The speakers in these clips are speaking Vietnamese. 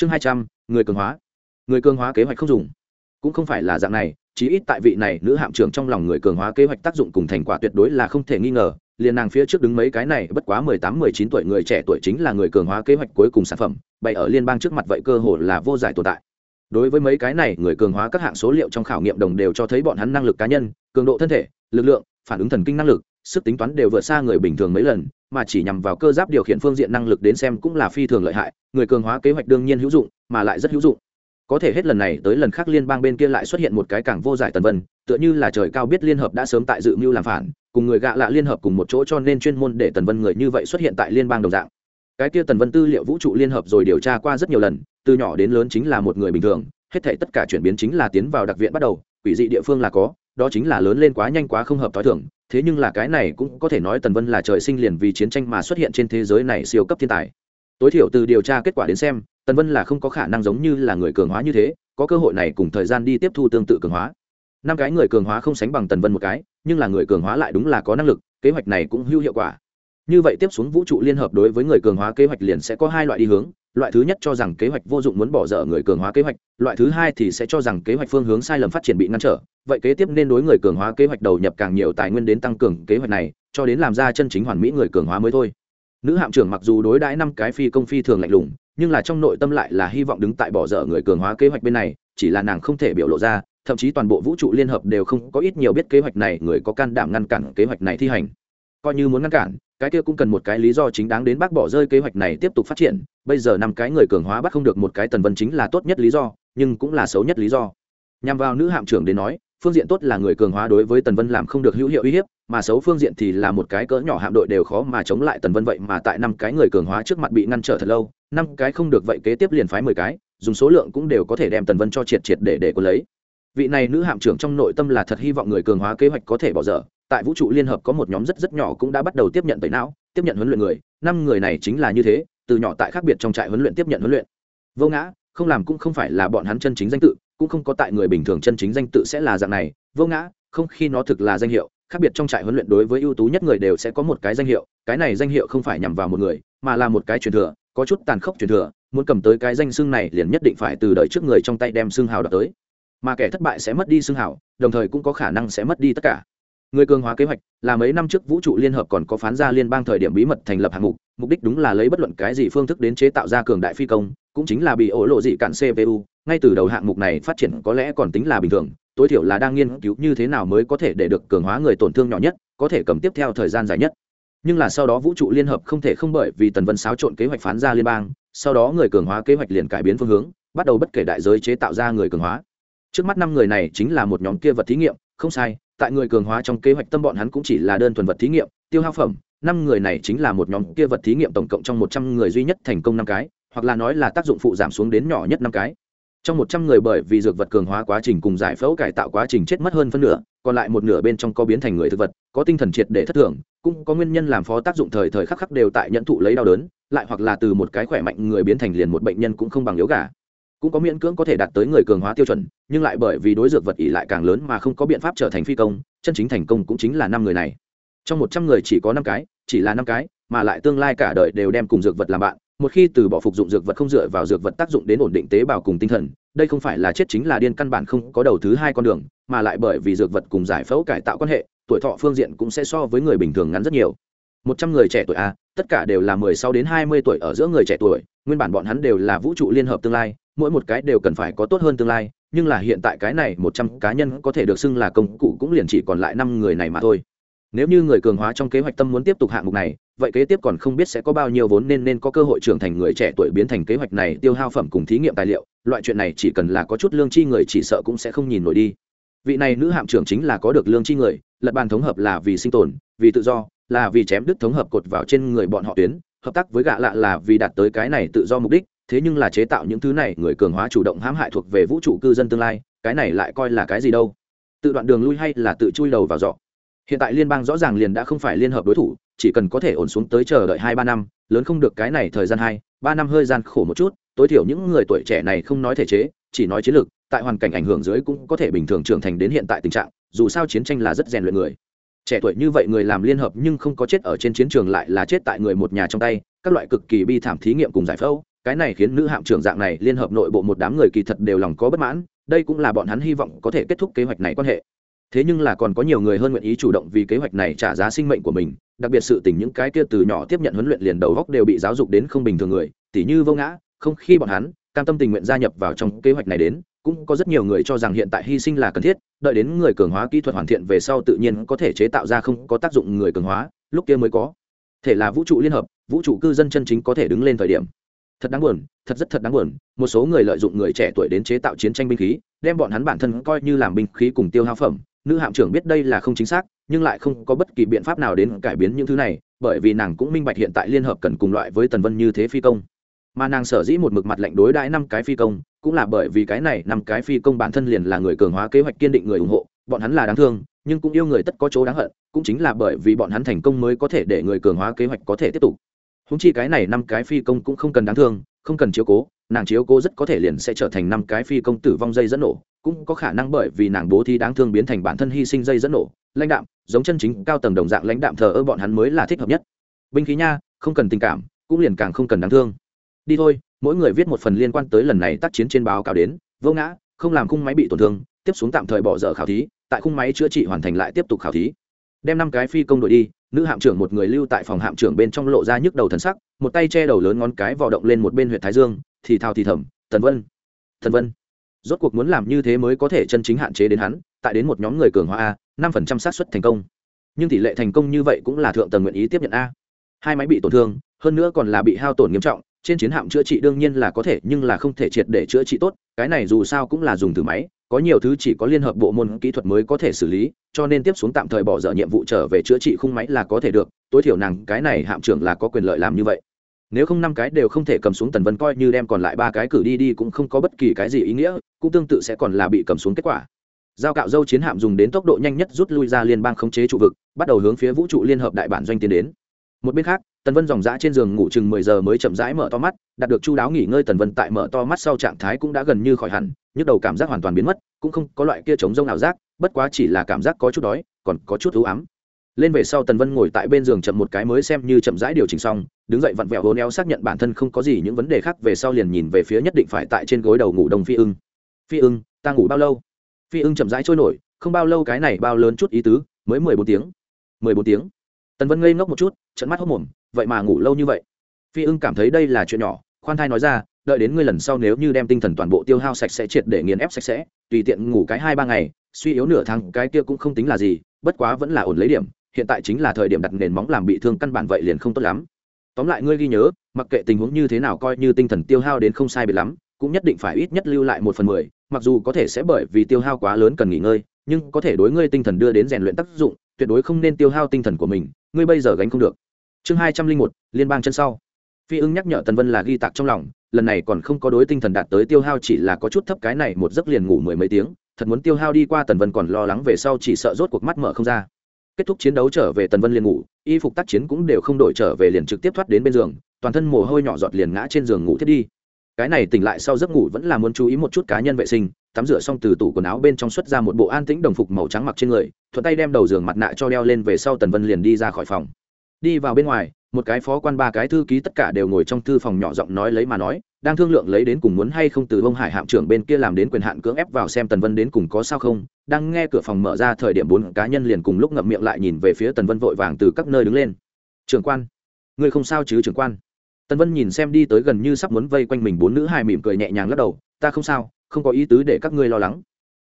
chương hai trăm, người cường hóa. Người cường hóa kế hoạch không dùng. Cũng không phải là dạng này, chí ít tại vị này nữ hạm trưởng trong lòng người cường hóa kế hoạch tác dụng cùng thành quả tuyệt đối là không thể nghi ngờ, liền nàng phía trước đứng mấy cái này, bất quá mười tám, mười chín tuổi người trẻ tuổi chính là người cường hóa kế hoạch cuối cùng sản phẩm, bày ở liên bang trước mặt vậy cơ hội là vô giải tồn tại. Đối với mấy cái này, người cường hóa các hạng số liệu trong khảo nghiệm đồng đều cho thấy bọn hắn năng lực cá nhân, cường độ thân thể, lực lượng, phản ứng thần kinh năng lực, sức tính toán đều vượt xa người bình thường mấy lần mà chỉ nhằm vào cơ giáp điều khiển phương diện năng lực đến xem cũng là phi thường lợi hại, người cường hóa kế hoạch đương nhiên hữu dụng, mà lại rất hữu dụng. Có thể hết lần này tới lần khác liên bang bên kia lại xuất hiện một cái càng vô giải tần vân, tựa như là trời cao biết liên hợp đã sớm tại dự mưu làm phản, cùng người gạ lạ liên hợp cùng một chỗ cho nên chuyên môn để tần vân người như vậy xuất hiện tại liên bang đồng dạng. Cái kia tần vân tư liệu vũ trụ liên hợp rồi điều tra qua rất nhiều lần, từ nhỏ đến lớn chính là một người bình thường, hết thể tất cả chuyển biến chính là tiến vào đặc viện bắt đầu, quỷ dị địa phương là có đó chính là lớn lên quá nhanh quá không hợp t h o i thưởng thế nhưng là cái này cũng có thể nói tần vân là trời sinh liền vì chiến tranh mà xuất hiện trên thế giới này siêu cấp thiên tài. Tối thiểu từ điều tra kết quả đến xem, tần vân là không có khả năng giống như là người cường hóa như thế, có cơ hội này cùng thời gian đi tiếp thu tương tự cường hóa. Năm cái người cường hóa không sánh bằng tần vân một cái, nhưng là người cường hóa lại đúng là có năng lực, kế hoạch này cũng hữu hiệu quả. Như vậy tiếp xuống vũ trụ liên hợp đối với người cường hóa kế hoạch liền sẽ có hai loại đi hướng loại thứ nhất cho rằng kế hoạch vô dụng muốn bỏ dở người cường hóa kế hoạch, loại thứ hai thì sẽ cho rằng kế hoạch phương hướng sai lầm phát triển bị ngăn trở. Vậy kế tiếp nên đối người cường hóa kế hoạch đầu nhập càng nhiều tài nguyên đến tăng cường kế hoạch này, cho đến làm ra chân chính hoàn mỹ người cường hóa mới thôi. Nữ hạm trưởng mặc dù đối đãi năm cái phi công phi thường lạnh lùng, nhưng là trong nội tâm lại là hy vọng đứng tại bỏ dở người cường hóa kế hoạch bên này, chỉ là nàng không thể biểu lộ ra, thậm chí toàn bộ vũ trụ liên hợp đều không có ít nhiều biết kế hoạch này, người có can đảm ngăn cản kế hoạch này thi hành. Coi như muốn ngăn cản, cái kia cũng cần một cái lý do chính đáng đến bác bỏ rơi kế hoạch này tiếp tục phát triển bây giờ năm cái người cường hóa bắt không được một cái tần vân chính là tốt nhất lý do, nhưng cũng là xấu nhất lý do. Nhằm vào nữ hạm trưởng đến nói, phương diện tốt là người cường hóa đối với tần vân làm không được hữu hiệu uy hiếp, mà xấu phương diện thì là một cái cỡ nhỏ hạm đội đều khó mà chống lại tần vân vậy mà tại năm cái người cường hóa trước mặt bị ngăn trở thật lâu, năm cái không được vậy kế tiếp liền phái mười cái, dùng số lượng cũng đều có thể đem tần vân cho triệt triệt để để có lấy. Vị này nữ hạm trưởng trong nội tâm là thật hy vọng người cường hóa kế hoạch có thể bỏ dở, tại vũ trụ liên hợp có một nhóm rất rất nhỏ cũng đã bắt đầu tiếp nhận tẩy não, tiếp nhận huấn luyện người, năm người này chính là như thế từ nhỏ tại khác biệt trong trại huấn luyện tiếp nhận huấn luyện. Vô ngã, không làm cũng không phải là bọn hắn chân chính danh tự, cũng không có tại người bình thường chân chính danh tự sẽ là dạng này. Vô ngã, không khi nó thực là danh hiệu, khác biệt trong trại huấn luyện đối với ưu tú nhất người đều sẽ có một cái danh hiệu, cái này danh hiệu không phải nhằm vào một người, mà là một cái truyền thừa, có chút tàn khốc truyền thừa, muốn cầm tới cái danh xưng này liền nhất định phải từ đợi trước người trong tay đem xưng hào đọc tới. Mà kẻ thất bại sẽ mất đi xưng hào, đồng thời cũng có khả năng sẽ mất đi tất cả. Người cường hóa kế hoạch, là mấy năm trước vũ trụ liên hợp còn có phán ra liên bang thời điểm bí mật thành lập hạng mục mục đích đúng là lấy bất luận cái gì phương thức đến chế tạo ra cường đại phi công, cũng chính là bị ổ lộ dị cản cpu ngay từ đầu hạng mục này phát triển có lẽ còn tính là bình thường, tối thiểu là đang nghiên cứu như thế nào mới có thể để được cường hóa người tổn thương nhỏ nhất, có thể cầm tiếp theo thời gian dài nhất. Nhưng là sau đó vũ trụ liên hợp không thể không bởi vì tần vân xáo trộn kế hoạch phán ra liên bang, sau đó người cường hóa kế hoạch liền cải biến phương hướng, bắt đầu bất kể đại giới chế tạo ra người cường hóa. Trước mắt năm người này chính là một nhóm kia vật thí nghiệm, không sai, tại người cường hóa trong kế hoạch tâm bọn hắn cũng chỉ là đơn thuần vật thí nghiệm, tiêu hao phẩm năm người này chính là một nhóm kia vật thí nghiệm tổng cộng trong một trăm người duy nhất thành công năm cái, hoặc là nói là tác dụng phụ giảm xuống đến nhỏ nhất năm cái. Trong một trăm người bởi vì dược vật cường hóa quá trình cùng giải phẫu cải tạo quá trình chết mất hơn phân nửa, còn lại một nửa bên trong có biến thành người thực vật, có tinh thần triệt để thất thường, cũng có nguyên nhân làm phó tác dụng thời thời khắc khắc đều tại nhận thụ lấy đau đớn, lại hoặc là từ một cái khỏe mạnh người biến thành liền một bệnh nhân cũng không bằng yếu gà. Cũng có miễn cưỡng có thể đạt tới người cường hóa tiêu chuẩn, nhưng lại bởi vì đối dược vật ỉ lại càng lớn mà không có biện pháp trở thành phi công, chân chính thành công cũng chính là năm người này trong một trăm người chỉ có năm cái, chỉ là năm cái, mà lại tương lai cả đời đều đem cùng dược vật làm bạn. Một khi từ bỏ phục dụng dược vật không dựa vào dược vật tác dụng đến ổn định tế bào cùng tinh thần, đây không phải là chết chính là điên, căn bản không có đầu thứ hai con đường, mà lại bởi vì dược vật cùng giải phẫu cải tạo quan hệ, tuổi thọ phương diện cũng sẽ so với người bình thường ngắn rất nhiều. Một trăm người trẻ tuổi a, tất cả đều là mười sáu đến hai mươi tuổi ở giữa người trẻ tuổi, nguyên bản bọn hắn đều là vũ trụ liên hợp tương lai, mỗi một cái đều cần phải có tốt hơn tương lai, nhưng là hiện tại cái này một trăm cá nhân có thể được xưng là công cụ cũng liền chỉ còn lại năm người này mà thôi nếu như người cường hóa trong kế hoạch tâm muốn tiếp tục hạng mục này, vậy kế tiếp còn không biết sẽ có bao nhiêu vốn nên nên có cơ hội trưởng thành người trẻ tuổi biến thành kế hoạch này, tiêu hao phẩm cùng thí nghiệm tài liệu, loại chuyện này chỉ cần là có chút lương chi người chỉ sợ cũng sẽ không nhìn nổi đi. Vị này nữ hạm trưởng chính là có được lương chi người, lật bàn thống hợp là vì sinh tồn, vì tự do, là vì chém đứt thống hợp cột vào trên người bọn họ tuyến, hợp tác với gạ lạ là vì đạt tới cái này tự do mục đích, thế nhưng là chế tạo những thứ này, người cường hóa chủ động hãm hại thuộc về vũ trụ cư dân tương lai, cái này lại coi là cái gì đâu? Tự đoạn đường lui hay là tự chui đầu vào giọ hiện tại liên bang rõ ràng liền đã không phải liên hợp đối thủ, chỉ cần có thể ổn xuống tới chờ đợi hai ba năm, lớn không được cái này thời gian hai, ba năm hơi gian khổ một chút, tối thiểu những người tuổi trẻ này không nói thể chế, chỉ nói chiến lược, tại hoàn cảnh ảnh hưởng dưới cũng có thể bình thường trưởng thành đến hiện tại tình trạng, dù sao chiến tranh là rất rèn luyện người. Trẻ tuổi như vậy người làm liên hợp nhưng không có chết ở trên chiến trường lại là chết tại người một nhà trong tay, các loại cực kỳ bi thảm thí nghiệm cùng giải phẫu, cái này khiến nữ hạm trưởng dạng này liên hợp nội bộ một đám người kỳ thật đều lòng có bất mãn, đây cũng là bọn hắn hy vọng có thể kết thúc kế hoạch này quan hệ thế nhưng là còn có nhiều người hơn nguyện ý chủ động vì kế hoạch này trả giá sinh mệnh của mình, đặc biệt sự tình những cái kia từ nhỏ tiếp nhận huấn luyện liền đầu góc đều bị giáo dục đến không bình thường người, tỉ như vô ngã, không khi bọn hắn, cam tâm tình nguyện gia nhập vào trong kế hoạch này đến, cũng có rất nhiều người cho rằng hiện tại hy sinh là cần thiết, đợi đến người cường hóa kỹ thuật hoàn thiện về sau tự nhiên có thể chế tạo ra không có tác dụng người cường hóa, lúc kia mới có. Thể là vũ trụ liên hợp, vũ trụ cư dân chân chính có thể đứng lên thời điểm. Thật đáng buồn, thật rất thật đáng buồn, một số người lợi dụng người trẻ tuổi đến chế tạo chiến tranh binh khí, đem bọn hắn bản thân coi như làm binh khí cùng tiêu hao phẩm nữ hạm trưởng biết đây là không chính xác, nhưng lại không có bất kỳ biện pháp nào đến cải biến những thứ này, bởi vì nàng cũng minh bạch hiện tại liên hợp cần cùng loại với tần vân như thế phi công. Mà nàng sở dĩ một mực mặt lệnh đối đãi năm cái phi công, cũng là bởi vì cái này năm cái phi công bản thân liền là người cường hóa kế hoạch kiên định người ủng hộ, bọn hắn là đáng thương, nhưng cũng yêu người tất có chỗ đáng hận, cũng chính là bởi vì bọn hắn thành công mới có thể để người cường hóa kế hoạch có thể tiếp tục. Húng chi cái này năm cái phi công cũng không cần đáng thương, không cần chiếu cố, nàng chiếu cố rất có thể liền sẽ trở thành năm cái phi công tử vong dây dẫn nổ cũng có khả năng bởi vì nàng bố thí đáng thương biến thành bản thân hy sinh dây dẫn nổ, lãnh đạm, giống chân chính cao tầng đồng dạng lãnh đạm thờ ơ bọn hắn mới là thích hợp nhất. Binh khí nha, không cần tình cảm, cũng liền càng không cần đáng thương. Đi thôi, mỗi người viết một phần liên quan tới lần này tác chiến trên báo cáo đến, vô ngã, không làm khung máy bị tổn thương, tiếp xuống tạm thời bỏ dở khảo thí, tại khung máy chữa trị hoàn thành lại tiếp tục khảo thí. Đem năm cái phi công đội đi, nữ hạm trưởng một người lưu tại phòng hạm trưởng bên trong lộ ra nhức đầu thần sắc, một tay che đầu lớn ngón cái vò động lên một bên huyện thái dương, thì thào thì thầm, tần vân thần vân rốt cuộc muốn làm như thế mới có thể chân chính hạn chế đến hắn, tại đến một nhóm người cường hóa a, năm phần trăm xác suất thành công. Nhưng tỷ lệ thành công như vậy cũng là thượng tầng nguyện ý tiếp nhận a. Hai máy bị tổn thương, hơn nữa còn là bị hao tổn nghiêm trọng, trên chiến hạm chữa trị đương nhiên là có thể, nhưng là không thể triệt để chữa trị tốt, cái này dù sao cũng là dùng từ máy, có nhiều thứ chỉ có liên hợp bộ môn kỹ thuật mới có thể xử lý, cho nên tiếp xuống tạm thời bỏ dở nhiệm vụ trở về chữa trị khung máy là có thể được, tối thiểu nàng cái này hạm trưởng là có quyền lợi làm như vậy nếu không năm cái đều không thể cầm xuống tần vân coi như đem còn lại ba cái cử đi đi cũng không có bất kỳ cái gì ý nghĩa, cũng tương tự sẽ còn là bị cầm xuống kết quả. Giao cạo dâu chiến hạm dùng đến tốc độ nhanh nhất rút lui ra liên bang khống chế trụ vực, bắt đầu hướng phía vũ trụ liên hợp đại bản doanh tiến đến. Một bên khác, tần vân dòng dã trên giường ngủ chừng mười giờ mới chậm rãi mở to mắt, đạt được chu đáo nghỉ ngơi tần vân tại mở to mắt sau trạng thái cũng đã gần như khỏi hẳn, nhức đầu cảm giác hoàn toàn biến mất, cũng không có loại kia chống rông nào giác, bất quá chỉ là cảm giác có chút đói, còn có chút ưu ám lên về sau tần vân ngồi tại bên giường chậm một cái mới xem như chậm rãi điều chỉnh xong, đứng dậy vặn vẹo hố neo xác nhận bản thân không có gì những vấn đề khác, về sau liền nhìn về phía nhất định phải tại trên gối đầu ngủ đông phi ưng. Phi ưng, ta ngủ bao lâu? Phi ưng chậm rãi trôi nổi, không bao lâu, cái này bao lớn chút ý tứ, mới mười bốn tiếng. Mười bốn tiếng? Tần vân ngây ngốc một chút trận mắt hốc mồm, vậy mà ngủ lâu như vậy? Phi ưng cảm thấy đây là chuyện nhỏ, khoan thai nói ra, đợi đến ngươi lần sau nếu như đem tinh thần toàn bộ tiêu hao sạch sẽ triệt để nghiền ép sạch sẽ, tùy tiện ngủ cái hai ba ngày, suy yếu nửa tháng, cái kia cũng không tính là gì, bất quá vẫn là ổn lấy điểm hiện tại chính là thời điểm đặt nền móng làm bị thương căn bản vậy liền không tốt lắm. Tóm lại ngươi ghi nhớ, mặc kệ tình huống như thế nào coi như tinh thần tiêu hao đến không sai biệt lắm, cũng nhất định phải ít nhất lưu lại một phần mười, mặc dù có thể sẽ bởi vì tiêu hao quá lớn cần nghỉ ngơi, nhưng có thể đối ngươi tinh thần đưa đến rèn luyện tác dụng, tuyệt đối không nên tiêu hao tinh thần của mình, ngươi bây giờ gánh không được. Chương hai trăm linh một, liên bang chân sau. Phi ưng nhắc nhở tần vân là ghi tạc trong lòng, lần này còn không có đối tinh thần đạt tới tiêu hao chỉ là có chút thấp cái này một giấc liền ngủ mười mấy tiếng, thật muốn tiêu hao đi qua tần vân còn lo lắng về sau chỉ sợ rốt cuộc mắt mở không ra kết thúc chiến đấu trở về tần vân liền ngủ, y phục tác chiến cũng đều không đổi trở về liền trực tiếp thoát đến bên giường, toàn thân mồ hôi nhỏ giọt liền ngã trên giường ngủ thiết đi. Cái này tỉnh lại sau giấc ngủ vẫn là muốn chú ý một chút cá nhân vệ sinh, tắm rửa xong từ tủ quần áo bên trong xuất ra một bộ an tĩnh đồng phục màu trắng mặc trên người, thuận tay đem đầu giường mặt nạ cho đeo lên về sau tần vân liền đi ra khỏi phòng. Đi vào bên ngoài, một cái phó quan ba cái thư ký tất cả đều ngồi trong thư phòng nhỏ giọng nói lấy mà nói đang thương lượng lấy đến cùng muốn hay không từ bông hải hạm trưởng bên kia làm đến quyền hạn cưỡng ép vào xem tần vân đến cùng có sao không, đang nghe cửa phòng mở ra thời điểm bốn cá nhân liền cùng lúc ngậm miệng lại nhìn về phía tần vân vội vàng từ các nơi đứng lên. Trưởng quan người không sao chứ trưởng quan? Tần vân nhìn xem đi tới gần như sắp muốn vây quanh mình bốn nữ hài mỉm cười nhẹ nhàng lắc đầu, ta không sao, không có ý tứ để các ngươi lo lắng.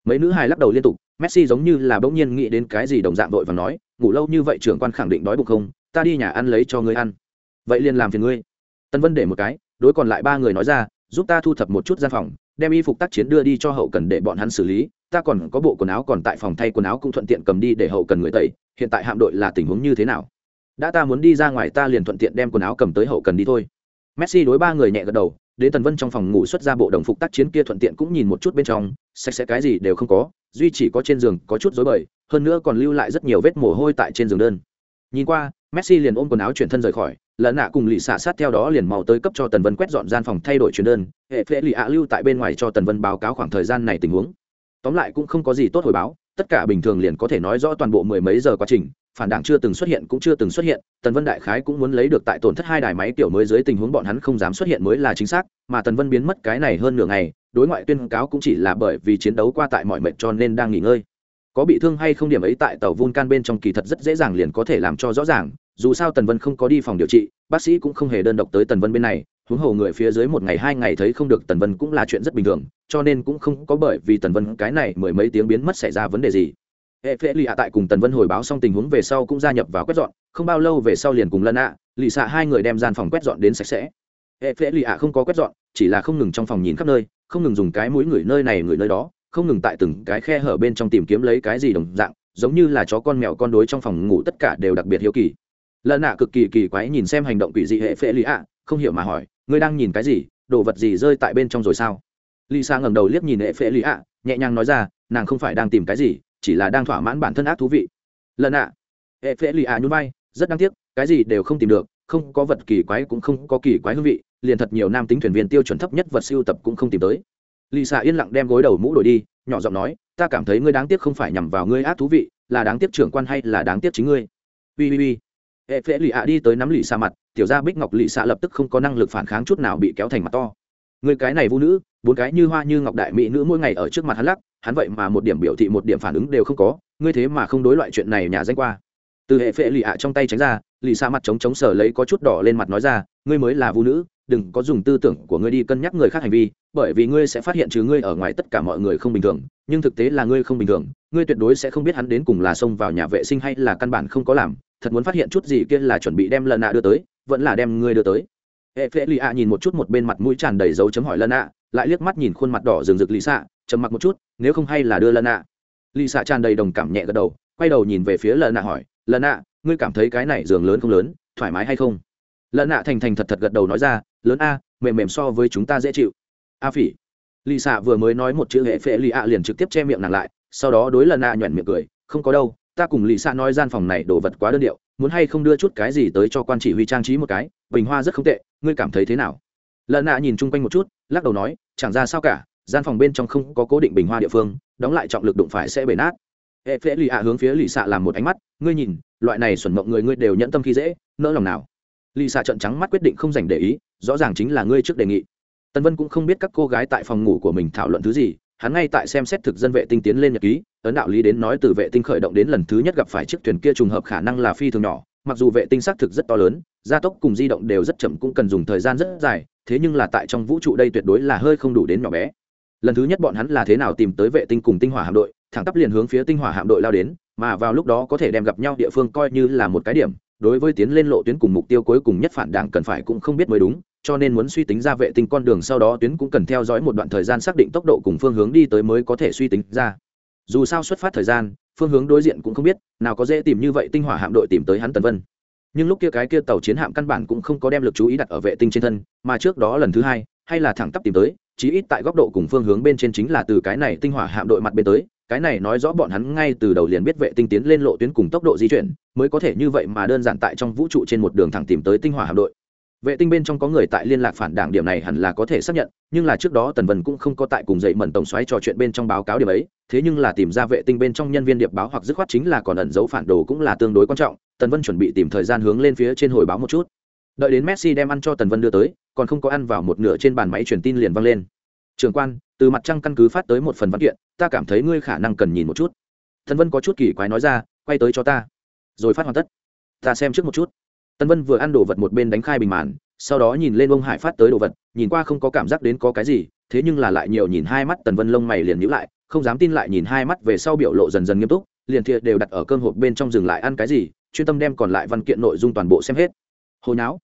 Mấy nữ hài lắc đầu liên tục, messi giống như là bỗng nhiên nghĩ đến cái gì đồng dạng vội và nói, ngủ lâu như vậy trưởng quan khẳng định đói bụng không? Ta đi nhà ăn lấy cho ngươi ăn. Vậy liền làm phiền ngươi. Tân vân để một cái đối còn lại ba người nói ra, giúp ta thu thập một chút gian phòng, đem y phục tác chiến đưa đi cho hậu cần để bọn hắn xử lý, ta còn có bộ quần áo còn tại phòng thay quần áo cũng thuận tiện cầm đi để hậu cần người tẩy, hiện tại hạm đội là tình huống như thế nào? Đã ta muốn đi ra ngoài ta liền thuận tiện đem quần áo cầm tới hậu cần đi thôi. Messi đối ba người nhẹ gật đầu, đến tần vân trong phòng ngủ xuất ra bộ đồng phục tác chiến kia thuận tiện cũng nhìn một chút bên trong, sạch sẽ cái gì đều không có, duy chỉ có trên giường có chút dối bời, hơn nữa còn lưu lại rất nhiều vết mồ hôi tại trên giường đơn. Nhìn qua messi liền ôm quần áo chuyển thân rời khỏi, lợn nạ cùng lì xạ sát theo đó liền mau tới cấp cho tần vân quét dọn gian phòng thay đổi truyền đơn, hệ phễ lì ạ lưu tại bên ngoài cho tần vân báo cáo khoảng thời gian này tình huống. Tóm lại cũng không có gì tốt hồi báo, tất cả bình thường liền có thể nói rõ toàn bộ mười mấy giờ quá trình, phản đảng chưa từng xuất hiện cũng chưa từng xuất hiện, tần vân đại khái cũng muốn lấy được tại tổn thất hai đài máy tiểu mới dưới tình huống bọn hắn không dám xuất hiện mới là chính xác, mà tần vân biến mất cái này hơn nửa ngày, đối ngoại tuyên cáo cũng chỉ là bởi vì chiến đấu qua tại mọi mệnh cho nên đang nghỉ ngơi có bị thương hay không điểm ấy tại tàu vun can bên trong kỳ thật rất dễ dàng liền có thể làm cho rõ ràng, dù sao tần vân không có đi phòng điều trị, bác sĩ cũng không hề đơn độc tới tần vân bên này, huống hồ người phía dưới một ngày hai ngày thấy không được tần vân cũng là chuyện rất bình thường, cho nên cũng không có bởi vì tần vân cái này mười mấy tiếng biến mất xảy ra vấn đề gì. Hệ phễ lì ạ tại cùng tần vân hồi báo xong tình huống về sau cũng gia nhập vào quét dọn, không bao lâu về sau liền cùng lân ạ, lì xạ hai người đem gian phòng quét dọn đến sạch sẽ. Hệ phễ lì ạ không có quét dọn, chỉ là không ngừng trong phòng nhìn khắp nơi, không ngừng dùng cái mũi người nơi này người nơi đó không ngừng tại từng cái khe hở bên trong tìm kiếm lấy cái gì đồng dạng, giống như là chó con mèo con đối trong phòng ngủ tất cả đều đặc biệt hiếu kỳ. Lần nạ cực kỳ kỳ quái nhìn xem hành động quỷ dị hệ phệ lì ạ, không hiểu mà hỏi, ngươi đang nhìn cái gì? Đồ vật gì rơi tại bên trong rồi sao? Lisa xa ngẩng đầu liếc nhìn hệ phệ lì ạ, nhẹ nhàng nói ra, nàng không phải đang tìm cái gì, chỉ là đang thỏa mãn bản thân ác thú vị. Lần ạ hệ phệ lì ạ nhún vai, rất đáng tiếc, cái gì đều không tìm được, không có vật kỳ quái cũng không có kỳ quái hương vị, liền thật nhiều nam tính thuyền viên tiêu chuẩn thấp nhất vật siêu tập cũng không tìm tới lì xạ yên lặng đem gối đầu mũ đổi đi, nhỏ giọng nói, ta cảm thấy ngươi đáng tiếc không phải nhằm vào ngươi ác thú vị, là đáng tiếc trưởng quan hay là đáng tiếc chính ngươi? Ui ui ui e hệ phễ lì ạ đi tới nắm lì xạ mặt, tiểu ra bích ngọc lì xạ lập tức không có năng lực phản kháng chút nào bị kéo thành mặt to. Người cái này vũ nữ, bốn cái như hoa như ngọc đại mỹ nữ mỗi ngày ở trước mặt hắn lắc, hắn vậy mà một điểm biểu thị một điểm phản ứng đều không có, ngươi thế mà không đối loại chuyện này nhà danh qua. Từ hệ phệ lì ạ trong tay tránh ra, lì xa mặt trống trống sở lấy có chút đỏ lên mặt nói ra, ngươi mới là vũ nữ, đừng có dùng tư tưởng của ngươi đi cân nhắc người khác hành vi bởi vì ngươi sẽ phát hiện trừ ngươi ở ngoài tất cả mọi người không bình thường, nhưng thực tế là ngươi không bình thường, ngươi tuyệt đối sẽ không biết hắn đến cùng là xông vào nhà vệ sinh hay là căn bản không có làm, thật muốn phát hiện chút gì kia là chuẩn bị đem lần nạ đưa tới, vẫn là đem ngươi đưa tới. Hệ phệ lì ạ nhìn một chút một bên mặt mũi tràn đầy dấu chấm hỏi lần nạ lại liếc mắt nhìn khuôn mặt đỏ rừng rực lì xạ trầm mặc một chút, nếu không hay là đưa lần nạ lì xạ tràn đầy đồng cảm nhẹ gật đầu, quay đầu nhìn về phía lần nạ hỏi lần nạ ngươi cảm thấy cái này giường lớn không lớn, thoải mái hay không? Lần nạ thành thành thật thật gật đầu nói ra, lớn a, mềm mềm so với chúng ta dễ chịu a phỉ. Lì xạ vừa mới nói một chữ hệ phệ lì ạ liền trực tiếp che miệng nàng lại, sau đó đối lần nạ nhoẻn miệng cười, không có đâu, ta cùng lì xạ nói gian phòng này đồ vật quá đơn điệu, muốn hay không đưa chút cái gì tới cho quan chỉ huy trang trí một cái, bình hoa rất không tệ, ngươi cảm thấy thế nào? Lần nạ nhìn chung quanh một chút, lắc đầu nói, chẳng ra sao cả, gian phòng bên trong không có cố định bình hoa địa phương, đóng lại trọng lực đụng phải sẽ bể nát. Hệ phễ lì ạ hướng phía lì xạ làm một ánh mắt, ngươi nhìn, loại này xuẩn mộng người ngươi đều nhẫn tâm khi dễ, nỡ lòng nào? Lì xạ trận trắng mắt quyết định không dành để ý, rõ ràng chính là ngươi trước đề nghị tân vân cũng không biết các cô gái tại phòng ngủ của mình thảo luận thứ gì, hắn ngay tại xem xét thực dân vệ tinh tiến lên nhật ký, ấn đạo lý đến nói từ vệ tinh khởi động đến lần thứ nhất gặp phải chiếc thuyền kia trùng hợp khả năng là phi thường nhỏ, mặc dù vệ tinh xác thực rất to lớn, gia tốc cùng di động đều rất chậm cũng cần dùng thời gian rất dài, thế nhưng là tại trong vũ trụ đây tuyệt đối là hơi không đủ đến nhỏ bé. Lần thứ nhất bọn hắn là thế nào tìm tới vệ tinh cùng tinh hỏa hạm đội, thẳng tắp liền hướng phía tinh hỏa hạm đội lao đến, mà vào lúc đó có thể đem gặp nhau địa phương coi như là một cái điểm đối với tiến lên lộ tuyến cùng mục tiêu cuối cùng nhất phản đảng cần phải cũng không biết mới đúng, cho nên muốn suy tính ra vệ tinh con đường sau đó tuyến cũng cần theo dõi một đoạn thời gian xác định tốc độ cùng phương hướng đi tới mới có thể suy tính ra. Dù sao xuất phát thời gian, phương hướng đối diện cũng không biết, nào có dễ tìm như vậy tinh hỏa hạm đội tìm tới hắn tần vân. Nhưng lúc kia cái kia tàu chiến hạm căn bản cũng không có đem lực chú ý đặt ở vệ tinh trên thân, mà trước đó lần thứ hai, hay là thẳng tắp tìm tới, chí ít tại góc độ cùng phương hướng bên trên chính là từ cái này tinh hỏa hạm đội mặt bên tới cái này nói rõ bọn hắn ngay từ đầu liền biết vệ tinh tiến lên lộ tuyến cùng tốc độ di chuyển, mới có thể như vậy mà đơn giản tại trong vũ trụ trên một đường thẳng tìm tới tinh hỏa hạm đội. Vệ tinh bên trong có người tại liên lạc phản đảng điểm này hẳn là có thể xác nhận, nhưng là trước đó tần vân cũng không có tại cùng dậy mẩn tổng xoáy trò chuyện bên trong báo cáo điểm ấy, thế nhưng là tìm ra vệ tinh bên trong nhân viên điệp báo hoặc dứt khoát chính là còn ẩn giấu phản đồ cũng là tương đối quan trọng, tần vân chuẩn bị tìm thời gian hướng lên phía trên hồi báo một chút. Đợi đến messi đem ăn cho tần vân đưa tới, còn không có ăn vào một nửa trên bàn máy truyền tin liền văng lên trường quan, từ mặt trăng căn cứ phát tới một phần văn kiện, ta cảm thấy ngươi khả năng cần nhìn một chút. Tân vân có chút kỳ quái nói ra, quay tới cho ta. Rồi phát hoàn tất. Ta xem trước một chút. Tần vân vừa ăn đồ vật một bên đánh khai bình màn, sau đó nhìn lên ông hải phát tới đồ vật, nhìn qua không có cảm giác đến có cái gì, thế nhưng là lại nhiều nhìn hai mắt tần vân lông mày liền nhữ lại, không dám tin lại nhìn hai mắt về sau biểu lộ dần dần nghiêm túc, liền thiệt đều đặt ở cơm hộp bên trong dừng lại ăn cái gì, chuyên tâm đem còn lại văn kiện nội dung toàn bộ xem hết. Hồi não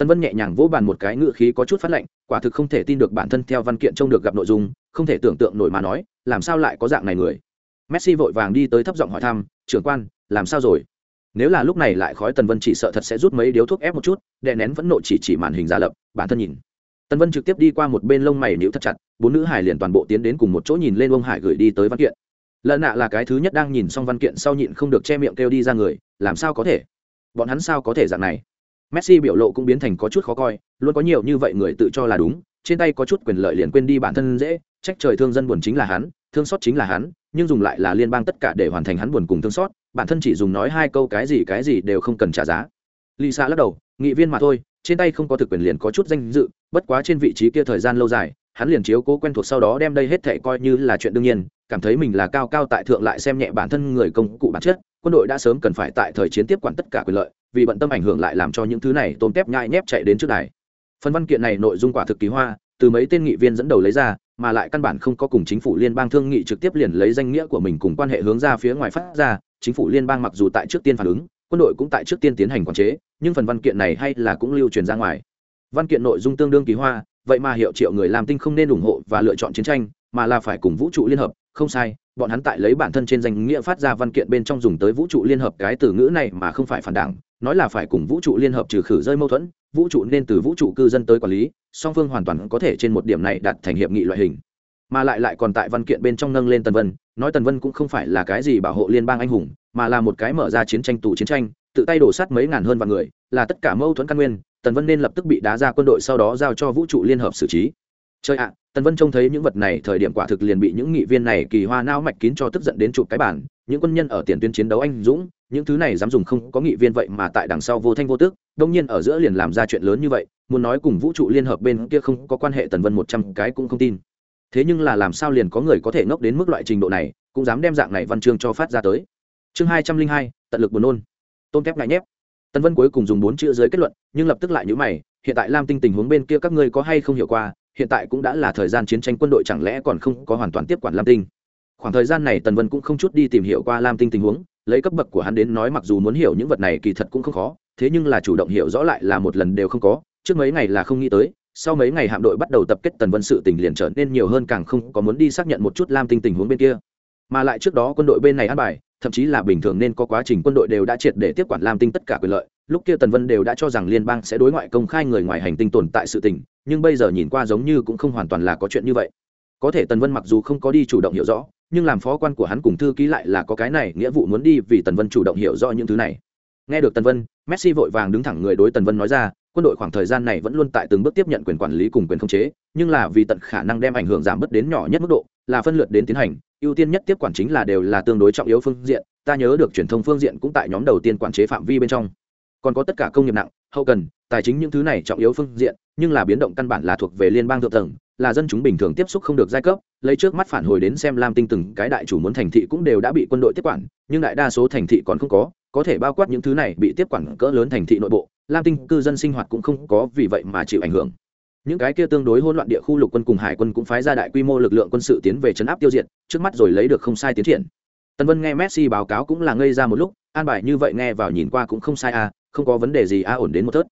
Tân vân nhẹ nhàng vỗ bàn một cái ngự khí có chút phát lệnh quả thực không thể tin được bản thân theo văn kiện trông được gặp nội dung, không thể tưởng tượng nổi mà nói, làm sao lại có dạng này người. Messi vội vàng đi tới thấp giọng hỏi thăm, trưởng quan, làm sao rồi? Nếu là lúc này lại khói tần vân chỉ sợ thật sẽ rút mấy điếu thuốc ép một chút, đè nén vẫn nộ chỉ chỉ màn hình giả lập, bản thân nhìn. Tần vân trực tiếp đi qua một bên lông mày níu thật chặt, bốn nữ hải liền toàn bộ tiến đến cùng một chỗ nhìn lên ông hải gửi đi tới văn kiện. Lợn nạ là cái thứ nhất đang nhìn xong văn kiện sau nhịn không được che miệng kêu đi ra người, làm sao có thể? Bọn hắn sao có thể dạng này? Messi biểu lộ cũng biến thành có chút khó coi, luôn có nhiều như vậy người tự cho là đúng, trên tay có chút quyền lợi liền quên đi bản thân dễ, trách trời thương dân buồn chính là hắn, thương xót chính là hắn, nhưng dùng lại là liên bang tất cả để hoàn thành hắn buồn cùng thương xót, bản thân chỉ dùng nói hai câu cái gì cái gì đều không cần trả giá. Lì xa lắc đầu, nghị viên mà thôi, trên tay không có thực quyền liền có chút danh dự, bất quá trên vị trí kia thời gian lâu dài hắn liền chiếu cố quen thuộc sau đó đem đây hết thệ coi như là chuyện đương nhiên, cảm thấy mình là cao cao tại thượng lại xem nhẹ bản thân người công cụ bản chất, quân đội đã sớm cần phải tại thời chiến tiếp quản tất cả quyền lợi, vì bận tâm ảnh hưởng lại làm cho những thứ này tôm tép nhai nhép chạy đến trước đài. Phần văn kiện này nội dung quả thực kỳ hoa, từ mấy tên nghị viên dẫn đầu lấy ra, mà lại căn bản không có cùng chính phủ liên bang thương nghị trực tiếp liền lấy danh nghĩa của mình cùng quan hệ hướng ra phía ngoài phát ra, chính phủ liên bang mặc dù tại trước tiên phản ứng, quân đội cũng tại trước tiên tiến hành quản chế, nhưng phần văn kiện này hay là cũng lưu truyền ra ngoài. Văn kiện nội dung tương đương kỳ hoa vậy mà hiệu triệu người làm tinh không nên ủng hộ và lựa chọn chiến tranh, mà là phải cùng vũ trụ liên hợp. Không sai, bọn hắn tại lấy bản thân trên danh nghĩa phát ra văn kiện bên trong dùng tới vũ trụ liên hợp cái từ ngữ này mà không phải phản đảng, nói là phải cùng vũ trụ liên hợp trừ khử rơi mâu thuẫn, vũ trụ nên từ vũ trụ cư dân tới quản lý, song phương hoàn toàn có thể trên một điểm này đạt thành hiệp nghị loại hình. Mà lại lại còn tại văn kiện bên trong nâng lên tần vân, nói tần vân cũng không phải là cái gì bảo hộ liên bang anh hùng, mà là một cái mở ra chiến tranh tù chiến tranh tự tay đổ sát mấy ngàn hơn vạn người, là tất cả mâu thuẫn căn nguyên, tần vân nên lập tức bị đá ra quân đội sau đó giao cho vũ trụ liên hợp xử trí. Chơi ạ, tần vân trông thấy những vật này, thời điểm quả thực liền bị những nghị viên này kỳ hoa nao mạch kín cho tức giận đến chụp cái bản, những quân nhân ở tiền tuyến chiến đấu anh dũng, những thứ này dám dùng không có nghị viên vậy mà tại đằng sau vô thanh vô tước đông nhiên ở giữa liền làm ra chuyện lớn như vậy, muốn nói cùng vũ trụ liên hợp bên kia không có quan hệ tần vân một trăm cái cũng không tin. Thế nhưng là làm sao liền có người có thể ngốc đến mức loại trình độ này, cũng dám đem dạng này văn chương cho phát ra tới. Chương hai trăm linh hai, tận lực buồn nôn tôn kép ngại nhép. Tần vân cuối cùng dùng bốn chữ dưới kết luận, nhưng lập tức lại nhữ mày, hiện tại lam tinh tình huống bên kia các ngươi có hay không hiểu qua, hiện tại cũng đã là thời gian chiến tranh quân đội chẳng lẽ còn không có hoàn toàn tiếp quản lam tinh. Khoảng thời gian này tần vân cũng không chút đi tìm hiểu qua lam tinh tình huống, lấy cấp bậc của hắn đến nói mặc dù muốn hiểu những vật này kỳ thật cũng không khó, thế nhưng là chủ động hiểu rõ lại là một lần đều không có, trước mấy ngày là không nghĩ tới, sau mấy ngày hạm đội bắt đầu tập kết tần vân sự tình liền trở nên nhiều hơn càng không có muốn đi xác nhận một chút lam tinh tình huống bên kia. Mà lại trước đó quân đội bên này ăn bài thậm chí là bình thường nên có quá trình quân đội đều đã triệt để tiếp quản lam tinh tất cả quyền lợi. Lúc kia tần vân đều đã cho rằng liên bang sẽ đối ngoại công khai người ngoài hành tinh tồn tại sự tình, nhưng bây giờ nhìn qua giống như cũng không hoàn toàn là có chuyện như vậy. Có thể tần vân mặc dù không có đi chủ động hiểu rõ, nhưng làm phó quan của hắn cùng thư ký lại là có cái này nghĩa vụ muốn đi vì tần vân chủ động hiểu rõ những thứ này. Nghe được tần vân, messi vội vàng đứng thẳng người đối tần vân nói ra, quân đội khoảng thời gian này vẫn luôn tại từng bước tiếp nhận quyền quản lý cùng quyền khống chế, nhưng là vì tận khả năng đem ảnh hưởng giảm bớt đến nhỏ nhất mức độ là phân lượt đến tiến hành, ưu tiên nhất tiếp quản chính là đều là tương đối trọng yếu phương diện, ta nhớ được truyền thông phương diện cũng tại nhóm đầu tiên quản chế phạm vi bên trong. Còn có tất cả công nghiệp nặng, hậu cần, tài chính những thứ này trọng yếu phương diện, nhưng là biến động căn bản là thuộc về liên bang thượng tầng, là dân chúng bình thường tiếp xúc không được giai cấp, lấy trước mắt phản hồi đến xem lam tinh từng cái đại chủ muốn thành thị cũng đều đã bị quân đội tiếp quản, nhưng đại đa số thành thị còn không có có thể bao quát những thứ này bị tiếp quản cỡ lớn thành thị nội bộ, lam tinh cư dân sinh hoạt cũng không có vì vậy mà chịu ảnh hưởng những cái kia tương đối hỗn loạn địa khu lục quân cùng hải quân cũng phái ra đại quy mô lực lượng quân sự tiến về chấn áp tiêu diệt, trước mắt rồi lấy được không sai tiến triển. Tần vân nghe messi báo cáo cũng là ngây ra một lúc, an bài như vậy nghe vào nhìn qua cũng không sai à không có vấn đề gì à ổn đến một thớt.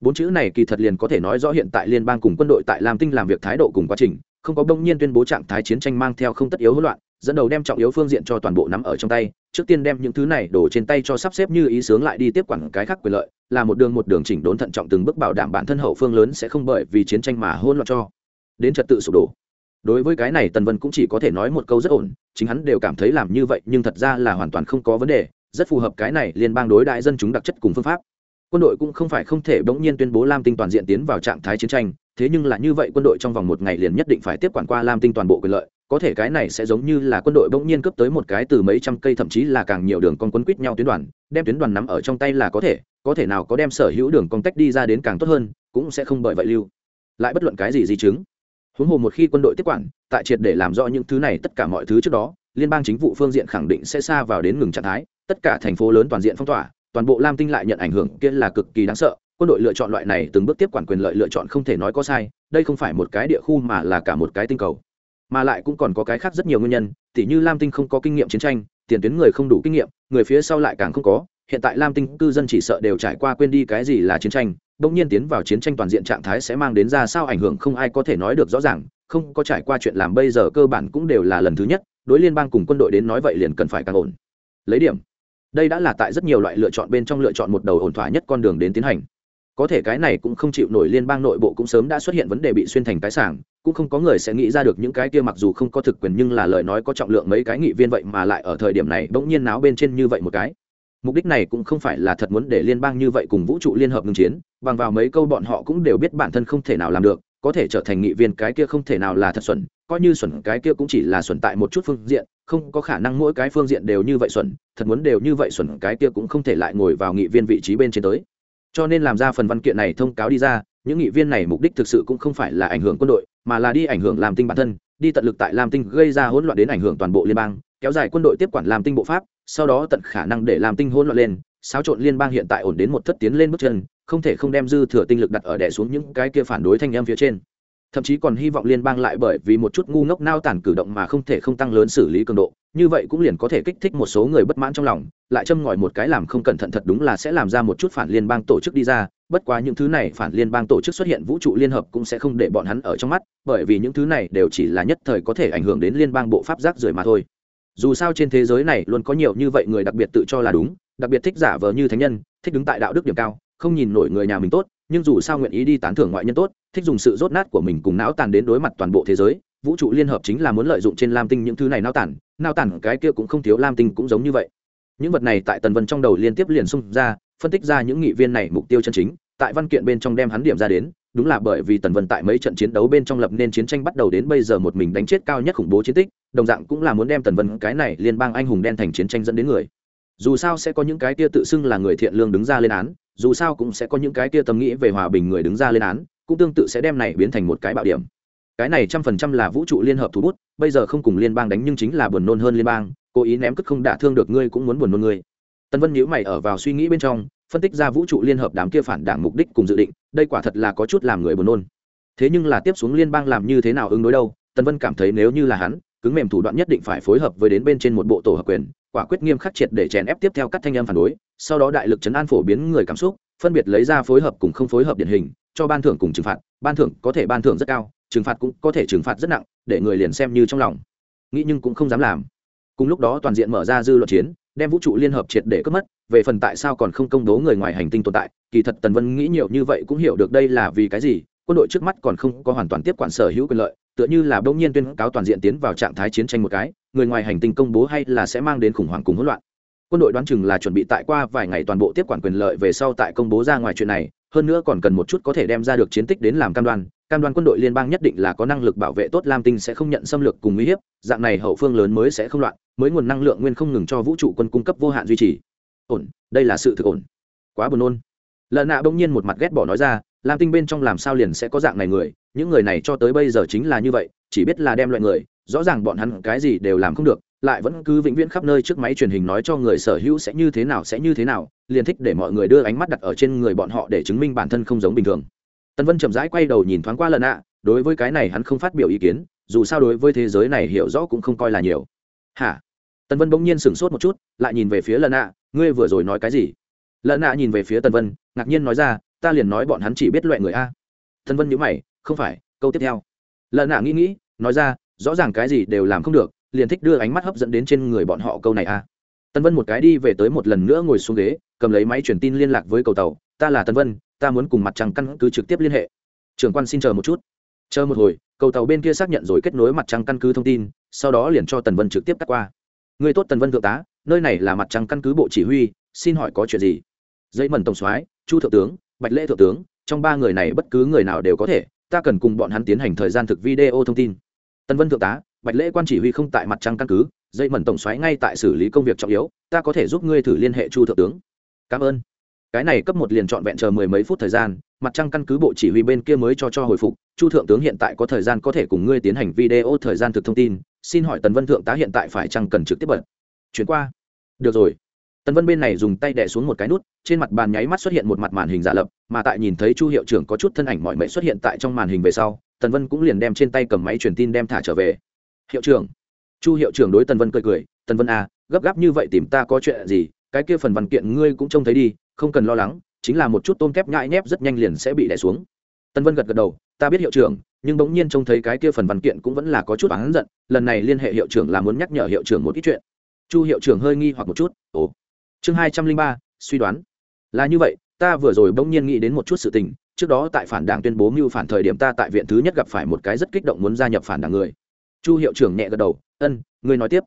Bốn chữ này kỳ thật liền có thể nói rõ hiện tại liên bang cùng quân đội tại lam tinh làm việc thái độ cùng quá trình, không có bỗng nhiên tuyên bố trạng thái chiến tranh mang theo không tất yếu hỗn loạn, dẫn đầu đem trọng yếu phương diện cho toàn bộ nắm ở trong tay trước tiên đem những thứ này đổ trên tay cho sắp xếp như ý sướng lại đi tiếp quản cái khác quyền lợi, là một đường một đường chỉnh đốn thận trọng từng bước bảo đảm bản thân hậu phương lớn sẽ không bởi vì chiến tranh mà hôn loạn cho. Đến trật tự sụp đổ. Đối với cái này tần vân cũng chỉ có thể nói một câu rất ổn, chính hắn đều cảm thấy làm như vậy nhưng thật ra là hoàn toàn không có vấn đề, rất phù hợp cái này liên bang đối đại dân chúng đặc chất cùng phương pháp. Quân đội cũng không phải không thể bỗng nhiên tuyên bố lam tinh toàn diện tiến vào trạng thái chiến tranh, thế nhưng là như vậy quân đội trong vòng một ngày liền nhất định phải tiếp quản qua lam tinh toàn bộ quyền lợi có thể cái này sẽ giống như là quân đội bỗng nhiên cướp tới một cái từ mấy trăm cây thậm chí là càng nhiều đường con quấn quýt nhau tuyến đoàn, đem tuyến đoàn nắm ở trong tay là có thể có thể nào có đem sở hữu đường con tách đi ra đến càng tốt hơn, cũng sẽ không bởi vậy lưu. Lại bất luận cái gì di chứng. Huống hồ một khi quân đội tiếp quản, tại triệt để làm rõ những thứ này tất cả mọi thứ trước đó, liên bang chính vụ phương diện khẳng định sẽ xa vào đến ngừng trạng thái, tất cả thành phố lớn toàn diện phong tỏa, toàn bộ lam tinh lại nhận ảnh hưởng kia là cực kỳ đáng sợ, quân đội lựa chọn loại này từng bước tiếp quản quyền lợi lựa chọn không thể nói có sai, đây không phải một cái địa khu mà là cả một cái tinh cầu mà lại cũng còn có cái khác rất nhiều nguyên nhân, tỉ như lam tinh không có kinh nghiệm chiến tranh, tiền tuyến người không đủ kinh nghiệm, người phía sau lại càng không có, hiện tại lam tinh cư dân chỉ sợ đều trải qua quên đi cái gì là chiến tranh, bỗng nhiên tiến vào chiến tranh toàn diện trạng thái sẽ mang đến ra sao ảnh hưởng không ai có thể nói được rõ ràng, không có trải qua chuyện làm bây giờ cơ bản cũng đều là lần thứ nhất, đối liên bang cùng quân đội đến nói vậy liền cần phải càng ổn. Lấy điểm, đây đã là tại rất nhiều loại lựa chọn bên trong lựa chọn một đầu ổn thỏa nhất con đường đến tiến hành có thể cái này cũng không chịu nổi liên bang nội bộ cũng sớm đã xuất hiện vấn đề bị xuyên thành cái sảng cũng không có người sẽ nghĩ ra được những cái kia mặc dù không có thực quyền nhưng là lời nói có trọng lượng mấy cái nghị viên vậy mà lại ở thời điểm này bỗng nhiên náo bên trên như vậy một cái. Mục đích này cũng không phải là thật muốn để liên bang như vậy cùng vũ trụ liên hợp ngừng chiến, bằng vào mấy câu bọn họ cũng đều biết bản thân không thể nào làm được, có thể trở thành nghị viên cái kia không thể nào là thật xuẩn, coi như xuẩn cái kia cũng chỉ là xuẩn tại một chút phương diện, không có khả năng mỗi cái phương diện đều như vậy xuẩn, thật muốn đều như vậy xuẩn cái kia cũng không thể lại ngồi vào nghị viên vị trí bên trên tới cho nên làm ra phần văn kiện này thông cáo đi ra, những nghị viên này mục đích thực sự cũng không phải là ảnh hưởng quân đội, mà là đi ảnh hưởng làm tinh bản thân, đi tận lực tại làm tinh gây ra hỗn loạn đến ảnh hưởng toàn bộ liên bang, kéo dài quân đội tiếp quản làm tinh bộ pháp, sau đó tận khả năng để làm tinh hỗn loạn lên, xáo trộn liên bang hiện tại ổn đến một thất tiến lên bước chân, không thể không đem dư thừa tinh lực đặt ở đẻ xuống những cái kia phản đối thanh em phía trên. Thậm chí còn hy vọng liên bang lại bởi vì một chút ngu ngốc nao tản cử động mà không thể không tăng lớn xử lý cường độ như vậy cũng liền có thể kích thích một số người bất mãn trong lòng, lại châm ngòi một cái làm không cẩn thận thật đúng là sẽ làm ra một chút phản liên bang tổ chức đi ra, bất quá những thứ này phản liên bang tổ chức xuất hiện vũ trụ liên hợp cũng sẽ không để bọn hắn ở trong mắt, bởi vì những thứ này đều chỉ là nhất thời có thể ảnh hưởng đến liên bang bộ pháp giác rời mà thôi. Dù sao trên thế giới này luôn có nhiều như vậy người đặc biệt tự cho là đúng, đặc biệt thích giả vờ như thánh nhân, thích đứng tại đạo đức điểm cao, không nhìn nổi người nhà mình tốt, nhưng dù sao nguyện ý đi tán thưởng ngoại nhân tốt, thích dùng sự rốt nát của mình cùng não tàn đến đối mặt toàn bộ thế giới vũ trụ liên hợp chính là muốn lợi dụng trên lam tinh những thứ này nao tản nao tản cái kia cũng không thiếu lam tinh cũng giống như vậy. Những vật này tại tần vân trong đầu liên tiếp liền xung ra, phân tích ra những nghị viên này mục tiêu chân chính, tại văn kiện bên trong đem hắn điểm ra đến, đúng là bởi vì tần vân tại mấy trận chiến đấu bên trong lập nên chiến tranh bắt đầu đến bây giờ một mình đánh chết cao nhất khủng bố chiến tích, đồng dạng cũng là muốn đem tần vân cái này liên bang anh hùng đen thành chiến tranh dẫn đến người. Dù sao sẽ có những cái kia tự xưng là người thiện lương đứng ra lên án, dù sao cũng sẽ có những cái kia tâm nghĩ về hòa bình người đứng ra lên án, cũng tương tự sẽ đem này biến thành một cái bạo điểm cái này trăm phần trăm là vũ trụ liên hợp thủ bút, bây giờ không cùng liên bang đánh nhưng chính là buồn nôn hơn liên bang, cố ý ném cất không đả thương được ngươi cũng muốn buồn nôn ngươi. Tân vân nhữ mày ở vào suy nghĩ bên trong, phân tích ra vũ trụ liên hợp đám kia phản đảng mục đích cùng dự định, đây quả thật là có chút làm người buồn nôn. Thế nhưng là tiếp xuống liên bang làm như thế nào ứng đối đâu tân vân cảm thấy nếu như là hắn, cứng mềm thủ đoạn nhất định phải phối hợp với đến bên trên một bộ tổ hợp quyền, quả quyết nghiêm khắc triệt để chèn ép tiếp theo các thanh em phản đối, sau đó đại lực chấn an phổ biến người cảm xúc, phân biệt lấy ra phối hợp cùng không phối hợp điển hình, cho ban thưởng cùng trừng phạt, ban thưởng có thể ban thưởng rất cao trừng phạt cũng có thể trừng phạt rất nặng, để người liền xem như trong lòng. Nghĩ nhưng cũng không dám làm. Cùng lúc đó toàn diện mở ra dư luận chiến, đem vũ trụ liên hợp triệt để cướp mất, về phần tại sao còn không công bố người ngoài hành tinh tồn tại, kỳ thật tần vân nghĩ nhiều như vậy cũng hiểu được đây là vì cái gì, quân đội trước mắt còn không có hoàn toàn tiếp quản sở hữu quyền lợi, tựa như là bỗng nhiên tuyên cáo toàn diện tiến vào trạng thái chiến tranh một cái, người ngoài hành tinh công bố hay là sẽ mang đến khủng hoảng cùng hỗn loạn. Quân đội đoán chừng là chuẩn bị tại qua vài ngày toàn bộ tiếp quản quyền lợi về sau tại công bố ra ngoài chuyện này hơn nữa còn cần một chút có thể đem ra được chiến tích đến làm cam đoan cam đoan quân đội liên bang nhất định là có năng lực bảo vệ tốt lam tinh sẽ không nhận xâm lược cùng uy hiếp, dạng này hậu phương lớn mới sẽ không loạn, mới nguồn năng lượng nguyên không ngừng cho vũ trụ quân cung cấp vô hạn duy trì. Ổn, đây là sự thực ổn. Quá buồn nôn. Lợn nạ bỗng nhiên một mặt ghét bỏ nói ra, lam tinh bên trong làm sao liền sẽ có dạng này người, những người này cho tới bây giờ chính là như vậy, chỉ biết là đem loại người, rõ ràng bọn hắn cái gì đều làm không được, lại vẫn cứ vĩnh viễn khắp nơi trước máy truyền hình nói cho người sở hữu sẽ như thế nào, sẽ như thế nào liền thích để mọi người đưa ánh mắt đặt ở trên người bọn họ để chứng minh bản thân không giống bình thường. Tần vân chậm rãi quay đầu nhìn thoáng qua lần ạ, đối với cái này hắn không phát biểu ý kiến, dù sao đối với thế giới này hiểu rõ cũng không coi là nhiều. Hả? Tần vân bỗng nhiên sửng sốt một chút, lại nhìn về phía lần ạ, ngươi vừa rồi nói cái gì? Lần ạ nhìn về phía tần vân, ngạc nhiên nói ra, ta liền nói bọn hắn chỉ biết loại người a. Tần vân nhữ mày, không phải, câu tiếp theo. Lần ạ nghĩ nghĩ, nói ra, rõ ràng cái gì đều làm không được, liền thích đưa ánh mắt hấp dẫn đến trên người bọn họ câu này a tân vân một cái đi về tới một lần nữa ngồi xuống ghế, cầm lấy máy truyền tin liên lạc với cầu tàu, ta là tân vân, ta muốn cùng mặt trăng căn cứ trực tiếp liên hệ. Trưởng quan xin chờ một chút. Chờ một hồi, cầu tàu bên kia xác nhận rồi kết nối mặt trăng căn cứ thông tin, sau đó liền cho tần vân trực tiếp cắt qua. Người tốt tần vân thượng tá, nơi này là mặt trăng căn cứ bộ chỉ huy, xin hỏi có chuyện gì? Dây mần tổng soái, chu thượng tướng, bạch lễ thượng tướng, trong ba người này bất cứ người nào đều có thể, ta cần cùng bọn hắn tiến hành thời gian thực video thông tin. Tần vân thượng tá, bạch lễ quan chỉ huy không tại mặt trăng căn cứ dây mẩn tổng xoáy ngay tại xử lý công việc trọng yếu, ta có thể giúp ngươi thử liên hệ chu thượng tướng. Cảm ơn. Cái này cấp một liền trọn vẹn chờ mười mấy phút thời gian, mặt trăng căn cứ bộ chỉ huy bên kia mới cho cho hồi phục. Chu thượng tướng hiện tại có thời gian có thể cùng ngươi tiến hành video thời gian thực thông tin, xin hỏi tần vân thượng tá hiện tại phải chăng cần trực tiếp bật chuyển qua. Được rồi. Tần vân bên này dùng tay đẻ xuống một cái nút, trên mặt bàn nháy mắt xuất hiện một mặt màn hình giả lập, mà tại nhìn thấy chu hiệu trưởng có chút thân ảnh mọi mệnh xuất hiện tại trong màn hình về sau, tần vân cũng liền đem trên tay cầm máy truyền tin đem thả trở về. Hiệu trưởng chu hiệu trưởng đối tần vân cười cười, tần vân à gấp gáp như vậy tìm ta có chuyện gì, cái kia phần văn kiện ngươi cũng trông thấy đi, không cần lo lắng, chính là một chút tôm kép nhãi nhép rất nhanh liền sẽ bị đẻ xuống. Tần vân gật gật đầu, ta biết hiệu trưởng, nhưng bỗng nhiên trông thấy cái kia phần văn kiện cũng vẫn là có chút oán giận, lần này liên hệ hiệu trưởng là muốn nhắc nhở hiệu trưởng một ít chuyện. Chu hiệu trưởng hơi nghi hoặc một chút, ồ. Chương hai trăm linh ba, suy đoán. Là như vậy, ta vừa rồi bỗng nhiên nghĩ đến một chút sự tình, trước đó tại phản đảng tuyên bố mưu phản thời điểm ta tại viện thứ nhất gặp phải một cái rất kích động muốn gia nhập phản đảng người chu hiệu trưởng nhẹ gật đầu, ân, ngươi nói tiếp.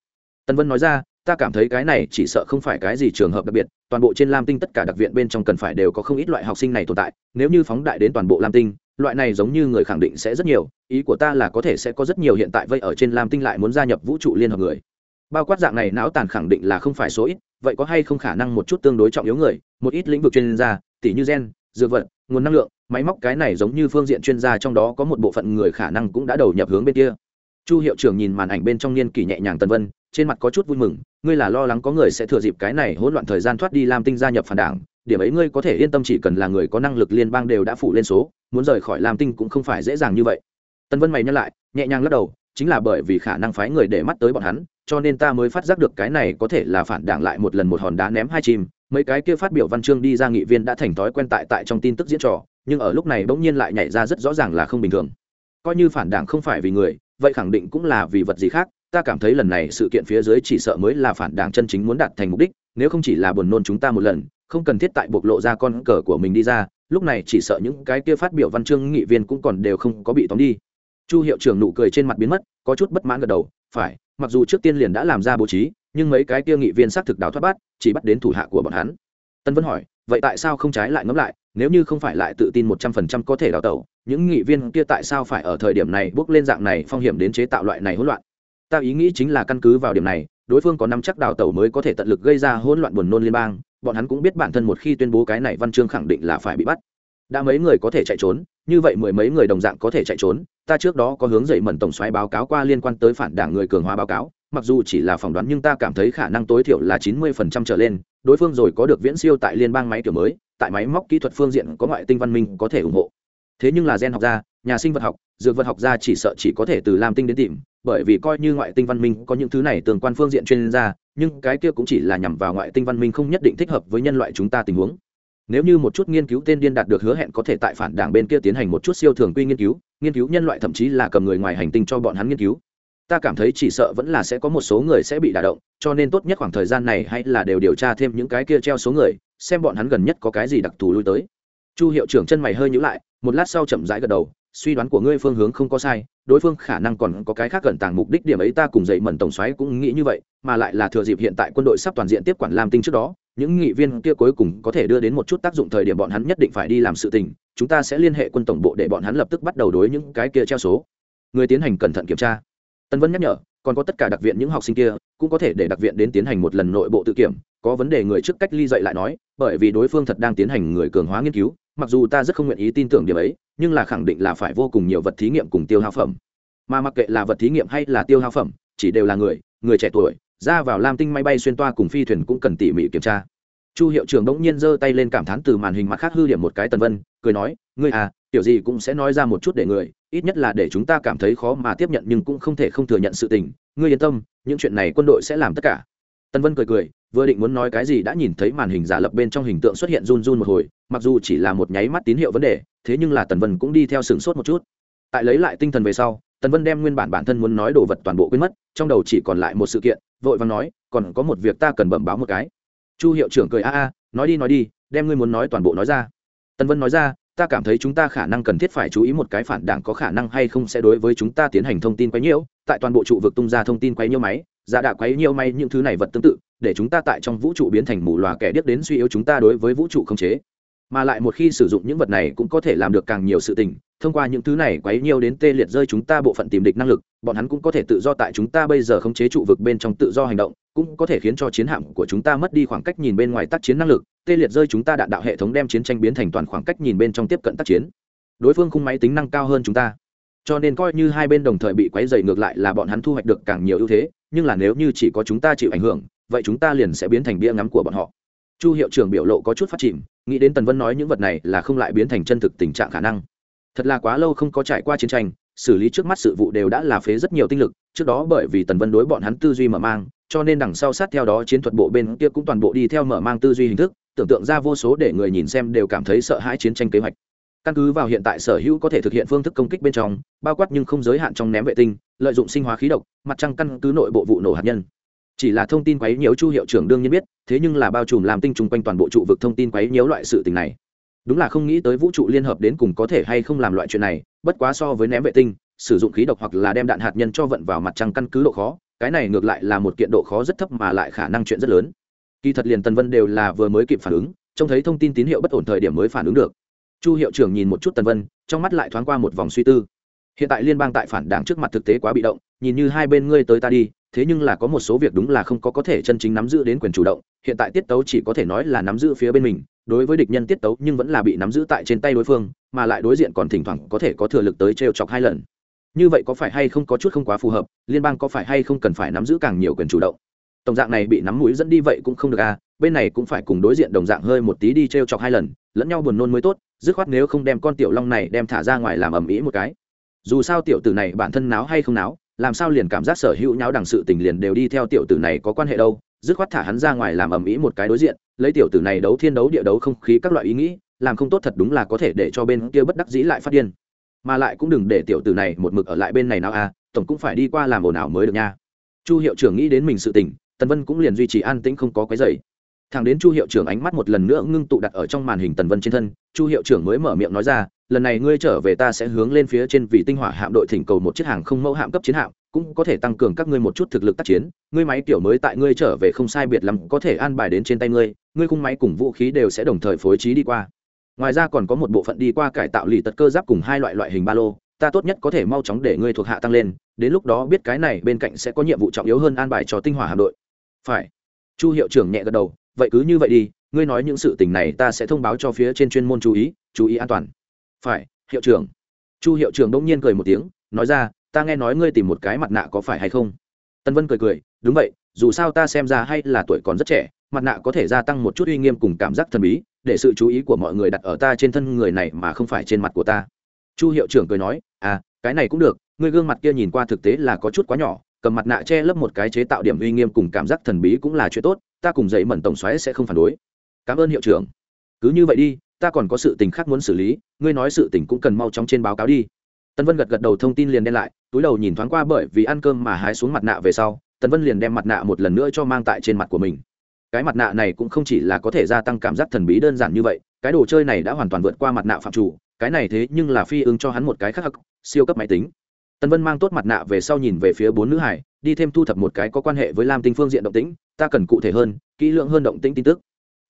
Tân vân nói ra, ta cảm thấy cái này chỉ sợ không phải cái gì trường hợp đặc biệt, toàn bộ trên lam tinh tất cả đặc viện bên trong cần phải đều có không ít loại học sinh này tồn tại, nếu như phóng đại đến toàn bộ lam tinh, loại này giống như người khẳng định sẽ rất nhiều, ý của ta là có thể sẽ có rất nhiều hiện tại vậy ở trên lam tinh lại muốn gia nhập vũ trụ liên hợp người. Bao quát dạng này não tàn khẳng định là không phải số ít, vậy có hay không khả năng một chút tương đối trọng yếu người, một ít lĩnh vực chuyên gia tỷ như gen, dược vật, nguồn năng lượng, máy móc cái này giống như phương diện chuyên gia trong đó có một bộ phận người khả năng cũng đã đầu nhập hướng bên kia chu hiệu trưởng nhìn màn ảnh bên trong niên kỷ nhẹ nhàng tân vân, trên mặt có chút vui mừng, ngươi là lo lắng có người sẽ thừa dịp cái này hỗn loạn thời gian thoát đi làm tinh gia nhập phản đảng, điểm ấy ngươi có thể yên tâm chỉ cần là người có năng lực liên bang đều đã phụ lên số, muốn rời khỏi làm tinh cũng không phải dễ dàng như vậy. Tân vân mày nhắc lại, nhẹ nhàng lắc đầu, chính là bởi vì khả năng phái người để mắt tới bọn hắn, cho nên ta mới phát giác được cái này có thể là phản đảng lại một lần một hòn đá ném hai chim. Mấy cái kia phát biểu văn chương đi ra nghị viên đã thành thói quen tại tại trong tin tức diễn trò, nhưng ở lúc này bỗng nhiên lại nhảy ra rất rõ ràng là không bình thường. Coi như phản đảng không phải vì người vậy khẳng định cũng là vì vật gì khác, ta cảm thấy lần này sự kiện phía dưới chỉ sợ mới là phản đảng chân chính muốn đạt thành mục đích, nếu không chỉ là buồn nôn chúng ta một lần, không cần thiết tại bộc lộ ra con cờ của mình đi ra, lúc này chỉ sợ những cái kia phát biểu văn chương nghị viên cũng còn đều không có bị tóm đi. Chu hiệu trưởng nụ cười trên mặt biến mất, có chút bất mãn gật đầu, phải, mặc dù trước tiên liền đã làm ra bố trí, nhưng mấy cái kia nghị viên xác thực đào thoát bát, chỉ bắt đến thủ hạ của bọn hắn. Tân vân hỏi, vậy tại sao không trái lại ngẫm lại nếu như không phải lại tự tin một trăm phần trăm có thể đào tẩu, những nghị viên kia tại sao phải ở thời điểm này bước lên dạng này phong hiểm đến chế tạo loại này hỗn loạn? Ta ý nghĩ chính là căn cứ vào điểm này, đối phương có nắm chắc đào tẩu mới có thể tận lực gây ra hỗn loạn buồn nôn liên bang, bọn hắn cũng biết bản thân một khi tuyên bố cái này văn chương khẳng định là phải bị bắt. Đã mấy người có thể chạy trốn, như vậy mười mấy người đồng dạng có thể chạy trốn, ta trước đó có hướng dậy mẩn tổng xoáy báo cáo qua liên quan tới phản đảng người cường hóa báo cáo, mặc dù chỉ là phỏng đoán nhưng ta cảm thấy khả năng tối thiểu là chín mươi phần trăm trở lên đối phương rồi có được viễn siêu tại liên bang máy kiểu mới, tại máy móc kỹ thuật phương diện có ngoại tinh văn minh có thể ủng hộ. Thế nhưng là gen học gia, nhà sinh vật học, dược vật học gia chỉ sợ chỉ có thể từ làm tinh đến tìm, bởi vì coi như ngoại tinh văn minh có những thứ này tương quan phương diện chuyên gia, nhưng cái kia cũng chỉ là nhằm vào ngoại tinh văn minh không nhất định thích hợp với nhân loại chúng ta tình huống. Nếu như một chút nghiên cứu tên điên đạt được hứa hẹn có thể tại phản đảng bên kia tiến hành một chút siêu thường quy nghiên cứu nghiên cứu nhân loại thậm chí là cầm người ngoài hành tinh cho bọn hắn nghiên cứu ta cảm thấy chỉ sợ vẫn là sẽ có một số người sẽ bị đả động, cho nên tốt nhất khoảng thời gian này hay là đều điều tra thêm những cái kia treo số người, xem bọn hắn gần nhất có cái gì đặc thù lui tới. Chu hiệu trưởng chân mày hơi nhữ lại, một lát sau chậm rãi gật đầu, suy đoán của ngươi phương hướng không có sai, đối phương khả năng còn có cái khác gần tàng mục đích điểm ấy ta cùng dậy mẩn tổng xoáy cũng nghĩ như vậy, mà lại là thừa dịp hiện tại quân đội sắp toàn diện tiếp quản lam tinh trước đó, những nghị viên kia cuối cùng có thể đưa đến một chút tác dụng thời điểm bọn hắn nhất định phải đi làm sự tình, chúng ta sẽ liên hệ quân tổng bộ để bọn hắn lập tức bắt đầu đối những cái kia treo số. Người tiến hành cẩn thận kiểm tra tân vân nhắc nhở, còn có tất cả đặc viện những học sinh kia, cũng có thể để đặc viện đến tiến hành một lần nội bộ tự kiểm, có vấn đề người trước cách ly dậy lại nói, bởi vì đối phương thật đang tiến hành người cường hóa nghiên cứu, mặc dù ta rất không nguyện ý tin tưởng điểm ấy, nhưng là khẳng định là phải vô cùng nhiều vật thí nghiệm cùng tiêu hao phẩm. Mà mặc kệ là vật thí nghiệm hay là tiêu hao phẩm, chỉ đều là người người trẻ tuổi, ra vào lam tinh máy bay xuyên toa cùng phi thuyền cũng cần tỉ mỉ kiểm tra. Chu hiệu trưởng đống nhiên giơ tay lên cảm thán từ màn hình mặt khác hư điểm một cái tần vân, cười nói, ngươi à kiểu gì cũng sẽ nói ra một chút để người ít nhất là để chúng ta cảm thấy khó mà tiếp nhận nhưng cũng không thể không thừa nhận sự tình. Ngươi yên tâm, những chuyện này quân đội sẽ làm tất cả. Tân vân cười cười, vừa định muốn nói cái gì đã nhìn thấy màn hình giả lập bên trong hình tượng xuất hiện run run một hồi, mặc dù chỉ là một nháy mắt tín hiệu vấn đề, thế nhưng là tần vân cũng đi theo sửng sốt một chút. Tại lấy lại tinh thần về sau, tần vân đem nguyên bản bản thân muốn nói đồ vật toàn bộ quên mất, trong đầu chỉ còn lại một sự kiện, vội vàng nói, còn có một việc ta cần bẩm báo một cái. Chu hiệu trưởng cười, a a, nói đi nói đi, đem ngươi muốn nói toàn bộ nói ra. Tần vân nói ra ta cảm thấy chúng ta khả năng cần thiết phải chú ý một cái phản đảng có khả năng hay không sẽ đối với chúng ta tiến hành thông tin quấy nhiễu, tại toàn bộ trụ vực tung ra thông tin quấy nhiễu máy, giả đạ quấy nhiễu máy những thứ này vật tương tự, để chúng ta tại trong vũ trụ biến thành mù loà kẻ điếc đến suy yếu chúng ta đối với vũ trụ không chế mà lại một khi sử dụng những vật này cũng có thể làm được càng nhiều sự tình, thông qua những thứ này quấy nhiều đến tê liệt rơi chúng ta bộ phận tìm địch năng lực, bọn hắn cũng có thể tự do tại chúng ta bây giờ khống chế trụ vực bên trong tự do hành động, cũng có thể khiến cho chiến hạm của chúng ta mất đi khoảng cách nhìn bên ngoài tác chiến năng lực, tê liệt rơi chúng ta đạn đạo hệ thống đem chiến tranh biến thành toàn khoảng cách nhìn bên trong tiếp cận tác chiến. Đối phương khung máy tính năng cao hơn chúng ta. Cho nên coi như hai bên đồng thời bị quấy dày ngược lại là bọn hắn thu hoạch được càng nhiều ưu thế, nhưng là nếu như chỉ có chúng ta chịu ảnh hưởng, vậy chúng ta liền sẽ biến thành bia ngắm của bọn họ chu hiệu trưởng biểu lộ có chút phát chìm, nghĩ đến tần vân nói những vật này là không lại biến thành chân thực tình trạng khả năng. Thật là quá lâu không có trải qua chiến tranh, xử lý trước mắt sự vụ đều đã là phế rất nhiều tinh lực, trước đó bởi vì tần vân đối bọn hắn tư duy mở mang, cho nên đằng sau sát theo đó chiến thuật bộ bên kia cũng toàn bộ đi theo mở mang tư duy hình thức, tưởng tượng ra vô số để người nhìn xem đều cảm thấy sợ hãi chiến tranh kế hoạch. Căn cứ vào hiện tại sở hữu có thể thực hiện phương thức công kích bên trong, bao quát nhưng không giới hạn trong ném vệ tinh, lợi dụng sinh hóa khí độc, mặt trăng căn cứ nội bộ vụ nổ hạt nhân chỉ là thông tin quấy nhiễu chu hiệu trưởng đương nhiên biết, thế nhưng là bao trùm làm tinh trùng quanh toàn bộ trụ vực thông tin quấy nhiễu loại sự tình này. Đúng là không nghĩ tới vũ trụ liên hợp đến cùng có thể hay không làm loại chuyện này, bất quá so với ném vệ tinh, sử dụng khí độc hoặc là đem đạn hạt nhân cho vận vào mặt trăng căn cứ độ khó, cái này ngược lại là một kiện độ khó rất thấp mà lại khả năng chuyện rất lớn. Kỳ thật liền tần vân đều là vừa mới kịp phản ứng, trông thấy thông tin tín hiệu bất ổn thời điểm mới phản ứng được. Chu hiệu trưởng nhìn một chút tần vân, trong mắt lại thoáng qua một vòng suy tư. Hiện tại liên bang tại phản đảng trước mặt thực tế quá bị động, nhìn như hai bên ngươi tới ta đi thế nhưng là có một số việc đúng là không có có thể chân chính nắm giữ đến quyền chủ động, hiện tại tiết tấu chỉ có thể nói là nắm giữ phía bên mình, đối với địch nhân tiết tấu nhưng vẫn là bị nắm giữ tại trên tay đối phương, mà lại đối diện còn thỉnh thoảng có thể có thừa lực tới trêu chọc hai lần. Như vậy có phải hay không có chút không quá phù hợp, liên bang có phải hay không cần phải nắm giữ càng nhiều quyền chủ động? Tổng dạng này bị nắm mũi dẫn đi vậy cũng không được à bên này cũng phải cùng đối diện đồng dạng hơi một tí đi trêu chọc hai lần, lẫn nhau buồn nôn mới tốt, dứt khoát nếu không đem con tiểu long này đem thả ra ngoài làm ầm ĩ một cái. Dù sao tiểu tử này bản thân náo hay không náo làm sao liền cảm giác sở hữu nháo đằng sự tình liền đều đi theo tiểu tử này có quan hệ đâu, dứt khoát thả hắn ra ngoài làm ầm ĩ một cái đối diện, lấy tiểu tử này đấu thiên đấu địa đấu không khí các loại ý nghĩ, làm không tốt thật đúng là có thể để cho bên kia bất đắc dĩ lại phát điên. Mà lại cũng đừng để tiểu tử này một mực ở lại bên này nào à tổng cũng phải đi qua làm ồn ào mới được nha. Chu hiệu trưởng nghĩ đến mình sự tình, tần vân cũng liền duy trì an tĩnh không có cái dày thằng đến chu hiệu trưởng ánh mắt một lần nữa ngưng tụ đặt ở trong màn hình tần vân trên thân, chu hiệu trưởng mới mở miệng nói ra lần này ngươi trở về ta sẽ hướng lên phía trên vì tinh hỏa hạm đội thỉnh cầu một chiếc hàng không mẫu hạm cấp chiến hạm, cũng có thể tăng cường các ngươi một chút thực lực tác chiến. Ngươi máy kiểu mới tại ngươi trở về không sai biệt lắm, có thể an bài đến trên tay ngươi ngươi khung máy cùng vũ khí đều sẽ đồng thời phối trí đi qua. Ngoài ra còn có một bộ phận đi qua cải tạo lì tật cơ giáp cùng hai loại loại hình ba lô, ta tốt nhất có thể mau chóng để ngươi thuộc hạ tăng lên, đến lúc đó biết cái này bên cạnh sẽ có nhiệm vụ trọng yếu hơn an bài cho tinh hỏa hạm đội. Phải. Chu hiệu trưởng nhẹ gật đầu, vậy cứ như vậy đi, ngươi nói những sự tình này ta sẽ thông báo cho phía trên chuyên môn chú ý chú ý an toàn phải, hiệu trưởng. Chu hiệu trưởng đông nhiên cười một tiếng, nói ra, ta nghe nói ngươi tìm một cái mặt nạ có phải hay không? Tân vân cười cười, đúng vậy, dù sao ta xem ra hay là tuổi còn rất trẻ, mặt nạ có thể gia tăng một chút uy nghiêm cùng cảm giác thần bí, để sự chú ý của mọi người đặt ở ta trên thân người này mà không phải trên mặt của ta. Chu hiệu trưởng cười nói à cái này cũng được, ngươi gương mặt kia nhìn qua thực tế là có chút quá nhỏ, cầm mặt nạ che lấp một cái chế tạo điểm uy nghiêm cùng cảm giác thần bí cũng là chuyện tốt, ta cùng dậy mẩn tổng xoáy sẽ không phản đối. Cảm ơn hiệu trưởng. Cứ như vậy đi ta còn có sự tình khác muốn xử lý, ngươi nói sự tình cũng cần mau chóng trên báo cáo đi. Tân vân gật gật đầu thông tin liền đen lại, túi đầu nhìn thoáng qua bởi vì ăn cơm mà hái xuống mặt nạ về sau tân vân liền đem mặt nạ một lần nữa cho mang tại trên mặt của mình. Cái mặt nạ này cũng không chỉ là có thể gia tăng cảm giác thần bí đơn giản như vậy, cái đồ chơi này đã hoàn toàn vượt qua mặt nạ phạm chủ, cái này thế nhưng là phi ứng cho hắn một cái khác siêu cấp máy tính. Tân vân mang tốt mặt nạ về sau nhìn về phía bốn nữ hải, đi thêm thu thập một cái có quan hệ với lam tinh phương diện động tĩnh, ta cần cụ thể hơn, kỹ lượng hơn động tĩnh tin tức.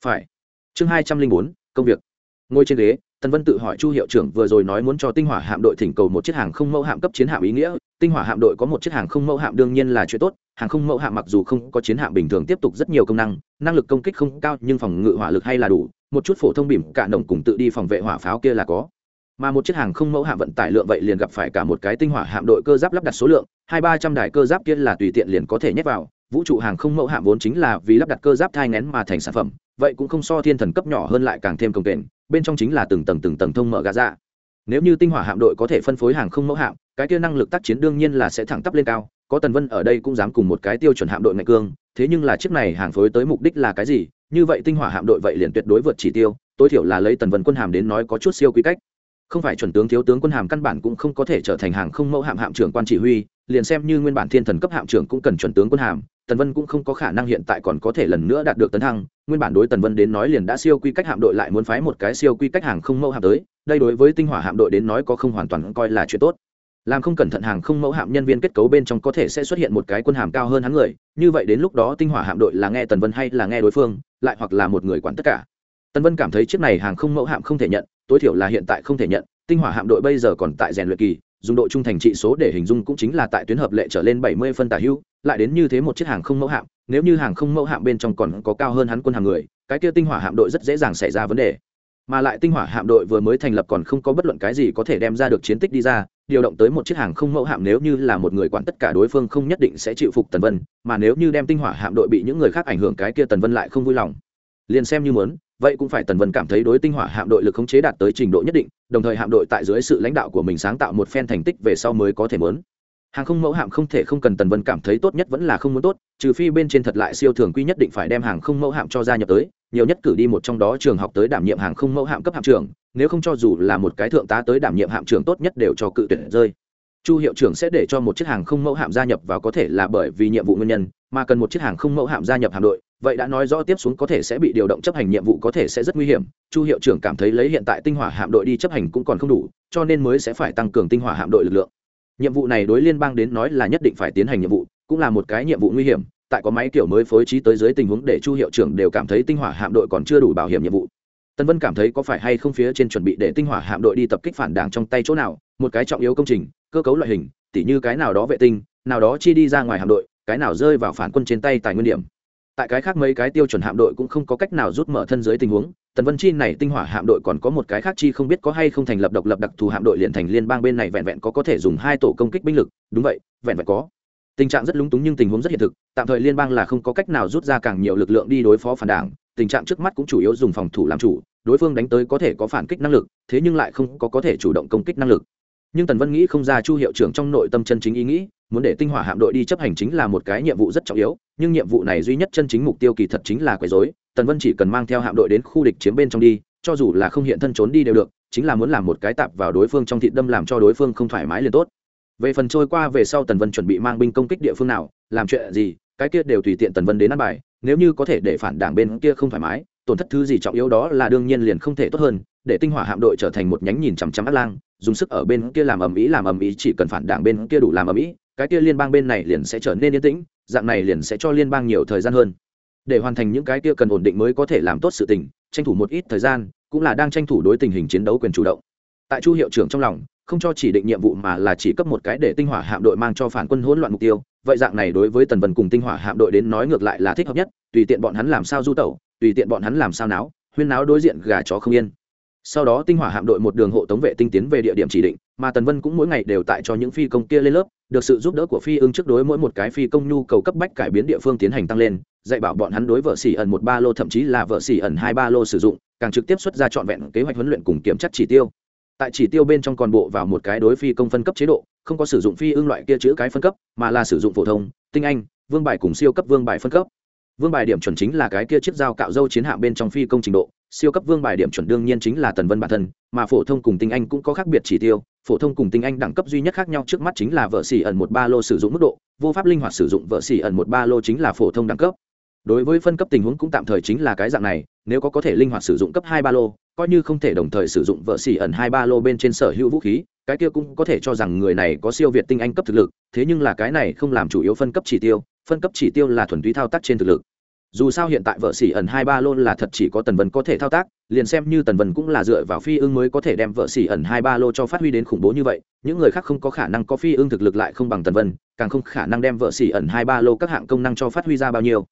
Phải. Chương hai trăm linh bốn, công việc ngồi trên ghế tân vân tự hỏi chu hiệu trưởng vừa rồi nói muốn cho tinh hỏa hạm đội thỉnh cầu một chiếc hàng không mẫu hạm cấp chiến hạm ý nghĩa. Tinh hỏa hạm đội có một chiếc hàng không mẫu hạm đương nhiên là chuyện tốt, hàng không mẫu hạm mặc dù không có chiến hạm bình thường tiếp tục rất nhiều công năng năng lực công kích không cao, nhưng phòng ngự hỏa lực hay là đủ, một chút phổ thông bìm cả đồng cùng tự đi phòng vệ hỏa pháo kia là có. Mà một chiếc hàng không mẫu hạm vận tải lượng vậy liền gặp phải cả một cái tinh hỏa hạm đội cơ giáp lắp đặt số lượng, hai ba trăm đài cơ giáp kia là tùy tiện liền có thể nhét vào. Vũ trụ hàng không mẫu hạm vốn chính là vì lắp đặt cơ giáp thai ngén mà thành sản phẩm vậy cũng không so thiên thần cấp nhỏ hơn lại càng thêm công kềnh, bên trong chính là từng tầng từng tầng thông mở gà ra nếu như tinh hỏa hạm đội có thể phân phối hàng không mẫu hạm, cái kia năng lực tác chiến đương nhiên là sẽ thẳng tắp lên cao, có tần vân ở đây cũng dám cùng một cái tiêu chuẩn hạm đội ngạch cương, thế nhưng là chiếc này hàng phối tới mục đích là cái gì? Như vậy tinh hỏa hạm đội vậy liền tuyệt đối vượt chỉ tiêu, tối thiểu là lấy tần vân quân hàm đến nói có chút siêu quy cách. Không phải chuẩn tướng thiếu tướng quân hàm căn bản cũng không có thể trở thành hàng không mẫu hạm hạm trưởng quan chỉ huy, liền xem như nguyên bản thiên thần cấp hạm trưởng cũng cần chuẩn tướng quân hàm, tần vân cũng không có khả năng hiện tại còn có thể lần nữa đạt được tấn thăng nguyên bản đối tần vân đến nói liền đã siêu quy cách hạm đội lại muốn phái một cái siêu quy cách hàng không mẫu hạm tới, đây đối với tinh hỏa hạm đội đến nói có không hoàn toàn coi là chuyện tốt. Làm không cẩn thận hàng không mẫu hạm nhân viên kết cấu bên trong có thể sẽ xuất hiện một cái quân hàm cao hơn hắn người, như vậy đến lúc đó tinh hỏa hạm đội là nghe tần vân hay là nghe đối phương, lại hoặc là một người quản tất cả. Tần vân cảm thấy chiếc này hàng không mẫu hạm không thể nhận, tối thiểu là hiện tại không thể nhận, tinh hỏa hạm đội bây giờ còn tại rèn luyện kỳ dùng độ trung thành trị số để hình dung cũng chính là tại tuyến hợp lệ trở lên bảy mươi phân tả hữu, lại đến như thế một chiếc hàng không mẫu hạm, nếu như hàng không mẫu hạm bên trong còn có cao hơn hắn quân hàng người, cái kia tinh hỏa hạm đội rất dễ dàng xảy ra vấn đề. Mà lại tinh hỏa hạm đội vừa mới thành lập còn không có bất luận cái gì có thể đem ra được chiến tích đi ra, điều động tới một chiếc hàng không mẫu hạm nếu như là một người quản tất cả đối phương không nhất định sẽ chịu phục tần vân, mà nếu như đem tinh hỏa hạm đội bị những người khác ảnh hưởng cái kia tần vân lại không vui lòng. Liền xem như muốn vậy cũng phải tần vân cảm thấy đối tinh hỏa hạm đội lực khống chế đạt tới trình độ nhất định, đồng thời hạm đội tại dưới sự lãnh đạo của mình sáng tạo một phen thành tích về sau mới có thể muốn. Hàng không mẫu hạm không thể không cần tần vân cảm thấy tốt nhất vẫn là không muốn tốt, trừ phi bên trên thật lại siêu thường quy nhất định phải đem hàng không mẫu hạm cho gia nhập tới, nhiều nhất cử đi một trong đó trường học tới đảm nhiệm hàng không mẫu hạm cấp hạm trưởng, nếu không cho dù là một cái thượng tá tới đảm nhiệm hạm trưởng tốt nhất đều cho cự tuyển rơi. Chu hiệu trưởng sẽ để cho một chiếc hàng không mẫu hạm gia nhập vào có thể là bởi vì nhiệm vụ nguyên nhân, mà cần một chiếc hàng không mẫu hạm gia nhập hạm đội vậy đã nói rõ tiếp xuống có thể sẽ bị điều động chấp hành nhiệm vụ có thể sẽ rất nguy hiểm. Chu hiệu trưởng cảm thấy lấy hiện tại tinh hỏa hạm đội đi chấp hành cũng còn không đủ, cho nên mới sẽ phải tăng cường tinh hỏa hạm đội lực lượng. Nhiệm vụ này đối liên bang đến nói là nhất định phải tiến hành nhiệm vụ, cũng là một cái nhiệm vụ nguy hiểm. Tại có máy kiểu mới phối trí tới dưới tình huống để chu hiệu trưởng đều cảm thấy tinh hỏa hạm đội còn chưa đủ bảo hiểm nhiệm vụ. Tân vân cảm thấy có phải hay không phía trên chuẩn bị để tinh hỏa hạm đội đi tập kích phản đảng trong tay chỗ nào, một cái trọng yếu công trình, cơ cấu loại hình, tỉ như cái nào đó vệ tinh, nào đó chi đi ra ngoài hạm đội, cái nào rơi vào phản quân trên tay tài nguyên điểm tại cái khác mấy cái tiêu chuẩn hạm đội cũng không có cách nào rút mở thân dưới tình huống, tần vân chi này tinh hỏa hạm đội còn có một cái khác chi không biết có hay không thành lập độc lập đặc thù hạm đội liền thành liên bang bên này vẹn vẹn có có thể dùng hai tổ công kích binh lực, đúng vậy, vẹn vẹn có. Tình trạng rất lúng túng nhưng tình huống rất hiện thực, tạm thời liên bang là không có cách nào rút ra càng nhiều lực lượng đi đối phó phản đảng, tình trạng trước mắt cũng chủ yếu dùng phòng thủ làm chủ, đối phương đánh tới có thể có phản kích năng lực, thế nhưng lại không có có thể chủ động công kích năng lực. Nhưng tần vân nghĩ không ra chu hiệu trưởng trong nội tâm chân chính ý nghĩ muốn để tinh hỏa hạm đội đi chấp hành chính là một cái nhiệm vụ rất trọng yếu, nhưng nhiệm vụ này duy nhất chân chính mục tiêu kỳ thật chính là quấy dối tần vân chỉ cần mang theo hạm đội đến khu địch chiếm bên trong đi, cho dù là không hiện thân trốn đi đều được, chính là muốn làm một cái tạp vào đối phương trong thịt đâm làm cho đối phương không thoải mái liền tốt. Về phần trôi qua về sau tần vân chuẩn bị mang binh công kích địa phương nào, làm chuyện gì, cái kia đều tùy tiện tần vân đến ăn bài, nếu như có thể để phản đảng bên kia không thoải mái, tổn thất thứ gì trọng yếu đó là đương nhiên liền không thể tốt hơn, để tinh hỏa hạm đội trở thành một nhánh nhìn chằm chằm át lang dùng sức ở bên kia làm ầm ĩ, làm ầm ĩ, chỉ cần phản đảng bên kia đủ làm ầm ĩ, cái kia liên bang bên này liền sẽ trở nên yên tĩnh, dạng này liền sẽ cho liên bang nhiều thời gian hơn. Để hoàn thành những cái kia cần ổn định mới có thể làm tốt sự tình, tranh thủ một ít thời gian, cũng là đang tranh thủ đối tình hình chiến đấu quyền chủ động. Tại chu hiệu trưởng trong lòng, không cho chỉ định nhiệm vụ mà là chỉ cấp một cái để tinh hỏa hạm đội mang cho phản quân hỗn loạn mục tiêu, vậy dạng này đối với tần vân cùng tinh hỏa hạm đội đến nói ngược lại là thích hợp nhất, tùy tiện bọn hắn làm sao du tẩu, tùy tiện bọn hắn làm sao náo, huyên náo đối diện gà chó không yên sau đó tinh hỏa hạm đội một đường hộ tống vệ tinh tiến về địa điểm chỉ định, mà tần vân cũng mỗi ngày đều tại cho những phi công kia lên lớp, được sự giúp đỡ của phi ưng trước đối mỗi một cái phi công nhu cầu cấp bách cải biến địa phương tiến hành tăng lên, dạy bảo bọn hắn đối vợ xỉ ẩn một ba lô, thậm chí là vợ xỉ ẩn hai ba lô sử dụng, càng trực tiếp xuất ra trọn vẹn kế hoạch huấn luyện cùng kiểm chất chỉ tiêu. Tại chỉ tiêu bên trong còn bộ vào một cái đối phi công phân cấp chế độ, không có sử dụng phi ưng loại kia chữ cái phân cấp, mà là sử dụng phổ thông, tinh anh, vương bài cùng siêu cấp vương bài phân cấp. Vương bài điểm chuẩn chính là cái kia chiếc dao cạo dâu chiến hạm bên trong phi công trình độ siêu cấp vương bài điểm chuẩn đương nhiên chính là tần vân bản thân, mà phổ thông cùng tinh anh cũng có khác biệt chỉ tiêu. Phổ thông cùng tinh anh đẳng cấp duy nhất khác nhau trước mắt chính là vợ xỉ ẩn một ba lô sử dụng mức độ, vô pháp linh hoạt sử dụng vợ xỉ ẩn một ba lô chính là phổ thông đẳng cấp. Đối với phân cấp tình huống cũng tạm thời chính là cái dạng này, nếu có có thể linh hoạt sử dụng cấp hai ba lô, coi như không thể đồng thời sử dụng vợ xỉ ẩn hai ba lô bên trên sở hữu vũ khí, cái kia cũng có thể cho rằng người này có siêu việt tinh anh cấp thực lực, thế nhưng là cái này không làm chủ yếu phân cấp chỉ tiêu, phân cấp chỉ tiêu là thuần túy thao tác trên thực lực dù sao hiện tại vợ xỉ ẩn hai ba lô là thật chỉ có tần vân có thể thao tác, liền xem như tần vân cũng là dựa vào phi ưng mới có thể đem vợ xỉ ẩn hai ba lô cho phát huy đến khủng bố như vậy, những người khác không có khả năng có phi ưng thực lực lại không bằng tần vân, càng không khả năng đem vợ xỉ ẩn hai ba lô các hạng công năng cho phát huy ra bao nhiêu.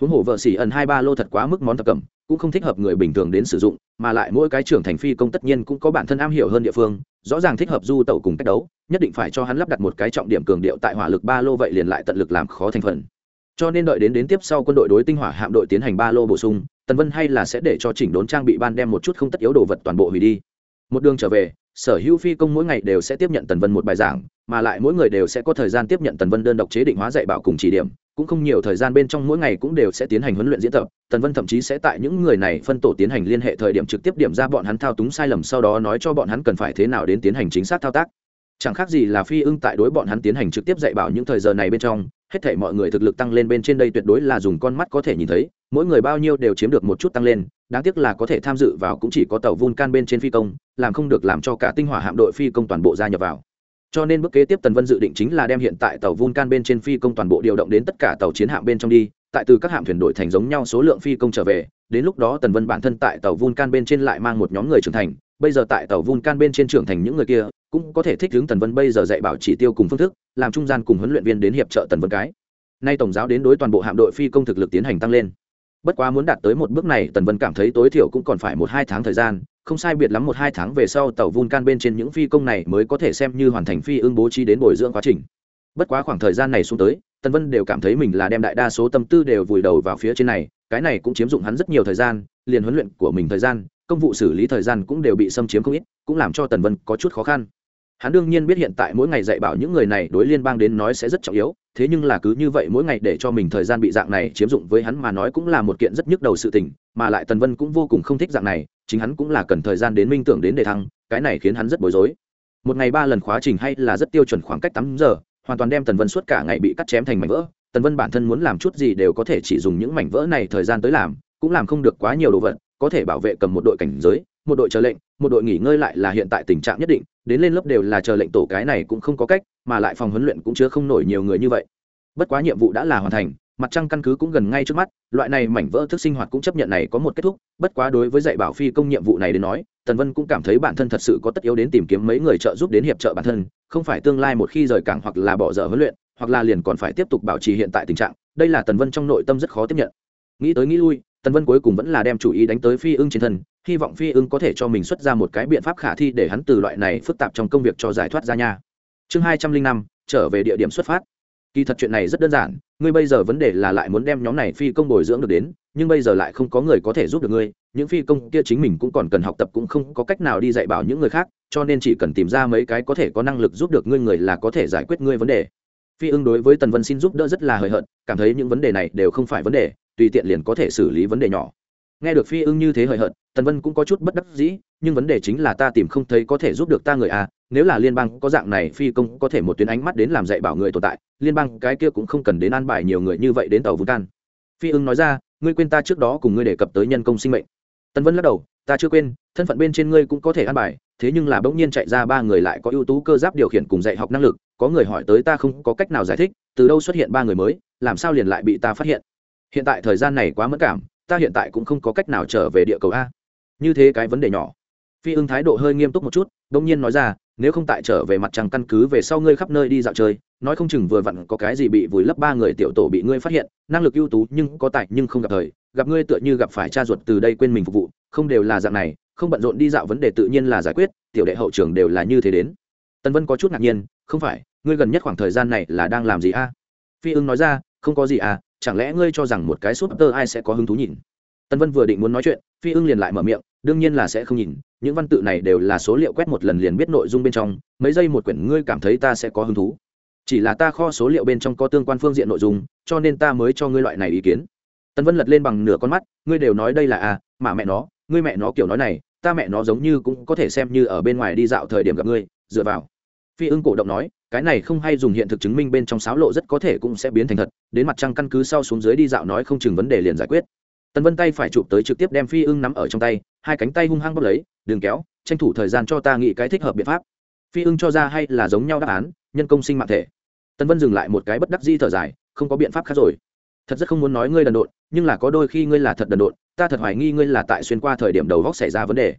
Huống hồ vợ xỉ ẩn hai ba lô thật quá mức món thập cẩm cũng không thích hợp người bình thường đến sử dụng, mà lại mỗi cái trưởng thành phi công tất nhiên cũng có bản thân am hiểu hơn địa phương, rõ ràng thích hợp du tẩu cùng cách đấu, nhất định phải cho hắn lắp đặt một cái trọng điểm cường điệu tại hỏa lực ba lô vậy liền lại tận lực làm khó thành phần cho nên đợi đến đến tiếp sau quân đội đối tinh hỏa hạm đội tiến hành ba lô bổ sung, tần vân hay là sẽ để cho chỉnh đốn trang bị ban đem một chút không tất yếu đồ vật toàn bộ hủy đi. Một đường trở về, sở hữu phi công mỗi ngày đều sẽ tiếp nhận tần vân một bài giảng, mà lại mỗi người đều sẽ có thời gian tiếp nhận tần vân đơn độc chế định hóa dạy bảo cùng chỉ điểm, cũng không nhiều thời gian bên trong mỗi ngày cũng đều sẽ tiến hành huấn luyện diễn tập. Tần vân thậm chí sẽ tại những người này phân tổ tiến hành liên hệ thời điểm trực tiếp điểm ra bọn hắn thao túng sai lầm, sau đó nói cho bọn hắn cần phải thế nào đến tiến hành chính xác thao tác. Chẳng khác gì là phi ưng tại đối bọn hắn tiến hành trực tiếp dạy bảo những thời giờ này bên trong hết thể mọi người thực lực tăng lên bên trên đây tuyệt đối là dùng con mắt có thể nhìn thấy, mỗi người bao nhiêu đều chiếm được một chút tăng lên, đáng tiếc là có thể tham dự vào cũng chỉ có tàu vulcan bên trên phi công, làm không được làm cho cả tinh hỏa hạm đội phi công toàn bộ gia nhập vào. Cho nên bước kế tiếp tần vân dự định chính là đem hiện tại tàu vulcan bên trên phi công toàn bộ điều động đến tất cả tàu chiến hạm bên trong đi, tại từ các hạm thuyền đội thành giống nhau số lượng phi công trở về, đến lúc đó tần vân bản thân tại tàu vulcan bên trên lại mang một nhóm người trưởng thành, bây giờ tại tàu vulcan bên trên trưởng thành những người kia cũng có thể thích hướng tần vân bây giờ dạy bảo chỉ tiêu cùng phương thức, làm trung gian cùng huấn luyện viên đến hiệp trợ tần vân cái. Nay tổng giáo đến đối toàn bộ hạm đội phi công thực lực tiến hành tăng lên. Bất quá muốn đạt tới một bước này, tần vân cảm thấy tối thiểu cũng còn phải một hai tháng thời gian, không sai biệt lắm một hai tháng về sau tàu vun can bên trên những phi công này mới có thể xem như hoàn thành phi ưng bố trí đến bồi dưỡng quá trình. Bất quá khoảng thời gian này xuống tới, tần vân đều cảm thấy mình là đem đại đa số tâm tư đều vùi đầu vào phía trên này, cái này cũng chiếm dụng hắn rất nhiều thời gian, liền huấn luyện của mình thời gian, công vụ xử lý thời gian cũng đều bị xâm chiếm không ít, cũng làm cho tần vân có chút khó khăn hắn đương nhiên biết hiện tại mỗi ngày dạy bảo những người này đối liên bang đến nói sẽ rất trọng yếu, thế nhưng là cứ như vậy mỗi ngày để cho mình thời gian bị dạng này chiếm dụng với hắn mà nói cũng là một kiện rất nhức đầu sự tình, mà lại tần vân cũng vô cùng không thích dạng này, chính hắn cũng là cần thời gian đến minh tưởng đến đề thăng, cái này khiến hắn rất bối rối. Một ngày ba lần khóa trình hay là rất tiêu chuẩn khoảng cách tám giờ, hoàn toàn đem tần vân suốt cả ngày bị cắt chém thành mảnh vỡ. Tần vân bản thân muốn làm chút gì đều có thể chỉ dùng những mảnh vỡ này thời gian tới làm, cũng làm không được quá nhiều đồ vật, có thể bảo vệ cầm một đội cảnh giới một đội chờ lệnh, một đội nghỉ ngơi lại là hiện tại tình trạng nhất định, đến lên lớp đều là chờ lệnh tổ cái này cũng không có cách, mà lại phòng huấn luyện cũng chứa không nổi nhiều người như vậy. Bất quá nhiệm vụ đã là hoàn thành, mặt trăng căn cứ cũng gần ngay trước mắt, loại này mảnh vỡ thức sinh hoạt cũng chấp nhận này có một kết thúc, bất quá đối với dạy bảo phi công nhiệm vụ này đến nói, tần vân cũng cảm thấy bản thân thật sự có tất yếu đến tìm kiếm mấy người trợ giúp đến hiệp trợ bản thân, không phải tương lai một khi rời cảng hoặc là bỏ dở huấn luyện, hoặc là liền còn phải tiếp tục bảo trì hiện tại tình trạng, đây là tần vân trong nội tâm rất khó tiếp nhận. Nghĩ tới nghĩ lui tần vân cuối cùng vẫn là đem chủ ý đánh tới phi ưng trên thân, hy vọng phi ưng có thể cho mình xuất ra một cái biện pháp khả thi để hắn từ loại này phức tạp trong công việc cho giải thoát ra nha. Chương hai trăm linh năm, trở về địa điểm xuất phát. Kỳ thật chuyện này rất đơn giản, ngươi bây giờ vấn đề là lại muốn đem nhóm này phi công bồi dưỡng được đến, nhưng bây giờ lại không có người có thể giúp được ngươi, những phi công kia chính mình cũng còn cần học tập cũng không có cách nào đi dạy bảo những người khác, cho nên chỉ cần tìm ra mấy cái có thể có năng lực giúp được ngươi người là có thể giải quyết ngươi vấn đề. Phi ưng đối với tần vân xin giúp đỡ rất là hời hợt, cảm thấy những vấn đề này đều không phải vấn đề tùy tiện liền có thể xử lý vấn đề nhỏ. Nghe được phi ưng như thế hời hợt, tần vân cũng có chút bất đắc dĩ, nhưng vấn đề chính là ta tìm không thấy có thể giúp được ta người à nếu là liên bang có dạng này, phi công có thể một tuyến ánh mắt đến làm dạy bảo người tồn tại, liên bang cái kia cũng không cần đến an bài nhiều người như vậy đến tàu vũ can. Phi ưng nói ra, ngươi quên ta trước đó cùng ngươi đề cập tới nhân công sinh mệnh. Tần vân lắc đầu, ta chưa quên, thân phận bên trên ngươi cũng có thể an bài, thế nhưng là bỗng nhiên chạy ra ba người lại có ưu tú cơ giáp điều khiển cùng dạy học năng lực, có người hỏi tới ta không có cách nào giải thích, từ đâu xuất hiện ba người mới, làm sao liền lại bị ta phát hiện? Hiện tại thời gian này quá mất cảm, ta hiện tại cũng không có cách nào trở về địa cầu a. Như thế cái vấn đề nhỏ. Phi ưng thái độ hơi nghiêm túc một chút, đông nhiên nói ra, nếu không tại trở về mặt trăng căn cứ về sau ngươi khắp nơi đi dạo chơi, nói không chừng vừa vặn có cái gì bị vùi lấp ba người tiểu tổ bị ngươi phát hiện, năng lực ưu tú nhưng có tài nhưng không gặp thời, gặp ngươi tựa như gặp phải cha ruột từ đây quên mình phục vụ, không đều là dạng này, không bận rộn đi dạo vấn đề tự nhiên là giải quyết, tiểu đệ hậu trường đều là như thế đến. Tân vân có chút ngạc nhiên, không phải, ngươi gần nhất khoảng thời gian này là đang làm gì a? Phi ưng nói ra, không có gì à chẳng lẽ ngươi cho rằng một cái súp tơ ai sẽ có hứng thú nhìn? Tân vân vừa định muốn nói chuyện, phi ưng liền lại mở miệng, đương nhiên là sẽ không nhìn, những văn tự này đều là số liệu quét một lần liền biết nội dung bên trong, mấy giây một quyển ngươi cảm thấy ta sẽ có hứng thú. Chỉ là ta kho số liệu bên trong có tương quan phương diện nội dung, cho nên ta mới cho ngươi loại này ý kiến. Tân vân lật lên bằng nửa con mắt, ngươi đều nói đây là à mà mẹ nó, ngươi mẹ nó kiểu nói này, ta mẹ nó giống như cũng có thể xem như ở bên ngoài đi dạo thời điểm gặp ngươi, dựa vào phi ưng cổ động nói, cái này không hay dùng hiện thực chứng minh bên trong sáo lộ rất có thể cũng sẽ biến thành thật, đến mặt trăng căn cứ sau xuống dưới đi dạo nói không chừng vấn đề liền giải quyết. Tần vân tay phải chụp tới trực tiếp đem phi ưng nắm ở trong tay, hai cánh tay hung hăng bóp lấy đường kéo, tranh thủ thời gian cho ta nghĩ cái thích hợp biện pháp. Phi ưng cho ra hay là giống nhau đáp án, nhân công sinh mạng thể. Tần vân dừng lại một cái bất đắc di thở dài, không có biện pháp khác rồi. Thật rất không muốn nói ngươi đần độn, nhưng là có đôi khi ngươi là thật đần độn, ta thật hoài nghi ngươi là tại xuyên qua thời điểm đầu góc xảy ra vấn đề.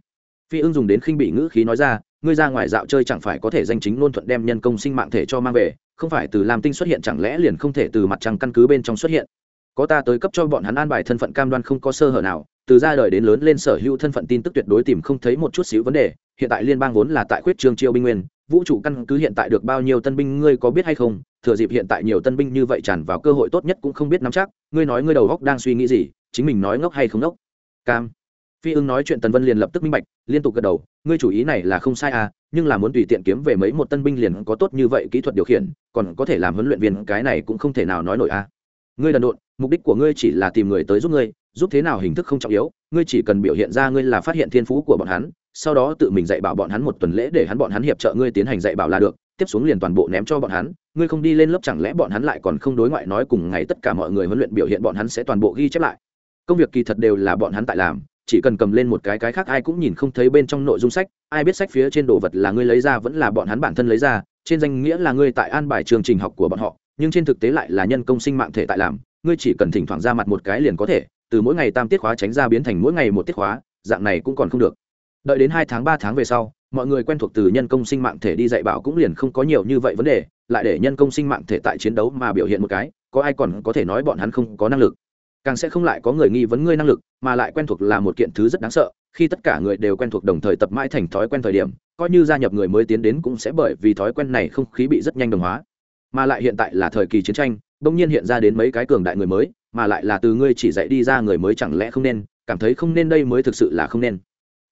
Phi ưng dùng đến khinh bị ngữ khí nói ra ngươi ra ngoài dạo chơi chẳng phải có thể danh chính luôn thuận đem nhân công sinh mạng thể cho mang về, không phải từ làm tinh xuất hiện chẳng lẽ liền không thể từ mặt trăng căn cứ bên trong xuất hiện? Có ta tới cấp cho bọn hắn an bài thân phận cam đoan không có sơ hở nào, từ ra đời đến lớn lên sở hữu thân phận tin tức tuyệt đối tìm không thấy một chút xíu vấn đề, hiện tại liên bang vốn là tại khuyết trương chiêu binh nguyên, vũ trụ căn cứ hiện tại được bao nhiêu tân binh ngươi có biết hay không? Thừa dịp hiện tại nhiều tân binh như vậy tràn vào cơ hội tốt nhất cũng không biết nắm chắc, ngươi nói ngươi đầu góc đang suy nghĩ gì, chính mình nói ngốc hay không ngốc? Cam phi ưng nói chuyện tần vân liền lập tức minh bạch, liên tục gật đầu, ngươi chủ ý này là không sai à nhưng là muốn tùy tiện kiếm về mấy một tân binh liền có tốt như vậy kỹ thuật điều khiển, còn có thể làm huấn luyện viên, cái này cũng không thể nào nói nổi à. Ngươi đần độn, mục đích của ngươi chỉ là tìm người tới giúp ngươi, giúp thế nào hình thức không trọng yếu, ngươi chỉ cần biểu hiện ra ngươi là phát hiện thiên phú của bọn hắn, sau đó tự mình dạy bảo bọn hắn một tuần lễ để hắn bọn hắn hiệp trợ ngươi tiến hành dạy bảo là được, tiếp xuống liền toàn bộ ném cho bọn hắn, ngươi không đi lên lớp chẳng lẽ bọn hắn lại còn không đối ngoại nói cùng ngày tất cả mọi người huấn luyện biểu hiện bọn hắn sẽ toàn bộ ghi chép lại. Công việc kỳ thật đều là bọn hắn tại làm chỉ cần cầm lên một cái cái khác ai cũng nhìn không thấy bên trong nội dung sách, ai biết sách phía trên đồ vật là ngươi lấy ra vẫn là bọn hắn bản thân lấy ra, trên danh nghĩa là ngươi tại an bài chương trình học của bọn họ, nhưng trên thực tế lại là nhân công sinh mạng thể tại làm, ngươi chỉ cần thỉnh thoảng ra mặt một cái liền có thể, từ mỗi ngày tam tiết khóa tránh ra biến thành mỗi ngày một tiết khóa, dạng này cũng còn không được. Đợi đến hai tháng ba tháng về sau, mọi người quen thuộc từ nhân công sinh mạng thể đi dạy bảo cũng liền không có nhiều như vậy vấn đề, lại để nhân công sinh mạng thể tại chiến đấu mà biểu hiện một cái, có ai còn có thể nói bọn hắn không có năng lực càng sẽ không lại có người nghi vấn ngươi năng lực, mà lại quen thuộc là một kiện thứ rất đáng sợ, khi tất cả người đều quen thuộc đồng thời tập mãi thành thói quen thời điểm, coi như gia nhập người mới tiến đến cũng sẽ bởi vì thói quen này không khí bị rất nhanh đồng hóa. Mà lại hiện tại là thời kỳ chiến tranh, bỗng nhiên hiện ra đến mấy cái cường đại người mới, mà lại là từ ngươi chỉ dạy đi ra người mới chẳng lẽ không nên, cảm thấy không nên đây mới thực sự là không nên.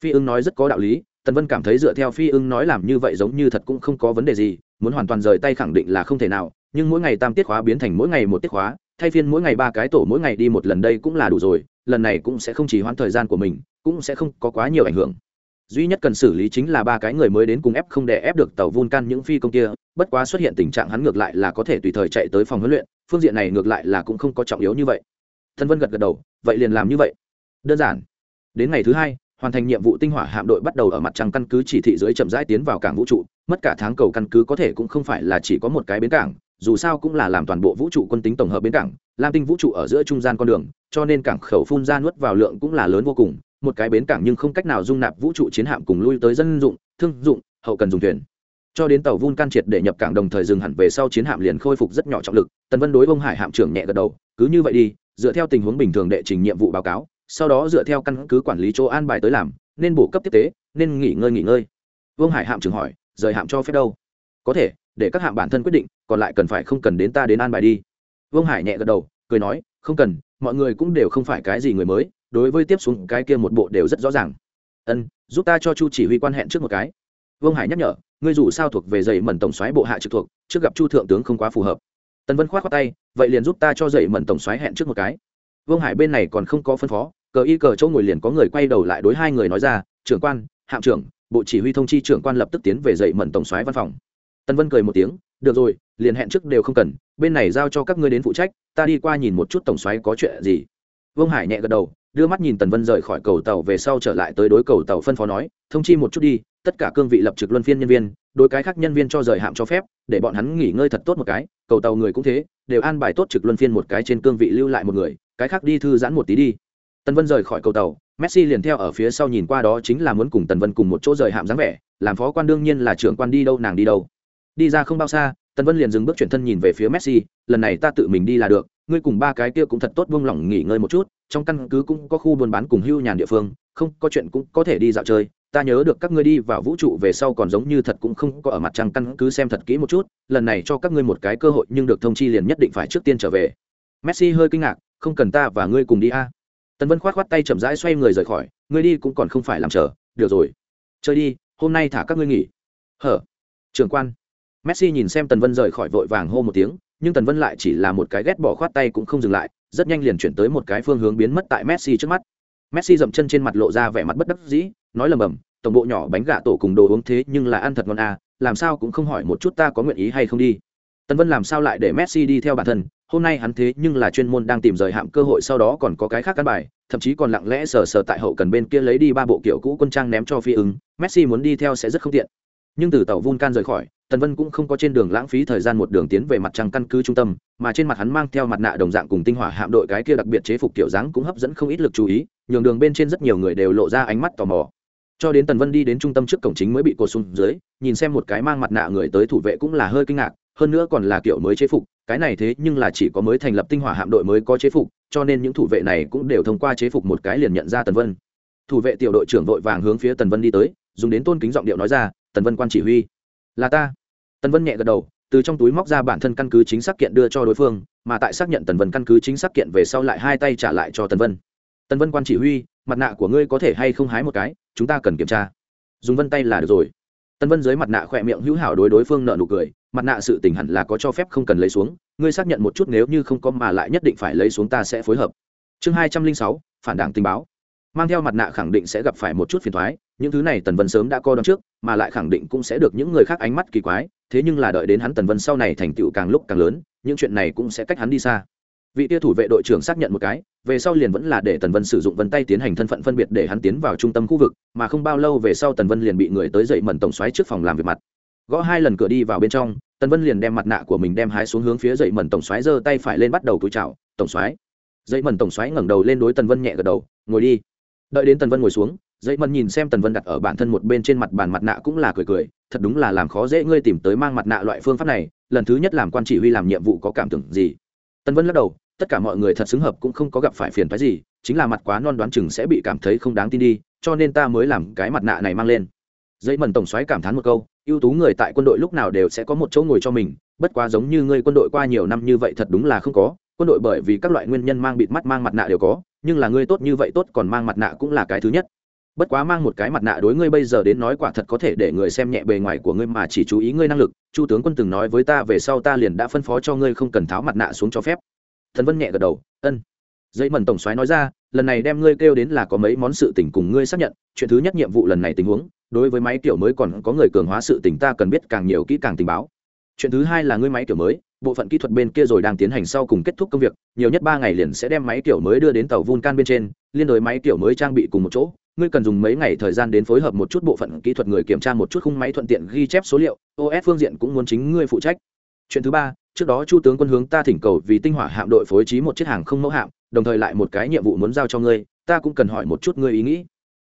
Phi ưng nói rất có đạo lý, tần vân cảm thấy dựa theo phi ưng nói làm như vậy giống như thật cũng không có vấn đề gì, muốn hoàn toàn rời tay khẳng định là không thể nào, nhưng mỗi ngày tam tiết khóa biến thành mỗi ngày một tiết khóa thay phiên mỗi ngày ba cái tổ mỗi ngày đi một lần đây cũng là đủ rồi, lần này cũng sẽ không chỉ hoãn thời gian của mình, cũng sẽ không có quá nhiều ảnh hưởng. Duy nhất cần xử lý chính là ba cái người mới đến cùng ép không để ép được tàu vulcan những phi công kia, bất quá xuất hiện tình trạng hắn ngược lại là có thể tùy thời chạy tới phòng huấn luyện, phương diện này ngược lại là cũng không có trọng yếu như vậy. Thân vân gật gật đầu, vậy liền làm như vậy. Đơn giản. Đến ngày thứ hai, hoàn thành nhiệm vụ tinh hỏa hạm đội bắt đầu ở mặt trăng căn cứ chỉ thị dưới chậm rãi tiến vào cảng vũ trụ, mất cả tháng cầu căn cứ có thể cũng không phải là chỉ có một cái bến cảng dù sao cũng là làm toàn bộ vũ trụ quân tính tổng hợp bến cảng, lam tinh vũ trụ ở giữa trung gian con đường, cho nên cảng khẩu phun ra nuốt vào lượng cũng là lớn vô cùng, một cái bến cảng nhưng không cách nào dung nạp vũ trụ chiến hạm cùng lui tới dân dụng, thương dụng, hậu cần dùng thuyền. Cho đến tàu vun can triệt để nhập cảng đồng thời dừng hẳn về sau chiến hạm liền khôi phục rất nhỏ trọng lực, tần vân đối bông hải hạm trưởng nhẹ gật đầu, cứ như vậy đi, dựa theo tình huống bình thường đệ trình nhiệm vụ báo cáo, sau đó dựa theo căn cứ quản lý chỗ an bài tới làm, nên bổ cấp tiếp tế, nên nghỉ ngơi nghỉ ngơi. Vương hải hạm trưởng hỏi, rời hạm cho phép đâu? Có thể để các hạng bản thân quyết định, còn lại cần phải không cần đến ta đến an bài đi. Vương hải nhẹ gật đầu, cười nói, không cần, mọi người cũng đều không phải cái gì người mới, đối với tiếp xuống cái kia một bộ đều rất rõ ràng. Ân, giúp ta cho chu chỉ huy quan hẹn trước một cái. Vương hải nhắc nhở, ngươi dù sao thuộc về dậy mẩn tổng xoáy bộ hạ trực thuộc, trước gặp chu thượng tướng không quá phù hợp. Tần vân khoát khoát tay, vậy liền giúp ta cho dậy mẩn tổng xoáy hẹn trước một cái. Vương hải bên này còn không có phân phó, cờ y cờ chỗ ngồi liền có người quay đầu lại đối hai người nói ra, trưởng quan, hạm trưởng, bộ chỉ huy thông chi trưởng quan lập tức tiến về dậy mẩn tổng xoáy văn phòng tần vân cười một tiếng, được rồi, liền hẹn trước đều không cần, bên này giao cho các ngươi đến phụ trách, ta đi qua nhìn một chút tổng xoáy có chuyện gì. Vương hải nhẹ gật đầu, đưa mắt nhìn tần vân rời khỏi cầu tàu về sau trở lại tới đối cầu tàu phân phó nói, thông chi một chút đi, tất cả cương vị lập trực luân phiên nhân viên, đối cái khác nhân viên cho rời hạm cho phép, để bọn hắn nghỉ ngơi thật tốt một cái, cầu tàu người cũng thế, đều an bài tốt trực luân phiên một cái trên cương vị lưu lại một người, cái khác đi thư giãn một tí đi. Tần vân rời khỏi cầu tàu, messi liền theo ở phía sau nhìn qua đó chính là muốn cùng tần vân cùng một chỗ rời hạm dáng vẻ, làm phó quan đương nhiên là trưởng quan đi đâu nàng đi đâu đi ra không bao xa, tần vân liền dừng bước chuyển thân nhìn về phía messi, lần này ta tự mình đi là được, ngươi cùng ba cái kia cũng thật tốt vung lỏng nghỉ ngơi một chút, trong căn cứ cũng có khu buôn bán cùng hưu nhàn địa phương, không có chuyện cũng có thể đi dạo chơi. Ta nhớ được các ngươi đi vào vũ trụ về sau còn giống như thật cũng không có ở mặt trăng căn cứ xem thật kỹ một chút, lần này cho các ngươi một cái cơ hội nhưng được thông chi liền nhất định phải trước tiên trở về. Messi hơi kinh ngạc, không cần ta và ngươi cùng đi a. Tần vân khoát khoát tay chậm rãi xoay người rời khỏi, ngươi đi cũng còn không phải làm chờ, được rồi. Chơi đi, hôm nay thả các ngươi nghỉ. Hở, trưởng quan messi nhìn xem tần vân rời khỏi vội vàng hô một tiếng, nhưng tần vân lại chỉ là một cái ghét bỏ khoát tay cũng không dừng lại, rất nhanh liền chuyển tới một cái phương hướng biến mất tại messi trước mắt. Messi dậm chân trên mặt lộ ra vẻ mặt bất đắc dĩ, nói lầm bầm, tổng bộ nhỏ bánh gà tổ cùng đồ uống thế nhưng là ăn thật ngon à làm sao cũng không hỏi một chút ta có nguyện ý hay không đi. Tần vân làm sao lại để messi đi theo bản thân, hôm nay hắn thế nhưng là chuyên môn đang tìm rời hạm cơ hội sau đó còn có cái khác căn bài, thậm chí còn lặng lẽ sờ sờ tại hậu cần bên kia lấy đi ba bộ kiểu cũ quân trang ném cho phi ứng, messi muốn đi theo sẽ rất không tiện nhưng từ tàu vulcan rời khỏi, tần vân cũng không có trên đường lãng phí thời gian một đường tiến về mặt trăng căn cứ trung tâm, mà trên mặt hắn mang theo mặt nạ đồng dạng cùng tinh hỏa hạm đội cái kia đặc biệt chế phục kiểu dáng cũng hấp dẫn không ít lực chú ý, nhường đường bên trên rất nhiều người đều lộ ra ánh mắt tò mò. Cho đến tần vân đi đến trung tâm trước cổng chính mới bị cột xuống dưới, nhìn xem một cái mang mặt nạ người tới thủ vệ cũng là hơi kinh ngạc, hơn nữa còn là kiểu mới chế phục, cái này thế nhưng là chỉ có mới thành lập tinh hỏa hạm đội mới có chế phục, cho nên những thủ vệ này cũng đều thông qua chế phục một cái liền nhận ra tần vân. Thủ vệ tiểu đội trưởng vội vàng hướng phía tần vân đi tới, dùng đến tôn kính giọng điệu nói ra tần vân quan chỉ huy. Là ta. Tần vân nhẹ gật đầu, từ trong túi móc ra bản thân căn cứ chính xác kiện đưa cho đối phương, mà tại xác nhận tần vân căn cứ chính xác kiện về sau lại hai tay trả lại cho tần vân. Tần vân quan chỉ huy, mặt nạ của ngươi có thể hay không hái một cái, chúng ta cần kiểm tra. Dùng vân tay là được rồi. Tần vân dưới mặt nạ khỏe miệng hữu hảo đối đối phương nợ nụ cười, mặt nạ sự tình hẳn là có cho phép không cần lấy xuống, ngươi xác nhận một chút nếu như không có mà lại nhất định phải lấy xuống ta sẽ phối hợp. Chương hai trăm linh sáu, phản đảng tình báo. Mang theo mặt nạ khẳng định sẽ gặp phải một chút phiền thoái những thứ này tần vân sớm đã co đón trước, mà lại khẳng định cũng sẽ được những người khác ánh mắt kỳ quái, thế nhưng là đợi đến hắn tần vân sau này thành tựu càng lúc càng lớn, những chuyện này cũng sẽ cách hắn đi xa. Vị tia thủ vệ đội trưởng xác nhận một cái, về sau liền vẫn là để tần vân sử dụng vân tay tiến hành thân phận phân biệt để hắn tiến vào trung tâm khu vực, mà không bao lâu về sau tần vân liền bị người tới dậy mẩn tổng xoáy trước phòng làm việc mặt. Gõ hai lần cửa đi vào bên trong, tần vân liền đem mặt nạ của mình đem hái xuống hướng phía dậy mẩn tổng xoáy giơ tay phải lên bắt đầu túi chào, tổng xoáy dậy mẩn tổng xoáy ngẩng đầu lên đối tần vân nhẹ gật đầu, ngồi đi. Đợi đến tần vân ngồi xuống dậy mần nhìn xem tần vân đặt ở bản thân một bên trên mặt bàn mặt nạ cũng là cười cười, thật đúng là làm khó dễ ngươi tìm tới mang mặt nạ loại phương pháp này, lần thứ nhất làm quan chỉ huy làm nhiệm vụ có cảm tưởng gì? Tần vân lắc đầu, tất cả mọi người thật xứng hợp cũng không có gặp phải phiền phái gì, chính là mặt quá non đoán chừng sẽ bị cảm thấy không đáng tin đi, cho nên ta mới làm cái mặt nạ này mang lên. Dây mần tổng xoáy cảm thán một câu, ưu tú người tại quân đội lúc nào đều sẽ có một chỗ ngồi cho mình, bất quá giống như ngươi quân đội qua nhiều năm như vậy thật đúng là không có, quân đội bởi vì các loại nguyên nhân mang bịt mắt mang mặt nạ đều có, nhưng là ngươi tốt như vậy tốt còn mang mặt nạ cũng là cái thứ nhất bất quá mang một cái mặt nạ đối ngươi bây giờ đến nói quả thật có thể để người xem nhẹ bề ngoài của ngươi mà chỉ chú ý ngươi năng lực. Chu tướng quân từng nói với ta về sau ta liền đã phân phó cho ngươi không cần tháo mặt nạ xuống cho phép. Thần vân nhẹ gật đầu, ân. Dây mần tổng soái nói ra, lần này đem ngươi kêu đến là có mấy món sự tình cùng ngươi xác nhận, chuyện thứ nhất nhiệm vụ lần này tình huống, đối với máy kiểu mới còn có người cường hóa sự tình ta cần biết càng nhiều kỹ càng tình báo. Chuyện thứ hai là ngươi máy kiểu mới, bộ phận kỹ thuật bên kia rồi đang tiến hành sau cùng kết thúc công việc, nhiều nhất ba ngày liền sẽ đem máy kiểu mới đưa đến tàu vulcan bên trên, liên đối máy kiểu mới trang bị cùng một chỗ ngươi cần dùng mấy ngày thời gian đến phối hợp một chút bộ phận kỹ thuật người kiểm tra một chút khung máy thuận tiện ghi chép số liệu os phương diện cũng muốn chính ngươi phụ trách. Chuyện thứ ba, trước đó chu tướng quân hướng ta thỉnh cầu vì tinh hỏa hạm đội phối trí một chiếc hàng không mẫu hạm, đồng thời lại một cái nhiệm vụ muốn giao cho ngươi, ta cũng cần hỏi một chút ngươi ý nghĩ.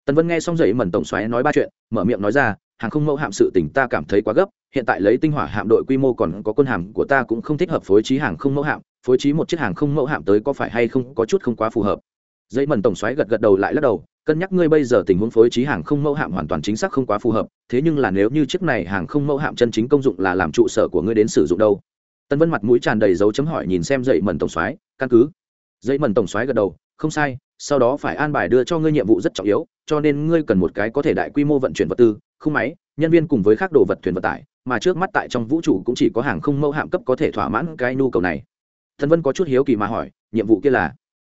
Tần vân nghe xong dậy mẩn tổng xoáy nói ba chuyện, mở miệng nói ra, hàng không mẫu hạm sự tỉnh ta cảm thấy quá gấp, hiện tại lấy tinh hỏa hạm đội quy mô còn có quân hàm của ta cũng không thích hợp phối trí hàng không mẫu hạm, phối trí một chiếc hàng không mẫu hạm tới có phải hay không có chút không quá phù hợp. Dây mần tổng xoáy gật gật đầu lại lắc đầu cân nhắc ngươi bây giờ tình huống phối trí hàng không mẫu hạm hoàn toàn chính xác không quá phù hợp, thế nhưng là nếu như chiếc này hàng không mẫu hạm chân chính công dụng là làm trụ sở của ngươi đến sử dụng đâu? Tân vân mặt mũi tràn đầy dấu chấm hỏi nhìn xem dậy mần tổng xoáy căn cứ. Dậy mần tổng xoáy gật đầu, không sai, sau đó phải an bài đưa cho ngươi nhiệm vụ rất trọng yếu, cho nên ngươi cần một cái có thể đại quy mô vận chuyển vật tư không máy, nhân viên cùng với các đồ vật thuyền vận tải, mà trước mắt tại trong vũ trụ cũng chỉ có hàng không mẫu hạm cấp có thể thỏa mãn cái nhu cầu này. Tân vân có chút hiếu kỳ mà hỏi, nhiệm vụ kia là?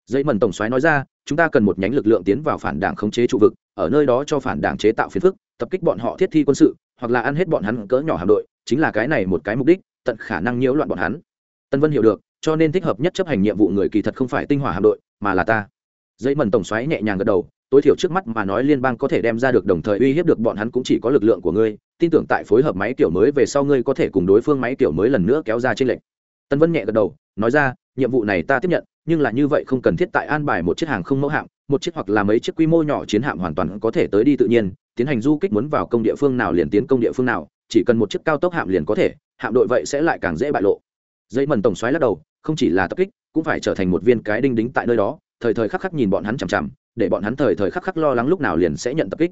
Dây mần tổng xoáy nói ra chúng ta cần một nhánh lực lượng tiến vào phản đảng khống chế trụ vực, ở nơi đó cho phản đảng chế tạo phiền phức, tập kích bọn họ thiết thi quân sự, hoặc là ăn hết bọn hắn cỡ nhỏ hạm đội, chính là cái này một cái mục đích, tận khả năng nhiễu loạn bọn hắn. Tân vân hiểu được, cho nên thích hợp nhất chấp hành nhiệm vụ người kỳ thật không phải tinh hỏa hạm đội, mà là ta. Dây mần tổng xoáy nhẹ nhàng gật đầu, tối thiểu trước mắt mà nói liên bang có thể đem ra được đồng thời uy hiếp được bọn hắn cũng chỉ có lực lượng của ngươi, tin tưởng tại phối hợp máy kiểu mới về sau ngươi có thể cùng đối phương máy kiểu mới lần nữa kéo ra trên lệnh tân vân nhẹ gật đầu, nói ra, nhiệm vụ này ta tiếp nhận nhưng là như vậy không cần thiết tại an bài một chiếc hàng không mẫu hạm, một chiếc hoặc là mấy chiếc quy mô nhỏ chiến hạm hoàn toàn có thể tới đi tự nhiên, tiến hành du kích muốn vào công địa phương nào liền tiến công địa phương nào, chỉ cần một chiếc cao tốc hạm liền có thể, hạm đội vậy sẽ lại càng dễ bại lộ. Dây mần tổng xoáy lắc đầu, không chỉ là tập kích, cũng phải trở thành một viên cái đinh đính tại nơi đó, thời thời khắc khắc nhìn bọn hắn chằm chằm, để bọn hắn thời thời khắc khắc lo lắng lúc nào liền sẽ nhận tập kích.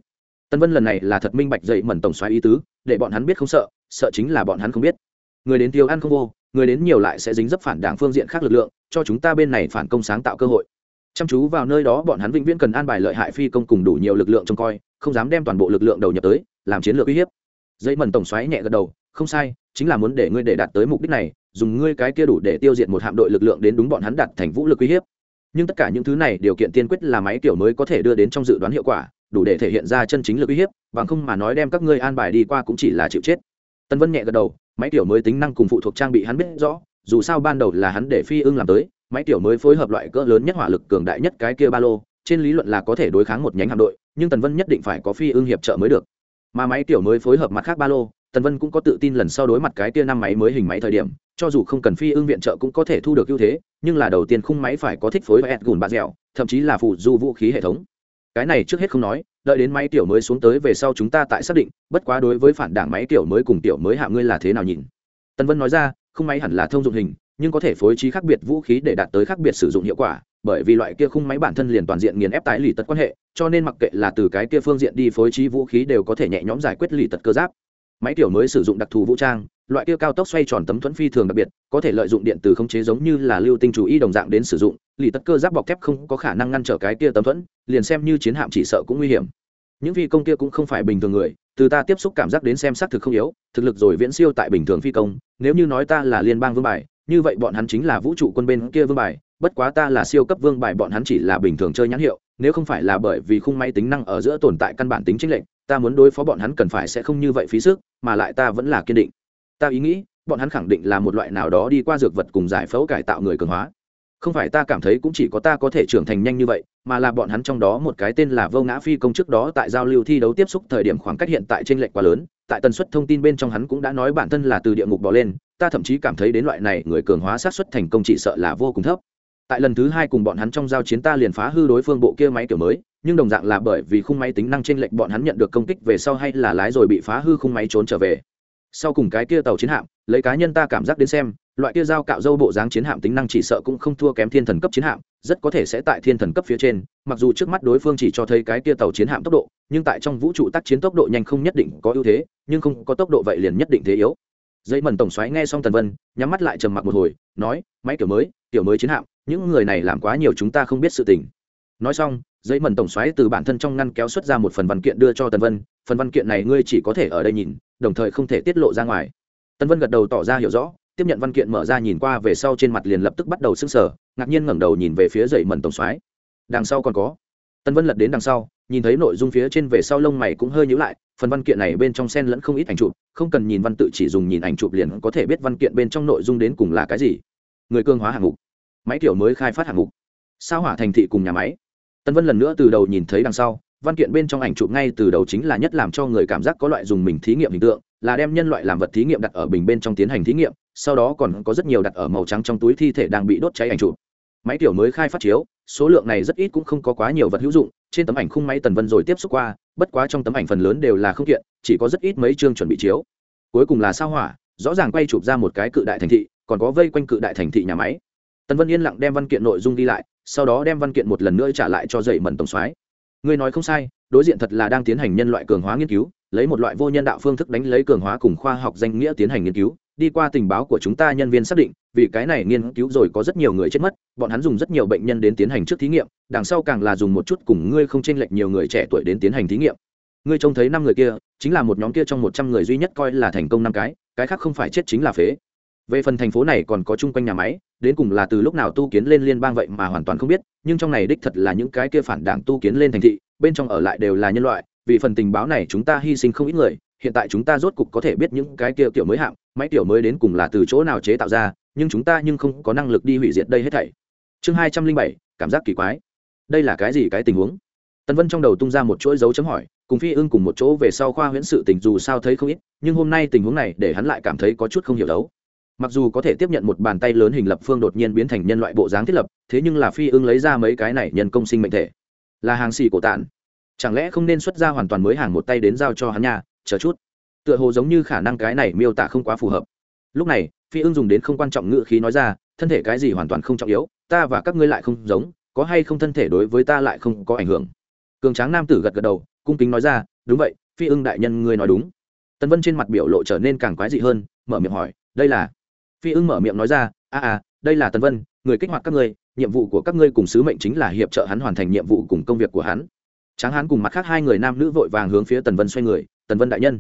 Tân vân lần này là thật minh bạch dậy mẩn tổng xoáy ý tứ, để bọn hắn biết không sợ sợ chính là bọn hắn không biết. Người đến tiêu ăn không vô người đến nhiều lại sẽ dính dấp phản đảng phương diện khác lực lượng, cho chúng ta bên này phản công sáng tạo cơ hội. Chăm chú vào nơi đó, bọn hắn vĩnh viễn cần an bài lợi hại phi công cùng đủ nhiều lực lượng trông coi, không dám đem toàn bộ lực lượng đầu nhập tới, làm chiến lược uy hiếp. Dây mần tổng xoáy nhẹ gật đầu, không sai, chính là muốn để ngươi để đạt tới mục đích này, dùng ngươi cái kia đủ để tiêu diệt một hạm đội lực lượng đến đúng bọn hắn đạt thành vũ lực uy hiếp. Nhưng tất cả những thứ này điều kiện tiên quyết là máy kiểu mới có thể đưa đến trong dự đoán hiệu quả, đủ để thể hiện ra chân chính lực uy hiếp, bằng không mà nói đem các ngươi an bài đi qua cũng chỉ là chịu chết tân vân nhẹ gật đầu, máy tiểu mới tính năng cùng phụ thuộc trang bị hắn biết rõ, dù sao ban đầu là hắn để phi ưng làm tới, máy tiểu mới phối hợp loại cỡ lớn nhất hỏa lực cường đại nhất cái kia ba lô, trên lý luận là có thể đối kháng một nhánh hạm đội, nhưng tần vân nhất định phải có phi ưng hiệp trợ mới được. Mà máy tiểu mới phối hợp mặt khác ba lô, tần vân cũng có tự tin lần sau đối mặt cái kia năm máy mới hình máy thời điểm, cho dù không cần phi ưng viện trợ cũng có thể thu được ưu thế, nhưng là đầu tiên khung máy phải có thích phối và ẹt gùn bạt dẻo, thậm chí là phụ du vũ khí hệ thống cái này trước hết không nói, đợi đến máy tiểu mới xuống tới về sau chúng ta tại xác định, bất quá đối với phản đảng máy tiểu mới cùng tiểu mới hạ ngươi là thế nào nhìn. Tân vân nói ra, khung máy hẳn là thông dụng hình, nhưng có thể phối trí khác biệt vũ khí để đạt tới khác biệt sử dụng hiệu quả, bởi vì loại kia khung máy bản thân liền toàn diện nghiền ép tái lì tật quan hệ, cho nên mặc kệ là từ cái kia phương diện đi phối trí vũ khí đều có thể nhẹ nhõm giải quyết lì tật cơ giáp. Máy tiểu mới sử dụng đặc thù vũ trang loại kia cao tốc xoay tròn tấm thuẫn phi thường đặc biệt, có thể lợi dụng điện từ khống chế giống như là lưu tinh chủ y đồng dạng đến sử dụng, lì tất cơ giáp bọc thép không có khả năng ngăn trở cái kia tấm thuẫn, liền xem như chiến hạm chỉ sợ cũng nguy hiểm. Những phi công kia cũng không phải bình thường người, từ ta tiếp xúc cảm giác đến xem xác thực không yếu, thực lực rồi viễn siêu tại bình thường phi công, nếu như nói ta là liên bang vương bài, như vậy bọn hắn chính là vũ trụ quân bên kia vương bài, bất quá ta là siêu cấp vương bài bọn hắn chỉ là bình thường chơi nhãn hiệu, nếu không phải là bởi vì khung máy tính năng ở giữa tồn tại căn bản tính chính lệnh ta muốn đối phó bọn hắn cần phải sẽ không như vậy phí sức, mà lại ta vẫn là kiên định ta ý nghĩ, bọn hắn khẳng định là một loại nào đó đi qua dược vật cùng giải phẫu cải tạo người cường hóa. Không phải ta cảm thấy cũng chỉ có ta có thể trưởng thành nhanh như vậy, mà là bọn hắn trong đó một cái tên là vô ngã phi công trước đó tại giao lưu thi đấu tiếp xúc thời điểm khoảng cách hiện tại trên lệch quá lớn, tại tần suất thông tin bên trong hắn cũng đã nói bản thân là từ địa ngục bỏ lên, ta thậm chí cảm thấy đến loại này người cường hóa sát xuất thành công chỉ sợ là vô cùng thấp. Tại lần thứ hai cùng bọn hắn trong giao chiến ta liền phá hư đối phương bộ kia máy kiểu mới, nhưng đồng dạng là bởi vì khung máy tính năng trên lệch bọn hắn nhận được công kích về sau hay là lái rồi bị phá hư khung máy trốn trở về sau cùng cái kia tàu chiến hạm, lấy cá nhân ta cảm giác đến xem, loại kia dao cạo dâu bộ dáng chiến hạm tính năng chỉ sợ cũng không thua kém thiên thần cấp chiến hạm, rất có thể sẽ tại thiên thần cấp phía trên, mặc dù trước mắt đối phương chỉ cho thấy cái kia tàu chiến hạm tốc độ, nhưng tại trong vũ trụ tác chiến tốc độ nhanh không nhất định có ưu thế, nhưng không có tốc độ vậy liền nhất định thế yếu. Dây mần tổng xoáy nghe xong tần vân, nhắm mắt lại trầm mặc một hồi, nói, máy kiểu mới kiểu mới chiến hạm, những người này làm quá nhiều chúng ta không biết sự tình. Nói xong, dây mần tổng xoáy từ bản thân trong ngăn kéo xuất ra một phần văn kiện đưa cho tần vân, phần văn kiện này ngươi chỉ có thể ở đây nhìn đồng thời không thể tiết lộ ra ngoài. Tân vân gật đầu tỏ ra hiểu rõ, tiếp nhận văn kiện mở ra nhìn qua về sau trên mặt liền lập tức bắt đầu sưng sờ, ngạc nhiên ngẩng đầu nhìn về phía dậy mần tổng xoáy đằng sau còn có. Tân vân lật đến đằng sau, nhìn thấy nội dung phía trên về sau lông mày cũng hơi nhíu lại, phần văn kiện này bên trong sen lẫn không ít ảnh chụp, không cần nhìn văn tự chỉ dùng nhìn ảnh chụp liền có thể biết văn kiện bên trong nội dung đến cùng là cái gì. Người cương hóa hạng mục. Máy kiểu mới khai phát hạng mục. Sao hỏa thành thị cùng nhà máy. Tân vân lần nữa từ đầu nhìn thấy đằng sau văn kiện bên trong ảnh chụp ngay từ đầu chính là nhất làm cho người cảm giác có loại dùng mình thí nghiệm hình tượng, là đem nhân loại làm vật thí nghiệm đặt ở bình bên trong tiến hành thí nghiệm, sau đó còn có rất nhiều đặt ở màu trắng trong túi thi thể đang bị đốt cháy ảnh chụp. Máy tiểu mới khai phát chiếu, số lượng này rất ít cũng không có quá nhiều vật hữu dụng, trên tấm ảnh khung máy tần vân rồi tiếp xúc qua, bất quá trong tấm ảnh phần lớn đều là không kiện, chỉ có rất ít mấy chương chuẩn bị chiếu. Cuối cùng là sao hỏa, rõ ràng quay chụp ra một cái cự đại thành thị, còn có vây quanh cự đại thành thị nhà máy. Tần vân yên lặng đem văn kiện nội dung đi lại, sau đó đem văn kiện một lần nữa trả lại cho dậy mẩn tổng soái ngươi nói không sai, đối diện thật là đang tiến hành nhân loại cường hóa nghiên cứu, lấy một loại vô nhân đạo phương thức đánh lấy cường hóa cùng khoa học danh nghĩa tiến hành nghiên cứu. Đi qua tình báo của chúng ta, nhân viên xác định, vì cái này nghiên cứu rồi có rất nhiều người chết mất, bọn hắn dùng rất nhiều bệnh nhân đến tiến hành trước thí nghiệm, đằng sau càng là dùng một chút cùng ngươi không chênh lệch nhiều người trẻ tuổi đến tiến hành thí nghiệm. Ngươi trông thấy năm người kia, chính là một nhóm kia trong một trăm người duy nhất coi là thành công năm cái cái khác không phải chết chính là phế về phần thành phố này còn có chung quanh nhà máy, đến cùng là từ lúc nào tu kiến lên liên bang vậy mà hoàn toàn không biết, nhưng trong này đích thật là những cái kia phản đảng tu kiến lên thành thị, bên trong ở lại đều là nhân loại, vì phần tình báo này chúng ta hy sinh không ít người, hiện tại chúng ta rốt cục có thể biết những cái kia kiểu mới hạng, máy kiểu mới đến cùng là từ chỗ nào chế tạo ra, nhưng chúng ta nhưng không có năng lực đi hủy diệt đây hết thảy. Chương hai trăm linh bảy, cảm giác kỳ quái. Đây là cái gì cái tình huống? Tần vân trong đầu tung ra một chuỗi dấu chấm hỏi, cùng phi ưng cùng một chỗ về sau khoa huyễn sự tình dù sao thấy không ít, nhưng hôm nay tình huống này để hắn lại cảm thấy có chút không hiểu đấu mặc dù có thể tiếp nhận một bàn tay lớn hình lập phương đột nhiên biến thành nhân loại bộ dáng thiết lập, thế nhưng là phi ưng lấy ra mấy cái này nhân công sinh mệnh thể. Là hàng xì cổ tản chẳng lẽ không nên xuất ra hoàn toàn mới hàng một tay đến giao cho hắn nhà chờ chút. Tựa hồ giống như khả năng cái này miêu tả không quá phù hợp. Lúc này, phi ưng dùng đến không quan trọng ngữ khí nói ra, thân thể cái gì hoàn toàn không trọng yếu, ta và các ngươi lại không giống, có hay không thân thể đối với ta lại không có ảnh hưởng? Cường tráng nam tử gật gật đầu, cung kính nói ra, đúng vậy, phi ưng đại nhân ngươi nói đúng. Tần vân trên mặt biểu lộ trở nên càng quái dị hơn, mở miệng hỏi, đây là phi ưng mở miệng nói ra, a à đây là tần vân, người kích hoạt các ngươi, nhiệm vụ của các ngươi cùng sứ mệnh chính là hiệp trợ hắn hoàn thành nhiệm vụ cùng công việc của hắn. Tráng hán cùng mặt khác hai người nam nữ vội vàng hướng phía tần vân xoay người, tần vân đại nhân.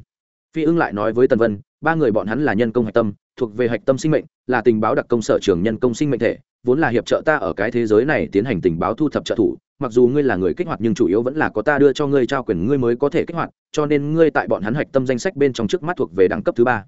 Phi ưng lại nói với tần vân, ba người bọn hắn là nhân công hạch tâm, thuộc về hạch tâm sinh mệnh, là tình báo đặc công sở trường nhân công sinh mệnh thể, vốn là hiệp trợ ta ở cái thế giới này tiến hành tình báo thu thập trợ thủ, mặc dù ngươi là người kích hoạt nhưng chủ yếu vẫn là có ta đưa cho ngươi trao quyền ngươi mới có thể kích hoạt, cho nên ngươi tại bọn hắn hạch tâm danh sách bên trong trước mắt thuộc về đẳng cấp thứ ba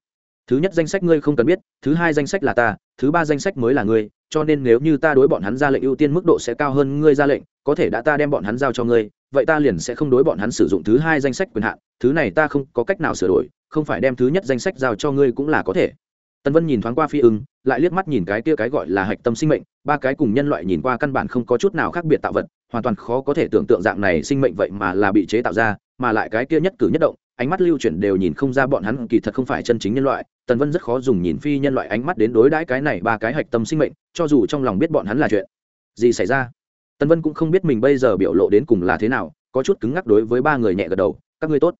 thứ nhất danh sách ngươi không cần biết, thứ hai danh sách là ta, thứ ba danh sách mới là ngươi, cho nên nếu như ta đối bọn hắn ra lệnh ưu tiên mức độ sẽ cao hơn ngươi ra lệnh, có thể đã ta đem bọn hắn giao cho ngươi, vậy ta liền sẽ không đối bọn hắn sử dụng thứ hai danh sách quyền hạn, thứ này ta không có cách nào sửa đổi, không phải đem thứ nhất danh sách giao cho ngươi cũng là có thể. Tân vân nhìn thoáng qua phi ưng, lại liếc mắt nhìn cái kia cái gọi là hạch tâm sinh mệnh, ba cái cùng nhân loại nhìn qua căn bản không có chút nào khác biệt tạo vật, hoàn toàn khó có thể tưởng tượng dạng này sinh mệnh vậy mà là bị chế tạo ra, mà lại cái kia nhất cử nhất động ánh mắt lưu chuyển đều nhìn không ra bọn hắn kỳ thật không phải chân chính nhân loại, tần vân rất khó dùng nhìn phi nhân loại ánh mắt đến đối đãi cái này ba cái hạch tâm sinh mệnh, cho dù trong lòng biết bọn hắn là chuyện gì xảy ra. Tần vân cũng không biết mình bây giờ biểu lộ đến cùng là thế nào, có chút cứng ngắc đối với ba người nhẹ gật đầu, các ngươi tốt.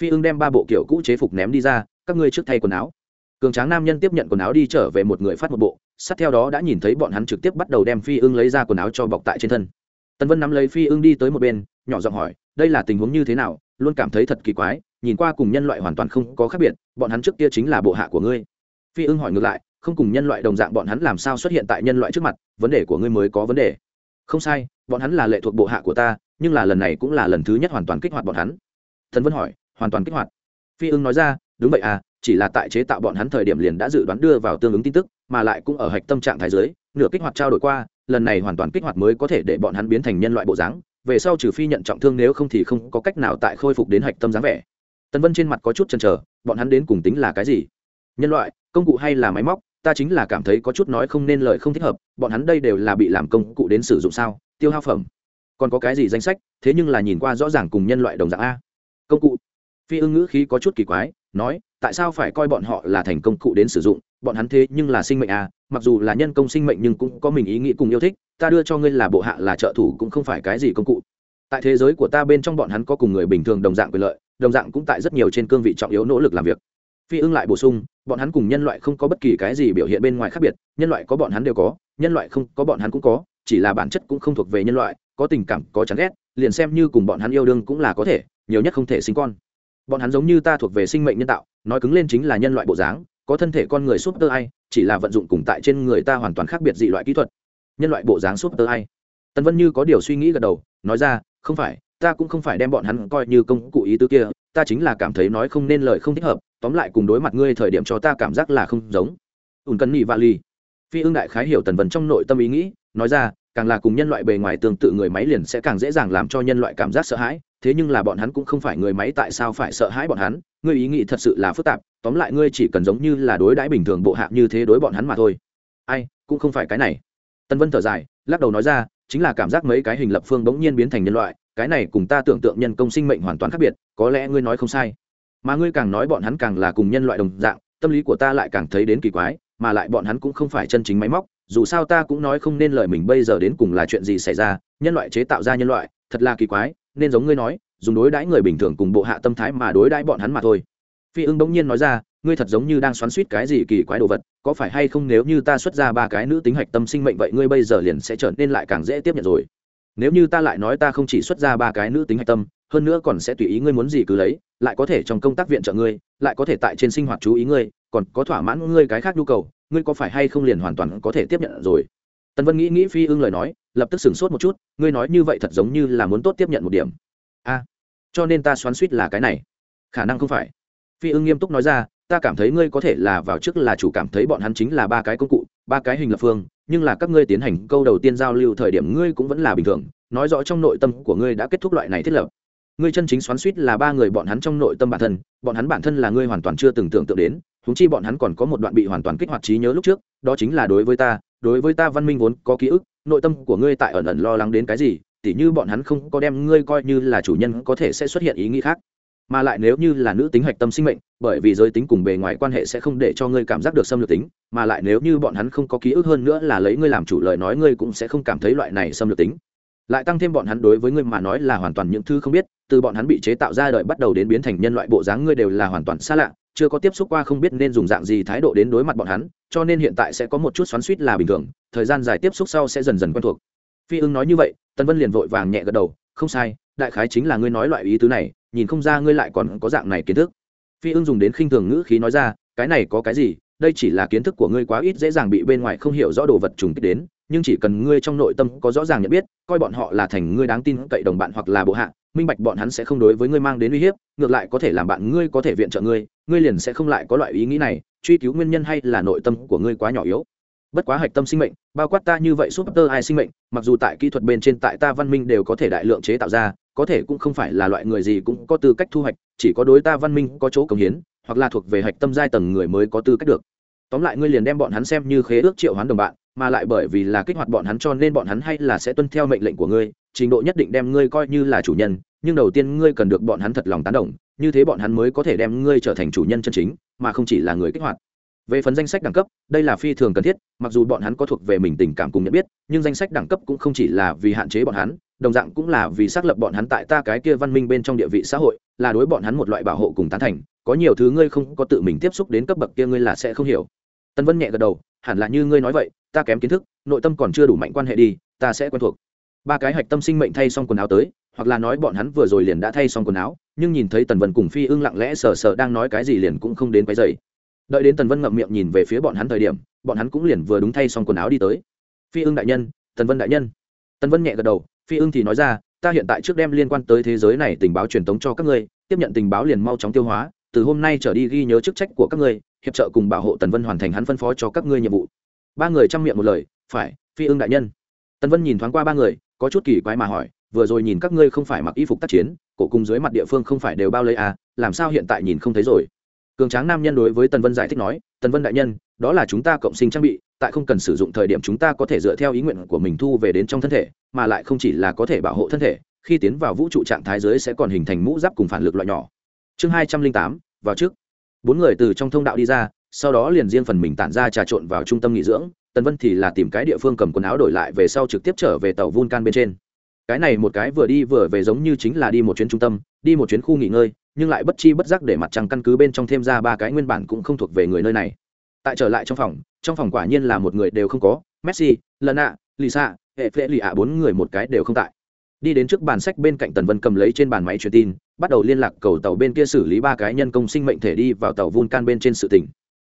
Phi ưng đem ba bộ kiểu cũ chế phục ném đi ra, các ngươi trước thay quần áo. Cường tráng nam nhân tiếp nhận quần áo đi trở về một người phát một bộ, sát theo đó đã nhìn thấy bọn hắn trực tiếp bắt đầu đem phi ưng lấy ra quần áo cho bọc tại trên thân. Tần vân nắm lấy phi ưng đi tới một bên, nhỏ giọng hỏi, đây là tình huống như thế nào? Luôn cảm thấy thật kỳ quái nhìn qua cùng nhân loại hoàn toàn không có khác biệt, bọn hắn trước kia chính là bộ hạ của ngươi. Phi ưng hỏi ngược lại, không cùng nhân loại đồng dạng bọn hắn làm sao xuất hiện tại nhân loại trước mặt, vấn đề của ngươi mới có vấn đề. Không sai, bọn hắn là lệ thuộc bộ hạ của ta, nhưng là lần này cũng là lần thứ nhất hoàn toàn kích hoạt bọn hắn. Thần vân hỏi, hoàn toàn kích hoạt? Phi ưng nói ra, đúng vậy à chỉ là tại chế tạo bọn hắn thời điểm liền đã dự đoán đưa vào tương ứng tin tức, mà lại cũng ở hạch tâm trạng thái giới nửa kích hoạt trao đổi qua, lần này hoàn toàn kích hoạt mới có thể để bọn hắn biến thành nhân loại bộ dáng, về sau trừ phi nhận trọng thương nếu không thì không có cách nào tại khôi phục đến hạch tâm dáng vẻ tần vân trên mặt có chút chần chờ, bọn hắn đến cùng tính là cái gì? Nhân loại, công cụ hay là máy móc, ta chính là cảm thấy có chút nói không nên lời không thích hợp, bọn hắn đây đều là bị làm công cụ đến sử dụng sao? Tiêu hao phẩm. Còn có cái gì danh sách? Thế nhưng là nhìn qua rõ ràng cùng nhân loại đồng dạng a. Công cụ. Phi ưng ngữ khí có chút kỳ quái, nói, tại sao phải coi bọn họ là thành công cụ đến sử dụng? Bọn hắn thế nhưng là sinh mệnh a, mặc dù là nhân công sinh mệnh nhưng cũng có mình ý nghĩ cùng yêu thích, ta đưa cho ngươi là bộ hạ là trợ thủ cũng không phải cái gì công cụ. Tại thế giới của ta bên trong bọn hắn có cùng người bình thường đồng dạng quyền lợi đồng dạng cũng tại rất nhiều trên cương vị trọng yếu nỗ lực làm việc. Phi ưng lại bổ sung, bọn hắn cùng nhân loại không có bất kỳ cái gì biểu hiện bên ngoài khác biệt, nhân loại có bọn hắn đều có, nhân loại không có bọn hắn cũng có, chỉ là bản chất cũng không thuộc về nhân loại, có tình cảm, có chán ghét, liền xem như cùng bọn hắn yêu đương cũng là có thể, nhiều nhất không thể sinh con. Bọn hắn giống như ta thuộc về sinh mệnh nhân tạo, nói cứng lên chính là nhân loại bộ dáng, có thân thể con người súp tơ ai, chỉ là vận dụng cùng tại trên người ta hoàn toàn khác biệt dị loại kỹ thuật. Nhân loại bộ dáng súp tơ ai. Tần vân như có điều suy nghĩ gật đầu, nói ra, không phải ta cũng không phải đem bọn hắn coi như công cụ ý tứ kia, ta chính là cảm thấy nói không nên lời không thích hợp, tóm lại cùng đối mặt ngươi thời điểm cho ta cảm giác là không giống. Ùn cần nhị vạ ly phi ương đại khái hiểu tần vân trong nội tâm ý nghĩ, nói ra, càng là cùng nhân loại bề ngoài tương tự người máy liền sẽ càng dễ dàng làm cho nhân loại cảm giác sợ hãi, thế nhưng là bọn hắn cũng không phải người máy tại sao phải sợ hãi bọn hắn, ngươi ý nghĩ thật sự là phức tạp, tóm lại ngươi chỉ cần giống như là đối đãi bình thường bộ hạ như thế đối bọn hắn mà thôi. Ai, cũng không phải cái này. Tân vân thở dài, lắc đầu nói ra, chính là cảm giác mấy cái hình lập phương bỗng nhiên biến thành nhân loại cái này cùng ta tưởng tượng nhân công sinh mệnh hoàn toàn khác biệt, có lẽ ngươi nói không sai. Mà ngươi càng nói bọn hắn càng là cùng nhân loại đồng dạng, tâm lý của ta lại càng thấy đến kỳ quái, mà lại bọn hắn cũng không phải chân chính máy móc, dù sao ta cũng nói không nên lời mình bây giờ đến cùng là chuyện gì xảy ra, nhân loại chế tạo ra nhân loại, thật là kỳ quái, nên giống ngươi nói, dùng đối đãi người bình thường cùng bộ hạ tâm thái mà đối đãi bọn hắn mà thôi. Phi ưng bỗng nhiên nói ra, ngươi thật giống như đang xoắn suýt cái gì kỳ quái đồ vật, có phải hay không nếu như ta xuất ra ba cái nữ tính hạch tâm sinh mệnh vậy ngươi bây giờ liền sẽ trở nên lại càng dễ tiếp nhận rồi? Nếu như ta lại nói ta không chỉ xuất ra ba cái nữ tính hạch tâm, hơn nữa còn sẽ tùy ý ngươi muốn gì cứ lấy, lại có thể trong công tác viện trợ ngươi, lại có thể tại trên sinh hoạt chú ý ngươi, còn có thỏa mãn ngươi cái khác nhu cầu, ngươi có phải hay không liền hoàn toàn có thể tiếp nhận rồi? Tần vân nghĩ nghĩ phi ưng lời nói, lập tức sửng sốt một chút, ngươi nói như vậy thật giống như là muốn tốt tiếp nhận một điểm. A, cho nên ta xoắn suýt là cái này. Khả năng không phải. Phi ưng nghiêm túc nói ra, ta cảm thấy ngươi có thể là vào trước là chủ cảm thấy bọn hắn chính là ba cái công cụ ba cái hình lập phương, nhưng là các ngươi tiến hành câu đầu tiên giao lưu thời điểm ngươi cũng vẫn là bình thường, nói rõ trong nội tâm của ngươi đã kết thúc loại này thiết lập. Ngươi chân chính xoắn suýt là ba người bọn hắn trong nội tâm bản thân, bọn hắn bản thân là ngươi hoàn toàn chưa từng tưởng tượng đến húng chi bọn hắn còn có một đoạn bị hoàn toàn kích hoạt trí nhớ lúc trước, đó chính là đối với ta, đối với ta văn minh vốn có ký ức, nội tâm của ngươi tại ẩn ẩn lo lắng đến cái gì, tỉ như bọn hắn không có đem ngươi coi như là chủ nhân có thể sẽ xuất hiện ý nghĩ khác mà lại nếu như là nữ tính hạch tâm sinh mệnh, bởi vì giới tính cùng bề ngoài quan hệ sẽ không để cho ngươi cảm giác được xâm lược tính, mà lại nếu như bọn hắn không có ký ức hơn nữa là lấy ngươi làm chủ lời nói ngươi cũng sẽ không cảm thấy loại này xâm lược tính. Lại tăng thêm bọn hắn đối với ngươi mà nói là hoàn toàn những thứ không biết, từ bọn hắn bị chế tạo ra đợi bắt đầu đến biến thành nhân loại bộ dáng ngươi đều là hoàn toàn xa lạ, chưa có tiếp xúc qua không biết nên dùng dạng gì thái độ đến đối mặt bọn hắn, cho nên hiện tại sẽ có một chút xoắn suýt là bình thường, thời gian dài tiếp xúc sau sẽ dần dần quen thuộc. Phi ưng nói như vậy tân vân liền vội vàng nhẹ gật đầu không sai, đại khái chính là ngươi nói loại ý tứ này, nhìn không ra ngươi lại còn có dạng này kiến thức. Phi ưng dùng đến khinh thường ngữ khí nói ra, cái này có cái gì, đây chỉ là kiến thức của ngươi quá ít dễ dàng bị bên ngoài không hiểu rõ đồ vật trùng kích đến, nhưng chỉ cần ngươi trong nội tâm có rõ ràng nhận biết, coi bọn họ là thành ngươi đáng tin cậy đồng bạn hoặc là bộ hạ, minh bạch bọn hắn sẽ không đối với ngươi mang đến uy hiếp, ngược lại có thể làm bạn ngươi có thể viện trợ ngươi ngươi liền sẽ không lại có loại ý nghĩ này, truy cứu nguyên nhân hay là nội tâm của ngươi quá nhỏ yếu bất quá hạch tâm sinh mệnh, bao quát ta như vậy súp tơ ai sinh mệnh, mặc dù tại kỹ thuật bên trên tại ta văn minh đều có thể đại lượng chế tạo ra, có thể cũng không phải là loại người gì cũng có tư cách thu hoạch, chỉ có đối ta văn minh có chỗ cống hiến, hoặc là thuộc về hạch tâm giai tầng người mới có tư cách được. Tóm lại ngươi liền đem bọn hắn xem như khế ước triệu hoán đồng bạn, mà lại bởi vì là kích hoạt bọn hắn cho nên bọn hắn hay là sẽ tuân theo mệnh lệnh của ngươi, trình độ nhất định đem ngươi coi như là chủ nhân, nhưng đầu tiên ngươi cần được bọn hắn thật lòng tán đồng, như thế bọn hắn mới có thể đem ngươi trở thành chủ nhân chân chính, mà không chỉ là người kích hoạt về phần danh sách đẳng cấp, đây là phi thường cần thiết, mặc dù bọn hắn có thuộc về mình tình cảm cùng nhận biết, nhưng danh sách đẳng cấp cũng không chỉ là vì hạn chế bọn hắn, đồng dạng cũng là vì xác lập bọn hắn tại ta cái kia văn minh bên trong địa vị xã hội, là đối bọn hắn một loại bảo hộ cùng tán thành, có nhiều thứ ngươi không có tự mình tiếp xúc đến cấp bậc kia ngươi là sẽ không hiểu. Tân vân nhẹ gật đầu, hẳn là như ngươi nói vậy, ta kém kiến thức, nội tâm còn chưa đủ mạnh quan hệ đi, ta sẽ quen thuộc. Ba cái hạch tâm sinh mệnh thay xong quần áo tới, hoặc là nói bọn hắn vừa rồi liền đã thay xong quần áo, nhưng nhìn thấy tần vân cùng phi ưng lặng lẽ sờ sờ đang nói cái gì liền cũng không đến cái giày đợi đến tần vân ngậm miệng nhìn về phía bọn hắn thời điểm, bọn hắn cũng liền vừa đúng thay xong quần áo đi tới. Phi ưng đại nhân, tần vân đại nhân. Tần vân nhẹ gật đầu, phi ưng thì nói ra, ta hiện tại trước đem liên quan tới thế giới này tình báo truyền tống cho các ngươi, tiếp nhận tình báo liền mau chóng tiêu hóa, từ hôm nay trở đi ghi nhớ chức trách của các ngươi, hiệp trợ cùng bảo hộ tần vân hoàn thành hắn phân phó cho các ngươi nhiệm vụ. Ba người chăm miệng một lời, phải, phi ưng đại nhân. Tần vân nhìn thoáng qua ba người, có chút kỳ quái mà hỏi, vừa rồi nhìn các ngươi không phải mặc y phục tác chiến, cổ cùng dưới mặt địa phương không phải đều bao lấy à làm sao hiện tại nhìn không thấy rồi? Cường tráng nam nhân đối với tần vân giải thích nói, tần vân đại nhân, đó là chúng ta cộng sinh trang bị, tại không cần sử dụng thời điểm chúng ta có thể dựa theo ý nguyện của mình thu về đến trong thân thể, mà lại không chỉ là có thể bảo hộ thân thể, khi tiến vào vũ trụ trạng thái giới sẽ còn hình thành mũ giáp cùng phản lực loại nhỏ. Chương hai trăm linh tám, vào trước. Bốn người từ trong thông đạo đi ra, sau đó liền riêng phần mình tản ra trà trộn vào trung tâm nghỉ dưỡng, tần vân thì là tìm cái địa phương cầm quần áo đổi lại về sau trực tiếp trở về tàu vulcan bên trên cái này một cái vừa đi vừa về giống như chính là đi một chuyến trung tâm, đi một chuyến khu nghỉ ngơi, nhưng lại bất chi bất giác để mặt trăng căn cứ bên trong thêm ra ba cái nguyên bản cũng không thuộc về người nơi này. Tại trở lại trong phòng trong phòng quả nhiên là một người đều không có, messi lần ạ lisa hệ phệ lì ạ bốn người một cái đều không tại. Đi đến trước bàn sách bên cạnh tần vân cầm lấy trên bàn máy truyền tin, bắt đầu liên lạc cầu tàu bên kia xử lý ba cái nhân công sinh mệnh thể đi vào tàu vulcan bên trên sự tỉnh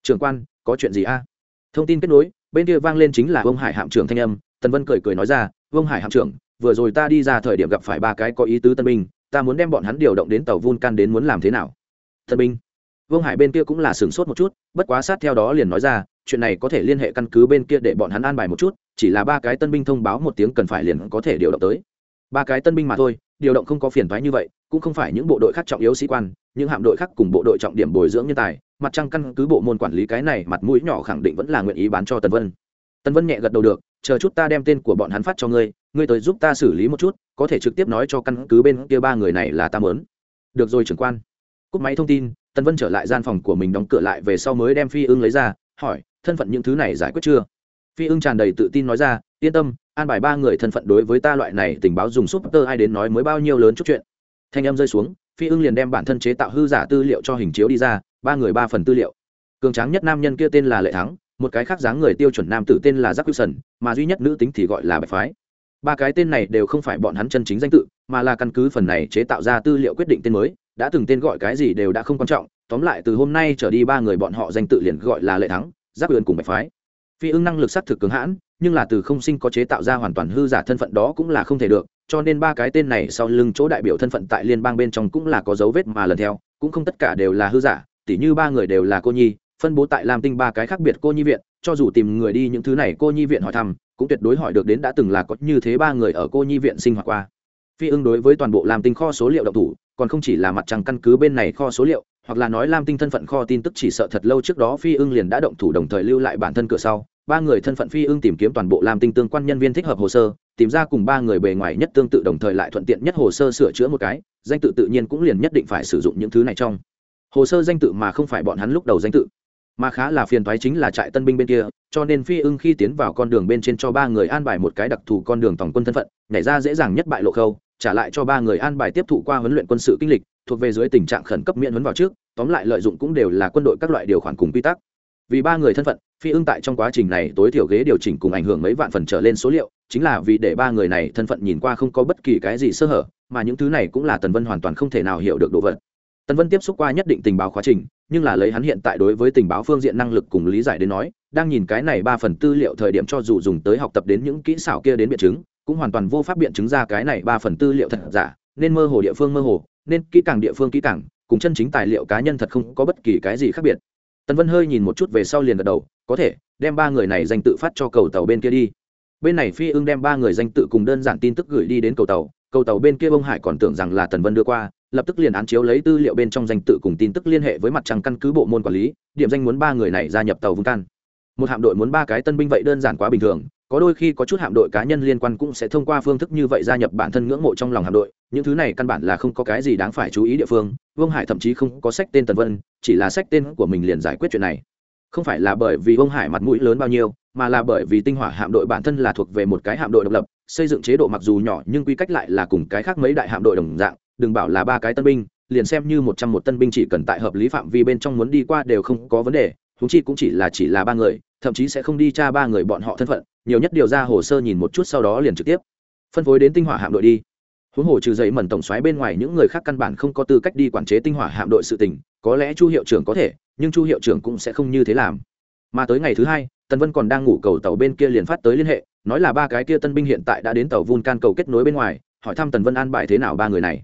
trường quan, có chuyện gì a? Thông tin kết nối, bên kia vang lên chính là ông hải hạm trưởng thanh âm, tần vân cười cười nói ra, ông hải hạm trưởng vừa rồi ta đi ra thời điểm gặp phải ba cái có ý tứ tân binh, ta muốn đem bọn hắn điều động đến tàu vun can đến muốn làm thế nào? Tân binh. Vương hải bên kia cũng là sửng sốt một chút, bất quá sát theo đó liền nói ra, chuyện này có thể liên hệ căn cứ bên kia để bọn hắn an bài một chút, chỉ là ba cái tân binh thông báo một tiếng cần phải liền có thể điều động tới. Ba cái tân binh mà thôi, điều động không có phiền thoái như vậy, cũng không phải những bộ đội khác trọng yếu sĩ quan, những hạm đội khác cùng bộ đội trọng điểm bồi dưỡng nhân tài, mặt trăng căn cứ bộ môn quản lý cái này, mặt mũi nhỏ khẳng định vẫn là nguyện ý bán cho tần vân. Tần vân nhẹ gật đầu được, chờ chút ta đem tên của bọn hắn phát cho ngươi ngươi tới giúp ta xử lý một chút, có thể trực tiếp nói cho căn cứ bên kia ba người này là ta mớn được rồi trưởng quan. Cúp máy thông tin, tần vân trở lại gian phòng của mình đóng cửa lại về sau mới đem phi ưng lấy ra, hỏi, thân phận những thứ này giải quyết chưa? Phi ưng tràn đầy tự tin nói ra, yên tâm, an bài ba người thân phận đối với ta loại này tình báo dùng súp tơ ai đến nói mới bao nhiêu lớn chút chuyện. Thanh em rơi xuống, phi ưng liền đem bản thân chế tạo hư giả tư liệu cho hình chiếu đi ra, ba người ba phần tư liệu. Cường tráng nhất nam nhân kia tên là lệ thắng, một cái khác dáng người tiêu chuẩn nam tử tên là giác wilson, mà duy nhất nữ tính thì gọi là bạch phái ba cái tên này đều không phải bọn hắn chân chính danh tự, mà là căn cứ phần này chế tạo ra tư liệu quyết định tên mới, đã từng tên gọi cái gì đều đã không quan trọng, tóm lại từ hôm nay trở đi ba người bọn họ danh tự liền gọi là lệ thắng, giáp ươn cùng bạch phái. Phi ưng năng lực xác thực cường hãn, nhưng là từ không sinh có chế tạo ra hoàn toàn hư giả thân phận đó cũng là không thể được, cho nên ba cái tên này sau lưng chỗ đại biểu thân phận tại liên bang bên trong cũng là có dấu vết mà lần theo, cũng không tất cả đều là hư giả, tỉ như ba người đều là cô nhi phân bố tại lam tinh ba cái khác biệt cô nhi viện, cho dù tìm người đi những thứ này cô nhi viện hỏi thăm, cũng tuyệt đối hỏi được đến đã từng là có như thế ba người ở cô nhi viện sinh hoạt qua. Phi ưng đối với toàn bộ lam tinh kho số liệu động thủ, còn không chỉ là mặt trăng căn cứ bên này kho số liệu, hoặc là nói lam tinh thân phận kho tin tức chỉ sợ thật lâu trước đó phi ưng liền đã động thủ đồng thời lưu lại bản thân cửa sau. Ba người thân phận phi ưng tìm kiếm toàn bộ lam tinh tương quan nhân viên thích hợp hồ sơ, tìm ra cùng ba người bề ngoài nhất tương tự đồng thời lại thuận tiện nhất hồ sơ sửa chữa một cái, danh tự tự nhiên cũng liền nhất định phải sử dụng những thứ này trong. Hồ sơ danh tự mà không phải bọn hắn lúc đầu danh tự mà khá là phiền thoái chính là trại tân binh bên kia, cho nên phi ưng khi tiến vào con đường bên trên cho ba người an bài một cái đặc thù con đường tổng quân thân phận, nhảy ra dễ dàng nhất bại lộ khâu, trả lại cho ba người an bài tiếp thụ qua huấn luyện quân sự kinh lịch, thuộc về dưới tình trạng khẩn cấp miễn huấn vào trước, tóm lại lợi dụng cũng đều là quân đội các loại điều khoản cùng quy tắc. Vì ba người thân phận, phi ưng tại trong quá trình này tối thiểu ghế điều chỉnh cùng ảnh hưởng mấy vạn phần trở lên số liệu, chính là vì để ba người này thân phận nhìn qua không có bất kỳ cái gì sơ hở, mà những thứ này cũng là tần vân hoàn toàn không thể nào hiểu được đồ vật. Tần vân tiếp xúc qua nhất định tình báo quá trình nhưng là lấy hắn hiện tại đối với tình báo phương diện năng lực cùng lý giải đến nói, đang nhìn cái này ba phần tư liệu thời điểm cho dù dùng tới học tập đến những kỹ xảo kia đến biện chứng, cũng hoàn toàn vô pháp biện chứng ra cái này ba phần tư liệu thật giả, nên mơ hồ địa phương mơ hồ, nên kỹ càng địa phương kỹ càng, cùng chân chính tài liệu cá nhân thật không có bất kỳ cái gì khác biệt. Tần vân hơi nhìn một chút về sau liền gật đầu, có thể, đem ba người này danh tự phát cho cầu tàu bên kia đi. Bên này phi ưng đem ba người danh tự cùng đơn giản tin tức gửi đi đến cầu tàu cầu tàu bên kia bông hải còn tưởng rằng là tần vân đưa qua lập tức liền án chiếu lấy tư liệu bên trong danh tự cùng tin tức liên hệ với mặt trăng căn cứ bộ môn quản lý, điểm danh muốn ba người này gia nhập tàu vung can. Một hạm đội muốn ba cái tân binh vậy đơn giản quá bình thường, có đôi khi có chút hạm đội cá nhân liên quan cũng sẽ thông qua phương thức như vậy gia nhập bản thân ngưỡng mộ trong lòng hạm đội, những thứ này căn bản là không có cái gì đáng phải chú ý địa phương, vương hải thậm chí không có sách tên tần vân, chỉ là sách tên của mình liền giải quyết chuyện này. Không phải là bởi vì vương hải mặt mũi lớn bao nhiêu, mà là bởi vì tinh hỏa hạm đội bản thân là thuộc về một cái hạm đội độc lập, xây dựng chế độ mặc dù nhỏ nhưng quy cách lại là cùng cái khác mấy đại hạm đội đồng dạng đừng bảo là ba cái tân binh, liền xem như một trăm một tân binh chỉ cần tại hợp lý phạm vi bên trong muốn đi qua đều không có vấn đề húng chi cũng chỉ là chỉ là ba người, thậm chí sẽ không đi tra ba người bọn họ thân phận, nhiều nhất điều ra hồ sơ nhìn một chút sau đó liền trực tiếp phân phối đến tinh hỏa hạm đội đi. Huống hồ trừ dậy mẩn tổng xoáy bên ngoài những người khác căn bản không có tư cách đi quản chế tinh hỏa hạm đội sự tình, có lẽ chu hiệu trưởng có thể, nhưng chu hiệu trưởng cũng sẽ không như thế làm. Mà tới ngày thứ hai, tần vân còn đang ngủ cầu tàu bên kia liền phát tới liên hệ, nói là ba cái kia tân binh hiện tại đã đến tàu vun can cầu kết nối bên ngoài, hỏi thăm tần vân an bài thế nào ba người này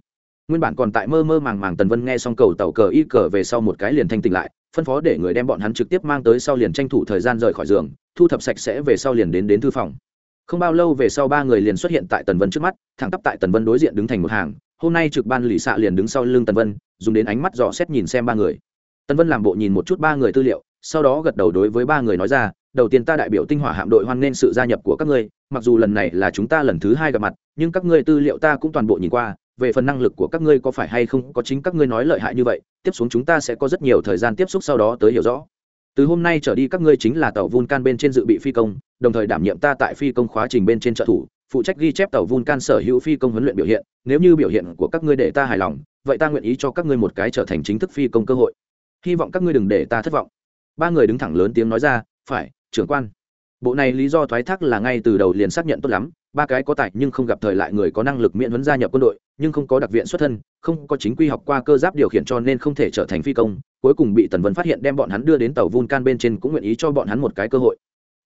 nguyên bản còn tại mơ mơ màng màng tần vân nghe xong cầu tàu cờ y cờ về sau một cái liền thanh tỉnh lại, phân phó để người đem bọn hắn trực tiếp mang tới sau liền tranh thủ thời gian rời khỏi giường, thu thập sạch sẽ về sau liền đến đến thư phòng. Không bao lâu về sau ba người liền xuất hiện tại tần vân trước mắt, thẳng tắp tại tần vân đối diện đứng thành một hàng, hôm nay trực ban lì xạ liền đứng sau lưng tần vân, dùng đến ánh mắt dò xét nhìn xem ba người. Tần vân làm bộ nhìn một chút ba người tư liệu, sau đó gật đầu đối với ba người nói ra, đầu tiên ta đại biểu tinh hỏa hạm đội hoan nghênh sự gia nhập của các ngươi, mặc dù lần này là chúng ta lần thứ hai gặp mặt, nhưng các ngươi tư liệu ta cũng toàn bộ nhìn qua về phần năng lực của các ngươi có phải hay không, có chính các ngươi nói lợi hại như vậy, tiếp xuống chúng ta sẽ có rất nhiều thời gian tiếp xúc sau đó tới hiểu rõ. Từ hôm nay trở đi các ngươi chính là tàu vulcan bên trên dự bị phi công, đồng thời đảm nhiệm ta tại phi công khóa trình bên trên trợ thủ, phụ trách ghi chép tàu vulcan sở hữu phi công huấn luyện biểu hiện. Nếu như biểu hiện của các ngươi để ta hài lòng, vậy ta nguyện ý cho các ngươi một cái trở thành chính thức phi công cơ hội. Hy vọng các ngươi đừng để ta thất vọng. Ba người đứng thẳng lớn tiếng nói ra, phải, trưởng quan. Bộ này lý do thoái thác là ngay từ đầu liền xác nhận tốt lắm ba cái có tài nhưng không gặp thời lại người có năng lực miễn huấn gia nhập quân đội, nhưng không có đặc viện xuất thân, không có chính quy học qua cơ giáp điều khiển cho nên không thể trở thành phi công, cuối cùng bị tần vân phát hiện đem bọn hắn đưa đến tàu Vun Can bên trên cũng nguyện ý cho bọn hắn một cái cơ hội.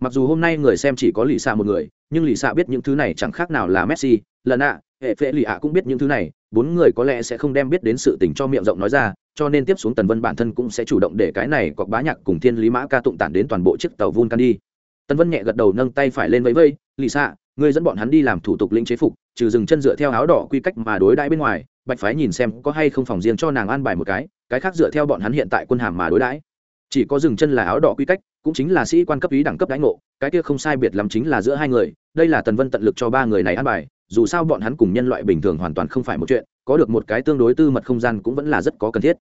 Mặc dù hôm nay người xem chỉ có lì xạ một người, nhưng lì xạ biết những thứ này chẳng khác nào là messi lần ạ, hệ phệ lì ạ cũng biết những thứ này, bốn người có lẽ sẽ không đem biết đến sự tình cho miệng rộng nói ra, cho nên tiếp xuống tần vân bản thân cũng sẽ chủ động để cái này cọc bá nhạc cùng thiên lý mã ca tụng tản đến toàn bộ chiếc tàu Vun Can đi. Tần vân nhẹ gật đầu nâng tay phải lên vẫy vây lì xạ ngươi dẫn bọn hắn đi làm thủ tục lĩnh chế phục, trừ dừng chân dựa theo áo đỏ quy cách mà đối đãi bên ngoài, bạch phái nhìn xem có hay không phòng riêng cho nàng an bài một cái cái khác dựa theo bọn hắn hiện tại quân hàm mà đối đãi. Chỉ có dừng chân là áo đỏ quy cách, cũng chính là sĩ quan cấp ý đẳng cấp đánh ngộ, cái kia không sai biệt lắm chính là giữa hai người, đây là tần vân tận lực cho ba người này an bài, dù sao bọn hắn cùng nhân loại bình thường hoàn toàn không phải một chuyện, có được một cái tương đối tư mật không gian cũng vẫn là rất có cần thiết.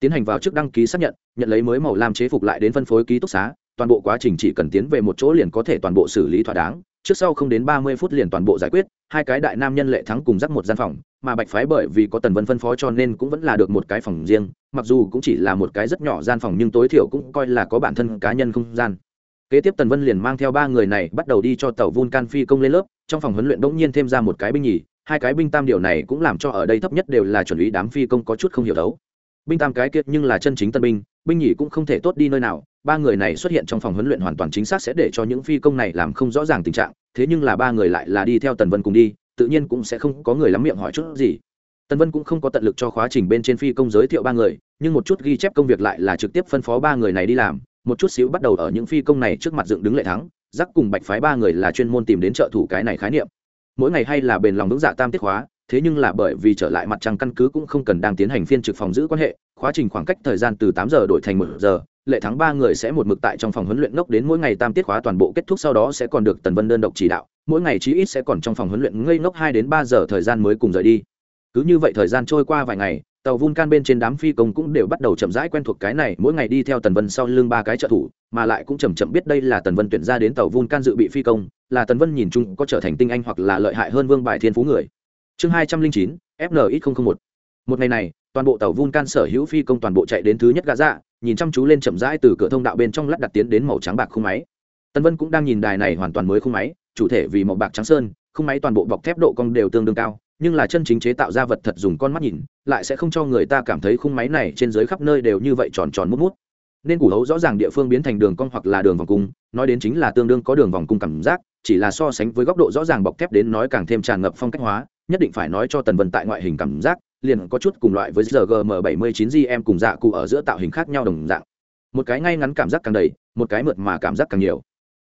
Tiến hành vào trước đăng ký xác nhận nhận lấy mới màu làm chế phục lại đến phân phối ký túc xá, toàn bộ quá trình chỉ cần tiến về một chỗ liền có thể toàn bộ xử lý thỏa đáng trước sau không đến ba mươi phút liền toàn bộ giải quyết, hai cái đại nam nhân lệ thắng cùng dắt một gian phòng, mà bạch phái bởi vì có tần vân phân phó cho nên cũng vẫn là được một cái phòng riêng, mặc dù cũng chỉ là một cái rất nhỏ gian phòng nhưng tối thiểu cũng coi là có bản thân cá nhân không gian. Kế tiếp tần vân liền mang theo ba người này bắt đầu đi cho tàu vulcan phi công lên lớp, trong phòng huấn luyện đỗng nhiên thêm ra một cái binh nhì, hai cái binh tam điều này cũng làm cho ở đây thấp nhất đều là chuẩn lý đám phi công có chút không hiểu đấu binh tam cái kiệt nhưng là chân chính tân binh binh nhì cũng không thể tốt đi nơi nào, ba người này xuất hiện trong phòng huấn luyện hoàn toàn chính xác sẽ để cho những phi công này làm không rõ ràng tình trạng, thế nhưng là ba người lại là đi theo tần vân cùng đi, tự nhiên cũng sẽ không có người lắm miệng hỏi chút gì. Tần vân cũng không có tận lực cho khóa trình bên trên phi công giới thiệu ba người, nhưng một chút ghi chép công việc lại là trực tiếp phân phó ba người này đi làm, một chút xíu bắt đầu ở những phi công này trước mặt dựng đứng lệ thắng, giác cùng bạch phái ba người là chuyên môn tìm đến trợ thủ cái này khái niệm. Mỗi ngày hay là bền lòng vững dạ tam tiết khóa thế nhưng là bởi vì trở lại mặt trăng căn cứ cũng không cần đang tiến hành phiên trực phòng giữ quan hệ, quá trình khoảng cách thời gian từ tám giờ đổi thành một giờ, lệ thắng ba người sẽ một mực tại trong phòng huấn luyện ngốc đến mỗi ngày tam tiết khóa toàn bộ kết thúc sau đó sẽ còn được tần vân đơn độc chỉ đạo, mỗi ngày chí ít sẽ còn trong phòng huấn luyện ngây ngốc hai đến ba giờ thời gian mới cùng rời đi. Cứ như vậy thời gian trôi qua vài ngày, tàu vun can bên trên đám phi công cũng đều bắt đầu chậm rãi quen thuộc cái này, mỗi ngày đi theo tần vân sau lưng ba cái trợ thủ, mà lại cũng chậm chậm biết đây là tần vân tuyển ra đến tàu vun can dự bị phi công, là tần vân nhìn chung có trở thành tinh anh hoặc là lợi hại hơn vương bài thiên phú người chương hai trăm linh chín fnx một. Một ngày này, toàn bộ tàu vulcan sở hữu phi công toàn bộ chạy đến thứ nhất gã dạ nhìn chăm chú lên chậm rãi từ cửa thông đạo bên trong lắp đặt tiến đến màu trắng bạc khung máy. Tân vân cũng đang nhìn đài này hoàn toàn mới khung máy, chủ thể vì màu bạc trắng sơn, khung máy toàn bộ bọc thép độ cong đều tương đương cao, nhưng là chân chính chế tạo ra vật thật dùng con mắt nhìn, lại sẽ không cho người ta cảm thấy khung máy này trên dưới khắp nơi đều như vậy tròn tròn mút mút. Nên củ hấu rõ ràng địa phương biến thành đường cong hoặc là đường vòng cung, nói đến chính là tương đương có đường vòng cung cảm giác, chỉ là so sánh với góc độ rõ ràng bọc thép đến nói càng thêm tràn ngập phong cách hóa nhất định phải nói cho tần vân tại ngoại hình cảm giác, liền có chút cùng loại với rgm 79 gm cùng dạ cụ ở giữa tạo hình khác nhau đồng dạng. Một cái ngay ngắn cảm giác càng đầy, một cái mượt mà cảm giác càng nhiều.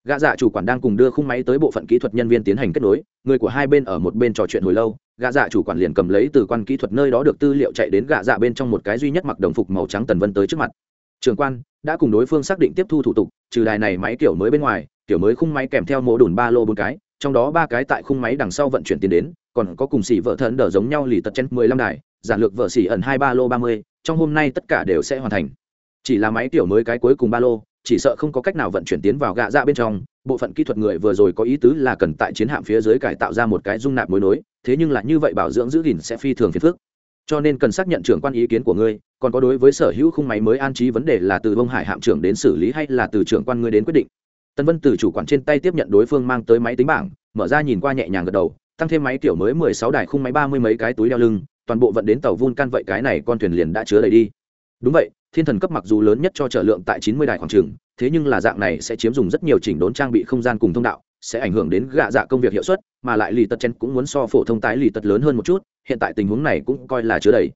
Gã dạ chủ quản đang cùng đưa khung máy tới bộ phận kỹ thuật nhân viên tiến hành kết nối, người của hai bên ở một bên trò chuyện hồi lâu, gã dạ chủ quản liền cầm lấy từ quan kỹ thuật nơi đó được tư liệu chạy đến gã dạ bên trong một cái duy nhất mặc đồng phục màu trắng tần vân tới trước mặt. Trường quan, đã cùng đối phương xác định tiếp thu thủ tục, trừ đài này máy kiểu mới bên ngoài, kiểu mới khung máy kèm theo mô đùn ba lô bốn cái trong đó ba cái tại khung máy đằng sau vận chuyển tiền đến, còn có cùng xỉ vợ thần đỡ giống nhau lì tật chen mười lăm đài, giản lược vợ xỉ ẩn hai ba lô ba mươi, trong hôm nay tất cả đều sẽ hoàn thành. Chỉ là máy tiểu mới cái cuối cùng ba lô, chỉ sợ không có cách nào vận chuyển tiến vào gạ dạ bên trong, bộ phận kỹ thuật người vừa rồi có ý tứ là cần tại chiến hạm phía dưới cải tạo ra một cái dung nạp mối nối, thế nhưng là như vậy bảo dưỡng giữ gìn sẽ phi thường phiền phức. Cho nên cần xác nhận trưởng quan ý kiến của ngươi, còn có đối với sở hữu khung máy mới an trí vấn đề là từ bông hải hạm trưởng đến xử lý hay là từ trưởng quan ngươi đến quyết định tân vân từ chủ quản trên tay tiếp nhận đối phương mang tới máy tính bảng mở ra nhìn qua nhẹ nhàng gật đầu tăng thêm máy tiểu mới mười sáu đài khung máy ba mươi mấy cái túi đeo lưng toàn bộ vận đến tàu vun can vậy cái này con thuyền liền đã chứa đầy đi. Đúng vậy, thiên thần cấp mặc dù lớn nhất cho trở lượng tại chín mươi đài khoảng trường, thế nhưng là dạng này sẽ chiếm dùng rất nhiều chỉnh đốn trang bị không gian cùng thông đạo, sẽ ảnh hưởng đến gạ dạ công việc hiệu suất, mà lại lì tật chen cũng muốn so phổ thông tái lì tật lớn hơn một chút, hiện tại tình huống này cũng coi là chứa đầy.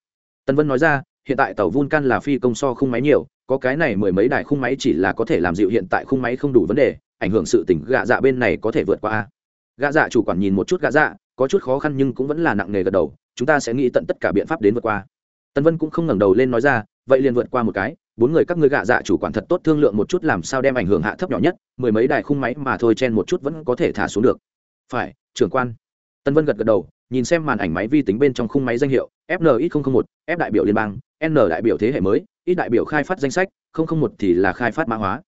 Tân Vân nói ra, hiện tại tàu Vulcan là phi công so khung máy nhiều, có cái này mười mấy đài khung máy chỉ là có thể làm dịu hiện tại khung máy không đủ vấn đề, ảnh hưởng sự tỉnh gạ dạ bên này có thể vượt qua a. Gạ dạ chủ quản nhìn một chút gạ dạ, có chút khó khăn nhưng cũng vẫn là nặng nề gật đầu, chúng ta sẽ nghĩ tận tất cả biện pháp đến vượt qua. Tân vân cũng không ngẩng đầu lên nói ra vậy liền vượt qua một cái bốn người các ngươi gạ dạ chủ quản thật tốt thương lượng một chút làm sao đem ảnh hưởng hạ thấp nhỏ nhất mười mấy đài khung máy mà thôi chen một chút vẫn có thể thả xuống được. Phải trưởng quan. Tân vân gật gật đầu nhìn xem màn ảnh máy vi tính bên trong khung máy danh hiệu fnx một f đại biểu liên bang n đại biểu thế hệ mới, ít đại biểu khai phát danh sách, không không một thì là khai phát mã hóa.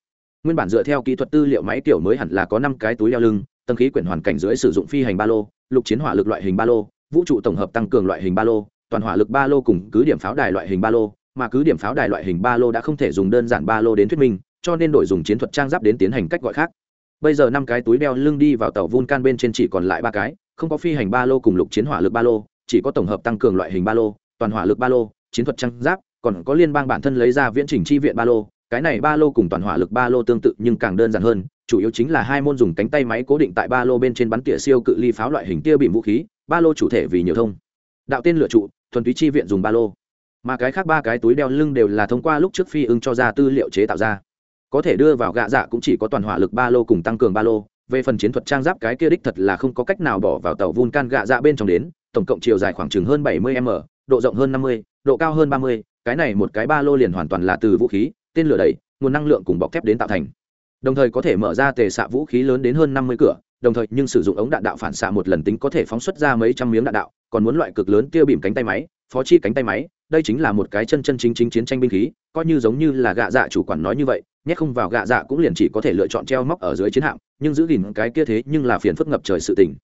Nguyên bản dựa theo kỹ thuật tư liệu máy kiểu mới hẳn là có năm cái túi đeo lưng, tầng khí quyển hoàn cảnh dưới sử dụng phi hành ba lô, lục chiến hỏa lực loại hình ba lô, vũ trụ tổng hợp tăng cường loại hình ba lô, toàn hỏa lực ba lô cùng cứ điểm pháo đài loại hình ba lô, mà cứ điểm pháo đài loại hình ba lô đã không thể dùng đơn giản ba lô đến thuyết minh, cho nên đổi dùng chiến thuật trang giáp đến tiến hành cách gọi khác. Bây giờ năm cái túi đeo lưng đi vào tàu vulcan bên trên chỉ còn lại ba cái, không có phi hành ba lô cùng lục chiến hỏa lực ba lô, chỉ có tổng hợp tăng cường loại hình ba lô, toàn hỏa lực ba lô chiến thuật trang giáp, còn có liên bang bản thân lấy ra viễn trình chi viện ba lô, cái này ba lô cùng toàn hỏa lực ba lô tương tự nhưng càng đơn giản hơn, chủ yếu chính là hai môn dùng cánh tay máy cố định tại ba lô bên trên bắn tỉa siêu cự ly pháo loại hình tia bìm vũ khí, ba lô chủ thể vì nhiều thông. Đạo tên lựa trụ, thuần túy chi viện dùng ba lô. Mà cái khác ba cái túi đeo lưng đều là thông qua lúc trước phi ưng cho ra tư liệu chế tạo ra. Có thể đưa vào gạ dạ cũng chỉ có toàn hỏa lực ba lô cùng tăng cường ba lô, về phần chiến thuật trang giáp cái kia đích thật là không có cách nào bỏ vào tàu vulcan gạ dạ bên trong đến, tổng cộng chiều dài khoảng chừng hơn 70 m độ rộng hơn 50, độ cao hơn 30, cái này một cái ba lô liền hoàn toàn là từ vũ khí tên lửa đẩy nguồn năng lượng cùng bọc thép đến tạo thành. Đồng thời có thể mở ra tề xạ vũ khí lớn đến hơn 50 cửa đồng thời nhưng sử dụng ống đạn đạo phản xạ một lần tính có thể phóng xuất ra mấy trăm miếng đạn đạo còn muốn loại cực lớn tiêu bìm cánh tay máy phó chi cánh tay máy đây chính là một cái chân chân chính chính chiến tranh binh khí coi như giống như là gạ dạ chủ quản nói như vậy nhét không vào gạ dạ cũng liền chỉ có thể lựa chọn treo móc ở dưới chiến hạm nhưng giữ gìn cái kia thế nhưng là phiền phức ngập trời sự tình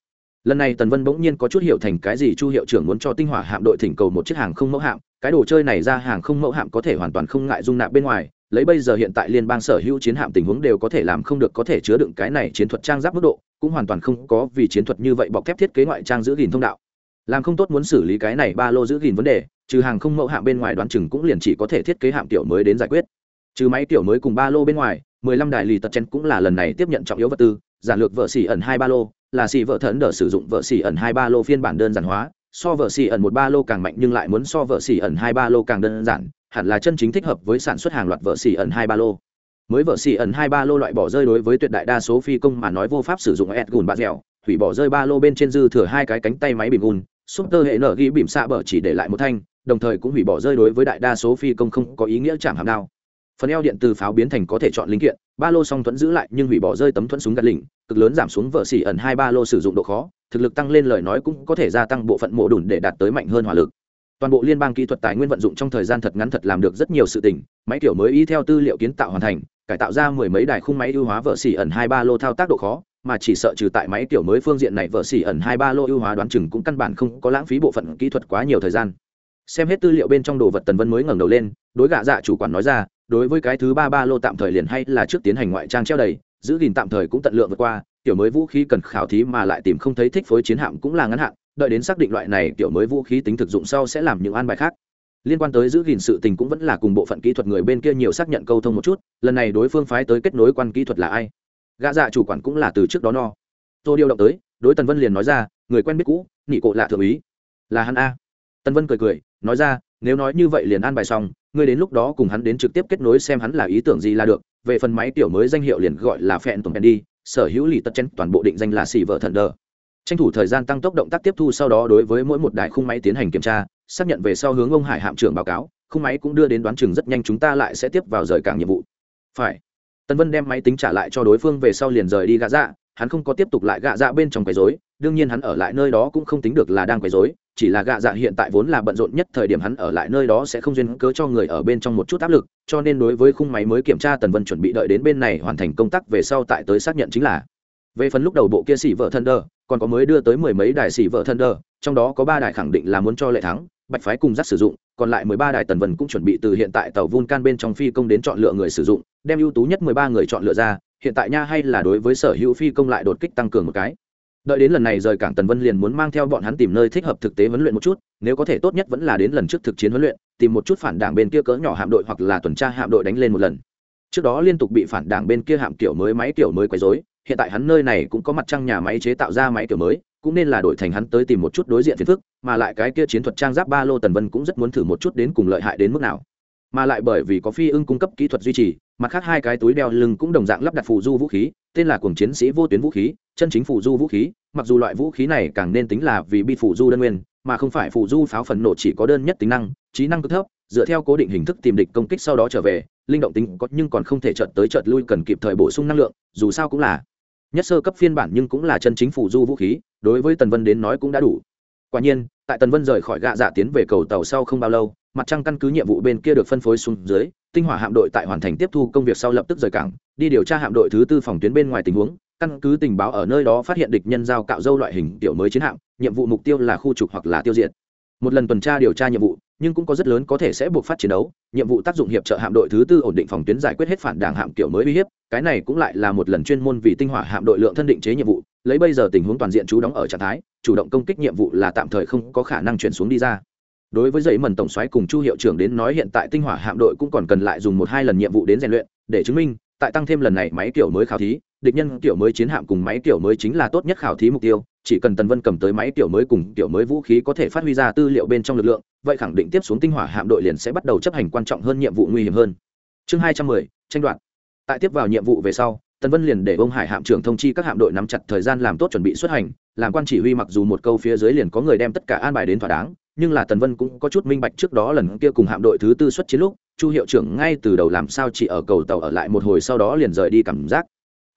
lần này tần vân bỗng nhiên có chút hiểu thành cái gì chu hiệu trưởng muốn cho tinh hỏa hạm đội thỉnh cầu một chiếc hàng không mẫu hạm. Cái đồ chơi này ra hàng không mẫu hạm có thể hoàn toàn không ngại dung nạp bên ngoài. Lấy bây giờ hiện tại liên bang sở hữu chiến hạm tình huống đều có thể làm không được có thể chứa đựng cái này chiến thuật trang giáp mức độ, cũng hoàn toàn không có vì chiến thuật như vậy bọc thép thiết kế ngoại trang giữ gìn thông đạo. Làm không tốt muốn xử lý cái này ba lô giữ gìn vấn đề, trừ hàng không mẫu hạm bên ngoài đoán chừng cũng liền chỉ có thể thiết kế hạm tiểu mới đến giải quyết. Trừ máy tiểu mới cùng ba lô bên ngoài, mười lăm đại lì tật chen cũng là lần này tiếp nhận trọng yếu vật tư giản lược vợ xỉ ẩn hai ba lô, là xỉ vợ thần đỡ sử dụng vợ xỉ ẩn hai ba lô phiên bản đơn giản hóa, so vợ xỉ ẩn một ba lô càng mạnh nhưng lại muốn so vợ xỉ ẩn hai ba lô càng đơn giản, hẳn là chân chính thích hợp với sản xuất hàng loạt vợ xỉ ẩn hai ba lô. Mới vợ xỉ ẩn hai ba lô loại bỏ rơi đối với tuyệt đại đa số phi công mà nói vô pháp sử dụng ed gùn bạt dẻo, hủy bỏ rơi ba lô bên trên dư thừa hai cái cánh tay máy bìm gùn, súp tơ hệ nở ghi bìm xạ bờ chỉ để lại một thanh, đồng thời cũng hủy bỏ rơi đối với đại đa số phi công không có ý nghĩa chạm hàm nào phần eo điện từ pháo biến thành có thể chọn linh kiện, ba lô song thuẫn giữ lại nhưng hủy bỏ rơi tấm thuẫn súng gạt lỉnh cực lớn giảm xuống vợ xỉ ẩn hai ba lô sử dụng độ khó, thực lực tăng lên lời nói cũng có thể gia tăng bộ phận mổ đùn để đạt tới mạnh hơn hỏa lực. Toàn bộ liên bang kỹ thuật tài nguyên vận dụng trong thời gian thật ngắn thật làm được rất nhiều sự tình, máy kiểu mới y theo tư liệu kiến tạo hoàn thành, cải tạo ra mười mấy đài khung máy ưu hóa vợ xỉ ẩn hai ba lô thao tác độ khó, mà chỉ sợ trừ tại máy kiểu mới phương diện này vợ xỉ ẩn hai ba lô ưu hóa đoán chừng cũng căn bản không có lãng phí bộ phận kỹ thuật quá nhiều thời gian. Xem hết tư liệu bên trong đồ vật tần vân mới ngẩng đầu lên, đối gạ dạ chủ quản nói ra, đối với cái thứ ba ba lô tạm thời liền hay là trước tiến hành ngoại trang treo đầy giữ gìn tạm thời cũng tận lượng vượt qua, kiểu mới vũ khí cần khảo thí mà lại tìm không thấy thích phối chiến hạm cũng là ngắn hạn, đợi đến xác định loại này kiểu mới vũ khí tính thực dụng sau sẽ làm những an bài khác. Liên quan tới giữ gìn sự tình cũng vẫn là cùng bộ phận kỹ thuật người bên kia nhiều xác nhận câu thông một chút, lần này đối phương phái tới kết nối quan kỹ thuật là ai? Gã dạ chủ quản cũng là từ trước đó no. Tô điều động tới, đối tần vân liền nói ra, người quen biết cũ nghỉ cộ lạ thượng úy. Là hắn a. Tần vân cười cười, nói ra, nếu nói như vậy liền an bài xong ngươi đến lúc đó cùng hắn đến trực tiếp kết nối xem hắn là ý tưởng gì là được về phần máy tiểu mới danh hiệu liền gọi là phẹn tùng đi sở hữu lì tất chen toàn bộ định danh là xì vợ thần đờ tranh thủ thời gian tăng tốc động tác tiếp thu sau đó đối với mỗi một đài khung máy tiến hành kiểm tra, xác nhận về sau hướng ông hải hạm trưởng báo cáo, khung máy cũng đưa đến đoán chừng rất nhanh chúng ta lại sẽ tiếp vào rời cảng nhiệm vụ. Phải. Tân vân đem máy tính trả lại cho đối phương về sau liền rời đi gạ dạ hắn không có tiếp tục lại gạ dạ bên trong quấy dối đương nhiên hắn ở lại nơi đó cũng không tính được là đang quấy dối chỉ là gạ dạ hiện tại vốn là bận rộn nhất thời điểm hắn ở lại nơi đó sẽ không duyên cớ cho người ở bên trong một chút áp lực, cho nên đối với khung máy mới kiểm tra tần vân chuẩn bị đợi đến bên này hoàn thành công tác về sau tại tới xác nhận chính là. Về phần lúc đầu bộ kia xỉ vợ thân đờ còn có mới đưa tới mười mấy đài xỉ vợ thân đờ trong đó có ba đài khẳng định là muốn cho lệ thắng, bạch phái cùng dắt sử dụng, còn lại mười ba đài tần vân cũng chuẩn bị từ hiện tại tàu vulcan bên trong phi công đến chọn lựa người sử dụng, đem ưu tú nhất mười ba người chọn lựa ra, hiện tại nha hay là đối với sở hữu phi công lại đột kích tăng cường một cái đợi đến lần này rời cảng tần vân liền muốn mang theo bọn hắn tìm nơi thích hợp thực tế huấn luyện một chút, nếu có thể tốt nhất vẫn là đến lần trước thực chiến huấn luyện, tìm một chút phản đảng bên kia cỡ nhỏ hạm đội hoặc là tuần tra hạm đội đánh lên một lần. Trước đó liên tục bị phản đảng bên kia hạm kiểu mới máy kiểu mới quấy rối, hiện tại hắn nơi này cũng có mặt trăng nhà máy chế tạo ra máy kiểu mới, cũng nên là đổi thành hắn tới tìm một chút đối diện phiền phức, mà lại cái kia chiến thuật trang giáp ba lô tần vân cũng rất muốn thử một chút đến cùng lợi hại đến mức nào. Mà lại bởi vì có phi ưng cung cấp kỹ thuật duy trì, mặt khác hai cái túi đeo lưng cũng đồng dạng lắp đặt phù du vũ khí, tên là cuồng chiến sĩ vô tuyến vũ khí chân chính phủ du vũ khí, mặc dù loại vũ khí này càng nên tính là vì bi phủ du đơn nguyên, mà không phải phụ du pháo phần nổ chỉ có đơn nhất tính năng, trí năng cực thấp, dựa theo cố định hình thức tìm địch công kích sau đó trở về, linh động tính có nhưng còn không thể chợt tới chợt lui cần kịp thời bổ sung năng lượng, dù sao cũng là nhất sơ cấp phiên bản nhưng cũng là chân chính phủ du vũ khí, đối với tần vân đến nói cũng đã đủ. Quả nhiên, tại tần vân rời khỏi gạ dạ tiến về cầu tàu sau không bao lâu, mặt trăng căn cứ nhiệm vụ bên kia được phân phối xuống dưới, tinh hỏa hạm đội tại hoàn thành tiếp thu công việc sau lập tức rời cảng, đi điều tra hạm đội thứ tư phòng tuyến bên ngoài tình huống căn cứ tình báo ở nơi đó phát hiện địch nhân giao cạo dâu loại hình tiểu mới chiến hạm, nhiệm vụ mục tiêu là khu trục hoặc là tiêu diệt. Một lần tuần tra điều tra nhiệm vụ, nhưng cũng có rất lớn có thể sẽ buộc phát chiến đấu, nhiệm vụ tác dụng hiệp trợ hạm đội thứ tư ổn định phòng tuyến giải quyết hết phản đảng hạm kiểu mới uy hiếp, cái này cũng lại là một lần chuyên môn vì tinh hỏa hạm đội lượng thân định chế nhiệm vụ, lấy bây giờ tình huống toàn diện chú đóng ở trạng thái, chủ động công kích nhiệm vụ là tạm thời không có khả năng chuyển xuống đi ra. Đối với giấy mần tổng xoáy cùng chu hiệu trưởng đến nói hiện tại tinh hỏa hạm đội cũng còn cần lại dùng một hai lần nhiệm vụ đến rèn luyện, để chứng minh, tại tăng thêm lần này máy kiểu mới khảo thí địch nhân tiểu mới chiến hạm cùng máy tiểu mới chính là tốt nhất khảo thí mục tiêu, chỉ cần tần vân cầm tới máy tiểu mới cùng tiểu mới vũ khí có thể phát huy ra tư liệu bên trong lực lượng, vậy khẳng định tiếp xuống tinh hỏa hạm đội liền sẽ bắt đầu chấp hành quan trọng hơn nhiệm vụ nguy hiểm hơn. Chương hai trăm mười, tranh đoạt. Tại tiếp vào nhiệm vụ về sau, tần vân liền để ông hải hạm trưởng thông chi các hạm đội nắm chặt thời gian làm tốt chuẩn bị xuất hành, làm quan chỉ huy mặc dù một câu phía dưới liền có người đem tất cả an bài đến thỏa đáng, nhưng là tần vân cũng có chút minh bạch trước đó lần kia cùng hạm đội thứ tư xuất chiến lúc, chu hiệu trưởng ngay từ đầu làm sao chỉ ở cầu tàu ở lại một hồi sau đó liền rời đi cảm giác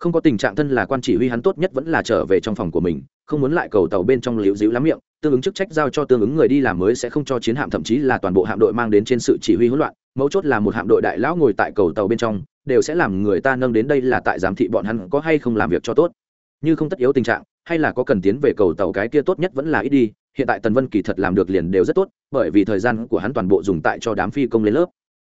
không có tình trạng thân là quan chỉ huy hắn tốt nhất vẫn là trở về trong phòng của mình, không muốn lại cầu tàu bên trong liễu dĩu lắm miệng, tương ứng chức trách giao cho tương ứng người đi làm mới sẽ không cho chiến hạm, thậm chí là toàn bộ hạm đội mang đến trên sự chỉ huy hỗn loạn. Mấu chốt là một hạm đội đại lão ngồi tại cầu tàu bên trong, đều sẽ làm người ta nâng đến đây là tại giám thị bọn hắn có hay không làm việc cho tốt. Như không tất yếu tình trạng, hay là có cần tiến về cầu tàu cái kia tốt nhất vẫn là ít đi, hiện tại tần vân kỳ thật làm được liền đều rất tốt, bởi vì thời gian của hắn toàn bộ dùng tại cho đám phi công lên lớp.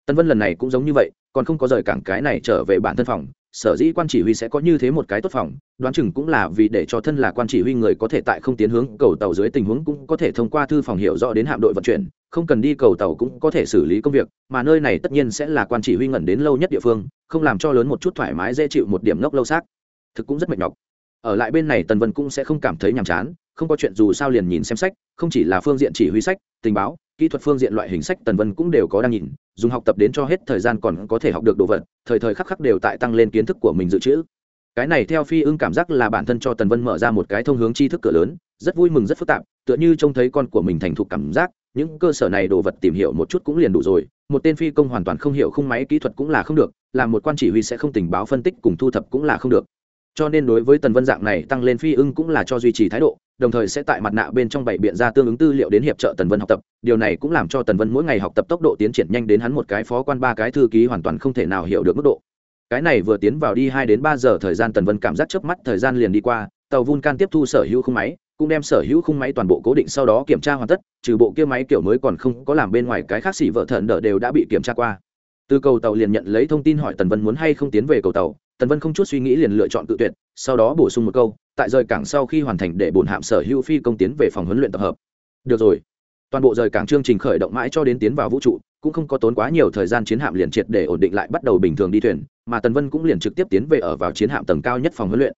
Tần vân lần này cũng giống như vậy, còn không có rời cảng cái này trở về bản thân phòng sở dĩ quan chỉ huy sẽ có như thế một cái tốt phòng, đoán chừng cũng là vì để cho thân là quan chỉ huy người có thể tại không tiến hướng cầu tàu dưới tình huống cũng có thể thông qua thư phòng hiểu rõ đến hạm đội vận chuyển, không cần đi cầu tàu cũng có thể xử lý công việc, mà nơi này tất nhiên sẽ là quan chỉ huy ngẩn đến lâu nhất địa phương, không làm cho lớn một chút thoải mái dễ chịu một điểm ngốc lâu xác. Thực cũng rất mệt nhọc. Ở lại bên này tần vân cũng sẽ không cảm thấy nhàm chán, không có chuyện dù sao liền nhìn xem sách, không chỉ là phương diện chỉ huy sách, tình báo kỹ thuật phương diện loại hình sách tần vân cũng đều có đang nhìn, dùng học tập đến cho hết thời gian còn có thể học được đồ vật, thời thời khắc khắc đều tại tăng lên kiến thức của mình dự trữ. Cái này theo phi ưng cảm giác là bản thân cho tần vân mở ra một cái thông hướng tri thức cửa lớn, rất vui mừng, rất phức tạp, tựa như trông thấy con của mình thành thục cảm giác, những cơ sở này đồ vật tìm hiểu một chút cũng liền đủ rồi, một tên phi công hoàn toàn không hiểu khung máy kỹ thuật cũng là không được là một quan chỉ huy sẽ không tình báo phân tích cùng thu thập cũng là không được cho nên đối với tần vân dạng này tăng lên phi ưng cũng là cho duy trì thái độ, đồng thời sẽ tại mặt nạ bên trong bảy biện ra tương ứng tư liệu đến hiệp trợ tần vân học tập. Điều này cũng làm cho tần vân mỗi ngày học tập tốc độ tiến triển nhanh đến hắn một cái phó quan ba cái thư ký hoàn toàn không thể nào hiểu được mức độ. Cái này vừa tiến vào đi hai đến ba giờ thời gian tần vân cảm giác chớp mắt thời gian liền đi qua, tàu vun can tiếp thu sở hữu khung máy, cũng đem sở hữu khung máy toàn bộ cố định sau đó kiểm tra hoàn tất, trừ bộ kia máy kiểu mới còn không có làm bên ngoài cái khác xỉ vợ thận đỡ đều đã bị kiểm tra qua. Từ cầu tàu liền nhận lấy thông tin hỏi tần vân muốn hay không tiến về cầu tàu tần vân không chút suy nghĩ liền lựa chọn tự tuyệt, sau đó bổ sung một câu, tại rời cảng sau khi hoàn thành để bổn hạm sở hữu phi công tiến về phòng huấn luyện tập hợp. Được rồi. Toàn bộ rời cảng chương trình khởi động mãi cho đến tiến vào vũ trụ, cũng không có tốn quá nhiều thời gian chiến hạm liền triệt để ổn định lại bắt đầu bình thường đi thuyền, mà tần vân cũng liền trực tiếp tiến về ở vào chiến hạm tầng cao nhất phòng huấn luyện.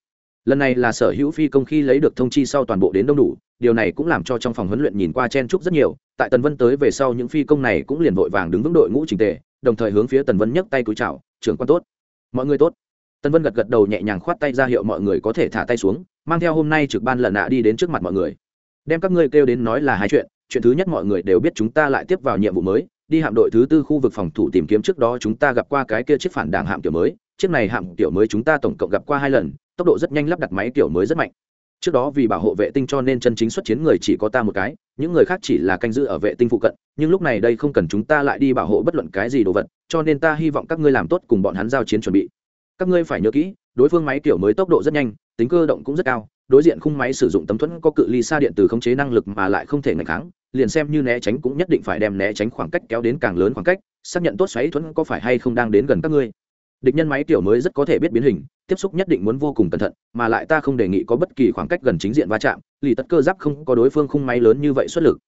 Lần này là sở hữu phi công khi lấy được thông chi sau toàn bộ đến đông đủ, điều này cũng làm cho trong phòng huấn luyện nhìn qua chen trúc rất nhiều, tại tần vân tới về sau những phi công này cũng liền vội vàng đứng vững đội ngũ trình tề, đồng thời hướng phía tần vân nhấc tay cúi chào, trưởng quan tốt. Mọi người tốt. Tân vân gật gật đầu nhẹ nhàng khoát tay ra hiệu mọi người có thể thả tay xuống, mang theo hôm nay trực ban lần nạ đi đến trước mặt mọi người. Đem các ngươi kêu đến nói là hai chuyện chuyện thứ nhất mọi người đều biết chúng ta lại tiếp vào nhiệm vụ mới, đi hạm đội thứ tư khu vực phòng thủ tìm kiếm trước đó chúng ta gặp qua cái kia chiếc phản đảng hạm kiểu mới, chiếc này hạm kiểu mới chúng ta tổng cộng gặp qua hai lần, tốc độ rất nhanh lắp đặt máy kiểu mới rất mạnh. Trước đó vì bảo hộ vệ tinh cho nên chân chính xuất chiến người chỉ có ta một cái, những người khác chỉ là canh giữ ở vệ tinh phụ cận, nhưng lúc này đây không cần chúng ta lại đi bảo hộ bất luận cái gì đồ vật, cho nên ta hy vọng các ngươi làm tốt cùng bọn hắn giao chiến chuẩn bị các ngươi phải nhớ kỹ, đối phương máy kiểu mới tốc độ rất nhanh, tính cơ động cũng rất cao, đối diện khung máy sử dụng tấm thuẫn có cự ly xa điện từ khống chế năng lực mà lại không thể ngạch kháng, liền xem như né tránh cũng nhất định phải đem né tránh khoảng cách kéo đến càng lớn khoảng cách, xác nhận tốt xoáy thuẫn có phải hay không đang đến gần các ngươi. Địch nhân máy kiểu mới rất có thể biết biến hình, tiếp xúc nhất định muốn vô cùng cẩn thận, mà lại ta không đề nghị có bất kỳ khoảng cách gần chính diện va chạm, lì tất cơ giáp không có đối phương khung máy lớn như vậy xuất lực.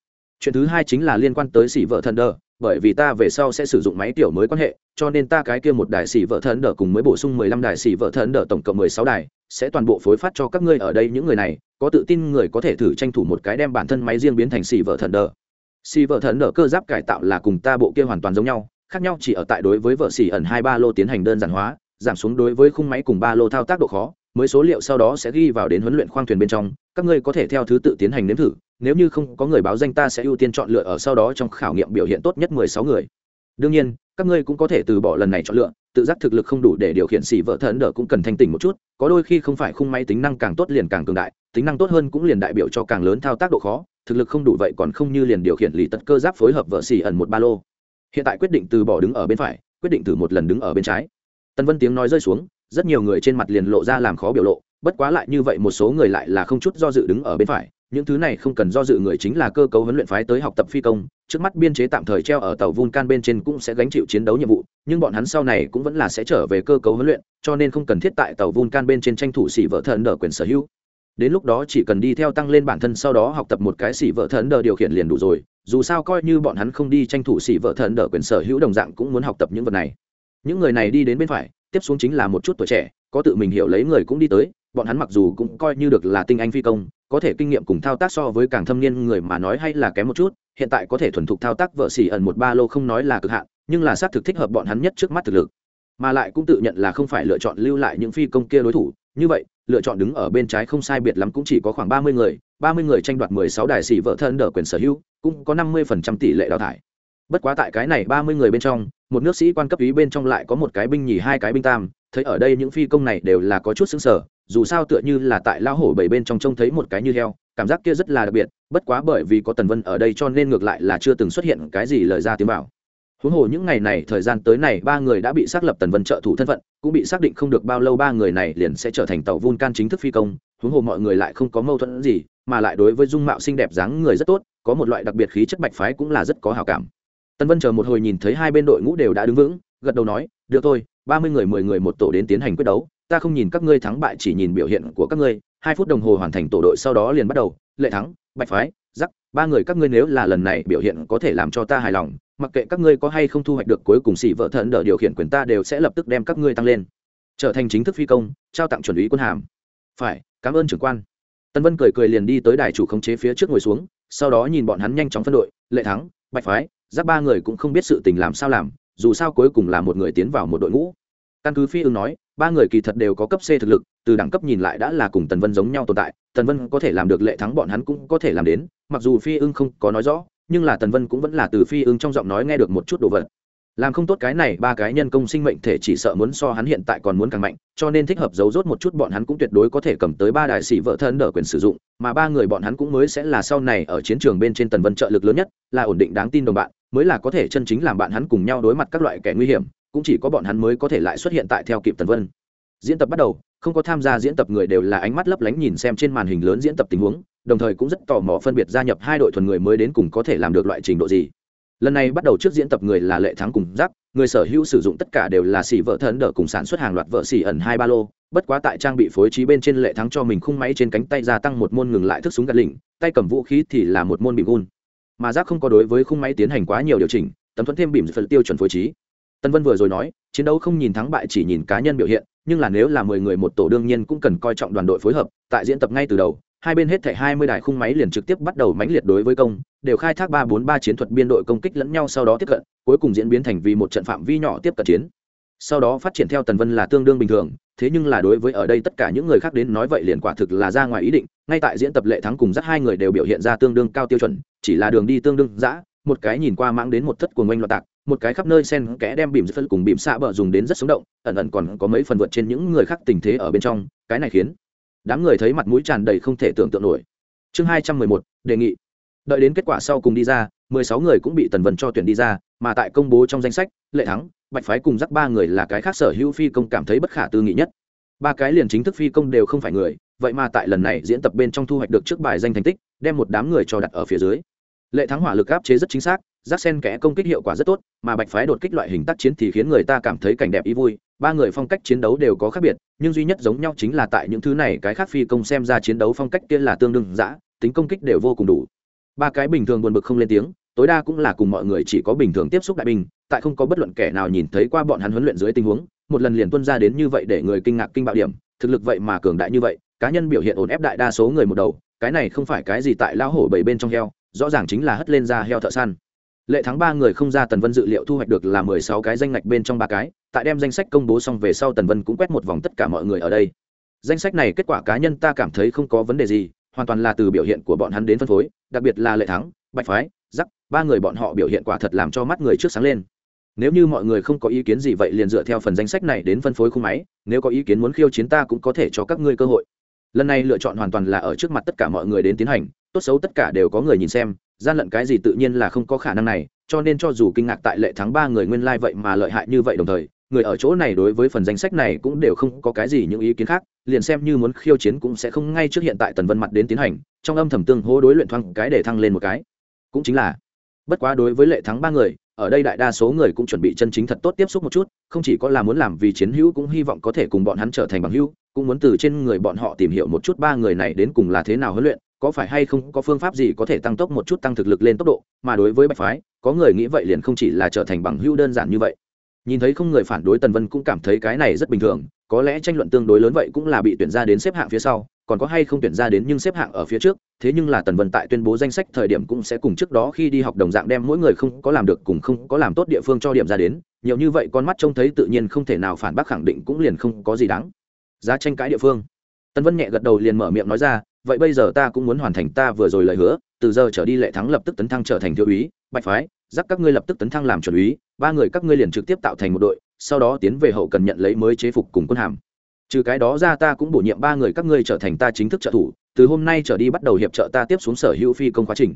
Chuyện thứ hai chính là liên quan tới xỉ vợ thần đờ bởi vì ta về sau sẽ sử dụng máy tiểu mới quan hệ cho nên ta cái kia một đài xỉ vợ thần đỡ cùng mới bổ sung mười lăm đài xỉ vợ thần đỡ tổng cộng mười sáu đài sẽ toàn bộ phối phát cho các ngươi ở đây những người này có tự tin người có thể thử tranh thủ một cái đem bản thân máy riêng biến thành xỉ vợ thần đỡ, xỉ vợ thần đỡ cơ giáp cải tạo là cùng ta bộ kia hoàn toàn giống nhau khác nhau chỉ ở tại đối với vợ xỉ ẩn hai ba lô tiến hành đơn giản hóa giảm xuống đối với khung máy cùng ba lô thao tác độ khó mới số liệu sau đó sẽ ghi vào đến huấn luyện khoang thuyền bên trong các ngươi có thể theo thứ tự tiến hành nếm thử nếu như không có người báo danh ta sẽ ưu tiên chọn lựa ở sau đó trong khảo nghiệm biểu hiện tốt nhất mười sáu người. Đương nhiên, các ngươi cũng có thể từ bỏ lần này chọn lựa, tự giác thực lực không đủ để điều khiển xỉ vợ thần đỡ cũng cần thanh tỉnh một chút, có đôi khi không phải khung máy tính năng càng tốt liền càng cường đại, tính năng tốt hơn cũng liền đại biểu cho càng lớn thao tác độ khó, thực lực không đủ vậy còn không như liền điều khiển lì tật cơ giáp phối hợp vợ xỉ ẩn một ba lô. Hiện tại quyết định từ bỏ đứng ở bên phải, quyết định thử một lần đứng ở bên trái. Tân vân tiếng nói rơi xuống, rất nhiều người trên mặt liền lộ ra làm khó biểu lộ, bất quá lại như vậy một số người lại là không chút do dự đứng ở bên phải những thứ này không cần do dự người chính là cơ cấu huấn luyện phái tới học tập phi công, trước mắt biên chế tạm thời treo ở tàu vulcan bên trên cũng sẽ gánh chịu chiến đấu nhiệm vụ, nhưng bọn hắn sau này cũng vẫn là sẽ trở về cơ cấu huấn luyện, cho nên không cần thiết tại tàu vulcan bên trên tranh thủ xỉ vợ thần đỡ quyền sở hữu. Đến lúc đó chỉ cần đi theo tăng lên bản thân sau đó học tập một cái xỉ vợ thần đỡ điều khiển liền đủ rồi, dù sao coi như bọn hắn không đi tranh thủ xỉ vợ thần đỡ quyền sở hữu đồng dạng cũng muốn học tập những vật này. Những người này đi đến bên phải, tiếp xuống chính là một chút tuổi trẻ, có tự mình hiểu lấy người cũng đi tới, bọn hắn mặc dù cũng coi như được là tinh anh phi công có thể kinh nghiệm cùng thao tác so với càng thâm niên người mà nói hay là kém một chút, hiện tại có thể thuần thục thao tác vợ xỉ ẩn một ba lô không nói là cực hạn, nhưng là xác thực thích hợp bọn hắn nhất trước mắt thực lực. Mà lại cũng tự nhận là không phải lựa chọn lưu lại những phi công kia đối thủ, như vậy, lựa chọn đứng ở bên trái không sai biệt lắm cũng chỉ có khoảng ba mươi người, ba mươi người tranh đoạt mười sáu đài sĩ vợ thân đỡ quyền sở hữu, cũng có năm mươi phần trăm tỷ lệ đào thải. Bất quá tại cái này ba mươi người bên trong, một nước sĩ quan cấp ý bên trong lại có một cái binh nhì, hai cái binh tam thấy ở đây những phi công này đều là có chút xứng sở, dù sao tựa như là tại lao hổ bảy bên trong trông thấy một cái như heo, cảm giác kia rất là đặc biệt, bất quá bởi vì có tần vân ở đây cho nên ngược lại là chưa từng xuất hiện cái gì lời ra tiếng bảo. Huống hồ những ngày này thời gian tới này, ba người đã bị xác lập tần vân trợ thủ thân phận, cũng bị xác định không được bao lâu ba người này liền sẽ trở thành tàu vun can chính thức phi công, huống hồ mọi người lại không có mâu thuẫn gì, mà lại đối với dung mạo xinh đẹp dáng người rất tốt, có một loại đặc biệt khí chất bạch phái cũng là rất có hào cảm. Tần vân chờ một hồi nhìn thấy hai bên đội ngũ đều đã đứng vững, gật đầu nói, được thôi ba mươi người, mười người một tổ đến tiến hành quyết đấu. Ta không nhìn các ngươi thắng bại, chỉ nhìn biểu hiện của các ngươi. Hai phút đồng hồ hoàn thành tổ đội sau đó liền bắt đầu. Lệ thắng, bạch phái, giắc, ba người các ngươi nếu là lần này biểu hiện có thể làm cho ta hài lòng, mặc kệ các ngươi có hay không thu hoạch được cuối cùng xỉ vợ thận đỡ điều khiển quyền ta đều sẽ lập tức đem các ngươi tăng lên. Trở thành chính thức phi công, trao tặng chuẩn úy quân hàm. Phải, cảm ơn trưởng quan. Tân vân cười cười liền đi tới đài chủ khống chế phía trước ngồi xuống, sau đó nhìn bọn hắn nhanh chóng phân đội. Lệ thắng, bạch phái giáp ba người cũng không biết sự tình làm sao làm dù sao cuối cùng là một người tiến vào một đội ngũ. Căn cứ phi ưng nói, ba người kỳ thật đều có cấp c thực lực, từ đẳng cấp nhìn lại đã là cùng tần vân giống nhau tồn tại, tần vân có thể làm được lệ thắng bọn hắn cũng có thể làm đến, mặc dù phi ưng không có nói rõ, nhưng là tần vân cũng vẫn là từ phi ưng trong giọng nói nghe được một chút đồ vật làm không tốt cái này, ba cái nhân công sinh mệnh thể chỉ sợ muốn so hắn hiện tại còn muốn càng mạnh, cho nên thích hợp giấu rốt một chút bọn hắn cũng tuyệt đối có thể cầm tới ba đại sĩ vợ thân đỡ quyền sử dụng, mà ba người bọn hắn cũng mới sẽ là sau này ở chiến trường bên trên tần vân trợ lực lớn nhất, là ổn định đáng tin đồng bạn, mới là có thể chân chính làm bạn hắn cùng nhau đối mặt các loại kẻ nguy hiểm, cũng chỉ có bọn hắn mới có thể lại xuất hiện tại theo kịp tần vân. Diễn tập bắt đầu, không có tham gia diễn tập người đều là ánh mắt lấp lánh nhìn xem trên màn hình lớn diễn tập tình huống, đồng thời cũng rất tò mò phân biệt gia nhập hai đội thuần người mới đến cùng có thể làm được loại trình độ gì lần này bắt đầu trước diễn tập người là lệ thắng cùng giác người sở hữu sử dụng tất cả đều là xỉ vợ thần đỡ cùng sản xuất hàng loạt vợ xỉ ẩn hai ba lô. Bất quá tại trang bị phối trí bên trên lệ thắng cho mình khung máy trên cánh tay gia tăng một môn ngừng lại thức súng gạt lỉnh, tay cầm vũ khí thì là một môn bị gun mà giác không có đối với khung máy tiến hành quá nhiều điều chỉnh, tấm thuẫn thêm bìm phần tiêu chuẩn phối trí. Tân vân vừa rồi nói, chiến đấu không nhìn thắng bại chỉ nhìn cá nhân biểu hiện, nhưng là nếu là mười người một tổ đương nhiên cũng cần coi trọng đoàn đội phối hợp, tại diễn tập ngay từ đầu hai bên hết thảy hai mươi đài khung máy liền trực tiếp bắt đầu mãnh liệt đối với công, đều khai thác ba bốn ba chiến thuật biên đội công kích lẫn nhau sau đó tiếp cận, cuối cùng diễn biến thành vì một trận phạm vi nhỏ tiếp cận chiến. Sau đó phát triển theo tần vân là tương đương bình thường, thế nhưng là đối với ở đây tất cả những người khác đến nói vậy liền quả thực là ra ngoài ý định, ngay tại diễn tập lệ thắng cùng dắt hai người đều biểu hiện ra tương đương cao tiêu chuẩn, chỉ là đường đi tương đương dã, một cái nhìn qua mãng đến một thất của ngoanh loạn tạc, một cái khắp nơi sen kẽ đem bìm phân cùng bìm xạ bờ dùng đến rất sống động, ẩn ẩn còn có mấy phần vượt trên những người khác tình thế ở bên trong, cái này khiến đám người thấy mặt mũi tràn đầy không thể tưởng tượng nổi. Chương hai trăm mười một, đề nghị. Đợi đến kết quả sau cùng đi ra, mười sáu người cũng bị tần vân cho tuyển đi ra, mà tại công bố trong danh sách, lệ thắng, bạch phái cùng dắt ba người là cái khác sở hữu phi công cảm thấy bất khả tư nghị nhất. Ba cái liền chính thức phi công đều không phải người, vậy mà tại lần này diễn tập bên trong thu hoạch được trước bài danh thành tích, đem một đám người cho đặt ở phía dưới. Lệ thắng hỏa lực áp chế rất chính xác, giác sen kẽ công kích hiệu quả rất tốt, mà bạch phái đột kích loại hình tác chiến thì khiến người ta cảm thấy cảnh đẹp ý vui, ba người phong cách chiến đấu đều có khác biệt nhưng duy nhất giống nhau chính là tại những thứ này, cái khác phi công xem ra chiến đấu phong cách kia là tương đương dã, tính công kích đều vô cùng đủ. Ba cái bình thường buồn bực không lên tiếng, tối đa cũng là cùng mọi người chỉ có bình thường tiếp xúc đại binh tại không có bất luận kẻ nào nhìn thấy qua bọn hắn huấn luyện dưới tình huống, một lần liền tuân ra đến như vậy để người kinh ngạc kinh bạo điểm, thực lực vậy mà cường đại như vậy, cá nhân biểu hiện ổn ép đại đa số người một đầu, cái này không phải cái gì tại lão hổ bảy bên trong heo, rõ ràng chính là hất lên ra heo thợ săn lệ thắng ba người không ra tần vân dự liệu thu hoạch được là mười sáu cái danh ngạch bên trong ba cái, tại đem danh sách công bố xong về sau tần vân cũng quét một vòng tất cả mọi người ở đây. Danh sách này kết quả cá nhân ta cảm thấy không có vấn đề gì, hoàn toàn là từ biểu hiện của bọn hắn đến phân phối, đặc biệt là lệ thắng, bạch phái, giắc, ba người bọn họ biểu hiện quả thật làm cho mắt người trước sáng lên. Nếu như mọi người không có ý kiến gì vậy liền dựa theo phần danh sách này đến phân phối khung máy, nếu có ý kiến muốn khiêu chiến ta cũng có thể cho các ngươi cơ hội. Lần này lựa chọn hoàn toàn là ở trước mặt tất cả mọi người đến tiến hành, tốt xấu tất cả đều có người nhìn xem gian lận cái gì tự nhiên là không có khả năng này, cho nên cho dù kinh ngạc tại lệ thắng ba người nguyên lai、like、vậy mà lợi hại như vậy đồng thời, người ở chỗ này đối với phần danh sách này cũng đều không có cái gì những ý kiến khác, liền xem như muốn khiêu chiến cũng sẽ không ngay trước hiện tại tần vân mặt đến tiến hành, trong âm thầm tương hô đối luyện thoáng cái để thăng lên một cái. Cũng chính là, bất quá đối với lệ thắng ba người, ở đây đại đa số người cũng chuẩn bị chân chính thật tốt tiếp xúc một chút, không chỉ có là muốn làm vì chiến hữu cũng hy vọng có thể cùng bọn hắn trở thành bằng hữu, cũng muốn từ trên người bọn họ tìm hiểu một chút ba người này đến cùng là thế nào huấn luyện có phải hay không có phương pháp gì có thể tăng tốc một chút tăng thực lực lên tốc độ, mà đối với bạch phái, có người nghĩ vậy liền không chỉ là trở thành bằng hữu đơn giản như vậy. Nhìn thấy không người phản đối tần vân cũng cảm thấy cái này rất bình thường, có lẽ tranh luận tương đối lớn vậy cũng là bị tuyển ra đến xếp hạng phía sau, còn có hay không tuyển ra đến nhưng xếp hạng ở phía trước, thế nhưng là tần vân tại tuyên bố danh sách thời điểm cũng sẽ cùng trước đó khi đi học đồng dạng đem mỗi người không có làm được cùng không có làm tốt địa phương cho điểm ra đến, nhiều như vậy con mắt trông thấy tự nhiên không thể nào phản bác khẳng định cũng liền không có gì đáng. Giá tranh cãi địa phương. Tần vân nhẹ gật đầu liền mở miệng nói ra vậy bây giờ ta cũng muốn hoàn thành ta vừa rồi lời hứa, từ giờ trở đi lệ thắng lập tức tấn thăng trở thành thiếu úy, bạch phái dắt các ngươi lập tức tấn thăng làm chuẩn úy, ba người các ngươi liền trực tiếp tạo thành một đội, sau đó tiến về hậu cần nhận lấy mới chế phục cùng quân hàm. Trừ cái đó ra ta cũng bổ nhiệm ba người các ngươi trở thành ta chính thức trợ thủ, từ hôm nay trở đi bắt đầu hiệp trợ ta tiếp xuống sở hữu phi công quá trình.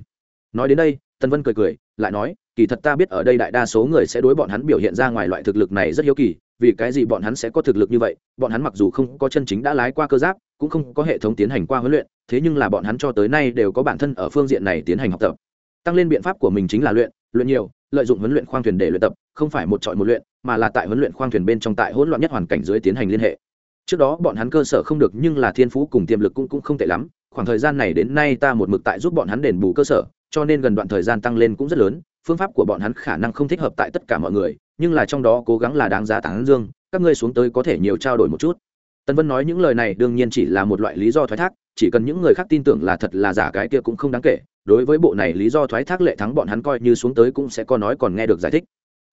Nói đến đây tân vân cười cười, lại nói, kỳ thật ta biết ở đây đại đa số người sẽ đối bọn hắn biểu hiện ra ngoài loại thực lực này rất hiếu kỳ, vì cái gì bọn hắn sẽ có thực lực như vậy? Bọn hắn mặc dù không có chân chính đã lái qua cơ giáp, cũng không có hệ thống tiến hành qua huấn luyện thế nhưng là bọn hắn cho tới nay đều có bản thân ở phương diện này tiến hành học tập. Tăng lên biện pháp của mình chính là luyện luyện nhiều lợi dụng huấn luyện khoang thuyền để luyện tập không phải một trọi một luyện mà là tại huấn luyện khoang thuyền bên trong tại hỗn loạn nhất hoàn cảnh dưới tiến hành liên hệ. Trước đó bọn hắn cơ sở không được nhưng là thiên phú cùng tiềm lực cũng, cũng không tệ lắm khoảng thời gian này đến nay ta một mực tại giúp bọn hắn đền bù cơ sở cho nên gần đoạn thời gian tăng lên cũng rất lớn phương pháp của bọn hắn khả năng không thích hợp tại tất cả mọi người nhưng là trong đó cố gắng là đáng giá tán dương các ngươi xuống tới có thể nhiều trao đổi một chút. Tân vân nói những lời này đương nhiên chỉ là một loại lý do thoái thác chỉ cần những người khác tin tưởng là thật là giả cái kia cũng không đáng kể, đối với bộ này lý do thoái thác lệ thắng bọn hắn coi như xuống tới cũng sẽ có nói còn nghe được giải thích.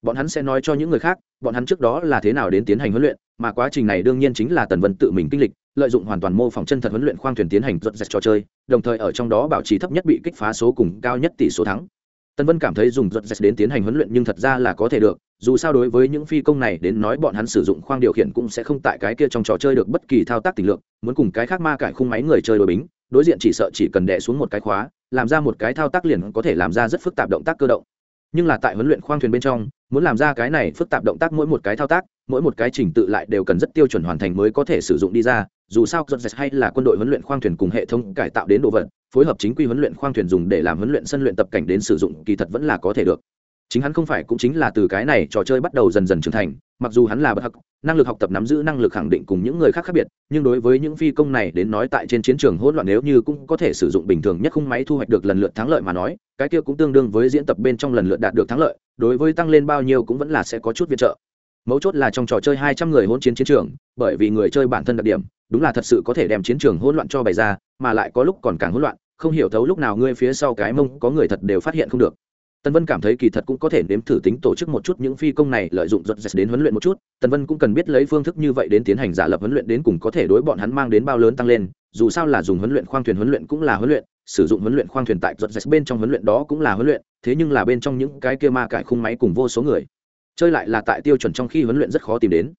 Bọn hắn sẽ nói cho những người khác, bọn hắn trước đó là thế nào đến tiến hành huấn luyện, mà quá trình này đương nhiên chính là tần vân tự mình kinh lịch, lợi dụng hoàn toàn mô phỏng chân thật huấn luyện khoang thuyền tiến hành rột rẹt trò chơi, đồng thời ở trong đó bảo trì thấp nhất bị kích phá số cùng cao nhất tỷ số thắng. Tân vân cảm thấy dùng giật giật đến tiến hành huấn luyện nhưng thật ra là có thể được, dù sao đối với những phi công này đến nói bọn hắn sử dụng khoang điều khiển cũng sẽ không tại cái kia trong trò chơi được bất kỳ thao tác tình lượng, muốn cùng cái khác ma cải khung máy người chơi đội bính, đối diện chỉ sợ chỉ cần đè xuống một cái khóa, làm ra một cái thao tác liền có thể làm ra rất phức tạp động tác cơ động. Nhưng là tại huấn luyện khoang thuyền bên trong, muốn làm ra cái này phức tạp động tác mỗi một cái thao tác, mỗi một cái trình tự lại đều cần rất tiêu chuẩn hoàn thành mới có thể sử dụng đi ra dù sao dọn hay là quân đội huấn luyện khoang thuyền cùng hệ thống cải tạo đến đồ vật, phối hợp chính quy huấn luyện khoang thuyền dùng để làm huấn luyện sân luyện tập cảnh đến sử dụng kỳ thật vẫn là có thể được. Chính hắn không phải cũng chính là từ cái này trò chơi bắt đầu dần dần trưởng thành, mặc dù hắn là bậc học, năng lực học tập nắm giữ năng lực khẳng định cùng những người khác khác biệt, nhưng đối với những phi công này đến nói tại trên chiến trường hỗn loạn nếu như cũng có thể sử dụng bình thường nhất khung máy thu hoạch được lần lượt thắng lợi mà nói, cái kia cũng tương đương với diễn tập bên trong lần lượt đạt được thắng lợi, đối với tăng lên bao nhiêu cũng vẫn là sẽ có chút viện trợ mấu chốt là trong trò chơi hai trăm người hỗn chiến chiến trường, bởi vì người chơi bản thân đặc điểm, đúng là thật sự có thể đem chiến trường hỗn loạn cho bày ra, mà lại có lúc còn càng hỗn loạn, không hiểu thấu lúc nào ngươi phía sau cái mông có người thật đều phát hiện không được. Tần vân cảm thấy kỳ thật cũng có thể nếm thử tính tổ chức một chút những phi công này lợi dụng giật giật đến huấn luyện một chút, tần vân cũng cần biết lấy phương thức như vậy đến tiến hành giả lập huấn luyện đến cùng có thể đối bọn hắn mang đến bao lớn tăng lên, dù sao là dùng huấn luyện khoang thuyền huấn luyện cũng là huấn luyện, sử dụng huấn luyện khoang thuyền tại giật giật bên trong huấn luyện đó cũng là huấn luyện, thế nhưng là bên trong những cái kia ma cải khung máy cùng vô số người chơi lại là tại tiêu chuẩn trong khi huấn luyện rất khó tìm đến.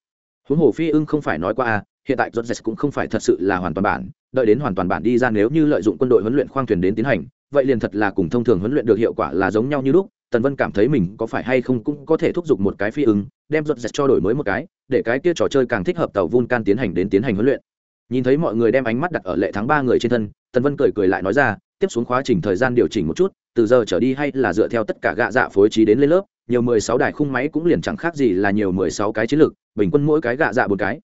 Huống hồ phi ưng không phải nói qua à hiện tại giật cũng không phải thật sự là hoàn toàn bản, đợi đến hoàn toàn bản đi ra nếu như lợi dụng quân đội huấn luyện khoang thuyền đến tiến hành, vậy liền thật là cùng thông thường huấn luyện được hiệu quả là giống nhau như lúc, tần vân cảm thấy mình có phải hay không cũng có thể thúc giục một cái phi ứng đem giật cho đổi mới một cái, để cái kia trò chơi càng thích hợp tàu vulcan tiến hành đến tiến hành huấn luyện. Nhìn thấy mọi người đem ánh mắt đặt ở lệ thắng ba người trên thân, tần vân cười cười lại nói ra, tiếp xuống khóa trình thời gian điều chỉnh một chút, từ giờ trở đi hay là dựa theo tất cả gạ dạ phối trí đến lên lớp nhiều mười sáu đài khung máy cũng liền chẳng khác gì là nhiều mười sáu cái chiến lược, bình quân mỗi cái gạ dạ một cái.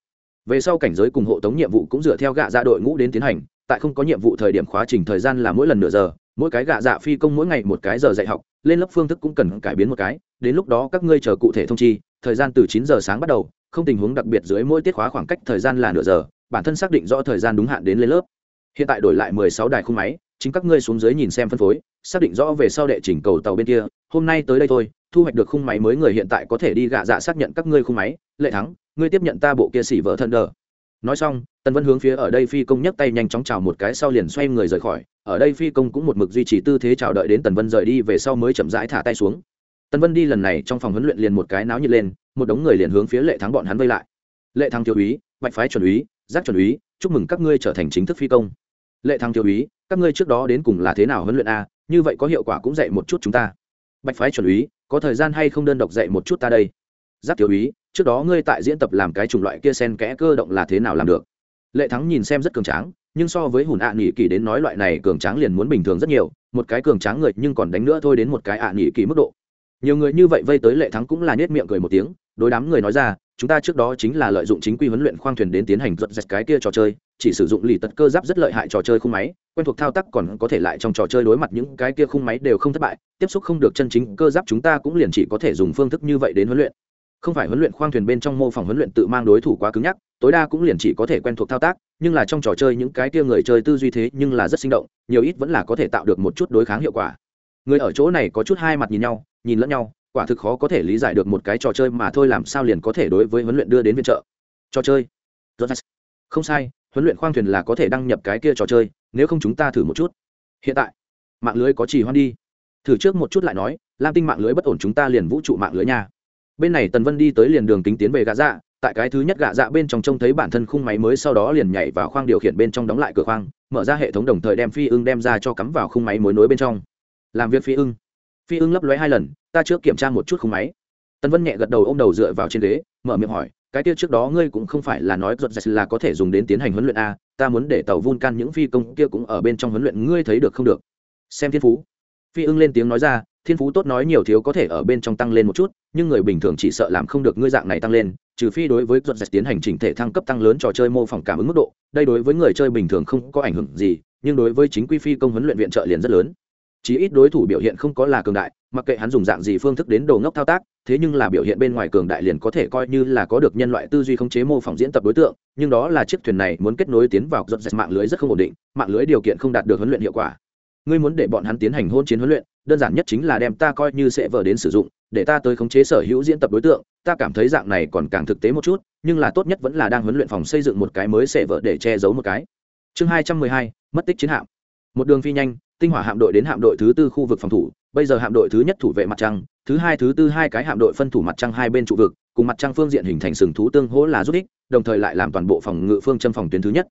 Về sau cảnh giới cùng hộ tống nhiệm vụ cũng dựa theo gạ dạ đội ngũ đến tiến hành, tại không có nhiệm vụ thời điểm khóa trình thời gian là mỗi lần nửa giờ, mỗi cái gạ dạ phi công mỗi ngày một cái giờ dạy học, lên lớp phương thức cũng cần cải biến một cái, đến lúc đó các ngươi chờ cụ thể thông chi, thời gian từ chín giờ sáng bắt đầu, không tình huống đặc biệt dưới mỗi tiết khóa khoảng cách thời gian là nửa giờ, bản thân xác định rõ thời gian đúng hạn đến lên lớp. Hiện tại đổi lại mười sáu đài khung máy, chính các ngươi xuống dưới nhìn xem phân phối, xác định rõ về sau đệ chỉnh cầu tàu bên kia, hôm nay tới đây thôi thu hoạch được khung máy mới người hiện tại có thể đi gạ dạ xác nhận các ngươi khung máy. Lệ thắng, ngươi tiếp nhận ta bộ kia xỉ vợ thân đờ. Nói xong, tần vân hướng phía ở đây phi công nhấc tay nhanh chóng chào một cái sau liền xoay người rời khỏi. Ở đây phi công cũng một mực duy trì tư thế chào đợi đến tần vân rời đi về sau mới chậm rãi thả tay xuống. Tần vân đi lần này trong phòng huấn luyện liền một cái náo nhiệt lên, một đống người liền hướng phía lệ thắng bọn hắn vây lại. Lệ thắng thiếu úy, bạch phái chuẩn úy, giác chuẩn úy, chúc mừng các ngươi trở thành chính thức phi công. Lệ thắng thiếu úy, các ngươi trước đó đến cùng là thế nào huấn luyện a? Như vậy có hiệu quả cũng dạy một chút chúng ta. Bạch phái chuẩn úy có thời gian hay không đơn độc dạy một chút ta đây? Giáp thiếu úy, trước đó ngươi tại diễn tập làm cái chủng loại kia sen kẽ cơ động là thế nào làm được? Lệ thắng nhìn xem rất cường tráng, nhưng so với hùn ạ à nghỉ kỳ đến nói loại này cường tráng liền muốn bình thường rất nhiều, một cái cường tráng người nhưng còn đánh nữa thôi đến một cái ạ à nghỉ kỳ mức độ. Nhiều người như vậy vây tới lệ thắng cũng là nhét miệng cười một tiếng, đối đám người nói ra chúng ta trước đó chính là lợi dụng chính quy huấn luyện khoang thuyền đến tiến hành giật giật cái kia trò chơi, chỉ sử dụng lì tật cơ giáp rất lợi hại trò chơi khung máy, quen thuộc thao tác còn có thể lại trong trò chơi đối mặt những cái kia khung máy đều không thất bại, tiếp xúc không được chân chính cơ giáp chúng ta cũng liền chỉ có thể dùng phương thức như vậy đến huấn luyện. Không phải huấn luyện khoang thuyền bên trong mô phỏng huấn luyện tự mang đối thủ quá cứng nhắc, tối đa cũng liền chỉ có thể quen thuộc thao tác, nhưng là trong trò chơi những cái kia người chơi tư duy thế nhưng là rất sinh động, nhiều ít vẫn là có thể tạo được một chút đối kháng hiệu quả. Người ở chỗ này có chút hai mặt nhìn nhau, nhìn lẫn nhau quả thực khó có thể lý giải được một cái trò chơi mà thôi làm sao liền có thể đối với huấn luyện đưa đến viện trợ. Trò chơi? Không sai, huấn luyện khoang thuyền là có thể đăng nhập cái kia trò chơi, nếu không chúng ta thử một chút. Hiện tại, mạng lưới có chỉ hoan đi. Thử trước một chút lại nói, lam tinh mạng lưới bất ổn chúng ta liền vũ trụ mạng lưới nha. Bên này tần vân đi tới liền đường kính tiến về gạ dạ tại cái thứ nhất gạ dạ bên trong trông thấy bản thân khung máy mới sau đó liền nhảy vào khoang điều khiển bên trong đóng lại cửa khoang, mở ra hệ thống đồng thời đem phi ưng đem ra cho cắm vào khung máy mối nối bên trong. Làm việc phi ưng phi ưng lấp lóe hai lần, ta trước kiểm tra một chút khung máy. Tân vân nhẹ gật đầu ô m đầu dựa vào trên ghế, mở miệng hỏi, cái kia trước đó ngươi cũng không phải là nói giật giật là có thể dùng đến tiến hành huấn luyện a, ta muốn để tàu vun can những phi công kia cũng ở bên trong huấn luyện, ngươi thấy được không được? Xem thiên phú. Phi ưng lên tiếng nói ra, thiên phú tốt nói nhiều thiếu có thể ở bên trong tăng lên một chút, nhưng người bình thường chỉ sợ làm không được ngươi dạng này tăng lên, trừ phi đối với giật giật tiến hành chỉnh thể thăng cấp tăng lớn trò chơi mô phỏng cảm ứng mức độ, đây đối với người chơi bình thường không có ảnh hưởng gì, nhưng đối với chính quy phi công huấn luyện viện trợ liền rất lớn chí ít đối thủ biểu hiện không có là cường đại, mặc kệ hắn dùng dạng gì phương thức đến đồ ngốc thao tác, thế nhưng là biểu hiện bên ngoài cường đại liền có thể coi như là có được nhân loại tư duy khống chế mô phỏng diễn tập đối tượng, nhưng đó là chiếc thuyền này muốn kết nối tiến vào dọn dẹp mạng lưới rất không ổn định, mạng lưới điều kiện không đạt được huấn luyện hiệu quả. Ngươi muốn để bọn hắn tiến hành hôn chiến huấn luyện, đơn giản nhất chính là đem ta coi như sẽ vờ đến sử dụng, để ta tới khống chế sở hữu diễn tập đối tượng, ta cảm thấy dạng này còn càng thực tế một chút, nhưng là tốt nhất vẫn là đang huấn luyện phòng xây dựng một cái mới sẽ vợ để che giấu một cái. Chương hai trăm mười hai, mất tích chiến hạm. Một đường phi nhanh tinh hỏa hạm đội đến hạm đội thứ tư khu vực phòng thủ, bây giờ hạm đội thứ nhất thủ vệ mặt trăng, thứ hai, thứ tư hai cái hạm đội phân thủ mặt trăng hai bên trụ vực, cùng mặt trăng phương diện hình thành sừng thú tương hỗ là rút ích đồng thời lại làm toàn bộ phòng ngự phương châm phòng tuyến thứ nhất.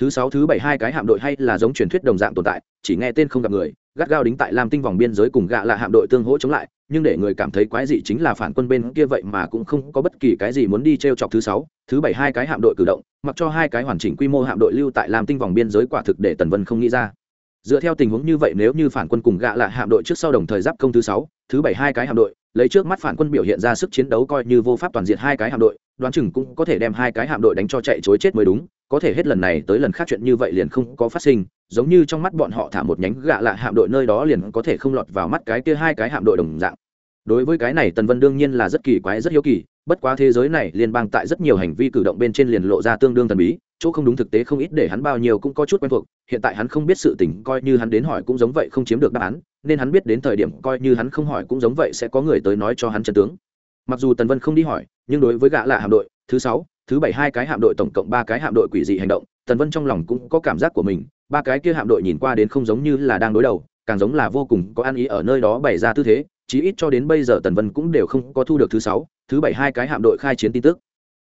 Thứ sáu, thứ bảy hai cái hạm đội hay là giống truyền thuyết đồng dạng tồn tại, chỉ nghe tên không gặp người, gắt gao đính tại lam tinh vòng biên giới cùng gạ là hạm đội tương hỗ chống lại, nhưng để người cảm thấy quái dị chính là phản quân bên kia vậy mà cũng không có bất kỳ cái gì muốn đi t r e o chọc thứ sáu, thứ bảy hai cái hạm đội cử động, mặc cho hai cái hoàn chỉnh quy mô hạm đội lưu tại lam tinh vòng biên giới quả thực để tần vân không nghĩ ra dựa theo tình huống như vậy nếu như phản quân cùng gạ là hạm đội trước sau đồng thời giáp công thứ sáu, thứ bảy hai cái hạm đội, lấy trước mắt phản quân biểu hiện ra sức chiến đấu coi như vô pháp toàn diện hai cái hạm đội, đoán chừng cũng có thể đem hai cái hạm đội đánh cho chạy chối chết mới đúng. Có thể hết lần này tới lần khác chuyện như vậy liền không có phát sinh, giống như trong mắt bọn họ thả một nhánh gạ lạ hạm đội nơi đó liền có thể không lọt vào mắt cái kia hai cái hạm đội đồng dạng. Đối với cái này tần vân đương nhiên là rất kỳ quái, rất hiếu kỳ, bất quá thế giới này liên bang tại rất nhiều hành vi cử động bên trên liền lộ ra tương đương thần bí chỗ không đúng thực tế không ít để hắn bao nhiêu cũng có chút quen thuộc, hiện tại hắn không biết sự tình, coi như hắn đến hỏi cũng giống vậy không chiếm được đáp án, nên hắn biết đến thời điểm coi như hắn không hỏi cũng giống vậy sẽ có người tới nói cho hắn chân tướng. Mặc dù tần vân không đi hỏi, nhưng đối với gã là hạm đội, thứ sáu, thứ bảy hai cái hạm đội tổng cộng ba cái hạm đội quỷ dị hành động, tần vân trong lòng cũng có cảm giác của mình, ba cái kia hạm đội nhìn qua đến không giống như là đang đối đầu, càng giống là vô cùng có ăn ý ở nơi đó bày ra tư thế, chí ít cho đến bây giờ tần vân cũng đều không có thu được thứ sáu, thứ bảy hai cái hạm đội khai chiến tin tức.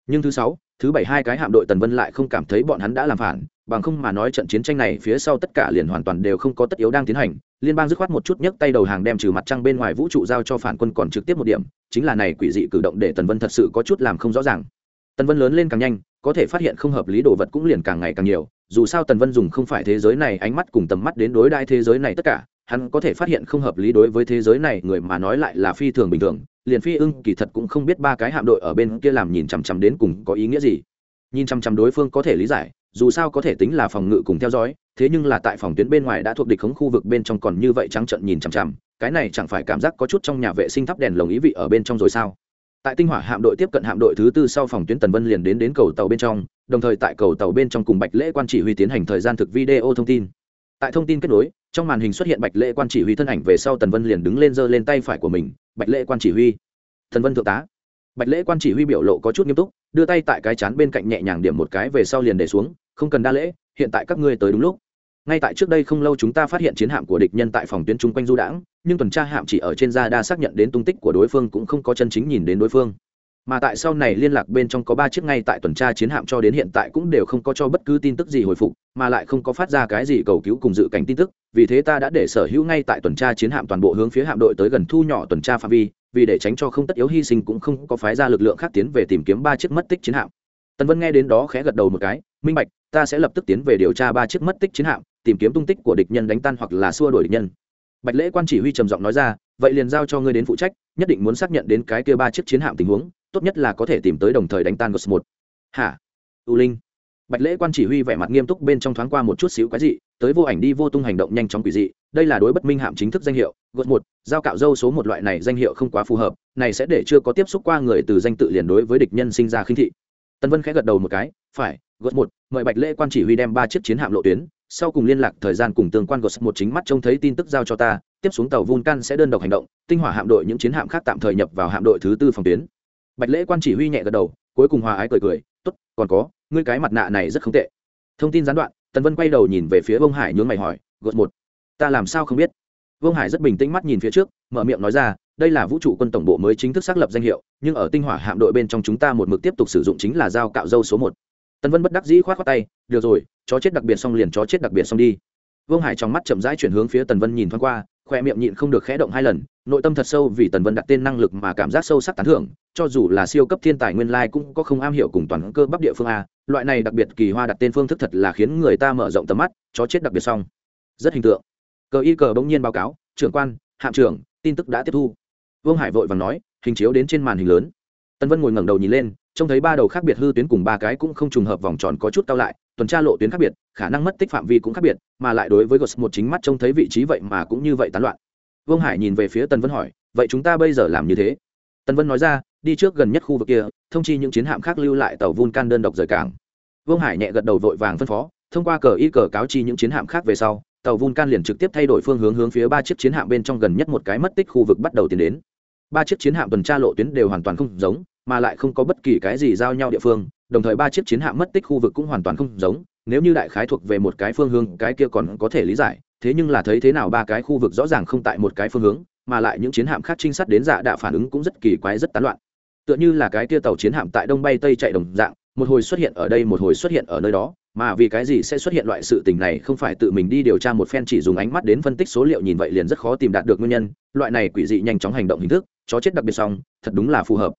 Nhưng thứ sáu thứ bảy hai cái hạm đội tần vân lại không cảm thấy bọn hắn đã làm phản, bằng không mà nói trận chiến tranh này phía sau tất cả liền hoàn toàn đều không có tất yếu đang tiến hành. Liên bang dứt khoát một chút nhấc tay đầu hàng đem trừ mặt trăng bên ngoài vũ trụ giao cho phản quân còn trực tiếp một điểm, chính là này quỷ dị cử động để tần vân thật sự có chút làm không rõ ràng. Tần vân lớn lên càng nhanh, có thể phát hiện không hợp lý đồ vật cũng liền càng ngày càng nhiều, dù sao tần vân dùng không phải thế giới này ánh mắt cùng tầm mắt đến đối đại thế giới này tất cả, hắn có thể phát hiện không hợp lý đối với thế giới này người mà nói lại là phi thường bình thường liền phi ưng kỳ thật cũng không biết ba cái hạm đội ở bên kia làm nhìn chằm chằm đến cùng có ý nghĩa gì. Nhìn chằm chằm đối phương có thể lý giải, dù sao có thể tính là phòng ngự cùng theo dõi, thế nhưng là tại phòng tuyến bên ngoài đã thuộc địch khống khu vực bên trong còn như vậy trắng trận nhìn chằm chằm, cái này chẳng phải cảm giác có chút trong nhà vệ sinh thắp đèn lồng ý vị ở bên trong rồi sao? Tại tinh hỏa hạm đội tiếp cận hạm đội thứ tư sau phòng tuyến tần vân liền đến đến cầu tàu bên trong, đồng thời tại cầu tàu bên trong cùng bạch lễ quan chỉ huy tiến hành thời gian thực video thông tin. Tại thông tin kết nối, trong màn hình xuất hiện bạch lễ quan chỉ huy thân ảnh về sau tần vân liền đứng lên giơ lên tay phải của mình bạch lễ quan chỉ huy. Thần vân thượng tá. Bạch lễ quan chỉ huy biểu lộ có chút nghiêm túc, đưa tay tại cái chán bên cạnh nhẹ nhàng điểm một cái về sau liền để xuống, không cần đa lễ, hiện tại các ngươi tới đúng lúc. Ngay tại trước đây không lâu chúng ta phát hiện chiến hạm của địch nhân tại phòng tuyến chung quanh du đãng, nhưng tuần tra hạm chỉ ở trên da đa xác nhận đến tung tích của đối phương cũng không có chân chính nhìn đến đối phương mà tại sau này liên lạc bên trong có ba chiếc ngay tại tuần tra chiến hạm cho đến hiện tại cũng đều không có cho bất cứ tin tức gì hồi phục, mà lại không có phát ra cái gì cầu cứu cùng dự cảnh tin tức, vì thế ta đã để sở hữu ngay tại tuần tra chiến hạm toàn bộ hướng phía hạm đội tới gần thu nhỏ tuần tra phạm vi, vì để tránh cho không tất yếu hy sinh cũng không có phái ra lực lượng khác tiến về tìm kiếm ba chiếc mất tích chiến hạm. Tần vân nghe đến đó khẽ gật đầu một cái, minh bạch, ta sẽ lập tức tiến về điều tra ba chiếc mất tích chiến hạm, tìm kiếm tung tích của địch nhân đánh tan hoặc là xua đuổi địch nhân. Bạch lễ quan chỉ huy trầm giọng nói ra, vậy liền giao cho ngươi đến phụ trách, nhất định muốn xác nhận đến cái kia ba chiếc chiến hạm tình huống tốt nhất là có thể tìm tới đồng thời đánh tan gos một hả? U linh. Bạch lễ quan chỉ huy vẻ mặt nghiêm túc bên trong thoáng qua một chút xíu cái gì tới vô ảnh đi vô tung hành động nhanh chóng quỷ dị, đây là đối bất minh hạm chính thức danh hiệu gột một giao cạo dâu số một loại này danh hiệu không quá phù hợp, này sẽ để chưa có tiếp xúc qua người từ danh tự liền đối với địch nhân sinh ra khinh thị. Tân vân khẽ gật đầu một cái, phải gột một mời bạch lễ quan chỉ huy đem ba chiếc chiến hạm lộ tuyến, sau cùng liên lạc thời gian cùng tương quan gột một chính mắt trông thấy tin tức giao cho ta, tiếp xuống tàu vulcan sẽ đơn độc hành động, tinh hỏa hạm đội những chiến hạm khác tạm thời nhập vào hạm đội thứ tư phòng tuyến bạch lễ quan chỉ huy nhẹ gật đầu, cuối cùng hòa ái cười cười, tốt, còn có, ngươi cái mặt nạ này rất không tệ. Thông tin gián đoạn, tần vân quay đầu nhìn về phía vông hải nhướng mày hỏi, gột một, ta làm sao không biết? Vương hải rất bình tĩnh mắt nhìn phía trước, mở miệng nói ra, đây là vũ trụ quân tổng bộ mới chính thức xác lập danh hiệu, nhưng ở tinh hỏa hạm đội bên trong chúng ta một mực tiếp tục sử dụng chính là dao cạo dâu số một. Tân vân bất đắc dĩ k h o á t khoác tay, được rồi, chó chết đặc biệt xong liền chó chết đặc biệt xong đi. Vương hải trong mắt chậm rãi chuyển hướng phía tần vân nhìn thoáng qua khoe miệng nhịn không được khẽ động hai lần, nội tâm thật sâu vì tần vân đặt tên năng lực mà cảm giác sâu sắc tán thưởng, cho dù là siêu cấp thiên tài nguyên lai cũng có không am hiểu cùng toàn cơ bắp địa phương a, loại này đặc biệt kỳ hoa đặt tên phương thức thật là khiến người ta mở rộng tầm mắt, chó chết đặc biệt xong. Rất hình tượng. Cờ y cờ bỗng nhiên báo cáo, trưởng quan, hạm trưởng, tin tức đã tiếp thu. Vương hải vội và nói, hình chiếu đến trên màn hình lớn. Tân vân ngồi ngẩng đầu nhìn lên, trông thấy ba đầu khác biệt hư tuyến cùng ba cái cũng không trùng hợp vòng tròn có chút cao lại tuần tra lộ tuyến khác biệt, khả năng mất tích phạm vi cũng khác biệt, mà lại đối với gos một chính mắt trông thấy vị trí vậy mà cũng như vậy tán loạn. Vương hải nhìn về phía tần vân hỏi, vậy chúng ta bây giờ làm như thế? Tần vân nói ra, đi trước gần nhất khu vực kia, thông chi những chiến hạm khác lưu lại tàu vulcan đơn độc rời cảng. Vương hải nhẹ gật đầu vội vàng phân phó, thông qua cờ y cờ cáo chi những chiến hạm khác về sau, tàu vulcan liền trực tiếp thay đổi phương hướng hướng phía ba chiếc chiến hạm bên trong gần nhất một cái mất tích khu vực bắt đầu tiến đến. Ba chiếc chiến hạm tuần tra lộ tuyến đều hoàn toàn không giống mà lại không có bất kỳ cái gì giao nhau địa phương, đồng thời ba chiếc chiến hạm mất tích khu vực cũng hoàn toàn không giống, nếu như đại khái thuộc về một cái phương hướng, cái kia còn có thể lý giải, thế nhưng là thấy thế nào ba cái khu vực rõ ràng không tại một cái phương hướng, mà lại những chiến hạm khác trinh sát đến dạ đạ phản ứng cũng rất kỳ quái, rất tán loạn. Tựa như là cái kia tàu chiến hạm tại đông bay tây chạy đồng dạng, một hồi xuất hiện ở đây, một hồi xuất hiện ở nơi đó, mà vì cái gì sẽ xuất hiện loại sự tình này, không phải tự mình đi điều tra một phen chỉ dùng ánh mắt đến phân tích số liệu nhìn vậy liền rất khó tìm đạt được nguyên nhân, loại này quỷ dị nhanh chóng hành động hình thức, chó chết đặc biệt xong, thật đúng là phù hợp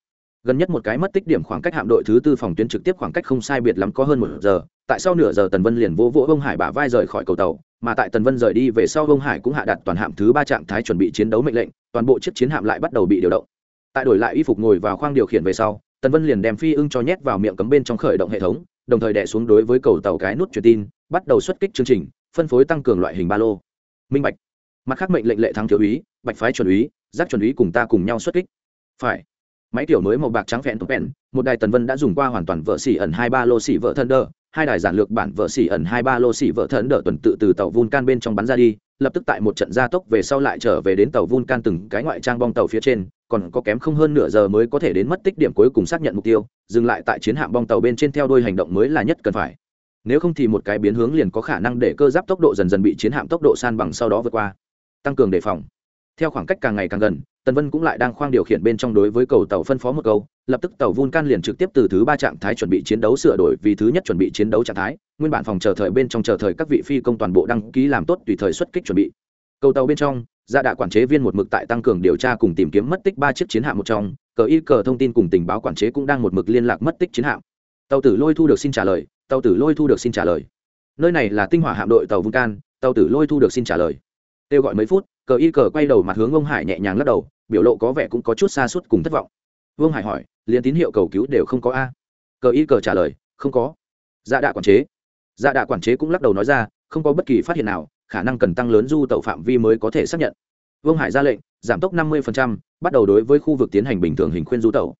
gần nhất một cái mất tích điểm khoảng cách hạm đội thứ tư phòng tuyến trực tiếp khoảng cách không sai biệt lắm có hơn một giờ, tại sau nửa giờ tần vân liền vỗ vỗ ông hải bả vai rời khỏi cầu tàu, mà tại tần vân rời đi về sau ông hải cũng hạ đặt toàn hạm thứ ba trạng thái chuẩn bị chiến đấu mệnh lệnh, toàn bộ chiếc chiến hạm lại bắt đầu bị điều động. Tại đổi lại y phục ngồi vào khoang điều khiển về sau, tần vân liền đem phi ưng cho nhét vào miệng cấm bên trong khởi động hệ thống, đồng thời đè xuống đối với cầu tàu cái nút truyền tin, bắt đầu xuất kích chương trình, phân phối tăng cường loại hình ba lô. Minh bạch. Mặt khác mệnh lệnh lệ thắng thiếu úy, bạch phái chuẩn úy, giác chuẩn úy cùng ta cùng nhau xuất kích. Phải máy tiểu mới màu bạc trắng vẹn tốc vẹn, một đài tần vân đã dùng qua hoàn toàn vợ xỉ ẩn hai ba lô xỉ vợ thân đỡ hai đài giản lược bản vợ xỉ ẩn hai ba lô xỉ vợ thân đỡ tuần tự từ tàu vulcan bên trong bắn ra đi, lập tức tại một trận gia tốc về sau lại trở về đến tàu vulcan từng cái ngoại trang bong tàu phía trên, còn có kém không hơn nửa giờ mới có thể đến mất tích điểm cuối cùng xác nhận mục tiêu, dừng lại tại chiến hạm bong tàu bên trên theo đôi hành động mới là nhất cần phải. Nếu không thì một cái biến hướng liền có khả năng để cơ giáp tốc độ dần dần bị chiến hạm tốc độ san bằng sau đó vượt qua. Tăng cường đề phòng theo khoảng cách càng ngày càng gần tần vân cũng lại đang khoang điều khiển bên trong đối với cầu tàu phân phó một câu lập tức tàu vun can liền trực tiếp từ thứ ba trạng thái chuẩn bị chiến đấu sửa đổi vì thứ nhất chuẩn bị chiến đấu trạng thái nguyên bản phòng chờ thời bên trong chờ thời các vị phi công toàn bộ đăng ký làm tốt tùy thời xuất kích chuẩn bị. Cầu tàu bên trong gia đạ quản chế viên một mực tại tăng cường điều tra cùng tìm kiếm mất tích ba chiếc chiến hạm một trong cờ y cờ thông tin cùng tình báo quản chế cũng đang một mực liên lạc mất tích chiến hạm. Tàu tử lôi thu được xin trả lời tàu tử lôi thu được xin trả lời. Nơi này là tinh hỏa hạm đội tàu vun can, tàu tử lôi thu được xin trả lời. Kêu gọi mấy phút cờ y cờ quay đầu mặt hướng ông hải nhẹ nhàng lắc đầu biểu lộ có vẻ cũng có chút xa suốt cùng thất vọng. Vương hải hỏi liền tín hiệu cầu cứu đều không có a? Cờ y cờ trả lời không có. Dạ đạ quản chế. Dạ đạ quản chế cũng lắc đầu nói ra không có bất kỳ phát hiện nào khả năng cần tăng lớn du tàu phạm vi mới có thể xác nhận. Vương hải ra lệnh giảm tốc 50%, bắt đầu đối với khu vực tiến hành bình thường hình khuyên du tàu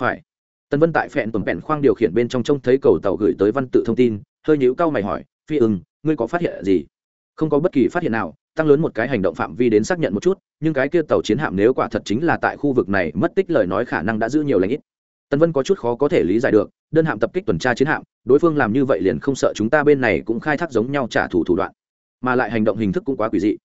phải. Tân vân tại phẹn tuần bẹn khoang điều khiển bên trong trông thấy cầu tàu gửi tới văn tự thông tin hơi nhíu cao mày hỏi phi ưng ngươi có phát hiện gì? Không có bất kỳ phát hiện nào, tăng lớn một cái hành động phạm vi đến xác nhận một chút, nhưng cái kia tàu chiến hạm nếu quả thật chính là tại khu vực này, mất tích lời nói khả năng đã giữ nhiều lãnh ít. Tân vân có chút khó có thể lý giải được, đơn hạm tập kích tuần tra chiến hạm, đối phương làm như vậy liền không sợ chúng ta bên này cũng khai thác giống nhau trả thù thủ đoạn. Mà lại hành động hình thức cũng quá quỷ dị.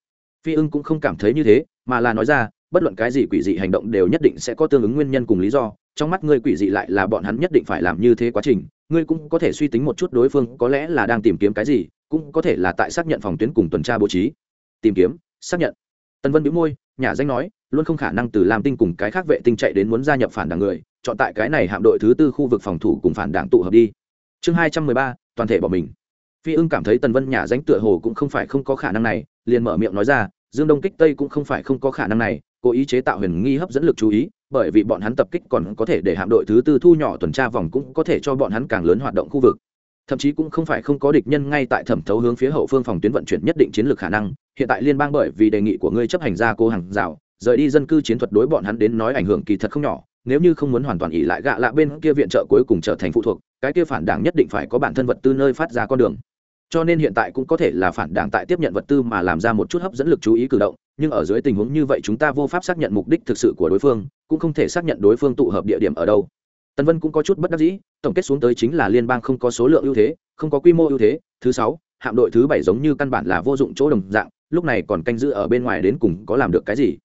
Phi ưng cũng không cảm thấy như thế, mà là nói ra bất luận cái gì quỷ dị hành động đều nhất định sẽ có tương ứng nguyên nhân cùng lý do, trong mắt ngươi quỷ dị lại là bọn hắn nhất định phải làm như thế quá trình, ngươi cũng có thể suy tính một chút đối phương có lẽ là đang tìm kiếm cái gì, cũng có thể là tại xác nhận phòng tuyến cùng tuần tra bố trí. Tìm kiếm, xác nhận. Tân vân bĩu môi, nhà danh nói, luôn không khả năng từ làm tinh cùng cái khác vệ tinh chạy đến muốn gia nhập phản đảng người, chọn tại cái này hạm đội thứ tư khu vực phòng thủ cùng phản đảng tụ hợp đi. Chương hai trăm mười ba, toàn thể bỏ mình. Phi ưng cảm thấy tần vân nhà danh tựa hồ cũng không phải không có khả năng này, liền mở miệng nói ra, dương đông kích tây cũng không phải không có khả năng này cố ý chế tạo huyền nghi hấp dẫn lực chú ý, bởi vì bọn hắn tập kích còn có thể để hạm đội thứ tư thu nhỏ tuần tra vòng cũng có thể cho bọn hắn càng lớn hoạt động khu vực. Thậm chí cũng không phải không có địch nhân ngay tại thẩm thấu hướng phía hậu phương phòng tuyến vận chuyển nhất định chiến lược khả năng, hiện tại liên bang bởi vì đề nghị của ngươi chấp hành ra cô hàng rào, rời đi dân cư chiến thuật đối bọn hắn đến nói ảnh hưởng kỳ thật không nhỏ, nếu như không muốn hoàn toàn ỉ lại gạ lạ bên kia viện trợ cuối cùng trở thành phụ thuộc, cái kia phản đảng nhất định phải có bản thân vật tư nơi phát ra con đường cho nên hiện tại cũng có thể là phản đảng tại tiếp nhận vật tư mà làm ra một chút hấp dẫn lực chú ý cử động, nhưng ở dưới tình huống như vậy chúng ta vô pháp xác nhận mục đích thực sự của đối phương, cũng không thể xác nhận đối phương tụ hợp địa điểm ở đâu. Tân vân cũng có chút bất đắc dĩ, tổng kết xuống tới chính là liên bang không có số lượng ưu thế, không có quy mô ưu thế, thứ sáu, hạm đội thứ bảy giống như căn bản là vô dụng chỗ đồng dạng, lúc này còn canh giữ ở bên ngoài đến cùng có làm được cái gì?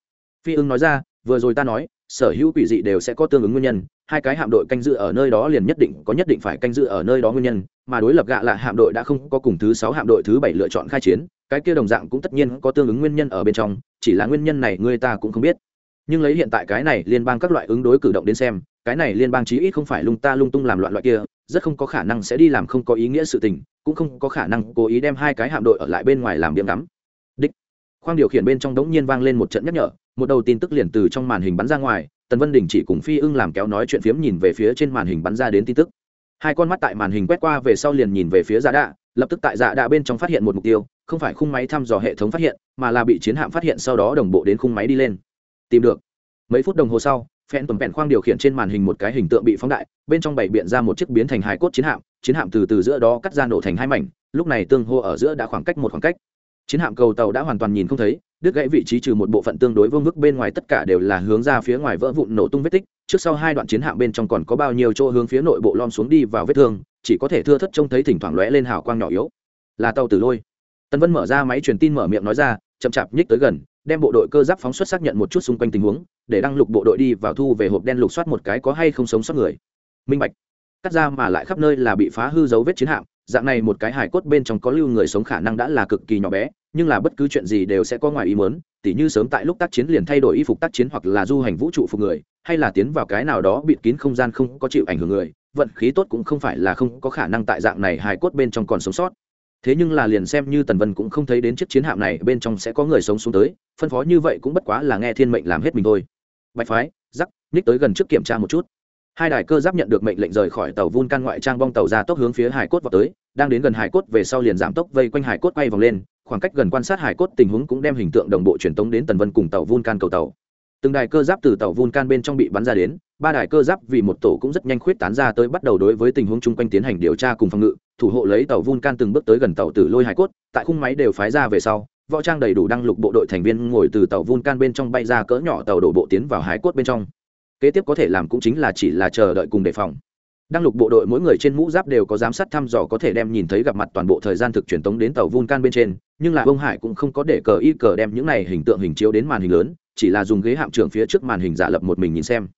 Phi ưng nói ra, vừa rồi ta nói sở hữu quỷ dị đều sẽ có tương ứng nguyên nhân, hai cái hạm đội canh giữ ở nơi đó liền nhất định, có nhất định phải canh giữ ở nơi đó nguyên nhân, mà đối lập gạ là hạm đội đã không có cùng thứ sáu hạm đội thứ bảy lựa chọn khai chiến, cái kia đồng dạng cũng tất nhiên có tương ứng nguyên nhân ở bên trong, chỉ là nguyên nhân này người ta cũng không biết. Nhưng lấy hiện tại cái này liên bang các loại ứng đối cử động đến xem, cái này liên bang chí ít không phải lung ta lung tung làm loạn loại kia, rất không có khả năng sẽ đi làm không có ý nghĩa sự tình, cũng không có khả năng cố ý đem hai cái hạm đội ở lại bên ngoài làm điểm đắm khoang điều khiển bên trong đống nhiên vang lên một trận nhắc nhở, một đầu tin tức liền từ trong màn hình bắn ra ngoài, tần vân đình chỉ cùng phi ưng làm kéo nói chuyện phiếm nhìn về phía trên màn hình bắn ra đến tin tức. Hai con mắt tại màn hình quét qua về sau liền nhìn về phía dạ đạ, lập tức tại dạ đạ bên trong phát hiện một mục tiêu, không phải khung máy thăm dò hệ thống phát hiện, mà là bị chiến hạm phát hiện sau đó đồng bộ đến khung máy đi lên. Tìm được. Mấy phút đồng hồ sau phen tuần vẹn khoang điều khiển trên màn hình một cái hình tượng bị phóng đại, bên trong bảy biện ra một chiếc biến thành hài cốt chiến hạm chiến hạm từ từ giữa đó cắt ra nổ thành hai mảnh, lúc này tương hô ở giữa đã khoảng cách một khoảng cách chiến hạm cầu tàu đã hoàn toàn nhìn không thấy, đứt gãy vị trí trừ một bộ phận tương đối vương vức bên ngoài tất cả đều là hướng ra phía ngoài vỡ vụn nổ tung vết tích, trước sau hai đoạn chiến hạm bên trong còn có bao nhiêu chỗ hướng phía nội bộ lom xuống đi vào vết thương, chỉ có thể thưa thất trông thấy thỉnh thoảng lóe lên hào quang nhỏ yếu. Là tàu tử lôi. Tân vân mở ra máy truyền tin mở miệng nói ra, chậm chạp nhích tới gần, đem bộ đội cơ giáp phóng xuất xác nhận một chút xung quanh tình huống, để đăng lục bộ đội đi vào thu về hộp đen lục soát một cái có hay không sống sót người. Minh bạch. Cắt ra mà lại khắp nơi là bị phá hư dấu vết chiến hạm dạng này một cái hải cốt bên trong có lưu người sống khả năng đã là cực kỳ nhỏ bé, nhưng là bất cứ chuyện gì đều sẽ có ngoài ý muốn, tỉ như sớm tại lúc tác chiến liền thay đổi y phục tác chiến hoặc là du hành vũ trụ phục người, hay là tiến vào cái nào đó bịt kín không gian không có chịu ảnh hưởng người, vận khí tốt cũng không phải là không có khả năng tại dạng này hải cốt bên trong còn sống sót. Thế nhưng là liền xem như tần vân cũng không thấy đến chiếc chiến hạm này bên trong sẽ có người sống xuống tới, phân phó như vậy cũng bất quá là nghe thiên mệnh làm hết mình thôi. Bạch phái giắc nhích tới gần trước kiểm tra một chút hai đài cơ giáp nhận được mệnh lệnh rời khỏi tàu vun can ngoại trang bong tàu ra tốc hướng phía hải cốt vào tới, đang đến gần hải cốt về sau liền giảm tốc vây quanh hải cốt quay vòng lên, khoảng cách gần quan sát hải cốt tình huống cũng đem hình tượng đồng bộ truyền tống đến tần vân cùng tàu vun can cầu tàu. Từng đài cơ giáp từ tàu vun can bên trong bị bắn ra đến, ba đài cơ giáp vì một tổ cũng rất nhanh khuyết tán ra tới bắt đầu đối với tình huống chung quanh tiến hành điều tra cùng phòng ngự, thủ hộ lấy tàu vun can từng bước tới gần tàu tử lôi hải cốt, tại khung máy đều phái ra về sau, võ trang đầy đủ đăng lục bộ đội thành viên ngồi từ tàu vun can bên trong bay ra cỡ nhỏ tàu đổ bộ tiến vào hải cốt bên trong kế tiếp có thể làm cũng chính là chỉ là chờ đợi cùng đề phòng. Đăng lục bộ đội mỗi người trên mũ giáp đều có giám sát thăm dò có thể đem nhìn thấy gặp mặt toàn bộ thời gian thực truyền tống đến tàu vulcan bên trên, nhưng là ông hải cũng không có để cờ y cờ đem những này hình tượng hình chiếu đến màn hình lớn, chỉ là dùng ghế hạm trưởng phía trước màn hình giả lập một mình nhìn xem.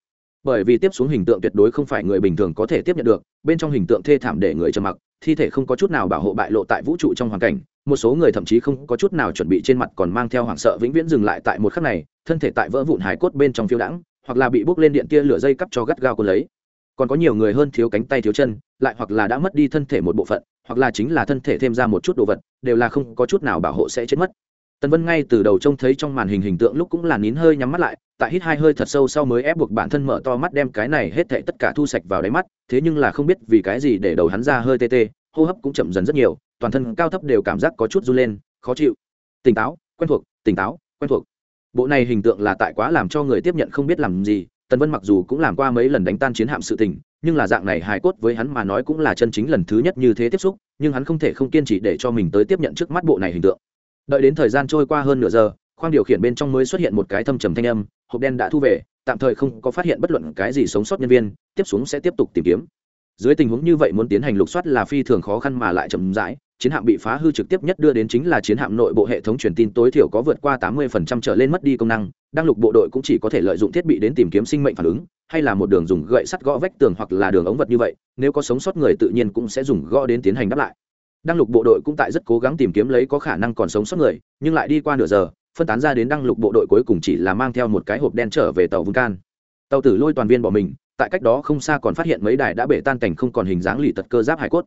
Bởi vì tiếp xuống hình tượng tuyệt đối không phải người bình thường có thể tiếp nhận được, bên trong hình tượng thê thảm để người trầm mặc, thi thể không có chút nào bảo hộ bại lộ tại vũ trụ trong hoàn cảnh, một số người thậm chí không có chút nào chuẩn bị trên mặt còn mang theo hoảng sợ vĩnh viễn dừng lại tại một khắc này, thân thể tại vỡ vụn hải cốt bên trong phiêu đãng hoặc là bị bốc lên điện tia lửa dây cắp cho gắt gao cuốn lấy. Còn có nhiều người hơn thiếu cánh tay thiếu chân, lại hoặc là đã mất đi thân thể một bộ phận, hoặc là chính là thân thể thêm ra một chút đồ vật, đều là không có chút nào bảo hộ sẽ chết mất. Tần vân ngay từ đầu trông thấy trong màn hình hình tượng lúc cũng là nín hơi nhắm mắt lại, tại hít hai hơi thật sâu sau mới ép buộc bản thân mở to mắt đem cái này hết thệ tất cả thu sạch vào đáy mắt, thế nhưng là không biết vì cái gì để đầu hắn ra hơi tê tê, hô hấp cũng chậm dần rất nhiều, toàn thân cao thấp đều cảm giác có chút run lên, khó chịu. Tỉnh táo, quen thuộc, tỉnh táo, quen thuộc bộ này hình tượng là tại quá làm cho người tiếp nhận không biết làm gì, tần vân mặc dù cũng làm qua mấy lần đánh tan chiến hạm sự tình, nhưng là dạng này hài cốt với hắn mà nói cũng là chân chính lần thứ nhất như thế tiếp xúc, nhưng hắn không thể không kiên trì để cho mình tới tiếp nhận trước mắt bộ này hình tượng. Đợi đến thời gian trôi qua hơn nửa giờ, khoang điều khiển bên trong mới xuất hiện một cái thâm trầm thanh âm, hộp đen đã thu về, tạm thời không có phát hiện bất luận cái gì sống sót nhân viên, tiếp xuống sẽ tiếp tục tìm kiếm. Dưới tình huống như vậy muốn tiến hành lục soát là phi thường khó khăn mà lại chậm rãi chiến hạm bị phá hư trực tiếp nhất đưa đến chính là chiến hạm nội bộ hệ thống truyền tin tối thiểu có vượt qua tám 80% trở lên mất đi công năng đăng lục bộ đội cũng chỉ có thể lợi dụng thiết bị đến tìm kiếm sinh mệnh phản ứng, hay là một đường dùng gậy sắt gõ vách tường hoặc là đường ống vật như vậy, nếu có sống sót người tự nhiên cũng sẽ dùng gõ đến tiến hành đáp lại. Đăng lục bộ đội cũng tại rất cố gắng tìm kiếm lấy có khả năng còn sống sót người, nhưng lại đi qua nửa giờ, phân tán ra đến đăng lục bộ đội cuối cùng chỉ là mang theo một cái hộp đen trở về tàu vulcan tàu tử lôi toàn viên bỏ mình, tại cách đó không xa còn phát hiện mấy đài đã bể tan cảnh không còn hình dáng lì tật cơ giáp hải cốt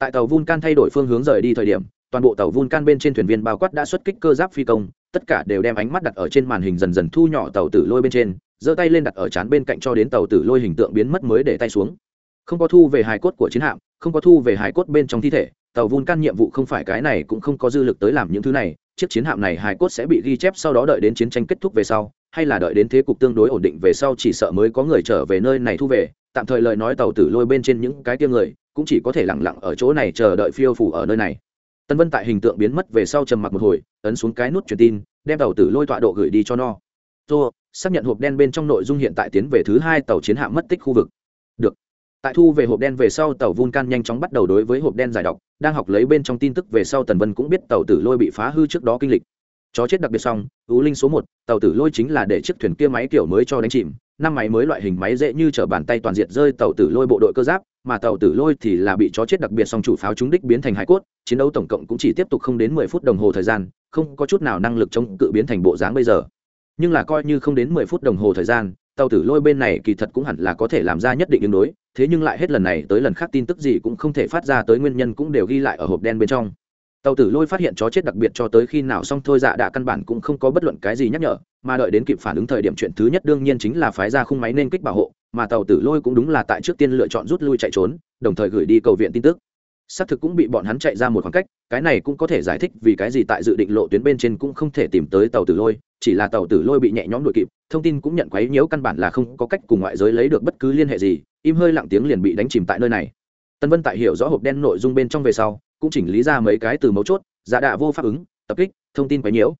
tại tàu vulcan thay đổi phương hướng rời đi thời điểm, toàn bộ tàu vulcan bên trên thuyền viên bao quát đã xuất kích cơ giáp phi công, tất cả đều đem ánh mắt đặt ở trên màn hình dần dần thu nhỏ tàu tử lôi bên trên, giơ tay lên đặt ở trán bên cạnh cho đến tàu tử lôi hình tượng biến mất mới để tay xuống. Không có thu về hài cốt của chiến hạm, không có thu về hài cốt bên trong thi thể, tàu vulcan nhiệm vụ không phải cái này cũng không có dư lực tới làm những thứ này, chiếc chiến hạm này hài cốt sẽ bị ghi chép sau đó đợi đến chiến tranh kết thúc về sau, hay là đợi đến thế cục tương đối ổn định về sau chỉ sợ mới có người trở về nơi này thu về. Tạm thời lời nói tàu tử lôi bên trên những cái tiêng người cũng chỉ có thể lẳng lặng ở chỗ này chờ đợi phiêu phủ ở nơi này. Tân vân tại hình tượng biến mất về sau trầm mặc một hồi, ấn xuống cái nút truyền tin, đem tàu tử lôi tọa độ gửi đi cho no. Tô, xác nhận hộp đen bên trong nội dung hiện tại tiến về thứ hai tàu chiến hạm mất tích khu vực. Được. Tại thu về hộp đen về sau, tàu vulcan nhanh chóng bắt đầu đối với hộp đen giải đọc, đang học lấy bên trong tin tức về sau tần vân cũng biết tàu tử lôi bị phá hư trước đó kinh lịch. Chó chết đặc biệt xong, ú linh số một, tàu tử lôi chính là để chiếc thuyền kia máy kiểu mới cho đánh chìm năm máy mới loại hình máy dễ như chở bàn tay toàn diện rơi tàu tử lôi bộ đội cơ giáp, mà tàu tử lôi thì là bị chó chết đặc biệt song chủ pháo trúng đích biến thành hải cốt, chiến đấu tổng cộng cũng chỉ tiếp tục không đến mười phút đồng hồ thời gian, không có chút nào năng lực chống cự biến thành bộ dáng bây giờ. Nhưng là coi như không đến mười phút đồng hồ thời gian, tàu tử lôi bên này kỳ thật cũng hẳn là có thể làm ra nhất định ứng đối, thế nhưng lại hết lần này tới lần khác tin tức gì cũng không thể phát ra tới nguyên nhân cũng đều ghi lại ở hộp đen bên trong tàu tử lôi phát hiện chó chết đặc biệt cho tới khi nào xong thôi dạ đã căn bản cũng không có bất luận cái gì nhắc nhở, mà đợi đến kịp phản ứng thời điểm chuyện thứ nhất đương nhiên chính là phái ra khung máy nên kích bảo hộ, mà tàu tử lôi cũng đúng là tại trước tiên lựa chọn rút lui chạy trốn, đồng thời gửi đi cầu viện tin tức. Xác thực cũng bị bọn hắn chạy ra một khoảng cách, cái này cũng có thể giải thích vì cái gì tại dự định lộ tuyến bên trên cũng không thể tìm tới tàu tử lôi, chỉ là tàu tử lôi bị nhẹ nhõm đuổi kịp, thông tin cũng nhận quấy nhiễu căn bản là không có cách cùng ngoại giới lấy được bất cứ liên hệ gì, im hơi lặng tiếng liền bị đánh chìm tại nơi này. Tân vân tại hiểu rõ hộp đen nội dung bên trong về sau cũng chỉnh lý ra mấy cái từ mấu chốt giả đạ vô pháp ứng, tập kích, thông tin quấy nhiễu.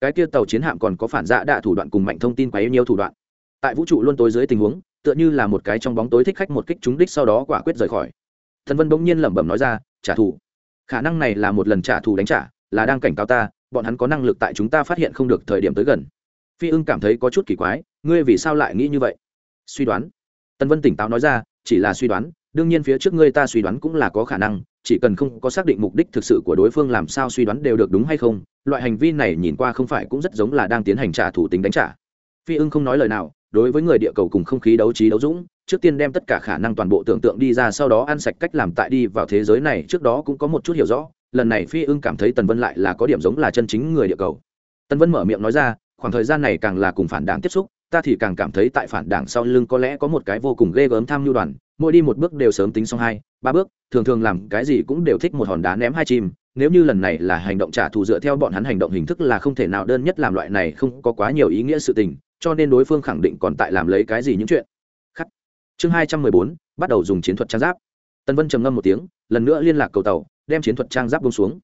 Cái kia tàu chiến hạm còn có phản giả đạ thủ đoạn cùng mạnh thông tin quấy nhiễu thủ đoạn. Tại vũ trụ luôn tối dưới tình huống, tựa như là một cái trong bóng tối thích khách một kích trúng đích sau đó quả quyết rời khỏi. Thần vân bỗng nhiên lẩm bẩm nói ra, trả thù. Khả năng này là một lần trả thù đánh trả, là đang cảnh cáo ta, bọn hắn có năng lực tại chúng ta phát hiện không được thời điểm tới gần. Phi ưng cảm thấy có chút kỳ quái, ngươi vì sao lại nghĩ như vậy? Suy đoán. Tân vân tỉnh táo nói ra, chỉ là suy đoán đương nhiên phía trước ngươi ta suy đoán cũng là có khả năng, chỉ cần không có xác định mục đích thực sự của đối phương làm sao suy đoán đều được đúng hay không, loại hành vi này nhìn qua không phải cũng rất giống là đang tiến hành trả thủ tính đánh trả. Phi ưng không nói lời nào, đối với người địa cầu cùng không khí đấu trí đấu dũng, trước tiên đem tất cả khả năng toàn bộ tưởng tượng đi ra sau đó ăn sạch cách làm tại đi vào thế giới này trước đó cũng có một chút hiểu rõ, lần này phi ưng cảm thấy tần vân lại là có điểm giống là chân chính người địa cầu. Tần vân mở miệng nói ra, khoảng thời gian này càng là cùng phản đảng tiếp xúc, ta thì càng cảm thấy tại phản đảng sau lưng có lẽ có một cái vô cùng ghê gớm tham mưu đoàn mỗi đi một bước đều sớm tính xong hai, ba bước, thường thường làm cái gì cũng đều thích một hòn đá ném hai chim. Nếu như lần này là hành động trả thù dựa theo bọn hắn hành động hình thức là không thể nào đơn nhất làm loại này không có quá nhiều ý nghĩa sự tình, cho nên đối phương khẳng định còn tại làm lấy cái gì những chuyện khắc chương hai trăm mười bốn, bắt đầu dùng chiến thuật trang giáp. Tân vân trầm ngâm một tiếng, lần nữa liên lạc cầu tàu, đem chiến thuật trang giáp bông xuống.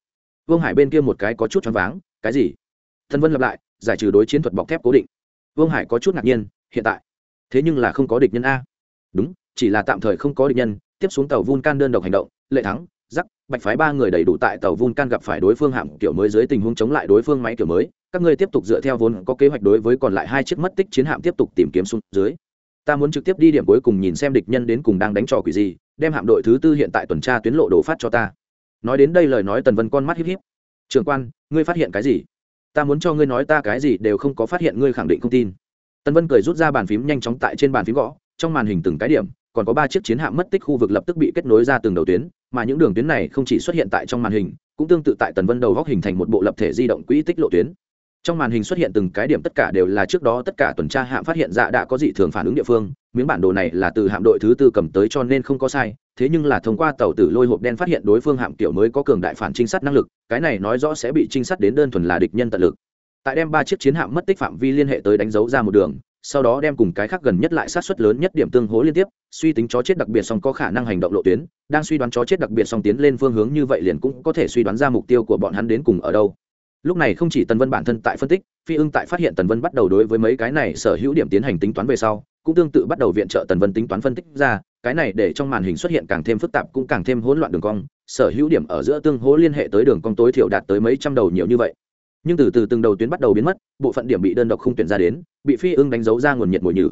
Vương hải bên kia một cái có chút choáng váng, cái gì? Tân vân lặp lại, giải trừ đối chiến thuật bọc thép cố định. Vương hải có chút ngạc nhiên, hiện tại? Thế nhưng là không có địch nhân a. Đúng chỉ là tạm thời không có địch nhân, tiếp xuống tàu vulcan đơn độc hành động, lệ thắng, giắc, bạch phái ba người đầy đủ tại tàu vulcan gặp phải đối phương hạm kiểu mới dưới tình huống chống lại đối phương máy kiểu mới, các ngươi tiếp tục dựa theo vốn có kế hoạch đối với còn lại hai chiếc mất tích chiến hạm tiếp tục tìm kiếm xuống dưới. Ta muốn trực tiếp đi điểm cuối cùng nhìn xem địch nhân đến cùng đang đánh trò quỷ gì, đem hạm đội thứ tư hiện tại tuần tra tuyến lộ đổ phát cho ta. Nói đến đây lời nói tần vân con mắt híp híp. Trường quan, ngươi phát hiện cái gì? Ta muốn cho ngươi nói ta cái gì đều không có phát hiện, ngươi khẳng định không tin. Tần vân cười rút ra bàn phím nhanh chóng tại trên bàn phím gõ, trong màn hình từng cái điểm còn có ba chiếc chiến hạm mất tích khu vực lập tức bị kết nối ra từng đầu tuyến, mà những đường tuyến này không chỉ xuất hiện tại trong màn hình, cũng tương tự tại tần vân đầu góc hình thành một bộ lập thể di động quỹ tích lộ tuyến. Trong màn hình xuất hiện từng cái điểm tất cả đều là trước đó tất cả tuần tra hạm phát hiện dạ đã có dị thường phản ứng địa phương, miếng bản đồ này là từ hạm đội thứ tư cầm tới cho nên không có sai, thế nhưng là thông qua tàu tử lôi hộp đen phát hiện đối phương hạm tiểu mới có cường đại phản trinh sát năng lực, cái này nói rõ sẽ bị trinh sát đến đơn thuần là địch nhân tận lực. Tại đem ba chiếc chiến hạm mất tích phạm vi liên hệ tới đánh dấu ra một đường sau đó đem cùng cái khác gần nhất lại sát xuất lớn nhất điểm tương hố liên tiếp, suy tính chó chết đặc biệt song có khả năng hành động lộ tuyến, đang suy đoán chó chết đặc biệt song tiến lên phương hướng như vậy liền cũng có thể suy đoán ra mục tiêu của bọn hắn đến cùng ở đâu. Lúc này không chỉ tần vân bản thân tại phân tích, phi ưng tại phát hiện tần vân bắt đầu đối với mấy cái này sở hữu điểm tiến hành tính toán về sau, cũng tương tự bắt đầu viện trợ tần vân tính toán phân tích ra, cái này để trong màn hình xuất hiện càng thêm phức tạp cũng càng thêm hỗn loạn đường cong, sở hữu điểm ở giữa tương hố liên hệ tới đường cong tối thiểu đạt tới mấy trăm đầu nhiều như vậy nhưng từ từ từng đầu tuyến bắt đầu biến mất, bộ phận điểm bị đơn độc không tuyển ra đến, bị phi ưng đánh dấu ra nguồn nhiệt mồi nhử.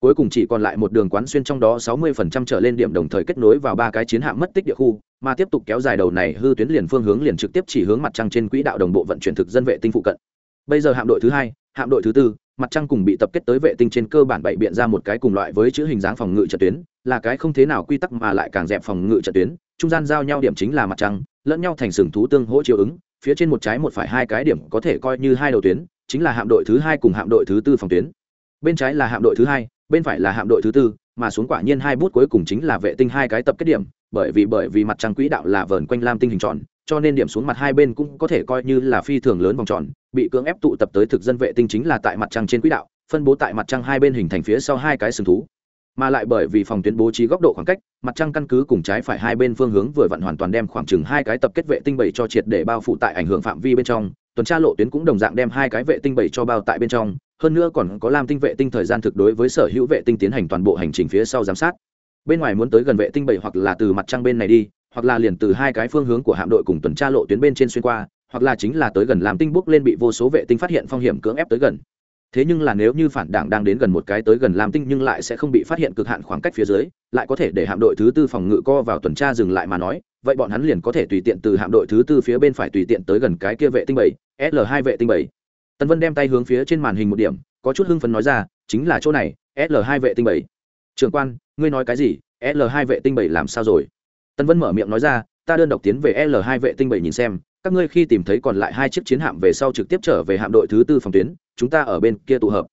Cuối cùng chỉ còn lại một đường quán xuyên trong đó sáu mươi phần trăm trở lên điểm đồng thời kết nối vào ba cái chiến hạm mất tích địa khu, mà tiếp tục kéo dài đầu này hư tuyến liền phương hướng liền trực tiếp chỉ hướng mặt trăng trên quỹ đạo đồng bộ vận chuyển thực dân vệ tinh phụ cận. Bây giờ hạm đội thứ hai, hạm đội thứ tư, mặt trăng cùng bị tập kết tới vệ tinh trên cơ bản bảy biện ra một cái cùng loại với chữ hình dáng phòng ngự trận tuyến, là cái không thế nào quy tắc mà lại càng dẹp phòng ngự trận tuyến, trung gian giao nhau điểm chính là mặt trăng, lẫn nhau thành sừng thú tương hỗ chiếu ứng phía trên một trái một phải hai cái điểm có thể coi như hai đầu tuyến, chính là hạm đội thứ hai cùng hạm đội thứ tư phòng tuyến. Bên trái là hạm đội thứ hai, bên phải là hạm đội thứ tư, mà xuống quả nhiên hai bút cuối cùng chính là vệ tinh hai cái tập kết điểm, bởi vì bởi vì mặt trăng quỹ đạo là vờn quanh lam tinh hình tròn, cho nên điểm xuống mặt hai bên cũng có thể coi như là phi thường lớn vòng tròn, bị cưỡng ép tụ tập tới thực dân vệ tinh chính là tại mặt trăng trên quỹ đạo, phân bố tại mặt trăng hai bên hình thành phía sau hai cái sừng thú mà lại bởi vì phòng tuyến bố trí góc độ khoảng cách, mặt trăng căn cứ cùng trái phải hai bên phương hướng vừa vặn hoàn toàn đem khoảng chừng hai cái tập kết vệ tinh bảy cho triệt để bao phủ tại ảnh hưởng phạm vi bên trong. Tuần tra lộ tuyến cũng đồng dạng đem hai cái vệ tinh bảy cho bao tại bên trong, hơn nữa còn có làm tinh vệ tinh thời gian thực đối với sở hữu vệ tinh tiến hành toàn bộ hành trình phía sau giám sát. Bên ngoài muốn tới gần vệ tinh bảy hoặc là từ mặt trăng bên này đi, hoặc là liền từ hai cái phương hướng của hạm đội cùng tuần tra lộ tuyến bên trên xuyên qua, hoặc là chính là tới gần làm tinh bước lên bị vô số vệ tinh phát hiện phong hiểm cưỡng ép tới gần thế nhưng là nếu như phản đảng đang đến gần một cái tới gần lam tinh nhưng lại sẽ không bị phát hiện cực hạn khoảng cách phía dưới, lại có thể để hạm đội thứ tư phòng ngự co vào tuần tra dừng lại mà nói, vậy bọn hắn liền có thể tùy tiện từ hạm đội thứ tư phía bên phải tùy tiện tới gần cái kia vệ tinh bảy l hai vệ tinh bảy. Tân vân đem tay hướng phía trên màn hình một điểm, có chút hưng phấn nói ra, chính là chỗ này l hai vệ tinh bảy. Trưởng quan, ngươi nói cái gì l hai vệ tinh bảy làm sao rồi? Tân vân mở miệng nói ra, ta đơn độc tiến về l hai vệ tinh bảy nhìn xem, các ngươi khi tìm thấy còn lại hai chiếc chiến hạm về sau trực tiếp trở về hạm đội thứ tư phòng tuyến chúng ta ở bên kia tụ hợp.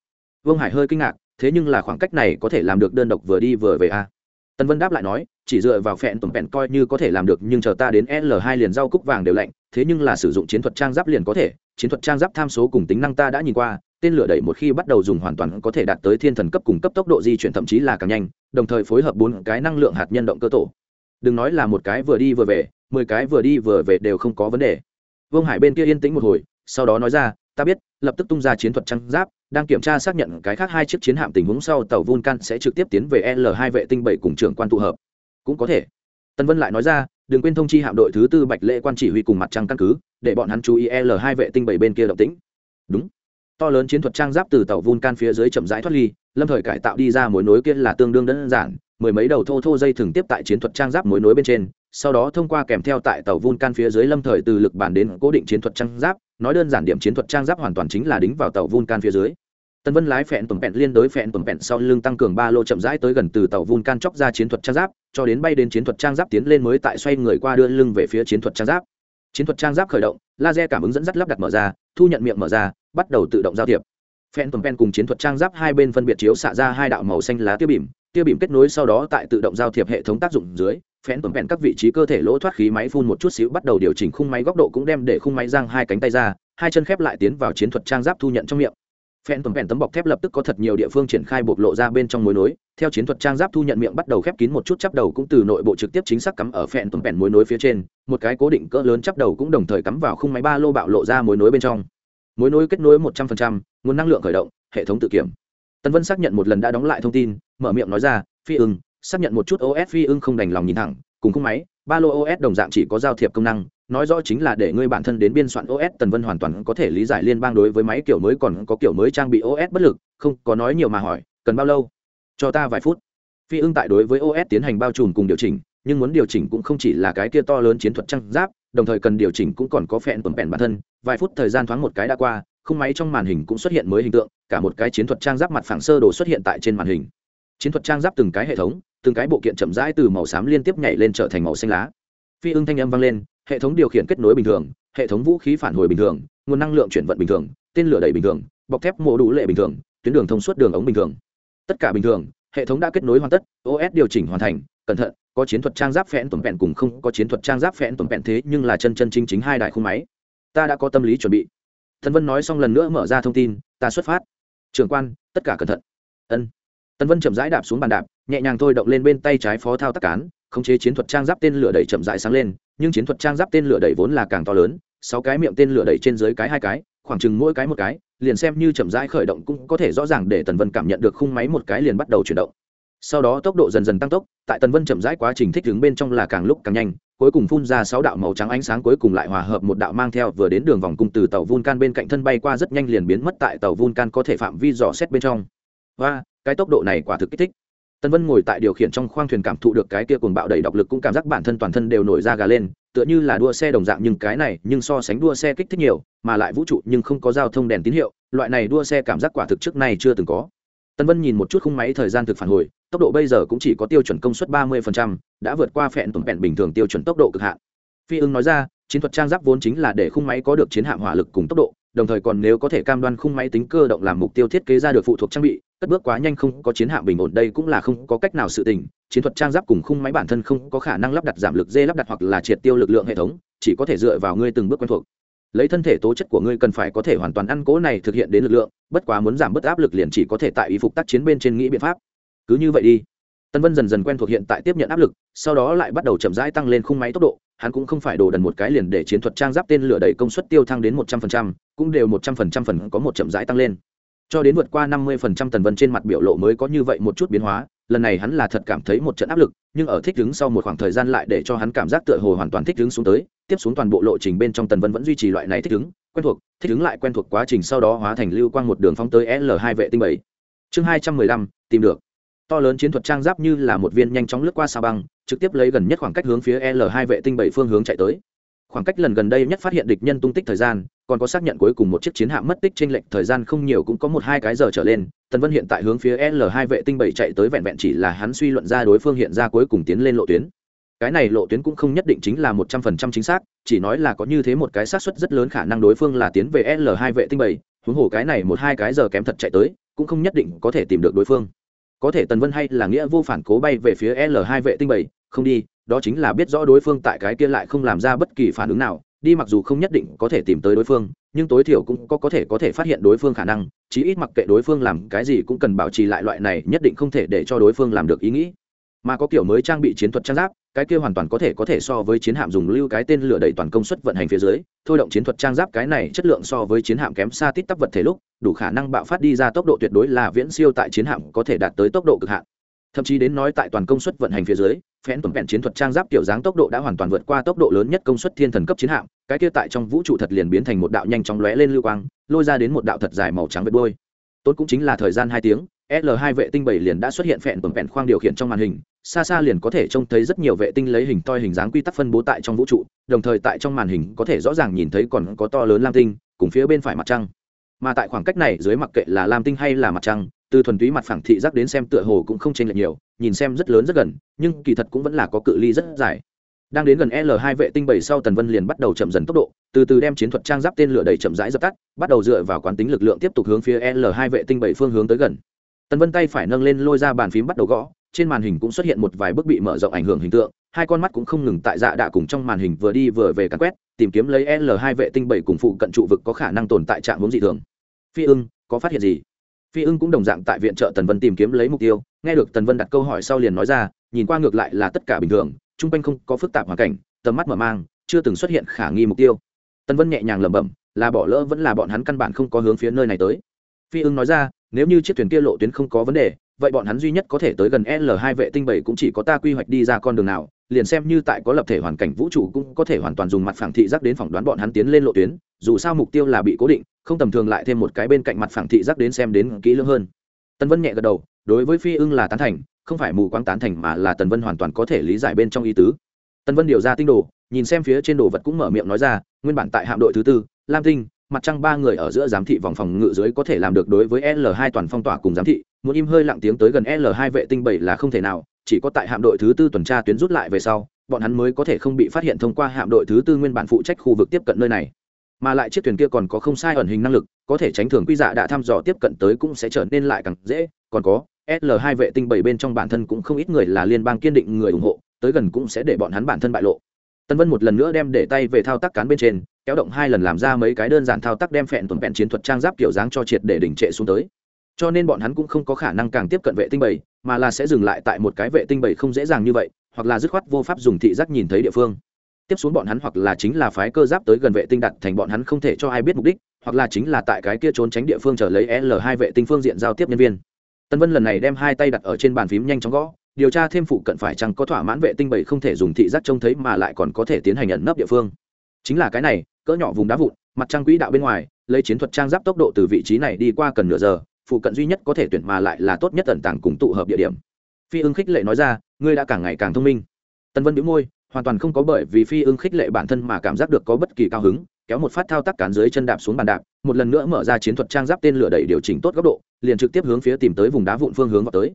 Vương hải hơi kinh ngạc, thế nhưng là khoảng cách này có thể làm được đơn độc vừa đi vừa về a à? tân vân đáp lại nói, chỉ dựa vào phẹn tổng phẹn coi như có thể làm được, nhưng chờ ta đến l 2 liền rau cúc vàng đều lạnh, thế nhưng là sử dụng chiến thuật trang giáp liền có thể. Chiến thuật trang giáp tham số cùng tính năng ta đã nhìn qua, tên lửa đẩy một khi bắt đầu dùng hoàn toàn có thể đạt tới thiên thần cấp cùng cấp tốc độ di chuyển thậm chí là càng nhanh, đồng thời phối hợp bốn cái năng lượng hạt nhân động cơ tổ. Đừng nói là một cái vừa đi vừa về, mười cái vừa đi vừa về đều không có vấn đề. Vương hải bên kia yên tĩnh một hồi, sau đó nói ra ta biết, lập tức tung ra chiến thuật trăng giáp, đang kiểm tra xác nhận cái khác hai chiếc chiến hạm tình huống sau, tàu vulcan sẽ trực tiếp tiến về l 2 vệ tinh bảy cùng trưởng quan tụ hợp. Cũng có thể. Tân vân lại nói ra, đừng quên thông chi hạm đội thứ tư bạch lễ quan chỉ huy cùng mặt trăng căn cứ, để bọn hắn chú ý l 2 vệ tinh bảy bên kia động tĩnh. Đúng. To lớn chiến thuật trang giáp từ tàu vulcan phía dưới chậm rãi thoát ly, lâm thời cải tạo đi ra mối nối kia là tương đương đơn giản, mười mấy đầu thô thô dây thường tiếp tại chiến thuật trang giáp mối nối bên trên, sau đó thông qua kèm theo tại tàu vulcan phía dưới lâm thời từ lực bản đến cố định chiến thuật trang giáp nói đơn giản điểm chiến thuật trang giáp hoàn toàn chính là đính vào tàu vulcan phía dưới. Tân vân lái phẹn tuần vẹn liên đối phẹn tuần vẹn sau lưng tăng cường ba lô chậm rãi tới gần từ tàu vulcan chóc ra chiến thuật trang giáp, cho đến bay đến chiến thuật trang giáp tiến lên mới tại xoay người qua đưa lưng về phía chiến thuật trang giáp. Chiến thuật trang giáp khởi động, laser cảm ứng dẫn dắt lắp đặt mở ra, thu nhận miệng mở ra, bắt đầu tự động giao thiệp Phẹn tuần pen cùng chiến thuật trang giáp hai bên phân biệt chiếu xạ ra hai đạo màu xanh lá tiêu bìm tiêu bìm kết nối sau đó tại tự động giao thiệp hệ thống tác dụng dưới, phén tuần vẹn các vị trí cơ thể lỗ thoát khí máy phun một chút xíu, bắt đầu điều chỉnh khung máy góc độ cũng đem để khung máy giang hai cánh tay ra, hai chân khép lại tiến vào chiến thuật trang giáp thu nhận trong miệng. Phen tuần pen tấm bọc thép lập tức có thật nhiều địa phương triển khai bộc lộ ra bên trong mối nối, theo chiến thuật trang giáp thu nhận miệng bắt đầu khép kín một chút chắp đầu cũng từ nội bộ trực tiếp chính xác cắm ở phen tuần pen mối nối phía trên, một cái cố định cỡ lớn chắp đầu cũng đồng thời cắm vào khung máy ba lô bạo lộ ra mối nối bên trong. Mối nối kết nối một trăm linh nguồn năng lượng khởi động, hệ thống tự kiểm tân vân xác nhận một lần đã đóng lại thông tin, mở miệng nói ra, phi ưng, xác nhận một chút os phi ưng không đành lòng nhìn thẳng, cùng khung máy, ba lô os đồng dạng chỉ có giao thiệp công năng, nói rõ chính là để ngươi bản thân đến biên soạn os tần vân hoàn toàn có thể lý giải liên bang đối với máy kiểu mới còn có kiểu mới trang bị os bất lực, không có nói nhiều mà hỏi, cần bao lâu? Cho ta vài phút. Phi ưng tại đối với os tiến hành bao trùm cùng điều chỉnh, nhưng muốn điều chỉnh cũng không chỉ là cái kia to lớn chiến thuật trăng giáp, đồng thời cần điều chỉnh cũng còn có phẹn tuần phẹn bản thân, vài phút thời gian thoáng một cái đã qua khung máy trong màn hình cũng xuất hiện mới hình tượng, cả một cái chiến thuật trang giáp mặt phẳng sơ đồ xuất hiện tại trên màn hình. Chiến thuật trang giáp từng cái hệ thống, từng cái bộ kiện chậm rãi từ màu xám liên tiếp nhảy lên trở thành màu xanh lá. Phi ưng thanh âm vang lên, hệ thống điều khiển kết nối bình thường, hệ thống vũ khí phản hồi bình thường, nguồn năng lượng chuyển vận bình thường, tên lửa đẩy bình thường, bọc thép mổ đủ lệ bình thường, tuyến đường thông suốt đường ống bình thường. Tất cả bình thường, hệ thống đã kết nối hoàn tất os điều chỉnh hoàn thành, cẩn thận, có chiến thuật trang giáp phẽn tuần vẹn cùng không có chiến thuật trang giáp phẽn tuần vẹn thế nhưng là chân chân chính chính hai đại khung máy. Ta đã có tâm lý chuẩn bị thần vân nói xong lần nữa mở ra thông tin, ta xuất phát. Trưởng quan, tất cả cẩn thận. Ân. Tần vân chậm rãi đạp xuống bàn đạp, nhẹ nhàng thôi động lên bên tay trái phó thao tác cán, khống chế chiến thuật trang giáp tên lửa đẩy chậm rãi sáng lên, nhưng chiến thuật trang giáp tên lửa đẩy vốn là càng to lớn, sáu cái miệng tên lửa đẩy trên dưới cái hai cái, khoảng chừng mỗi cái một cái, liền xem như chậm rãi khởi động cũng có thể rõ ràng để tần vân cảm nhận được khung máy một cái liền bắt đầu chuyển động sau đó tốc độ dần dần tăng tốc, tại tần vân chậm rãi quá trình thích ứng bên trong là càng lúc càng nhanh, cuối cùng phun ra sáu đạo màu trắng ánh sáng cuối cùng lại hòa hợp một đạo mang theo vừa đến đường vòng cung từ tàu vulcan bên cạnh thân bay qua rất nhanh liền biến mất tại tàu vulcan có thể phạm vi dò xét bên trong. Và, cái tốc độ này quả thực kích thích. Tần vân ngồi tại điều khiển trong khoang thuyền cảm thụ được cái kia cuồng bạo đầy độc lực cũng cảm giác bản thân toàn thân đều nổi ra gà lên, tựa như là đua xe đồng dạng, nhưng cái này, nhưng so sánh đua xe kích thích nhiều, mà lại vũ trụ nhưng không có giao thông đèn tín hiệu, loại này đua xe cảm giác quả thực trước nay chưa từng có. Tân vân nhìn một chút khung máy thời gian thực phản hồi tốc độ bây giờ cũng chỉ có tiêu chuẩn công suất ba mươi đã vượt qua phẹn tuần vẹn bình thường tiêu chuẩn tốc độ cực hạn. Phi ưng nói ra, chiến thuật trang giáp vốn chính là để khung máy có được chiến hạm hỏa lực cùng tốc độ, đồng thời còn nếu có thể cam đoan khung máy tính cơ động làm mục tiêu thiết kế ra được phụ thuộc trang bị, cất bước quá nhanh không có chiến hạm bình ổn đây cũng là không có cách nào sự tình. Chiến thuật trang giáp cùng khung máy bản thân không có khả năng lắp đặt giảm lực dê lắp đặt hoặc là triệt tiêu lực lượng hệ thống, chỉ có thể dựa vào ngươi từng bước quen thuộc. Lấy thân thể tố chất của ngươi cần phải có thể hoàn toàn ăn cố này thực hiện đến lực lượng, bất quá muốn giảm bớt áp lực liền chỉ có thể tại y phục tác chiến bên trên nghĩ biện pháp cứ như vậy đi. Tân vân dần dần quen thuộc hiện tại tiếp nhận áp lực, sau đó lại bắt đầu chậm rãi tăng lên khung máy tốc độ, hắn cũng không phải đồ đần một cái liền để chiến thuật trang giáp tên lửa đẩy công suất tiêu thăng đến một trăm phần trăm, cũng đều một trăm phần trăm phần có một chậm rãi tăng lên. Cho đến vượt qua năm mươi phần trăm tần vân trên mặt biểu lộ mới có như vậy một chút biến hóa, lần này hắn là thật cảm thấy một trận áp lực, nhưng ở thích đứng sau một khoảng thời gian lại để cho hắn cảm giác tựa hồ hoàn toàn thích đứng xuống tới, tiếp xuống toàn bộ lộ trình bên trong tần vân vẫn duy trì loại này thích đứng quen thuộc, thích đứng lại quen thuộc quá trình sau đó hóa thành lưu quang một đường phóng tới l hai vệ tinh bảy. Chương hai trăm mười lăm, tìm được to lớn chiến thuật trang giáp như là một viên nhanh chóng lướt qua sao băng, trực tiếp lấy gần nhất khoảng cách hướng phía l hai vệ tinh bảy phương hướng chạy tới. Khoảng cách lần gần đây nhất phát hiện địch nhân tung tích thời gian, còn có xác nhận cuối cùng một chiếc chiến hạm mất tích trên lệnh thời gian không nhiều cũng có một hai cái giờ trở lên, tần vân hiện tại hướng phía l hai vệ tinh bảy chạy tới vẹn vẹn chỉ là hắn suy luận ra đối phương hiện ra cuối cùng tiến lên lộ tuyến. Cái này lộ tuyến cũng không nhất định chính là một trăm phần trăm chính xác, chỉ nói là có như thế một cái xác suất rất lớn khả năng đối phương là tiến về l hai vệ tinh bảy, huống hồ cái này một hai cái giờ kém thật chạy tới, cũng không nhất định có thể tìm được đối phương có thể tần vân hay là nghĩa vô phản cố bay về phía l hai vệ tinh bảy, không đi, đó chính là biết rõ đối phương tại cái kia lại không làm ra bất kỳ phản ứng nào, đi mặc dù không nhất định có thể tìm tới đối phương, nhưng tối thiểu cũng có có thể có thể phát hiện đối phương khả năng, chí ít mặc kệ đối phương làm cái gì cũng cần bảo trì lại loại này, nhất định không thể để cho đối phương làm được ý nghĩ. Mà có kiểu mới trang bị chiến thuật trang giáp cái kia hoàn toàn có thể có thể so với chiến hạm dùng lưu cái tên lửa đẩy toàn công suất vận hành phía dưới, thôi động chiến thuật trang giáp cái này chất lượng so với chiến hạm kém xa tít tắp vật thể lúc, đủ khả năng bạo phát đi ra tốc độ tuyệt đối là viễn siêu tại chiến hạm có thể đạt tới tốc độ cực hạn. Thậm chí đến nói tại toàn công suất vận hành phía dưới phẽn tuần vẹn chiến thuật trang giáp kiểu dáng tốc độ đã hoàn toàn vượt qua tốc độ lớn nhất công suất thiên thần cấp chiến hạm, cái kia tại trong vũ trụ thật liền biến thành một đạo nhanh chóng lóe lên lưu quang, lôi ra đến một đạo thật dài màu trắng vệt đôi tốt cũng chính là thời gian hai tiếng l 2 vệ tinh bảy liền đã xuất hiện phẹn tuần bẹn khoang điều khiển trong màn hình, xa xa liền có thể trông thấy rất nhiều vệ tinh lấy hình toi hình dáng quy tắc phân bố tại trong vũ trụ, đồng thời tại trong màn hình có thể rõ ràng nhìn thấy còn có to lớn lam tinh, cùng phía bên phải mặt trăng. Mà tại khoảng cách này dưới mặc kệ là lam tinh hay là mặt trăng, từ thuần túy mặt phẳng thị giác đến xem tựa hồ cũng không chênh lệch nhiều, nhìn xem rất lớn rất gần, nhưng kỳ thật cũng vẫn là có cự ly rất dài. Đang đến gần l 2 vệ tinh bảy sau tần vân liền bắt đầu chậm dần tốc độ, từ từ đem chiến thuật trang giáp tên lửa đầy chậm rãi dập tắt, bắt đầu dựa vào quán tính lực lượng tiếp tục hướng phía l 2 vệ tinh bảy phương hướng tới gần tần vân tay phải nâng lên lôi ra bàn phím bắt đầu gõ, trên màn hình cũng xuất hiện một vài bức bị mở rộng ảnh hưởng hình tượng, hai con mắt cũng không ngừng tại dạ đạ cùng trong màn hình vừa đi vừa về cắn quét, tìm kiếm lấy l 2 vệ tinh bảy cùng phụ cận trụ vực có khả năng tồn tại trạng vốn dị thường. Phi ưng, có phát hiện gì? Phi ưng cũng đồng dạng tại viện trợ tần vân tìm kiếm lấy mục tiêu, nghe được tần vân đặt câu hỏi sau liền nói ra, nhìn qua ngược lại là tất cả bình thường, chung quanh không có phức tạp hoàn cảnh, tầm mắt mở mang, chưa từng xuất hiện khả nghi mục tiêu. Tần vân nhẹ nhàng lẩm bẩm, là bỏ lỡ vẫn là bọn hắn căn bản không có hướng phía nơi này tới. Phi ưng nói ra nếu như chiếc thuyền kia lộ tuyến không có vấn đề, vậy bọn hắn duy nhất có thể tới gần l 2 vệ tinh bảy cũng chỉ có ta quy hoạch đi ra con đường nào, liền xem như tại có lập thể hoàn cảnh vũ trụ cũng có thể hoàn toàn dùng mặt phẳng thị giác đến phỏng đoán bọn hắn tiến lên lộ tuyến, dù sao mục tiêu là bị cố định, không tầm thường lại thêm một cái bên cạnh mặt phẳng thị giác đến xem đến kỹ lưỡng hơn. Tân vân nhẹ gật đầu, đối với phi ưng là tán thành, không phải mù quáng tán thành mà là tần vân hoàn toàn có thể lý giải bên trong ý tứ. Tần vân điều ra tinh đồ, nhìn xem phía trên đồ vật cũng mở miệng nói ra, nguyên bản tại hạm đội thứ tư, lam tinh mặt trăng ba người ở giữa giám thị vòng phòng ngự dưới có thể làm được đối với l 2 toàn phong tỏa cùng giám thị, muốn im hơi lặng tiếng tới gần l 2 vệ tinh bảy là không thể nào, chỉ có tại hạm đội thứ tư tuần tra tuyến rút lại về sau, bọn hắn mới có thể không bị phát hiện thông qua hạm đội thứ tư nguyên bản phụ trách khu vực tiếp cận nơi này. Mà lại chiếc thuyền kia còn có không sai ẩn hình năng lực, có thể tránh thường quy dạ đã thăm dò tiếp cận tới cũng sẽ trở nên lại càng dễ, còn có, l 2 vệ tinh bảy bên trong bản thân cũng không ít người là liên bang kiên định người ủng hộ, tới gần cũng sẽ để bọn hắn bản thân bại lộ. Tân vân một lần nữa đem để tay về thao tác cán bên trên kéo động hai lần làm ra mấy cái đơn giản thao tác đem phẹn tuần vẹn chiến thuật trang giáp kiểu dáng cho triệt để đỉnh trệ xuống tới. Cho nên bọn hắn cũng không có khả năng càng tiếp cận vệ tinh bảy, mà là sẽ dừng lại tại một cái vệ tinh bảy không dễ dàng như vậy, hoặc là dứt khoát vô pháp dùng thị giác nhìn thấy địa phương. Tiếp xuống bọn hắn hoặc là chính là phái cơ giáp tới gần vệ tinh đặt thành bọn hắn không thể cho ai biết mục đích, hoặc là chính là tại cái kia trốn tránh địa phương trở lấy l 2 vệ tinh phương diện giao tiếp nhân viên. Tân vân lần này đem hai tay đặt ở trên bàn phím nhanh chóng gõ, điều tra thêm phụ cận phải chăng có thỏa mãn vệ tinh bảy không thể dùng thị giác trông thấy mà lại còn có thể tiến hành nhận nấp địa phương chính là cái này, cỡ nhỏ vùng đá vụn, mặt trăng quỹ đạo bên ngoài, lấy chiến thuật trang giáp tốc độ từ vị trí này đi qua cần nửa giờ, phụ cận duy nhất có thể tuyển mà lại là tốt nhất tận tàng cùng tụ hợp địa điểm. Phi ưng khích lệ nói ra, ngươi đã càng ngày càng thông minh. Tân vân biếu môi, hoàn toàn không có bởi vì phi ưng khích lệ bản thân mà cảm giác được có bất kỳ cao hứng, kéo một phát thao tác cán dưới chân đạp xuống bàn đạp, một lần nữa mở ra chiến thuật trang giáp tên lửa đẩy điều chỉnh tốt góc độ, liền trực tiếp hướng phía tìm tới vùng đá vụn phương hướng vào tới.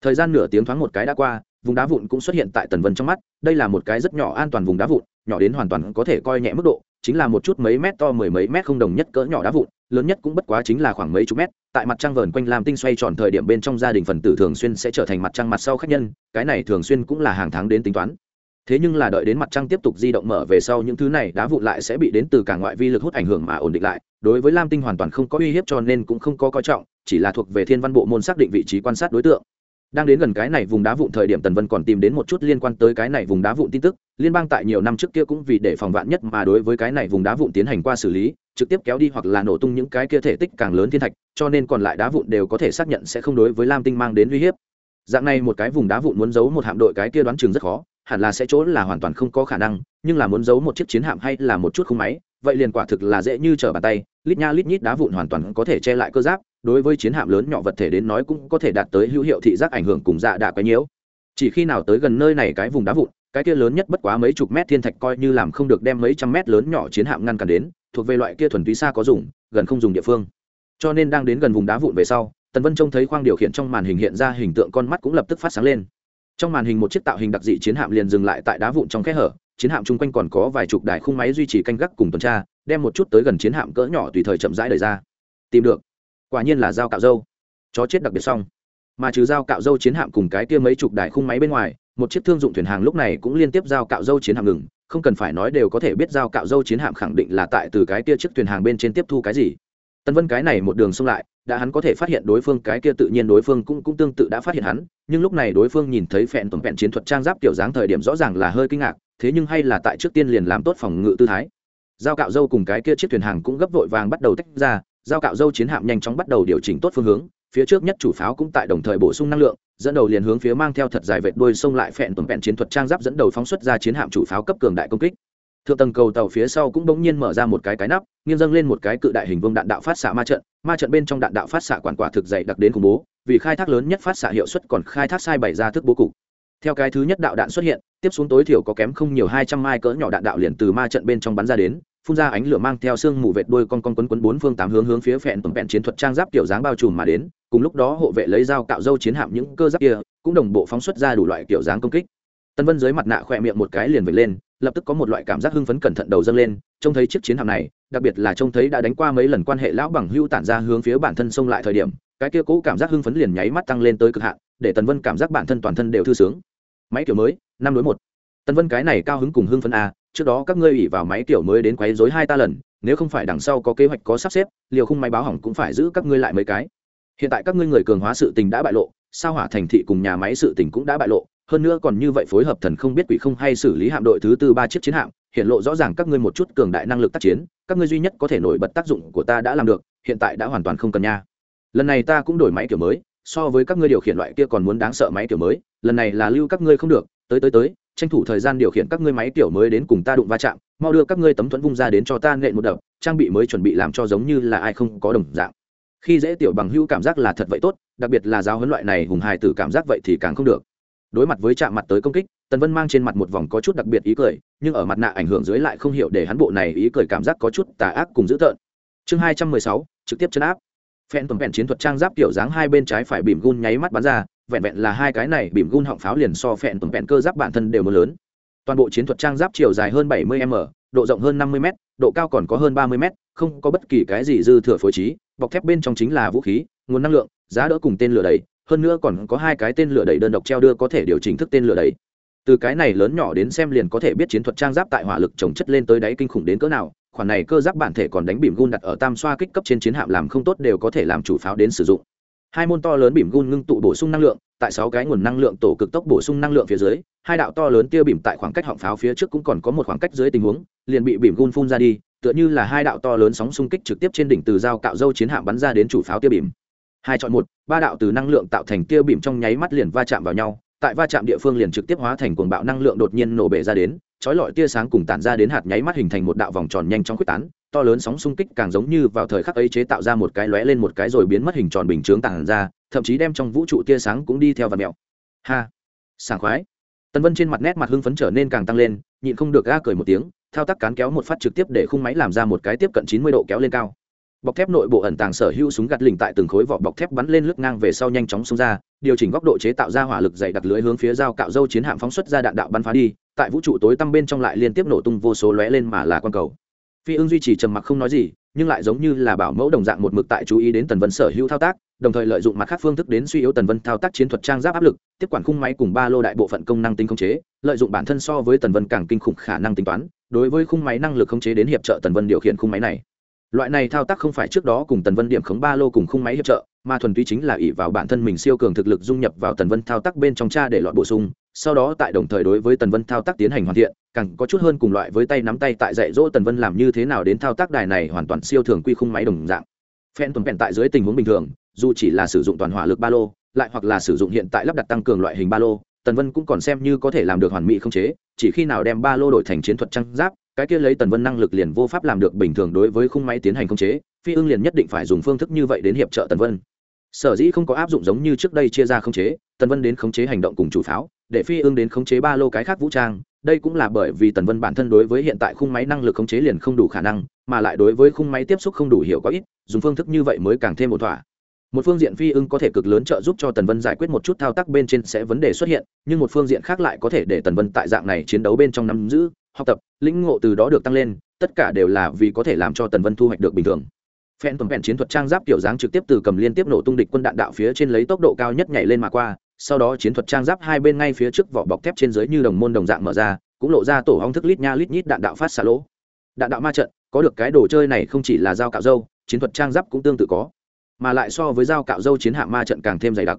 Thời gian nửa tiếng thoáng một cái đã qua, vùng đá vụn cũng xuất hiện tại tần vân trong mắt, đây là một cái rất nhỏ an toàn vùng đá vụn nhỏ đến hoàn toàn có thể coi nhẹ mức độ, chính là một chút mấy mét to mười mấy mét không đồng nhất cỡ nhỏ đá vụn, lớn nhất cũng bất quá chính là khoảng mấy chục mét, tại mặt trăng vờn quanh làm tinh xoay tròn thời điểm bên trong gia đình phần tử thường xuyên sẽ trở thành mặt trăng mặt sau khách nhân, cái này thường xuyên cũng là hàng tháng đến tính toán. Thế nhưng là đợi đến mặt trăng tiếp tục di động mở về sau những thứ này đá vụn lại sẽ bị đến từ cả ngoại vi lực hút ảnh hưởng mà ổn định lại, đối với lam tinh hoàn toàn không có uy hiếp cho nên cũng không có coi trọng, chỉ là thuộc về thiên văn bộ môn xác định vị trí quan sát đối tượng đang đến gần cái này vùng đá vụn thời điểm tần vân còn tìm đến một chút liên quan tới cái này vùng đá vụn tin tức, liên bang tại nhiều năm trước kia cũng vì để phòng vạn nhất mà đối với cái này vùng đá vụn tiến hành qua xử lý, trực tiếp kéo đi hoặc là nổ tung những cái kia thể tích càng lớn thiên thạch, cho nên còn lại đá vụn đều có thể xác nhận sẽ không đối với lam tinh mang đến uy hiếp. Dạng này một cái vùng đá vụn muốn giấu một hạm đội cái kia đoán chừng rất khó, hẳn là sẽ chỗ là hoàn toàn không có khả năng, nhưng là muốn giấu một chiếc chiến hạm hay là một chút khung máy, vậy liền quả thực là dễ như trở bàn tay, lít nha lít nhít đá vụn hoàn toàn có thể che lại cơ giáp đối với chiến hạm lớn nhỏ vật thể đến nói cũng có thể đạt tới hữu hiệu thị giác ảnh hưởng cùng dạ đạ quấy nhiễu. Chỉ khi nào tới gần nơi này cái vùng đá vụn, cái kia lớn nhất bất quá mấy chục mét thiên thạch coi như làm không được đem mấy trăm mét lớn nhỏ chiến hạm ngăn cản đến, thuộc về loại kia thuần túy xa có dùng, gần không dùng địa phương. Cho nên đang đến gần vùng đá vụn về sau, tần vân trông thấy khoang điều khiển trong màn hình hiện ra hình tượng con mắt cũng lập tức phát sáng lên. Trong màn hình một chiếc tạo hình đặc dị chiến hạm liền dừng lại tại đá vụn trong kẽ hở, chiến hạm chung quanh còn có vài chục đài khung máy duy trì canh gác cùng tuần tra, đem một chút tới gần chiến hạm cỡ nhỏ tùy thời chậm rãi đời ra. Tìm được quả nhiên là dao cạo dâu. Chó chết đặc biệt xong. Mà trừ dao cạo dâu chiến hạm cùng cái kia mấy chục đài khung máy bên ngoài, một chiếc thương dụng thuyền hàng lúc này cũng liên tiếp dao cạo dâu chiến hạm ngừng, không cần phải nói đều có thể biết dao cạo dâu chiến hạm khẳng định là tại từ cái kia chiếc thuyền hàng bên trên tiếp thu cái gì. Tân vân cái này một đường xông lại, đã hắn có thể phát hiện đối phương, cái kia tự nhiên đối phương cũng cũng tương tự đã phát hiện hắn, nhưng lúc này đối phương nhìn thấy phẹn tuần phẹn chiến thuật trang giáp kiểu dáng thời điểm rõ ràng là hơi kinh ngạc, thế nhưng hay là tại trước tiên liền làm tốt phòng ngự tư thái. Giao cạo dâu cùng cái kia chiếc thuyền hàng cũng gấp vội vàng bắt đầu tách ra giao cạo dâu chiến hạm nhanh chóng bắt đầu điều chỉnh tốt phương hướng, phía trước nhất chủ pháo cũng tại đồng thời bổ sung năng lượng, dẫn đầu liền hướng phía mang theo thật dài vệt đuôi sông lại phẹn tuần vẹn chiến thuật trang giáp dẫn đầu phóng xuất ra chiến hạm chủ pháo cấp cường đại công kích. Thượng tầng cầu tàu phía sau cũng bỗng nhiên mở ra một cái cái nắp, nghiêng dâng lên một cái cự đại hình vương đạn đạo phát xạ ma trận ma trận bên trong đạn đạo phát xạ quản quả thực dày đặc đến khủng bố, vì khai thác lớn nhất phát xạ hiệu suất còn khai thác sai bảy ra thức bố cục. Theo cái thứ nhất đạo đạn xuất hiện, tiếp xuống tối thiểu có kém không nhiều hai trăm mai cỡ nhỏ đạn đạo liền từ ma trận bên trong bắn ra đến phun ra ánh lửa mang theo sương mù vệt đuôi con con quấn quấn bốn phương tám hướng hướng phía phẹn tuần vẹn chiến thuật trang giáp kiểu dáng bao trùm mà đến, cùng lúc đó hộ vệ lấy dao cạo dâu chiến hạm những cơ giáp kia, cũng đồng bộ phóng xuất ra đủ loại kiểu dáng công kích. Tân vân dưới mặt nạ khỏe miệng một cái liền vệt lên, lập tức có một loại cảm giác hưng phấn cẩn thận đầu dâng lên, trông thấy chiếc chiến hạm này, đặc biệt là trông thấy đã đánh qua mấy lần quan hệ lão bằng hưu tản ra hướng phía bản thân xông lại thời điểm, cái kia cũ cảm giác hưng phấn liền nháy mắt tăng lên tới cực hạn, để tần vân cảm giác bản thân toàn thân đều thư sướng. Máy kiểu mới, năm đối một. Tần vân cái này cao hứng cùng hưng phấn a trước đó các ngươi ủy vào máy tiểu mới đến quấy rối hai ta lần, nếu không phải đằng sau có kế hoạch có sắp xếp, liều khung máy báo hỏng cũng phải giữ các ngươi lại mấy cái. Hiện tại các ngươi người cường hóa sự tình đã bại lộ, sao hỏa thành thị cùng nhà máy sự tình cũng đã bại lộ, hơn nữa còn như vậy phối hợp thần không biết quỷ không hay xử lý hạm đội thứ tư ba chiếc chiến hạm, hiện lộ rõ ràng các ngươi một chút cường đại năng lực tác chiến, các ngươi duy nhất có thể nổi bật tác dụng của ta đã làm được, hiện tại đã hoàn toàn không cần nha. Lần này ta cũng đổi máy kiểu mới, so với các ngươi điều khiển loại kia còn muốn đáng sợ máy kiểu mới, lần này là lưu các ngươi không được, tới tới tới tranh thủ thời gian điều khiển các ngươi máy tiểu mới đến cùng ta đụng va chạm, mau đưa các ngươi tấm thuẫn vung ra đến cho ta nện một đập, trang bị mới chuẩn bị làm cho giống như là ai không có đồng dạng. Khi dễ tiểu bằng hữu cảm giác là thật vậy tốt, đặc biệt là giáo huấn loại này hùng hài tử cảm giác vậy thì càng không được. Đối mặt với chạm mặt tới công kích, tần vân mang trên mặt một vòng có chút đặc biệt ý cười, nhưng ở mặt nạ ảnh hưởng dưới lại không hiểu để hắn bộ này ý cười cảm giác có chút tà ác cùng dữ tợn. Chương hai trăm mười sáu, trực tiếp chấn áp. Phen tuần vẹn chiến thuật trang giáp kiểu dáng hai bên trái phải bìm gun nháy mắt bắn ra vẹn vẹn là hai cái này bìm gun họng pháo liền so phẹn tuần vẹn cơ giáp bản thân đều mưa lớn. Toàn bộ chiến thuật trang giáp chiều dài hơn bảy mươi m, độ rộng hơn năm mươi m, độ cao còn có hơn ba mươi m, không có bất kỳ cái gì dư thừa phối trí, bọc thép bên trong chính là vũ khí, nguồn năng lượng, giá đỡ cùng tên lửa đầy, hơn nữa còn có hai cái tên lửa đẩy đơn độc treo đưa có thể điều chỉnh thức tên lửa đẩy từ cái này lớn nhỏ đến xem liền có thể biết chiến thuật trang giáp tại hỏa lực trồng chất lên tới đáy kinh khủng đến cỡ nào, khoản này cơ giáp bản thể còn đánh bìm gun đặt ở tam xoa kích cấp trên chiến hạm làm không tốt đều có thể làm chủ pháo đến sử dụng hai môn to lớn bìm gun ngưng tụ bổ sung năng lượng, tại sáu cái nguồn năng lượng tổ cực tốc bổ sung năng lượng phía dưới, hai đạo to lớn tia bìm tại khoảng cách họng pháo phía trước cũng còn có một khoảng cách dưới tình huống, liền bị bìm gun phun ra đi, tựa như là hai đạo to lớn sóng xung kích trực tiếp trên đỉnh từ dao cạo dâu chiến hạm bắn ra đến chủ pháo tia bìm hai chọn một, ba đạo từ năng lượng tạo thành tia bìm trong nháy mắt liền va chạm vào nhau, tại va chạm địa phương liền trực tiếp hóa thành cuồng bạo năng lượng đột nhiên nổ bể ra đến chói lọi tia sáng cùng tản ra đến hạt nháy mắt hình thành một đạo vòng tròn nhanh chóng quyết tán, to lớn sóng xung kích càng giống như vào thời khắc ấy chế tạo ra một cái lóe lên một cái rồi biến mất hình tròn bình chướng tản ra, thậm chí đem trong vũ trụ tia sáng cũng đi theo và mèo. Ha! Sảng khoái. Tân vân trên mặt nét mặt hưng phấn trở nên càng tăng lên, nhịn không được ga cười một tiếng, thao tác cán kéo một phát trực tiếp để khung máy làm ra một cái tiếp cận chín mươi độ kéo lên cao. Bọc thép nội bộ ẩn tàng sở hữu súng gạt lình tại từng khối vỏ bọc thép bắn lên lướt ngang về sau nhanh chóng xông ra, điều chỉnh góc độ chế tạo ra hỏa lực dày đặc lưới hướng phía dao cạo dâu chiến hạm phóng xuất ra đạn đạo bắn phá đi tại vũ trụ tối tăm bên trong lại liên tiếp nổ tung vô số lóe lên mà là quan cầu. Phi ưng duy trì trầm mặc không nói gì, nhưng lại giống như là bảo mẫu đồng dạng một mực tại chú ý đến tần vân sở hữu thao tác, đồng thời lợi dụng mặt khác phương thức đến suy yếu tần vân thao tác chiến thuật trang giáp áp lực, tiếp quản khung máy cùng ba lô đại bộ phận công năng tính khống chế, lợi dụng bản thân so với tần vân càng kinh khủng khả năng tính toán, đối với khung máy năng lực khống chế đến hiệp trợ tần vân điều khiển khung máy này loại này thao tác không phải trước đó cùng tần vân điểm khống ba lô cùng khung máy hiệp trợ, mà thuần túy chính là ỷ vào bản thân mình siêu cường thực lực dung nhập vào tần vân thao tác bên trong cha để loại bổ sung, sau đó tại đồng thời đối với tần vân thao tác tiến hành hoàn thiện, càng có chút hơn cùng loại với tay nắm tay tại dạy dỗ tần vân làm như thế nào đến thao tác đài này hoàn toàn siêu thường quy khung máy đồng dạng. Phen tuần vẹn tại dưới tình huống bình thường, dù chỉ là sử dụng toàn hỏa lực ba lô, lại hoặc là sử dụng hiện tại lắp đặt tăng cường loại hình ba lô, tần vân cũng còn xem như có thể làm được hoàn mỹ không chế, chỉ khi nào đem ba lô đổi thành chiến thuật trang giáp cái kia lấy tần vân năng lực liền vô pháp làm được bình thường đối với khung máy tiến hành khống chế, phi ưng liền nhất định phải dùng phương thức như vậy đến hiệp trợ tần vân. Sở dĩ không có áp dụng giống như trước đây chia ra khống chế, tần vân đến khống chế hành động cùng chủ pháo, để phi ưng đến khống chế ba lô cái khác vũ trang, đây cũng là bởi vì tần vân bản thân đối với hiện tại khung máy năng lực khống chế liền không đủ khả năng, mà lại đối với khung máy tiếp xúc không đủ hiểu có ít, dùng phương thức như vậy mới càng thêm một thỏa. Một phương diện phi ưng có thể cực lớn trợ giúp cho tần vân giải quyết một chút thao tác bên trên sẽ vấn đề xuất hiện, nhưng một phương diện khác lại có thể để tần vân tại dạng này chiến đấu bên trong nắm giữ học tập, lĩnh ngộ từ đó được tăng lên, tất cả đều là vì có thể làm cho tần vân thu hoạch được bình thường. Phen tuần vẹn chiến thuật trang giáp kiểu dáng trực tiếp từ cầm liên tiếp nổ tung địch quân đạn đạo phía trên lấy tốc độ cao nhất nhảy lên mà qua, sau đó chiến thuật trang giáp hai bên ngay phía trước vỏ bọc thép trên dưới như đồng môn đồng dạng mở ra, cũng lộ ra tổ hong thức lít nha lít nhít đạn đạo phát xạ lỗ. Đạn đạo ma trận, có được cái đồ chơi này không chỉ là dao cạo dâu, chiến thuật trang giáp cũng tương tự có, mà lại so với dao cạo dâu chiến hạ ma trận càng thêm dày đặc.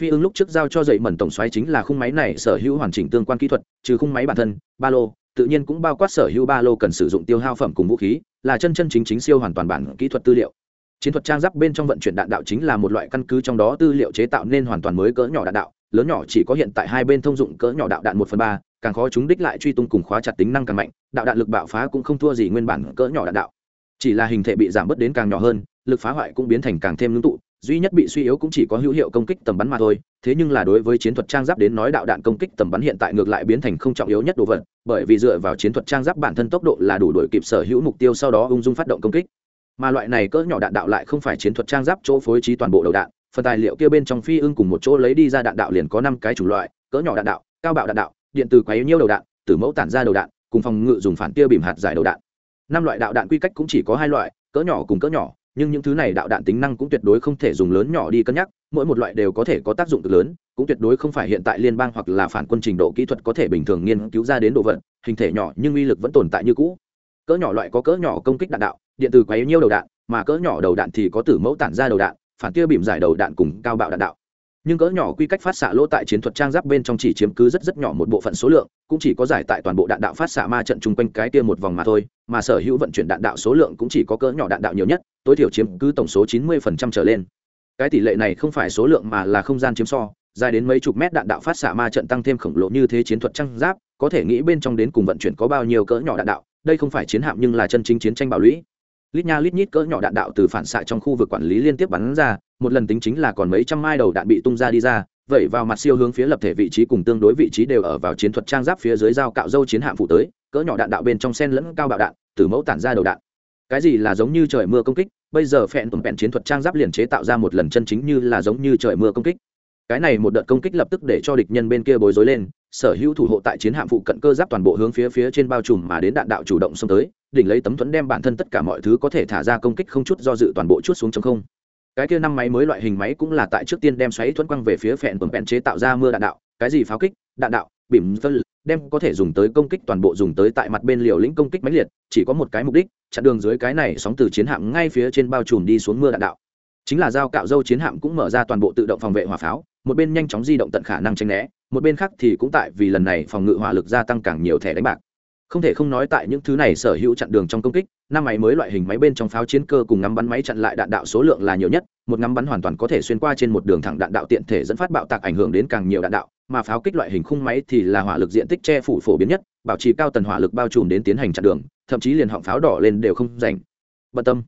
Phi ứng lúc trước giao cho dậy mẩn tổng xoáy chính là khung máy này sở hữu hoàn chỉnh tương quan kỹ thuật, trừ khung máy bản thân, ba lô tự nhiên cũng bao quát sở hữu ba lô cần sử dụng tiêu hao phẩm cùng vũ khí, là chân chân chính chính siêu hoàn toàn bản kỹ thuật tư liệu. Chiến thuật trang giáp bên trong vận chuyển đạn đạo chính là một loại căn cứ trong đó tư liệu chế tạo nên hoàn toàn mới cỡ nhỏ đạn đạo, lớn nhỏ chỉ có hiện tại hai bên thông dụng cỡ nhỏ đạo đạn một phần ba, càng khó chúng đích lại truy tung cùng khóa chặt tính năng càng mạnh, đạo đạn lực bạo phá cũng không thua gì nguyên bản cỡ nhỏ đạn đạo. Chỉ là hình thể bị giảm bớt đến càng nhỏ hơn, lực phá hoại cũng biến thành càng thêm ngưng tụ duy nhất bị suy yếu cũng chỉ có hữu hiệu công kích tầm bắn mà thôi, thế nhưng là đối với chiến thuật trang giáp đến nói đạo đạn công kích tầm bắn hiện tại ngược lại biến thành không trọng yếu nhất đồ vật, bởi vì dựa vào chiến thuật trang giáp bản thân tốc độ là đủ đổi kịp sở hữu mục tiêu sau đó ung dung phát động công kích. Mà loại này cỡ nhỏ đạn đạo lại không phải chiến thuật trang giáp chỗ phối trí toàn bộ đầu đạn, phần tài liệu kia bên trong phi ưng cùng một chỗ lấy đi ra đạn đạo liền có năm cái chủng loại, cỡ nhỏ đạn đạo, cao bạo đạn đạo, điện từ quấy nhiêu đầu đạn từ mẫu tản ra đầu đạn, cùng phòng ngự dùng phản tia bìm hạt giải đầu đạn. Năm loại đạo đạn quy cách cũng chỉ có hai loại, cỡ nhỏ cùng cỡ nhỏ nhưng những thứ này đạo đạn tính năng cũng tuyệt đối không thể dùng lớn nhỏ đi cân nhắc, mỗi một loại đều có thể có tác dụng cực lớn, cũng tuyệt đối không phải hiện tại liên bang hoặc là phản quân trình độ kỹ thuật có thể bình thường nghiên cứu ra đến độ vận hình thể nhỏ nhưng uy lực vẫn tồn tại như cũ. Cỡ nhỏ loại có cỡ nhỏ công kích đạn đạo, điện từ quấy nhiêu đầu đạn, mà cỡ nhỏ đầu đạn thì có tử mẫu tản ra đầu đạn, phản tia bìm giải đầu đạn cùng cao bạo đạn đạo nhưng cỡ nhỏ quy cách phát xạ lỗ tại chiến thuật trang giáp bên trong chỉ chiếm cứ rất rất nhỏ một bộ phận số lượng, cũng chỉ có giải tại toàn bộ đạn đạo phát xạ ma trận chung quanh cái kia một vòng mà thôi, mà sở hữu vận chuyển đạn đạo số lượng cũng chỉ có cỡ nhỏ đạn đạo nhiều nhất, tối thiểu chiếm cứ tổng số chín mươi phần trăm trở lên. Cái tỷ lệ này không phải số lượng mà là không gian chiếm so, dài đến mấy chục mét đạn đạo phát xạ ma trận tăng thêm khổng lồ như thế chiến thuật trang giáp, có thể nghĩ bên trong đến cùng vận chuyển có bao nhiêu cỡ nhỏ đạn đạo, đây không phải chiến hạm nhưng là chân chính chiến tranh bảo lũy lít nha lít nhít cỡ nhỏ đạn đạo từ phản xạ trong khu vực quản lý liên tiếp bắn ra, một lần tính chính là còn mấy trăm mai đầu đạn bị tung ra đi ra, vậy vào mặt siêu hướng phía lập thể vị trí cùng tương đối vị trí đều ở vào chiến thuật trang giáp phía dưới dao cạo dâu chiến hạm phụ tới, cỡ nhỏ đạn đạo bên trong sen lẫn cao bạo đạn, từ mẫu tản ra đầu đạn. Cái gì là giống như trời mưa công kích? Bây giờ phẹn tuần phẹn chiến thuật trang giáp liền chế tạo ra một lần chân chính như là giống như trời mưa công kích cái này một đợt công kích lập tức để cho địch nhân bên kia bối rối lên, sở hữu thủ hộ tại chiến hạm phụ cận cơ giáp toàn bộ hướng phía phía trên bao trùm mà đến đạn đạo chủ động xông tới, đỉnh lấy tấm thuẫn đem bản thân tất cả mọi thứ có thể thả ra công kích không chút do dự toàn bộ chút xuống chống không. Cái kia năm máy mới loại hình máy cũng là tại trước tiên đem xoáy thuẫn quăng về phía phẹn bẩn bẹn chế tạo ra mưa đạn đạo, cái gì pháo kích, đạn đạo, bìm phân đem có thể dùng tới công kích toàn bộ dùng tới tại mặt bên liều lĩnh công kích máy liệt, chỉ có một cái mục đích, chặn đường dưới cái này sóng từ chiến hạm ngay phía trên bao trùm đi xuống mưa đạn đạo. Chính là dao cạo dâu chiến hạm cũng mở ra toàn bộ tự động phòng vệ hỏa pháo một bên nhanh chóng di động tận khả năng tránh né, một bên khác thì cũng tại vì lần này phòng ngự hỏa lực gia tăng càng nhiều thẻ đánh bạc. Không thể không nói tại những thứ này sở hữu chặn đường trong công kích, năm máy mới loại hình máy bên trong pháo chiến cơ cùng ngắm bắn máy chặn lại đạn đạo số lượng là nhiều nhất, một ngắm bắn hoàn toàn có thể xuyên qua trên một đường thẳng đạn đạo tiện thể dẫn phát bạo tạc ảnh hưởng đến càng nhiều đạn đạo, mà pháo kích loại hình khung máy thì là hỏa lực diện tích che phủ phổ biến nhất, bảo trì cao tần hỏa lực bao trùm đến tiến hành chặn đường, thậm chí liền họng pháo đỏ lên đều không dành bận tâm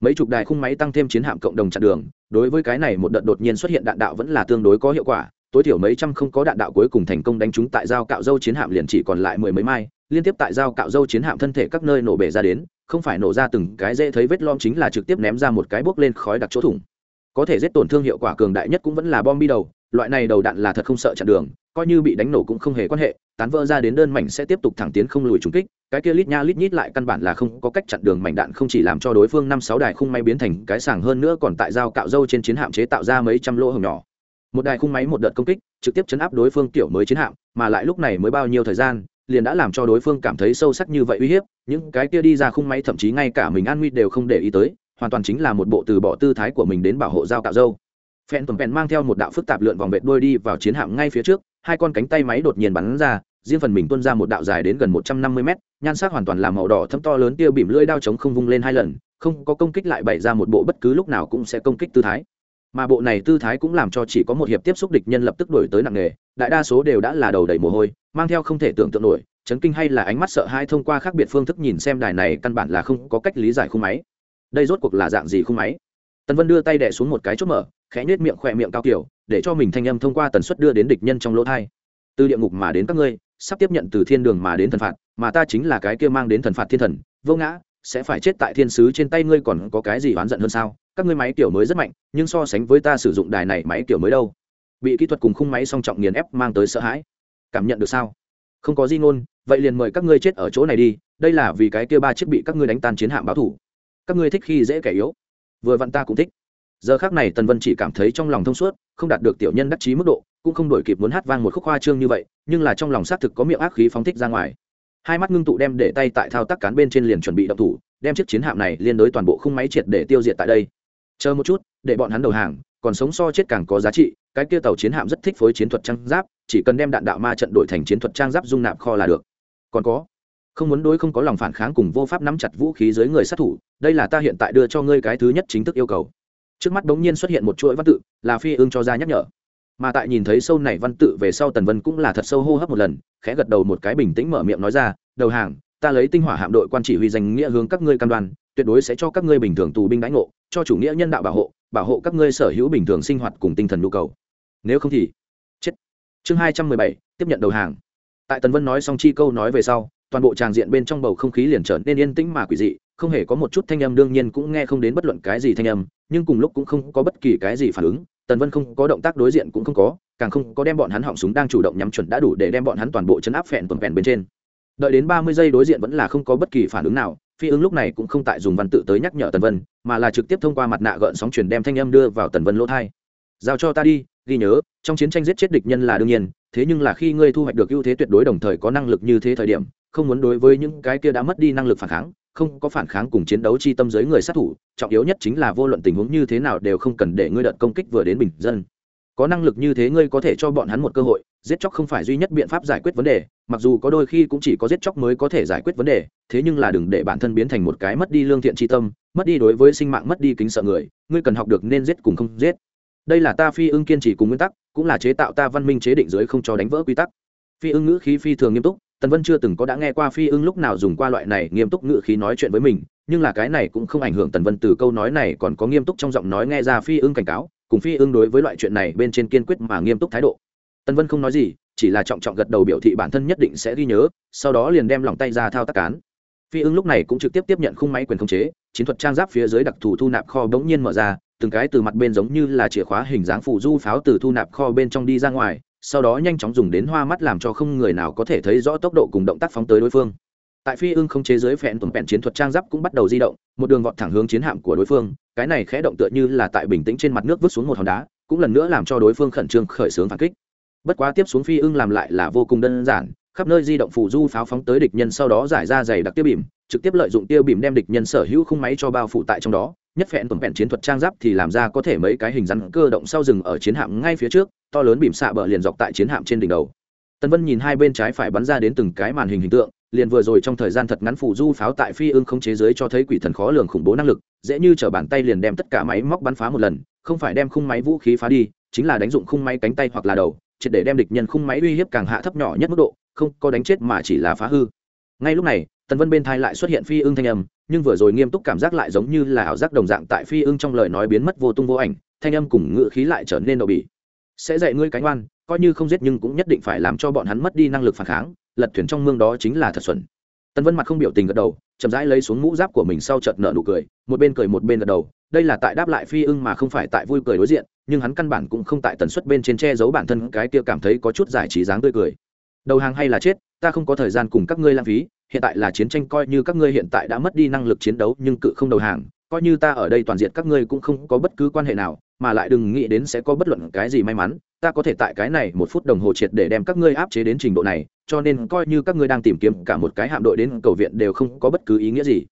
mấy chục đài khung máy tăng thêm chiến hạm cộng đồng chặn đường, đối với cái này một đợt đột nhiên xuất hiện đạn đạo vẫn là tương đối có hiệu quả, tối thiểu mấy trăm không có đạn đạo cuối cùng thành công đánh trúng tại giao cạo dâu chiến hạm liền chỉ còn lại mười mấy mai, liên tiếp tại giao cạo dâu chiến hạm thân thể các nơi nổ bể ra đến, không phải nổ ra từng cái dễ thấy vết lom chính là trực tiếp ném ra một cái bốc lên khói đặc chỗ thủng. Có thể giết tổn thương hiệu quả cường đại nhất cũng vẫn là bom bi đầu, loại này đầu đạn là thật không sợ chặn đường coi như bị đánh nổ cũng không hề quan hệ, tán vỡ ra đến đơn mảnh sẽ tiếp tục thẳng tiến không lùi trúng kích, cái kia lít nha lít nhít lại căn bản là không có cách chặn đường mảnh đạn không chỉ làm cho đối phương năm sáu đài khung máy biến thành cái sàng hơn nữa còn tại dao cạo dâu trên chiến hạm chế tạo ra mấy trăm lỗ hồng nhỏ. Một đài khung máy một đợt công kích, trực tiếp chấn áp đối phương tiểu mới chiến hạm, mà lại lúc này mới bao nhiêu thời gian, liền đã làm cho đối phương cảm thấy sâu sắc như vậy uy hiếp, những cái kia đi ra khung máy thậm chí ngay cả mình an nguy đều không để ý tới, hoàn toàn chính là một bộ từ bỏ tư thái của mình đến bảo hộ dao cạo dâu. Phen tuần pèn mang theo một đạo phức tạp lượn vòng vệt đuôi đi vào chiến hạm ngay phía trước hai con cánh tay máy đột nhiên bắn ra riêng phần mình tuôn ra một đạo dài đến gần một trăm năm mươi mét nhan sắc hoàn toàn làm màu đỏ thâm to lớn tiêu bìm lưỡi đao chống không vung lên hai lần không có công kích lại bày ra một bộ bất cứ lúc nào cũng sẽ công kích tư thái. Mà bộ này tư thái cũng làm cho chỉ có một hiệp tiếp xúc địch nhân lập tức đổi tới nặng nề, đại đa số đều đã là đầu đầy mồ hôi mang theo không thể tưởng tượng nổi chấn kinh hay là ánh mắt sợ hãi thông qua khác biệt phương thức nhìn xem đài này căn bản là không có cách lý giải khung máy. Đây rốt cuộc là dạng gì khung máy? Tần vân đưa tay đẻ xuống một cái chốt mở, khẽ nhếch miệng khỏe miệng cao kiểu, để cho mình thanh âm thông qua tần suất đưa đến địch nhân trong lỗ thai. Từ địa ngục mà đến các ngươi, sắp tiếp nhận từ thiên đường mà đến thần phạt, mà ta chính là cái kia mang đến thần phạt thiên thần, vô ngã, sẽ phải chết tại thiên sứ trên tay ngươi còn có cái gì oán giận hơn sao? Các ngươi máy kiểu mới rất mạnh, nhưng so sánh với ta sử dụng đài này máy kiểu mới đâu. Bị kỹ thuật cùng khung máy song trọng nghiền ép mang tới sợ hãi. Cảm nhận được sao? Không có gì ngôn, vậy liền mời các ngươi chết ở chỗ này đi, đây là vì cái kia ba chiếc bị các ngươi đánh tan chiến hạm báo thủ. Các ngươi thích khi dễ kẻ yếu vừa vặn ta cũng thích. Giờ khác này tần vân chỉ cảm thấy trong lòng thông suốt, không đạt được tiểu nhân đắc chí mức độ, cũng không đổi kịp muốn hát vang một khúc hoa trương như vậy, nhưng là trong lòng xác thực có miệng ác khí phóng thích ra ngoài. Hai mắt ngưng tụ đem để tay tại thao tác cán bên trên liền chuẩn bị động thủ, đem chiếc chiến hạm này liên đối toàn bộ khung máy triệt để tiêu diệt tại đây. Chờ một chút, để bọn hắn đầu hàng, còn sống so chết càng có giá trị, cái kia tàu chiến hạm rất thích phối chiến thuật trang giáp, chỉ cần đem đạn đạo ma trận đổi thành chiến thuật trang giáp dung nạp kho là được. Còn có không muốn đối không có lòng phản kháng cùng vô pháp nắm chặt vũ khí dưới người sát thủ, đây là ta hiện tại đưa cho ngươi cái thứ nhất chính thức yêu cầu. Trước mắt bỗng nhiên xuất hiện một chuỗi văn tự, là phi ương cho ra nhắc nhở. Mà tại nhìn thấy sâu này văn tự về sau tần vân cũng là thật sâu hô hấp một lần, khẽ gật đầu một cái bình tĩnh mở miệng nói ra, đầu hàng, ta lấy tinh hỏa hạm đội quan chỉ huy danh nghĩa hướng các ngươi cam đoan, tuyệt đối sẽ cho các ngươi bình thường tù binh đánh ngộ, cho chủ nghĩa nhân đạo bảo hộ bảo hộ các ngươi sở hữu bình thường sinh hoạt cùng tinh thần nhu cầu. Nếu không thì, chết. Chương hai trăm mười bảy, tiếp nhận đầu hàng. Tại tần vân nói xong chi câu nói về sau toàn bộ tràng diện bên trong bầu không khí liền trở nên yên tĩnh mà quỷ dị, không hề có một chút thanh âm đương nhiên cũng nghe không đến bất luận cái gì thanh âm, nhưng cùng lúc cũng không có bất kỳ cái gì phản ứng, tần vân không có động tác đối diện cũng không có, càng không có đem bọn hắn họng súng đang chủ động nhắm chuẩn đã đủ để đem bọn hắn toàn bộ chấn áp phèn tuần phẹn bên trên. Đợi đến ba mươi giây đối diện vẫn là không có bất kỳ phản ứng nào, phi ứng lúc này cũng không tại dùng văn tự tới nhắc nhở tần vân, mà là trực tiếp thông qua mặt nạ gợn sóng truyền đem thanh âm đưa vào tần vân lỗ thai. Giao cho ta đi, ghi nhớ, trong chiến tranh giết chết địch nhân là đương nhiên, thế nhưng là khi ngươi thu hoạch được ưu thế tuyệt đối đồng thời có năng lực như thế thời điểm không muốn đối với những cái kia đã mất đi năng lực phản kháng, không có phản kháng cùng chiến đấu chi tâm giới người sát thủ, trọng yếu nhất chính là vô luận tình huống như thế nào đều không cần để ngươi đợt công kích vừa đến bình dân. Có năng lực như thế ngươi có thể cho bọn hắn một cơ hội, giết chóc không phải duy nhất biện pháp giải quyết vấn đề, mặc dù có đôi khi cũng chỉ có giết chóc mới có thể giải quyết vấn đề, thế nhưng là đừng để bản thân biến thành một cái mất đi lương thiện tri tâm, mất đi đối với sinh mạng, mất đi kính sợ người, ngươi cần học được nên giết cùng không giết. Đây là ta phi ưng kiên trì cùng nguyên tắc, cũng là chế tạo ta văn minh chế định giới không cho đánh vỡ quy tắc. Phi ưng ngữ khí phi thường nghiêm túc tần vân chưa từng có đã nghe qua phi ưng lúc nào dùng qua loại này nghiêm túc ngự khí nói chuyện với mình, nhưng là cái này cũng không ảnh hưởng tần vân từ câu nói này còn có nghiêm túc trong giọng nói nghe ra phi ưng cảnh cáo, cùng phi ưng đối với loại chuyện này bên trên kiên quyết mà nghiêm túc thái độ. Tần vân không nói gì, chỉ là trọng trọng gật đầu biểu thị bản thân nhất định sẽ ghi nhớ, sau đó liền đem lòng tay ra thao tác cán. Phi ưng lúc này cũng trực tiếp tiếp nhận khung máy quyền khống chế, chiến thuật trang giáp phía dưới đặc thù thu nạp kho bỗng nhiên mở ra, từng cái từ mặt bên giống như là chìa khóa hình dáng phụ du pháo từ thu nạp kho bên trong đi ra ngoài sau đó nhanh chóng dùng đến hoa mắt làm cho không người nào có thể thấy rõ tốc độ cùng động tác phóng tới đối phương. Tại phi ưng không chế giới phẹn tuần phẹn chiến thuật trang giáp cũng bắt đầu di động, một đường vọt thẳng hướng chiến hạm của đối phương, cái này khẽ động tựa như là tại bình tĩnh trên mặt nước vứt xuống một hòn đá, cũng lần nữa làm cho đối phương khẩn trương khởi xướng phản kích. Bất quá tiếp xuống phi ưng làm lại là vô cùng đơn giản, khắp nơi di động phù du pháo phóng tới địch nhân sau đó giải ra dày đặc tiêu bìm, trực tiếp lợi dụng tiêu bìm đem địch nhân sở hữu khung máy cho bao phủ tại trong đó, nhất phẹn tuần phẹn chiến thuật trang giáp thì làm ra có thể mấy cái hình rắn cơ động sau rừng ở chiến hạm ngay phía trước to lớn bìm xạ bờ liền dọc tại chiến hạm trên đỉnh đầu. Tân vân nhìn hai bên trái phải bắn ra đến từng cái màn hình hình tượng, liền vừa rồi trong thời gian thật ngắn phủ du pháo tại phi ưng không chế giới cho thấy quỷ thần khó lường khủng bố năng lực, dễ như t bàn tay liền đem tất cả máy móc bắn phá một lần, không phải đem khung máy vũ khí phá đi, chính là đánh dụng khung máy cánh tay hoặc là đầu, triệt để đem địch nhân khung máy uy hiếp càng hạ thấp nhỏ nhất mức độ, không có đánh chết mà chỉ là phá hư. Ngay lúc này, tần vân bên thai lại xuất hiện phi ưng thanh âm, nhưng vừa rồi nghiêm túc cảm giác lại giống như là ảo giác đồng dạng tại phi ưng trong lời nói biến mất vô tung vô ảnh, thanh âm cùng ngự khí lại trở nên đậu bỉ sẽ dạy ngươi cánh oan coi như không giết nhưng cũng nhất định phải làm cho bọn hắn mất đi năng lực phản kháng, lật thuyền trong mương đó chính là thật xuẩn. Tần vân mặt không biểu tình gật đầu, chậm rãi lấy xuống mũ giáp của mình sau chợt nở nụ cười, một bên cười một bên gật đầu, đây là tại đáp lại phi ưng mà không phải tại vui cười đối diện, nhưng hắn căn bản cũng không tại tần suất bên trên che giấu bản thân, cái kia cảm thấy có chút giải trí dáng tươi cười. Đầu hàng hay là chết, ta không có thời gian cùng các ngươi lãng phí, hiện tại là chiến tranh, coi như các ngươi hiện tại đã mất đi năng lực chiến đấu, nhưng cự không đầu hàng, coi như ta ở đây toàn diện các ngươi cũng không có bất cứ quan hệ nào mà lại đừng nghĩ đến sẽ có bất luận cái gì may mắn, ta có thể tại cái này một phút đồng hồ triệt để đem các ngươi áp chế đến trình độ này, cho nên coi như các ngươi đang tìm kiếm cả một cái hạm đội đến cầu viện đều không có bất cứ ý nghĩa gì.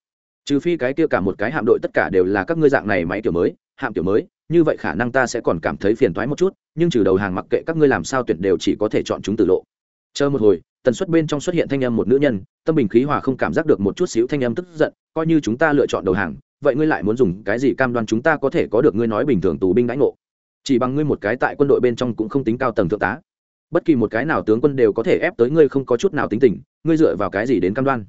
Trừ phi cái kia cả một cái hạm đội tất cả đều là các ngươi dạng này máy kiểu mới, hạm kiểu mới, như vậy khả năng ta sẽ còn cảm thấy phiền toái một chút, nhưng trừ đầu hàng mặc kệ các ngươi làm sao tuyển đều chỉ có thể chọn chúng từ lộ. Chờ một hồi, tần suất bên trong xuất hiện thanh âm một nữ nhân, tâm bình khí hòa không cảm giác được một chút xíu thanh âm tức giận, coi như chúng ta lựa chọn đầu hàng vậy ngươi lại muốn dùng cái gì cam đoan chúng ta có thể có được ngươi nói bình thường tù binh đãi ngộ? Chỉ bằng ngươi một cái tại quân đội bên trong cũng không tính cao tầng thượng tá. Bất kỳ một cái nào tướng quân đều có thể ép tới ngươi không có chút nào tính tình, ngươi dựa vào cái gì đến cam đoan?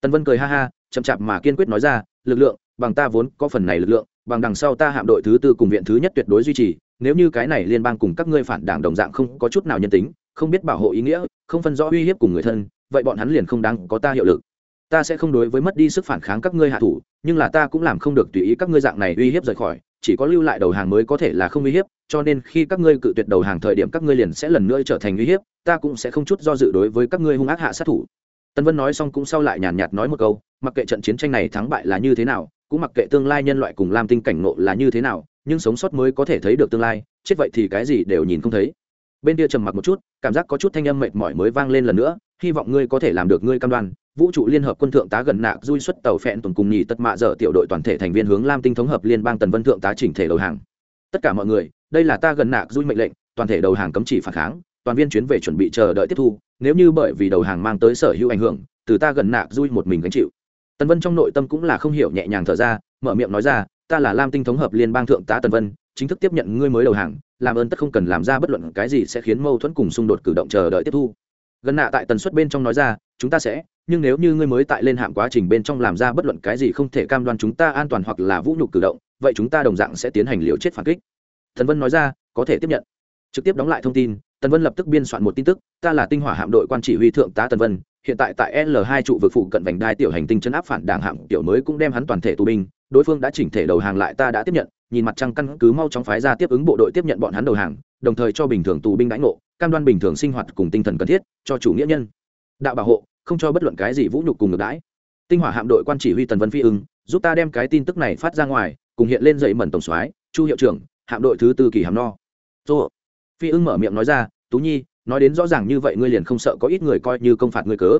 Tần vân cười ha ha, chậm chạp mà kiên quyết nói ra, lực lượng, bằng ta vốn có phần này lực lượng, bằng đằng sau ta hạm đội thứ tư cùng viện thứ nhất tuyệt đối duy trì, nếu như cái này liên bang cùng các ngươi phản đảng đồng dạng không có chút nào nhân tính, không biết bảo hộ ý nghĩa, không phân rõ uy hiếp cùng người thân, vậy bọn hắn liền không đáng có ta hiệu lực. Ta sẽ không đối với mất đi sức phản kháng các ngươi hạ thủ nhưng là ta cũng làm không được tùy ý các ngươi dạng này uy hiếp rời khỏi, chỉ có lưu lại đầu hàng mới có thể là không uy hiếp, cho nên khi các ngươi cự tuyệt đầu hàng thời điểm các ngươi liền sẽ lần nữa trở thành uy hiếp, ta cũng sẽ không chút do dự đối với các ngươi hung ác hạ sát thủ. Tân vân nói xong cũng sau lại nhàn nhạt nói một câu, mặc kệ trận chiến tranh này thắng bại là như thế nào, cũng mặc kệ tương lai nhân loại cùng lam tinh cảnh ngộ là như thế nào, nhưng sống sót mới có thể thấy được tương lai, chết vậy thì cái gì đều nhìn không thấy. Bên kia trầm mặc một chút, cảm giác có chút thanh âm mệt mỏi mới vang lên lần nữa, hy vọng ngươi có thể làm được ngươi cam đoan vũ trụ liên hợp quân thượng tá gần nạc Duy xuất tàu phẹn tuần cùng nhì tất mạ dở tiểu đội toàn thể thành viên hướng lam tinh thống hợp liên bang tần vân thượng tá chỉnh thể đầu hàng. Tất cả mọi người, đây là ta gần nạc Duy mệnh lệnh, toàn thể đầu hàng cấm chỉ phản kháng, toàn viên chuyến về chuẩn bị chờ đợi tiếp thu, nếu như bởi vì đầu hàng mang tới sở hữu ảnh hưởng, từ ta gần nạc Duy một mình gánh chịu. Tần vân trong nội tâm cũng là không hiểu nhẹ nhàng thở ra, mở miệng nói ra, ta là lam tinh thống hợp liên bang thượng tá tần vân, chính thức tiếp nhận ngươi mới đầu hàng, làm ơn tất không cần làm ra bất luận cái gì sẽ khiến mâu thuẫn cùng xung đột cử động chờ đợi tiếp thu. Gần nạ tại tần suất bên trong nói ra, chúng ta sẽ nhưng nếu như ngươi mới tại lên hạng quá trình bên trong làm ra bất luận cái gì không thể cam đoan chúng ta an toàn hoặc là vũ nhục cử động, vậy chúng ta đồng dạng sẽ tiến hành liều chết phản kích. Thần vân nói ra, có thể tiếp nhận. Trực tiếp đóng lại thông tin tần vân lập tức biên soạn một tin tức, ta là tinh hỏa hạm đội quan chỉ huy thượng tá tần vân, hiện tại tại l 2 trụ vực phụ cận vành đai tiểu hành tinh chân áp phản đảng hạm tiểu mới cũng đem hắn toàn thể tù binh, đối phương đã chỉnh thể đầu hàng lại, ta đã tiếp nhận, nhìn mặt trăng căn cứ mau chóng phái ra tiếp ứng bộ đội tiếp nhận bọn hắn đầu hàng, đồng thời cho bình thường tù binh đãi ngộ, cam đoan bình thường sinh hoạt cùng tinh thần cần thiết, cho chủ nghĩa nhân. Đạo bảo hộ không cho bất luận cái gì vũ nhục cùng ngược đãi. Tinh hỏa hạm đội quan chỉ huy tần vân phi ưng, giúp ta đem cái tin tức này phát ra ngoài, cùng hiện lên dậy mẩn tổng soái, chu hiệu trưởng, hạm đội thứ tư kỳ hàm no. Tô. Phi ưng mở miệng nói ra, tú nhi, nói đến rõ ràng như vậy ngươi liền không sợ có ít người coi như công phạt ngươi cớ.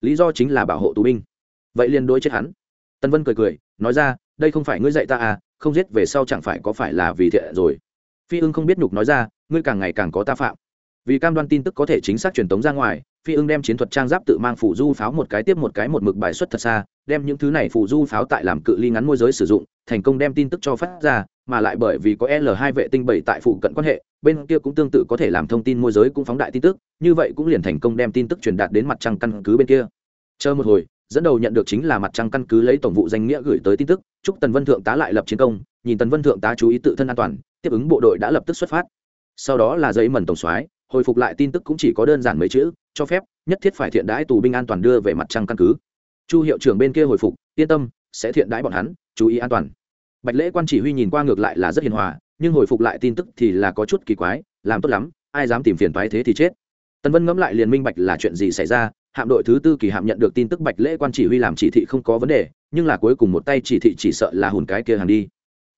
Lý do chính là bảo hộ tù binh. Vậy liền đối chết hắn. Tân vân cười cười, nói ra, đây không phải ngươi dạy ta à không giết về sau chẳng phải có phải là vì thiện rồi. Phi ưng không biết nhục nói ra, ngươi càng ngày càng có ta phạm vì cam đoan tin tức có thể chính xác truyền tống ra ngoài, phi ưng đem chiến thuật trang giáp tự mang phủ du pháo một cái tiếp một cái một mực bài xuất thật xa, đem những thứ này phủ du pháo tại làm cự ly ngắn môi giới sử dụng, thành công đem tin tức cho phát ra, mà lại bởi vì có l 2 vệ tinh bảy tại phụ cận quan hệ, bên kia cũng tương tự có thể làm thông tin môi giới cũng phóng đại tin tức, như vậy cũng liền thành công đem tin tức truyền đạt đến mặt trăng căn cứ bên kia. Chờ một hồi, dẫn đầu nhận được chính là mặt trăng căn cứ lấy tổng vụ danh nghĩa gửi tới tin tức, chúc tần vân thượng tá lại lập chiến công, nhìn tần vân thượng tá chú ý tự thân an toàn, tiếp ứng bộ đội đã lập tức xuất phát. Sau đó là giấy mần tổng soái hồi phục lại tin tức cũng chỉ có đơn giản mấy chữ, cho phép, nhất thiết phải thiện đãi tù binh an toàn đưa về mặt trăng căn cứ. Chu hiệu trưởng bên kia hồi phục, yên tâm, sẽ thiện đãi bọn hắn, chú ý an toàn. Bạch lễ quan chỉ huy nhìn qua ngược lại là rất hiền hòa, nhưng hồi phục lại tin tức thì là có chút kỳ quái, làm tốt lắm, ai dám tìm phiền toái thế thì chết. Tần vân ngẫm lại liền minh bạch là chuyện gì xảy ra, hạm đội thứ tư kỳ hạm nhận được tin tức bạch lễ quan chỉ huy làm chỉ thị không có vấn đề, nhưng là cuối cùng một tay chỉ thị chỉ sợ là hùn cái kia hàng đi.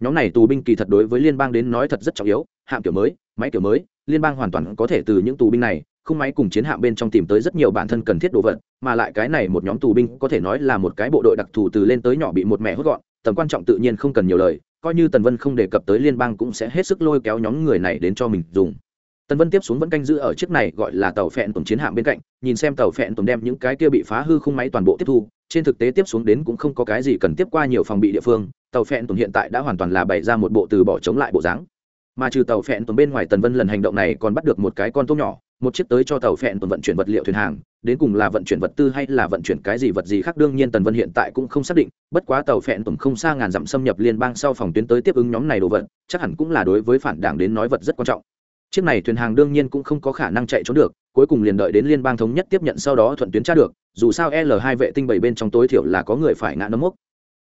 Nhóm này tù binh kỳ thật đối với liên bang đến nói thật rất trọng yếu, hạm kiểu mới máy kiểu mới, liên bang hoàn toàn có thể từ những tù binh này không máy cùng chiến hạm bên trong tìm tới rất nhiều bản thân cần thiết đồ vật, mà lại cái này một nhóm tù binh có thể nói là một cái bộ đội đặc thù từ lên tới nhỏ bị một mẹ hốt gọn, tầm quan trọng tự nhiên không cần nhiều lời, coi như tần vân không đề cập tới liên bang cũng sẽ hết sức lôi kéo nhóm người này đến cho mình dùng. Tần vân tiếp xuống vẫn canh giữ ở chiếc này gọi là tàu phẹn tuần chiến hạm bên cạnh, nhìn xem tàu phẹn tuần đem những cái kia bị phá hư khung máy toàn bộ tiếp thu, trên thực tế tiếp xuống đến cũng không có cái gì cần tiếp qua nhiều phòng bị địa phương, tàu phẹn tuần hiện tại đã hoàn toàn là bày ra một bộ từ bỏ chống lại bộ dáng mà trừ tàu phẹn tuần bên ngoài tần vân lần hành động này còn bắt được một cái con tôm nhỏ một chiếc tới cho tàu phẹn tuần vận chuyển vật liệu thuyền hàng đến cùng là vận chuyển vật tư hay là vận chuyển cái gì vật gì khác đương nhiên tần vân hiện tại cũng không xác định bất quá tàu phẹn tuần không xa ngàn dặm xâm nhập liên bang sau phòng tuyến tới tiếp ứng nhóm này đồ vật chắc hẳn cũng là đối với phản đảng đến nói vật rất quan trọng. Chiếc này thuyền hàng đương nhiên cũng không có khả năng chạy trốn được cuối cùng liền đợi đến liên bang thống nhất tiếp nhận sau đó thuận tuyến tra được dù sao l hai vệ tinh bảy bên trong tối thiểu là có người phải ngã nấm mốc.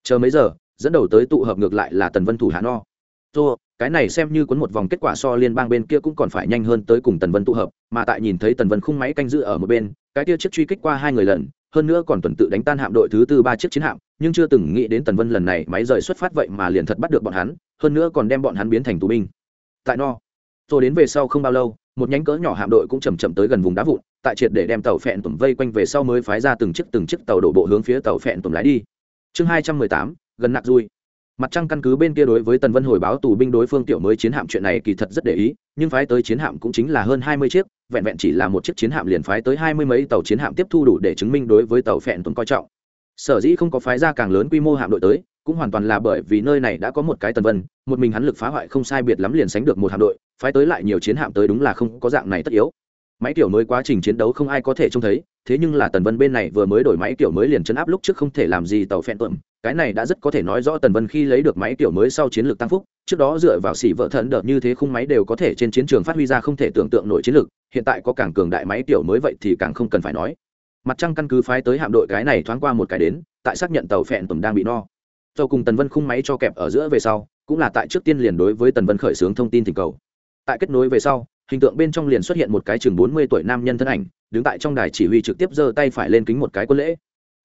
Chờ mấy giờ dẫn đầu tới tụ hợp ngược lại là tần vân thủ Hà no. Tô, cái này xem như cuốn một vòng kết quả so liên bang bên kia cũng còn phải nhanh hơn tới cùng tần vân tụ hợp, mà tại nhìn thấy tần vân khung máy canh giữ ở một bên, cái kia chiếc truy kích qua hai người lần, hơn nữa còn tuần tự đánh tan hạm đội thứ tư ba chiếc chiến hạm, nhưng chưa từng nghĩ đến tần vân lần này máy rời xuất phát vậy mà liền thật bắt được bọn hắn, hơn nữa còn đem bọn hắn biến thành tù binh. Tại no. Rồi đến về sau không bao lâu, một nhánh cỡ nhỏ hạm đội cũng chầm chậm tới gần vùng đá vụn, tại triệt để đem tàu phẹn tùm vây quanh về sau mới phái ra từng chiếc từng chiếc tàu đổ bộ hướng phía tàu phẹn tùm lái đi. Chương hai trăm mười tám, gần nặng dui mặt trăng căn cứ bên kia đối với tần vân hồi báo tù binh đối phương tiểu mới chiến hạm chuyện này kỳ thật rất để ý, nhưng phái tới chiến hạm cũng chính là hơn hai mươi chiếc, vẹn vẹn chỉ là một chiếc chiến hạm liền phái tới hai mươi mấy tàu chiến hạm tiếp thu đủ để chứng minh đối với tàu phẹn tuấn coi trọng. Sở dĩ không có phái ra càng lớn quy mô hạm đội tới, cũng hoàn toàn là bởi vì nơi này đã có một cái tần vân, một mình hắn lực phá hoại không sai biệt lắm liền sánh được một hạm đội, phái tới lại nhiều chiến hạm tới đúng là không có dạng này tất yếu. Máy kiểu mới quá trình chiến đấu không ai có thể trông thấy, thế nhưng là tần vân bên này vừa mới đổi máy kiểu mới liền chấn áp lúc trước không thể làm gì tàu phẹn tuẩm cái này đã rất có thể nói rõ tần vân khi lấy được máy kiểu mới sau chiến lược tăng phúc, trước đó dựa vào xỉ vợ thần đợt như thế khung máy đều có thể trên chiến trường phát huy ra không thể tưởng tượng nổi chiến lược, hiện tại có càng cường đại máy kiểu mới vậy thì càng không cần phải nói. Mặt trăng căn cứ phái tới hạm đội cái này thoáng qua một cái đến, tại xác nhận tàu phẹn tùng đang bị no. Do cùng tần vân khung máy cho kẹp ở giữa về sau, cũng là tại trước tiên liền đối với tần vân khởi xướng thông tin thỉnh cầu. Tại kết nối về sau, hình tượng bên trong liền xuất hiện một cái chừng bốn mươi tuổi nam nhân thân ảnh, đứng tại trong đài chỉ huy trực tiếp giơ tay phải lên kính một cái quân lễ.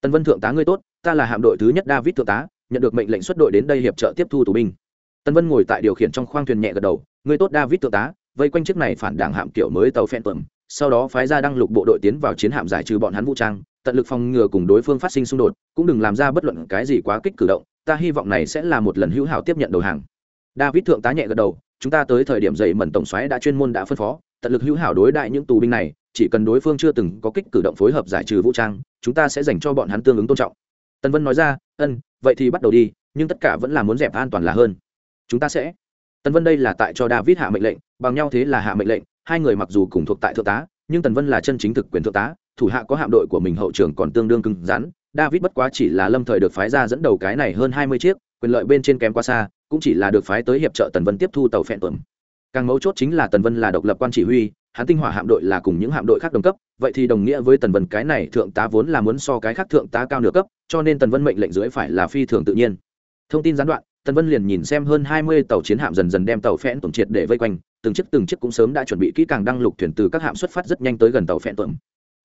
Tần vân thượng tá ngươi tốt ta là hạm đội thứ nhất david thượng tá, nhận được mệnh lệnh xuất đội đến đây hiệp trợ tiếp thu tù binh. Tân vân ngồi tại điều khiển trong khoang thuyền nhẹ gật đầu Người tốt david thượng tá, vây quanh chiếc này phản đảng hạm kiểu mới tàu phen tuẩm sau đó phái ra đăng lục bộ đội tiến vào chiến hạm giải trừ bọn hắn vũ trang, tận lực phòng ngừa cùng đối phương phát sinh xung đột, cũng đừng làm ra bất luận cái gì quá kích cử động, ta hy vọng này sẽ là một lần hữu hảo tiếp nhận đầu hàng. David thượng tá nhẹ gật đầu, chúng ta tới thời điểm dậy mẩn tổng xoáy đã chuyên môn đã phân phó, tận lực hữu hảo đối đại những tù binh này, chỉ cần đối phương chưa từng có kích cử động phối hợp giải trừ vũ trang, chúng ta sẽ dành cho bọn hắn tương ứng tôn trọng. Tần vân nói ra, ân, vậy thì bắt đầu đi, nhưng tất cả vẫn là muốn dẹp an toàn là hơn. Chúng ta sẽ. Tần vân đây là tại cho david hạ mệnh lệnh, bằng nhau thế là hạ mệnh lệnh, hai người mặc dù cùng thuộc tại thượng tá, nhưng tần vân là chân chính thực quyền thượng tá, thủ hạ có hạm đội của mình hậu trường còn tương đương cứng rắn. David bất quá chỉ là lâm thời được phái ra dẫn đầu cái này hơn hai mươi chiếc, quyền lợi bên trên kém quá xa, cũng chỉ là được phái tới hiệp trợ tần vân tiếp thu tàu phẹn tuẩm càng mấu chốt chính là tần vân là độc lập quan chỉ huy hắn tinh hỏa hạm đội là cùng những hạm đội khác đồng cấp, vậy thì đồng nghĩa với tần vân cái này thượng tá vốn là muốn so cái khác thượng tá cao nửa cấp, cho nên tần vân mệnh lệnh dưới phải là phi thường tự nhiên. Thông tin gián đoạn, tần vân liền nhìn xem hơn hai mươi tàu chiến hạm dần dần đem tàu phẽn tổng triệt để vây quanh, từng chiếc từng chiếc cũng sớm đã chuẩn bị kỹ càng đăng lục thuyền từ các hạm xuất phát rất nhanh tới gần tàu phẽn tổng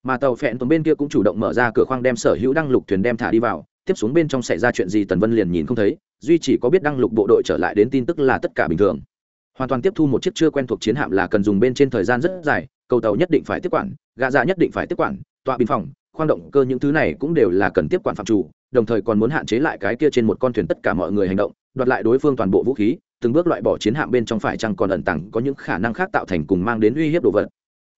mà tàu phẽn tuẩm bên kia cũng chủ động mở ra cửa khoang đem sở hữu đăng lục thuyền đem thả đi vào, tiếp xuống bên trong xảy ra chuyện gì tần vân liền nhìn không thấy, duy chỉ có biết đăng lục bộ đội trở lại đến tin tức là tất cả bình thường hoàn toàn tiếp thu một chiếc chưa quen thuộc chiến hạm là cần dùng bên trên thời gian rất dài, cầu tàu nhất định phải tiếp quản, gạ dạ nhất định phải tiếp quản, tọa bình phòng, khoang động cơ những thứ này cũng đều là cần tiếp quản phạm chủ, đồng thời còn muốn hạn chế lại cái kia trên một con thuyền tất cả mọi người hành động, đoạt lại đối phương toàn bộ vũ khí, từng bước loại bỏ chiến hạm bên trong phải chăng còn ẩn tàng có những khả năng khác tạo thành cùng mang đến uy hiếp đồ vật.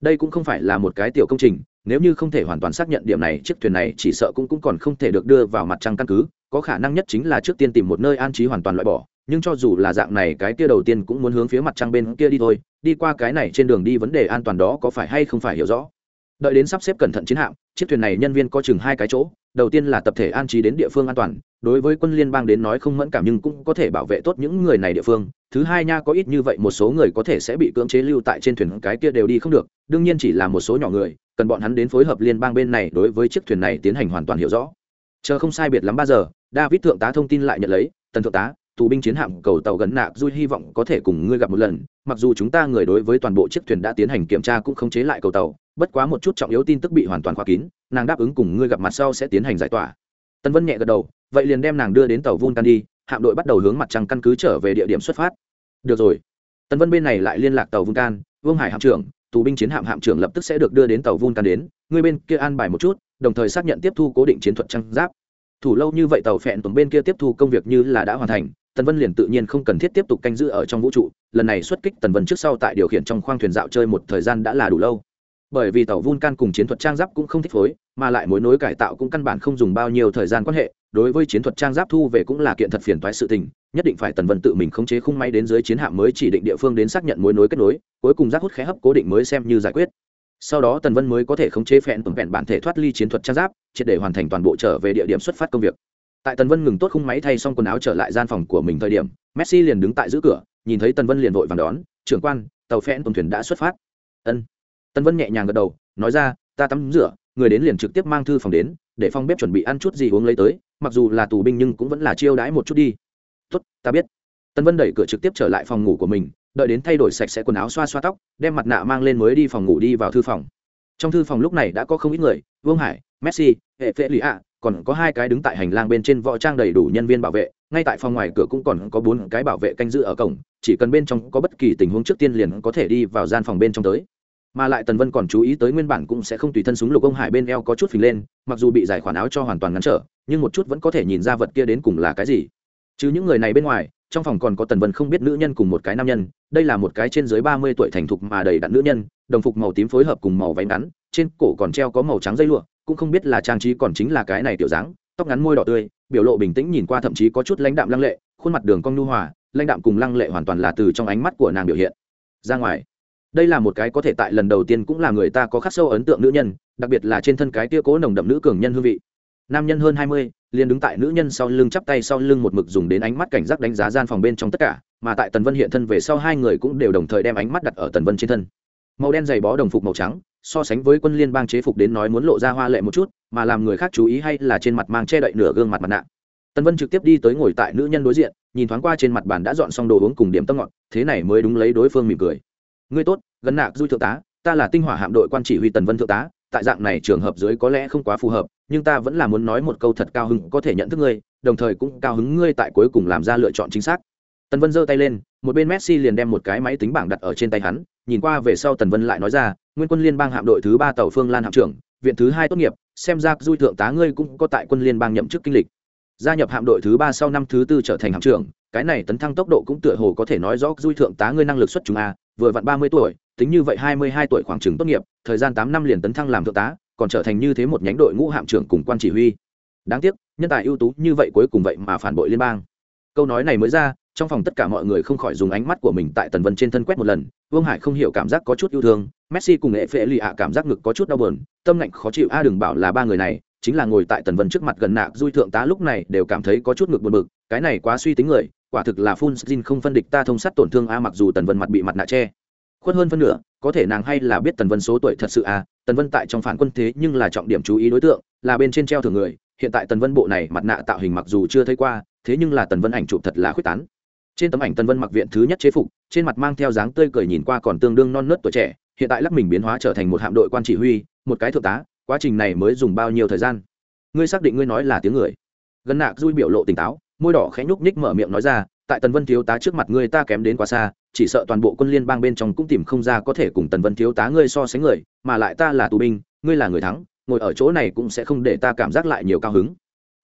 Đây cũng không phải là một cái tiểu công trình, nếu như không thể hoàn toàn xác nhận điểm này, chiếc thuyền này chỉ sợ cũng cũng còn không thể được đưa vào mặt trăng căn cứ, có khả năng nhất chính là trước tiên tìm một nơi an trí hoàn toàn loại bỏ nhưng cho dù là dạng này cái kia đầu tiên cũng muốn hướng phía mặt trăng bên kia đi thôi, đi qua cái này trên đường đi vấn đề an toàn đó có phải hay không phải hiểu rõ. Đợi đến sắp xếp cẩn thận chiến hạm, chiếc thuyền này nhân viên có chừng hai cái chỗ, đầu tiên là tập thể an trí đến địa phương an toàn, đối với quân liên bang đến nói không mẫn cảm nhưng cũng có thể bảo vệ tốt những người này địa phương. Thứ hai nha, có ít như vậy một số người có thể sẽ bị cưỡng chế lưu tại trên thuyền, cái kia đều đi không được, đương nhiên chỉ là một số nhỏ người, cần bọn hắn đến phối hợp liên bang bên này đối với chiếc thuyền này tiến hành hoàn toàn hiểu rõ. Chờ không sai biệt lắm ba giờ, david thượng tá thông tin lại nhận lấy, tần thượng tá tù binh chiến hạm cầu tàu gần nạc dui hy vọng có thể cùng ngươi gặp một lần. Mặc dù chúng ta người đối với toàn bộ chiếc thuyền đã tiến hành kiểm tra cũng không chế lại cầu tàu, bất quá một chút trọng yếu tin tức bị hoàn toàn khóa kín, nàng đáp ứng cùng ngươi gặp mặt sau sẽ tiến hành giải tỏa. Tân vân nhẹ gật đầu, vậy liền đem nàng đưa đến tàu vulcan đi, hạm đội bắt đầu hướng mặt trăng căn cứ trở về địa điểm xuất phát. Được rồi. Tân vân bên này lại liên lạc tàu vulcan vương hải hạm trưởng, tù binh chiến hạm hạm trưởng lập tức sẽ được đưa đến tàu vulcan đến ngươi bên kia an bài một chút, đồng thời xác nhận tiếp thu cố định chiến thuật trăng giáp. Thủ lâu như vậy tàu phẹn tuần bên kia tiếp thu công việc như là đã hoàn thành tần vân liền tự nhiên không cần thiết tiếp tục canh giữ ở trong vũ trụ, lần này xuất kích tần vân trước sau tại điều khiển trong khoang thuyền dạo chơi một thời gian đã là đủ lâu. Bởi vì tàu vulcan cùng chiến thuật trang giáp cũng không thích phối, mà lại mối nối cải tạo cũng căn bản không dùng bao nhiêu thời gian quan hệ, đối với chiến thuật trang giáp thu về cũng là kiện thật phiền toái sự tình, nhất định phải tần vân tự mình khống chế khung máy đến dưới chiến hạm mới chỉ định địa phương đến xác nhận mối nối kết nối, cuối cùng giác hút khé hấp cố định mới xem như giải quyết. Sau đó tần vân mới có thể khống chế phẹn tổng vẹn bản thể thoát ly chiến thuật trang giáp, triệt để hoàn thành toàn bộ trở về địa điểm xuất phát công việc tại tần vân ngừng tốt khung máy thay xong quần áo trở lại gian phòng của mình thời điểm, messi liền đứng tại giữ cửa, nhìn thấy tần vân liền vội vàng đón, trưởng quan, tàu phen tuần thuyền đã xuất phát. Ân. Tần vân nhẹ nhàng gật đầu, nói ra, ta tắm rửa, người đến liền trực tiếp mang thư phòng đến, để phòng bếp chuẩn bị ăn chút gì uống lấy tới, mặc dù là tù binh nhưng cũng vẫn là chiêu đãi một chút đi. Tốt, ta biết. Tân vân đẩy cửa trực tiếp trở lại phòng ngủ của mình, đợi đến thay đổi sạch sẽ quần áo xoa xoa tóc, đem mặt nạ mang lên mới đi phòng ngủ đi vào thư phòng. Trong thư phòng lúc này đã có không ít người, vương hải, messi, hệ phệ lì ạ còn có hai cái đứng tại hành lang bên trên võ trang đầy đủ nhân viên bảo vệ, ngay tại phòng ngoài cửa cũng còn có bốn cái bảo vệ canh giữ ở cổng, chỉ cần bên trong có bất kỳ tình huống trước tiên liền có thể đi vào gian phòng bên trong tới. Mà lại tần vân còn chú ý tới nguyên bản cũng sẽ không tùy thân súng lục ông hải bên eo có chút phình lên, mặc dù bị giải khoản áo cho hoàn toàn ngắn trở, nhưng một chút vẫn có thể nhìn ra vật kia đến cùng là cái gì. Chứ những người này bên ngoài, trong phòng còn có tần vân không biết nữ nhân cùng một cái nam nhân, đây là một cái trên dưới ba mươi tuổi thành thục mà đầy đặn nữ nhân, đồng phục màu tím phối hợp cùng màu váy ngắn, trên cổ còn treo có màu trắng dây lụa cũng không biết là trang trí còn chính là cái này tiểu dáng, tóc ngắn môi đỏ tươi, biểu lộ bình tĩnh nhìn qua thậm chí có chút lãnh đạm lăng lệ, khuôn mặt đường cong nhu hòa, lãnh đạm cùng lăng lệ hoàn toàn là từ trong ánh mắt của nàng biểu hiện. Ra ngoài, đây là một cái có thể tại lần đầu tiên cũng là người ta có khắc sâu ấn tượng nữ nhân, đặc biệt là trên thân cái tia cố nồng đậm nữ cường nhân hương vị. Nam nhân hơn hai mươi, liền đứng tại nữ nhân sau lưng chắp tay sau lưng một mực dùng đến ánh mắt cảnh giác đánh giá gian phòng bên trong tất cả, mà tại tần vân hiện thân về sau hai người cũng đều đồng thời đem ánh mắt đặt ở tần vân trên thân. Màu đen dày bó đồng phục màu trắng so sánh với quân liên bang chế phục đến nói muốn lộ ra hoa lệ một chút, mà làm người khác chú ý hay là trên mặt mang che đậy nửa gương mặt mặt nạ. Tần vân trực tiếp đi tới ngồi tại nữ nhân đối diện, nhìn thoáng qua trên mặt bàn đã dọn xong đồ uống cùng điểm tâm ngọt, thế này mới đúng lấy đối phương mỉm cười. Ngươi tốt, gần nạc du thượng tá, ta là tinh hỏa hạm đội quan chỉ huy tần vân thượng tá, tại dạng này trường hợp dưới có lẽ không quá phù hợp, nhưng ta vẫn là muốn nói một câu thật cao hứng, có thể nhận thức ngươi, đồng thời cũng cao hứng ngươi tại cuối cùng làm ra lựa chọn chính xác. Tần vân giơ tay lên, một bên messi liền đem một cái máy tính bảng đặt ở trên tay hắn nhìn qua về sau tần vân lại nói ra, nguyên quân liên bang hạm đội thứ ba tàu phương lan hạm trưởng, viện thứ hai tốt nghiệp, xem ra dui thượng tá ngươi cũng có tại quân liên bang nhậm chức kinh lịch. Gia nhập hạm đội thứ ba sau năm thứ tư trở thành hạm trưởng, cái này tấn thăng tốc độ cũng tựa hồ có thể nói rõ dui thượng tá ngươi năng lực xuất chúng a, vừa vặn ba mươi tuổi, tính như vậy hai mươi hai tuổi khoảng trường tốt nghiệp, thời gian tám năm liền tấn thăng làm thượng tá, còn trở thành như thế một nhánh đội ngũ hạm trưởng cùng quan chỉ huy. Đáng tiếc, nhân tài ưu tú như vậy cuối cùng vậy mà phản bội liên bang. Câu nói này mới ra trong phòng tất cả mọi người không khỏi dùng ánh mắt của mình tại tần vân trên thân quét một lần vương hải không hiểu cảm giác có chút yêu thương messi cùng nghệ phệ lì ạ cảm giác ngực có chút đau bờn tâm lạnh khó chịu a đừng bảo là ba người này chính là ngồi tại tần vân trước mặt gần nạc dui thượng tá lúc này đều cảm thấy có chút ngực buồn bực cái này quá suy tính người quả thực là phun xin không phân địch ta thông sát tổn thương a mặc dù tần vân mặt bị mặt nạ che khuất hơn phân nửa có thể nàng hay là biết tần vân số tuổi thật sự à tần vân tại trong phản quân thế nhưng là trọng điểm chú ý đối tượng là bên trên treo thường người hiện tại tần vân bộ này mặt nạ tạo hình mặc dù chưa thấy qua thế nhưng là tần vân ảnh chụp thật là khuyết tán trên tấm ảnh tần vân mặc viện thứ nhất chế phục, trên mặt mang theo dáng tươi cười nhìn qua còn tương đương non nớt tuổi trẻ, hiện tại lắc mình biến hóa trở thành một hạm đội quan chỉ huy, một cái thượng tá, quá trình này mới dùng bao nhiêu thời gian? Ngươi xác định ngươi nói là tiếng người? Gần nạc dui biểu lộ tỉnh táo, môi đỏ khẽ nhúc nhích mở miệng nói ra, tại tần vân thiếu tá trước mặt ngươi ta kém đến quá xa, chỉ sợ toàn bộ quân liên bang bên trong cũng tìm không ra có thể cùng tần vân thiếu tá ngươi so sánh người, mà lại ta là tù binh, ngươi là người thắng, ngồi ở chỗ này cũng sẽ không để ta cảm giác lại nhiều cao hứng.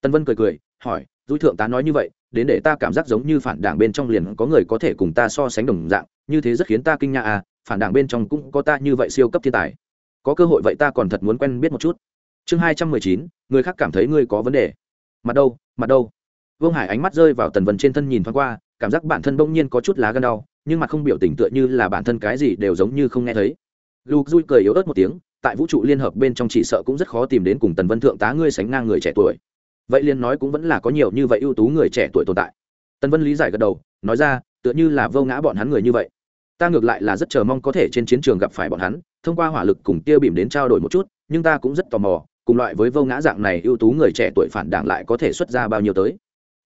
Tần vân cười cười, hỏi dui thượng tá nói như vậy, đến để ta cảm giác giống như phản đảng bên trong liền có người có thể cùng ta so sánh đồng dạng, như thế rất khiến ta kinh ngạc à phản đảng bên trong cũng có ta như vậy siêu cấp thiên tài. Có cơ hội vậy ta còn thật muốn quen biết một chút. Chương hai trăm mười chín, người khác cảm thấy ngươi có vấn đề. Mặt đâu mặt đâu? Vương hải ánh mắt rơi vào tần vân trên thân nhìn thoáng qua, cảm giác bản thân bỗng nhiên có chút lá gân đau, nhưng mặt không biểu tình tựa như là bản thân cái gì đều giống như không nghe thấy. Lục dui cười yếu ớt một tiếng, tại vũ trụ liên hợp bên trong chỉ sợ cũng rất khó tìm đến cùng tần vân thượng tá ngươi sánh ngang người trẻ tuổi vậy liền nói cũng vẫn là có nhiều như vậy ưu tú người trẻ tuổi tồn tại. Tân vân lý giải gật đầu, nói ra, tựa như là vô ngã bọn hắn người như vậy. Ta ngược lại là rất chờ mong có thể trên chiến trường gặp phải bọn hắn, thông qua hỏa lực cùng tiêu bìm đến trao đổi một chút, nhưng ta cũng rất tò mò, cùng loại với vô ngã dạng này ưu tú người trẻ tuổi phản đảng lại có thể xuất ra bao nhiêu tới.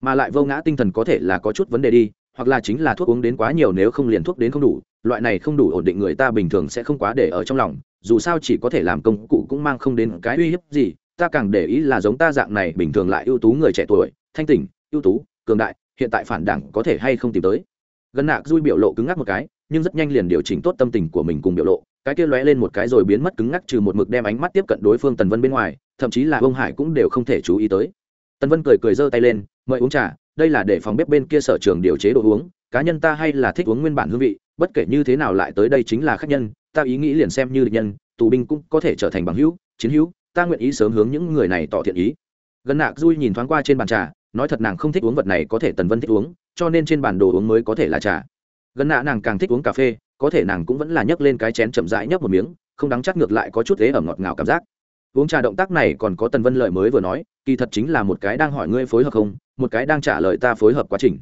Mà lại vô ngã tinh thần có thể là có chút vấn đề đi, hoặc là chính là thuốc uống đến quá nhiều nếu không liền thuốc đến không đủ, loại này không đủ ổn định người ta bình thường sẽ không quá để ở trong lòng, dù sao chỉ có thể làm công cụ cũng mang không đến cái uy hiếp gì ta càng để ý là giống ta dạng này bình thường lại ưu tú người trẻ tuổi, thanh tỉnh, ưu tú, cường đại, hiện tại phản đảng có thể hay không tìm tới. Gần nạc dui biểu lộ cứng ngắc một cái, nhưng rất nhanh liền điều chỉnh tốt tâm tình của mình cùng biểu lộ. Cái kia lóe lên một cái rồi biến mất cứng ngắc trừ một mực đem ánh mắt tiếp cận đối phương tần vân bên ngoài, thậm chí là ông hải cũng đều không thể chú ý tới. Tần vân cười cười giơ tay lên, mời uống trà, đây là để phòng bếp bên kia sở trường điều chế đồ uống, cá nhân ta hay là thích uống nguyên bản hương vị, bất kể như thế nào lại tới đây chính là khách nhân, ta ý nghĩ liền xem như địch nhân, tù binh cũng có thể trở thành bằng hữu, chiến hữu ta nguyện ý sớm hướng những người này tỏ thiện ý. Gần nạc dui nhìn thoáng qua trên bàn trà, nói thật nàng không thích uống vật này có thể tần vân thích uống, cho nên trên bàn đồ uống mới có thể là trà. Gần nạ nàng càng thích uống cà phê, có thể nàng cũng vẫn là nhấc lên cái chén chậm rãi nhấp một miếng, không đắng chắc ngược lại có chút thế ẩm ngọt ngào cảm giác. Uống trà động tác này còn có tần vân lợi mới vừa nói, kỳ thật chính là một cái đang hỏi ngươi phối hợp không, một cái đang trả lời ta phối hợp quá trình.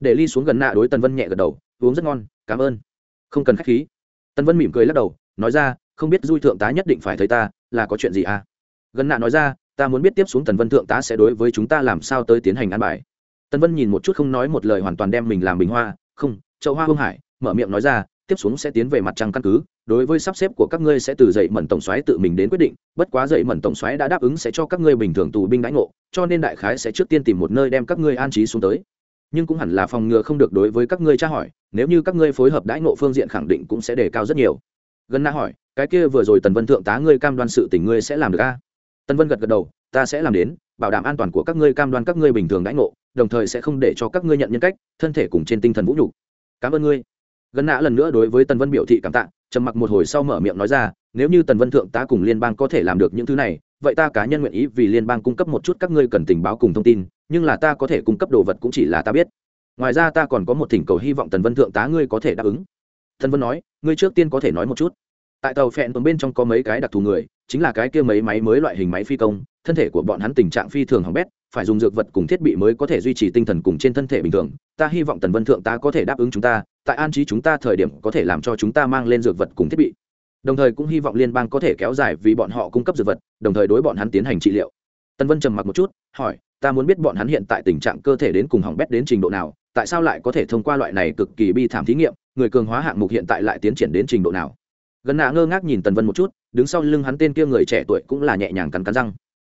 Để ly xuống gần nạ đối tần vân nhẹ gật đầu, uống rất ngon, cảm ơn. Không cần k h á c h khí. Tần vân mỉm cười lắc đầu, nói ra, không biết dui thượng tá nhất định phải thấy ta, là có chuyện gì à? Gần nạ nói ra, ta muốn biết tiếp xuống tần vân thượng tá sẽ đối với chúng ta làm sao tới tiến hành ăn bài. Tần vân nhìn một chút không nói một lời hoàn toàn đem mình làm bình hoa, không, châu hoa hương hải, mở miệng nói ra, tiếp xuống sẽ tiến về mặt trăng căn cứ, đối với sắp xếp của các ngươi sẽ từ dậy mẩn tổng xoáy tự mình đến quyết định, bất quá dậy mẩn tổng xoáy đã đáp ứng sẽ cho các ngươi bình thường tù binh đãi ngộ, cho nên đại khái sẽ trước tiên tìm một nơi đem các ngươi an trí xuống tới. Nhưng cũng hẳn là phòng ngừa không được đối với các ngươi tra hỏi, nếu như các ngươi phối hợp đãi ngộ phương diện khẳng định cũng sẽ đề cao rất nhiều. Gần na hỏi, cái kia vừa rồi tần vân thượng tá ngươi cam đoan sự tình ngươi sẽ làm được a? à? Tần vân gật gật đầu, ta sẽ làm đến, bảo đảm an toàn của các ngươi cam đoan các ngươi bình thường đãi ngộ, đồng thời sẽ không để cho các ngươi nhận nhân cách, thân thể cùng trên tinh thần vũ nhục. Cảm ơn ngươi. Gần nã lần nữa đối với tần vân biểu thị cảm tạ, trầm mặc một hồi sau mở miệng nói ra, nếu như tần vân thượng tá cùng liên bang có thể làm được những thứ này, vậy ta cá nhân nguyện ý vì liên bang cung cấp một chút các ngươi cần tình báo cùng thông tin, nhưng là ta có thể cung cấp đồ vật cũng chỉ là ta biết. Ngoài ra ta còn có một thỉnh cầu hy vọng tần vân thượng tá ngươi có thể đáp ứng. Tần vân nói, ngươi trước tiên có thể nói một chút tại tàu phẹn tuần bên trong có mấy cái đặc thù người, chính là cái kia mấy máy mới loại hình máy phi công, thân thể của bọn hắn tình trạng phi thường hỏng bét, phải dùng dược vật cùng thiết bị mới có thể duy trì tinh thần cùng trên thân thể bình thường. Ta hy vọng tần vân thượng tá có thể đáp ứng chúng ta, tại an trí chúng ta thời điểm có thể làm cho chúng ta mang lên dược vật cùng thiết bị. Đồng thời cũng hy vọng liên bang có thể kéo dài vì bọn họ cung cấp dược vật, đồng thời đối bọn hắn tiến hành trị liệu. Tần vân trầm mặc một chút, hỏi, ta muốn biết bọn hắn hiện tại tình trạng cơ thể đến cùng hỏng bét đến trình độ nào, tại sao lại có thể thông qua loại này cực kỳ bi thảm thí nghiệm, người cường hóa hạng mục hiện tại lại tiến triển đến trình độ nào? Gần nạ ngơ ngác nhìn tần vân một chút, đứng sau lưng hắn tên kia người trẻ tuổi cũng là nhẹ nhàng cắn cắn răng.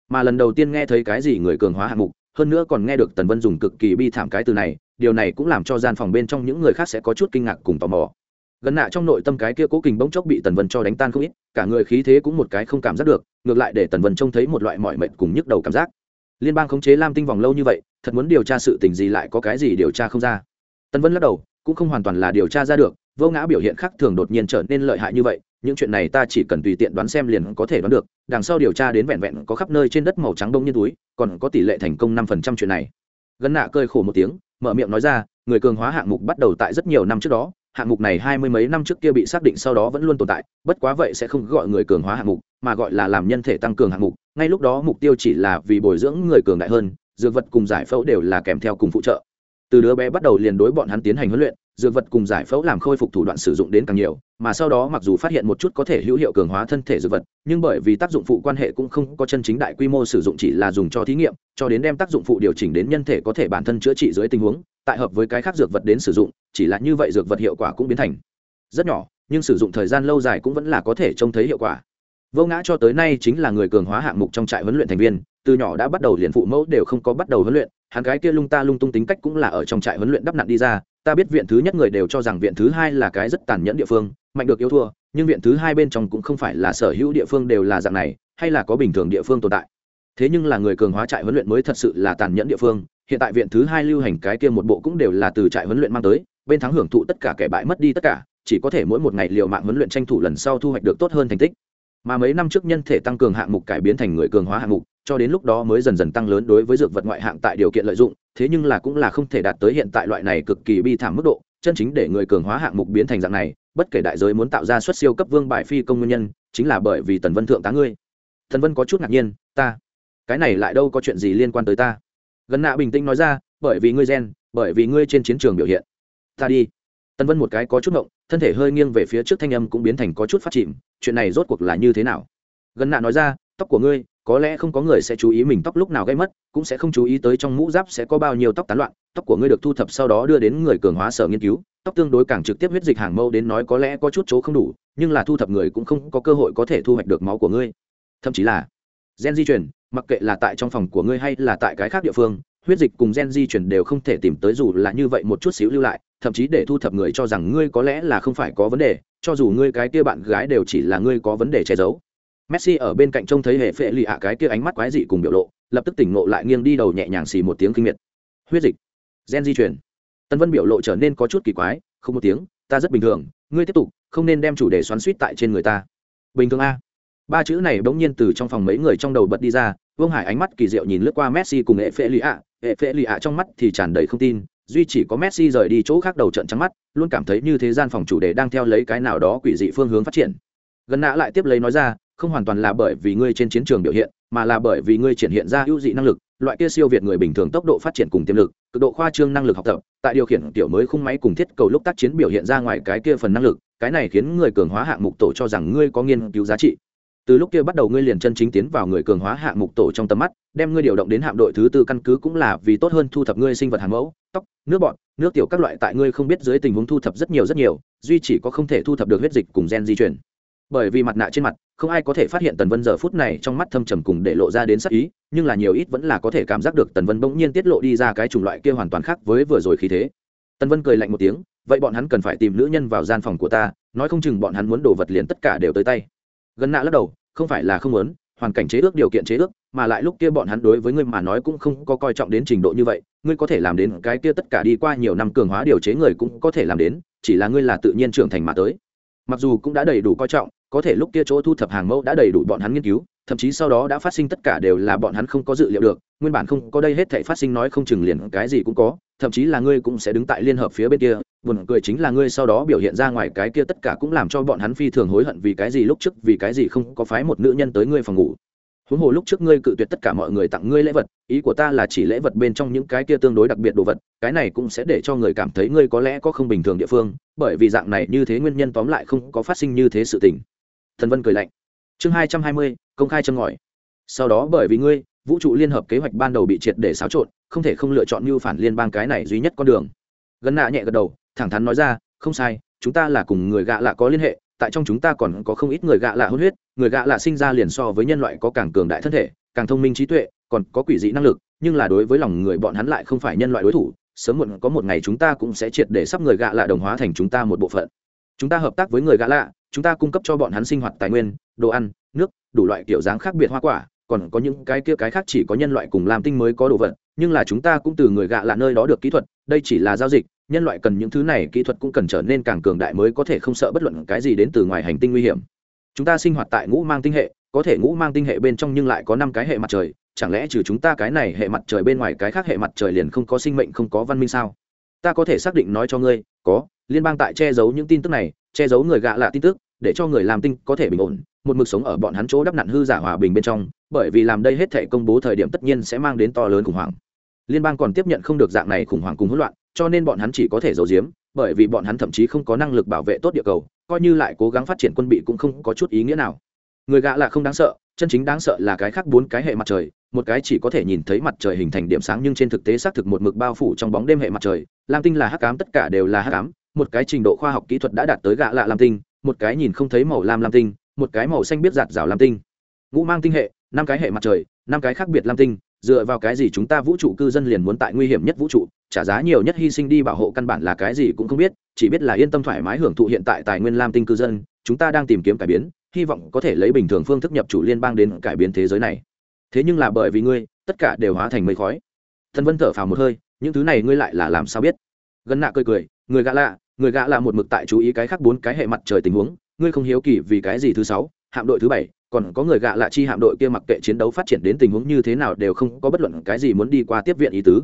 Mà lần đầu tiên nghe thấy cái gì người cường hóa hạng mục, hơn nữa còn nghe được tần vân dùng cực kỳ bi thảm cái từ này, điều này cũng làm cho gian phòng bên trong những người khác sẽ có chút kinh ngạc cùng tò mò. Gần nạ trong nội tâm cái kia cố kình bỗng chốc bị tần vân cho đánh tan không ít, cả người khí thế cũng một cái không cảm giác được, ngược lại để tần vân trông thấy một loại mọi mệnh cùng nhức đầu cảm giác. Liên bang khống chế lam tinh vòng lâu như vậy, thật muốn điều tra sự tình gì lại có cái gì điều tra không ra. Tần vân lắc đầu, cũng không hoàn toàn là điều tra ra được vô ngã biểu hiện khác thường đột nhiên trở nên lợi hại như vậy, những chuyện này ta chỉ cần tùy tiện đoán xem liền có thể đoán được, đằng sau điều tra đến vẹn vẹn có khắp nơi trên đất màu trắng đông như túi, còn có tỷ lệ thành công năm phần trăm chuyện này. Gần nạ cơi khổ một tiếng, mở miệng nói ra, người cường hóa hạng mục bắt đầu tại rất nhiều năm trước đó, hạng mục này hai mươi mấy năm trước kia bị xác định sau đó vẫn luôn tồn tại, bất quá vậy sẽ không gọi người cường hóa hạng mục, mà gọi là làm nhân thể tăng cường hạng mục, ngay lúc đó mục tiêu chỉ là vì bồi dưỡng người cường đại hơn, dược vật cùng giải phẫu đều là kèm theo cùng phụ trợ. Từ đứa bé bắt đầu liền đối bọn hắn tiến hành huấn luyện dược vật cùng giải phẫu làm khôi phục thủ đoạn sử dụng đến càng nhiều, mà sau đó mặc dù phát hiện một chút có thể hữu hiệu cường hóa thân thể dược vật, nhưng bởi vì tác dụng phụ quan hệ cũng không có chân chính đại quy mô sử dụng, chỉ là dùng cho thí nghiệm, cho đến đem tác dụng phụ điều chỉnh đến nhân thể có thể bản thân chữa trị dưới tình huống, tại hợp với cái khác dược vật đến sử dụng, chỉ là như vậy dược vật hiệu quả cũng biến thành rất nhỏ, nhưng sử dụng thời gian lâu dài cũng vẫn là có thể trông thấy hiệu quả. Vô ngã cho tới nay chính là người cường hóa hạng mục trong trại huấn luyện thành viên, từ nhỏ đã bắt đầu liền phụ mẫu đều không có bắt đầu huấn luyện, hắn gái kia lung ta lung tung tính cách cũng là ở trong trại huấn luyện đắp nặn đi ra ta biết viện thứ nhất người đều cho rằng viện thứ hai là cái rất tàn nhẫn địa phương, mạnh được yêu thua, nhưng viện thứ hai bên trong cũng không phải là sở hữu địa phương đều là dạng này, hay là có bình thường địa phương tồn tại. Thế nhưng là người cường hóa trại huấn luyện mới thật sự là tàn nhẫn địa phương, hiện tại viện thứ hai lưu hành cái kia một bộ cũng đều là từ trại huấn luyện mang tới, bên thắng hưởng thụ tất cả kẻ bại mất đi tất cả, chỉ có thể mỗi một ngày liều mạng huấn luyện tranh thủ lần sau thu hoạch được tốt hơn thành tích. Mà mấy năm trước nhân thể tăng cường hạng mục cải biến thành người cường hóa hạng mục cho đến lúc đó mới dần dần tăng lớn đối với dược vật ngoại hạng tại điều kiện lợi dụng, thế nhưng là cũng là không thể đạt tới hiện tại loại này cực kỳ bi thảm mức độ, chân chính để người cường hóa hạng mục biến thành dạng này, bất kể đại giới muốn tạo ra xuất siêu cấp vương bài phi công nguyên nhân, chính là bởi vì tần vân thượng tá ngươi. Tần vân có chút ngạc nhiên, ta, cái này lại đâu có chuyện gì liên quan tới ta? Gần nạ bình tĩnh nói ra, bởi vì ngươi gen, bởi vì ngươi trên chiến trường biểu hiện. Ta đi. Tần vân một cái có chút ngộng, thân thể hơi nghiêng về phía trước thanh âm cũng biến thành có chút phát chìm, chuyện này rốt cuộc là như thế nào? Gần nạ nói ra, tóc của ngươi có lẽ không có người sẽ chú ý mình tóc lúc nào gây mất, cũng sẽ không chú ý tới trong mũ giáp sẽ có bao nhiêu tóc tán loạn, tóc của ngươi được thu thập sau đó đưa đến người cường hóa sở nghiên cứu, tóc tương đối càng trực tiếp huyết dịch hàng mâu đến nói có lẽ có chút chỗ không đủ, nhưng là thu thập người cũng không có cơ hội có thể thu hoạch được máu của ngươi. Thậm chí là gen di chuyển mặc kệ là tại trong phòng của ngươi hay là tại cái khác địa phương, huyết dịch cùng gen di chuyển đều không thể tìm tới dù là như vậy một chút xíu lưu lại, thậm chí để thu thập người cho rằng ngươi có lẽ là không phải có vấn đề, cho dù ngươi cái kia bạn gái đều chỉ là ngươi có vấn đề che giấu messi ở bên cạnh trông thấy hệ phệ lì ạ, cái kia ánh mắt quái dị cùng biểu lộ, lập tức tỉnh ngộ lại nghiêng đi đầu nhẹ nhàng xì một tiếng kinh miệt. Huyết dịch. Gen di chuyển tân vân biểu lộ trở nên có chút kỳ quái, không một tiếng, ta rất bình thường, ngươi tiếp tục, không nên đem chủ đề xoắn suýt tại trên người ta. Bình thường a. Ba chữ này bỗng nhiên từ trong phòng mấy người trong đầu bật đi ra, vương hải ánh mắt kỳ diệu nhìn lướt qua messi cùng hệ phệ lì ạ. Hệ phệ lì ạ trong mắt thì tràn đầy không tin, duy chỉ có messi rời đi chỗ khác đầu trận trắng mắt, luôn cảm thấy như thế gian phòng chủ đề đang theo lấy cái nào đó quỷ dị phương hướng phát triển. Gần nã lại tiếp lấy nói ra không hoàn toàn là bởi vì ngươi trên chiến trường biểu hiện, mà là bởi vì ngươi triển hiện ra ưu dị năng lực, loại kia siêu việt người bình thường tốc độ phát triển cùng tiềm lực, cực độ khoa trương năng lực học tập, tại điều khiển tiểu mới khung máy cùng thiết cầu lúc tác chiến biểu hiện ra ngoài cái kia phần năng lực, cái này khiến người cường hóa hạng mục tổ cho rằng ngươi có nghiên cứu giá trị. Từ lúc kia bắt đầu ngươi liền chân chính tiến vào người cường hóa hạng mục tổ trong tầm mắt, đem ngươi điều động đến hạm đội thứ tư căn cứ cũng là vì tốt hơn thu thập ngươi sinh vật hàng mẫu, tóc, nước bọt, nước tiểu các loại tại ngươi không biết dưới tình huống thu thập rất nhiều rất nhiều, duy chỉ có không thể thu thập được huyết dịch cùng gen di chuyển bởi vì mặt nạ trên mặt, không ai có thể phát hiện tần vân giờ phút này trong mắt thâm trầm cùng để lộ ra đến sắc ý, nhưng là nhiều ít vẫn là có thể cảm giác được tần vân bỗng nhiên tiết lộ đi ra cái chủng loại kia hoàn toàn khác với vừa rồi khí thế. Tần vân cười lạnh một tiếng, vậy bọn hắn cần phải tìm nữ nhân vào gian phòng của ta, nói không chừng bọn hắn muốn đồ vật liền tất cả đều tới tay. Gần nạ lắc đầu, không phải là không muốn, hoàn cảnh chế ước, điều kiện chế ước, mà lại lúc kia bọn hắn đối với ngươi mà nói cũng không có coi trọng đến trình độ như vậy, ngươi có thể làm đến cái kia tất cả đi qua nhiều năm cường hóa điều chế người cũng có thể làm đến, chỉ là ngươi là tự nhiên trưởng thành mà tới. Mặc dù cũng đã đầy đủ coi trọng có thể lúc kia chỗ thu thập hàng mẫu đã đầy đủ bọn hắn nghiên cứu, thậm chí sau đó đã phát sinh tất cả đều là bọn hắn không có dự liệu được, nguyên bản không có đây hết thể phát sinh nói không chừng liền cái gì cũng có, thậm chí là ngươi cũng sẽ đứng tại liên hợp phía bên kia, buồn cười chính là ngươi sau đó biểu hiện ra ngoài cái kia tất cả cũng làm cho bọn hắn phi thường hối hận vì cái gì lúc trước, vì cái gì không có phái một nữ nhân tới ngươi phòng ngủ. Huống hồ lúc trước ngươi cự tuyệt tất cả mọi người tặng ngươi lễ vật, ý của ta là chỉ lễ vật bên trong những cái kia tương đối đặc biệt đồ vật, cái này cũng sẽ để cho người cảm thấy ngươi có lẽ có không bình thường địa phương, bởi vì dạng này như thế nguyên nhân tóm lại không có phát sinh như thế sự tình thần vân cười lạnh. Chương hai trăm hai mươi, công khai châm ngòi. Sau đó bởi vì ngươi, vũ trụ liên hợp kế hoạch ban đầu bị triệt để xáo trộn, không thể không lựa chọn như phản liên bang cái này duy nhất con đường. Gần nạ nhẹ gật đầu, thẳng thắn nói ra, không sai, chúng ta là cùng người gạ lạ có liên hệ, tại trong chúng ta còn có không ít người gạ lạ hôn huyết, người gạ lạ sinh ra liền so với nhân loại có càng cường đại thân thể, càng thông minh trí tuệ, còn có quỷ dị năng lực, nhưng là đối với lòng người bọn hắn lại không phải nhân loại đối thủ, sớm muộn có một ngày chúng ta cũng sẽ triệt để sắp người gạ lạ đồng hóa thành chúng ta một bộ phận. Chúng ta hợp tác với người gạ lạ chúng ta cung cấp cho bọn hắn sinh hoạt tài nguyên, đồ ăn, nước, đủ loại kiểu dáng khác biệt hoa quả, còn có những cái kia cái khác chỉ có nhân loại cùng làm tinh mới có đồ vật, nhưng là chúng ta cũng từ người gạ lạ nơi đó được kỹ thuật, đây chỉ là giao dịch, nhân loại cần những thứ này kỹ thuật cũng cần trở nên càng cường đại mới có thể không sợ bất luận cái gì đến từ ngoài hành tinh nguy hiểm. Chúng ta sinh hoạt tại ngũ mang tinh hệ, có thể ngũ mang tinh hệ bên trong nhưng lại có năm cái hệ mặt trời, chẳng lẽ trừ chúng ta cái này hệ mặt trời bên ngoài cái khác hệ mặt trời liền không có sinh mệnh, không có văn minh sao? Ta có thể xác định nói cho ngươi có, liên bang tại che giấu những tin tức này, che giấu người gạ lạ tin tức, để cho người làm tinh có thể bình ổn, một mực sống ở bọn hắn chỗ đắp nặn hư giả hòa bình bên trong, bởi vì làm đây hết thể công bố thời điểm tất nhiên sẽ mang đến to lớn khủng hoảng. Liên bang còn tiếp nhận không được dạng này khủng hoảng cùng hỗn loạn, cho nên bọn hắn chỉ có thể giấu giếm, bởi vì bọn hắn thậm chí không có năng lực bảo vệ tốt địa cầu, coi như lại cố gắng phát triển quân bị cũng không có chút ý nghĩa nào. Người gạ là không đáng sợ, chân chính đáng sợ là cái khác bốn cái hệ mặt trời một cái chỉ có thể nhìn thấy mặt trời hình thành điểm sáng nhưng trên thực tế xác thực một mực bao phủ trong bóng đêm hệ mặt trời. Lam tinh là hắc ám, tất cả đều là hắc ám. Một cái trình độ khoa học kỹ thuật đã đạt tới gạ lạ lam tinh, một cái nhìn không thấy màu lam lam tinh, một cái màu xanh biết giạt rào lam tinh. Ngũ mang tinh hệ, năm cái hệ mặt trời, năm cái khác biệt lam tinh. Dựa vào cái gì chúng ta vũ trụ cư dân liền muốn tại nguy hiểm nhất vũ trụ? Trả giá nhiều nhất hy sinh đi bảo hộ căn bản là cái gì cũng không biết, chỉ biết là yên tâm thoải mái hưởng thụ hiện tại tài nguyên lam tinh cư dân. Chúng ta đang tìm kiếm cải biến, hy vọng có thể lấy bình thường phương thức nhập chủ liên bang đến cải biến thế giới này thế nhưng là bởi vì ngươi, tất cả đều hóa thành mây khói. Thần vân thở phào một hơi, những thứ này ngươi lại là làm sao biết? Gần nạ cười cười, người gã lạ, người gã là một mực tại chú ý cái khác bốn cái hệ mặt trời tình huống, ngươi không hiếu kỳ vì cái gì thứ sáu, hạm đội thứ bảy, còn có người gạ lạ chi hạm đội kia mặc kệ chiến đấu phát triển đến tình huống như thế nào đều không có bất luận cái gì muốn đi qua tiếp viện ý tứ.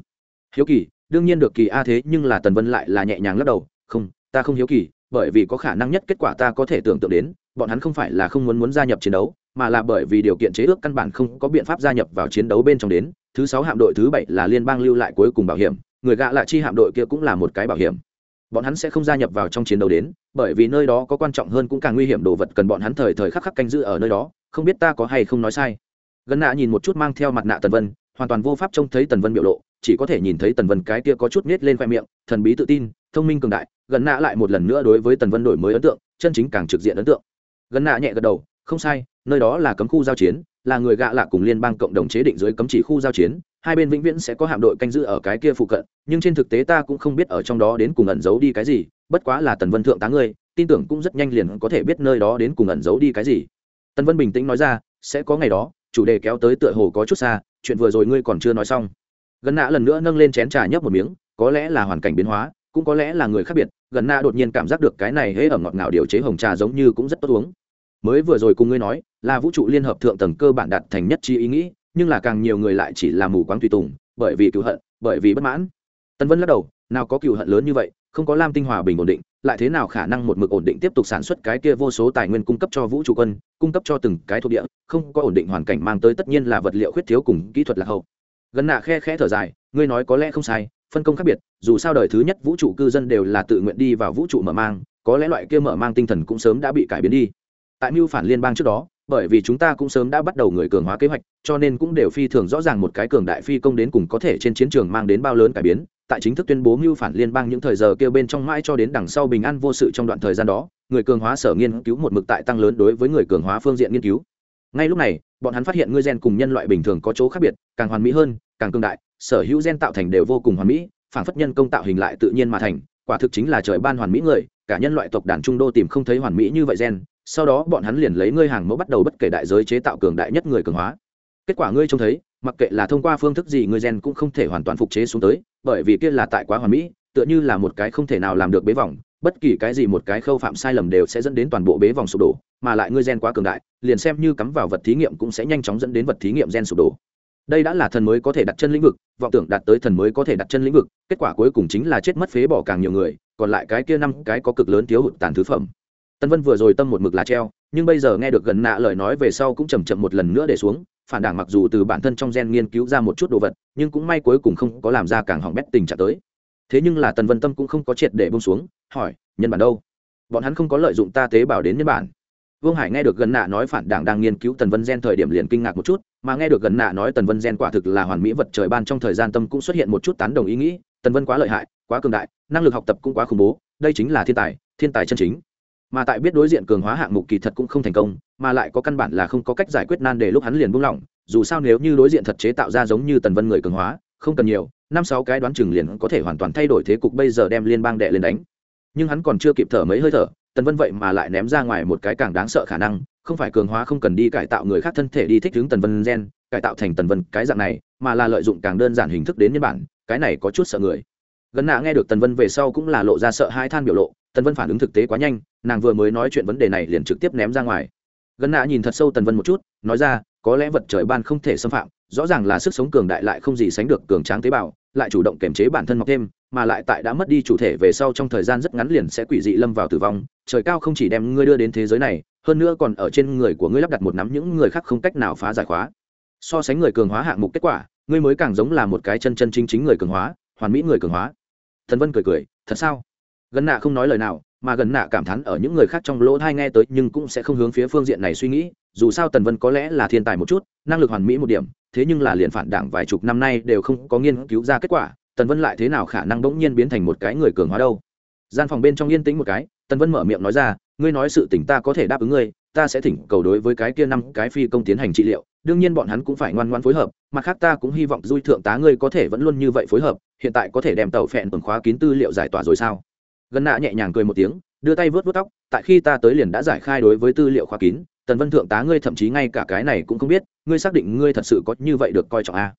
Hiếu kỳ, đương nhiên được kỳ a thế, nhưng là tần vân lại là nhẹ nhàng lắc đầu, không, ta không hiếu kỳ, bởi vì có khả năng nhất kết quả ta có thể tưởng tượng đến, bọn hắn không phải là không muốn muốn gia nhập chiến đấu mà là bởi vì điều kiện chế ước căn bản không có biện pháp gia nhập vào chiến đấu bên trong đến, thứ sáu hạm đội thứ bảy là liên bang lưu lại cuối cùng bảo hiểm, người gạ lạ chi hạm đội kia cũng là một cái bảo hiểm. Bọn hắn sẽ không gia nhập vào trong chiến đấu đến, bởi vì nơi đó có quan trọng hơn cũng càng nguy hiểm, đồ vật cần bọn hắn thời thời khắc khắc canh giữ ở nơi đó, không biết ta có hay không nói sai. Gần nạ nhìn một chút mang theo mặt nạ tần vân, hoàn toàn vô pháp trông thấy tần vân biểu lộ, chỉ có thể nhìn thấy tần vân cái kia có chút nết lên khoe miệng, thần bí tự tin, thông minh cường đại. Gần nạ lại một lần nữa đối với tần vân đổi mới ấn tượng, chân chính càng trực diện ấn tượng. Gần nạ nhẹ gật đầu không sai, nơi đó là cấm khu giao chiến, là người gạ lạ cùng liên bang cộng đồng chế định dưới cấm chỉ khu giao chiến, hai bên vĩnh viễn sẽ có hạm đội canh giữ ở cái kia phụ cận, nhưng trên thực tế ta cũng không biết ở trong đó đến cùng ẩn giấu đi cái gì, bất quá là tần vân thượng tá ngươi, tin tưởng cũng rất nhanh liền có thể biết nơi đó đến cùng ẩn giấu đi cái gì. Tần vân bình tĩnh nói ra, sẽ có ngày đó, chủ đề kéo tới tựa hồ có chút xa, chuyện vừa rồi ngươi còn chưa nói xong. Gần nạ lần nữa nâng lên chén trà nhấp một miếng, có lẽ là hoàn cảnh biến hóa, cũng có lẽ là người khác biệt, gần nạ đột nhiên cảm giác được cái này hễ ẩm ngọt ngào điều chế hồng trà giống như cũng rất tốt uống mới vừa rồi cùng ngươi nói, là vũ trụ liên hợp thượng tầng cơ bản đạt thành nhất chi ý nghĩ, nhưng là càng nhiều người lại chỉ là mù quáng tùy tùng, bởi vì cựu hận, bởi vì bất mãn. Tân vân lắc đầu, nào có cựu hận lớn như vậy, không có lam tinh hòa bình ổn định, lại thế nào khả năng một mực ổn định tiếp tục sản xuất cái kia vô số tài nguyên cung cấp cho vũ trụ quân, cung cấp cho từng cái thuộc địa, không có ổn định hoàn cảnh mang tới tất nhiên là vật liệu khuyết thiếu cùng kỹ thuật lạc hậu. Gần nạ khe khẽ thở dài, ngươi nói có lẽ không sai, phân công khác biệt, dù sao đời thứ nhất vũ trụ cư dân đều là tự nguyện đi vào vũ trụ mở mang, có lẽ loại kia mở mang tinh thần cũng sớm đã bị cải biến đi tại mưu phản liên bang trước đó, bởi vì chúng ta cũng sớm đã bắt đầu người cường hóa kế hoạch, cho nên cũng đều phi thường rõ ràng một cái cường đại phi công đến cùng có thể trên chiến trường mang đến bao lớn cải biến. Tại chính thức tuyên bố mưu phản liên bang những thời giờ kêu bên trong mãi cho đến đằng sau bình an vô sự trong đoạn thời gian đó, người cường hóa sở nghiên cứu một mực tại tăng lớn đối với người cường hóa phương diện nghiên cứu. Ngay lúc này, bọn hắn phát hiện ngươi gen cùng nhân loại bình thường có chỗ khác biệt, càng hoàn mỹ hơn, càng cường đại, sở hữu gen tạo thành đều vô cùng hoàn mỹ, phản phất nhân công tạo hình lại tự nhiên mà thành, quả thực chính là trời ban hoàn mỹ người, cả nhân loại tộc đàn trung đô tìm không thấy hoàn mỹ như vậy gen sau đó bọn hắn liền lấy ngươi hàng mẫu bắt đầu bất kể đại giới chế tạo cường đại nhất người cường hóa. Kết quả ngươi trông thấy, mặc kệ là thông qua phương thức gì ngươi gen cũng không thể hoàn toàn phục chế xuống tới, bởi vì kia là tại quá hoàn mỹ, tựa như là một cái không thể nào làm được bế vòng, bất kỳ cái gì một cái khâu phạm sai lầm đều sẽ dẫn đến toàn bộ bế vòng sụp đổ, mà lại ngươi gen quá cường đại, liền xem như cắm vào vật thí nghiệm cũng sẽ nhanh chóng dẫn đến vật thí nghiệm gen sụp đổ. Đây đã là thần mới có thể đặt chân lĩnh vực, vọng tưởng đạt tới thần mới có thể đặt chân lĩnh vực, kết quả cuối cùng chính là chết mất phế bỏ càng nhiều người, còn lại cái kia năm cái có cực lớn thiếu hụt tàn thứ phẩm tân vân vừa rồi tâm một mực là treo, nhưng bây giờ nghe được gần nạ lời nói về sau cũng chầm chậm một lần nữa để xuống, phản đảng mặc dù từ bản thân trong gen nghiên cứu ra một chút đồ vật, nhưng cũng may cuối cùng không có làm ra càng hỏng bét tình trạng tới. Thế nhưng là tần vân tâm cũng không có triệt để bông xuống, hỏi, nhân bản đâu? Bọn hắn không có lợi dụng ta tế bào đến nhân bản. Vương hải nghe được gần nạ nói phản đảng đang nghiên cứu tần vân gen thời điểm liền kinh ngạc một chút, mà nghe được gần nạ nói tần vân gen quả thực là hoàn mỹ vật trời ban trong thời gian tâm cũng xuất hiện một chút tán đồng ý nghĩ, tần vân quá lợi hại, quá cường đại, năng lực học tập cũng quá khủng bố, đây chính là thiên tài thiên tài chân chính mà tại biết đối diện cường hóa hạng mục kỳ thật cũng không thành công, mà lại có căn bản là không có cách giải quyết nan đề lúc hắn liền buông lỏng. Dù sao nếu như đối diện thật chế tạo ra giống như tần vân người cường hóa, không cần nhiều, năm sáu cái đoán chừng liền có thể hoàn toàn thay đổi thế cục bây giờ đem liên bang đệ lên đánh. Nhưng hắn còn chưa kịp thở mấy hơi thở, tần vân vậy mà lại ném ra ngoài một cái càng đáng sợ khả năng, không phải cường hóa không cần đi cải tạo người khác thân thể đi thích ứng tần vân gen, cải tạo thành tần vân cái dạng này, mà là lợi dụng càng đơn giản hình thức đến nhân bản, cái này có chút sợ người. Gần nạ nghe được tần vân về sau cũng là lộ ra sợ hai than biểu lộ tần vân phản ứng thực tế quá nhanh, nàng vừa mới nói chuyện vấn đề này liền trực tiếp ném ra ngoài. Gần nạ nhìn thật sâu tần vân một chút, nói ra, có lẽ vật trời ban không thể xâm phạm, rõ ràng là sức sống cường đại lại không gì sánh được cường tráng tế bào, lại chủ động kiềm chế bản thân mọc thêm, mà lại tại đã mất đi chủ thể về sau trong thời gian rất ngắn liền sẽ quỷ dị lâm vào tử vong. Trời cao không chỉ đem ngươi đưa đến thế giới này, hơn nữa còn ở trên người của ngươi lắp đặt một nắm những người khác không cách nào phá giải khóa. So sánh người cường hóa hạng mục kết quả, ngươi mới càng giống là một cái chân chân chính chính người cường hóa, hoàn mỹ người cường hóa. Thần vân cười cười, thật sao? Gần nạ không nói lời nào, mà gần nạ cảm thán ở những người khác trong lỗ thai nghe tới nhưng cũng sẽ không hướng phía phương diện này suy nghĩ, dù sao tần vân có lẽ là thiên tài một chút, năng lực hoàn mỹ một điểm, thế nhưng là liền phản đảng vài chục năm nay đều không có nghiên cứu ra kết quả, tần vân lại thế nào khả năng bỗng nhiên biến thành một cái người cường hóa đâu. Gian phòng bên trong yên tĩnh một cái, tần vân mở miệng nói ra, ngươi nói sự tỉnh ta có thể đáp ứng ngươi, ta sẽ thỉnh cầu đối với cái kia năm cái phi công tiến hành trị liệu, đương nhiên bọn hắn cũng phải ngoan ngoan phối hợp, mặt khác ta cũng hy vọng dui thượng tá ngươi có thể vẫn luôn như vậy phối hợp, hiện tại có thể đem tàu phẹn tuần khóa kín tư liệu giải tỏa rồi sao? Gần nạ nhẹ nhàng cười một tiếng, đưa tay vớt vớt tóc, tại khi ta tới liền đã giải khai đối với tư liệu khóa kín, tần vân thượng tá ngươi thậm chí ngay cả cái này cũng không biết, ngươi xác định ngươi thật sự có như vậy được coi trọng a? À?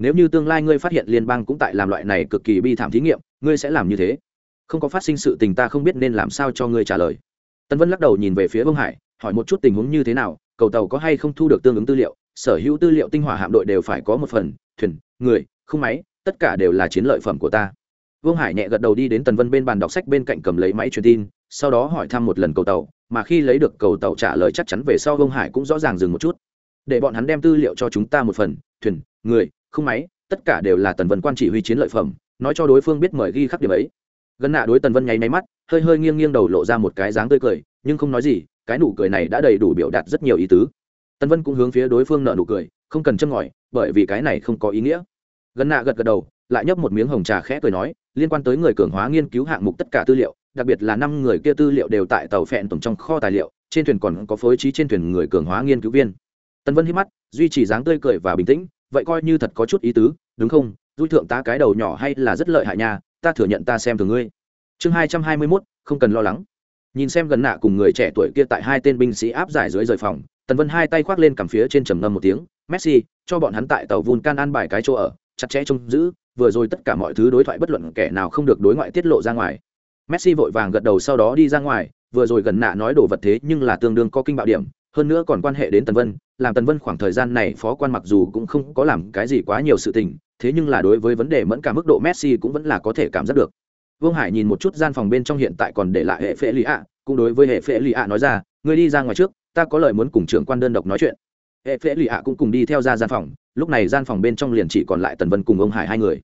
nếu như tương lai ngươi phát hiện liên bang cũng tại làm loại này cực kỳ bi thảm thí nghiệm, ngươi sẽ làm như thế? Không có phát sinh sự tình ta không biết nên làm sao cho ngươi trả lời. Tần vân lắc đầu nhìn về phía vương hải, hỏi một chút tình huống như thế nào, cầu tàu có hay không thu được tương ứng tư liệu, sở hữu tư liệu tinh hỏa hạm đội đều phải có một phần, thuyền, người không máy, tất cả đều là chiến lợi phẩm của ta vương hải nhẹ gật đầu đi đến tần vân bên bàn đọc sách bên cạnh cầm lấy máy truyền tin, sau đó hỏi thăm một lần cầu tàu, mà khi lấy được cầu tàu trả lời chắc chắn về sau vương hải cũng rõ ràng dừng một chút. Để bọn hắn đem tư liệu cho chúng ta một phần, thuyền, người không máy, tất cả đều là tần vân quan chỉ huy chiến lợi phẩm, nói cho đối phương biết mời ghi khắc điểm ấy. Gần nạ đối tần vân nháy máy mắt, hơi hơi nghiêng nghiêng đầu lộ ra một cái dáng tươi cười, nhưng không nói gì, cái nụ cười này đã đầy đủ biểu đạt rất nhiều ý tứ. Tần vân cũng hướng phía đối phương nợ nụ cười, không cần châm ngòi, bởi vì cái này không có ý nghĩa. Gần nạ gật gật đầu lại nhấp một miếng hồng trà khẽ cười nói, liên quan tới người cường hóa nghiên cứu hạng mục tất cả tư liệu, đặc biệt là năm người kia tư liệu đều tại tàu phẹn tổng trong kho tài liệu, trên thuyền còn có phối trí trên thuyền người cường hóa nghiên cứu viên. Tần vân hít mắt, duy trì dáng tươi cười và bình tĩnh, vậy coi như thật có chút ý tứ, đúng không? Dui thượng ta cái đầu nhỏ hay là rất lợi hại nha, ta thừa nhận ta xem thường ngươi. Chương hai trăm hai mươi mốt, không cần lo lắng. Nhìn xem gần nạ cùng người trẻ tuổi kia tại hai tên binh sĩ áp giải dưới rời phòng, tần vân hai tay khoác lên cằm phía trên trầm ngâm một tiếng, messi, cho bọn hắn tại tàu vun can an bài cái chỗ ở, chặt chẽ trông giữ vừa rồi tất cả mọi thứ đối thoại bất luận kẻ nào không được đối ngoại tiết lộ ra ngoài. Messi vội vàng gật đầu sau đó đi ra ngoài, vừa rồi gần nạ nói đồ vật thế nhưng là tương đương có kinh bạo điểm, hơn nữa còn quan hệ đến tần vân, làm tần vân khoảng thời gian này phó quan mặc dù cũng không có làm cái gì quá nhiều sự tình, thế nhưng là đối với vấn đề mẫn cả mức độ messi cũng vẫn là có thể cảm giác được. Vương hải nhìn một chút gian phòng bên trong hiện tại còn để lại hệ phễ lì ạ, cũng đối với hệ phễ lì ạ nói ra người đi ra ngoài trước, ta có lời muốn cùng trưởng quan đơn độc nói chuyện. Hệ phễ lì ạ cũng cùng đi theo ra gian phòng, lúc này gian phòng bên trong liền chỉ còn lại tần vân cùng ông hải hai người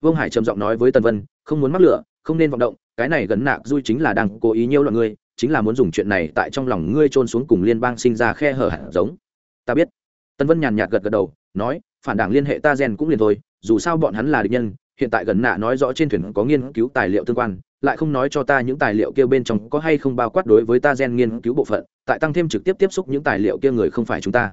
vương hải trầm giọng nói với tần vân, không muốn mắc lửa, không nên vọng động, cái này gần nạc dui chính là đang cố ý nhiêu loạn ngươi, chính là muốn dùng chuyện này tại trong lòng ngươi trôn xuống cùng liên bang sinh ra khe hở hẳn giống. Ta biết. Tần vân nhàn nhạt gật gật đầu, nói, phản đảng liên hệ ta gen cũng liền thôi, dù sao bọn hắn là địch nhân, hiện tại gần nạ nói rõ trên thuyền có nghiên cứu tài liệu tương quan, lại không nói cho ta những tài liệu kia bên trong có hay không bao quát đối với ta gen nghiên cứu bộ phận, tại tăng thêm trực tiếp tiếp xúc những tài liệu kia người không phải chúng ta.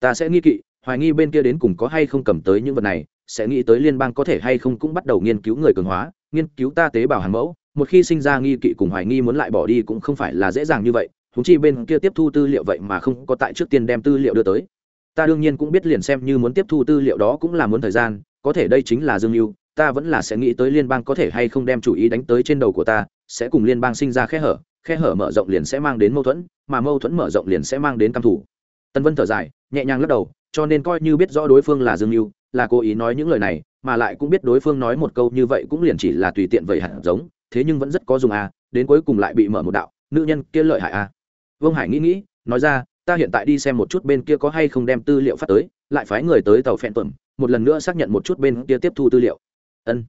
Ta sẽ nghi kỵ, hoài nghi bên kia đến cùng có hay không cầm tới những vật này sẽ nghĩ tới liên bang có thể hay không cũng bắt đầu nghiên cứu người cường hóa, nghiên cứu ta tế bào hàng mẫu, một khi sinh ra nghi kỵ cùng hoài nghi muốn lại bỏ đi cũng không phải là dễ dàng như vậy húng chi bên kia tiếp thu tư liệu vậy mà không có tại trước tiên đem tư liệu đưa tới. Ta đương nhiên cũng biết liền xem như muốn tiếp thu tư liệu đó cũng là muốn thời gian, có thể đây chính là dương mưu, ta vẫn là sẽ nghĩ tới liên bang có thể hay không đem chủ ý đánh tới trên đầu của ta, sẽ cùng liên bang sinh ra khe hở khe hở mở rộng liền sẽ mang đến mâu thuẫn, mà mâu thuẫn mở rộng liền sẽ mang đến căm thủ tân vân thở dài, nhẹ nhàng lắc đầu, cho nên coi như biết rõ đối phương là dương mưu là cố ý nói những lời này, mà lại cũng biết đối phương nói một câu như vậy cũng liền chỉ là tùy tiện vậy hẳn giống, thế nhưng vẫn rất có dùng à đến cuối cùng lại bị mở một đạo, nữ nhân kia lợi hại à. Vương hải nghĩ nghĩ, nói ra, ta hiện tại đi xem một chút bên kia có hay không đem tư liệu phát tới, lại phái người tới tàu phẹn tuẩm một lần nữa xác nhận một chút bên kia tiếp thu tư liệu. Ân.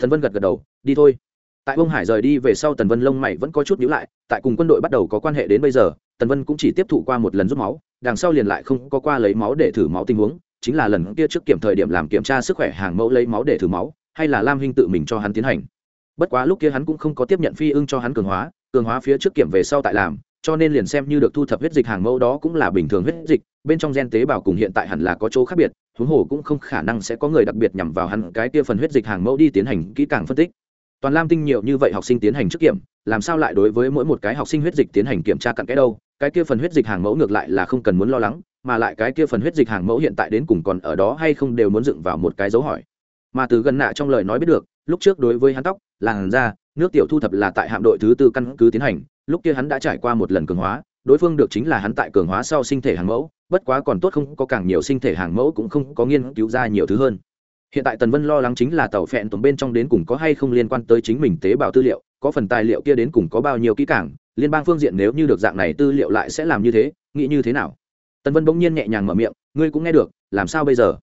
Thần vân gật gật đầu, đi thôi. Tại vương hải rời đi về sau, tần vân lông mày vẫn có chút nhíu lại, tại cùng quân đội bắt đầu có quan hệ đến bây giờ, tần vân cũng chỉ tiếp thụ qua một lần rút máu, đằng sau liền lại không có qua lấy máu để thử máu tình huống chính là lần kia trước kiểm thời điểm làm kiểm tra sức khỏe hàng mẫu lấy máu để thử máu, hay là lam hinh tự mình cho hắn tiến hành. Bất quá lúc kia hắn cũng không có tiếp nhận phi ưng cho hắn cường hóa cường hóa phía trước kiểm về sau tại làm, cho nên liền xem như được thu thập huyết dịch hàng mẫu đó cũng là bình thường huyết dịch, bên trong gen tế bào cùng hiện tại hẳn là có chỗ khác biệt, huống hồ cũng không khả năng sẽ có người đặc biệt nhằm vào hắn, cái kia phần huyết dịch hàng mẫu đi tiến hành kỹ càng phân tích. Toàn lam tinh nhiều như vậy học sinh tiến hành trước kiểm, làm sao lại đối với mỗi một cái học sinh huyết dịch tiến hành kiểm tra cặn cái đâu, cái kia phần huyết dịch hàng mẫu ngược lại là không cần muốn lo lắng mà lại cái kia phần huyết dịch hàng mẫu hiện tại đến cùng còn ở đó hay không đều muốn dựng vào một cái dấu hỏi. Mà từ gần nạ trong lời nói biết được, lúc trước đối với hắn tóc, làn da, nước tiểu thu thập là tại hạm đội thứ tư căn cứ tiến hành, lúc kia hắn đã trải qua một lần cường hóa, đối phương được chính là hắn tại cường hóa sau sinh thể hàng mẫu, bất quá còn tốt không có càng nhiều sinh thể hàng mẫu cũng không có nghiên cứu ra nhiều thứ hơn. Hiện tại tần vân lo lắng chính là tàu phẹn tồn bên trong đến cùng có hay không liên quan tới chính mình tế bào tư liệu, có phần tài liệu kia đến cùng có bao nhiêu kỹ càng, liên bang phương diện nếu như được dạng này tư liệu lại sẽ làm như thế, nghĩ như thế nào? Tần vân bỗng nhiên nhẹ nhàng mở miệng, ngươi cũng nghe được, làm sao bây giờ?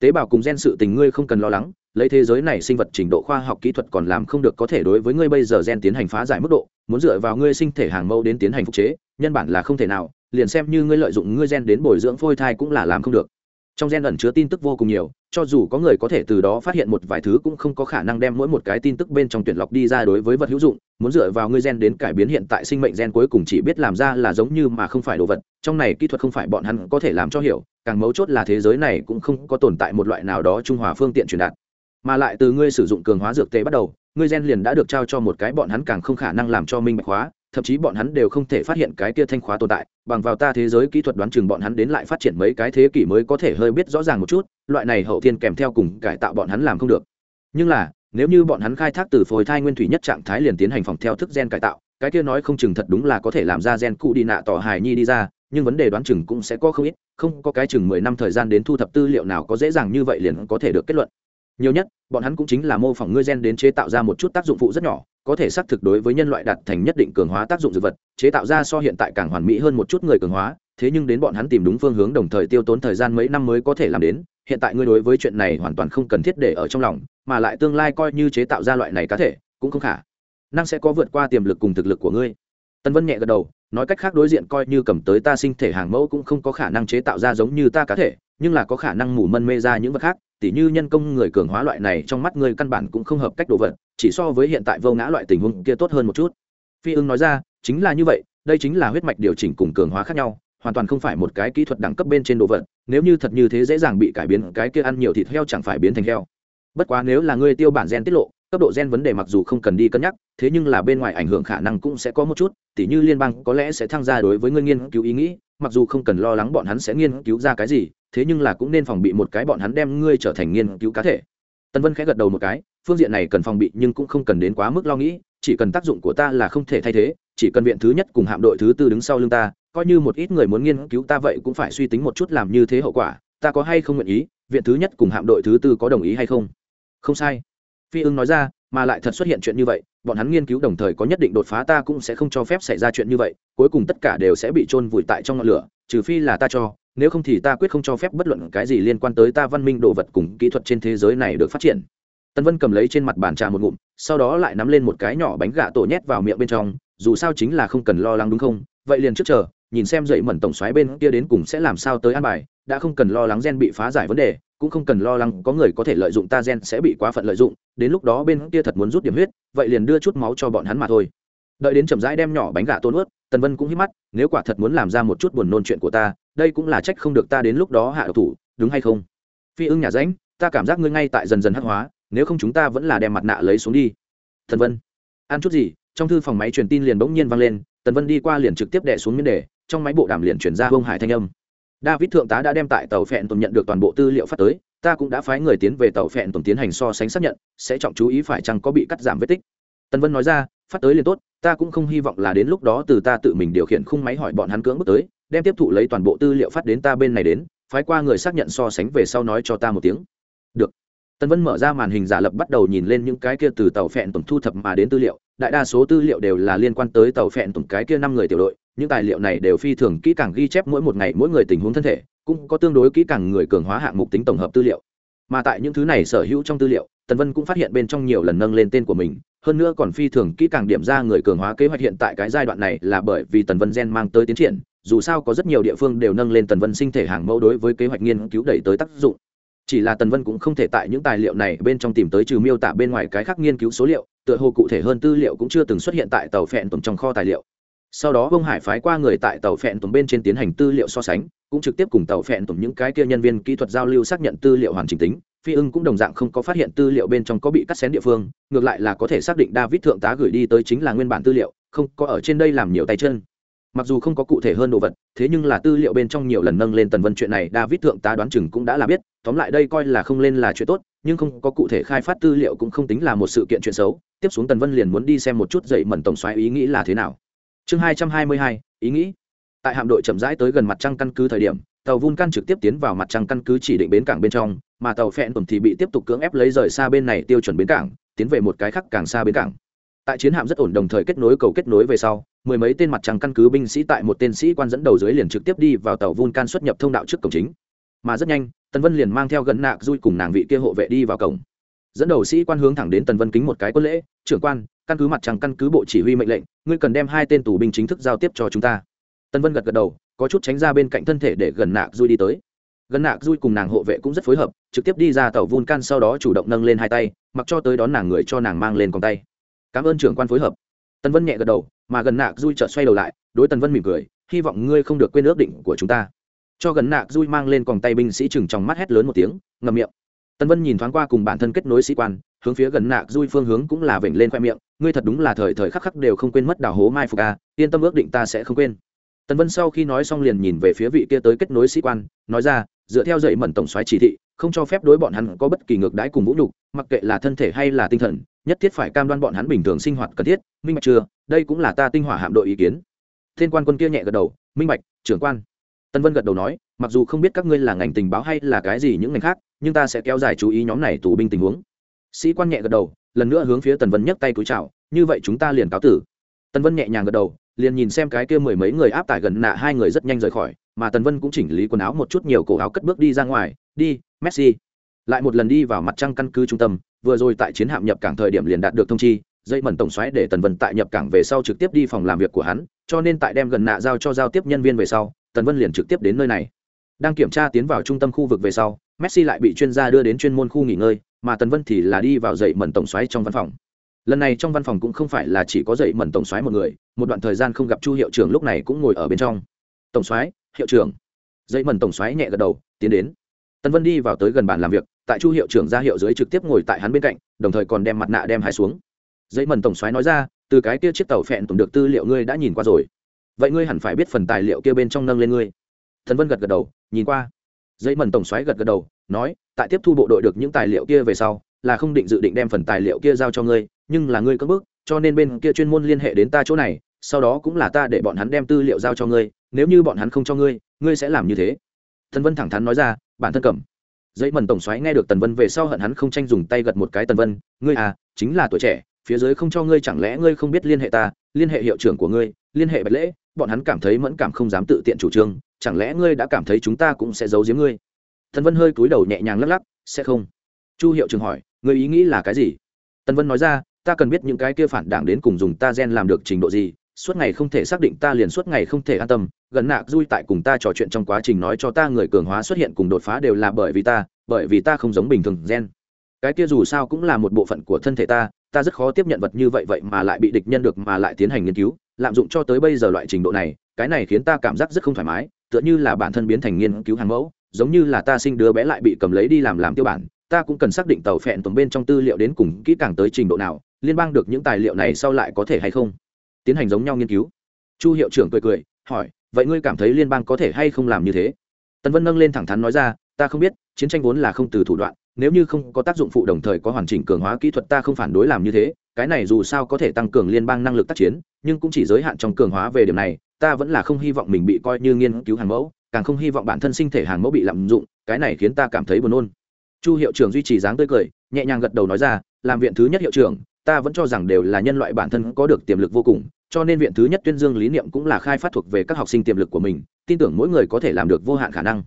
Tế bào cùng gen sự tình ngươi không cần lo lắng, lấy thế giới này sinh vật trình độ khoa học kỹ thuật còn làm không được có thể đối với ngươi bây giờ gen tiến hành phá giải mức độ, muốn dựa vào ngươi sinh thể hàng mẫu đến tiến hành phục chế, nhân bản là không thể nào, liền xem như ngươi lợi dụng ngươi gen đến bồi dưỡng phôi thai cũng là làm không được trong gen ẩn chứa tin tức vô cùng nhiều, cho dù có người có thể từ đó phát hiện một vài thứ cũng không có khả năng đem mỗi một cái tin tức bên trong tuyển lọc đi ra đối với vật hữu dụng, muốn dựa vào ngươi gen đến cải biến hiện tại sinh mệnh gen cuối cùng chỉ biết làm ra là giống như mà không phải đồ vật, trong này kỹ thuật không phải bọn hắn có thể làm cho hiểu, càng mấu chốt là thế giới này cũng không có tồn tại một loại nào đó trung hòa phương tiện truyền đạt. Mà lại từ ngươi sử dụng cường hóa dược tế bắt đầu, ngươi gen liền đã được trao cho một cái bọn hắn càng không khả năng làm cho minh bạch hóa thậm chí bọn hắn đều không thể phát hiện cái kia thanh khóa tồn tại, bằng vào ta thế giới kỹ thuật đoán chừng bọn hắn đến lại phát triển mấy cái thế kỷ mới có thể hơi biết rõ ràng một chút, loại này hậu thiên kèm theo cùng cải tạo bọn hắn làm không được. Nhưng là, nếu như bọn hắn khai thác từ phôi thai nguyên thủy nhất trạng thái liền tiến hành phòng theo thức gen cải tạo, cái kia nói không chừng thật đúng là có thể làm ra gen cụ đi nạ tỏ hài nhi đi ra, nhưng vấn đề đoán chừng cũng sẽ có không ít, không có cái chừng mười năm thời gian đến thu thập tư liệu nào có dễ dàng như vậy liền có thể được kết luận. Nhiều nhất, bọn hắn cũng chính là mô phỏng ngươi gen đến chế tạo ra một chút tác dụng phụ rất nhỏ có thể xác thực đối với nhân loại đạt thành nhất định cường hóa tác dụng dược vật, chế tạo ra so hiện tại càng hoàn mỹ hơn một chút người cường hóa, thế nhưng đến bọn hắn tìm đúng phương hướng đồng thời tiêu tốn thời gian mấy năm mới có thể làm đến, hiện tại ngươi đối với chuyện này hoàn toàn không cần thiết để ở trong lòng, mà lại tương lai coi như chế tạo ra loại này cá thể, cũng không khả năng sẽ có vượt qua tiềm lực cùng thực lực của ngươi. Tân vân nhẹ gật đầu, nói cách khác đối diện coi như cầm tới ta sinh thể hàng mẫu cũng không có khả năng chế tạo ra giống như ta cá thể nhưng là có khả năng mù mân mê ra những vật khác, tỉ như nhân công người cường hóa loại này trong mắt người căn bản cũng không hợp cách đồ vật, chỉ so với hiện tại vô ngã loại tình huống kia tốt hơn một chút. Phi ưng nói ra, chính là như vậy, đây chính là huyết mạch điều chỉnh cùng cường hóa khác nhau, hoàn toàn không phải một cái kỹ thuật đẳng cấp bên trên đồ vật, nếu như thật như thế dễ dàng bị cải biến, cái kia ăn nhiều thịt heo chẳng phải biến thành heo. Bất quá nếu là người tiêu bản gen tiết lộ, cấp độ gen vấn đề mặc dù không cần đi cân nhắc, thế nhưng là bên ngoài ảnh hưởng khả năng cũng sẽ có một chút tỉ như liên bang có lẽ sẽ tham gia đối với ngươi nghiên cứu ý nghĩ, mặc dù không cần lo lắng bọn hắn sẽ nghiên cứu ra cái gì, thế nhưng là cũng nên phòng bị một cái bọn hắn đem ngươi trở thành nghiên cứu cá thể. Tân vân khẽ gật đầu một cái, phương diện này cần phòng bị nhưng cũng không cần đến quá mức lo nghĩ, chỉ cần tác dụng của ta là không thể thay thế, chỉ cần viện thứ nhất cùng hạm đội thứ tư đứng sau lưng ta, coi như một ít người muốn nghiên cứu ta vậy cũng phải suy tính một chút làm như thế hậu quả, ta có hay không nguyện ý, viện thứ nhất cùng hạm đội thứ tư có đồng ý hay không? Không sai. Phi ưng nói ra mà lại thật xuất hiện chuyện như vậy, bọn hắn nghiên cứu đồng thời có nhất định đột phá ta cũng sẽ không cho phép xảy ra chuyện như vậy, cuối cùng tất cả đều sẽ bị trôn vùi tại trong ngọn lửa, trừ phi là ta cho, nếu không thì ta quyết không cho phép bất luận cái gì liên quan tới ta văn minh đồ vật cùng kỹ thuật trên thế giới này được phát triển. Tân vân cầm lấy trên mặt bàn trà một ngụm, sau đó lại nắm lên một cái nhỏ bánh gà tổ nhét vào miệng bên trong, dù sao chính là không cần lo lắng đúng không? Vậy liền trước chờ nhìn xem dậy mẩn tổng xoáy bên kia đến cùng sẽ làm sao tới an bài, đã không cần lo lắng gen bị phá giải vấn đề, cũng không cần lo lắng có người có thể lợi dụng ta gen sẽ bị quá phận lợi dụng, đến lúc đó bên kia thật muốn rút điểm huyết, vậy liền đưa chút máu cho bọn hắn mà thôi. Đợi đến chậm rãi đem nhỏ bánh gà tôn ướt tần vân cũng hít mắt, nếu quả thật muốn làm ra một chút buồn nôn chuyện của ta, đây cũng là trách không được ta đến lúc đó hạ độc thủ, đúng hay không? Phi ưng nhà ránh, ta cảm giác ngươi ngay tại dần dần hắc hóa, nếu không chúng ta vẫn là đem mặt nạ lấy xuống đi. Thần vân, ăn chút gì? Trong thư phòng máy truyền tin liền bỗng nhiên vang lên, tần vân đi qua liền trực tiếp đẻ xuống miếng đề trong máy bộ đàm liền chuyển ra hông hải thanh âm. David thượng tá đã đem tại tàu phẹn tồn nhận được toàn bộ tư liệu phát tới, ta cũng đã phái người tiến về tàu phẹn tồn tiến hành so sánh xác nhận, sẽ trọng chú ý phải chăng có bị cắt giảm vết tích. Tân vân nói ra, phát tới liền tốt, ta cũng không hy vọng là đến lúc đó từ ta tự mình điều khiển khung máy hỏi bọn hắn cưỡng bước tới, đem tiếp thụ lấy toàn bộ tư liệu phát đến ta bên này đến, phái qua người xác nhận so sánh về sau nói cho ta một tiếng. Được. Tân vân mở ra màn hình giả lập bắt đầu nhìn lên những cái kia từ tàu phẹn tổng thu thập mà đến tư liệu đại đa số tư liệu đều là liên quan tới tàu phẹn tổng cái kia năm người tiểu đội, những tài liệu này đều phi thường kỹ càng ghi chép mỗi một ngày mỗi người tình huống thân thể, cũng có tương đối kỹ càng người cường hóa hạng mục tính tổng hợp tư liệu. Mà tại những thứ này sở hữu trong tư liệu, tần vân cũng phát hiện bên trong nhiều lần nâng lên tên của mình, hơn nữa còn phi thường kỹ càng điểm ra người cường hóa kế hoạch hiện tại cái giai đoạn này là bởi vì tần vân gen mang tới tiến triển, dù sao có rất nhiều địa phương đều nâng lên tần vân sinh thể hàng mẫu đối với kế hoạch nghiên cứu đẩy tới tác dụng chỉ là tần vân cũng không thể tại những tài liệu này bên trong tìm tới trừ miêu tả bên ngoài cái khác nghiên cứu số liệu, tựa hồ cụ thể hơn tư liệu cũng chưa từng xuất hiện tại tàu phẹn tùng trong kho tài liệu. Sau đó bông hải phái qua người tại tàu phẹn tùng bên trên tiến hành tư liệu so sánh, cũng trực tiếp cùng tàu phẹn tùng những cái kia nhân viên kỹ thuật giao lưu xác nhận tư liệu hoàn chỉnh tính. Phi ưng cũng đồng dạng không có phát hiện tư liệu bên trong có bị cắt xén địa phương, ngược lại là có thể xác định david thượng tá gửi đi tới chính là nguyên bản tư liệu, không có ở trên đây làm nhiều tay chân mặc dù không có cụ thể hơn đồ vật, thế nhưng là tư liệu bên trong nhiều lần nâng lên tần vân chuyện này, david thượng tá đoán chừng cũng đã là biết. Tóm lại đây coi là không lên là chuyện tốt, nhưng không có cụ thể khai phát tư liệu cũng không tính là một sự kiện chuyện xấu. Tiếp xuống tần vân liền muốn đi xem một chút dậy mẩn tổng xoáy ý nghĩ là thế nào. Chương hai trăm hai mươi hai, ý nghĩ. Tại hạm đội chậm rãi tới gần mặt trăng căn cứ thời điểm, tàu vulcan trực tiếp tiến vào mặt trăng căn cứ chỉ định bến cảng bên trong, mà tàu phẹn tổng thì bị tiếp tục cưỡng ép lấy rời xa bên này tiêu chuẩn bến cảng, tiến về một cái khác càng xa bến cảng. Tại chiến hạm rất ổn đồng thời kết nối cầu kết nối về sau mười mấy tên mặt trăng căn cứ binh sĩ tại một tên sĩ quan dẫn đầu dưới liền trực tiếp đi vào tàu Vun Can xuất nhập thông đạo trước cổng chính. Mà rất nhanh, tần vân liền mang theo gần nạc dui cùng nàng vị kia hộ vệ đi vào cổng. Dẫn đầu sĩ quan hướng thẳng đến tần vân kính một cái quân lễ, trưởng quan, căn cứ mặt trăng căn cứ bộ chỉ huy mệnh lệnh, ngươi cần đem hai tên tù binh chính thức giao tiếp cho chúng ta. Tần vân gật gật đầu, có chút tránh ra bên cạnh thân thể để gần nạc dui đi tới. Gần nạc dui cùng nàng hộ vệ cũng rất phối hợp, trực tiếp đi ra tàu Vun Can sau đó chủ động nâng lên hai tay, mặc cho tới đón nàng người cho nàng mang lên còng tay. Cảm ơn trưởng quan phối hợp. Tần vân nhẹ gật đầu mà gần nạc dui chợt xoay đầu lại, đối tần vân mỉm cười, hy vọng ngươi không được quên ước định của chúng ta. Cho gần nạc dui mang lên còng tay binh sĩ chừng trong mắt hét lớn một tiếng ngầm miệng. Tần vân nhìn thoáng qua cùng bản thân kết nối sĩ quan, hướng phía gần nạc dui phương hướng cũng là vểnh lên khoe miệng, ngươi thật đúng là thời thời khắc khắc đều không quên mất đảo hố mai phục a yên tâm ước định ta sẽ không quên. Tần vân sau khi nói xong liền nhìn về phía vị kia tới kết nối sĩ quan, nói ra dựa theo dậy mẩn tổng soái chỉ thị, không cho phép đối bọn hắn có bất kỳ ngược đãi cùng vũ nhục, mặc kệ là thân thể hay là tinh thần, nhất thiết phải cam đoan bọn hắn bình thường sinh hoạt cần thiết. Minh bạch chưa? Đây cũng là ta tinh hỏa hạm đội ý kiến. Thiên quan quân kia nhẹ gật đầu. Minh bạch, trưởng quan. Tân vân gật đầu nói, mặc dù không biết các ngươi là ngành tình báo hay là cái gì những ngành khác, nhưng ta sẽ kéo dài chú ý nhóm này tù binh tình huống. Sĩ quan nhẹ gật đầu, lần nữa hướng phía tần vân nhấc tay cúi chào, như vậy chúng ta liền cáo tử. Tần vân nhẹ nhàng gật đầu, liền nhìn xem cái kia mười mấy người áp tải gần nạ hai người rất nhanh rời khỏi mà tần vân cũng chỉnh lý quần áo một chút nhiều cổ áo cất bước đi ra ngoài. Đi, messi. Lại một lần đi vào mặt trăng căn cứ trung tâm, vừa rồi tại chiến hạm nhập cảng thời điểm liền đạt được thông chi, dây mẩn tổng xoáy để tần vân tại nhập cảng về sau trực tiếp đi phòng làm việc của hắn, cho nên tại đem gần nạ giao cho giao tiếp nhân viên về sau, tần vân liền trực tiếp đến nơi này. Đang kiểm tra tiến vào trung tâm khu vực về sau, messi lại bị chuyên gia đưa đến chuyên môn khu nghỉ ngơi, mà tần vân thì là đi vào dậy mẩn tổng xoáy trong văn phòng. Lần này trong văn phòng cũng không phải là chỉ có dậy mẩn tổng xoáy một người, một đoạn thời gian không gặp chu hiệu trưởng lúc này cũng ngồi ở bên trong. Tổng xoáy hiệu trưởng. Dây mần tổng xoáy nhẹ gật đầu, tiến đến. Tân vân đi vào tới gần bàn làm việc, tại chu hiệu trưởng ra hiệu dưới trực tiếp ngồi tại hắn bên cạnh, đồng thời còn đem mặt nạ đem hai xuống. Dây mần tổng xoáy nói ra, từ cái kia chiếc tàu phẹn tổng được tư liệu ngươi đã nhìn qua rồi. Vậy ngươi hẳn phải biết phần tài liệu kia bên trong nâng lên ngươi. Thần vân gật gật đầu, nhìn qua. Dây mần tổng xoáy gật gật đầu, nói, tại tiếp thu bộ đội được những tài liệu kia về sau, là không định dự định đem phần tài liệu kia giao cho ngươi, nhưng là ngươi cất bước, cho nên bên kia chuyên môn liên hệ đến ta chỗ này, sau đó cũng là ta để bọn hắn đem tư liệu giao cho ngươi nếu như bọn hắn không cho ngươi ngươi sẽ làm như thế. Tần vân thẳng thắn nói ra, bản thân cầm. Dây mần tổng xoáy nghe được tần vân về sau hận hắn không tranh dùng tay gật một cái tần vân, ngươi à chính là tuổi trẻ, phía dưới không cho ngươi chẳng lẽ ngươi không biết liên hệ ta, liên hệ hiệu trưởng của ngươi, liên hệ bạch lễ, bọn hắn cảm thấy mẫn cảm không dám tự tiện chủ trương, chẳng lẽ ngươi đã cảm thấy chúng ta cũng sẽ giấu giếm ngươi? Tần vân hơi cúi đầu nhẹ nhàng lắc lắc, sẽ không. Chu hiệu trưởng hỏi, ngươi ý nghĩ là cái gì? Tần vân nói ra, ta cần biết những cái kia phản đảng đến cùng dùng ta gen làm được trình độ gì, suốt ngày không thể xác định ta liền suốt ngày không thể an tâm gần nạc dui tại cùng ta trò chuyện trong quá trình nói cho ta người cường hóa xuất hiện cùng đột phá đều là bởi vì ta, bởi vì ta không giống bình thường gen. Cái kia dù sao cũng là một bộ phận của thân thể ta ta rất khó tiếp nhận vật như vậy vậy mà lại bị địch nhân được mà lại tiến hành nghiên cứu, lạm dụng cho tới bây giờ loại trình độ này, cái này khiến ta cảm giác rất không thoải mái, tựa như là bản thân biến thành nghiên cứu hàng mẫu, giống như là ta sinh đứa bé lại bị cầm lấy đi làm làm tiêu bản, ta cũng cần xác định tàu phẹn tổng bên trong tư liệu đến cùng kỹ càng tới trình độ nào, liên bang được những tài liệu này sau lại có thể hay không. Tiến hành giống nhau nghiên cứu. Chu hiệu trưởng cười cười, hỏi vậy ngươi cảm thấy liên bang có thể hay không làm như thế? Tần vân nâng lên thẳng thắn nói ra, ta không biết, chiến tranh vốn là không từ thủ đoạn, nếu như không có tác dụng phụ đồng thời có hoàn chỉnh cường hóa kỹ thuật ta không phản đối làm như thế, cái này dù sao có thể tăng cường liên bang năng lực tác chiến, nhưng cũng chỉ giới hạn trong cường hóa về điểm này, ta vẫn là không hy vọng mình bị coi như nghiên cứu hàng mẫu, càng không hy vọng bản thân sinh thể hàng mẫu bị lạm dụng, cái này khiến ta cảm thấy buồn nôn. Chu hiệu trưởng duy trì dáng tươi cười, nhẹ nhàng gật đầu nói ra, làm viện thứ nhất hiệu trưởng, ta vẫn cho rằng đều là nhân loại bản thân có được tiềm lực vô cùng cho nên viện thứ nhất tuyên dương lý niệm cũng là khai phát thuộc về các học sinh tiềm lực của mình, tin tưởng mỗi người có thể làm được vô hạn khả năng.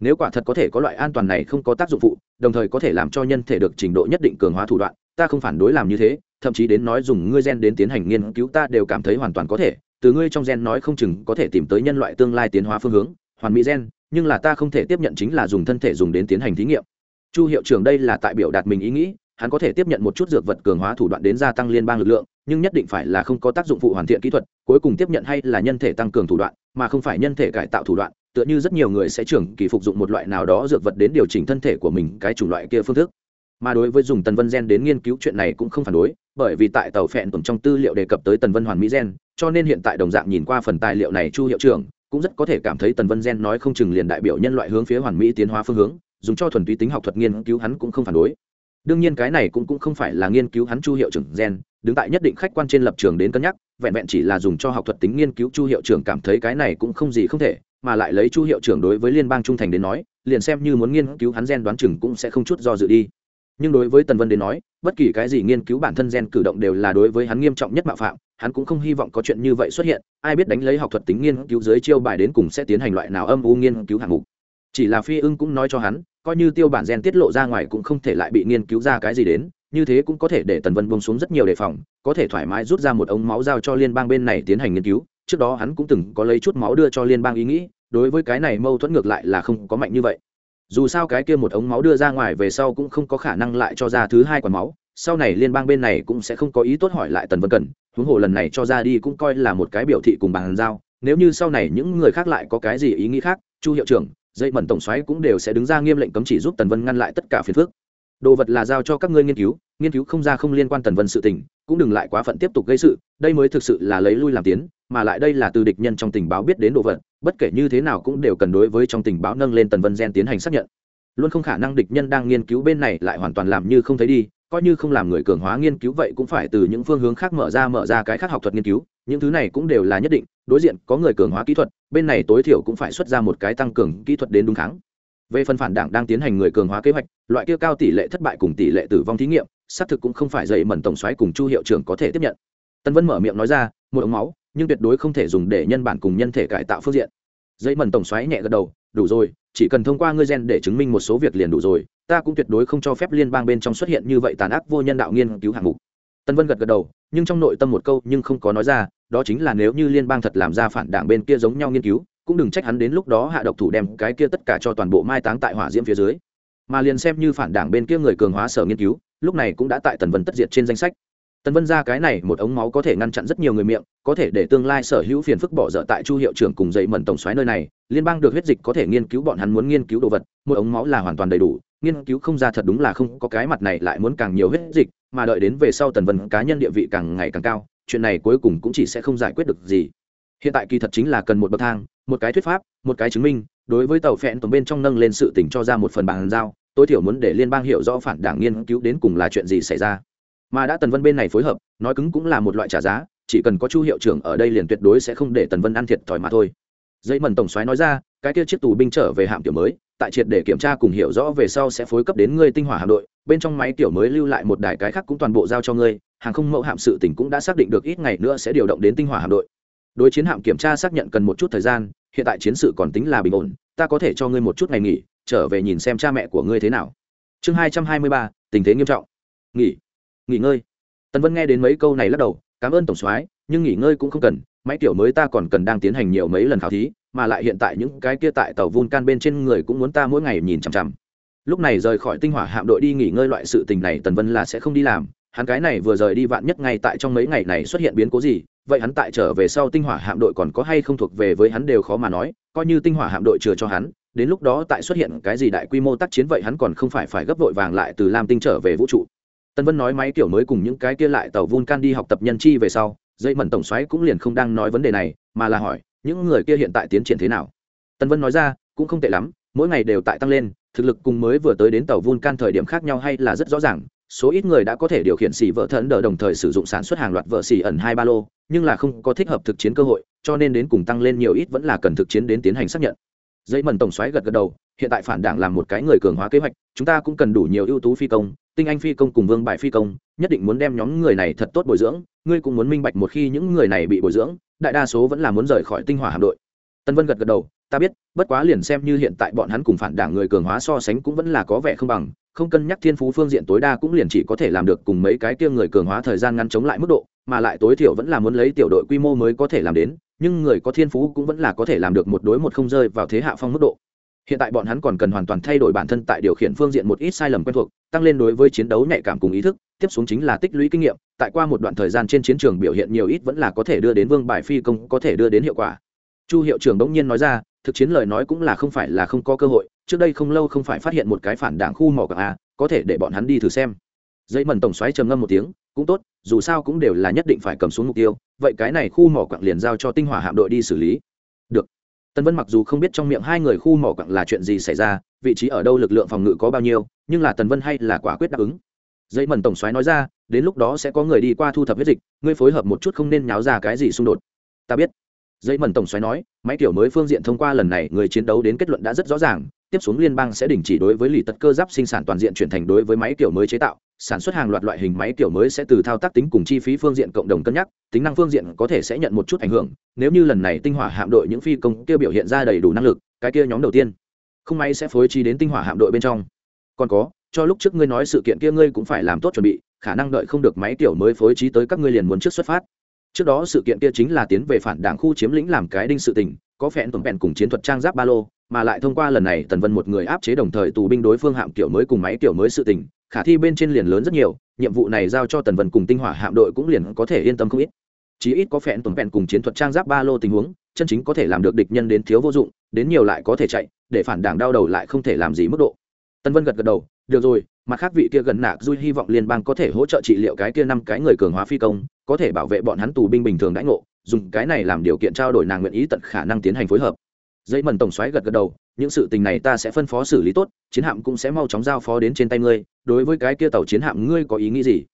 Nếu quả thật có thể có loại an toàn này không có tác dụng phụ, đồng thời có thể làm cho nhân thể được trình độ nhất định cường hóa thủ đoạn, ta không phản đối làm như thế, thậm chí đến nói dùng ngươi gen đến tiến hành nghiên cứu ta đều cảm thấy hoàn toàn có thể. Từ ngươi trong gen nói không chừng có thể tìm tới nhân loại tương lai tiến hóa phương hướng, hoàn mỹ gen, nhưng là ta không thể tiếp nhận chính là dùng thân thể dùng đến tiến hành thí nghiệm. Chu hiệu trưởng đây là tại biểu đạt mình ý nghĩ, hắn có thể tiếp nhận một chút dược vật cường hóa thủ đoạn đến gia tăng liên bang lực lượng nhưng nhất định phải là không có tác dụng phụ hoàn thiện kỹ thuật, cuối cùng tiếp nhận hay là nhân thể tăng cường thủ đoạn, mà không phải nhân thể cải tạo thủ đoạn, tựa như rất nhiều người sẽ trưởng kỳ phục dụng một loại nào đó dược vật đến điều chỉnh thân thể của mình, cái chủng loại kia phương thức. Mà đối với dùng tần vân gen đến nghiên cứu chuyện này cũng không phản đối, bởi vì tại tàu phẹn tổng trong tư liệu đề cập tới tần vân hoàn mỹ gen, cho nên hiện tại đồng dạng nhìn qua phần tài liệu này chu hiệu trưởng cũng rất có thể cảm thấy tần vân gen nói không chừng liền đại biểu nhân loại hướng phía hoàn mỹ tiến hóa phương hướng, dùng cho thuần túy tính học thuật nghiên cứu hắn cũng không phản đối. Đương nhiên cái này cũng cũng không phải là nghiên cứu hắn chu hiệu trưởng gen đứng tại nhất định khách quan trên lập trường đến cân nhắc, vẹn vẹn chỉ là dùng cho học thuật tính nghiên cứu chu hiệu trưởng cảm thấy cái này cũng không gì không thể, mà lại lấy chu hiệu trưởng đối với liên bang trung thành đến nói, liền xem như muốn nghiên cứu hắn gen đoán chừng cũng sẽ không chút do dự đi. Nhưng đối với tần vân đến nói, bất kỳ cái gì nghiên cứu bản thân gen cử động đều là đối với hắn nghiêm trọng nhất mạo phạm, hắn cũng không hy vọng có chuyện như vậy xuất hiện, ai biết đánh lấy học thuật tính nghiên cứu dưới chiêu bài đến cùng sẽ tiến hành loại nào âm u nghiên cứu hạng mục. Chỉ là phi ưng cũng nói cho hắn, coi như tiêu bản gen tiết lộ ra ngoài cũng không thể lại bị nghiên cứu ra cái gì đến như thế cũng có thể để tần vân bông xuống rất nhiều đề phòng, có thể thoải mái rút ra một ống máu giao cho liên bang bên này tiến hành nghiên cứu. Trước đó hắn cũng từng có lấy chút máu đưa cho liên bang ý nghĩ, đối với cái này mâu thuẫn ngược lại là không có mạnh như vậy. Dù sao cái kia một ống máu đưa ra ngoài về sau cũng không có khả năng lại cho ra thứ hai quả máu, sau này liên bang bên này cũng sẽ không có ý tốt hỏi lại tần vân cần, huống hồ lần này cho ra đi cũng coi là một cái biểu thị cùng bàn giao. Nếu như sau này những người khác lại có cái gì ý nghĩ khác, chu hiệu trưởng, dây mẩn tổng xoáy cũng đều sẽ đứng ra nghiêm lệnh cấm chỉ giúp tần vân ngăn lại tất cả phiền phức đồ vật là giao cho các ngươi nghiên cứu nghiên cứu không ra không liên quan tần vân sự tình, cũng đừng lại quá phận tiếp tục gây sự, đây mới thực sự là lấy lui làm tiến, mà lại đây là từ địch nhân trong tình báo biết đến đồ vật, bất kể như thế nào cũng đều cần đối với trong tình báo nâng lên tần vân gen tiến hành xác nhận. Luôn không khả năng địch nhân đang nghiên cứu bên này lại hoàn toàn làm như không thấy đi, coi như không làm người cường hóa nghiên cứu vậy cũng phải từ những phương hướng khác mở ra mở ra cái khác học thuật nghiên cứu, những thứ này cũng đều là nhất định, đối diện có người cường hóa kỹ thuật, bên này tối thiểu cũng phải xuất ra một cái tăng cường kỹ thuật đến đúng kháng về phần phản đảng đang tiến hành người cường hóa kế hoạch, loại kia cao tỷ lệ thất bại cùng tỷ lệ tử vong thí nghiệm, xác thực cũng không phải dậy mẩn tổng xoáy cùng chu hiệu trưởng có thể tiếp nhận. Tân vân mở miệng nói ra, một ống máu, nhưng tuyệt đối không thể dùng để nhân bản cùng nhân thể cải tạo phương diện. Dậy mẩn tổng xoáy nhẹ gật đầu, đủ rồi, chỉ cần thông qua ngươi gen để chứng minh một số việc liền đủ rồi, ta cũng tuyệt đối không cho phép liên bang bên trong xuất hiện như vậy tàn ác vô nhân đạo nghiên cứu hạng mục. Tân vân gật gật đầu, nhưng trong nội tâm một câu nhưng không có nói ra, đó chính là nếu như liên bang thật làm ra phản đảng bên kia giống nhau nghiên cứu cũng đừng trách hắn đến lúc đó hạ độc thủ đem cái kia tất cả cho toàn bộ mai táng tại hỏa diễm phía dưới. Mà liền xem như phản đảng bên kia người cường hóa sở nghiên cứu, lúc này cũng đã tại tần vân tất diệt trên danh sách. Tần vân ra cái này một ống máu có thể ngăn chặn rất nhiều người miệng, có thể để tương lai sở hữu phiền phức bỏ dở tại chu hiệu trưởng cùng dậy mẩn tổng xoáy nơi này, liên bang được huyết dịch có thể nghiên cứu bọn hắn muốn nghiên cứu đồ vật, một ống máu là hoàn toàn đầy đủ, nghiên cứu không ra thật đúng là không có cái mặt này lại muốn càng nhiều huyết dịch, mà đợi đến về sau tần vân cá nhân địa vị càng ngày càng cao, chuyện này cuối cùng cũng chỉ sẽ không giải quyết được gì hiện tại kỳ thật chính là cần một bậc thang, một cái thuyết pháp, một cái chứng minh, đối với tàu phẹn tổng bên trong nâng lên sự tỉnh cho ra một phần bàn giao, tối thiểu muốn để liên bang hiểu rõ phản đảng nghiên cứu đến cùng là chuyện gì xảy ra. Mà đã tần vân bên này phối hợp, nói cứng cũng là một loại trả giá, chỉ cần có chu hiệu trưởng ở đây liền tuyệt đối sẽ không để tần vân ăn thiệt thòi mà thôi. Dây mần tổng soái nói ra, cái kia chiếc tù binh trở về hạm tiểu mới, tại triệt để kiểm tra cùng hiểu rõ về sau sẽ phối cấp đến ngươi tinh hỏa hạm đội, bên trong máy tiểu mới lưu lại một đài cái khác cũng toàn bộ giao cho ngươi, hàng không mẫu hạm sự tỉnh cũng đã xác định được ít ngày nữa sẽ điều động đến tinh hỏa hạm đội đối chiến hạm kiểm tra xác nhận cần một chút thời gian, hiện tại chiến sự còn tính là bình ổn, ta có thể cho ngươi một chút ngày nghỉ, trở về nhìn xem cha mẹ của ngươi thế nào. Chương hai trăm hai mươi ba, tình thế nghiêm trọng. Nghỉ. Nghỉ ngơi. Tần vân nghe đến mấy câu này lắc đầu, cảm ơn tổng soái, nhưng nghỉ ngơi cũng không cần, máy tiểu mới ta còn cần đang tiến hành nhiều mấy lần khảo thí, mà lại hiện tại những cái kia tại tàu vun can bên trên người cũng muốn ta mỗi ngày nhìn chằm chằm. Lúc này rời khỏi tinh hỏa hạm đội đi nghỉ ngơi loại sự tình này tần vân là sẽ không đi làm, hắn cái này vừa rời đi vạn nhất ngay tại trong mấy ngày này xuất hiện biến cố gì vậy hắn tại trở về sau tinh hỏa hạm đội còn có hay không thuộc về với hắn đều khó mà nói, coi như tinh hỏa hạm đội chừa cho hắn, đến lúc đó tại xuất hiện cái gì đại quy mô tác chiến vậy hắn còn không phải phải gấp vội vàng lại từ lam tinh trở về vũ trụ. Tân vân nói máy kiểu mới cùng những cái kia lại tàu vulcan đi học tập nhân chi về sau, dây mẩn tổng xoáy cũng liền không đang nói vấn đề này, mà là hỏi, những người kia hiện tại tiến triển thế nào? Tân vân nói ra, cũng không tệ lắm, mỗi ngày đều tại tăng lên, thực lực cùng mới vừa tới đến tàu vulcan thời điểm khác nhau hay là rất rõ ràng, số ít người đã có thể điều khiển xỉ vợ thần đỡ đồng thời sử dụng sản xuất hàng loạt vợ xỉ ẩn hai ba lô nhưng là không có thích hợp thực chiến cơ hội, cho nên đến cùng tăng lên nhiều ít vẫn là cần thực chiến đến tiến hành xác nhận. Dây mần tổng xoáy gật gật đầu, hiện tại phản đảng làm một cái người cường hóa kế hoạch, chúng ta cũng cần đủ nhiều ưu tú phi công, tinh anh phi công cùng vương bại phi công, nhất định muốn đem nhóm người này thật tốt bồi dưỡng, ngươi cũng muốn minh bạch một khi những người này bị bồi dưỡng, đại đa số vẫn là muốn rời khỏi tinh hỏa hạm đội. Tân vân gật gật đầu, ta biết, bất quá liền xem như hiện tại bọn hắn cùng phản đảng người cường hóa so sánh cũng vẫn là có vẻ không bằng, không cân nhắc thiên phú phương diện tối đa cũng liền chỉ có thể làm được cùng mấy cái kia người cường hóa thời gian ngắn chống lại mức độ mà lại tối thiểu vẫn là muốn lấy tiểu đội quy mô mới có thể làm đến, nhưng người có thiên phú cũng vẫn là có thể làm được một đối một không rơi vào thế hạ phong mức độ. Hiện tại bọn hắn còn cần hoàn toàn thay đổi bản thân tại điều khiển phương diện một ít sai lầm quen thuộc, tăng lên đối với chiến đấu nhạy cảm cùng ý thức, tiếp xuống chính là tích lũy kinh nghiệm, tại qua một đoạn thời gian trên chiến trường biểu hiện nhiều ít vẫn là có thể đưa đến vương bài phi công có thể đưa đến hiệu quả. Chu hiệu trưởng đống nhiên nói ra, thực chiến lời nói cũng là không phải là không có cơ hội, trước đây không lâu không phải phát hiện một cái phản đảng khu mỏ cảng a, có thể để bọn hắn đi thử xem. Dây mần tổng xoáy trầm ngâm một tiếng cũng tốt, dù sao cũng đều là nhất định phải cầm xuống mục tiêu, vậy cái này khu mỏ quặng liền giao cho tinh hỏa hạm đội đi xử lý. Được. Tân vân mặc dù không biết trong miệng hai người khu mỏ quặng là chuyện gì xảy ra, vị trí ở đâu, lực lượng phòng ngự có bao nhiêu, nhưng là tần vân hay là quả quyết đáp ứng. Dây mần tổng xoáy nói ra, đến lúc đó sẽ có người đi qua thu thập huyết dịch, ngươi phối hợp một chút không nên nháo ra cái gì xung đột. Ta biết. Dây mần tổng xoáy nói, máy kiểu mới phương diện thông qua lần này, người chiến đấu đến kết luận đã rất rõ ràng tiếp xuống liên bang sẽ đình chỉ đối với lì tật cơ giáp sinh sản toàn diện chuyển thành đối với máy kiểu mới chế tạo, sản xuất hàng loạt loại hình máy kiểu mới sẽ từ thao tác tính cùng chi phí phương diện cộng đồng cân nhắc, tính năng phương diện có thể sẽ nhận một chút ảnh hưởng, nếu như lần này tinh hỏa hạm đội những phi công kia biểu hiện ra đầy đủ năng lực, cái kia nhóm đầu tiên không may sẽ phối trí đến tinh hỏa hạm đội bên trong. Còn có, cho lúc trước ngươi nói sự kiện kia ngươi cũng phải làm tốt chuẩn bị, khả năng đợi không được máy kiểu mới phối trí tới các ngươi liền muốn trước xuất phát. Trước đó sự kiện kia chính là tiến về phản đảng khu chiếm lĩnh làm cái đinh sự tình có phẹn tuần vẹn cùng chiến thuật trang giáp ba lô, mà lại thông qua lần này tần vân một người áp chế đồng thời tù binh đối phương hạm kiểu mới cùng máy kiểu mới sự tình, khả thi bên trên liền lớn rất nhiều, nhiệm vụ này giao cho tần vân cùng tinh hỏa hạm đội cũng liền có thể yên tâm không ít. Chí ít có phẹn tuần vẹn cùng chiến thuật trang giáp ba lô tình huống, chân chính có thể làm được địch nhân đến thiếu vô dụng, đến nhiều lại có thể chạy, để phản đảng đau đầu lại không thể làm gì mức độ. Tần vân gật gật đầu, được rồi, mặt khác vị kia gần nạc duy hy vọng liên bang có thể hỗ trợ trị liệu cái kia năm cái người cường hóa phi công, có thể bảo vệ bọn hắn tù binh bình thường đãi ngộ dùng cái này làm điều kiện trao đổi nàng nguyện ý tận khả năng tiến hành phối hợp. Dây mần tổng xoáy gật gật đầu, những sự tình này ta sẽ phân phó xử lý tốt, chiến hạm cũng sẽ mau chóng giao phó đến trên tay ngươi, đối với cái kia tàu chiến hạm ngươi có ý nghĩ gì?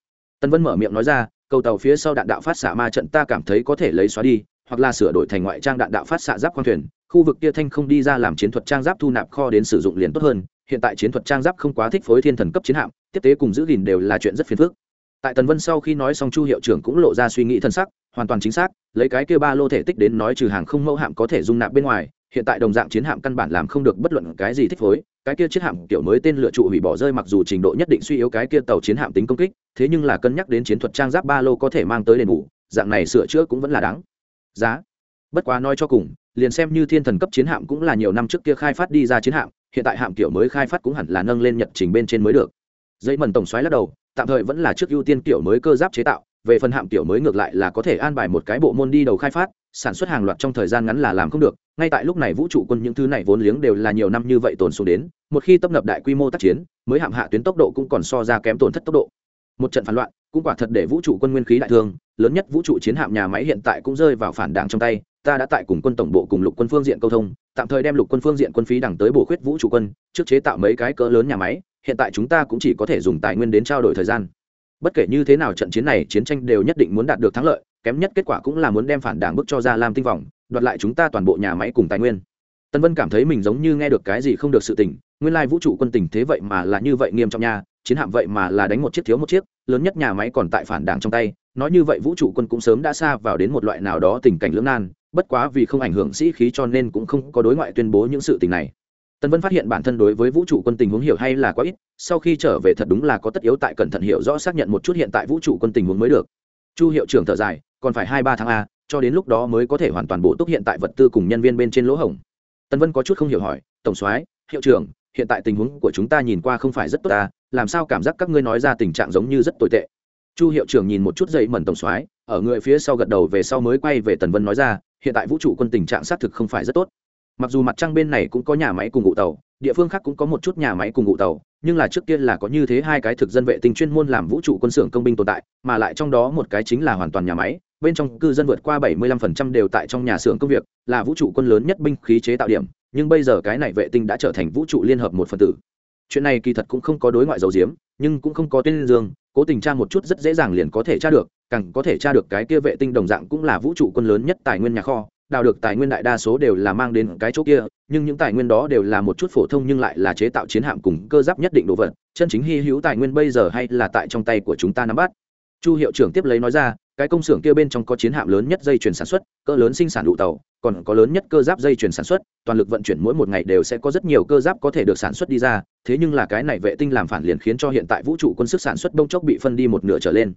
Tân vân mở miệng nói ra, cầu tàu phía sau đạn đạo phát xạ ma trận ta cảm thấy có thể lấy xóa đi, hoặc là sửa đổi thành ngoại trang đạn đạo phát xạ giáp khoang thuyền, khu vực kia thanh không đi ra làm chiến thuật trang giáp thu nạp kho đến sử dụng liền tốt hơn, hiện tại chiến thuật trang giáp không quá thích phối thiên thần cấp chiến hạm, tiếp tế cùng giữ gìn đều là chuyện rất phiền phức. Tại tần vân sau khi nói xong chu hiệu trưởng cũng lộ ra suy nghĩ thân sắc hoàn toàn chính xác, lấy cái kia ba lô thể tích đến nói trừ hàng không mẫu hạm có thể dung nạp bên ngoài, hiện tại đồng dạng chiến hạm căn bản làm không được bất luận cái gì thích phối, cái kia chiến hạm kiểu mới tên lựa trụ hủy bỏ rơi mặc dù trình độ nhất định suy yếu cái kia tàu chiến hạm tính công kích, thế nhưng là cân nhắc đến chiến thuật trang giáp ba lô có thể mang tới đền bù, dạng này sửa chữa cũng vẫn là đáng. Giá. Bất quá nói cho cùng, liền xem như thiên thần cấp chiến hạm cũng là nhiều năm trước kia khai phát đi ra chiến hạm, hiện tại hạm kiểu mới khai phát cũng hẳn là nâng lên nhật trình bên trên mới được. Dây mần tổng xoáy lắc đầu, tạm thời vẫn là trước ưu tiên kiểu mới cơ giáp chế tạo về phần hạm tiểu mới ngược lại là có thể an bài một cái bộ môn đi đầu khai phát, sản xuất hàng loạt trong thời gian ngắn là làm không được, ngay tại lúc này vũ trụ quân những thứ này vốn liếng đều là nhiều năm như vậy tồn xuống đến, một khi tấp nập đại quy mô tác chiến, mới hạm hạ tuyến tốc độ cũng còn so ra kém tổn thất tốc độ. Một trận phản loạn, cũng quả thật để vũ trụ quân nguyên khí đại thương, lớn nhất vũ trụ chiến hạm nhà máy hiện tại cũng rơi vào phản đảng trong tay, ta đã tại cùng quân tổng bộ cùng lục quân phương diện câu thông, tạm thời đem lục quân phương diện quân phí đẳng tới bổ khuyết vũ trụ quân, trước chế tạo mấy cái cỡ lớn nhà máy, hiện tại chúng ta cũng chỉ có thể dùng tài nguyên đến trao đổi thời gian bất kể như thế nào trận chiến này, chiến tranh đều nhất định muốn đạt được thắng lợi, kém nhất kết quả cũng là muốn đem phản đảng bức cho ra làm tinh vọng đoạt lại chúng ta toàn bộ nhà máy cùng tài nguyên. Tân vân cảm thấy mình giống như nghe được cái gì không được sự tình, nguyên lai vũ trụ quân tình thế vậy mà là như vậy nghiêm trọng nha, chiến hạm vậy mà là đánh một chiếc thiếu một chiếc, lớn nhất nhà máy còn tại phản đảng trong tay, nói như vậy vũ trụ quân cũng sớm đã xa vào đến một loại nào đó tình cảnh lưỡng nan, bất quá vì không ảnh hưởng sĩ khí cho nên cũng không có đối ngoại tuyên bố những sự tình này tần vân phát hiện bản thân đối với vũ trụ quân tình huống hiểu hay là quá ít, sau khi trở về thật đúng là có tất yếu tại cẩn thận hiểu rõ xác nhận một chút hiện tại vũ trụ quân tình huống mới được. Chu hiệu trưởng thở dài, còn phải hai ba tháng a, cho đến lúc đó mới có thể hoàn toàn bổ túc hiện tại vật tư cùng nhân viên bên trên lỗ hổng. Tần vân có chút không hiểu hỏi, tổng soái, hiệu trưởng, hiện tại tình huống của chúng ta nhìn qua không phải rất tốt ta, làm sao cảm giác các ngươi nói ra tình trạng giống như rất tồi tệ? Chu hiệu trưởng nhìn một chút dậy mẩn tổng soái, ở người phía sau gật đầu về sau mới quay về tần vân nói ra, hiện tại vũ trụ quân tình trạng xác thực không phải rất tốt mặc dù mặt trăng bên này cũng có nhà máy cùng ngụ tàu, địa phương khác cũng có một chút nhà máy cùng ngụ tàu, nhưng là trước kia là có như thế hai cái thực dân vệ tinh chuyên môn làm vũ trụ quân xưởng công binh tồn tại, mà lại trong đó một cái chính là hoàn toàn nhà máy, bên trong cư dân vượt qua 75% đều tại trong nhà xưởng công việc, là vũ trụ quân lớn nhất binh khí chế tạo điểm, nhưng bây giờ cái này vệ tinh đã trở thành vũ trụ liên hợp một phần tử. Chuyện này kỳ thật cũng không có đối ngoại dầu diếm nhưng cũng không có tên dương, cố tình tra một chút rất dễ dàng liền có thể tra được, càng có thể tra được cái kia vệ tinh đồng dạng cũng là vũ trụ quân lớn nhất tài nguyên nhà kho đào được tài nguyên đại đa số đều là mang đến cái chỗ kia, nhưng những tài nguyên đó đều là một chút phổ thông nhưng lại là chế tạo chiến hạm cùng cơ giáp nhất định đồ vật, chân chính hy hữu tài nguyên bây giờ hay là tại trong tay của chúng ta nắm bắt. Chu hiệu trưởng tiếp lấy nói ra, cái công xưởng kia bên trong có chiến hạm lớn nhất dây chuyển sản xuất, cỡ lớn sinh sản đủ tàu, còn có lớn nhất cơ giáp dây chuyển sản xuất, toàn lực vận chuyển mỗi một ngày đều sẽ có rất nhiều cơ giáp có thể được sản xuất đi ra, thế nhưng là cái này vệ tinh làm phản liền khiến cho hiện tại vũ trụ quân sức sản xuất đông chốc bị phân đi một nửa trở lên.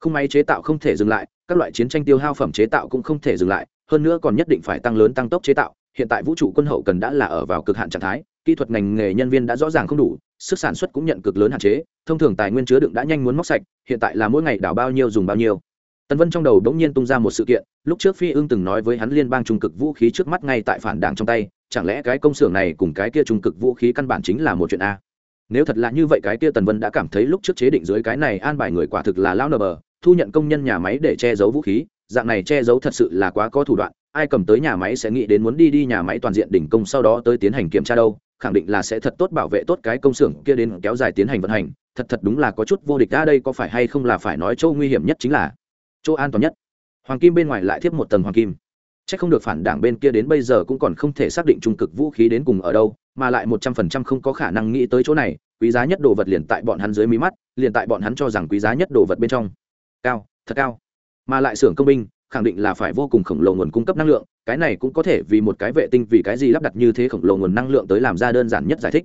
Không máy chế tạo không thể dừng lại, các loại chiến tranh tiêu hao phẩm chế tạo cũng không thể dừng lại hơn nữa còn nhất định phải tăng lớn tăng tốc chế tạo, hiện tại vũ trụ quân hậu cần đã là ở vào cực hạn trạng thái, kỹ thuật ngành nghề nhân viên đã rõ ràng không đủ, sức sản xuất cũng nhận cực lớn hạn chế, thông thường tài nguyên chứa đựng đã nhanh muốn móc sạch, hiện tại là mỗi ngày đào bao nhiêu dùng bao nhiêu. Tần vân trong đầu đ ố n g nhiên tung ra một sự kiện, lúc trước phi ương từng nói với hắn liên bang trung cực vũ khí trước mắt ngay tại phản đảng trong tay, chẳng lẽ cái công xưởng này cùng cái kia trung cực vũ khí căn bản chính là một chuyện a? Nếu thật là như vậy cái kia tần vân đã cảm thấy lúc trước chế định dưới cái này an bài người quả thực là lao nờ bờ, thu nhận công nhân nhà máy để che giấu vũ khí dạng này che giấu thật sự là quá có thủ đoạn, ai cầm tới nhà máy sẽ nghĩ đến muốn đi đi nhà máy toàn diện đỉnh công sau đó tới tiến hành kiểm tra đâu, khẳng định là sẽ thật tốt bảo vệ tốt cái công xưởng kia đến kéo dài tiến hành vận hành, thật thật đúng là có chút vô địch ra đây có phải hay không là phải nói chỗ nguy hiểm nhất chính là chỗ an toàn nhất. Hoàng kim bên ngoài lại thiếp một tầng hoàng kim. C h ắ c không được phản đảng bên kia đến bây giờ cũng còn không thể xác định trung cực vũ khí đến cùng ở đâu, mà lại một trăm phần trăm không có khả năng nghĩ tới chỗ này, quý giá nhất đồ vật liền tại bọn hắn dưới mí mắt, liền tại bọn hắn cho rằng quý giá nhất đồ vật bên trong. Cao, thật cao mà lại xưởng công binh, khẳng định là phải vô cùng khổng lồ nguồn cung cấp năng lượng, cái này cũng có thể vì một cái vệ tinh vì cái gì lắp đặt như thế khổng lồ nguồn năng lượng tới làm ra đơn giản nhất giải thích.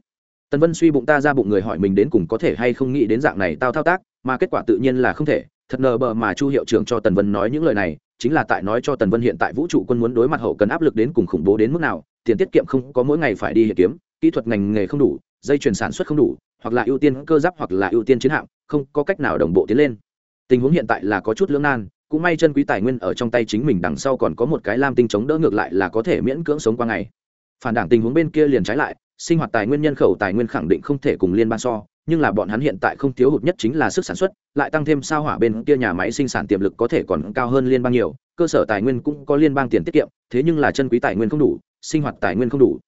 Tần vân suy bụng ta ra bụng người hỏi mình đến cùng có thể hay không nghĩ đến dạng này tao thao tác, mà kết quả tự nhiên là không thể. Thật nờ bờ mà chu hiệu trưởng cho tần vân nói những lời này, chính là tại nói cho tần vân hiện tại vũ trụ quân muốn đối mặt hậu cần áp lực đến cùng khủng bố đến mức nào, tiền tiết kiệm không có mỗi ngày phải đi hiện kiếm, kỹ thuật ngành nghề không đủ, dây chuyển sản xuất không đủ, hoặc là ưu tiên cơ giáp hoặc là ưu tiên chiến hạm, không có cách nào đồng bộ tiến lên. Tình huống hiện tại là có chút lưỡng nan cũng may chân quý tài nguyên ở trong tay chính mình đằng sau còn có một cái lam tinh chống đỡ ngược lại là có thể miễn cưỡng sống qua ngày. Phản đảng tình huống bên kia liền trái lại, sinh hoạt tài nguyên nhân khẩu tài nguyên khẳng định không thể cùng liên bang so, nhưng là bọn hắn hiện tại không thiếu hụt nhất chính là sức sản xuất, lại tăng thêm sao hỏa bên kia nhà máy sinh sản tiềm lực có thể còn cao hơn liên bang nhiều, cơ sở tài nguyên cũng có liên bang tiền tiết kiệm, thế nhưng là chân quý tài nguyên không đủ, sinh hoạt tài nguyên không đủ.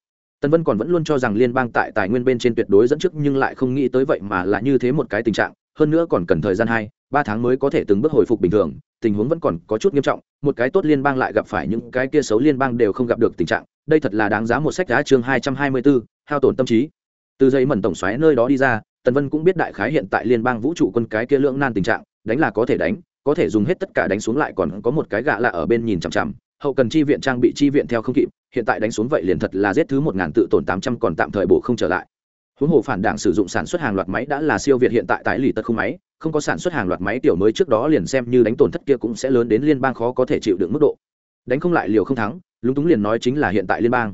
Tân vân còn vẫn luôn cho rằng liên bang tại tài nguyên bên trên tuyệt đối dẫn trước nhưng lại không nghĩ tới vậy mà là như thế một cái tình trạng, hơn nữa còn cần thời gian hai, ba tháng mới có thể từng bước hồi phục bình thường tình huống vẫn còn có chút nghiêm trọng, một cái tốt liên bang lại gặp phải những cái kia xấu liên bang đều không gặp được tình trạng. Đây thật là đáng giá một sách giá chương hai trăm hai mươi bốn, hao tổn tâm trí. Từ giấy mẩn tổng xoáy nơi đó đi ra, tần vân cũng biết đại khái hiện tại liên bang vũ trụ quân cái kia lưỡng nan tình trạng, đánh là có thể đánh, có thể dùng hết tất cả đánh xuống lại còn có một cái gạ lạ ở bên nhìn chằm chằm. Hậu cần chi viện trang bị chi viện theo không kịp, hiện tại đánh xuống vậy liền thật là giết thứ một ngàn tự tổn tám trăm còn tạm thời bổ không trở lại huống hồ phản đảng sử dụng sản xuất hàng loạt máy đã là siêu việt hiện tại tại lì tật không máy, không có sản xuất hàng loạt máy tiểu mới trước đó liền xem như đánh tổn thất kia cũng sẽ lớn đến liên bang khó có thể chịu đựng mức độ. Đánh không lại liều không thắng, lúng túng liền nói chính là hiện tại liên bang.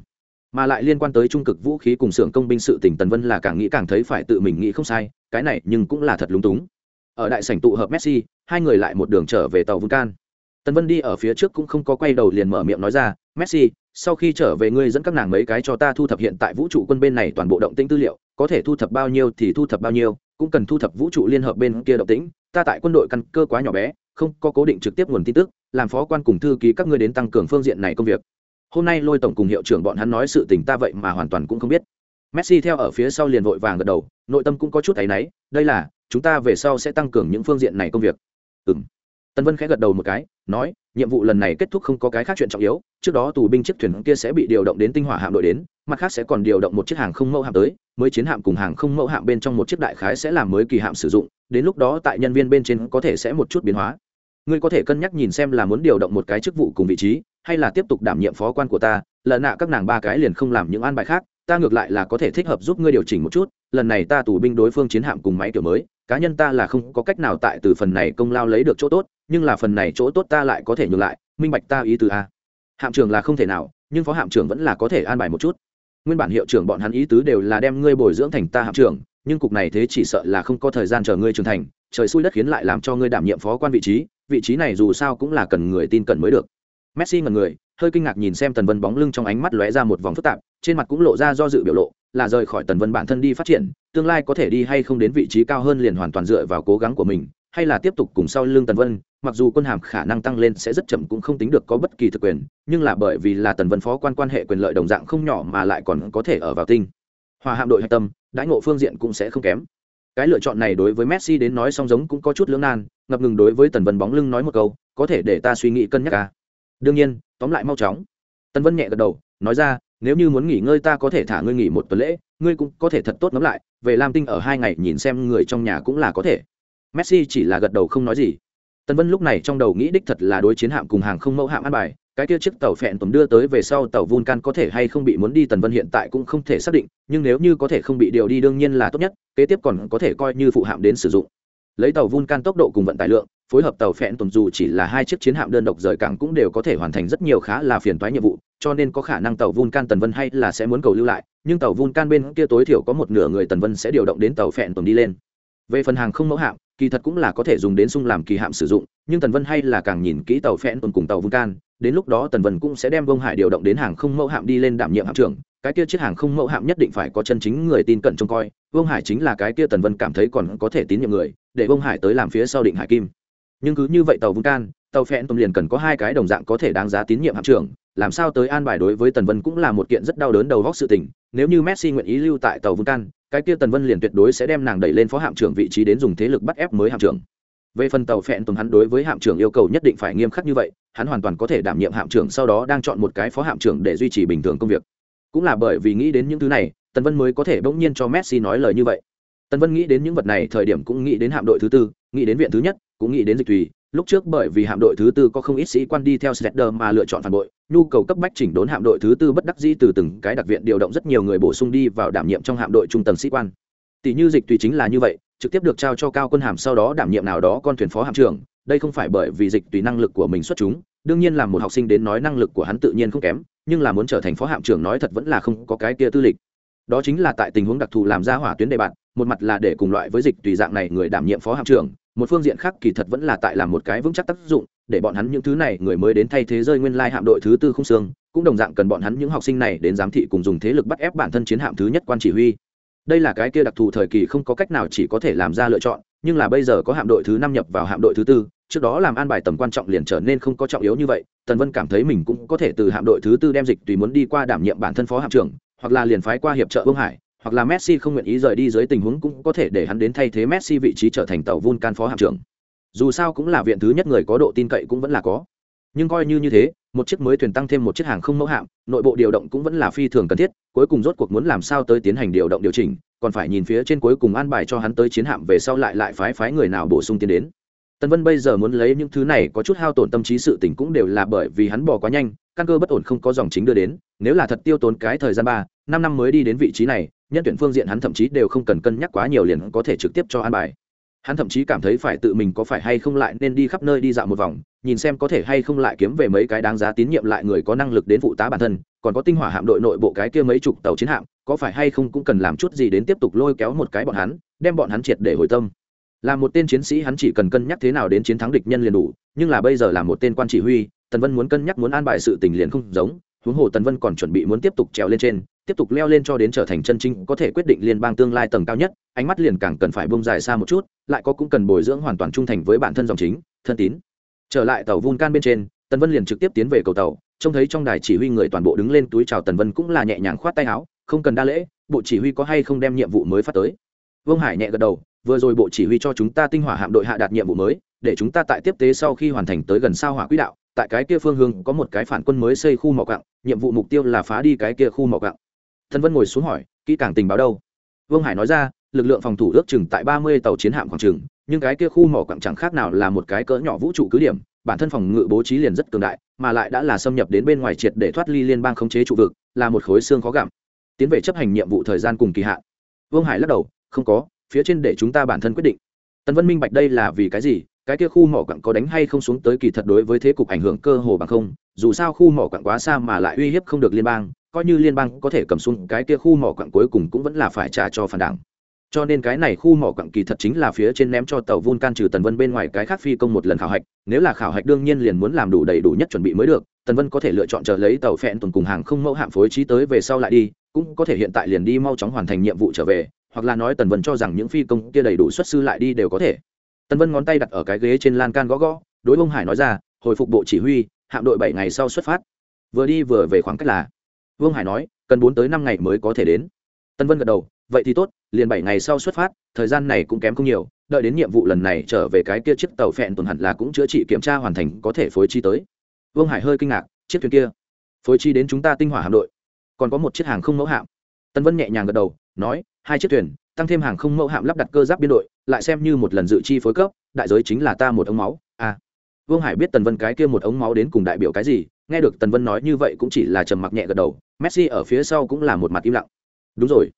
Mà lại liên quan tới trung cực vũ khí cùng xưởng công binh sự tỉnh tần vân là càng nghĩ càng thấy phải tự mình nghĩ không sai, cái này nhưng cũng là thật lúng túng. Ở đại sảnh tụ hợp messi, hai người lại một đường trở về tàu vulcan tần vân đi ở phía trước cũng không có quay đầu liền mở miệng nói ra, messi, sau khi trở về ngươi dẫn các nàng mấy cái cho ta thu thập hiện tại vũ trụ quân bên này toàn bộ động tĩnh tư liệu có thể thu thập bao nhiêu thì thu thập bao nhiêu, cũng cần thu thập vũ trụ liên hợp bên kia động tĩnh, ta tại quân đội căn cơ quá nhỏ bé, không có cố định trực tiếp nguồn tin tức, làm phó quan cùng thư ký các ngươi đến tăng cường phương diện này công việc. Hôm nay lôi tổng cùng hiệu trưởng bọn hắn nói sự tình ta vậy mà hoàn toàn cũng không biết. Messi theo ở phía sau liền vội vàng gật đầu, nội tâm cũng có chút thấy náy, đây là, chúng ta về sau sẽ tăng cường những phương diện này công việc. Ừng tân vân khẽ gật đầu một cái, nói, nhiệm vụ lần này kết thúc không có cái khác chuyện trọng yếu, trước đó tù binh chiếc thuyền kia sẽ bị điều động đến tinh hỏa hạm đội đến mặt khác sẽ còn điều động một chiếc hàng không mẫu hạm tới, mới chiến hạm cùng hàng không mẫu hạm bên trong một chiếc đại khái sẽ làm mới kỳ hạm sử dụng, đến lúc đó tại nhân viên bên trên có thể sẽ một chút biến hóa. Ngươi có thể cân nhắc nhìn xem là muốn điều động một cái chức vụ cùng vị trí, hay là tiếp tục đảm nhiệm phó quan của ta, lần nạ các nàng ba cái liền không làm những an bài khác, ta ngược lại là có thể thích hợp giúp ngươi điều chỉnh một chút, lần này ta tù binh đối phương chiến hạm cùng máy kiểu mới, cá nhân ta là không có cách nào tại từ phần này công lao lấy được chỗ tốt, nhưng là phần này chỗ tốt ta lại có thể nhường lại, minh bạch ta ý từ a. Hạm trưởng là không thể nào, nhưng phó hạm trưởng vẫn là có thể an bài một chút nguyên bản hiệu trưởng bọn hắn ý tứ đều là đem ngươi bồi dưỡng thành ta hạm trưởng, nhưng cục này thế chỉ sợ là không có thời gian chờ ngươi trưởng thành, trời xui đất khiến lại làm cho ngươi đảm nhiệm phó quan vị trí vị trí này dù sao cũng là cần người tin cẩn mới được. Messi ngần người, hơi kinh ngạc nhìn xem tần vân bóng lưng trong ánh mắt lóe ra một vòng phức tạp, trên mặt cũng lộ ra do dự biểu lộ, là rời khỏi tần vân bản thân đi phát triển, tương lai có thể đi hay không đến vị trí cao hơn liền hoàn toàn dựa vào cố gắng của mình, hay là tiếp tục cùng sau lưng tần vân mặc dù quân hàm khả năng tăng lên sẽ rất chậm cũng không tính được có bất kỳ thực quyền, nhưng là bởi vì là tần vân phó quan quan hệ quyền lợi đồng dạng không nhỏ mà lại còn có thể ở vào tinh. Hòa hạm đội hạch tâm, đãi ngộ phương diện cũng sẽ không kém. Cái lựa chọn này đối với messi đến nói song giống cũng có chút lưỡng nan, ngập ngừng đối với tần vân bóng lưng nói một câu, có thể để ta suy nghĩ cân nhắc ca đương nhiên, tóm lại mau chóng. Tần vân nhẹ gật đầu, nói ra, nếu như muốn nghỉ ngơi ta có thể thả ngươi nghỉ một tuần lễ, ngươi cũng có thể thật tốt ngẫm lại, về lam tinh ở hai ngày nhìn xem người trong nhà cũng là có thể. Messi chỉ là gật đầu không nói gì tần vân lúc này trong đầu nghĩ đích thật là đối chiến hạm cùng hàng không mẫu hạm an bài, cái kia chiếc tàu phẹn tầm đưa tới về sau tàu vulcan có thể hay không bị muốn đi tần vân hiện tại cũng không thể xác định, nhưng nếu như có thể không bị điều đi đương nhiên là tốt nhất, kế tiếp còn có thể coi như phụ hạm đến sử dụng. Lấy tàu vulcan tốc độ cùng vận tải lượng, phối hợp tàu phẹn tầm dù chỉ là hai chiếc chiến hạm đơn độc rời cảng cũng đều có thể hoàn thành rất nhiều khá là phiền toái nhiệm vụ, cho nên có khả năng tàu vulcan tần vân hay là sẽ muốn cầu lưu lại, nhưng tàu vulcan bên kia tối thiểu có một nửa người tần vân sẽ điều động đến tàu phẹn tầm đi lên. Về phần hàng không mẫu hạm kỳ thật cũng là có thể dùng đến sung làm kỳ hạm sử dụng, nhưng tần vân hay là càng nhìn kỹ tàu phen tuần cùng tàu vulcan đến lúc đó tần vân cũng sẽ đem vông hải điều động đến hàng không mẫu hạm đi lên đảm nhiệm hạm trưởng, cái kia chiếc hàng không mẫu hạm nhất định phải có chân chính người tin cẩn trông coi vông hải chính là cái kia tần vân cảm thấy còn có thể tín nhiệm người, để vông hải tới làm phía sau định hải kim. Nhưng cứ như vậy tàu vulcan tàu phen tuần liền cần có hai cái đồng dạng có thể đáng giá tín nhiệm hạm trưởng, làm sao tới an bài đối với tần vân cũng là một kiện rất đau đớn đầu góc sự tình, nếu như messi nguyện ý lưu tại tàu vulcan cái kia tần vân liền tuyệt đối sẽ đem nàng đẩy lên phó hạm trưởng vị trí đến dùng thế lực bắt ép mới hạm trưởng. Về phần tàu phẹn tùng hắn đối với hạm trưởng yêu cầu nhất định phải nghiêm khắc như vậy, hắn hoàn toàn có thể đảm nhiệm hạm trưởng sau đó đang chọn một cái phó hạm trưởng để duy trì bình thường công việc. Cũng là bởi vì nghĩ đến những thứ này, tần vân mới có thể bỗng nhiên cho messi nói lời như vậy. Tần vân nghĩ đến những vật này, thời điểm cũng nghĩ đến hạm đội thứ tư, nghĩ đến viện thứ nhất, cũng nghĩ đến dịch thủy lúc trước bởi vì hạm đội thứ tư có không ít sĩ quan đi theo Sledder mà lựa chọn phản bội, nhu cầu cấp bách chỉnh đốn hạm đội thứ tư bất đắc dĩ từ từng cái đặc viện điều động rất nhiều người bổ sung đi vào đảm nhiệm trong hạm đội trung tầng sĩ quan. Tỷ như dịch tùy chính là như vậy, trực tiếp được trao cho cao quân hàm sau đó đảm nhiệm nào đó con thuyền phó hạm trưởng, đây không phải bởi vì dịch tùy năng lực của mình xuất chúng, đương nhiên là một học sinh đến nói năng lực của hắn tự nhiên không kém, nhưng là muốn trở thành phó hạm trưởng nói thật vẫn là không có cái kia tư lịch. Đó chính là tại tình huống đặc thù làm ra hỏa tuyến đề bạn, một mặt là để cùng loại với dịch tùy dạng này người đảm nhiệm phó hạm trưởng, một phương diện khác kỳ thật vẫn là tại làm một cái vững chắc tác dụng để bọn hắn những thứ này người mới đến thay thế rơi nguyên lai hạm đội thứ tư không xương cũng đồng dạng cần bọn hắn những học sinh này đến giám thị cùng dùng thế lực bắt ép bản thân chiến hạm thứ nhất quan chỉ huy. Đây là cái kia đặc thù thời kỳ không có cách nào chỉ có thể làm ra lựa chọn nhưng là bây giờ có hạm đội thứ năm nhập vào hạm đội thứ tư trước đó làm an bài tầm quan trọng liền trở nên không có trọng yếu như vậy tần vân cảm thấy mình cũng có thể từ hạm đội thứ tư đem dịch tùy muốn đi qua đảm nhiệm bản thân phó hạm trưởng hoặc là liền phái qua hiệp trợ vương hải hoặc là Messi không nguyện ý rời đi dưới tình huống cũng có thể để hắn đến thay thế Messi vị trí trở thành tàu Vulcan phó hạm trưởng. Dù sao cũng là viện thứ nhất người có độ tin cậy cũng vẫn là có. Nhưng coi như như thế, một chiếc mới thuyền tăng thêm một chiếc hàng không mẫu hạm, nội bộ điều động cũng vẫn là phi thường cần thiết, cuối cùng rốt cuộc muốn làm sao tới tiến hành điều động điều chỉnh, còn phải nhìn phía trên cuối cùng an bài cho hắn tới chiến hạm về sau lại lại phái phái người nào bổ sung tiến đến. Tần Vân bây giờ muốn lấy những thứ này có chút hao tổn tâm trí sự tình cũng đều là bởi vì hắn bỏ quá nhanh, căn cơ bất ổn không có dòng chính đưa đến, nếu là thật tiêu tốn cái thời gian ba, năm năm mới đi đến vị trí này, nhân tuyển phương diện hắn thậm chí đều không cần cân nhắc quá nhiều liền có thể trực tiếp cho an bài. Hắn thậm chí cảm thấy phải tự mình có phải hay không lại nên đi khắp nơi đi dạo một vòng nhìn xem có thể hay không lại kiếm về mấy cái đáng giá tín nhiệm lại người có năng lực đến phụ tá bản thân còn có tinh hỏa hạm đội nội bộ cái kia mấy chục tàu chiến hạm có phải hay không cũng cần làm chút gì đến tiếp tục lôi kéo một cái bọn hắn đem bọn hắn triệt để hồi tâm là một tên chiến sĩ hắn chỉ cần cân nhắc thế nào đến chiến thắng địch nhân liền đủ, nhưng là bây giờ là một tên quan chỉ huy, tần vân muốn cân nhắc muốn an bài sự tình liền không giống, huống hồ tần vân còn chuẩn bị muốn tiếp tục trèo lên trên, tiếp tục leo lên cho đến trở thành chân chính có thể quyết định liên bang tương lai tầng cao nhất, ánh mắt liền càng cần phải bông dài xa một chút, lại có cũng cần bồi dưỡng hoàn toàn trung thành với bản thân dòng chính, thân tín. Trở lại tàu vulcan bên trên, tần vân liền trực tiếp tiến về cầu tàu, trông thấy trong đài chỉ huy người toàn bộ đứng lên túi chào tần vân cũng là nhẹ nhàng khoát tay áo, không cần đa lễ, bộ chỉ huy có hay không đem nhiệm vụ mới phát tới. Vương hải nhẹ gật đầu vừa rồi bộ chỉ huy cho chúng ta tinh hỏa hạm đội hạ đạt nhiệm vụ mới, để chúng ta tại tiếp tế sau khi hoàn thành tới gần sao hỏa quỹ đạo, tại cái kia phương hướng có một cái phản quân mới xây khu mỏ cặng nhiệm vụ mục tiêu là phá đi cái kia khu mỏ cặng thân vân ngồi xuống hỏi, kỹ càng tình báo đâu? Vương hải nói ra, lực lượng phòng thủ ước chừng tại ba mươi tàu chiến hạm khoảng chừng, nhưng cái kia khu mỏ cặng chẳng khác nào là một cái cỡ nhỏ vũ trụ cứ điểm, bản thân phòng ngự bố trí liền rất cường đại, mà lại đã là xâm nhập đến bên ngoài triệt để thoát ly liên bang khống chế trụ vực, là một khối xương khó gặm. Tiến về chấp hành nhiệm vụ thời gian cùng kỳ hạn. Vương hải lắc đầu, không có phía trên để chúng ta bản thân quyết định. Tần vân minh bạch đây là vì cái gì? Cái kia khu mỏ quặng có đánh hay không xuống tới kỳ thật đối với thế cục ảnh hưởng cơ hồ bằng không. Dù sao khu mỏ quặng quá xa mà lại uy hiếp không được liên bang, coi như liên bang có thể cầm xuống cái kia khu mỏ quặng cuối cùng cũng vẫn là phải trả cho phản đảng. Cho nên cái này khu mỏ quặng kỳ thật chính là phía trên ném cho tàu vun can trừ tần vân bên ngoài cái khác phi công một lần khảo hạch. Nếu là khảo hạch đương nhiên liền muốn làm đủ đầy đủ nhất chuẩn bị mới được. Tần vân có thể lựa chọn chờ lấy tàu phẹn tuần cùng hàng không mẫu hạm phối trí tới về sau lại đi, cũng có thể hiện tại liền đi mau chóng hoàn thành nhiệm vụ trở về hoặc là nói tần vân cho rằng những phi công kia đầy đủ xuất sư lại đi đều có thể. Tần vân ngón tay đặt ở cái ghế trên lan can gõ gõ, đối bông hải nói ra, hồi phục bộ chỉ huy, hạm đội bảy ngày sau xuất phát. Vừa đi vừa về khoảng cách là. Vương hải nói, cần bốn tới năm ngày mới có thể đến. Tân vân gật đầu, vậy thì tốt, liền bảy ngày sau xuất phát, thời gian này cũng kém không nhiều, đợi đến nhiệm vụ lần này trở về cái kia chiếc tàu phẹn tuần hẳn là cũng chữa trị kiểm tra hoàn thành có thể phối chi tới. Vương hải hơi kinh ngạc, chiếc thuyền kia, phối chi đến chúng ta tinh hỏa hạm đội, còn có một chiếc hàng không mẫu hạm. Tân vân nhẹ nhàng gật đầu, nói hai chiếc thuyền, tăng thêm hàng không mẫu hạm lắp đặt cơ giáp biên đội, lại xem như một lần dự chi phối cấp, đại giới chính là ta một ống máu à. vương hải biết tần vân cái kia một ống máu đến cùng đại biểu cái gì, nghe được tần vân nói như vậy cũng chỉ là trầm mặc nhẹ gật đầu, messi ở phía sau cũng là một mặt im lặng. Đúng rồi.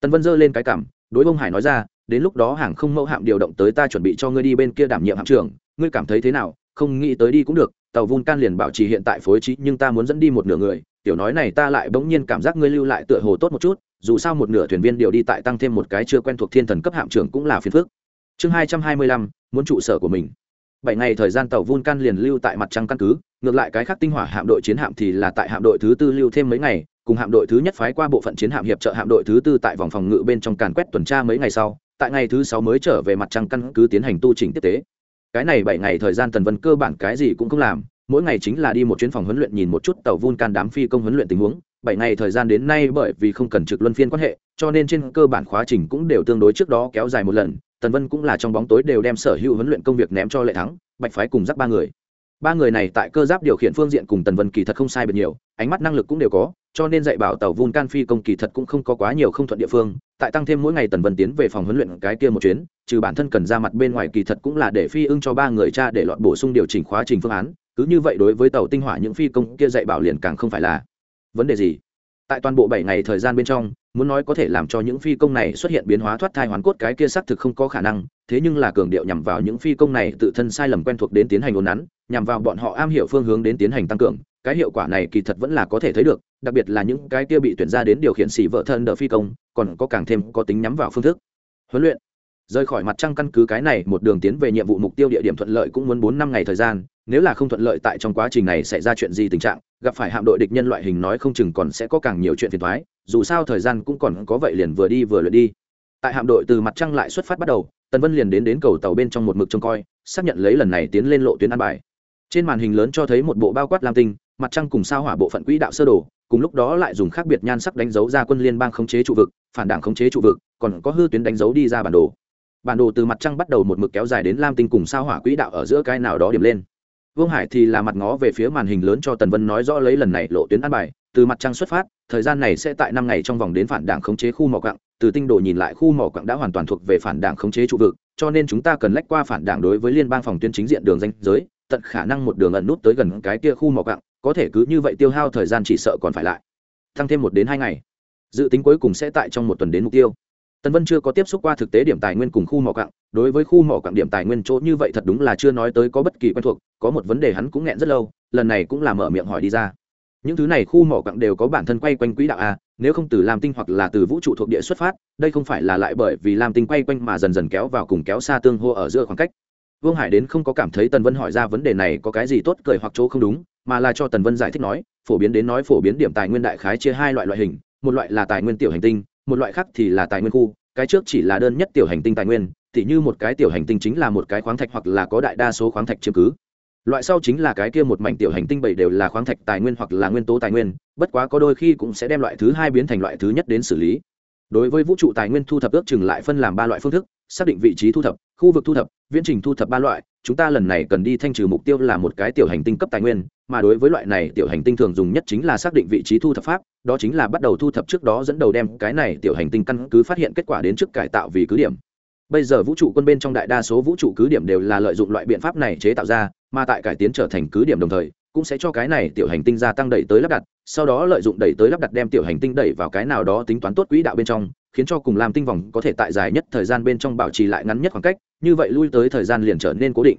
Tần vân giơ lên cái cảm, đối vương hải nói ra, đến lúc đó hàng không mẫu hạm điều động tới ta chuẩn bị cho ngươi đi bên kia đảm nhiệm hạm trưởng, ngươi cảm thấy thế nào? Không nghĩ tới đi cũng được, tàu vun can liền bảo trì hiện tại phối trí, nhưng ta muốn dẫn đi một nửa người, tiểu nói này ta lại bỗng nhiên cảm giác ngươi lưu lại tựa hồ tốt một chút dù sao một nửa thuyền viên điều đi tại tăng thêm một cái chưa quen thuộc thiên thần cấp hạm trưởng cũng là phiền phức. Chương hai trăm hai mươi lăm, muốn trụ sở của mình. Bảy ngày thời gian tàu vulcan liền lưu tại mặt trăng căn cứ, ngược lại cái khác tinh hỏa hạm đội chiến hạm thì là tại hạm đội thứ tư lưu thêm mấy ngày, cùng hạm đội thứ nhất phái qua bộ phận chiến hạm hiệp trợ hạm đội thứ tư tại vòng phòng ngự bên trong càn quét tuần tra mấy ngày sau, tại ngày thứ sáu mới trở về mặt trăng căn cứ tiến hành tu trình tiếp tế. Cái này bảy ngày thời gian tần vân cơ bản cái gì cũng không làm, mỗi ngày chính là đi một chuyến phòng huấn luyện nhìn một chút tàu vulcan đám phi công huấn luyện tình huống bảy ngày thời gian đến nay bởi vì không cần trực luân phiên quan hệ, cho nên trên cơ bản khóa trình cũng đều tương đối trước đó kéo dài một lần. Tần vân cũng là trong bóng tối đều đem sở hữu huấn luyện công việc ném cho lệ thắng, bạch phái cùng rắc ba người. Ba người này tại cơ giáp điều khiển phương diện cùng tần vân kỳ thật không sai biệt nhiều, ánh mắt năng lực cũng đều có, cho nên dạy bảo tàu vun can phi công kỳ thật cũng không có quá nhiều không thuận địa phương. Tại tăng thêm mỗi ngày tần vân tiến về phòng huấn luyện cái kia một chuyến, trừ bản thân cần ra mặt bên ngoài kỳ thật cũng là để phi ưng cho ba người cha để lọt bổ sung điều chỉnh khóa trình phương án. Cứ như vậy đối với tàu tinh hỏa những phi công kia dạy bảo liền càng không phải là vấn đề gì? Tại toàn bộ bảy ngày thời gian bên trong, muốn nói có thể làm cho những phi công này xuất hiện biến hóa thoát thai hoàn cốt cái kia xác thực không có khả năng, thế nhưng là cường điệu nhằm vào những phi công này tự thân sai lầm quen thuộc đến tiến hành ồn nắn nhằm vào bọn họ am hiểu phương hướng đến tiến hành tăng cường, cái hiệu quả này kỳ thật vẫn là có thể thấy được, đặc biệt là những cái kia bị tuyển ra đến điều khiển xỉ vợ thân đỡ phi công, còn có càng thêm có tính nhắm vào phương thức. Huấn luyện. Rời khỏi mặt trăng căn cứ cái này, một đường tiến về nhiệm vụ mục tiêu địa điểm thuận lợi cũng muốn bốn năm ngày thời gian nếu là không thuận lợi tại trong quá trình này xảy ra chuyện gì tình trạng, gặp phải hạm đội địch nhân loại hình nói không chừng còn sẽ có càng nhiều chuyện phiền thoái dù sao thời gian cũng còn có vậy liền vừa đi vừa lượt đi. Tại hạm đội từ mặt trăng lại xuất phát bắt đầu, tần vân liền đến đến cầu tàu bên trong một mực trông coi, xác nhận lấy lần này tiến lên lộ tuyến an bài. Trên màn hình lớn cho thấy một bộ bao quát lam tinh, mặt trăng cùng sao hỏa bộ phận quỹ đạo sơ đồ, cùng lúc đó lại dùng khác biệt nhan sắc đánh dấu ra quân liên bang khống chế trụ vực, phản đảng khống chế trụ vực, còn có hư tuyến đánh dấu đi ra bản đồ. Bản đồ từ mặt trăng bắt đầu một mực kéo dài đến lam tinh cùng sao hỏa quỹ đạo ở giữa cái nào đó điểm lên vương hải thì là mặt ngó về phía màn hình lớn cho tần vân nói rõ lấy lần này lộ tuyến an bài, từ mặt trăng xuất phát, thời gian này sẽ tại năm ngày trong vòng đến phản đảng khống chế khu mỏ quặng, từ tinh đồ nhìn lại khu mỏ quặng đã hoàn toàn thuộc về phản đảng khống chế trụ vực, cho nên chúng ta cần lách qua phản đảng đối với liên bang phòng tuyến chính diện đường danh giới, tận khả năng một đường ẩn nút tới gần cái kia khu mỏ quặng, có thể cứ như vậy tiêu hao thời gian chỉ sợ còn phải lại, tăng thêm một đến hai ngày. Dự tính cuối cùng sẽ tại trong một tuần đến mục tiêu tần vân chưa có tiếp xúc qua thực tế điểm tài nguyên cùng khu mỏ quặng đối với khu mỏ quặng điểm tài nguyên chỗ như vậy thật đúng là chưa nói tới có bất kỳ quen thuộc, có một vấn đề hắn cũng nghẹn rất lâu, lần này cũng là mở miệng hỏi đi ra. Những thứ này khu mỏ quặng đều có bản thân quay quanh quỹ đạo a, nếu không từ lam tinh hoặc là từ vũ trụ thuộc địa xuất phát, đây không phải là lại bởi vì lam tinh quay quanh mà dần dần kéo vào cùng kéo xa tương hô ở giữa khoảng cách. Vương hải đến không có cảm thấy tần vân hỏi ra vấn đề này có cái gì tốt cười hoặc chỗ không đúng, mà là cho tần vân giải thích nói, phổ biến đến nói phổ biến điểm tài nguyên đại khái chia hai loại loại hình, một loại là tài nguyên tiểu hành tinh một loại khác thì là tài nguyên khu, cái trước chỉ là đơn nhất tiểu hành tinh tài nguyên, tỉ như một cái tiểu hành tinh chính là một cái khoáng thạch hoặc là có đại đa số khoáng thạch chiếm cứ. Loại sau chính là cái kia một mảnh tiểu hành tinh bảy đều là khoáng thạch tài nguyên hoặc là nguyên tố tài nguyên, bất quá có đôi khi cũng sẽ đem loại thứ hai biến thành loại thứ nhất đến xử lý. Đối với vũ trụ tài nguyên thu thập ước chừng lại phân làm ba loại phương thức, xác định vị trí thu thập, khu vực thu thập, viễn trình thu thập ba loại, chúng ta lần này cần đi thanh trừ mục tiêu là một cái tiểu hành tinh cấp tài nguyên mà đối với loại này tiểu hành tinh thường dùng nhất chính là xác định vị trí thu thập pháp, đó chính là bắt đầu thu thập trước đó dẫn đầu đem cái này tiểu hành tinh căn cứ phát hiện kết quả đến trước cải tạo vì cứ điểm. Bây giờ vũ trụ quân bên trong đại đa số vũ trụ cứ điểm đều là lợi dụng loại biện pháp này chế tạo ra, mà tại cải tiến trở thành cứ điểm đồng thời, cũng sẽ cho cái này tiểu hành tinh gia tăng đẩy tới lắp đặt, sau đó lợi dụng đẩy tới lắp đặt đem tiểu hành tinh đẩy vào cái nào đó tính toán tốt quỹ đạo bên trong, khiến cho cùng làm tinh vòng có thể tại dài nhất thời gian bên trong bảo trì lại ngắn nhất khoảng cách, như vậy lui tới thời gian liền trở nên cố định.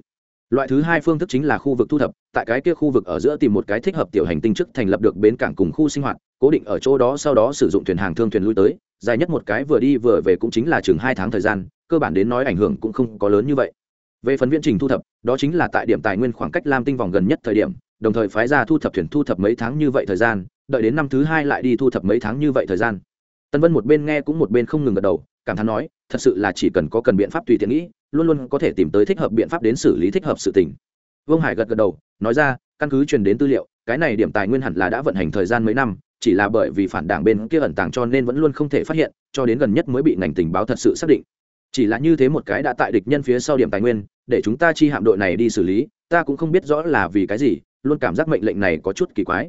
Loại thứ hai phương thức chính là khu vực thu thập tại cái kia khu vực ở giữa tìm một cái thích hợp tiểu hành tinh trước thành lập được bến cảng cùng khu sinh hoạt, cố định ở chỗ đó sau đó sử dụng thuyền hàng thương thuyền lui tới, dài nhất một cái vừa đi vừa về cũng chính là chừng hai tháng thời gian, cơ bản đến nói ảnh hưởng cũng không có lớn như vậy. Về phần viễn trình thu thập, đó chính là tại điểm tài nguyên khoảng cách lam tinh vòng gần nhất thời điểm, đồng thời phái ra thu thập thuyền thu thập mấy tháng như vậy thời gian, đợi đến năm thứ hai lại đi thu thập mấy tháng như vậy thời gian. Tân vân một bên nghe cũng một bên không ngừng gật đầu, cảm thán nói, thật sự là chỉ cần có cần biện pháp tùy tiện nghĩ, luôn luôn có thể tìm tới thích hợp biện pháp đến xử lý thích hợp sự tình vương hải gật gật đầu, nói ra, căn cứ truyền đến tư liệu, cái này điểm tài nguyên hẳn là đã vận hành thời gian mấy năm, chỉ là bởi vì phản đảng bên kia ẩn tàng cho nên vẫn luôn không thể phát hiện, cho đến gần nhất mới bị ngành tình báo thật sự xác định. Chỉ là như thế một cái đã tại địch nhân phía sau điểm tài nguyên, để chúng ta chi hạm đội này đi xử lý, ta cũng không biết rõ là vì cái gì, luôn cảm giác mệnh lệnh này có chút kỳ quái.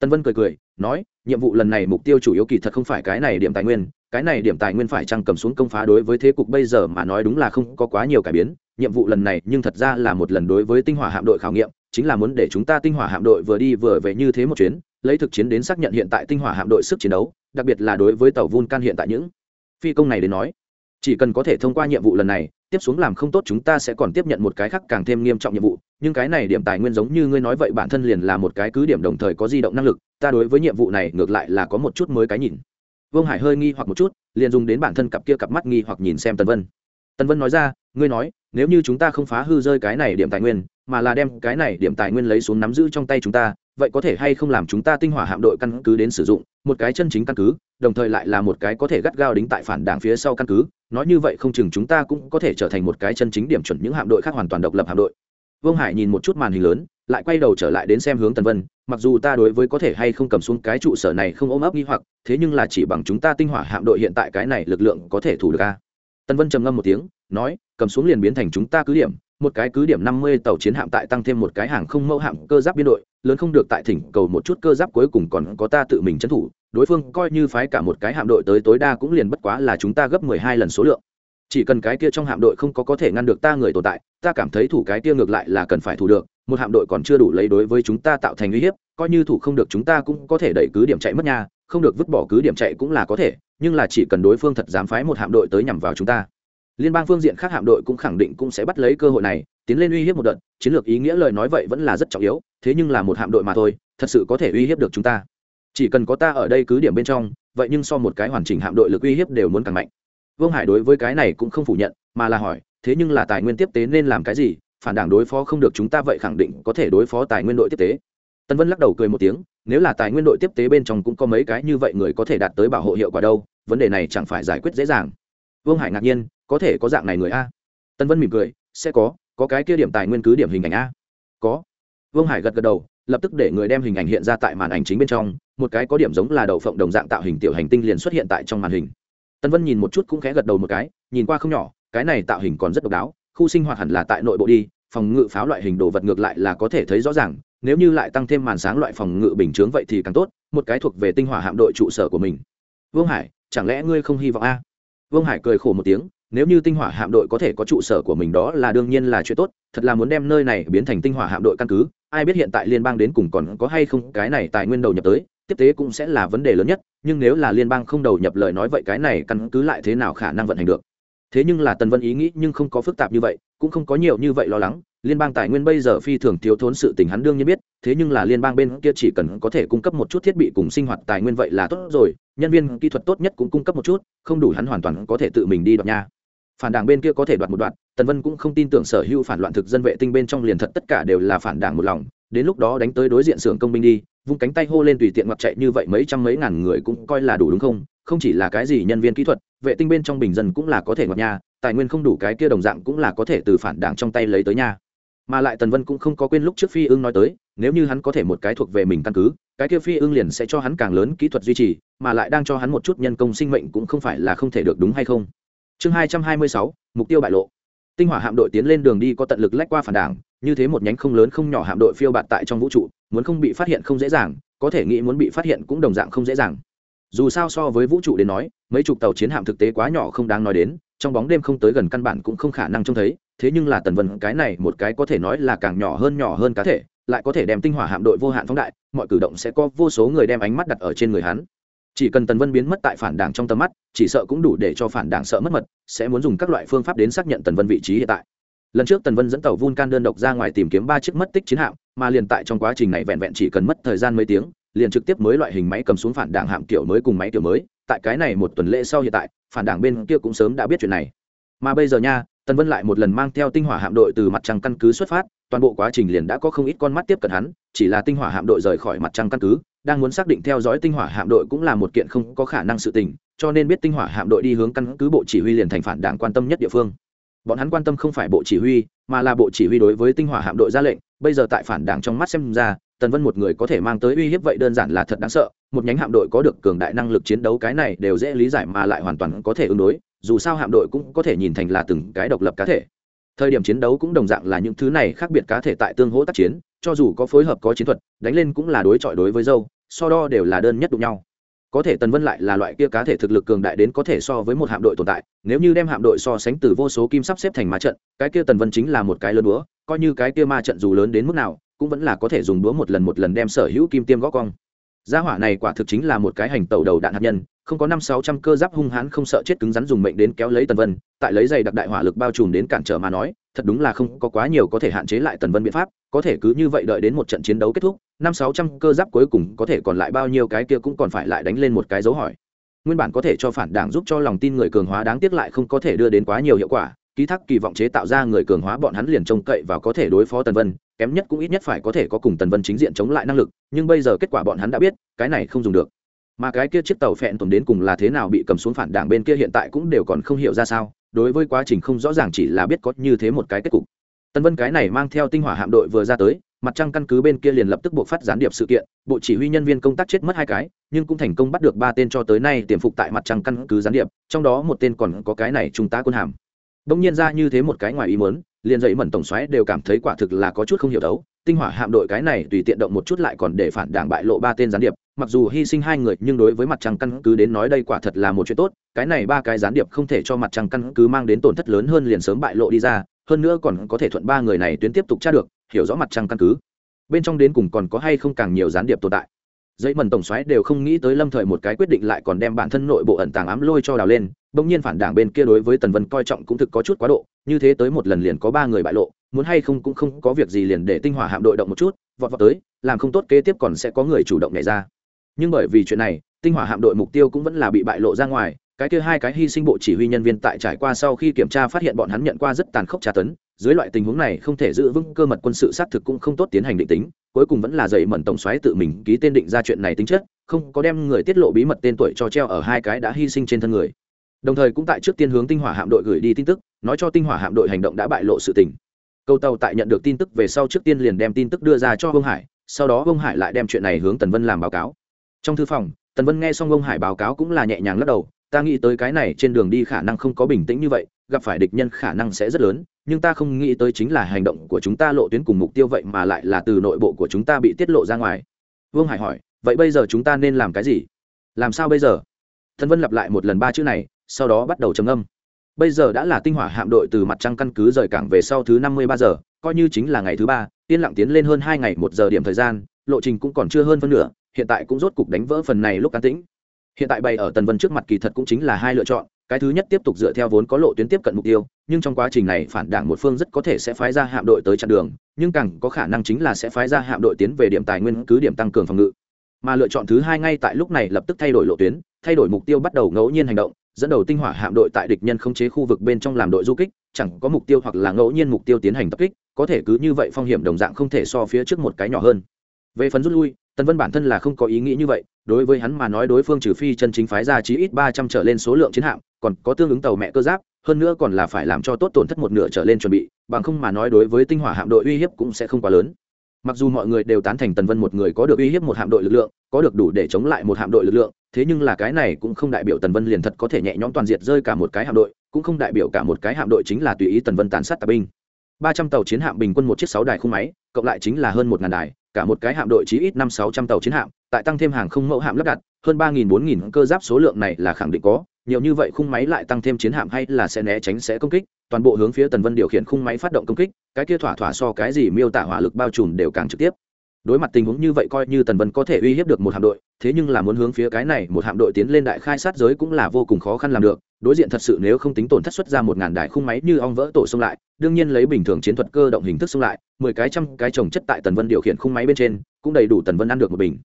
Tân vân cười cười, nói, nhiệm vụ lần này mục tiêu chủ yếu kỳ thật không phải cái này điểm tài nguyên, cái này điểm tài nguyên phải chăng cầm xuống công phá đối với thế cục bây giờ mà nói đúng là không có quá nhiều cải biến nhiệm vụ lần này nhưng thật ra là một lần đối với tinh hỏa hạm đội khảo nghiệm, chính là muốn để chúng ta tinh hỏa hạm đội vừa đi vừa về như thế một chuyến, lấy thực chiến đến xác nhận hiện tại tinh hỏa hạm đội sức chiến đấu, đặc biệt là đối với tàu vulcan hiện tại những phi công này đến nói. Chỉ cần có thể thông qua nhiệm vụ lần này, tiếp xuống làm không tốt chúng ta sẽ còn tiếp nhận một cái khác càng thêm nghiêm trọng nhiệm vụ, nhưng cái này điểm tài nguyên giống như ngươi nói vậy bản thân liền là một cái cứ điểm đồng thời có di động năng lực, ta đối với nhiệm vụ này ngược lại là có một chút mới cái nhìn. Vương hải hơi nghi hoặc một chút, liền dùng đến bản thân cặp kia cặp mắt nghi hoặc nhìn xem tần vân. Tần vân nói ra, ngươi nói nếu như chúng ta không phá hư rơi cái này điểm tài nguyên, mà là đem cái này điểm tài nguyên lấy xuống nắm giữ trong tay chúng ta, vậy có thể hay không làm chúng ta tinh hỏa hạm đội căn cứ đến sử dụng, một cái chân chính căn cứ, đồng thời lại là một cái có thể gắt gao đính tại phản đảng phía sau căn cứ. Nói như vậy không chừng chúng ta cũng có thể trở thành một cái chân chính điểm chuẩn những hạm đội khác hoàn toàn độc lập hạm đội. Vương hải nhìn một chút màn hình lớn, lại quay đầu trở lại đến xem hướng tần vân, mặc dù ta đối với có thể hay không cầm xuống cái trụ sở này không ôm ấp nghi hoặc, thế nhưng là chỉ bằng chúng ta tinh hỏa hạm đội hiện tại cái này lực lượng có thể thủ được a. Tần vân trầm ngâm một tiếng nói, cầm xuống liền biến thành chúng ta cứ điểm, một cái cứ điểm năm mươi tàu chiến hạm tại tăng thêm một cái hàng không mẫu hạm cơ giáp biên đội, lớn không được tại thỉnh cầu một chút cơ giáp cuối cùng còn có ta tự mình trấn thủ, đối phương coi như phái cả một cái hạm đội tới tối đa cũng liền bất quá là chúng ta gấp mười hai lần số lượng. Chỉ cần cái kia trong hạm đội không có có thể ngăn được ta người tồn tại, ta cảm thấy thủ cái kia ngược lại là cần phải thủ được, một hạm đội còn chưa đủ lấy đối với chúng ta tạo thành uy hiếp, coi như thủ không được chúng ta cũng có thể đẩy cứ điểm chạy mất nha không được vứt bỏ cứ điểm chạy cũng là có thể, nhưng là chỉ cần đối phương thật dám phái một hạm đội tới nhằm vào chúng ta liên bang phương diện khác hạm đội cũng khẳng định cũng sẽ bắt lấy cơ hội này, tiến lên uy hiếp một đợt, chiến lược ý nghĩa lời nói vậy vẫn là rất trọng yếu, thế nhưng là một hạm đội mà thôi, thật sự có thể uy hiếp được chúng ta. Chỉ cần có ta ở đây cứ điểm bên trong, vậy nhưng so một cái hoàn chỉnh hạm đội lực uy hiếp đều muốn càng mạnh. Vương hải đối với cái này cũng không phủ nhận, mà là hỏi, thế nhưng là tài nguyên tiếp tế nên làm cái gì? Phản đảng đối phó không được chúng ta vậy khẳng định có thể đối phó tài nguyên đội tiếp tế. Tân vân lắc đầu cười một tiếng, nếu là tài nguyên đội tiếp tế bên trong cũng có mấy cái như vậy người có thể đạt tới bảo hộ hiệu quả đâu, vấn đề này chẳng phải giải quyết dễ dàng. Vương hải ngạc nhiên có thể có dạng này người a? Tân vân mỉm cười, sẽ có có cái kia điểm tài nguyên cứ điểm hình ảnh a. Có. Vương hải gật gật đầu, lập tức để người đem hình ảnh hiện ra tại màn ảnh chính bên trong, một cái có điểm giống là đậu phộng đồng dạng tạo hình tiểu hành tinh liền xuất hiện tại trong màn hình. Tân vân nhìn một chút cũng khẽ gật đầu một cái, nhìn qua không nhỏ, cái này tạo hình còn rất độc đáo, khu sinh hoạt hẳn là tại nội bộ đi, phòng ngự pháo loại hình đồ vật ngược lại là có thể thấy rõ ràng, nếu như lại tăng thêm màn sáng loại phòng ngự bình chướng vậy thì càng tốt, một cái thuộc về tinh hỏa hạm đội trụ sở của mình. Vương hải, chẳng lẽ ngươi không hy vọng a? Vương hải cười khổ một tiếng nếu như tinh hỏa hạm đội có thể có trụ sở của mình đó là đương nhiên là chuyện tốt, thật là muốn đem nơi này biến thành tinh hỏa hạm đội căn cứ. Ai biết hiện tại liên bang đến cùng còn có hay không cái này tài nguyên đầu nhập tới, tiếp tế cũng sẽ là vấn đề lớn nhất, nhưng nếu là liên bang không đầu nhập lời nói vậy cái này căn cứ lại thế nào khả năng vận hành được? Thế nhưng là tần vân ý nghĩ nhưng không có phức tạp như vậy, cũng không có nhiều như vậy lo lắng. Liên bang tài nguyên bây giờ phi thường thiếu thốn sự tình hắn đương nhiên biết, thế nhưng là liên bang bên kia chỉ cần có thể cung cấp một chút thiết bị cùng sinh hoạt tài nguyên vậy là tốt rồi, nhân viên kỹ thuật tốt nhất cũng cung cấp một chút, không đủ hắn hoàn toàn có thể tự mình đi đọc nha phản đảng bên kia có thể đoạt một đoạn, tần vân cũng không tin tưởng sở hữu phản loạn thực dân vệ tinh bên trong liền thật tất cả đều là phản đảng một lòng, đến lúc đó đánh tới đối diện xưởng công binh đi, vung cánh tay hô lên tùy tiện ngoặt chạy như vậy mấy trăm mấy ngàn người cũng coi là đủ đúng không? Không chỉ là cái gì nhân viên kỹ thuật, vệ tinh bên trong bình dân cũng là có thể ngọt nha, tài nguyên không đủ cái kia đồng dạng cũng là có thể từ phản đảng trong tay lấy tới nha. Mà lại tần vân cũng không có quên lúc trước phi ưng nói tới, nếu như hắn có thể một cái thuộc về mình căn cứ, cái kia phi ưng liền sẽ cho hắn càng lớn kỹ thuật duy trì, mà lại đang cho hắn một chút nhân công sinh mệnh cũng không phải là không thể được đúng hay không? Chương hai trăm hai mươi sáu, mục tiêu bại lộ. Tinh hỏa hạm đội tiến lên đường đi có tận lực lách qua phản đảng, như thế một nhánh không lớn không nhỏ hạm đội phiêu bạt tại trong vũ trụ, muốn không bị phát hiện không dễ dàng, có thể nghĩ muốn bị phát hiện cũng đồng dạng không dễ dàng. Dù sao so với vũ trụ đến nói, mấy chục tàu chiến hạm thực tế quá nhỏ không đáng nói đến, trong bóng đêm không tới gần căn bản cũng không khả năng trông thấy, thế nhưng là tần vân cái này một cái có thể nói là càng nhỏ hơn nhỏ hơn cá thể, lại có thể đem tinh hỏa hạm đội vô hạn phóng đại, mọi cử động sẽ có vô số người đem ánh mắt đặt ở trên người hắn chỉ cần tần vân biến mất tại phản đảng trong tầm mắt, chỉ sợ cũng đủ để cho phản đảng sợ mất mật, sẽ muốn dùng các loại phương pháp đến xác nhận tần vân vị trí hiện tại. Lần trước tần vân dẫn tàu vulcan đơn độc ra ngoài tìm kiếm ba chiếc mất tích chiến hạm, mà liền tại trong quá trình này vẹn vẹn chỉ cần mất thời gian mấy tiếng, liền trực tiếp mới loại hình máy cầm xuống phản đảng hạm kiểu mới cùng máy kiểu mới. Tại cái này một tuần lễ sau hiện tại, phản đảng bên kia cũng sớm đã biết chuyện này. Mà bây giờ nha, tần vân lại một lần mang theo tinh hỏa hạm đội từ mặt trăng căn cứ xuất phát, toàn bộ quá trình liền đã có không ít con mắt tiếp cận hắn, chỉ là tinh hỏa hạm đội rời khỏi mặt trăng căn cứ đang muốn xác định theo dõi tinh hỏa hạm đội cũng là một kiện không có khả năng sự tình, cho nên biết tinh hỏa hạm đội đi hướng căn cứ bộ chỉ huy liền thành phản đảng quan tâm nhất địa phương. Bọn hắn quan tâm không phải bộ chỉ huy, mà là bộ chỉ huy đối với tinh hỏa hạm đội ra lệnh, bây giờ tại phản đảng trong mắt xem ra, tần vân một người có thể mang tới uy hiếp vậy đơn giản là thật đáng sợ, một nhánh hạm đội có được cường đại năng lực chiến đấu cái này đều dễ lý giải mà lại hoàn toàn có thể ứng đối, dù sao hạm đội cũng có thể nhìn thành là từng cái độc lập cá thể thời điểm chiến đấu cũng đồng dạng là những thứ này khác biệt cá thể tại tương hỗ tác chiến, cho dù có phối hợp có chiến thuật, đánh lên cũng là đối chọi đối với dâu, so đo đều là đơn nhất đụng nhau. Có thể tần vân lại là loại kia cá thể thực lực cường đại đến có thể so với một hạm đội tồn tại, nếu như đem hạm đội so sánh từ vô số kim sắp xếp thành ma trận, cái kia tần vân chính là một cái lớn búa, coi như cái kia ma trận dù lớn đến mức nào, cũng vẫn là có thể dùng búa một lần một lần đem sở hữu kim tiêm gõ cong. Gia hỏa này quả thực chính là một cái hành tẩu đầu đạn hạt nhân không có năm sáu trăm cơ giáp hung hãn không sợ chết cứng rắn dùng mệnh đến kéo lấy tần vân, tại lấy giày đặc đại hỏa lực bao trùm đến cản trở mà nói, thật đúng là không có quá nhiều có thể hạn chế lại tần vân biện pháp, có thể cứ như vậy đợi đến một trận chiến đấu kết thúc, năm sáu trăm cơ giáp cuối cùng có thể còn lại bao nhiêu cái kia cũng còn phải lại đánh lên một cái dấu hỏi. Nguyên bản có thể cho phản đảng giúp cho lòng tin người cường hóa đáng tiếc lại không có thể đưa đến quá nhiều hiệu quả, ký thác kỳ vọng chế tạo ra người cường hóa bọn hắn liền trông cậy và có thể đối phó tần vân, kém nhất cũng ít nhất phải có thể có cùng tần vân chính diện chống lại năng lực, nhưng bây giờ kết quả bọn hắn đã biết, cái này không dùng được mà cái kia chiếc tàu phẹn tồn đến cùng là thế nào bị cầm xuống phản đảng bên kia hiện tại cũng đều còn không hiểu ra sao, đối với quá trình không rõ ràng chỉ là biết có như thế một cái kết cục. Tân vân cái này mang theo tinh hỏa hạm đội vừa ra tới, mặt trăng căn cứ bên kia liền lập tức buộc phát gián điệp sự kiện, bộ chỉ huy nhân viên công tác chết mất hai cái, nhưng cũng thành công bắt được ba tên cho tới nay tiềm phục tại mặt trăng căn cứ gián điệp, trong đó một tên còn có cái này trung tá quân hàm. Đông nhiên ra như thế một cái ngoài ý muốn, liền dậy mẩn tổng xoáy đều cảm thấy quả thực là có chút không hiểu đấu, tinh hỏa hạm đội cái này tùy tiện động một chút lại còn để phản đảng bại lộ ba tên gián điệp mặc dù hy sinh hai người, nhưng đối với mặt trăng căn cứ đến nói đây quả thật là một chuyện tốt. Cái này ba cái gián điệp không thể cho mặt trăng căn cứ mang đến tổn thất lớn hơn liền sớm bại lộ đi ra, hơn nữa còn có thể thuận ba người này tuyến tiếp tục tra được, hiểu rõ mặt trăng căn cứ. Bên trong đến cùng còn có hay không càng nhiều gián điệp tồn tại. Dây mần tổng xoáy đều không nghĩ tới lâm thời một cái quyết định lại còn đem bản thân nội bộ ẩn tàng ám lôi cho đào lên, bỗng nhiên phản đảng bên kia đối với tần vân coi trọng cũng thực có chút quá độ, như thế tới một lần liền có ba người bại lộ, muốn hay không cũng không có việc gì liền để tinh hỏa hạm đội động một chút, vọt vọt tới, làm không tốt kế tiếp còn sẽ có người chủ động nhảy ra nhưng bởi vì chuyện này, tinh hỏa hạm đội mục tiêu cũng vẫn là bị bại lộ ra ngoài, cái kia hai cái hy sinh bộ chỉ huy nhân viên tại trải qua sau khi kiểm tra phát hiện bọn hắn nhận qua rất tàn khốc tra tấn, dưới loại tình huống này không thể giữ vững cơ mật quân sự xác thực cũng không tốt tiến hành định tính, cuối cùng vẫn là dậy mẩn tổng xoáy tự mình ký tên định ra chuyện này tính chất, không có đem người tiết lộ bí mật tên tuổi cho treo ở hai cái đã hy sinh trên thân người. Đồng thời cũng tại trước tiên hướng tinh hỏa hạm đội gửi đi tin tức, nói cho tinh hỏa hạm đội hành động đã bại lộ sự tình. Câu tàu tại nhận được tin tức về sau trước tiên liền đem tin tức đưa ra cho vương hải, sau đó vương hải lại đem chuyện này hướng tần vân làm báo cáo trong thư phòng, tần vân nghe xong vương hải báo cáo cũng là nhẹ nhàng lắc đầu, ta nghĩ tới cái này trên đường đi khả năng không có bình tĩnh như vậy, gặp phải địch nhân khả năng sẽ rất lớn, nhưng ta không nghĩ tới chính là hành động của chúng ta lộ tuyến cùng mục tiêu vậy mà lại là từ nội bộ của chúng ta bị tiết lộ ra ngoài. Vương hải hỏi, vậy bây giờ chúng ta nên làm cái gì? Làm sao bây giờ? Thần vân lặp lại một lần ba chữ này, sau đó bắt đầu trầm âm bây giờ đã là tinh hỏa hạm đội từ mặt trăng căn cứ rời cảng về sau thứ năm mươi ba giờ, coi như chính là ngày thứ ba, yên lặng tiến lên hơn hai ngày một giờ điểm thời gian, lộ trình cũng còn chưa hơn phân nửa hiện tại cũng rốt cục đánh vỡ phần này lúc an tĩnh. Hiện tại bày ở tần vân trước mặt kỳ thật cũng chính là hai lựa chọn, cái thứ nhất tiếp tục dựa theo vốn có lộ tuyến tiếp cận mục tiêu, nhưng trong quá trình này phản đảng một phương rất có thể sẽ phái ra hạm đội tới chặn đường, nhưng càng có khả năng chính là sẽ phái ra hạm đội tiến về điểm tài nguyên cứ điểm tăng cường phòng ngự. Mà lựa chọn thứ hai ngay tại lúc này lập tức thay đổi lộ tuyến, thay đổi mục tiêu bắt đầu ngẫu nhiên hành động, dẫn đầu tinh hỏa hạm đội tại địch nhân không chế khu vực bên trong làm đội du kích, chẳng có mục tiêu hoặc là ngẫu nhiên mục tiêu tiến hành tập kích, có thể cứ như vậy phong hiểm đồng dạng không thể so phía trước một cái nhỏ hơn. Về phần rút lui tần vân bản thân là không có ý nghĩ như vậy, đối với hắn mà nói đối phương trừ phi chân chính phái ra chí ít ba trăm trở lên số lượng chiến hạm, còn có tương ứng tàu mẹ cơ giáp, hơn nữa còn là phải làm cho tốt tổn thất một nửa trở lên chuẩn bị, bằng không mà nói đối với tinh hỏa hạm đội uy hiếp cũng sẽ không quá lớn. Mặc dù mọi người đều tán thành tần vân một người có được uy hiếp một hạm đội lực lượng, có được đủ để chống lại một hạm đội lực lượng, thế nhưng là cái này cũng không đại biểu tần vân liền thật có thể nhẹ nhõm toàn diệt rơi cả một cái hạm đội, cũng không đại biểu cả một cái hạm đội chính là tùy ý tần vân tàn sát tà binh. Ba trăm tàu chiến hạm bình quân một chiếc sáu đài khung máy, cộng lại chính là hơn một ngàn đài cả một cái hạm đội chí ít năm sáu trăm tàu chiến hạm, tại tăng thêm hàng không mẫu hạm lắp đặt, hơn ba nghìn bốn nghìn cơ giáp số lượng này là khẳng định có, nhiều như vậy khung máy lại tăng thêm chiến hạm hay là sẽ né tránh sẽ công kích, toàn bộ hướng phía tần vân điều khiển khung máy phát động công kích, cái kia thỏa thỏa so cái gì miêu tả hỏa lực bao trùm đều càng trực tiếp đối mặt tình huống như vậy coi như tần vân có thể uy hiếp được một hạm đội, thế nhưng là muốn hướng phía cái này một hạm đội tiến lên đại khai sát giới cũng là vô cùng khó khăn làm được. Đối diện thật sự nếu không tính tổn thất xuất ra một ngàn đại khung máy như ong vỡ tổ xông lại, đương nhiên lấy bình thường chiến thuật cơ động hình thức xông lại, mười cái trăm cái trồng chất tại tần vân điều khiển khung máy bên trên, cũng đầy đủ tần vân ăn được một bình.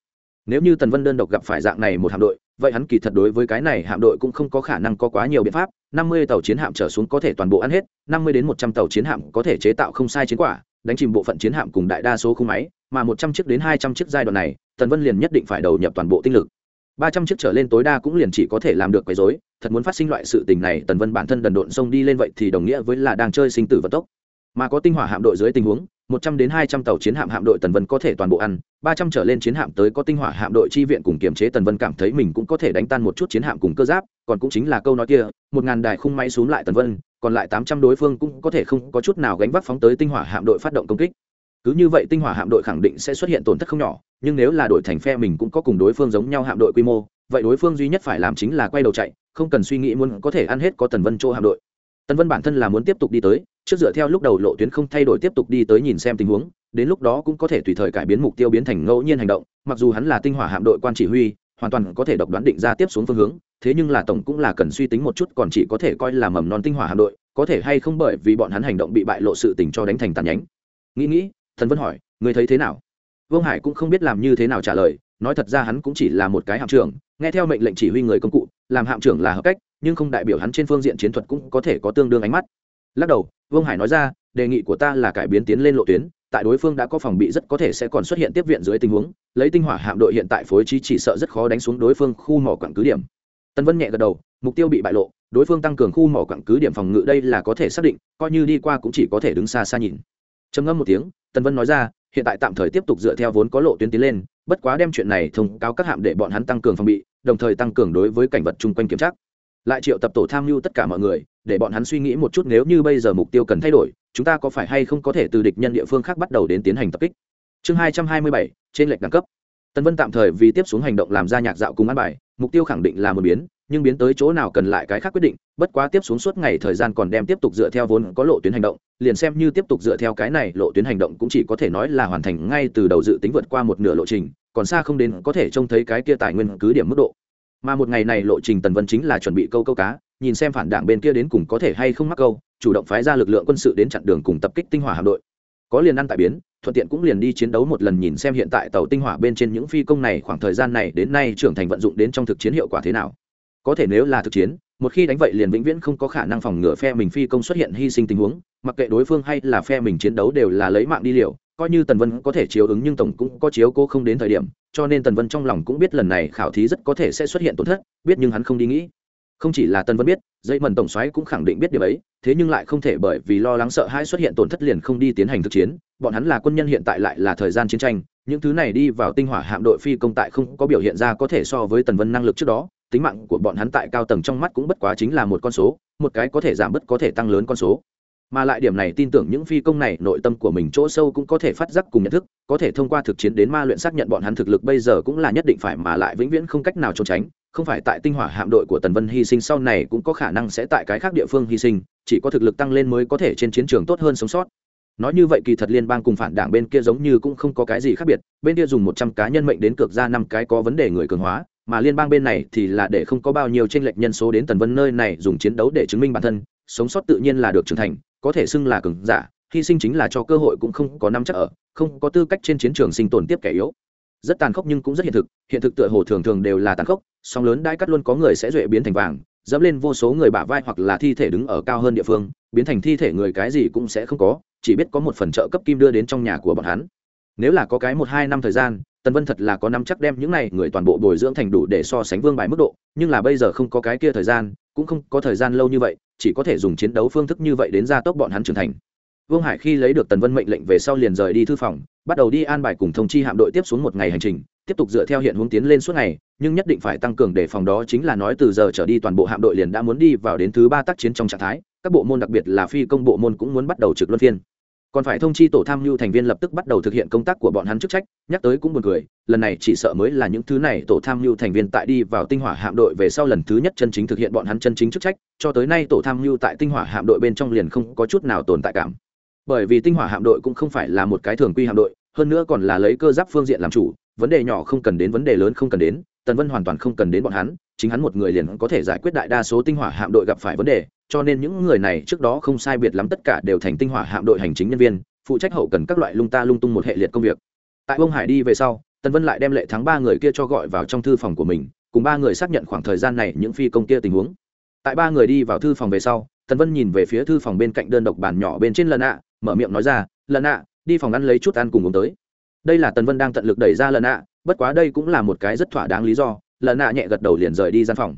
Nếu như tần vân đơn độc gặp phải dạng này một hạm đội, vậy hắn kỳ thật đối với cái này hạm đội cũng không có khả năng có quá nhiều biện pháp. Năm mươi tàu chiến hạm trở xuống có thể toàn bộ ăn hết, năm mươi đến một trăm tàu chiến hạm có thể chế tạo không sai chiến quả, đánh chìm bộ phận chiến hạm cùng đại đa số khung máy mà một trăm chiếc đến hai trăm chiếc giai đoạn này, tần vân liền nhất định phải đầu nhập toàn bộ tinh lực. Ba trăm chiếc trở lên tối đa cũng liền chỉ có thể làm được quấy rối, thật muốn phát sinh loại sự tình này, tần vân bản thân đần độn xông đi lên vậy thì đồng nghĩa với là đang chơi sinh tử vận tốc. Mà có tinh hỏa hạm đội dưới tình huống, một trăm đến hai trăm tàu chiến hạm hạm đội tần vân có thể toàn bộ ăn, ba trăm trở lên chiến hạm tới có tinh hỏa hạm đội chi viện cùng kiềm chế tần vân cảm thấy mình cũng có thể đánh tan một chút chiến hạm cùng cơ giáp, còn cũng chính là câu nói kia, một ngàn đài khung máy xuống lại tần vân, còn lại tám trăm đối phương cũng có thể không có chút nào gánh vác phóng tới tinh hỏa hạm đội phát động công kích cứ như vậy tinh hỏa hạm đội khẳng định sẽ xuất hiện tổn thất không nhỏ, nhưng nếu là đội thành phe mình cũng có cùng đối phương giống nhau hạm đội quy mô, vậy đối phương duy nhất phải làm chính là quay đầu chạy, không cần suy nghĩ muốn có thể ăn hết có tần vân chỗ hạm đội. Tần vân bản thân là muốn tiếp tục đi tới, trước dựa theo lúc đầu lộ tuyến không thay đổi tiếp tục đi tới nhìn xem tình huống, đến lúc đó cũng có thể tùy thời cải biến mục tiêu biến thành ngẫu nhiên hành động, mặc dù hắn là tinh hỏa hạm đội quan chỉ huy, hoàn toàn có thể độc đoán định ra tiếp xuống phương hướng, thế nhưng là tổng cũng là cần suy tính một chút còn chỉ có thể coi là mầm non tinh hỏa hạm đội, có thể hay không bởi vì bọn hắn hành động bị bại lộ sự tình cho đánh thành tàn nhánh. Nghĩ nghĩ thần vân hỏi người thấy thế nào? Vương hải cũng không biết làm như thế nào trả lời, nói thật ra hắn cũng chỉ là một cái hạm trưởng, nghe theo mệnh lệnh chỉ huy người công cụ, làm hạm trưởng là hợp cách, nhưng không đại biểu hắn trên phương diện chiến thuật cũng có thể có tương đương ánh mắt. Lắc đầu, vương hải nói ra, đề nghị của ta là cải biến tiến lên lộ tuyến, tại đối phương đã có phòng bị rất có thể sẽ còn xuất hiện tiếp viện dưới tình huống, lấy tinh hỏa hạm đội hiện tại phối trí chỉ sợ rất khó đánh xuống đối phương khu mỏ quặng cứ điểm. Tân vân nhẹ gật đầu, mục tiêu bị bại lộ, đối phương tăng cường khu mỏ quặng cứ điểm phòng ngự đây là có thể xác định, coi như đi qua cũng chỉ có thể đứng xa xa nhìn trầm ngâm một tiếng, Tần vân nói ra, hiện tại tạm thời tiếp tục dựa theo vốn có lộ tuyến tiến lên, bất quá đem chuyện này thông cáo các hạm để bọn hắn tăng cường phòng bị, đồng thời tăng cường đối với cảnh vật chung quanh kiểm tra. Lại triệu tập tổ tham mưu tất cả mọi người, để bọn hắn suy nghĩ một chút nếu như bây giờ mục tiêu cần thay đổi, chúng ta có phải hay không có thể từ địch nhân địa phương khác bắt đầu đến tiến hành tập kích. Chương hai trăm hai mươi bảy, trên lệch đẳng cấp. Tân vân tạm thời vì tiếp xuống hành động làm ra nhạc dạo cùng ăn bài, mục tiêu khẳng định là một biến nhưng biến tới chỗ nào cần lại cái khác quyết định, bất quá tiếp xuống suốt ngày thời gian còn đem tiếp tục dựa theo vốn có lộ tuyến hành động, liền xem như tiếp tục dựa theo cái này lộ tuyến hành động cũng chỉ có thể nói là hoàn thành ngay từ đầu dự tính vượt qua một nửa lộ trình, còn xa không đến có thể trông thấy cái kia tài nguyên cứ điểm mức độ. Mà một ngày này lộ trình tần vân chính là chuẩn bị câu câu cá, nhìn xem phản đảng bên kia đến cùng có thể hay không mắc câu, chủ động phái ra lực lượng quân sự đến chặn đường cùng tập kích tinh hỏa hạm đội. Có liền ăn tại biến, thuận tiện cũng liền đi chiến đấu một lần nhìn xem hiện tại tàu tinh hỏa bên trên những phi công này khoảng thời gian này đến nay trưởng thành vận dụng đến trong thực chiến hiệu quả thế nào có thể nếu là thực chiến, một khi đánh vậy liền vĩnh viễn không có khả năng phòng ngừa phe mình phi công xuất hiện hy sinh tình huống, mặc kệ đối phương hay là phe mình chiến đấu đều là lấy mạng đi liều, coi như tần vân có thể chiếu ứng nhưng tổng cũng có chiếu cô không đến thời điểm, cho nên tần vân trong lòng cũng biết lần này khảo thí rất có thể sẽ xuất hiện tổn thất, biết nhưng hắn không đi nghĩ. Không chỉ là tần vân biết, dây mần tổng xoáy cũng khẳng định biết điều ấy, thế nhưng lại không thể bởi vì lo lắng sợ hãi xuất hiện tổn thất liền không đi tiến hành thực chiến, bọn hắn là quân nhân hiện tại lại là thời gian chiến tranh, những thứ này đi vào tinh hỏa hạm đội phi công tại không có biểu hiện ra có thể so với tần vân năng lực trước đó tính mạng của bọn hắn tại cao tầng trong mắt cũng bất quá chính là một con số, một cái có thể giảm bớt có thể tăng lớn con số. Mà lại điểm này tin tưởng những phi công này, nội tâm của mình chỗ sâu cũng có thể phát giác cùng nhận thức, có thể thông qua thực chiến đến ma luyện xác nhận bọn hắn thực lực bây giờ cũng là nhất định phải mà lại vĩnh viễn không cách nào trốn tránh, không phải tại tinh hỏa hạm đội của tần vân hy sinh sau này cũng có khả năng sẽ tại cái khác địa phương hy sinh, chỉ có thực lực tăng lên mới có thể trên chiến trường tốt hơn sống sót. Nói như vậy kỳ thật liên bang cùng phản đảng bên kia giống như cũng không có cái gì khác biệt, bên kia dùng một trăm cá nhân mệnh đến cược ra năm cái có vấn đề người cường hóa mà liên bang bên này thì là để không có bao nhiêu tranh lệch nhân số đến tần vân nơi này dùng chiến đấu để chứng minh bản thân, sống sót tự nhiên là được trưởng thành, có thể xưng là cường giả, hy sinh chính là cho cơ hội cũng không có năm chắc ở, không có tư cách trên chiến trường sinh tồn tiếp kẻ yếu. Rất tàn khốc nhưng cũng rất hiện thực hiện thực tựa hồ thường thường đều là tàn khốc song lớn đai cắt luôn có người sẽ duệ biến thành vàng, dẫm lên vô số người bả vai hoặc là thi thể đứng ở cao hơn địa phương, biến thành thi thể người cái gì cũng sẽ không có, chỉ biết có một phần trợ cấp kim đưa đến trong nhà của bọn hắn. Nếu là có cái một hai năm thời gian tần vân thật là có năm chắc đem những này người toàn bộ bồi dưỡng thành đủ để so sánh vương bài mức độ, nhưng là bây giờ không có cái kia thời gian, cũng không có thời gian lâu như vậy, chỉ có thể dùng chiến đấu phương thức như vậy đến gia tốc bọn hắn trưởng thành. Vương hải khi lấy được tần vân mệnh lệnh về sau liền rời đi thư phòng, bắt đầu đi an bài cùng thông chi hạm đội tiếp xuống một ngày hành trình, tiếp tục dựa theo hiện hướng tiến lên suốt ngày, nhưng nhất định phải tăng cường đề phòng đó chính là nói từ giờ trở đi toàn bộ hạm đội liền đã muốn đi vào đến thứ ba tác chiến trong trạng thái, các bộ môn đặc biệt là phi công bộ môn cũng muốn bắt đầu trực luân phiên còn phải thông chi tổ tham mưu thành viên lập tức bắt đầu thực hiện công tác của bọn hắn chức trách, nhắc tới cũng buồn cười, lần này chỉ sợ mới là những thứ này tổ tham mưu thành viên tại đi vào tinh hỏa hạm đội về sau lần thứ nhất chân chính thực hiện bọn hắn chân chính chức trách, cho tới nay tổ tham mưu tại tinh hỏa hạm đội bên trong liền không có chút nào tồn tại cảm. Bởi vì tinh hỏa hạm đội cũng không phải là một cái thường quy hạm đội, hơn nữa còn là lấy cơ giáp phương diện làm chủ, vấn đề nhỏ không cần đến, vấn đề lớn không cần đến tần vân hoàn toàn không cần đến bọn hắn, chính hắn một người liền có thể giải quyết đại đa số tinh hỏa hạm đội gặp phải vấn đề, cho nên những người này trước đó không sai biệt lắm tất cả đều thành tinh hỏa hạm đội hành chính nhân viên, phụ trách hậu cần các loại lung ta lung tung một hệ liệt công việc. Tại bông hải đi về sau, tần vân lại đem lệ thắng ba người kia cho gọi vào trong thư phòng của mình, cùng ba người xác nhận khoảng thời gian này những phi công kia tình huống. Tại ba người đi vào thư phòng về sau, tần vân nhìn về phía thư phòng bên cạnh đơn độc bàn nhỏ bên trên lần ạ, mở miệng nói ra lần ạ, đi phòng ăn lấy chút ăn cùng uống tới đây là tần vân đang tận lực đẩy ra lần ạ, bất quá đây cũng là một cái rất thỏa đáng lý do lần ạ nhẹ gật đầu liền rời đi gian phòng.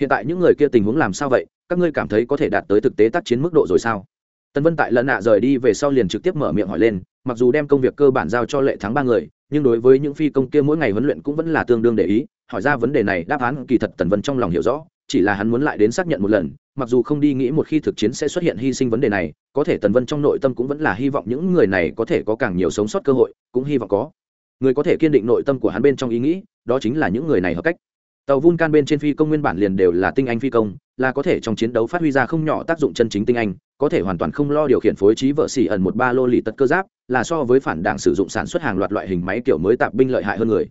Hiện tại những người kia tình huống làm sao vậy, các ngươi cảm thấy có thể đạt tới thực tế tác chiến mức độ rồi sao? Tần vân tại lần nạ rời đi về sau liền trực tiếp mở miệng hỏi lên, mặc dù đem công việc cơ bản giao cho lệ thắng ba người, nhưng đối với những phi công kia mỗi ngày huấn luyện cũng vẫn là tương đương để ý, hỏi ra vấn đề này, đáp án kỳ thật tần vân trong lòng hiểu rõ, chỉ là hắn muốn lại đến xác nhận một lần mặc dù không đi nghĩ một khi thực chiến sẽ xuất hiện hy sinh vấn đề này, có thể tần vân trong nội tâm cũng vẫn là hy vọng những người này có thể có càng nhiều sống sót cơ hội, cũng hy vọng có. Người có thể kiên định nội tâm của hắn bên trong ý nghĩ, đó chính là những người này hợp cách. Tàu vun can bên trên phi công nguyên bản liền đều là tinh anh phi công, là có thể trong chiến đấu phát huy ra không nhỏ tác dụng chân chính tinh anh, có thể hoàn toàn không lo điều khiển phối trí vợ xỉ ẩn một ba lô lì tật cơ giáp, là so với phản đảng sử dụng sản xuất hàng loạt loại hình máy kiểu mới tạp binh lợi hại hơn người.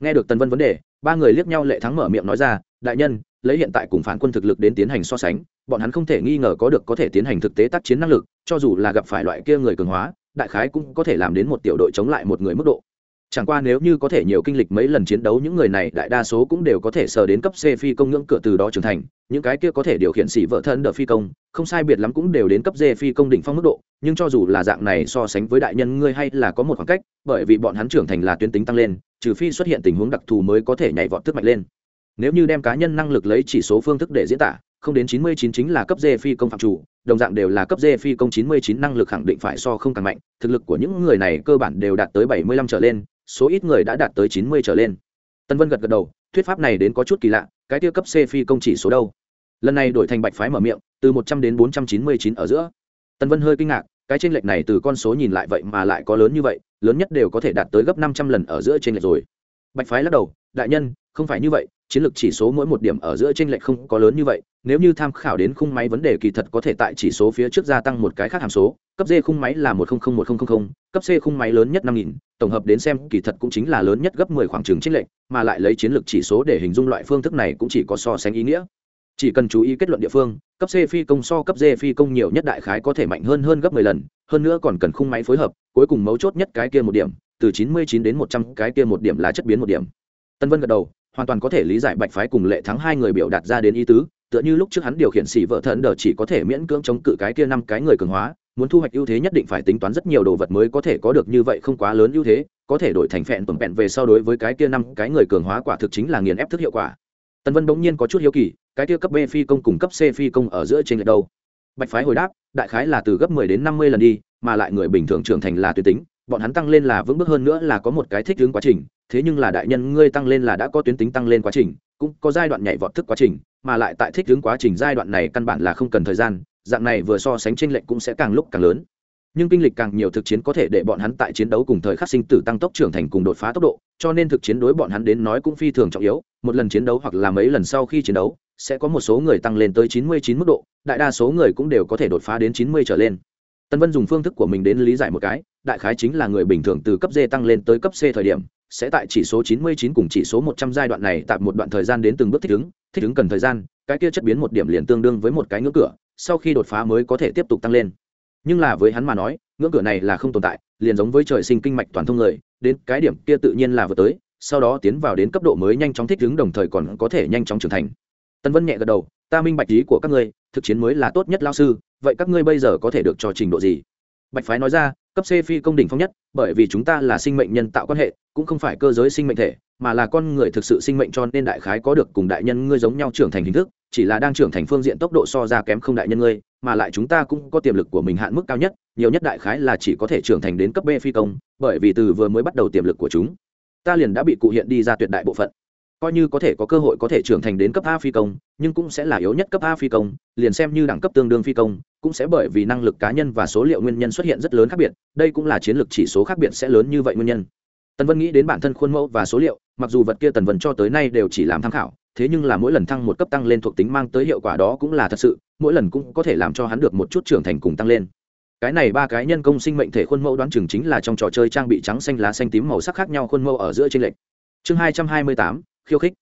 Nghe được tần vân vấn đề, ba người liếc nhau lệ thắng mở miệng nói ra, đại nhân lấy hiện tại cùng phản quân thực lực đến tiến hành so sánh, bọn hắn không thể nghi ngờ có được có thể tiến hành thực tế tác chiến năng lực, cho dù là gặp phải loại kia người cường hóa, đại khái cũng có thể làm đến một tiểu đội chống lại một người mức độ. Chẳng qua nếu như có thể nhiều kinh lịch mấy lần chiến đấu, những người này đại đa số cũng đều có thể sờ đến cấp c phi công ngưỡng cửa từ đó trưởng thành, những cái kia có thể điều khiển sĩ vợ thân đỡ phi công, không sai biệt lắm cũng đều đến cấp d phi công đỉnh phong mức độ, nhưng cho dù là dạng này so sánh với đại nhân ngươi hay là có một khoảng cách, bởi vì bọn hắn trưởng thành là tuyến tính tăng lên, trừ phi xuất hiện tình huống đặc thù mới có thể nhảy vọt tức mạnh lên nếu như đem cá nhân năng lực lấy chỉ số phương thức để diễn tả, không đến chín mươi chín chính là cấp d phi công phạm chủ, đồng dạng đều là cấp d phi công chín mươi chín năng lực khẳng định phải so không càng mạnh, thực lực của những người này cơ bản đều đạt tới bảy mươi lăm trở lên, số ít người đã đạt tới chín mươi trở lên. Tân vân gật gật đầu, thuyết pháp này đến có chút kỳ lạ, cái tiêu cấp c phi công chỉ số đâu? Lần này đổi thành bạch phái mở miệng, từ một trăm đến bốn trăm chín mươi chín ở giữa. Tân vân hơi kinh ngạc, cái tranh lệch này từ con số nhìn lại vậy mà lại có lớn như vậy, lớn nhất đều có thể đạt tới gấp năm trăm lần ở giữa tranh lệch rồi. Bạch phái lắc đầu, đại nhân, không phải như vậy chiến lược chỉ số mỗi một điểm ở giữa trên lệch không có lớn như vậy, nếu như tham khảo đến khung máy vấn đề kỳ thật có thể tại chỉ số phía trước gia tăng một cái khác hàm số, cấp d khung máy là một nghìn một nghìn cấp c khung máy lớn nhất năm nghìn, tổng hợp đến xem kỳ thật cũng chính là lớn nhất gấp mười khoảng trừng trên lệch, mà lại lấy chiến lược chỉ số để hình dung loại phương thức này cũng chỉ có so sánh ý nghĩa. Chỉ cần chú ý kết luận địa phương, cấp c phi công so cấp d phi công nhiều nhất đại khái có thể mạnh hơn hơn gấp mười lần, hơn nữa còn cần khung máy phối hợp, cuối cùng mấu chốt nhất cái kia một điểm, từ chín mươi chín đến một trăm cái kia một điểm là chất biến một điểm. Tân vân gật đầu hoàn toàn có thể lý giải bạch phái cùng lệ thắng hai người biểu đạt ra đến ý tứ, tựa như lúc trước hắn điều khiển xỉ vợ thần đờ chỉ có thể miễn cưỡng chống cự cái kia năm cái người cường hóa, muốn thu hoạch ưu thế nhất định phải tính toán rất nhiều đồ vật mới có thể có được như vậy không quá lớn ưu thế, có thể đổi thành phẹn tuần vẹn về so đối với cái kia năm cái người cường hóa quả thực chính là nghiền ép thức hiệu quả. Tần vân bỗng nhiên có chút hiếu kỳ, cái kia cấp b phi công cùng cấp c phi công ở giữa trên lệch đâu? Bạch phái hồi đáp, đại khái là từ gấp mười đến năm mươi lần đi, mà lại người bình thường trưởng thành là tuyến tính bọn hắn tăng lên là vững bước hơn nữa là có một cái thích ứng quá trình, thế nhưng là đại nhân ngươi tăng lên là đã có tuyến tính tăng lên quá trình, cũng có giai đoạn nhảy vọt thức quá trình, mà lại tại thích ứng quá trình giai đoạn này căn bản là không cần thời gian, dạng này vừa so sánh tranh lệch cũng sẽ càng lúc càng lớn. Nhưng kinh lịch càng nhiều thực chiến có thể để bọn hắn tại chiến đấu cùng thời khắc sinh tử tăng tốc trưởng thành cùng đột phá tốc độ, cho nên thực chiến đối bọn hắn đến nói cũng phi thường trọng yếu, một lần chiến đấu hoặc là mấy lần sau khi chiến đấu, sẽ có một số người tăng lên tới chín mươi chín mức độ, đại đa số người cũng đều có thể đột phá đến chín mươi trở lên tân vân dùng phương thức của mình đến lý giải một cái đại khái chính là người bình thường từ cấp d tăng lên tới cấp c thời điểm sẽ tại chỉ số 99 cùng chỉ số 100 giai đoạn này tạm một đoạn thời gian đến từng bước thích ứng, thích ứng cần thời gian, cái kia chất biến một điểm liền tương đương với một cái ngưỡng cửa, sau khi đột phá mới có thể tiếp tục tăng lên. Nhưng là với hắn mà nói, ngưỡng cửa này là không tồn tại, liền giống với trời sinh kinh mạch toàn thông người, đến cái điểm kia tự nhiên là vừa tới, sau đó tiến vào đến cấp độ mới nhanh chóng thích ứng đồng thời còn có thể nhanh chóng trưởng thành. Tân Vân nhẹ gật đầu, ta minh bạch ý của các ngươi, thực chiến mới là tốt nhất lao sư, vậy các ngươi bây giờ có thể được cho trình độ gì? Bạch phái nói ra, cấp C phi công đỉnh phong nhất, bởi vì chúng ta là sinh mệnh nhân tạo quan hệ, cũng không phải cơ giới sinh mệnh thể mà là con người thực sự sinh mệnh cho nên đại khái có được cùng đại nhân ngươi giống nhau trưởng thành hình thức chỉ là đang trưởng thành phương diện tốc độ so ra kém không đại nhân ngươi mà lại chúng ta cũng có tiềm lực của mình hạn mức cao nhất nhiều nhất đại khái là chỉ có thể trưởng thành đến cấp b phi công bởi vì từ vừa mới bắt đầu tiềm lực của chúng ta liền đã bị cụ hiện đi ra tuyệt đại bộ phận coi như có thể có cơ hội có thể trưởng thành đến cấp a phi công, nhưng cũng sẽ là yếu nhất cấp a phi công, liền xem như đẳng cấp tương đương phi công, cũng sẽ bởi vì năng lực cá nhân và số liệu nguyên nhân xuất hiện rất lớn khác biệt, đây cũng là chiến lược chỉ số khác biệt sẽ lớn như vậy nguyên nhân. Tần vân nghĩ đến bản thân khuôn mẫu và số liệu, mặc dù vật kia tần vân cho tới nay đều chỉ làm tham khảo, thế nhưng là mỗi lần thăng một cấp tăng lên thuộc tính mang tới hiệu quả đó cũng là thật sự, mỗi lần cũng có thể làm cho hắn được một chút trưởng thành cùng tăng lên. Cái này ba cái nhân công sinh mệnh thể khuôn mẫu đoán chừng chính là trong trò chơi trang bị trắng xanh lá xanh tím màu sắc khác nhau khuôn mẫu ở giữa trên lệch. Chương hai trăm hai mươi tám khiêu khích.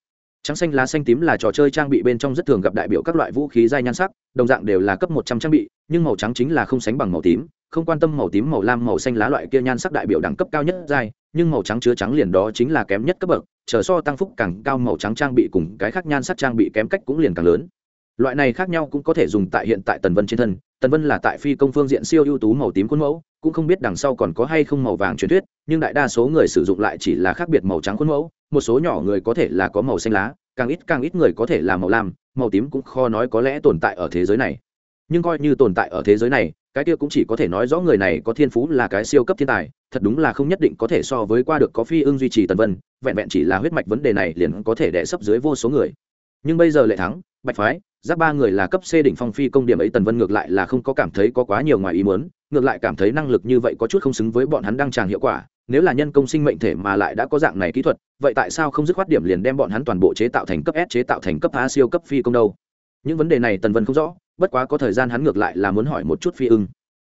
Trắng xanh lá xanh tím là trò chơi trang bị bên trong rất thường gặp đại biểu các loại vũ khí dai nhan sắc, đồng dạng đều là cấp một trăm trang bị, nhưng màu trắng chính là không sánh bằng màu tím, không quan tâm màu tím, màu lam, màu xanh lá loại kia nhan sắc đại biểu đẳng cấp cao nhất dai nhưng màu trắng chứa trắng liền đó chính là kém nhất cấp bậc, chờ so tăng phúc càng cao màu trắng trang bị cùng cái khác nhan sắc trang bị kém cách cũng liền càng lớn. Loại này khác nhau cũng có thể dùng tại hiện tại tần vân trên thân, tần vân là tại phi công phương diện siêu ưu tú màu tím khuôn mẫu, cũng không biết đằng sau còn có hay không màu vàng truyền thuyết, nhưng đại đa số người sử dụng lại chỉ là khác biệt màu trắng khuôn mẫu một số nhỏ người có thể là có màu xanh lá, càng ít càng ít người có thể là màu lam, màu tím cũng khó nói có lẽ tồn tại ở thế giới này. Nhưng coi như tồn tại ở thế giới này, cái kia cũng chỉ có thể nói rõ người này có thiên phú là cái siêu cấp thiên tài, thật đúng là không nhất định có thể so với qua được có phi ưng duy trì tần vân, vẹn vẹn chỉ là huyết mạch vấn đề này liền có thể đẻ sấp dưới vô số người. Nhưng bây giờ lệ thắng, bạch phái, giáp ba người là cấp c đỉnh phong phi công điểm ấy tần vân ngược lại là không có cảm thấy có quá nhiều ngoài ý muốn, ngược lại cảm thấy năng lực như vậy có chút không xứng với bọn hắn đang tràng hiệu quả nếu là nhân công sinh mệnh thể mà lại đã có dạng này kỹ thuật, vậy tại sao không dứt khoát điểm liền đem bọn hắn toàn bộ chế tạo thành cấp s, chế tạo thành cấp a siêu cấp phi công đâu? Những vấn đề này tần vân không rõ, bất quá có thời gian hắn ngược lại là muốn hỏi một chút phi ưng.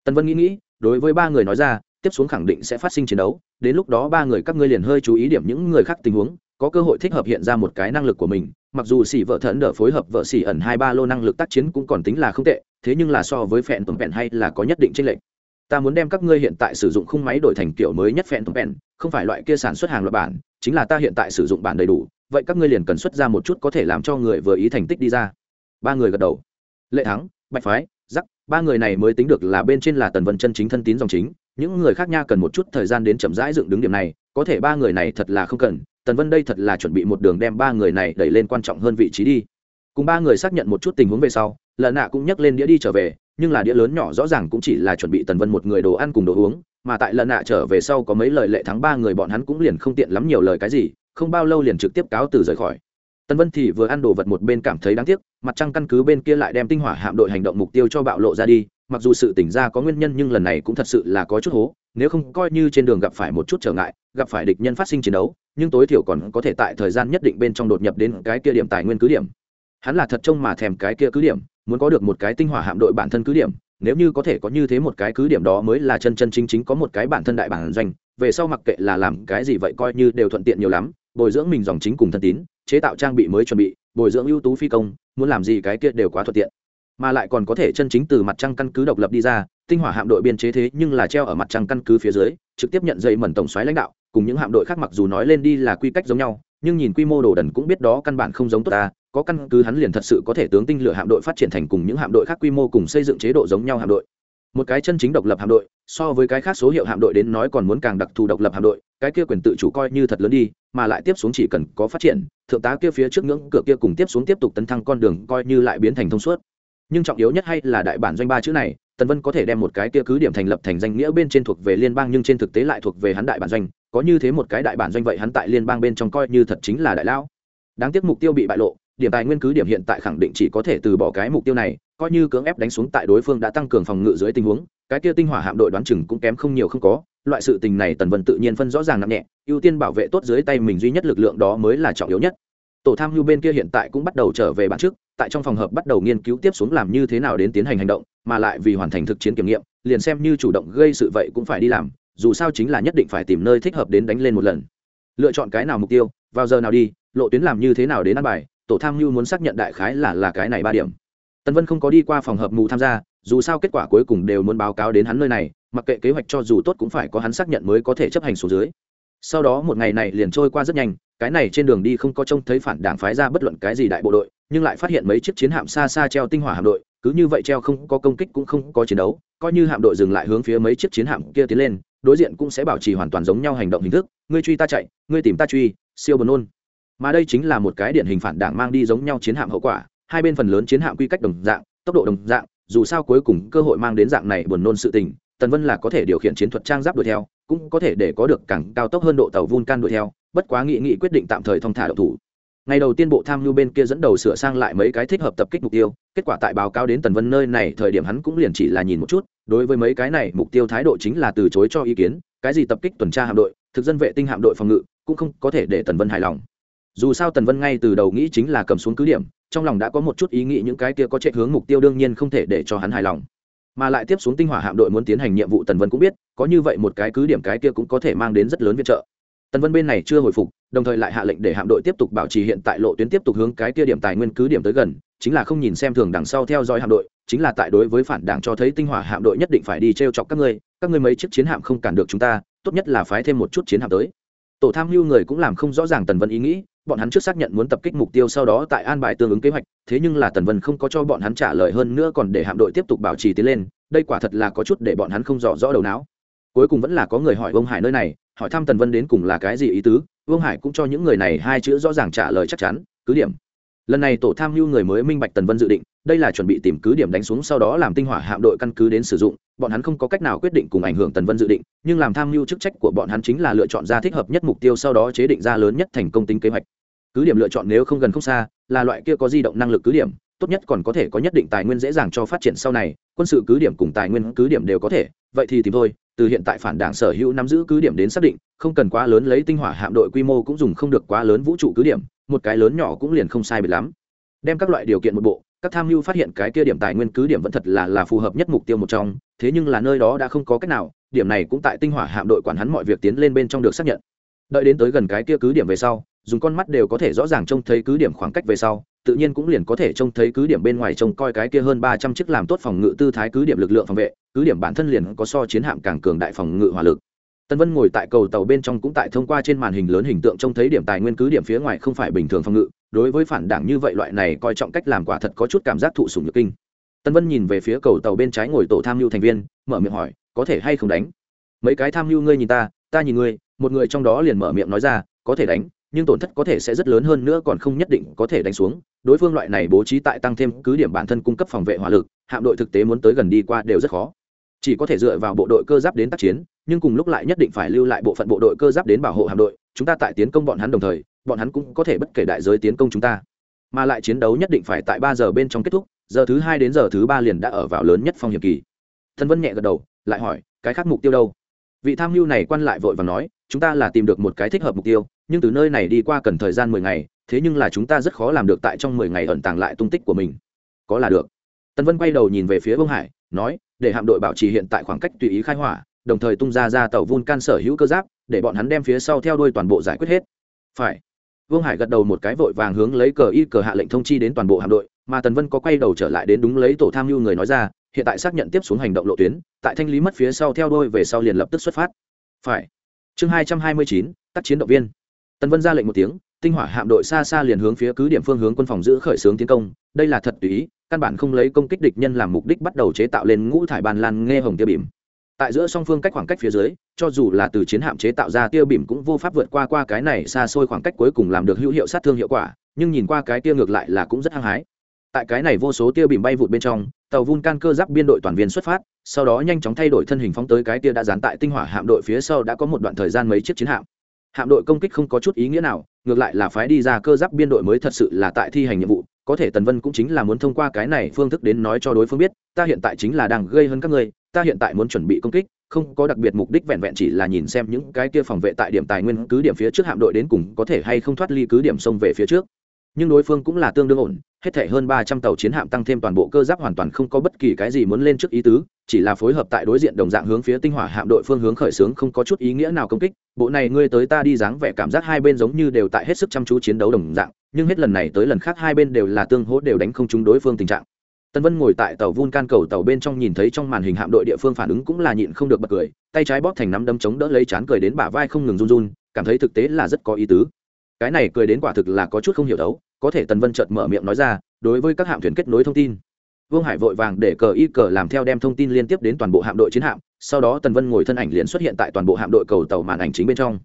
Tần vân nghĩ nghĩ, đối với ba người nói ra, tiếp xuống khẳng định sẽ phát sinh chiến đấu, đến lúc đó ba người các ngươi liền hơi chú ý điểm những người khác tình huống, có cơ hội thích hợp hiện ra một cái năng lực của mình, mặc dù xỉ vợ thẫn đỡ phối hợp vợ xỉ ẩn hai ba lô năng lực tác chiến cũng còn tính là không tệ, thế nhưng là so với phẹn tuần vẹn hay là có nhất định tranh lệch ta muốn đem các ngươi hiện tại sử dụng khung máy đổi thành kiểu mới nhất phèn tuần vẹn không phải loại kia sản xuất hàng loạt bản, chính là ta hiện tại sử dụng bản đầy đủ, vậy các ngươi liền cần xuất ra một chút có thể làm cho người vừa ý thành tích đi ra. Ba người gật đầu. Lệ thắng, bạch phái giắc ba người này mới tính được là bên trên là tần vân chân chính thân tín dòng chính, những người khác nha cần một chút thời gian đến chậm rãi dựng đứng điểm này, có thể ba người này thật là không cần, tần vân đây thật là chuẩn bị một đường đem ba người này đẩy lên quan trọng hơn vị trí đi. Cùng ba người xác nhận một chút tình huống về sau lợn nạ cũng nhắc lên đĩa đi trở về nhưng là đĩa lớn nhỏ rõ ràng cũng chỉ là chuẩn bị tần vân một người đồ ăn cùng đồ uống, mà tại lần nạ trở về sau có mấy lời lệ thắng ba người bọn hắn cũng liền không tiện lắm nhiều lời cái gì, không bao lâu liền trực tiếp cáo từ rời khỏi. Tần vân thì vừa ăn đồ vật một bên cảm thấy đáng tiếc, mặt trăng căn cứ bên kia lại đem tinh hỏa hạm đội hành động mục tiêu cho bạo lộ ra đi, mặc dù sự tỉnh ra có nguyên nhân nhưng lần này cũng thật sự là có chút hố, nếu không coi như trên đường gặp phải một chút trở ngại, gặp phải địch nhân phát sinh chiến đấu, nhưng tối thiểu còn có thể tại thời gian nhất định bên trong đột nhập đến cái kia điểm tài nguyên cứ điểm. Hắn là thật trông mà thèm cái kia cứ điểm muốn có được một cái tinh hỏa hạm đội bản thân cứ điểm, nếu như có thể có như thế một cái cứ điểm đó mới là chân chân chính chính có một cái bản thân đại bản doanh, về sau mặc kệ là làm cái gì vậy coi như đều thuận tiện nhiều lắm, bồi dưỡng mình dòng chính cùng thân tín, chế tạo trang bị mới chuẩn bị, bồi dưỡng ưu tú phi công, muốn làm gì cái kia đều quá thuận tiện. Mà lại còn có thể chân chính từ mặt trăng căn cứ độc lập đi ra, tinh hỏa hạm đội biên chế thế nhưng là treo ở mặt trăng căn cứ phía dưới, trực tiếp nhận dây mẩn tổng xoáy lãnh đạo, cùng những hạm đội khác mặc dù nói lên đi là quy cách giống nhau, nhưng nhìn quy mô đồ đần cũng biết đó căn bản không giống tốt ta có căn cứ hắn liền thật sự có thể tướng tinh lửa hạm đội phát triển thành cùng những hạm đội khác quy mô cùng xây dựng chế độ giống nhau hạm đội. Một cái chân chính độc lập hạm đội, so với cái khác số hiệu hạm đội đến nói còn muốn càng đặc thù độc lập hạm đội, cái kia quyền tự chủ coi như thật lớn đi, mà lại tiếp xuống chỉ cần có phát triển, thượng tá kia phía trước ngưỡng cửa kia cùng tiếp xuống tiếp tục tấn thăng con đường coi như lại biến thành thông suốt. Nhưng trọng yếu nhất hay là đại bản doanh ba chữ này, tần vân có thể đem một cái kia cứ điểm thành lập thành danh nghĩa bên trên thuộc về liên bang nhưng trên thực tế lại thuộc về hắn đại bản doanh, có như thế một cái đại bản doanh vậy hắn tại liên bang bên trong coi như thật chính là đại lão. Đáng tiếc mục tiêu bị bại lộ điểm tài nguyên cứ điểm hiện tại khẳng định chỉ có thể từ bỏ cái mục tiêu này, coi như cưỡng ép đánh xuống tại đối phương đã tăng cường phòng ngự dưới tình huống, cái kia tinh hỏa hạm đội đoán chừng cũng kém không nhiều không có, loại sự tình này tần vân tự nhiên phân rõ ràng nặng nhẹ, ưu tiên bảo vệ tốt dưới tay mình duy nhất lực lượng đó mới là trọng yếu nhất. Tổ tham mưu bên kia hiện tại cũng bắt đầu trở về bản trước, tại trong phòng hợp bắt đầu nghiên cứu tiếp xuống làm như thế nào đến tiến hành hành động, mà lại vì hoàn thành thực chiến kiểm nghiệm, liền xem như chủ động gây sự vậy cũng phải đi làm, dù sao chính là nhất định phải tìm nơi thích hợp đến đánh lên một lần. Lựa chọn cái nào mục tiêu, vào giờ nào đi, lộ tuyến làm như thế nào đến ăn bài tổ tham mưu muốn xác nhận đại khái là là cái này ba điểm. Tân vân không có đi qua phòng hợp mù tham gia, dù sao kết quả cuối cùng đều muốn báo cáo đến hắn nơi này, mặc kệ kế hoạch cho dù tốt cũng phải có hắn xác nhận mới có thể chấp hành xuống dưới. Sau đó một ngày này liền trôi qua rất nhanh, cái này trên đường đi không có trông thấy phản đảng phái ra bất luận cái gì đại bộ đội, nhưng lại phát hiện mấy chiếc chiến hạm xa xa treo tinh hỏa hạm đội, cứ như vậy treo không có công kích cũng không có chiến đấu, coi như hạm đội dừng lại hướng phía mấy chiếc chiến hạm kia tiến lên, đối diện cũng sẽ bảo trì hoàn toàn giống nhau hành động hình thức, ngươi truy ta chạy, ngươi tìm ta truy, siêu buồn nôn mà đây chính là một cái điển hình phản đảng mang đi giống nhau chiến hạm hậu quả, hai bên phần lớn chiến hạm quy cách đồng dạng, tốc độ đồng dạng, dù sao cuối cùng cơ hội mang đến dạng này buồn nôn sự tình, tần vân là có thể điều khiển chiến thuật trang giáp đuổi theo, cũng có thể để có được càng cao tốc hơn độ tàu vun can đuổi theo, bất quá nghị nghị quyết định tạm thời thông thả độc thủ. Ngày đầu tiên bộ tham mưu bên kia dẫn đầu sửa sang lại mấy cái thích hợp tập kích mục tiêu, kết quả tại báo cáo đến tần vân nơi này, thời điểm hắn cũng liền chỉ là nhìn một chút, đối với mấy cái này mục tiêu thái độ chính là từ chối cho ý kiến, cái gì tập kích tuần tra hạm đội, thực dân vệ tinh hạm đội phòng ngự, cũng không có thể để tần vân hài lòng dù sao tần vân ngay từ đầu nghĩ chính là cầm xuống cứ điểm, trong lòng đã có một chút ý nghĩ những cái kia có chạy hướng mục tiêu đương nhiên không thể để cho hắn hài lòng. Mà lại tiếp xuống tinh hỏa hạm đội muốn tiến hành nhiệm vụ tần vân cũng biết, có như vậy một cái cứ điểm cái kia cũng có thể mang đến rất lớn viện trợ. Tần vân bên này chưa hồi phục, đồng thời lại hạ lệnh để hạm đội tiếp tục bảo trì hiện tại lộ tuyến tiếp tục hướng cái kia điểm tài nguyên cứ điểm tới gần, chính là không nhìn xem thường đằng sau theo dõi hạm đội, chính là tại đối với phản đảng cho thấy tinh hỏa hạm đội nhất định phải đi t r e o chọc các ngươi các ngươi mấy chiếc chiến hạm không cản được chúng ta, tốt nhất là phái thêm một chút chiến hạm tới tổ tham mưu người cũng làm không rõ ràng tần vân ý nghĩ, bọn hắn trước xác nhận muốn tập kích mục tiêu sau đó tại an bài tương ứng kế hoạch, thế nhưng là tần vân không có cho bọn hắn trả lời hơn nữa còn để hạm đội tiếp tục bảo trì tiến lên, đây quả thật là có chút để bọn hắn không rõ rõ đầu não. Cuối cùng vẫn là có người hỏi ông hải nơi này, hỏi thăm tần vân đến cùng là cái gì ý tứ, vương hải cũng cho những người này hai chữ rõ ràng trả lời chắc chắn, cứ điểm. Lần này tổ tham mưu người mới minh bạch tần vân dự định đây là chuẩn bị tìm cứ điểm đánh xuống sau đó làm tinh hỏa hạm đội căn cứ đến sử dụng, bọn hắn không có cách nào quyết định cùng ảnh hưởng tần vân dự định, nhưng làm tham mưu chức trách của bọn hắn chính là lựa chọn ra thích hợp nhất mục tiêu sau đó chế định ra lớn nhất thành công tính kế hoạch. Cứ điểm lựa chọn nếu không gần không xa, là loại kia có di động năng lực cứ điểm, tốt nhất còn có thể có nhất định tài nguyên dễ dàng cho phát triển sau này, quân sự cứ điểm cùng tài nguyên cứ điểm đều có thể, vậy thì tìm thôi, từ hiện tại phản đảng sở hữu nắm giữ cứ điểm đến xác định, không cần quá lớn lấy tinh hỏa hạm đội quy mô cũng dùng không được quá lớn vũ trụ cứ điểm, một cái lớn nhỏ cũng liền không sai biệt lắm. Đem các loại điều kiện một bộ các tham mưu phát hiện cái kia điểm tài nguyên cứ điểm vẫn thật là là phù hợp nhất mục tiêu một trong, thế nhưng là nơi đó đã không có cách nào, điểm này cũng tại tinh hỏa hạm đội quản hắn mọi việc tiến lên bên trong được xác nhận. Đợi đến tới gần cái kia cứ điểm về sau, dùng con mắt đều có thể rõ ràng trông thấy cứ điểm khoảng cách về sau, tự nhiên cũng liền có thể trông thấy cứ điểm bên ngoài trông coi cái kia hơn ba trăm chiếc làm tốt phòng ngự tư thái cứ điểm lực lượng phòng vệ, cứ điểm bản thân liền có so chiến hạm càng cường đại phòng ngự hỏa lực. Tân vân ngồi tại cầu tàu bên trong cũng tại thông qua trên màn hình lớn hình tượng trông thấy điểm tài nguyên cứ điểm phía ngoài không phải bình thường phòng ngự đối với phản đảng như vậy loại này coi trọng cách làm quả thật có chút cảm giác thụ sủng nhược kinh. Tân vân nhìn về phía cầu tàu bên trái ngồi tổ tham mưu thành viên, mở miệng hỏi, có thể hay không đánh? Mấy cái tham mưu ngươi nhìn ta ta nhìn ngươi. Một người trong đó liền mở miệng nói ra, có thể đánh, nhưng tổn thất có thể sẽ rất lớn hơn nữa còn không nhất định có thể đánh xuống. Đối phương loại này bố trí tại tăng thêm cứ điểm bản thân cung cấp phòng vệ hỏa lực, hạm đội thực tế muốn tới gần đi qua đều rất khó. Chỉ có thể dựa vào bộ đội cơ giáp đến tác chiến, nhưng cùng lúc lại nhất định phải lưu lại bộ phận bộ đội cơ giáp đến bảo hộ hạm đội. Chúng ta tại tiến công bọn hắn đồng thời bọn hắn cũng có thể bất kể đại giới tiến công chúng ta. Mà lại chiến đấu nhất định phải tại ba giờ bên trong kết thúc, giờ thứ hai đến giờ thứ ba liền đã ở vào lớn nhất phong hiểm kỳ. Thân vân nhẹ gật đầu, lại hỏi, cái khác mục tiêu đâu? Vị tham mưu này quan lại vội và nói, chúng ta là tìm được một cái thích hợp mục tiêu, nhưng từ nơi này đi qua cần thời gian mười ngày, thế nhưng là chúng ta rất khó làm được tại trong mười ngày ẩn tàng lại tung tích của mình. Có là được. Tân vân quay đầu nhìn về phía vương hải, nói, để hạm đội bảo trì hiện tại khoảng cách tùy ý khai hỏa, đồng thời tung ra ra tàu vun can sở hữu cơ giáp, để bọn hắn đem phía sau theo đuôi toàn bộ giải quyết hết. Phải vương hải gật đầu một cái vội vàng hướng lấy cờ y cờ hạ lệnh thông chi đến toàn bộ hạm đội, mà tần vân có quay đầu trở lại đến đúng lấy tổ tham mưu người nói ra, hiện tại xác nhận tiếp xuống hành động lộ tuyến, tại thanh lý mất phía sau theo đuôi về sau liền lập tức xuất phát. Phải. Chương hai trăm hai mươi chín, tác chiến động viên. Tần vân ra lệnh một tiếng, tinh hỏa hạm đội xa xa liền hướng phía cứ điểm phương hướng quân phòng giữ khởi xướng tiến công, đây là thật tùy ý, căn bản không lấy công kích địch nhân làm mục đích bắt đầu chế tạo lên ngũ thải bàn lan nghe hồng tiêu bìm tại giữa song phương cách khoảng cách phía dưới, cho dù là từ chiến hạm chế tạo ra tia bìm cũng vô pháp vượt qua qua cái này xa xôi khoảng cách cuối cùng làm được hữu hiệu sát thương hiệu quả, nhưng nhìn qua cái tia ngược lại là cũng rất hăng hái. Tại cái này vô số tia bìm bay vụt bên trong, tàu vun can cơ giáp biên đội toàn viên xuất phát, sau đó nhanh chóng thay đổi thân hình phóng tới cái tia đã dán tại tinh hỏa hạm đội phía sau đã có một đoạn thời gian mấy chiếc chiến hạm. Hạm đội công kích không có chút ý nghĩa nào, ngược lại là phái đi ra cơ giáp biên đội mới thật sự là tại thi hành nhiệm vụ, có thể tần vân cũng chính là muốn thông qua cái này phương thức đến nói cho đối phương biết, ta hiện tại chính là đang gây hơn các ngươi ta hiện tại muốn chuẩn bị công kích, không có đặc biệt mục đích vẹn vẹn chỉ là nhìn xem những cái kia phòng vệ tại điểm tài nguyên cứ điểm phía trước hạm đội đến cùng có thể hay không thoát ly cứ điểm sông về phía trước. Nhưng đối phương cũng là tương đương ổn, hết thể hơn ba trăm tàu chiến hạm tăng thêm toàn bộ cơ giáp hoàn toàn không có bất kỳ cái gì muốn lên trước ý tứ, chỉ là phối hợp tại đối diện đồng dạng hướng phía tinh hỏa hạm đội phương hướng khởi xướng không có chút ý nghĩa nào công kích. Bộ này ngươi tới ta đi dáng vẻ cảm giác hai bên giống như đều tại hết sức chăm chú chiến đấu đồng dạng, nhưng hết lần này tới lần khác hai bên đều là tương hỗ đều đánh không trúng đối phương tình trạng tân vân ngồi tại tàu vun can cầu tàu bên trong nhìn thấy trong màn hình hạm đội địa phương phản ứng cũng là nhịn không được bật cười, tay trái bóp thành nắm đấm chống đỡ lấy chán cười đến bả vai không ngừng run run, cảm thấy thực tế là rất có ý tứ. Cái này cười đến quả thực là có chút không hiểu đấu, có thể tần vân chợt mở miệng nói ra, đối với các hạm thuyền kết nối thông tin. Vương hải vội vàng để cờ y cờ làm theo đem thông tin liên tiếp đến toàn bộ hạm đội chiến hạm, sau đó tần vân ngồi thân ảnh liền xuất hiện tại toàn bộ hạm đội cầu tàu màn ảnh chính bên trong.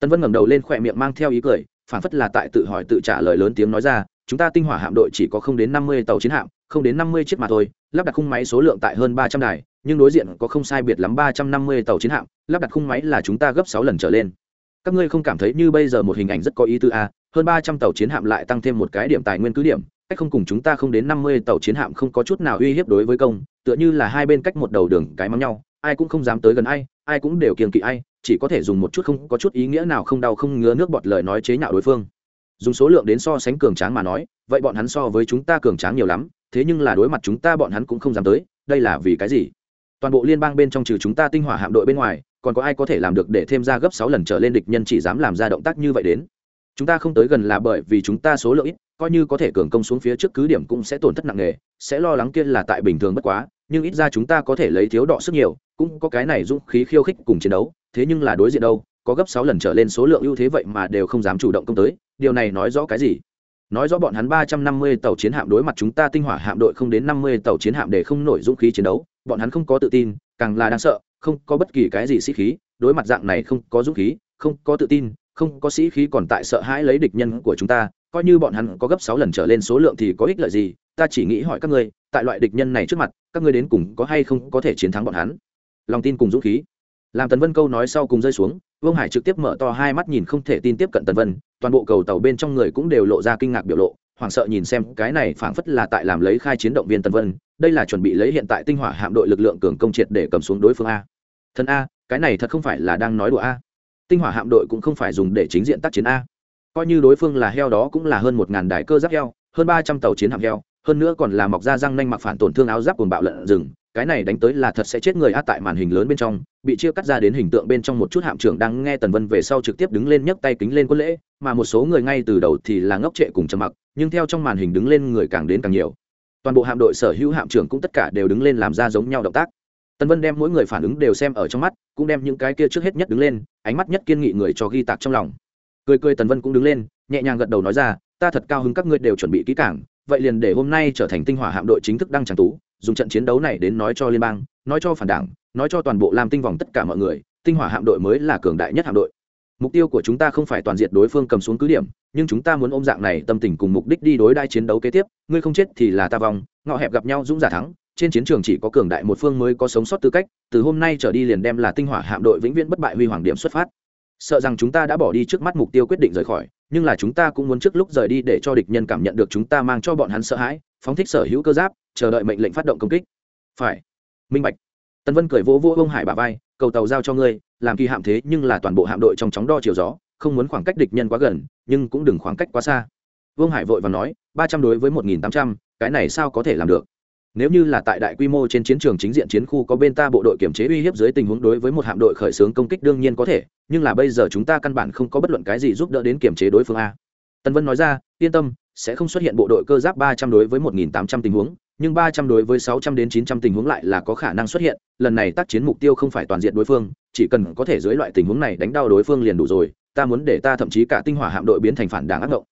Tần vân ngẩng đầu lên khỏe miệng mang theo ý cười, phản phất là tại tự hỏi tự trả lời lớn tiếng nói ra, chúng ta tinh hỏa hạm đội chỉ có không đến năm mươi tàu chiến hạm không đến năm mươi chiếc mà thôi lắp đặt khung máy số lượng tại hơn ba trăm đài nhưng đối diện có không sai biệt lắm ba trăm năm mươi tàu chiến hạm lắp đặt khung máy là chúng ta gấp sáu lần trở lên. Các ngươi không cảm thấy như bây giờ một hình ảnh rất có ý tư à, hơn ba trăm tàu chiến hạm lại tăng thêm một cái điểm tài nguyên cứ điểm cách không cùng chúng ta không đến năm mươi tàu chiến hạm không có chút nào uy hiếp đối với công tựa như là hai bên cách một đầu đường cái mắm nhau ai cũng không dám tới gần ai ai cũng đều kiềng kỵ ai chỉ có thể dùng một chút không có chút ý nghĩa nào không đau không ngứa nước bọt lời nói chế nhạo đối phương. Dùng số lượng đến so sánh cường tráng mà nói vậy bọn hắn so với chúng ta cường tráng nhiều lắm thế nhưng là đối mặt chúng ta bọn hắn cũng không dám tới, đây là vì cái gì? Toàn bộ liên bang bên trong trừ chúng ta tinh hỏa hạm đội bên ngoài, còn có ai có thể làm được để thêm ra gấp sáu lần trở lên địch nhân chỉ dám làm ra động tác như vậy đến? Chúng ta không tới gần là bởi vì chúng ta số lượng ít, coi như có thể cường công xuống phía trước cứ điểm cũng sẽ tổn thất nặng nề, sẽ lo lắng kia là tại bình thường bất quá, nhưng ít ra chúng ta có thể lấy thiếu đọ sức nhiều, cũng có cái này dũng khí khiêu khích cùng chiến đấu, thế nhưng là đối diện đâu, có gấp sáu lần trở lên số lượng ưu thế vậy mà đều không dám chủ động công tới, điều này nói rõ cái gì? Nói rõ bọn hắn ba trăm năm mươi tàu chiến hạm đối mặt chúng ta tinh hỏa hạm đội không đến năm mươi tàu chiến hạm để không nổi dũng khí chiến đấu, bọn hắn không có tự tin, càng là đáng sợ, không có bất kỳ cái gì sĩ khí, đối mặt dạng này không có dũng khí, không có tự tin, không có sĩ khí còn tại sợ hãi lấy địch nhân của chúng ta, coi như bọn hắn có gấp sáu lần trở lên số lượng thì có ích lợi gì, ta chỉ nghĩ hỏi các ngươi, tại loại địch nhân này trước mặt, các ngươi đến cùng có hay không có thể chiến thắng bọn hắn? Lòng tin cùng dũng khí. Làm tần vân câu nói sau cùng rơi xuống vương hải trực tiếp mở to hai mắt nhìn không thể tin tiếp cận tần vân, toàn bộ cầu tàu bên trong người cũng đều lộ ra kinh ngạc biểu lộ, hoảng sợ nhìn xem cái này phảng phất là tại làm lấy khai chiến động viên tần vân, đây là chuẩn bị lấy hiện tại tinh hỏa hạm đội lực lượng cường công triệt để cầm xuống đối phương a. Thân a, cái này thật không phải là đang nói đùa a. Tinh hỏa hạm đội cũng không phải dùng để chính diện tác chiến a. Coi như đối phương là heo đó cũng là hơn một ngàn đài cơ giáp heo, hơn ba trăm tàu chiến hạm heo, hơn nữa còn là mọc ra răng nanh mặc phản tổn thương áo giáp cuồng bạo lợn rừng cái này đánh tới là thật sẽ chết người a tại màn hình lớn bên trong, bị chia cắt ra đến hình tượng bên trong một chút hạm trưởng đang nghe tần vân về sau trực tiếp đứng lên nhấc tay kính lên quân lễ, mà một số người ngay từ đầu thì là ngốc trệ cùng trầm mặc, nhưng theo trong màn hình đứng lên người càng đến càng nhiều. Toàn bộ hạm đội sở hữu hạm trưởng cũng tất cả đều đứng lên làm ra giống nhau động tác. Tần vân đem mỗi người phản ứng đều xem ở trong mắt, cũng đem những cái kia trước hết nhất đứng lên, ánh mắt nhất kiên nghị người cho ghi tạc trong lòng. Cười cười tần vân cũng đứng lên, nhẹ nhàng gật đầu nói ra, ta thật cao hứng các ngươi đều chuẩn bị kỹ cảng vậy liền để hôm nay trở thành tinh hỏa hạm đội chính thức đăng tràng tú dùng trận chiến đấu này đến nói cho liên bang nói cho phản đảng nói cho toàn bộ lam tinh vòng tất cả mọi người tinh hỏa hạm đội mới là cường đại nhất hạm đội. Mục tiêu của chúng ta không phải toàn diện đối phương cầm xuống cứ điểm nhưng chúng ta muốn ôm dạng này tâm tình cùng mục đích đi đối đai chiến đấu kế tiếp ngươi không chết thì là ta vong, ngọ hẹp gặp nhau dũng giả thắng trên chiến trường chỉ có cường đại một phương mới có sống sót tư cách từ hôm nay trở đi liền đem là tinh hỏa hạm đội vĩnh viễn bất bại huy hoàng điểm xuất phát. Sợ rằng chúng ta đã bỏ đi trước mắt mục tiêu quyết định rời khỏi nhưng là chúng ta cũng muốn trước lúc rời đi để cho địch nhân cảm nhận được chúng ta mang cho bọn hắn sợ hãi phóng thích sở hữu cơ giáp chờ đợi mệnh lệnh phát động công kích. Phải. Minh bạch. Tân vân cười vỗ vỗ ông hải bà vai, cầu tàu giao cho ngươi, làm kỳ hạm thế nhưng là toàn bộ hạm đội trong chóng đo chiều gió, không muốn khoảng cách địch nhân quá gần, nhưng cũng đừng khoảng cách quá xa. Vương hải vội và nói, ba trăm đối với một nghìn tám trăm, cái này sao có thể làm được? Nếu như là tại đại quy mô trên chiến trường chính diện chiến khu có bên ta bộ đội kiểm chế uy hiếp dưới tình huống đối với một hạm đội khởi xướng công kích đương nhiên có thể, nhưng là bây giờ chúng ta căn bản không có bất luận cái gì giúp đỡ đến kiểm chế đối phương a. Tân vân nói ra, yên tâm, sẽ không xuất hiện bộ đội cơ giáp ba trăm đối với một nghìn tám trăm tình huống nhưng ba trăm đối với sáu trăm đến chín trăm tình huống lại là có khả năng xuất hiện, lần này tác chiến mục tiêu không phải toàn diện đối phương, chỉ cần có thể dưới loại tình huống này đánh đau đối phương liền đủ rồi, ta muốn để ta thậm chí cả tinh hỏa hạm đội biến thành phản đảng ác động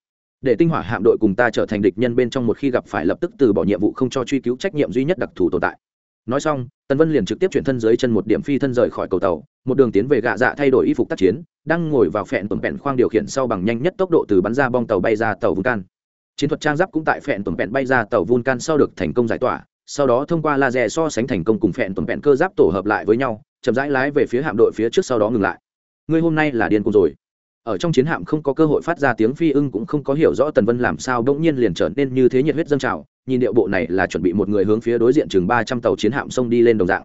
để tinh hỏa hạm đội cùng ta trở thành địch nhân bên trong một khi gặp phải lập tức từ bỏ nhiệm vụ không cho truy cứu trách nhiệm duy nhất đặc thù tồn tại. Nói xong, tần vân liền trực tiếp chuyển thân dưới chân một điểm phi thân rời khỏi cầu tàu, một đường tiến về gạ dạ thay đổi y phục tác chiến, đang ngồi vào phẹn tuần phẹn khoang điều khiển sau bằng nhanh nhất tốc độ từ bắn ra bong tàu bay ra tàu vulcan chiến thuật trang giáp cũng tại phẹn tuần vẹn bay ra, tàu vulcan sau được thành công giải tỏa, sau đó thông qua laser so sánh thành công cùng phẹn tuần vẹn cơ giáp tổ hợp lại với nhau, chậm rãi lái về phía hạm đội phía trước sau đó ngừng lại. Ngươi hôm nay là điên cùng rồi. Ở trong chiến hạm không có cơ hội phát ra tiếng phi ưng cũng không có hiểu rõ tần vân làm sao bỗng nhiên liền trở nên như thế nhiệt huyết dâng trào, nhìn điệu bộ này là chuẩn bị một người hướng phía đối diện chừng ba trăm tàu chiến hạm xông đi lên đồng dạng.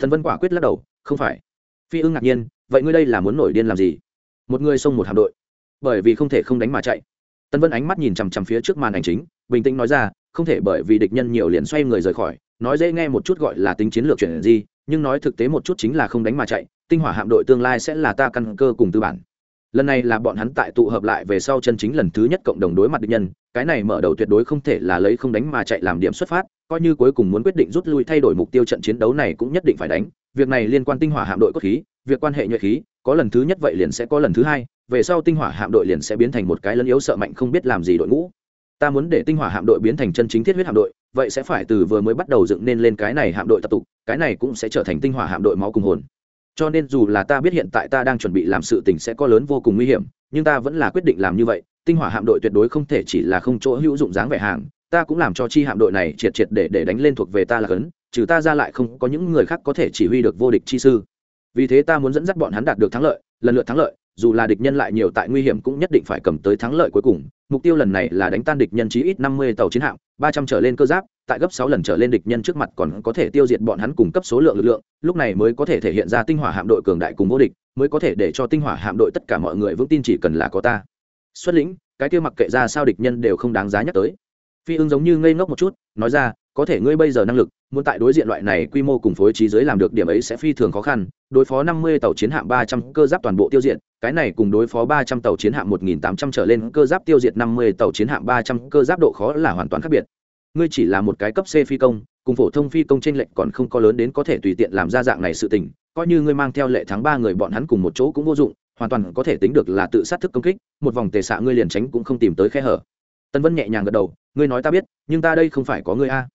Tần vân quả quyết lắc đầu, không phải. Phi ưng ngạc nhiên, vậy ngươi đây là muốn nổi điên làm gì? Một người xông một hạm đội. Bởi vì không thể không đánh mà chạy. Tân vân ánh mắt nhìn chằm chằm phía trước màn ảnh chính, bình tĩnh nói ra, không thể bởi vì địch nhân nhiều liền xoay người rời khỏi, nói dễ nghe một chút gọi là tính chiến lược chuyển gì, nhưng nói thực tế một chút chính là không đánh mà chạy, tinh hỏa hạm đội tương lai sẽ là ta căn cơ cùng tư bản. Lần này là bọn hắn tại tụ hợp lại về sau chân chính lần thứ nhất cộng đồng đối mặt địch nhân, cái này mở đầu tuyệt đối không thể là lấy không đánh mà chạy làm điểm xuất phát, coi như cuối cùng muốn quyết định rút lui thay đổi mục tiêu trận chiến đấu này cũng nhất định phải đánh, việc này liên quan tinh hỏa hạm đội cốt khí việc quan hệ nhuệ khí, có lần thứ nhất vậy liền sẽ có lần thứ hai, về sau tinh hỏa hạm đội liền sẽ biến thành một cái lân yếu sợ mạnh không biết làm gì đội ngũ. Ta muốn để tinh hỏa hạm đội biến thành chân chính thiết huyết hạm đội, vậy sẽ phải từ vừa mới bắt đầu dựng nên lên cái này hạm đội tập tục, cái này cũng sẽ trở thành tinh hỏa hạm đội máu cùng hồn. Cho nên dù là ta biết hiện tại ta đang chuẩn bị làm sự tình sẽ có lớn vô cùng nguy hiểm, nhưng ta vẫn là quyết định làm như vậy, tinh hỏa hạm đội tuyệt đối không thể chỉ là không chỗ hữu dụng dáng vẻ hàng, ta cũng làm cho chi hạm đội này triệt triệt để để đánh lên thuộc về ta là cấn, trừ ta ra lại không có những người khác có thể chỉ huy được vô địch chi sư vì thế ta muốn dẫn dắt bọn hắn đạt được thắng lợi, lần lượt thắng lợi, dù là địch nhân lại nhiều tại nguy hiểm cũng nhất định phải cầm tới thắng lợi cuối cùng. Mục tiêu lần này là đánh tan địch nhân chí ít năm mươi tàu chiến hạm, ba trăm trở lên cơ giáp, tại gấp sáu lần trở lên địch nhân trước mặt còn có thể tiêu diệt bọn hắn cùng cấp số lượng lực lượng, lúc này mới có thể thể hiện ra tinh hỏa hạm đội cường đại cùng vô địch, mới có thể để cho tinh hỏa hạm đội tất cả mọi người vững tin chỉ cần là có ta. Xuất lĩnh, cái kia mặc kệ ra sao địch nhân đều không đáng giá nhắc tới phi ưng giống như ngây ngốc một chút, nói ra, có thể ngươi bây giờ năng lực, muốn tại đối diện loại này quy mô cùng phối trí giới làm được điểm ấy sẽ phi thường khó khăn, đối phó năm mươi tàu chiến hạm ba trăm cơ giáp toàn bộ tiêu diệt, cái này cùng đối phó ba trăm tàu chiến hạm một nghìn tám trăm trở lên cơ giáp tiêu diệt năm mươi tàu chiến hạm ba trăm cơ giáp độ khó là hoàn toàn khác biệt. Ngươi chỉ là một cái cấp c phi công, cùng phổ thông phi công trên lệch còn không có lớn đến có thể tùy tiện làm ra dạng này sự tình, coi như ngươi mang theo lệ thắng ba người bọn hắn cùng một chỗ cũng vô dụng, hoàn toàn có thể tính được là tự sát thức công kích, một vòng tề xạ ngươi liền tránh cũng không tìm tới khe hở. Tần vân nhẹ nhàng gật đầu, ngươi nói ta biết, nhưng ta đây không phải có ngươi a.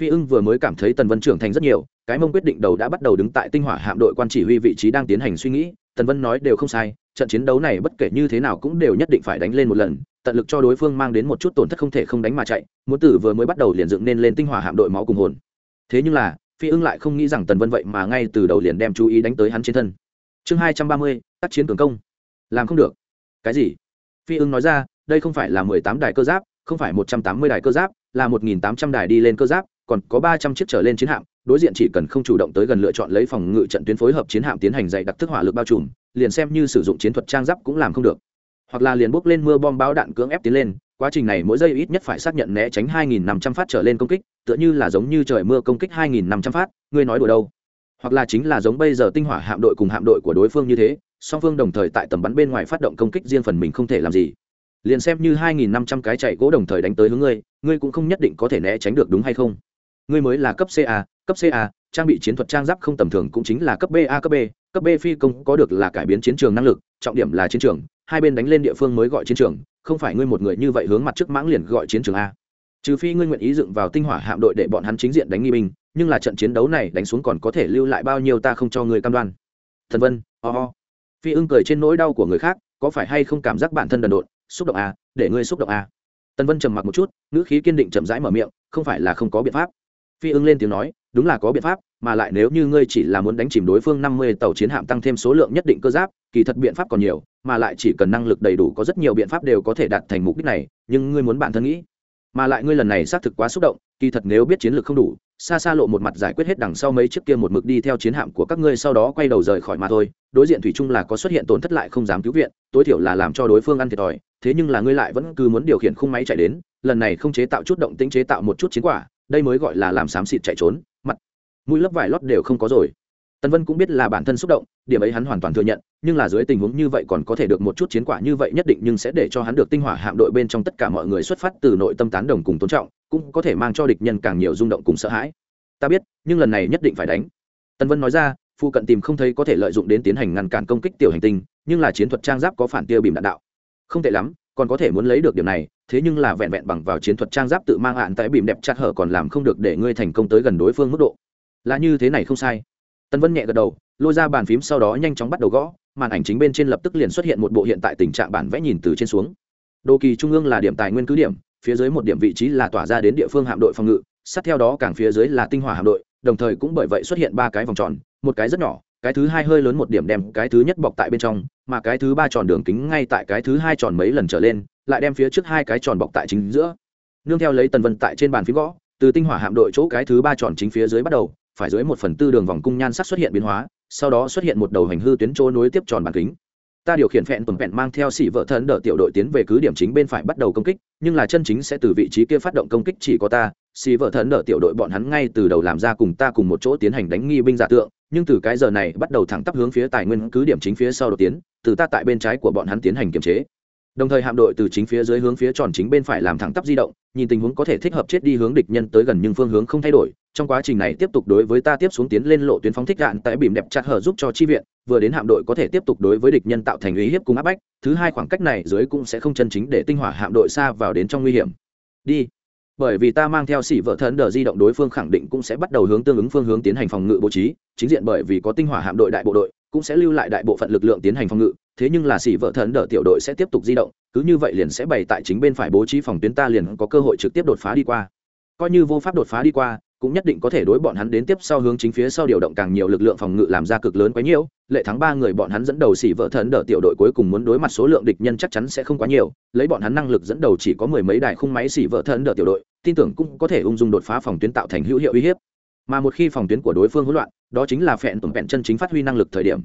Phi ưng vừa mới cảm thấy tần vân trưởng thành rất nhiều, cái mông quyết định đầu đã bắt đầu đứng tại tinh hỏa hạm đội quan chỉ huy vị trí đang tiến hành suy nghĩ. Tần vân nói đều không sai, trận chiến đấu này bất kể như thế nào cũng đều nhất định phải đánh lên một lần, tận lực cho đối phương mang đến một chút tổn thất không thể không đánh mà chạy, muốn tử vừa mới bắt đầu liền dựng nên lên tinh hỏa hạm đội máu cùng hồn. Thế nhưng là, phi ưng lại không nghĩ rằng tần vân vậy mà ngay từ đầu liền đem chú ý đánh tới hắn trên thân. Chương hai trăm ba mươi, tác chiến cường công. Làm không được. Cái gì? Phi ưng nói ra đây không phải là mười tám đài cơ giáp, không phải một trăm tám mươi đài cơ giáp, là một nghìn tám trăm đài đi lên cơ giáp, còn có ba trăm chiếc trở lên chiến hạm, đối diện chỉ cần không chủ động tới gần lựa chọn lấy phòng ngự trận tuyến phối hợp chiến hạm tiến hành dạy đặc thức hỏa lực bao trùm, liền xem như sử dụng chiến thuật trang giáp cũng làm không được. Hoặc là liền bốc lên mưa bom bão đạn cưỡng ép tiến lên, quá trình này mỗi giây ít nhất phải xác nhận né tránh 2.500 phát trở lên công kích, tựa như là giống như trời mưa công kích 2.500 phát, ngươi nói đùa đâu? Hoặc là chính là giống bây giờ tinh hỏa hạm đội cùng hạm đội của đối phương như thế, song phương đồng thời tại tầm bắn bên ngoài phát động công kích riêng phần mình không thể làm gì liền xem như 2.500 cái chạy gỗ đồng thời đánh tới hướng ngươi ngươi cũng không nhất định có thể né tránh được đúng hay không? Ngươi mới là cấp ca cấp ca trang bị chiến thuật trang giáp không tầm thường cũng chính là cấp ba cấp b cấp b phi công có được là cải biến chiến trường năng lực, trọng điểm là chiến trường, hai bên đánh lên địa phương mới gọi chiến trường, không phải ngươi một người như vậy hướng mặt trước mãng liền gọi chiến trường a. Trừ phi ngươi nguyện ý dựng vào tinh hỏa hạm đội để bọn hắn chính diện đánh nghi binh, nhưng là trận chiến đấu này đánh xuống còn có thể lưu lại bao nhiêu ta không cho người cam đoan. Thần vân ho、oh、ho phi ưng cười trên nỗi đau của người khác, có phải hay không cảm giác bản thân đần độn? Xúc động à, để ngươi xúc động à? Tần vân trầm mặc một chút ngữ khí kiên định chậm rãi mở miệng không phải là không có biện pháp phi ưng lên tiếng nói đúng là có biện pháp mà lại nếu như ngươi chỉ là muốn đánh chìm đối phương năm mươi tàu chiến hạm tăng thêm số lượng nhất định cơ giáp kỳ thật biện pháp còn nhiều mà lại chỉ cần năng lực đầy đủ có rất nhiều biện pháp đều có thể đạt thành mục đích này nhưng ngươi muốn bản thân nghĩ mà lại ngươi lần này xác thực quá xúc động kỳ thật nếu biết chiến lược không đủ xa xa lộ một mặt giải quyết hết đằng sau mấy chiếc kia một mực đi theo chiến hạm của các ngươi sau đó quay đầu rời khỏi mà thôi. Đối diện thủy chung là có xuất hiện tổn thất lại không dám cứu viện, tối thiểu là làm cho đối phương ăn thiệt thòi. Thế nhưng là ngươi lại vẫn cứ muốn điều khiển khung máy chạy đến, lần này không chế tạo chút động tĩnh chế tạo một chút chiến quả, đây mới gọi là làm xám xịt chạy trốn. Mặt mũi lớp vải lót đều không có rồi tần vân cũng biết là bản thân xúc động, điểm ấy hắn hoàn toàn thừa nhận, nhưng là dưới tình huống như vậy còn có thể được một chút chiến quả như vậy nhất định nhưng sẽ để cho hắn được tinh hỏa hạm đội bên trong tất cả mọi người xuất phát từ nội tâm tán đồng cùng tôn trọng, cũng có thể mang cho địch nhân càng nhiều rung động cùng sợ hãi. Ta biết, nhưng lần này nhất định phải đánh. Tần vân nói ra, phụ cận tìm không thấy có thể lợi dụng đến tiến hành ngăn cản công kích tiểu hành tinh, nhưng là chiến thuật trang giáp có phản tiêu bìm đạn đạo. Không tệ lắm, còn có thể muốn lấy được điểm này, thế nhưng là vẹn vẹn bằng vào chiến thuật trang giáp tự mang hạn tại bìm đẹp chặt hở còn làm không được để ngươi thành công tới gần đối phương mức độ. Là như thế này không sai tân vân nhẹ gật đầu, lôi ra bàn phím sau đó nhanh chóng bắt đầu gõ, màn ảnh chính bên trên lập tức liền xuất hiện một bộ hiện tại tình trạng bản vẽ nhìn từ trên xuống. Đồ kỳ trung ương là điểm tài nguyên cứ điểm, phía dưới một điểm vị trí là tỏa ra đến địa phương hạm đội phòng ngự, sát theo đó càng phía dưới là tinh hỏa hạm đội, đồng thời cũng bởi vậy xuất hiện ba cái vòng tròn, một cái rất nhỏ, cái thứ hai hơi lớn một điểm đem cái thứ nhất bọc tại bên trong, mà cái thứ ba tròn đường kính ngay tại cái thứ hai tròn mấy lần trở lên, lại đem phía trước hai cái tròn bọc tại chính giữa. Nương theo lấy tần vân tại trên bàn phím gõ, từ tinh hỏa hạm đội chỗ cái thứ ba tròn chính phía dưới bắt đầu phải dưới một phần tư đường vòng cung nhan sắc xuất hiện biến hóa, sau đó xuất hiện một đầu hành hư tuyến chỗ nối tiếp tròn bàn kính. Ta điều khiển phẹn tuần vẹn mang theo xỉ vợ thần đỡ tiểu đội tiến về cứ điểm chính bên phải bắt đầu công kích, nhưng là chân chính sẽ từ vị trí kia phát động công kích chỉ có ta xỉ vợ thần đỡ tiểu đội bọn hắn ngay từ đầu làm ra cùng ta cùng một chỗ tiến hành đánh nghi binh giả tượng, nhưng từ cái giờ này bắt đầu thẳng tắp hướng phía tài nguyên cứ điểm chính phía sau đột tiến, từ ta tại bên trái của bọn hắn tiến hành kiềm chế. Đồng thời hạm đội từ chính phía dưới hướng phía tròn chính bên phải làm thẳng tắp di động, nhìn tình huống có thể thích hợp chết đi hướng địch nhân tới gần nhưng phương hướng không thay đổi trong quá trình này tiếp tục đối với ta tiếp xuống tiến lên lộ tuyến phóng thích đạn tại bìm đẹp chặt hở giúp cho chi viện, vừa đến hạm đội có thể tiếp tục đối với địch nhân tạo thành uy hiếp cùng áp bách, thứ hai khoảng cách này dưới cũng sẽ không chân chính để tinh hỏa hạm đội xa vào đến trong nguy hiểm. Đi. Bởi vì ta mang theo xỉ vợ thần đờ di động đối phương khẳng định cũng sẽ bắt đầu hướng tương ứng phương hướng tiến hành phòng ngự bố trí, chính diện bởi vì có tinh hỏa hạm đội đại bộ đội, cũng sẽ lưu lại đại bộ phận lực lượng tiến hành phòng ngự, thế nhưng là xỉ vợ thần đờ tiểu đội sẽ tiếp tục di động, cứ như vậy liền sẽ bày tại chính bên phải bố trí phòng tuyến ta liền có cơ hội trực tiếp đột phá đi qua. Coi như vô pháp đột phá đi qua cũng nhất định có thể đối bọn hắn đến tiếp sau hướng chính phía sau điều động càng nhiều lực lượng phòng ngự làm ra cực lớn quá nhiều lệ thắng ba người bọn hắn dẫn đầu xỉ vợ thần đỡ tiểu đội cuối cùng muốn đối mặt số lượng địch nhân chắc chắn sẽ không quá nhiều, lấy bọn hắn năng lực dẫn đầu chỉ có mười mấy đài khung máy xỉ vợ thần đỡ tiểu đội, tin tưởng cũng có thể ung dung đột phá phòng tuyến tạo thành hữu hiệu uy hiếp. Mà một khi phòng tuyến của đối phương hỗn loạn, đó chính là phẹn tổn vẹn chân chính phát huy năng lực thời điểm.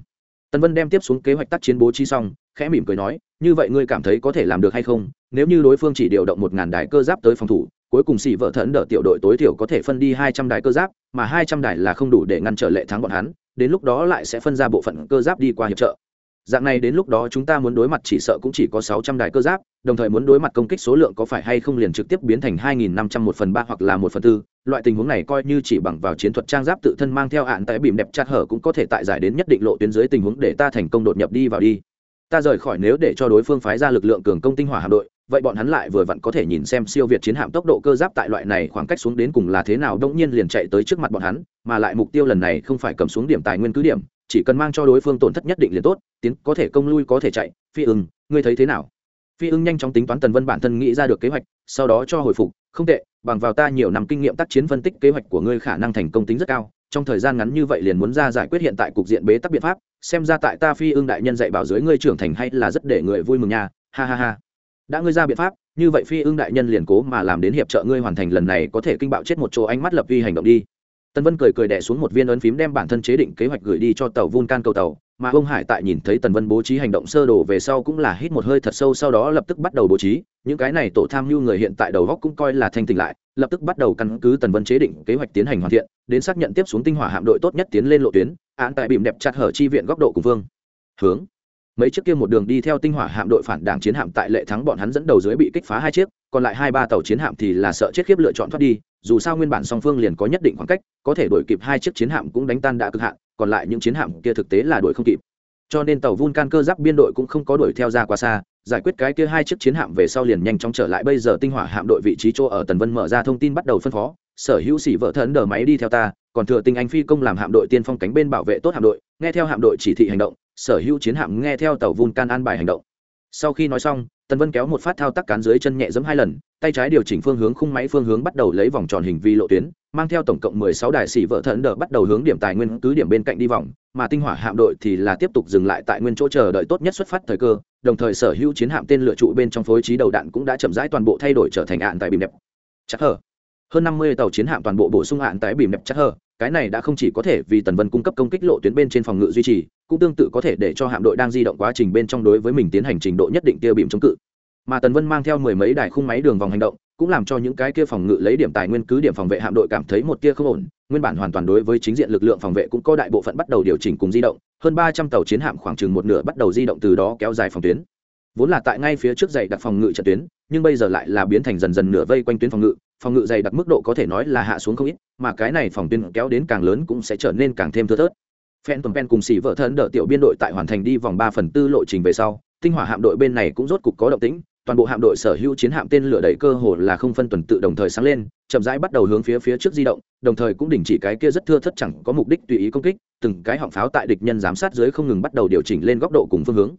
Tần vân đem tiếp xuống kế hoạch tác chiến bố trí xong, khẽ mỉm cười nói, như vậy ngươi cảm thấy có thể làm được hay không? Nếu như đối phương chỉ điều động một ngàn đài cơ giáp tới phòng thủ cuối cùng xỉ vợ thẫn đỡ tiểu đội tối thiểu có thể phân đi hai trăm đài cơ giáp, mà hai trăm đài là không đủ để ngăn trở lệ thắng bọn hắn, đến lúc đó lại sẽ phân ra bộ phận cơ giáp đi qua hiệp trợ. Dạng này đến lúc đó chúng ta muốn đối mặt chỉ sợ cũng chỉ có sáu trăm đài cơ giáp, đồng thời muốn đối mặt công kích số lượng có phải hay không liền trực tiếp biến thành hai nghìn năm trăm một phần ba hoặc là một phần tư, loại tình huống này coi như chỉ bằng vào chiến thuật trang giáp tự thân mang theo hạn tại bìm đẹp chặt hở cũng có thể tại giải đến nhất định lộ tuyến dưới tình huống để ta thành công đột nhập đi vào đi. Ta rời khỏi nếu để cho đối phương phái ra lực lượng cường công tinh hỏa hạm đội vậy bọn hắn lại vừa vặn có thể nhìn xem siêu việt chiến hạm tốc độ cơ giáp tại loại này khoảng cách xuống đến cùng là thế nào đông nhiên liền chạy tới trước mặt bọn hắn, mà lại mục tiêu lần này không phải cầm xuống điểm tài nguyên cứ điểm, chỉ cần mang cho đối phương tổn thất nhất định liền tốt, tiến, có thể công lui, có thể chạy. Phi ưng, ngươi thấy thế nào? Phi ưng nhanh chóng tính toán tần vân bản thân nghĩ ra được kế hoạch, sau đó cho hồi phục, không tệ, bằng vào ta nhiều năm kinh nghiệm tác chiến phân tích kế hoạch của ngươi khả năng thành công tính rất cao, trong thời gian ngắn như vậy liền muốn ra giải quyết hiện tại cục diện bế tắc biện pháp, xem ra tại ta phi ưng đại nhân dạy bảo dưới ngươi trưởng thành hay là rất để người vui mừng nha. Ha ha ha đã ngươi ra biện pháp, như vậy phi ưng đại nhân liền cố mà làm đến hiệp trợ ngươi hoàn thành lần này có thể kinh bạo chết một chỗ ánh mắt lập vi hành động đi. Tân vân cười cười đẻ xuống một viên ấn phím đem bản thân chế định kế hoạch gửi đi cho tàu vun can cầu tàu, mà ông hải tại nhìn thấy tần vân bố trí hành động sơ đồ về sau cũng là hít một hơi thật sâu, sau đó lập tức bắt đầu bố trí. Những cái này tổ tham mưu người hiện tại đầu góc cũng coi là thanh tỉnh lại, lập tức bắt đầu căn cứ tần vân chế định kế hoạch tiến hành hoàn thiện, đến xác nhận tiếp xuống tinh hỏa hạm đội tốt nhất tiến lên lộ tuyến, án tại bìm đẹp chặt hở chi viện góc độ cùng vương. Hướng mấy chiếc kia một đường đi theo tinh hỏa hạm đội phản đảng chiến hạm tại lệ thắng bọn hắn dẫn đầu dưới bị kích phá hai chiếc, còn lại hai ba tàu chiến hạm thì là sợ chết khiếp lựa chọn thoát đi, dù sao nguyên bản song phương liền có nhất định khoảng cách, có thể đuổi kịp hai chiếc chiến hạm cũng đánh tan đã cực hạn, còn lại những chiến hạm kia thực tế là đuổi không kịp. Cho nên tàu vulcan cơ giáp biên đội cũng không có đuổi theo ra quá xa, giải quyết cái kia hai chiếc chiến hạm về sau liền nhanh chóng trở lại. Bây giờ tinh hỏa hạm đội vị trí chỗ ở tần vân mở ra thông tin bắt đầu phân phó sở hữu sĩ vợ thần đờ máy đi theo ta, còn thừa tinh anh phi công làm hạm đội tiên phong cánh bên bảo vệ tốt hạm đội, nghe theo hạm đội chỉ thị hành động, sở hữu chiến hạm nghe theo tàu vulcan an bài hành động. Sau khi nói xong, tần vân kéo một phát thao tác cán dưới chân nhẹ giẫm hai lần, tay trái điều chỉnh phương hướng khung máy phương hướng bắt đầu lấy vòng tròn hình vi lộ tuyến, mang theo tổng cộng mười sáu đại sĩ vợ thần đờ bắt đầu hướng điểm tài nguyên cứ điểm bên cạnh đi vòng, mà tinh hỏa hạm đội thì là tiếp tục dừng lại tại nguyên chỗ chờ đợi tốt nhất xuất phát thời cơ, đồng thời sở hữu chiến hạm tên lựa trụ bên trong phối trí đầu đạn cũng đã chậm rãi toàn bộ thay đổi trở thành ạn tại bìm đẹp. Chắc hở hơn năm mươi tàu chiến hạm toàn bộ bổ sung hạn tại bìm đẹp chắc hờ, cái này đã không chỉ có thể vì tần vân cung cấp công kích lộ tuyến bên trên phòng ngự duy trì, cũng tương tự có thể để cho hạm đội đang di động quá trình bên trong đối với mình tiến hành trình độ nhất định kia bìm chống cự. Mà tần vân mang theo mười mấy đài khung máy đường vòng hành động, cũng làm cho những cái kia phòng ngự lấy điểm tài nguyên cứ điểm phòng vệ hạm đội cảm thấy một tia không ổn, nguyên bản hoàn toàn đối với chính diện lực lượng phòng vệ cũng có đại bộ phận bắt đầu điều chỉnh cùng di động, hơn ba trăm tàu chiến hạm khoảng chừng một nửa bắt đầu di động từ đó kéo dài phòng tuyến. Vốn là tại ngay phía trước dậy đặt phòng ngự trận tuyến, nhưng bây giờ lại là biến thành dần dần nửa vây quanh tuyến phòng ngự phòng ngự dày đặc mức độ có thể nói là hạ xuống không ít, mà cái này phòng tuyến kéo đến càng lớn cũng sẽ trở nên càng thêm thưa thớt. Phen tuần pen cùng xỉ vợ thân đỡ tiểu biên đội tại hoàn thành đi vòng ba phần tư lộ trình về sau, tinh hỏa hạm đội bên này cũng rốt cục có động tĩnh, toàn bộ hạm đội sở hữu chiến hạm tên lửa đẩy cơ hồ là không phân tuần tự đồng thời sáng lên, chậm rãi bắt đầu hướng phía phía trước di động, đồng thời cũng đình chỉ cái kia rất thưa thất chẳng có mục đích tùy ý công kích, từng cái họng pháo tại địch nhân giám sát dưới không ngừng bắt đầu điều chỉnh lên góc độ cùng phương hướng.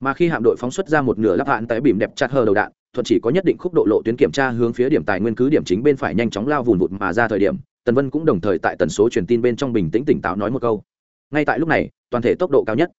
Mà khi hạm đội phóng xuất ra một nửa lắp hạn tại bìm đẹp chặt hờ đầu đạn thuận chỉ có nhất định khúc độ lộ tuyến kiểm tra hướng phía điểm tài nguyên cứ điểm chính bên phải nhanh chóng lao vùn vụt mà ra thời điểm, tần vân cũng đồng thời tại tần số truyền tin bên trong bình tĩnh tỉnh táo nói một câu. Ngay tại lúc này, toàn thể tốc độ cao nhất.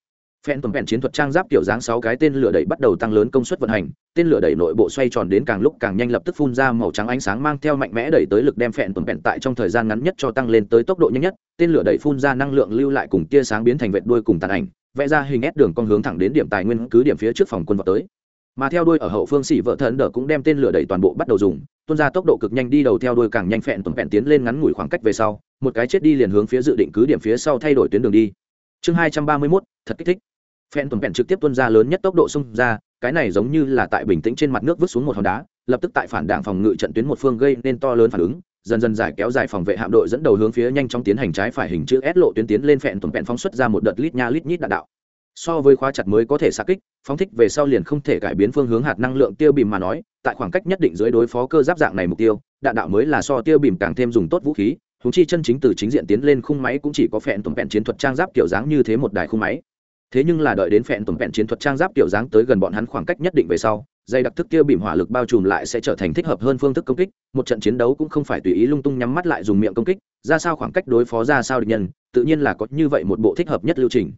Phen tuần vẹn chiến thuật trang giáp kiểu dáng sáu cái tên lửa đẩy bắt đầu tăng lớn công suất vận hành, tên lửa đẩy nội bộ xoay tròn đến càng lúc càng nhanh lập tức phun ra màu trắng ánh sáng mang theo mạnh mẽ đẩy tới lực đem phen tuần vẹn tại trong thời gian ngắn nhất cho tăng lên tới tốc độ nhanh nhất, tên lửa đẩy phun ra năng lượng lưu lại cùng tia sáng biến thành vệt đuôi cùng tàn ảnh, vẽ ra hình ép đường con hướng thẳng đến điểm tài nguyên cứ điểm phía trước phòng quân vào tới mà theo đuôi ở hậu phương xỉ vợ thần đỡ cũng đem tên lửa đẩy toàn bộ bắt đầu dùng tuôn ra tốc độ cực nhanh đi đầu theo đuôi càng nhanh phẹn tuần phẹn tiến lên ngắn ngủi khoảng cách về sau một cái chết đi liền hướng phía dự định cứ điểm phía sau thay đổi tuyến đường đi. Chương hai trăm ba mươi 231, thật kích thích. Phẹn tuần phẹn trực tiếp tuân ra lớn nhất tốc độ xung ra cái này giống như là tại bình tĩnh trên mặt nước vứt xuống một hòn đá lập tức tại phản đảng phòng ngự trận tuyến một phương gây nên to lớn phản ứng dần dần giải kéo dài phòng vệ hạm đội dẫn đầu hướng phía nhanh chóng tiến hành trái phải hình chữ S lộ tuyến tiến lên phẹn tuần phẹn phóng xuất ra một đợt lít nha lít nhít đạn đạo so với khóa chặt mới có thể xạ kích, phóng thích về sau liền không thể cải biến phương hướng hạt năng lượng tiêu bìm mà nói, tại khoảng cách nhất định dưới đối phó cơ giáp dạng này mục tiêu, đạn đạo mới là so tiêu bìm càng thêm dùng tốt vũ khí thú chi chân chính từ chính diện tiến lên khung máy cũng chỉ có phẹn tuần vẹn chiến thuật trang giáp kiểu dáng như thế một đài khung máy. Thế nhưng là đợi đến phẹn tuần vẹn chiến thuật trang giáp kiểu dáng tới gần bọn hắn khoảng cách nhất định về sau, dây đặc thức tiêu bìm hỏa lực bao trùm lại sẽ trở thành thích hợp hơn phương thức công kích, một trận chiến đấu cũng không phải tùy ý lung tung nhắm mắt lại dùng miệng công kích, ra sao khoảng cách đối phó ra sao địch nhân, tự nhiên là có như vậy một bộ thích hợp nhất lưu trình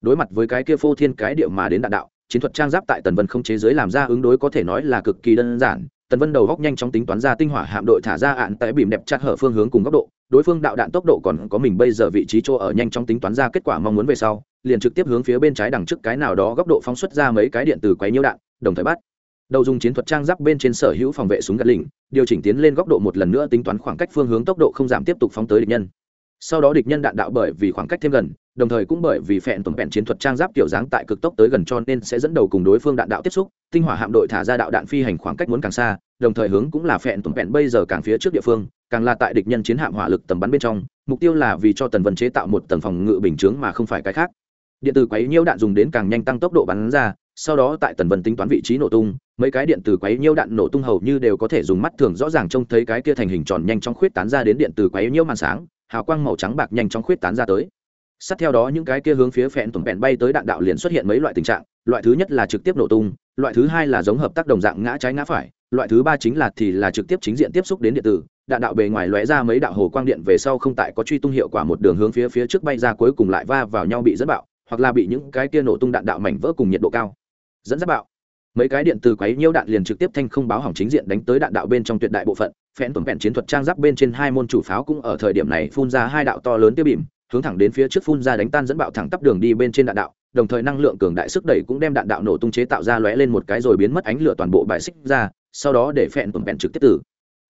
đối mặt với cái kia phô thiên cái điệu mà đến đạn đạo, chiến thuật trang giáp tại tần vân không chế giới làm ra ứng đối có thể nói là cực kỳ đơn giản. Tần vân đầu góc nhanh chóng tính toán ra tinh hỏa hạm đội thả ra ạn tại bìm đẹp chặt hở phương hướng cùng góc độ, đối phương đạo đạn tốc độ còn có mình bây giờ vị trí chỗ ở nhanh chóng tính toán ra kết quả mong muốn về sau, liền trực tiếp hướng phía bên trái đằng trước cái nào đó góc độ phóng xuất ra mấy cái điện từ quấy nhiễu đạn, đồng thời bắt. Đầu dùng chiến thuật trang giáp bên trên sở hữu phòng vệ súng gạt lỉnh, điều chỉnh tiến lên góc độ một lần nữa tính toán khoảng cách phương hướng tốc độ không giảm tiếp tục phóng tới địch nhân sau đó địch nhân đạn đạo bởi vì khoảng cách thêm gần, đồng thời cũng bởi vì phẹn tuần vẹn chiến thuật trang giáp kiểu dáng tại cực tốc tới gần cho nên sẽ dẫn đầu cùng đối phương đạn đạo tiếp xúc, tinh hỏa hạm đội thả ra đạo đạn phi hành khoảng cách muốn càng xa, đồng thời hướng cũng là phẹn tuần vẹn bây giờ càng phía trước địa phương, càng là tại địch nhân chiến hạm hỏa lực tầm bắn bên trong, mục tiêu là vì cho tần vân chế tạo một tầng phòng ngự bình chướng mà không phải cái khác. Điện tử quấy nhiễu đạn dùng đến càng nhanh tăng tốc độ bắn ra, sau đó tại tần vân tính toán vị trí nổ tung, mấy cái điện tử quấy nhiễu đạn nổ tung hầu như đều có thể dùng mắt thường rõ ràng trông thấy cái kia thành hình tròn nhanh chóng khuyết tán ra đến điện tử quấy nhiễu màn sáng hào quang màu trắng bạc nhanh chóng khuyết tán ra tới. Sát theo đó những cái kia hướng phía phẹn tuần vẹn bay tới đạn đạo liền xuất hiện mấy loại tình trạng, loại thứ nhất là trực tiếp nổ tung, loại thứ hai là giống hợp tác đồng dạng ngã trái ngã phải, loại thứ ba chính là thì là trực tiếp chính diện tiếp xúc đến điện tử, đạn đạo bề ngoài lóe ra mấy đạo hồ quang điện về sau không tại có truy tung hiệu quả một đường hướng phía phía trước bay ra cuối cùng lại va vào nhau bị dẫn bạo, hoặc là bị những cái kia nổ tung đạn đạo mảnh vỡ cùng nhiệt độ cao. Dẫn dắt bạo. Mấy cái điện từ quấy nhiêu đạn liền trực tiếp thanh không báo hỏng chính diện đánh tới đạn đạo bên trong tuyệt đại bộ phận phẽn tuần vẹn chiến thuật trang giáp bên trên hai môn chủ pháo cũng ở thời điểm này phun ra hai đạo to lớn tiêu bìm, hướng thẳng đến phía trước phun ra đánh tan dẫn bạo thẳng tắp đường đi bên trên đạn đạo, đồng thời năng lượng cường đại sức đẩy cũng đem đạn đạo nổ tung chế tạo ra lóe lên một cái rồi biến mất ánh lửa toàn bộ bài xích ra, sau đó để phẹn tuần vẹn trực tiếp tử.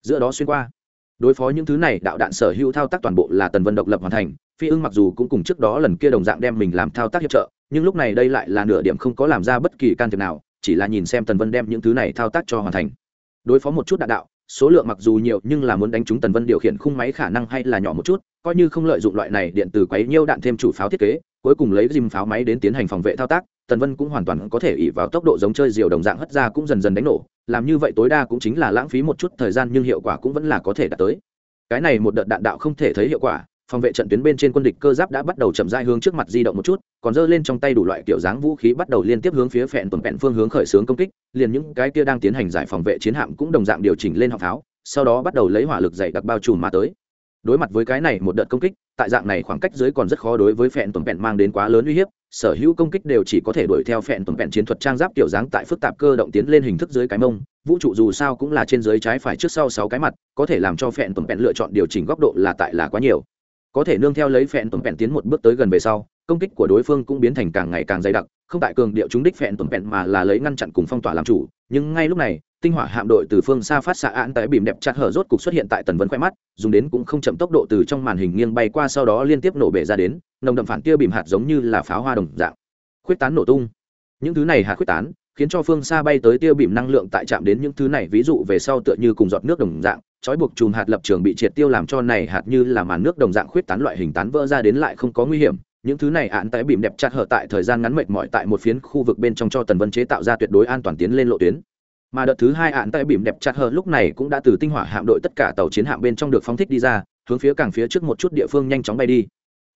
Giữa đó xuyên qua, đối phó những thứ này, đạo đạn sở hữu thao tác toàn bộ là tần vân độc lập hoàn thành, phi ưng mặc dù cũng cùng trước đó lần kia đồng dạng đem mình làm thao tác hiệp trợ, nhưng lúc này đây lại là nửa điểm không có làm ra bất kỳ can thiệp nào, chỉ là nhìn xem tần vân đem những thứ này thao tác cho hoàn thành. Đối phó một chút đạn đạo số lượng mặc dù nhiều nhưng là muốn đánh trúng tần vân điều khiển khung máy khả năng hay là nhỏ một chút, coi như không lợi dụng loại này điện từ quấy nhiêu đạn thêm chủ pháo thiết kế, cuối cùng lấy dìm pháo máy đến tiến hành phòng vệ thao tác, tần vân cũng hoàn toàn có thể ỉ vào tốc độ giống chơi diều đồng dạng hất ra cũng dần dần đánh nổ, làm như vậy tối đa cũng chính là lãng phí một chút thời gian nhưng hiệu quả cũng vẫn là có thể đạt tới. Cái này một đợt đạn đạo không thể thấy hiệu quả phòng vệ trận tuyến bên trên quân địch cơ giáp đã bắt đầu chậm rãi hướng trước mặt di động một chút, còn giơ lên trong tay đủ loại kiểu dáng vũ khí bắt đầu liên tiếp hướng phía phẹn tuần vẹn phương hướng khởi xướng công kích, liền những cái kia đang tiến hành giải phòng vệ chiến hạm cũng đồng dạng điều chỉnh lên họng pháo, sau đó bắt đầu lấy hỏa lực dày đặc bao trùm mà tới. Đối mặt với cái này một đợt công kích, tại dạng này khoảng cách dưới còn rất khó đối với phẹn tuần vẹn mang đến quá lớn uy hiếp, sở hữu công kích đều chỉ có thể đuổi theo phẹn tuần vẹn chiến thuật trang giáp kiểu dáng tại phức tạp cơ động tiến lên hình thức dưới cái mông, vũ trụ dù sao cũng là trên dưới trái phải trước sau sáu cái mặt, có thể làm cho phẹn tuần vẹn lựa chọn điều chỉnh góc độ là tại là quá nhiều có thể nương theo lấy phẹn tuần vẹn tiến một bước tới gần về sau, công kích của đối phương cũng biến thành càng ngày càng dày đặc, không tại cường điệu chúng đích phẹn tuần vẹn mà là lấy ngăn chặn cùng phong tỏa làm chủ. Nhưng ngay lúc này, tinh hỏa hạm đội từ phương xa phát xạ án tại bìm đẹp chặt hở rốt cục xuất hiện tại tần vân khoe mắt, dùng đến cũng không chậm tốc độ từ trong màn hình nghiêng bay qua sau đó liên tiếp nổ bể ra đến, nồng đậm phản tia bìm hạt giống như là pháo hoa đồng dạng. Khuyết tán nổ tung. Những thứ này hạt khuyết tán khiến cho phương xa bay tới tia bìm năng lượng tại chạm đến những thứ này, ví dụ về sau tựa như cùng giọt nước đồng dạng, trói buộc chùm hạt lập trường bị triệt tiêu làm cho này hạt như là màn nước đồng dạng khuyết tán loại hình tán vỡ ra đến lại không có nguy hiểm. Những thứ này án tại bìm đẹp chặt hở tại thời gian ngắn mệt mỏi tại một phiến khu vực bên trong cho tần vân chế tạo ra tuyệt đối an toàn tiến lên lộ tuyến. Mà đợt thứ hai án tại bìm đẹp chặt hở lúc này cũng đã từ tinh hỏa hạm đội tất cả tàu chiến hạm bên trong được phóng thích đi ra, hướng phía càng phía trước một chút địa phương nhanh chóng bay đi.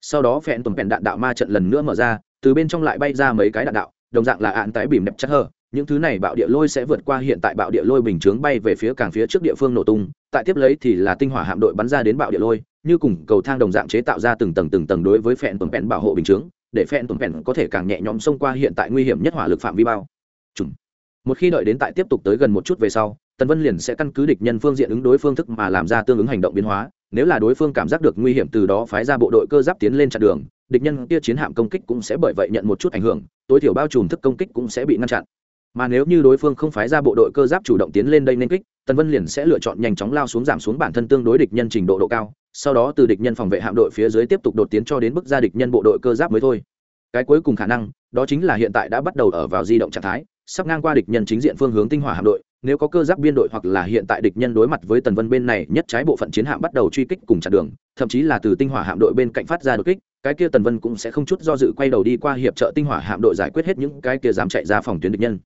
Sau đó phẹn tuần phẹn đạn đạo ma trận lần nữa mở ra, từ bên trong lại bay ra mấy cái đạn đạo đồng dạng là án tại bìm đẹp chắc hở những thứ này bạo địa lôi sẽ vượt qua hiện tại bạo địa lôi bình chướng bay về phía càng phía trước địa phương nổ tung, tại tiếp lấy thì là tinh hỏa hạm đội bắn ra đến bạo địa lôi, như cùng cầu thang đồng dạng chế tạo ra từng tầng từng tầng đối với phẹn tuần phẹn bảo hộ bình chướng, để phẹn tuần phẹn có thể càng nhẹ nhõm xông qua hiện tại nguy hiểm nhất hỏa lực phạm vi bao. Trùm một khi đợi đến tại tiếp tục tới gần một chút về sau, tần vân liền sẽ căn cứ địch nhân phương diện ứng đối phương thức mà làm ra tương ứng hành động biến hóa, nếu là đối phương cảm giác được nguy hiểm từ đó phái ra bộ đội cơ giáp tiến lên chặn đường địch nhân kia chiến hạm công kích cũng sẽ bởi vậy nhận một chút ảnh hưởng, tối thiểu bao trùm thức công kích cũng sẽ bị ngăn chặn. Mà nếu như đối phương không phái ra bộ đội cơ giáp chủ động tiến lên đây nên kích, tần vân liền sẽ lựa chọn nhanh chóng lao xuống giảm xuống bản thân tương đối địch nhân trình độ độ cao, sau đó từ địch nhân phòng vệ hạm đội phía dưới tiếp tục đột tiến cho đến bước ra địch nhân bộ đội cơ giáp mới thôi. Cái cuối cùng khả năng, đó chính là hiện tại đã bắt đầu ở vào di động trạng thái sắp ngang qua địch nhân chính diện phương hướng tinh hỏa hạm đội, nếu có cơ giáp biên đội hoặc là hiện tại địch nhân đối mặt với tần vân bên này, nhất trái bộ phận chiến hạm bắt đầu truy kích cùng chặn đường, thậm chí là từ tinh hỏa hạm đội bên cạnh phát ra đột kích, cái kia tần vân cũng sẽ không chút do dự quay đầu đi qua hiệp trợ tinh hỏa hạm đội giải quyết hết những cái kia dám chạy ra phòng tuyến địch nhân.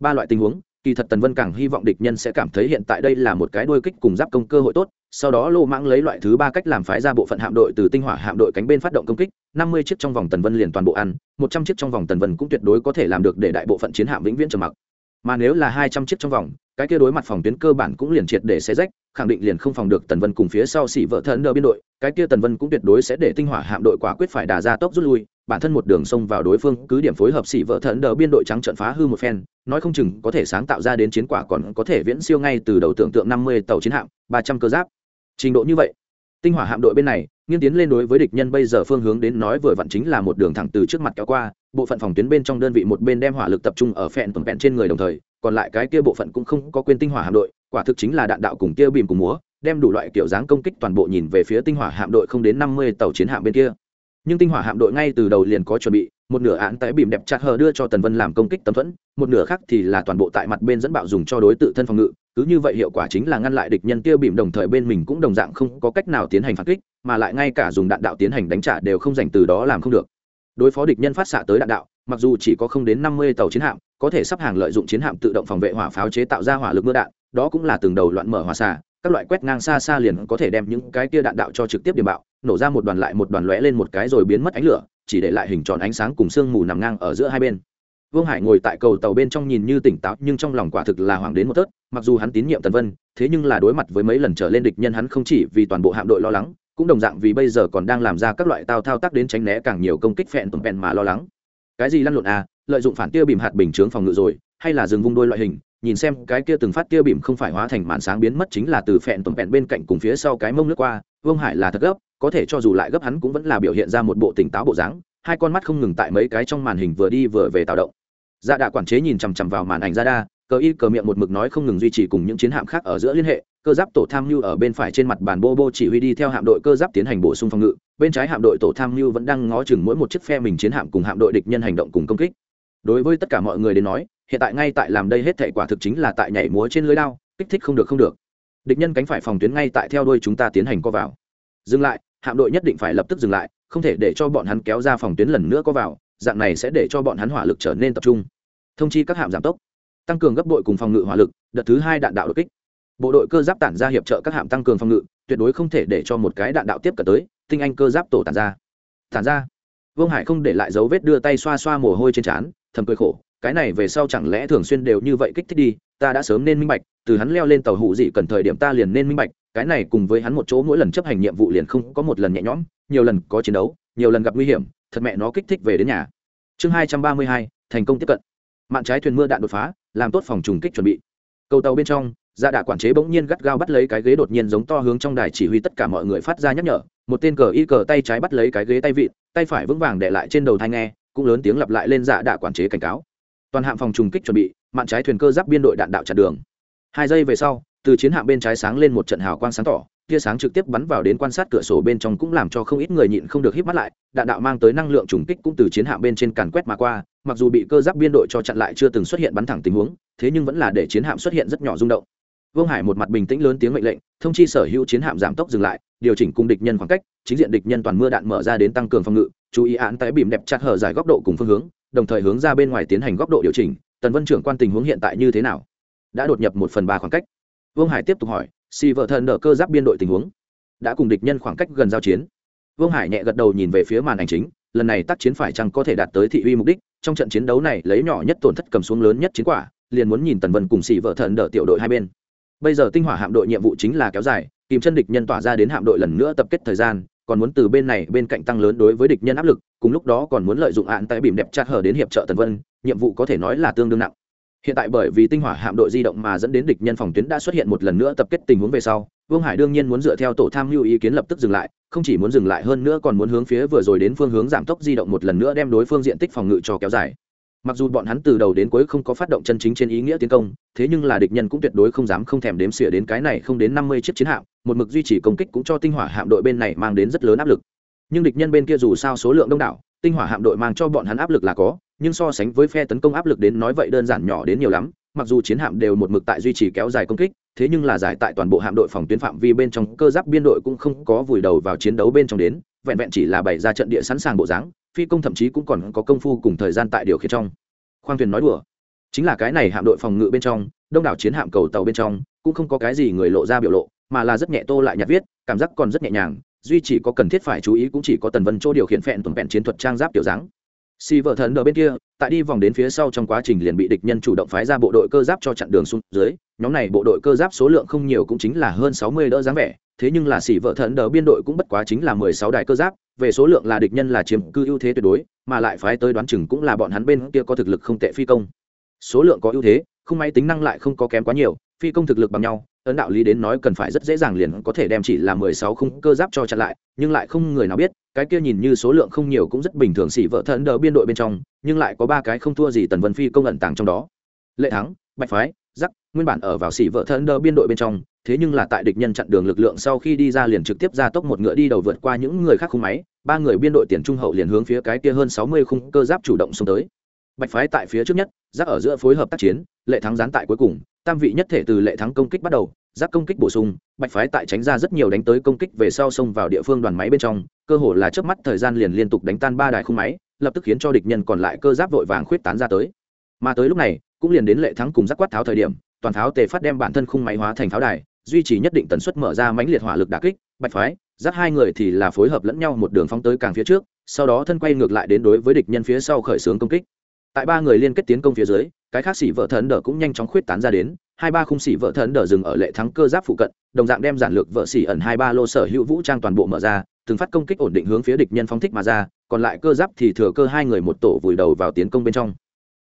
Ba loại tình huống kỳ thật tần vân càng hy vọng địch nhân sẽ cảm thấy hiện tại đây là một cái đôi kích cùng giáp công cơ hội tốt, sau đó lô mãng lấy loại thứ ba cách làm phái ra bộ phận hạm đội từ tinh hỏa hạm đội cánh bên phát động công kích, năm mươi chiếc trong vòng tần vân liền toàn bộ ăn, một trăm chiếc trong vòng tần vân cũng tuyệt đối có thể làm được để đại bộ phận chiến hạm vĩnh viễn trầm mặc. Mà nếu là hai trăm chiếc trong vòng, cái kia đối mặt phòng tuyến cơ bản cũng liền triệt để xé rách, khẳng định liền không phòng được tần vân cùng phía sau xỉ vợ thần đỡ biên đội, cái kia tần vân cũng tuyệt đối sẽ để tinh hỏa hạm đội quả quyết phải đà ra tốc rút lui bản thân một đường xông vào đối phương, cứ điểm phối hợp xỉ vợ thần đỡ biên đội trắng trận phá hư một phen, nói không chừng có thể sáng tạo ra đến chiến quả còn có thể viễn siêu ngay từ đầu tưởng tượng năm mươi tàu chiến hạm, ba trăm cơ giáp. Trình độ như vậy, tinh hỏa hạm đội bên này nghiên tiến lên đối với địch nhân bây giờ phương hướng đến nói vừa vặn chính là một đường thẳng từ trước mặt kéo qua, bộ phận phòng tuyến bên trong đơn vị một bên đem hỏa lực tập trung ở phẹn tuần vẹn trên người đồng thời, còn lại cái kia bộ phận cũng không có quên tinh hỏa hạm đội, quả thực chính là đạn đạo cùng kia bìm cùng múa, đem đủ loại kiểu dáng công kích toàn bộ nhìn về phía tinh hỏa hạm đội không đến năm mươi tàu chiến hạm bên kia nhưng tinh hỏa hạm đội ngay từ đầu liền có chuẩn bị, một nửa án tại bìm đẹp chặt hờ đưa cho tần vân làm công kích tấm thuẫn, một nửa khác thì là toàn bộ tại mặt bên dẫn bạo dùng cho đối tự thân phòng ngự, cứ như vậy hiệu quả chính là ngăn lại địch nhân kia bìm đồng thời bên mình cũng đồng dạng không có cách nào tiến hành phản kích, mà lại ngay cả dùng đạn đạo tiến hành đánh trả đều không dành từ đó làm không được. Đối phó địch nhân phát xạ tới đạn đạo, mặc dù chỉ có không đến năm mươi tàu chiến hạm, có thể sắp hàng lợi dụng chiến hạm tự động phòng vệ hỏa pháo chế tạo ra hỏa lực mưa đạn, đó cũng là từng đầu loạn mở hỏa xạ, các loại quét ngang xa xa liền có thể đem những cái kia đạn đạo cho trực tiếp điểm bạo nổ ra một đoàn lại một đoàn lóe lên một cái rồi biến mất ánh lửa, chỉ để lại hình tròn ánh sáng cùng sương mù nằm ngang ở giữa hai bên. Vương hải ngồi tại cầu tàu bên trong nhìn như tỉnh táo, nhưng trong lòng quả thực là hoảng đến một tớt mặc dù hắn tín nhiệm tần vân, thế nhưng là đối mặt với mấy lần trở lên địch nhân hắn không chỉ vì toàn bộ hạm đội lo lắng, cũng đồng dạng vì bây giờ còn đang làm ra các loại tao thao tác đến tránh né càng nhiều công kích phẹn tùng phẹn mà lo lắng. Cái gì lăn lộn à lợi dụng phản tiêu bìm hạt bình chướng phòng ngự rồi, hay là dừng vung đôi loại hình, nhìn xem cái kia từng phát tiêu bìm không phải hóa thành màn sáng biến mất chính là từ phẹn tùng phẹn bên cạnh cùng phía sau cái mông nước qua, vương hải là thật gấp có thể cho dù lại gấp hắn cũng vẫn là biểu hiện ra một bộ tỉnh táo bộ dáng, hai con mắt không ngừng tại mấy cái trong màn hình vừa đi vừa về tạo động. Dạ đạ quản chế nhìn chằm chằm vào màn ảnh ra đa cờ y cờ miệng một mực nói không ngừng duy trì cùng những chiến hạm khác ở giữa liên hệ, cơ giáp tổ tham mưu ở bên phải trên mặt bàn bô bô chỉ huy đi theo hạm đội cơ giáp tiến hành bổ sung phòng ngự, bên trái hạm đội tổ tham mưu vẫn đang ngó chừng mỗi một chiếc phe mình chiến hạm cùng hạm đội địch nhân hành động cùng công kích. Đối với tất cả mọi người đến nói, hiện tại ngay tại làm đây hết thể quả thực chính là tại nhảy múa trên lưới đao, kích thích không được không được. Địch nhân cánh phải phòng tuyến ngay tại theo đuôi chúng ta tiến hành co vào. Dừng lại hạm đội nhất định phải lập tức dừng lại, không thể để cho bọn hắn kéo ra phòng tuyến lần nữa có vào, dạng này sẽ để cho bọn hắn hỏa lực trở nên tập trung. Thông chi các hạm giảm tốc, tăng cường gấp đội cùng phòng ngự hỏa lực, đợt thứ hai đạn đạo đột kích. Bộ đội cơ giáp tản ra hiệp trợ các hạm tăng cường phòng ngự, tuyệt đối không thể để cho một cái đạn đạo tiếp cận tới, tinh anh cơ giáp tổ tản ra. Tản ra. Vương hải không để lại dấu vết đưa tay xoa xoa mồ hôi trên trán, thầm cười khổ cái này về sau chẳng lẽ thường xuyên đều như vậy kích thích đi, ta đã sớm nên minh bạch, từ hắn leo lên tàu hụ dị cần thời điểm ta liền nên minh bạch, cái này cùng với hắn một chỗ mỗi lần chấp hành nhiệm vụ liền không có một lần nhẹ nhõm, nhiều lần có chiến đấu, nhiều lần gặp nguy hiểm, thật mẹ nó kích thích về đến nhà. Chương hai trăm ba mươi hai, thành công tiếp cận. Mạn trái thuyền mưa đạn đột phá, làm tốt phòng trùng kích chuẩn bị. Cầu tàu bên trong, gia đạ quản chế bỗng nhiên gắt gao bắt lấy cái ghế đột nhiên giống to hướng trong đài chỉ huy tất cả mọi người phát ra nhắc nhở, một tên cờ y cờ tay trái bắt lấy cái ghế tay vịn, tay phải vững vàng để lại trên đầu thai nghe, cũng lớn tiếng lặp lại lên dạ đạ quản chế cảnh cáo toàn hạm phòng trùng kích chuẩn bị, mạn trái thuyền cơ giáp biên đội đạn đạo chặn đường. Hai giây về sau, từ chiến hạm bên trái sáng lên một trận hào quang sáng tỏ, tia sáng trực tiếp bắn vào đến quan sát cửa sổ bên trong cũng làm cho không ít người nhịn không được hít mắt lại, đạn đạo mang tới năng lượng trùng kích cũng từ chiến hạm bên trên càn quét mà qua, mặc dù bị cơ giáp biên đội cho chặn lại chưa từng xuất hiện bắn thẳng tình huống, thế nhưng vẫn là để chiến hạm xuất hiện rất nhỏ rung động. Vương hải một mặt bình tĩnh lớn tiếng mệnh lệnh, thông chi sở hữu chiến hạm giảm tốc dừng lại, điều chỉnh cùng địch nhân khoảng cách, chính diện địch nhân toàn mưa đạn mở ra đến tăng cường phòng ngự, chú ý án tái bìm đẹp chặt hở dài góc độ cùng phương hướng đồng thời hướng ra bên ngoài tiến hành góc độ điều chỉnh, tần vân trưởng quan tình huống hiện tại như thế nào? Đã đột nhập một phần ba khoảng cách. Vương hải tiếp tục hỏi xì vợ thần đỡ cơ giáp biên đội tình huống? Đã cùng địch nhân khoảng cách gần giao chiến? Vương hải nhẹ gật đầu nhìn về phía màn ảnh chính, lần này tác chiến phải chăng có thể đạt tới thị uy mục đích? Trong trận chiến đấu này, lấy nhỏ nhất tổn thất cầm xuống lớn nhất chiến quả, liền muốn nhìn tần vân cùng xì vợ thần đỡ tiểu đội hai bên. Bây giờ tinh hỏa hạm đội nhiệm vụ chính là kéo dài, kìm chân địch nhân tỏa ra đến hạm đội lần nữa tập kết thời gian, còn muốn từ bên này bên cạnh tăng lớn đối với địch nhân áp lực cùng lúc đó còn muốn lợi dụng án tại bìm đẹp chặt hở đến hiệp trợ tần vân, nhiệm vụ có thể nói là tương đương nặng. Hiện tại bởi vì tinh hỏa hạm đội di động mà dẫn đến địch nhân phòng tuyến đã xuất hiện một lần nữa tập kết tình huống về sau, vương hải đương nhiên muốn dựa theo tổ tham mưu ý kiến lập tức dừng lại, không chỉ muốn dừng lại hơn nữa còn muốn hướng phía vừa rồi đến phương hướng giảm tốc di động một lần nữa đem đối phương diện tích phòng ngự cho kéo dài. Mặc dù bọn hắn từ đầu đến cuối không có phát động chân chính trên ý nghĩa tiến công, thế nhưng là địch nhân cũng tuyệt đối không dám không thèm đếm xỉa đến cái này không đến năm mươi chiếc chiến hạm, một mực duy trì công kích cũng cho tinh hỏa hạm đội bên này mang đến rất lớn áp lực nhưng địch nhân bên kia dù sao số lượng đông đảo, tinh hỏa hạm đội mang cho bọn hắn áp lực là có, nhưng so sánh với phe tấn công áp lực đến nói vậy đơn giản nhỏ đến nhiều lắm, mặc dù chiến hạm đều một mực tại duy trì kéo dài công kích, thế nhưng là giải tại toàn bộ hạm đội phòng tuyến phạm vi bên trong cơ giáp biên đội cũng không có vùi đầu vào chiến đấu bên trong đến, vẹn vẹn chỉ là bày ra trận địa sẵn sàng bộ dáng, phi công thậm chí cũng còn có công phu cùng thời gian tại điều khiển trong. Khoang thuyền nói đùa, chính là cái này hạm đội phòng ngự bên trong, đông đảo chiến hạm cầu tàu bên trong, cũng không có cái gì người lộ ra biểu lộ, mà là rất nhẹ tô lại nhạt viết, cảm giác còn rất nhẹ nhàng duy chỉ có cần thiết phải chú ý cũng chỉ có tần vân chỗ điều khiển phẹn tuần vẹn chiến thuật trang giáp kiểu dáng. Xì vợ thần ở bên kia, tại đi vòng đến phía sau trong quá trình liền bị địch nhân chủ động phái ra bộ đội cơ giáp cho chặn đường xuống dưới. Nhóm này bộ đội cơ giáp số lượng không nhiều cũng chính là hơn sáu mươi đỡ dáng vẻ, thế nhưng là xì vợ thần đỡ biên đội cũng bất quá chính là mười sáu đài cơ giáp, về số lượng là địch nhân là chiếm cư ưu thế tuyệt đối, mà lại phái tới đoán chừng cũng là bọn hắn bên kia có thực lực không tệ phi công. Số lượng có ưu thế, không máy tính năng lại không có kém quá nhiều phi công thực lực bằng nhau, ấn đạo lý đến nói cần phải rất dễ dàng liền có thể đem chỉ là mười sáu khung cơ giáp cho chặn lại, nhưng lại không người nào biết, cái kia nhìn như số lượng không nhiều cũng rất bình thường xỉ vợ thần đờ biên đội bên trong, nhưng lại có ba cái không thua gì tần vân phi công ẩn tàng trong đó. Lệ thắng, bạch phái giắc nguyên bản ở vào xỉ vợ thần đờ biên đội bên trong, thế nhưng là tại địch nhân chặn đường lực lượng sau khi đi ra liền trực tiếp ra tốc một ngựa đi đầu vượt qua những người khác khung máy, ba người biên đội tiền trung hậu liền hướng phía cái kia hơn sáu mươi khung cơ giáp chủ động xông tới. Bạch phái tại phía trước nhất giáp ở giữa phối hợp tác chiến, lệ thắng gián tại cuối cùng tam vị nhất thể từ lệ thắng công kích bắt đầu, giáp công kích bổ sung, bạch phái tại tránh ra rất nhiều đánh tới công kích về sau xông vào địa phương đoàn máy bên trong, cơ hồ là trước mắt thời gian liền liên tục đánh tan ba đài khung máy, lập tức khiến cho địch nhân còn lại cơ giáp vội vàng khuyết tán ra tới. Mà tới lúc này, cũng liền đến lệ thắng cùng giáp quát tháo thời điểm, toàn tháo tề phát đem bản thân khung máy hóa thành pháo đài, duy trì nhất định tần suất mở ra mãnh liệt hỏa lực đà kích, bạch phái, giáp hai người thì là phối hợp lẫn nhau một đường phóng tới càng phía trước, sau đó thân quay ngược lại đến đối với địch nhân phía sau khởi xướng công kích. Tại ba người liên kết tiến công phía dưới cái khác xỉ vợ thần đờ cũng nhanh chóng khuyết tán ra đến, hai ba khung xỉ vợ thần đờ dừng ở lệ thắng cơ giáp phụ cận, đồng dạng đem giản lược vợ xỉ ẩn hai ba lô sở hữu vũ trang toàn bộ mở ra, từng phát công kích ổn định hướng phía địch nhân phóng thích mà ra, còn lại cơ giáp thì thừa cơ hai người một tổ vùi đầu vào tiến công bên trong.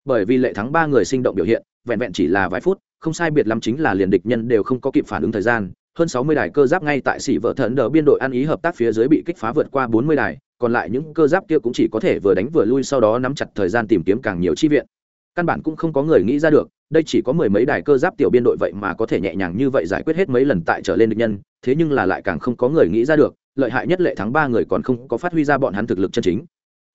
Bởi vì lệ thắng ba người sinh động biểu hiện, vẹn vẹn chỉ là vài phút, không sai biệt lắm chính là liền địch nhân đều không có kịp phản ứng thời gian, hơn sáu mươi đài cơ giáp ngay tại xỉ vợ thần đờ biên đội ăn ý hợp tác phía dưới bị kích phá vượt qua bốn mươi đài, còn lại những cơ giáp kia cũng chỉ có thể vừa đánh vừa lui sau đó nắm chặt thời gian tìm kiếm càng nhiều chi viện căn bản cũng không có người nghĩ ra được, đây chỉ có mười mấy đài cơ giáp tiểu biên đội vậy mà có thể nhẹ nhàng như vậy giải quyết hết mấy lần tại trở lên địch nhân, thế nhưng là lại càng không có người nghĩ ra được, lợi hại nhất lệ thắng ba người còn không có phát huy ra bọn hắn thực lực chân chính.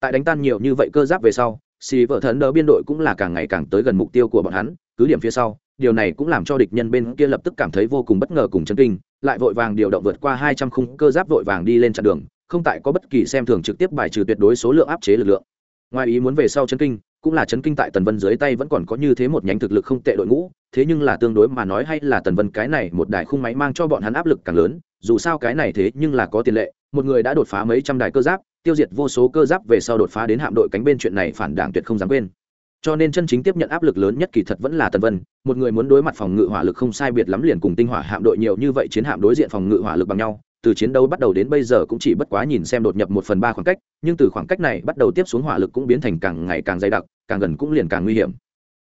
Tại đánh tan nhiều như vậy cơ giáp về sau xì vợ thần đỡ biên đội cũng là càng ngày càng tới gần mục tiêu của bọn hắn, cứ điểm phía sau, điều này cũng làm cho địch nhân bên kia lập tức cảm thấy vô cùng bất ngờ cùng chân kinh, lại vội vàng điều động vượt qua hai trăm khung cơ giáp vội vàng đi lên chặn đường, không tại có bất kỳ xem thường trực tiếp bài trừ tuyệt đối số lượng áp chế lực lượng. Ngoài ý muốn về sau chân kinh cũng là chấn kinh tại tần vân dưới tay vẫn còn có như thế một nhánh thực lực không tệ đội ngũ, thế nhưng là tương đối mà nói hay là tần vân cái này một đài khung máy mang cho bọn hắn áp lực càng lớn, dù sao cái này thế nhưng là có tiền lệ, một người đã đột phá mấy trăm đài cơ giáp, tiêu diệt vô số cơ giáp về sau đột phá đến hạm đội cánh bên chuyện này phản đảng tuyệt không dám quên. Cho nên chân chính tiếp nhận áp lực lớn nhất kỳ thật vẫn là tần vân, một người muốn đối mặt phòng ngự hỏa lực không sai biệt lắm liền cùng tinh hỏa hạm đội nhiều như vậy chiến hạm đối diện phòng ngự hỏa lực bằng nhau từ chiến đấu bắt đầu đến bây giờ cũng chỉ bất quá nhìn xem đột nhập một phần ba khoảng cách, nhưng từ khoảng cách này bắt đầu tiếp xuống hỏa lực cũng biến thành càng ngày càng dày đặc, càng gần cũng liền càng nguy hiểm.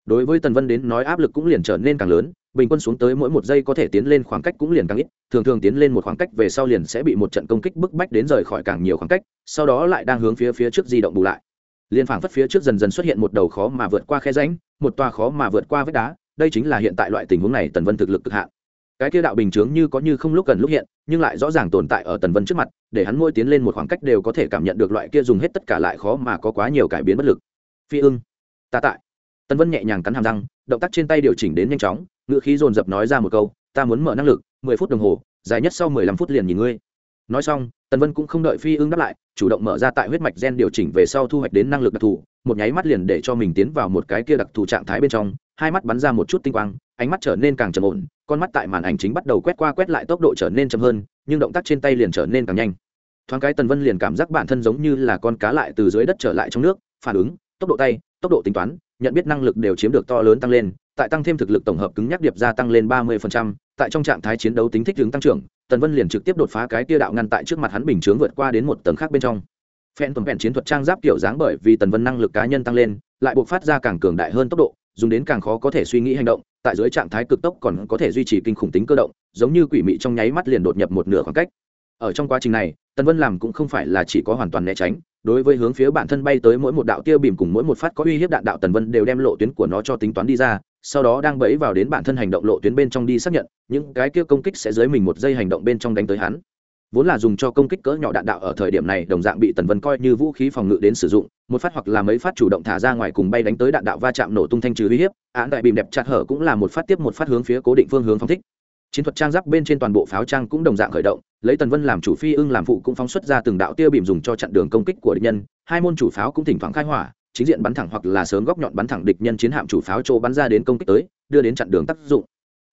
Đối với tần vân đến nói áp lực cũng liền trở nên càng lớn, bình quân xuống tới mỗi một giây có thể tiến lên khoảng cách cũng liền càng ít, thường thường tiến lên một khoảng cách về sau liền sẽ bị một trận công kích bức bách đến rời khỏi càng nhiều khoảng cách, sau đó lại đang hướng phía phía trước di động bù lại. Liên phảng phất phía trước dần dần xuất hiện một đầu khó mà vượt qua khe ránh một toa khó mà vượt qua vách đá, đây chính là hiện tại loại tình huống này tần vân thực lực cực hạn cái kia đạo bình chướng như có như không lúc cần lúc hiện, nhưng lại rõ ràng tồn tại ở tần vân trước mặt, để hắn môi tiến lên một khoảng cách đều có thể cảm nhận được loại kia dùng hết tất cả lại khó mà có quá nhiều cải biến bất lực. Phi ưng, ta tại. Tần vân nhẹ nhàng cắn hàm răng, động tác trên tay điều chỉnh đến nhanh chóng, ngựa khí dồn dập nói ra một câu, ta muốn mở năng lực, mười phút đồng hồ, dài nhất sau mười lăm phút liền nhìn ngươi. Nói xong, tần vân cũng không đợi phi ưng đáp lại, chủ động mở ra tại huyết mạch gen điều chỉnh về sau thu hoạch đến năng lực đặc thù, một nháy mắt liền để cho mình tiến vào một cái kia đặc thù trạng thái bên trong hai mắt bắn ra một chút tinh quang, ánh mắt trở nên càng trầm ổn, con mắt tại màn ảnh chính bắt đầu quét qua quét lại tốc độ trở nên chậm hơn, nhưng động tác trên tay liền trở nên càng nhanh. Thoáng cái tần vân liền cảm giác bản thân giống như là con cá lại từ dưới đất trở lại trong nước, phản ứng, tốc độ tay, tốc độ tính toán, nhận biết năng lực đều chiếm được to lớn tăng lên, tại tăng thêm thực lực tổng hợp cứng nhắc điệp gia tăng lên ba mươi tại trong trạng thái chiến đấu tính thích ứng tăng trưởng, tần vân liền trực tiếp đột phá cái tia đạo ngăn tại trước mặt hắn bình chướng vượt qua đến một tầng khác bên trong. Phen tuần vẹn chiến thuật trang giáp kiểu dáng bởi vì tần vân năng lực cá nhân tăng lên, lại buộc phát ra càng cường đại hơn tốc độ dùng đến càng khó có thể suy nghĩ hành động, tại dưới trạng thái cực tốc còn có thể duy trì kinh khủng tính cơ động, giống như quỷ mị trong nháy mắt liền đột nhập một nửa khoảng cách. Ở trong quá trình này, tần vân làm cũng không phải là chỉ có hoàn toàn né tránh, đối với hướng phía bản thân bay tới mỗi một đạo tiêu bìm cùng mỗi một phát có uy hiếp đạn đạo tần vân đều đem lộ tuyến của nó cho tính toán đi ra, sau đó đang bẫy vào đến bản thân hành động lộ tuyến bên trong đi xác nhận, những cái kia công kích sẽ dưới mình một giây hành động bên trong đánh tới hắn vốn là dùng cho công kích cỡ nhỏ đạn đạo ở thời điểm này, đồng dạng bị tần vân coi như vũ khí phòng ngự đến sử dụng, một phát hoặc là mấy phát chủ động thả ra ngoài cùng bay đánh tới đạn đạo va chạm nổ tung thanh trừ uy hiếp, án đại bìm đẹp chặt hở cũng là một phát tiếp một phát hướng phía cố định phương hướng phong thích. Chiến thuật trang giáp bên trên toàn bộ pháo trang cũng đồng dạng khởi động, lấy tần vân làm chủ phi ưng làm phụ cũng phóng xuất ra từng đạo tiêu bìm dùng cho chặn đường công kích của địch nhân, hai môn chủ pháo cũng thỉnh thoảng khai hỏa, chính diện bắn thẳng hoặc là sớm góc nhọn bắn thẳng địch nhân chiến hạm chủ pháo chỗ bắn ra đến công kích tới, đưa đến chặn đường tác dụng.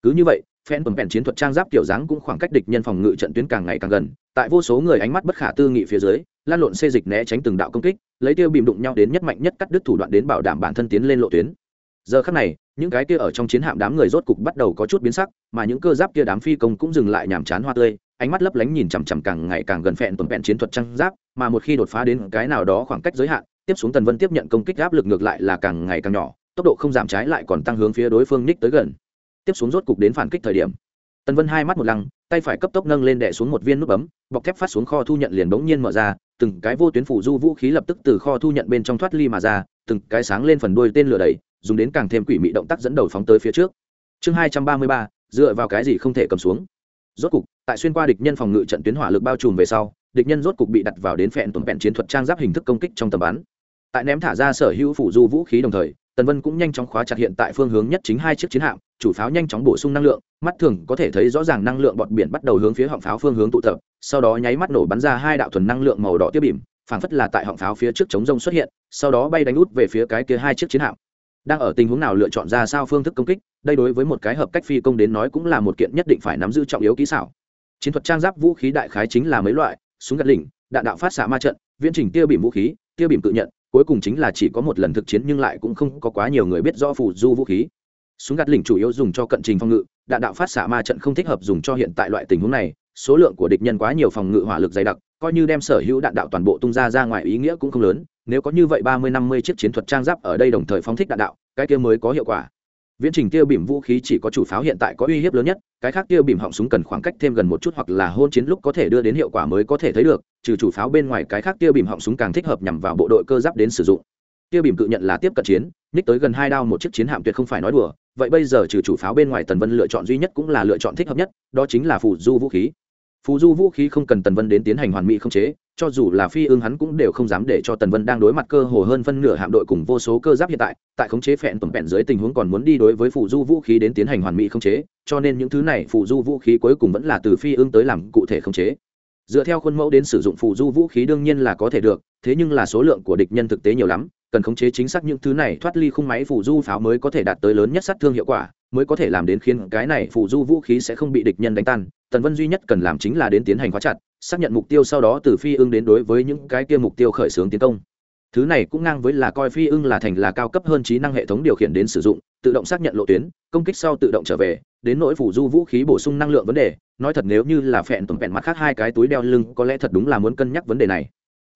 Cứ như vậy phen tuần bẹn chiến thuật trang giáp kiểu dáng cũng khoảng cách địch nhân phòng ngự trận tuyến càng ngày càng gần. Tại vô số người ánh mắt bất khả tư nghị phía dưới, lan lộn xê dịch né tránh từng đạo công kích, lấy tiêu bìm đụng nhau đến nhất mạnh nhất cắt đứt thủ đoạn đến bảo đảm bản thân tiến lên lộ tuyến. Giờ khắc này, những cái kia ở trong chiến hạm đám người rốt cục bắt đầu có chút biến sắc, mà những cơ giáp kia đám phi công cũng dừng lại nhàm chán hoa tươi, ánh mắt lấp lánh nhìn chằm chằm càng ngày càng gần phẹn tuần vẹn chiến thuật trang giáp, mà một khi đột phá đến cái nào đó khoảng cách giới hạn, tiếp xuống tần vân tiếp nhận công kích áp lực ngược lại là càng ngày càng nhỏ, tốc độ không giảm trái lại còn tăng hướng phía đối phương ních tới gần tiếp xuống rốt cục đến phản kích thời điểm. Tần vân hai mắt một lăng, tay phải cấp tốc nâng lên đẻ xuống một viên nút bấm, bọc thép phát xuống kho thu nhận liền bỗng nhiên mở ra, từng cái vô tuyến phủ du vũ khí lập tức từ kho thu nhận bên trong thoát ly mà ra, từng cái sáng lên phần đuôi tên lửa đầy dùng đến càng thêm quỷ mị động tác dẫn đầu phóng tới phía trước. Chương hai trăm ba mươi ba, dựa vào cái gì không thể cầm xuống? Rốt cục, tại xuyên qua địch nhân phòng ngự trận tuyến hỏa lực bao trùm về sau, địch nhân rốt cục bị đặt vào đến phẹn tuần vẹn chiến thuật trang giáp hình thức công kích trong tầm bắn. Tại ném thả ra sở hữu phủ du vũ khí đồng thời tần vân cũng nhanh chóng khóa chặt hiện tại phương hướng nhất chính hai chiếc chiến hạm, chủ pháo nhanh chóng bổ sung năng lượng, mắt thường có thể thấy rõ ràng năng lượng bọt biển bắt đầu hướng phía họng pháo phương hướng tụ tập, sau đó nháy mắt nổ bắn ra hai đạo thuần năng lượng màu đỏ tiếp bìm, phảng phất là tại họng pháo phía trước chống rông xuất hiện, sau đó bay đánh út về phía cái kia hai chiếc chiến hạm. Đang ở tình huống nào lựa chọn ra sao phương thức công kích, đây đối với một cái hợp cách phi công đến nói cũng là một kiện nhất định phải nắm giữ trọng yếu kỹ xảo. Chiến thuật trang giáp vũ khí đại khái chính là mấy loại, súng gạt lỉnh, đạn đạo phát xạ ma trận, viễn trình tiêu bìm vũ khí tiêu bìm tự nhận cuối cùng chính là chỉ có một lần thực chiến nhưng lại cũng không có quá nhiều người biết rõ phù du vũ khí. Súng gạt lỉnh chủ yếu dùng cho cận trình phòng ngự, đạn đạo phát xạ ma trận không thích hợp dùng cho hiện tại loại tình huống này, số lượng của địch nhân quá nhiều phòng ngự hỏa lực dày đặc, coi như đem sở hữu đạn đạo toàn bộ tung ra ra ngoài ý nghĩa cũng không lớn, nếu có như vậy ba mươi năm mươi chiếc chiến thuật trang giáp ở đây đồng thời phóng thích đạn đạo, cái kia mới có hiệu quả viễn trình tiêu bìm vũ khí chỉ có chủ pháo hiện tại có uy hiếp lớn nhất, cái khác tiêu bìm họng súng cần khoảng cách thêm gần một chút hoặc là hôn chiến lúc có thể đưa đến hiệu quả mới có thể thấy được, trừ chủ pháo bên ngoài cái khác tiêu bìm họng súng càng thích hợp nhằm vào bộ đội cơ giáp đến sử dụng. Tiêu bìm cự nhận là tiếp cận chiến ních tới gần hai đao một chiếc chiến hạm tuyệt không phải nói đùa, vậy bây giờ trừ chủ pháo bên ngoài tần vân lựa chọn duy nhất cũng là lựa chọn thích hợp nhất, đó chính là phù du vũ khí. Phù du vũ khí không cần tần vân đến tiến hành hoàn mỹ không chế cho dù là phi ương hắn cũng đều không dám để cho tần vân đang đối mặt cơ hồ hơn phân nửa hạm đội cùng vô số cơ giáp hiện tại tại khống chế phẹn tuần vẹn dưới tình huống còn muốn đi đối với phụ du vũ khí đến tiến hành hoàn mỹ khống chế, cho nên những thứ này phụ du vũ khí cuối cùng vẫn là từ phi ương tới làm cụ thể khống chế. Dựa theo khuôn mẫu đến sử dụng phụ du vũ khí đương nhiên là có thể được, thế nhưng là số lượng của địch nhân thực tế nhiều lắm, cần khống chế chính xác những thứ này thoát ly khung máy phụ du pháo mới có thể đạt tới lớn nhất sát thương hiệu quả, mới có thể làm đến khiến cái này phụ du vũ khí sẽ không bị địch nhân đánh tan. Tần vân duy nhất cần làm chính là đến tiến hành khóa chặt xác nhận mục tiêu sau đó từ phi ưng đến đối với những cái kia mục tiêu khởi xướng tiến công. Thứ này cũng ngang với là coi phi ưng là thành là cao cấp hơn trí năng hệ thống điều khiển đến sử dụng, tự động xác nhận lộ tuyến, công kích sau tự động trở về, đến nỗi phủ du vũ khí bổ sung năng lượng vấn đề, nói thật nếu như là phẹn tuần phẹn mặt khác hai cái túi đeo lưng có lẽ thật đúng là muốn cân nhắc vấn đề này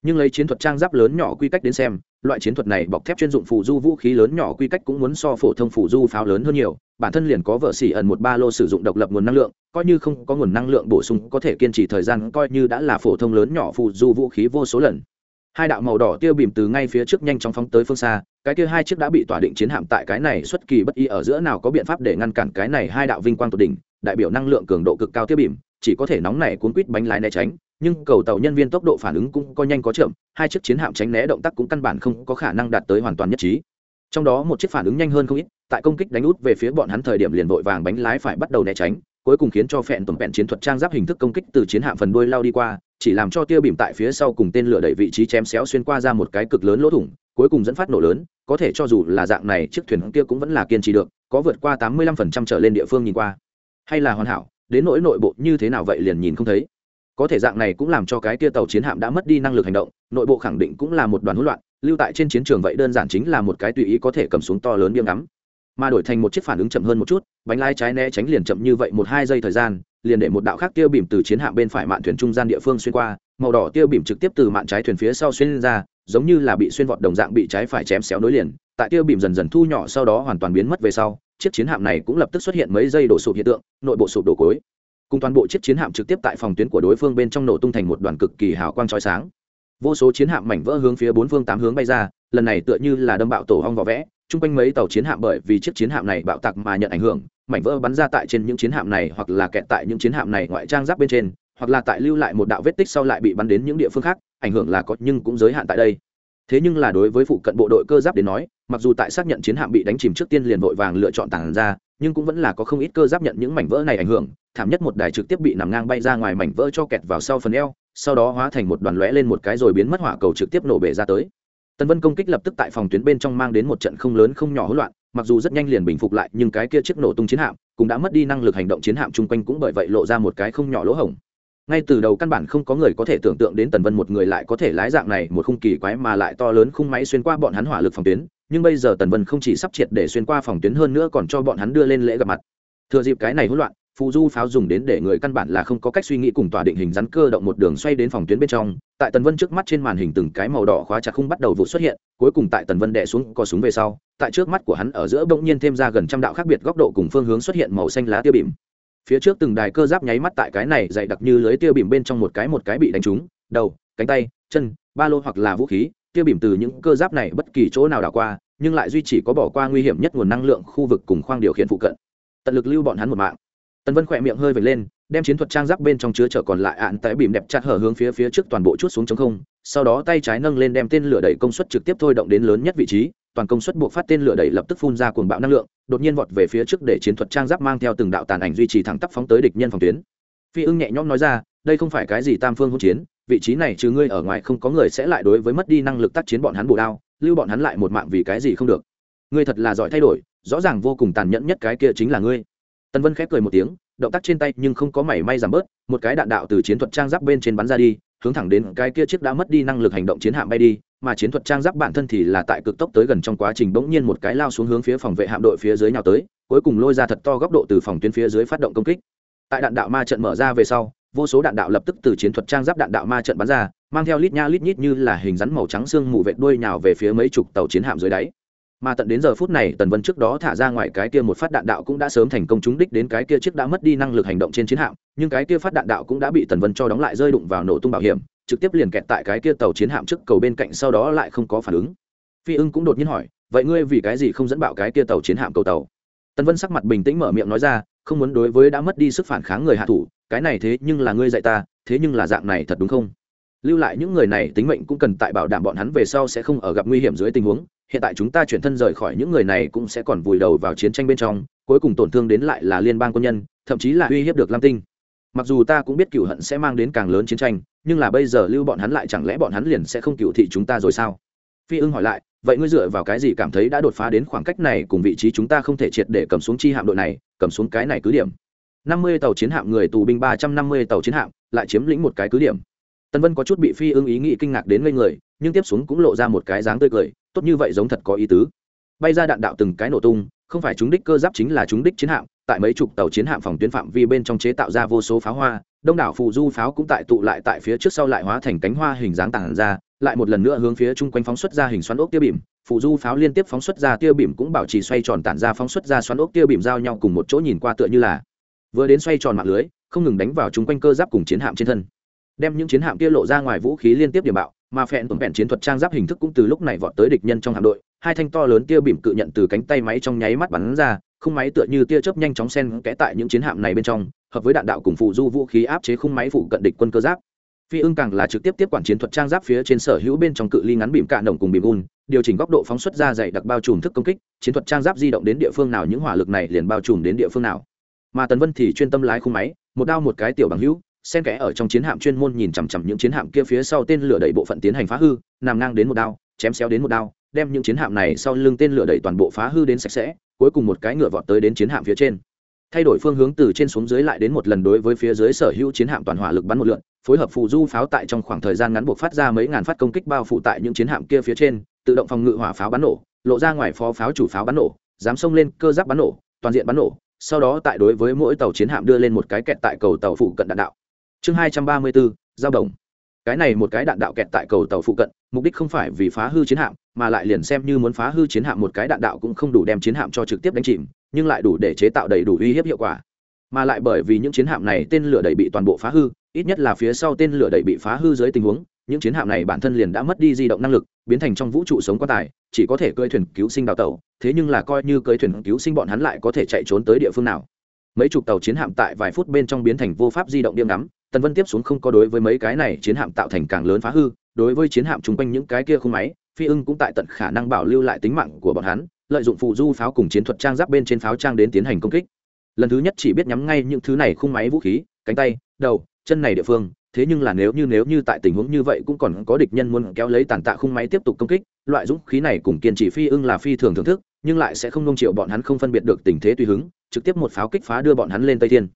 nhưng lấy chiến thuật trang giáp lớn nhỏ quy cách đến xem, loại chiến thuật này bọc thép chuyên dụng phù du vũ khí lớn nhỏ quy cách cũng muốn so phổ thông phù du pháo lớn hơn nhiều, bản thân liền có vợ xỉ ẩn một ba lô sử dụng độc lập nguồn năng lượng, coi như không có nguồn năng lượng bổ sung có thể kiên trì thời gian coi như đã là phổ thông lớn nhỏ phù du vũ khí vô số lần. Hai đạo màu đỏ tiêu bìm từ ngay phía trước nhanh chóng phóng tới phương xa, cái kia hai chiếc đã bị tỏa định chiến hạm tại cái này xuất kỳ bất y ở giữa nào có biện pháp để ngăn cản cái này hai đạo vinh quang tột đỉnh, đại biểu năng lượng cường độ cực cao tiêu bìm, chỉ có thể nóng này cuốn quít bánh lái né tránh nhưng cầu tàu nhân viên tốc độ phản ứng cũng có nhanh có chậm, hai chiếc chiến hạm tránh né động tác cũng căn bản không có khả năng đạt tới hoàn toàn nhất trí. Trong đó một chiếc phản ứng nhanh hơn không ít, tại công kích đánh út về phía bọn hắn thời điểm liền vội vàng bánh lái phải bắt đầu né tránh, cuối cùng khiến cho phẹn tuần vẹn chiến thuật trang giáp hình thức công kích từ chiến hạm phần đuôi lao đi qua, chỉ làm cho tiêu bìm tại phía sau cùng tên lửa đẩy vị trí chém xéo xuyên qua ra một cái cực lớn lỗ thủng, cuối cùng dẫn phát nổ lớn, có thể cho dù là dạng này chiếc thuyền kia cũng vẫn là kiên trì được, có vượt qua tám mươi lăm phần trăm trở lên địa phương nhìn qua. Hay là hoàn hảo, đến nỗi nội bộ như thế nào vậy liền nhìn không thấy có thể dạng này cũng làm cho cái kia tàu chiến hạm đã mất đi năng lực hành động, nội bộ khẳng định cũng là một đoàn hỗn loạn, lưu tại trên chiến trường vậy đơn giản chính là một cái tùy ý có thể cầm xuống to lớn biếng ngắm. Mà đổi thành một chiếc phản ứng chậm hơn một chút, bánh lái trái né tránh liền chậm như vậy một hai giây thời gian, liền để một đạo khác tiêu bìm từ chiến hạm bên phải mạn thuyền trung gian địa phương xuyên qua, màu đỏ tiêu bìm trực tiếp từ mạn trái thuyền phía sau xuyên ra, giống như là bị xuyên vọt đồng dạng bị trái phải chém xéo nối liền. Tại tiêu bìm dần dần thu nhỏ sau đó hoàn toàn biến mất về sau, chiếc chiến hạm này cũng lập tức xuất hiện mấy giây đổ sụp hiện tượng, nội bộ sụp đổ cối cùng toàn bộ chiếc chiến hạm trực tiếp tại phòng tuyến của đối phương bên trong nổ tung thành một đoàn cực kỳ hào quang chói sáng. Vô số chiến hạm mảnh vỡ hướng phía bốn phương tám hướng bay ra, lần này tựa như là đâm bạo tổ hong vỏ vẽ, chung quanh mấy tàu chiến hạm bởi vì chiếc chiến hạm này bạo tạc mà nhận ảnh hưởng, mảnh vỡ bắn ra tại trên những chiến hạm này hoặc là kẹt tại những chiến hạm này ngoại trang giáp bên trên, hoặc là tại lưu lại một đạo vết tích sau lại bị bắn đến những địa phương khác, ảnh hưởng là có nhưng cũng giới hạn tại đây thế nhưng là đối với phụ cận bộ đội cơ giáp đến nói, mặc dù tại xác nhận chiến hạm bị đánh chìm trước tiên liền vội vàng lựa chọn tàng ra, nhưng cũng vẫn là có không ít cơ giáp nhận những mảnh vỡ này ảnh hưởng, thảm nhất một đài trực tiếp bị nằm ngang bay ra ngoài mảnh vỡ cho kẹt vào sau phần eo, sau đó hóa thành một đoàn lóe lên một cái rồi biến mất hỏa cầu trực tiếp nổ bể ra tới. Tần vân công kích lập tức tại phòng tuyến bên trong mang đến một trận không lớn không nhỏ hỗn loạn, mặc dù rất nhanh liền bình phục lại, nhưng cái kia chiếc nổ tung chiến hạm cũng đã mất đi năng lực hành động chiến hạm chung quanh cũng bởi vậy lộ ra một cái không nhỏ lỗ hổng ngay từ đầu căn bản không có người có thể tưởng tượng đến tần vân một người lại có thể lái dạng này một khung kỳ quái mà lại to lớn khung máy xuyên qua bọn hắn hỏa lực phòng tuyến. Nhưng bây giờ tần vân không chỉ sắp triệt để xuyên qua phòng tuyến hơn nữa còn cho bọn hắn đưa lên lễ gặp mặt. Thừa dịp cái này hỗn loạn, phù du pháo dùng đến để người căn bản là không có cách suy nghĩ cùng tỏa định hình rắn cơ động một đường xoay đến phòng tuyến bên trong. Tại tần vân trước mắt trên màn hình từng cái màu đỏ khóa chặt khung bắt đầu vụ xuất hiện, cuối cùng tại tần vân đè xuống có súng về sau, tại trước mắt của hắn ở giữa bỗng nhiên thêm ra gần trăm đạo khác biệt góc độ cùng phương hướng xuất hiện màu xanh lá tiêu bìm phía trước từng đài cơ giáp nháy mắt tại cái này dày đặc như lưới tiêu bìm bên trong một cái một cái bị đánh trúng, đầu, cánh tay, chân, ba lô hoặc là vũ khí tiêu bìm từ những cơ giáp này bất kỳ chỗ nào đảo qua, nhưng lại duy chỉ có bỏ qua nguy hiểm nhất nguồn năng lượng khu vực cùng khoang điều khiển phụ cận. Tận lực lưu bọn hắn một mạng. Tần vân khỏe miệng hơi vệt lên, đem chiến thuật trang giáp bên trong chứa chở còn lại ạn tại bìm đẹp chặt hở hướng phía phía trước toàn bộ chút xuống chống không sau đó tay trái nâng lên đem tên lửa đẩy công suất trực tiếp thôi động đến lớn nhất vị trí, toàn công suất buộc phát tên lửa đẩy lập tức phun ra cuồng bạo năng lượng, đột nhiên vọt về phía trước để chiến thuật trang giáp mang theo từng đạo tàn ảnh duy trì thẳng tắp phóng tới địch nhân phòng tuyến. Phi ưng nhẹ nhõm nói ra, đây không phải cái gì tam phương hỗn chiến, vị trí này trừ ngươi ở ngoài không có người sẽ lại đối với mất đi năng lực tác chiến bọn hắn bổ đao, lưu bọn hắn lại một mạng vì cái gì không được. Ngươi thật là giỏi thay đổi, rõ ràng vô cùng tàn nhẫn nhất cái kia chính là ngươi. Tần vân khép cười một tiếng, động tác trên tay nhưng không có mảy may giảm bớt, một cái đạn đạo từ chiến thuật trang giáp bên trên bắn ra đi hướng thẳng đến cái kia chiếc đã mất đi năng lực hành động chiến hạm bay đi, mà chiến thuật trang giáp bản thân thì là tại cực tốc tới gần trong quá trình bỗng nhiên một cái lao xuống hướng phía phòng vệ hạm đội phía dưới nhào tới, cuối cùng lôi ra thật to góc độ từ phòng tuyến phía dưới phát động công kích. Tại đạn đạo ma trận mở ra về sau, vô số đạn đạo lập tức từ chiến thuật trang giáp đạn đạo ma trận bắn ra, mang theo lít nha lít nhít như là hình rắn màu trắng xương mù vệt đuôi nhào về phía mấy chục tàu chiến hạm dưới đáy mà tận đến giờ phút này, tần vân trước đó thả ra ngoài cái kia một phát đạn đạo cũng đã sớm thành công trúng đích đến cái kia chiếc đã mất đi năng lực hành động trên chiến hạm, nhưng cái kia phát đạn đạo cũng đã bị tần vân cho đóng lại rơi đụng vào nổ tung bảo hiểm, trực tiếp liền kẹt tại cái kia tàu chiến hạm trước cầu bên cạnh sau đó lại không có phản ứng. Phi ưng cũng đột nhiên hỏi, vậy ngươi vì cái gì không dẫn bảo cái kia tàu chiến hạm cầu tàu? Tần vân sắc mặt bình tĩnh mở miệng nói ra, không muốn đối với đã mất đi sức phản kháng người hạ thủ, cái này thế nhưng là ngươi dạy ta, thế nhưng là dạng này thật đúng không? Lưu lại những người này tính mệnh cũng cần tại bảo đảm bọn hắn về sau sẽ không ở gặp nguy hiểm dưới tình huống hiện tại chúng ta chuyển thân rời khỏi những người này cũng sẽ còn vùi đầu vào chiến tranh bên trong, cuối cùng tổn thương đến lại là liên bang quân nhân, thậm chí là uy hiếp được lam tinh. Mặc dù ta cũng biết cựu hận sẽ mang đến càng lớn chiến tranh, nhưng là bây giờ lưu bọn hắn lại chẳng lẽ bọn hắn liền sẽ không cựu thị chúng ta rồi sao? Phi ưng hỏi lại, vậy ngươi dựa vào cái gì cảm thấy đã đột phá đến khoảng cách này cùng vị trí chúng ta không thể triệt để cầm xuống chi hạm đội này, cầm xuống cái này cứ điểm? Năm mươi tàu chiến hạm người tù binh ba trăm năm mươi tàu chiến hạm, lại chiếm lĩnh một cái cứ điểm tân vân có chút bị phi ưng ý nghĩ kinh ngạc đến ngây người, nhưng tiếp xuống cũng lộ ra một cái dáng tươi cười, tốt như vậy giống thật có ý tứ. Bay ra đạn đạo từng cái nổ tung, không phải chúng đích cơ giáp chính là chúng đích chiến hạm, tại mấy chục tàu chiến hạm phòng tuyến phạm vi bên trong chế tạo ra vô số pháo hoa, đông đảo phù du pháo cũng tại tụ lại tại phía trước sau lại hóa thành cánh hoa hình dáng tảng ra, lại một lần nữa hướng phía chung quanh phóng xuất ra hình xoắn ốc tia bìm, phù du pháo liên tiếp phóng xuất ra tia bìm cũng bảo trì xoay tròn tản ra phóng xuất ra xoắn ốc tia bìm giao nhau cùng một chỗ nhìn qua tựa như là vừa đến xoay tròn mạng lưới, không ngừng đánh vào chung quanh cơ giáp cùng chiến hạm trên thân đem những chiến hạm kia lộ ra ngoài vũ khí liên tiếp điểm bạo, mà phẹn tuần vẹn chiến thuật trang giáp hình thức cũng từ lúc này vọt tới địch nhân trong hạm đội, hai thanh to lớn tia bìm cự nhận từ cánh tay máy trong nháy mắt bắn ra, khung máy tựa như tia chớp nhanh chóng sen kẽ tại những chiến hạm này bên trong, hợp với đạn đạo cùng phụ du vũ khí áp chế khung máy phụ cận địch quân cơ giáp. Phi ưng càng là trực tiếp tiếp quản chiến thuật trang giáp phía trên sở hữu bên trong cự ly ngắn bìm cạn đồng cùng bìm un, điều chỉnh góc độ phóng xuất ra dày đặc bao trùm thức công kích, chiến thuật trang giáp di động đến địa phương nào những hỏa lực này liền bao trùm đến địa phương nào. Mà tần vân thì chuyên tâm lái khung máy, một đao một cái tiểu bằng hữu xen kẽ ở trong chiến hạm chuyên môn nhìn chằm chằm những chiến hạm kia phía sau tên lửa đẩy bộ phận tiến hành phá hư, nằm ngang đến một đao, chém xéo đến một đao, đem những chiến hạm này sau lưng tên lửa đẩy toàn bộ phá hư đến sạch sẽ, cuối cùng một cái ngựa vọt tới đến chiến hạm phía trên. Thay đổi phương hướng từ trên xuống dưới lại đến một lần đối với phía dưới sở hữu chiến hạm toàn hỏa lực bắn một lượn, phối hợp phù du pháo tại trong khoảng thời gian ngắn buộc phát ra mấy ngàn phát công kích bao phủ tại những chiến hạm kia phía trên, tự động phòng ngự hỏa pháo bắn nổ, lộ ra ngoài phó pháo chủ pháo bắn nổ, dám xông lên, cơ giáp bắn nổ, toàn diện bắn nổ, sau đó tại đối với mỗi tàu chiến hạm đưa lên một cái kẹt tại cầu tàu phụ cận đạn đạo chương hai trăm ba mươi bốn giao đồng cái này một cái đạn đạo kẹt tại cầu tàu phụ cận, mục đích không phải vì phá hư chiến hạm, mà lại liền xem như muốn phá hư chiến hạm một cái đạn đạo cũng không đủ đem chiến hạm cho trực tiếp đánh chìm, nhưng lại đủ để chế tạo đầy đủ uy hiếp hiệu quả. Mà lại bởi vì những chiến hạm này tên lửa đẩy bị toàn bộ phá hư, ít nhất là phía sau tên lửa đẩy bị phá hư dưới tình huống, những chiến hạm này bản thân liền đã mất đi di động năng lực, biến thành trong vũ trụ sống quá tài, chỉ có thể cơi thuyền cứu sinh đào tàu, thế nhưng là coi như cơi thuyền cứu sinh bọn hắn lại có thể chạy trốn tới địa phương nào. Mấy chục tàu chiến hạm tại vài phút bên trong biến thành vô pháp di động điểm ngắm tần vân tiếp xuống không có đối với mấy cái này chiến hạm tạo thành càng lớn phá hư, đối với chiến hạm chung quanh những cái kia không máy, phi ưng cũng tại tận khả năng bảo lưu lại tính mạng của bọn hắn, lợi dụng phụ du pháo cùng chiến thuật trang giáp bên trên pháo trang đến tiến hành công kích. Lần thứ nhất chỉ biết nhắm ngay những thứ này khung máy vũ khí, cánh tay, đầu, chân này địa phương, thế nhưng là nếu như nếu như tại tình huống như vậy cũng còn có địch nhân muốn kéo lấy tàn tạ khung máy tiếp tục công kích, loại dũng khí này cùng kiên trì phi ưng là phi thường thưởng thức, nhưng lại sẽ không nông triệu bọn hắn không phân biệt được tình thế tùy hứng, trực tiếp một pháo kích phá đưa bọn hắn lên tây thiên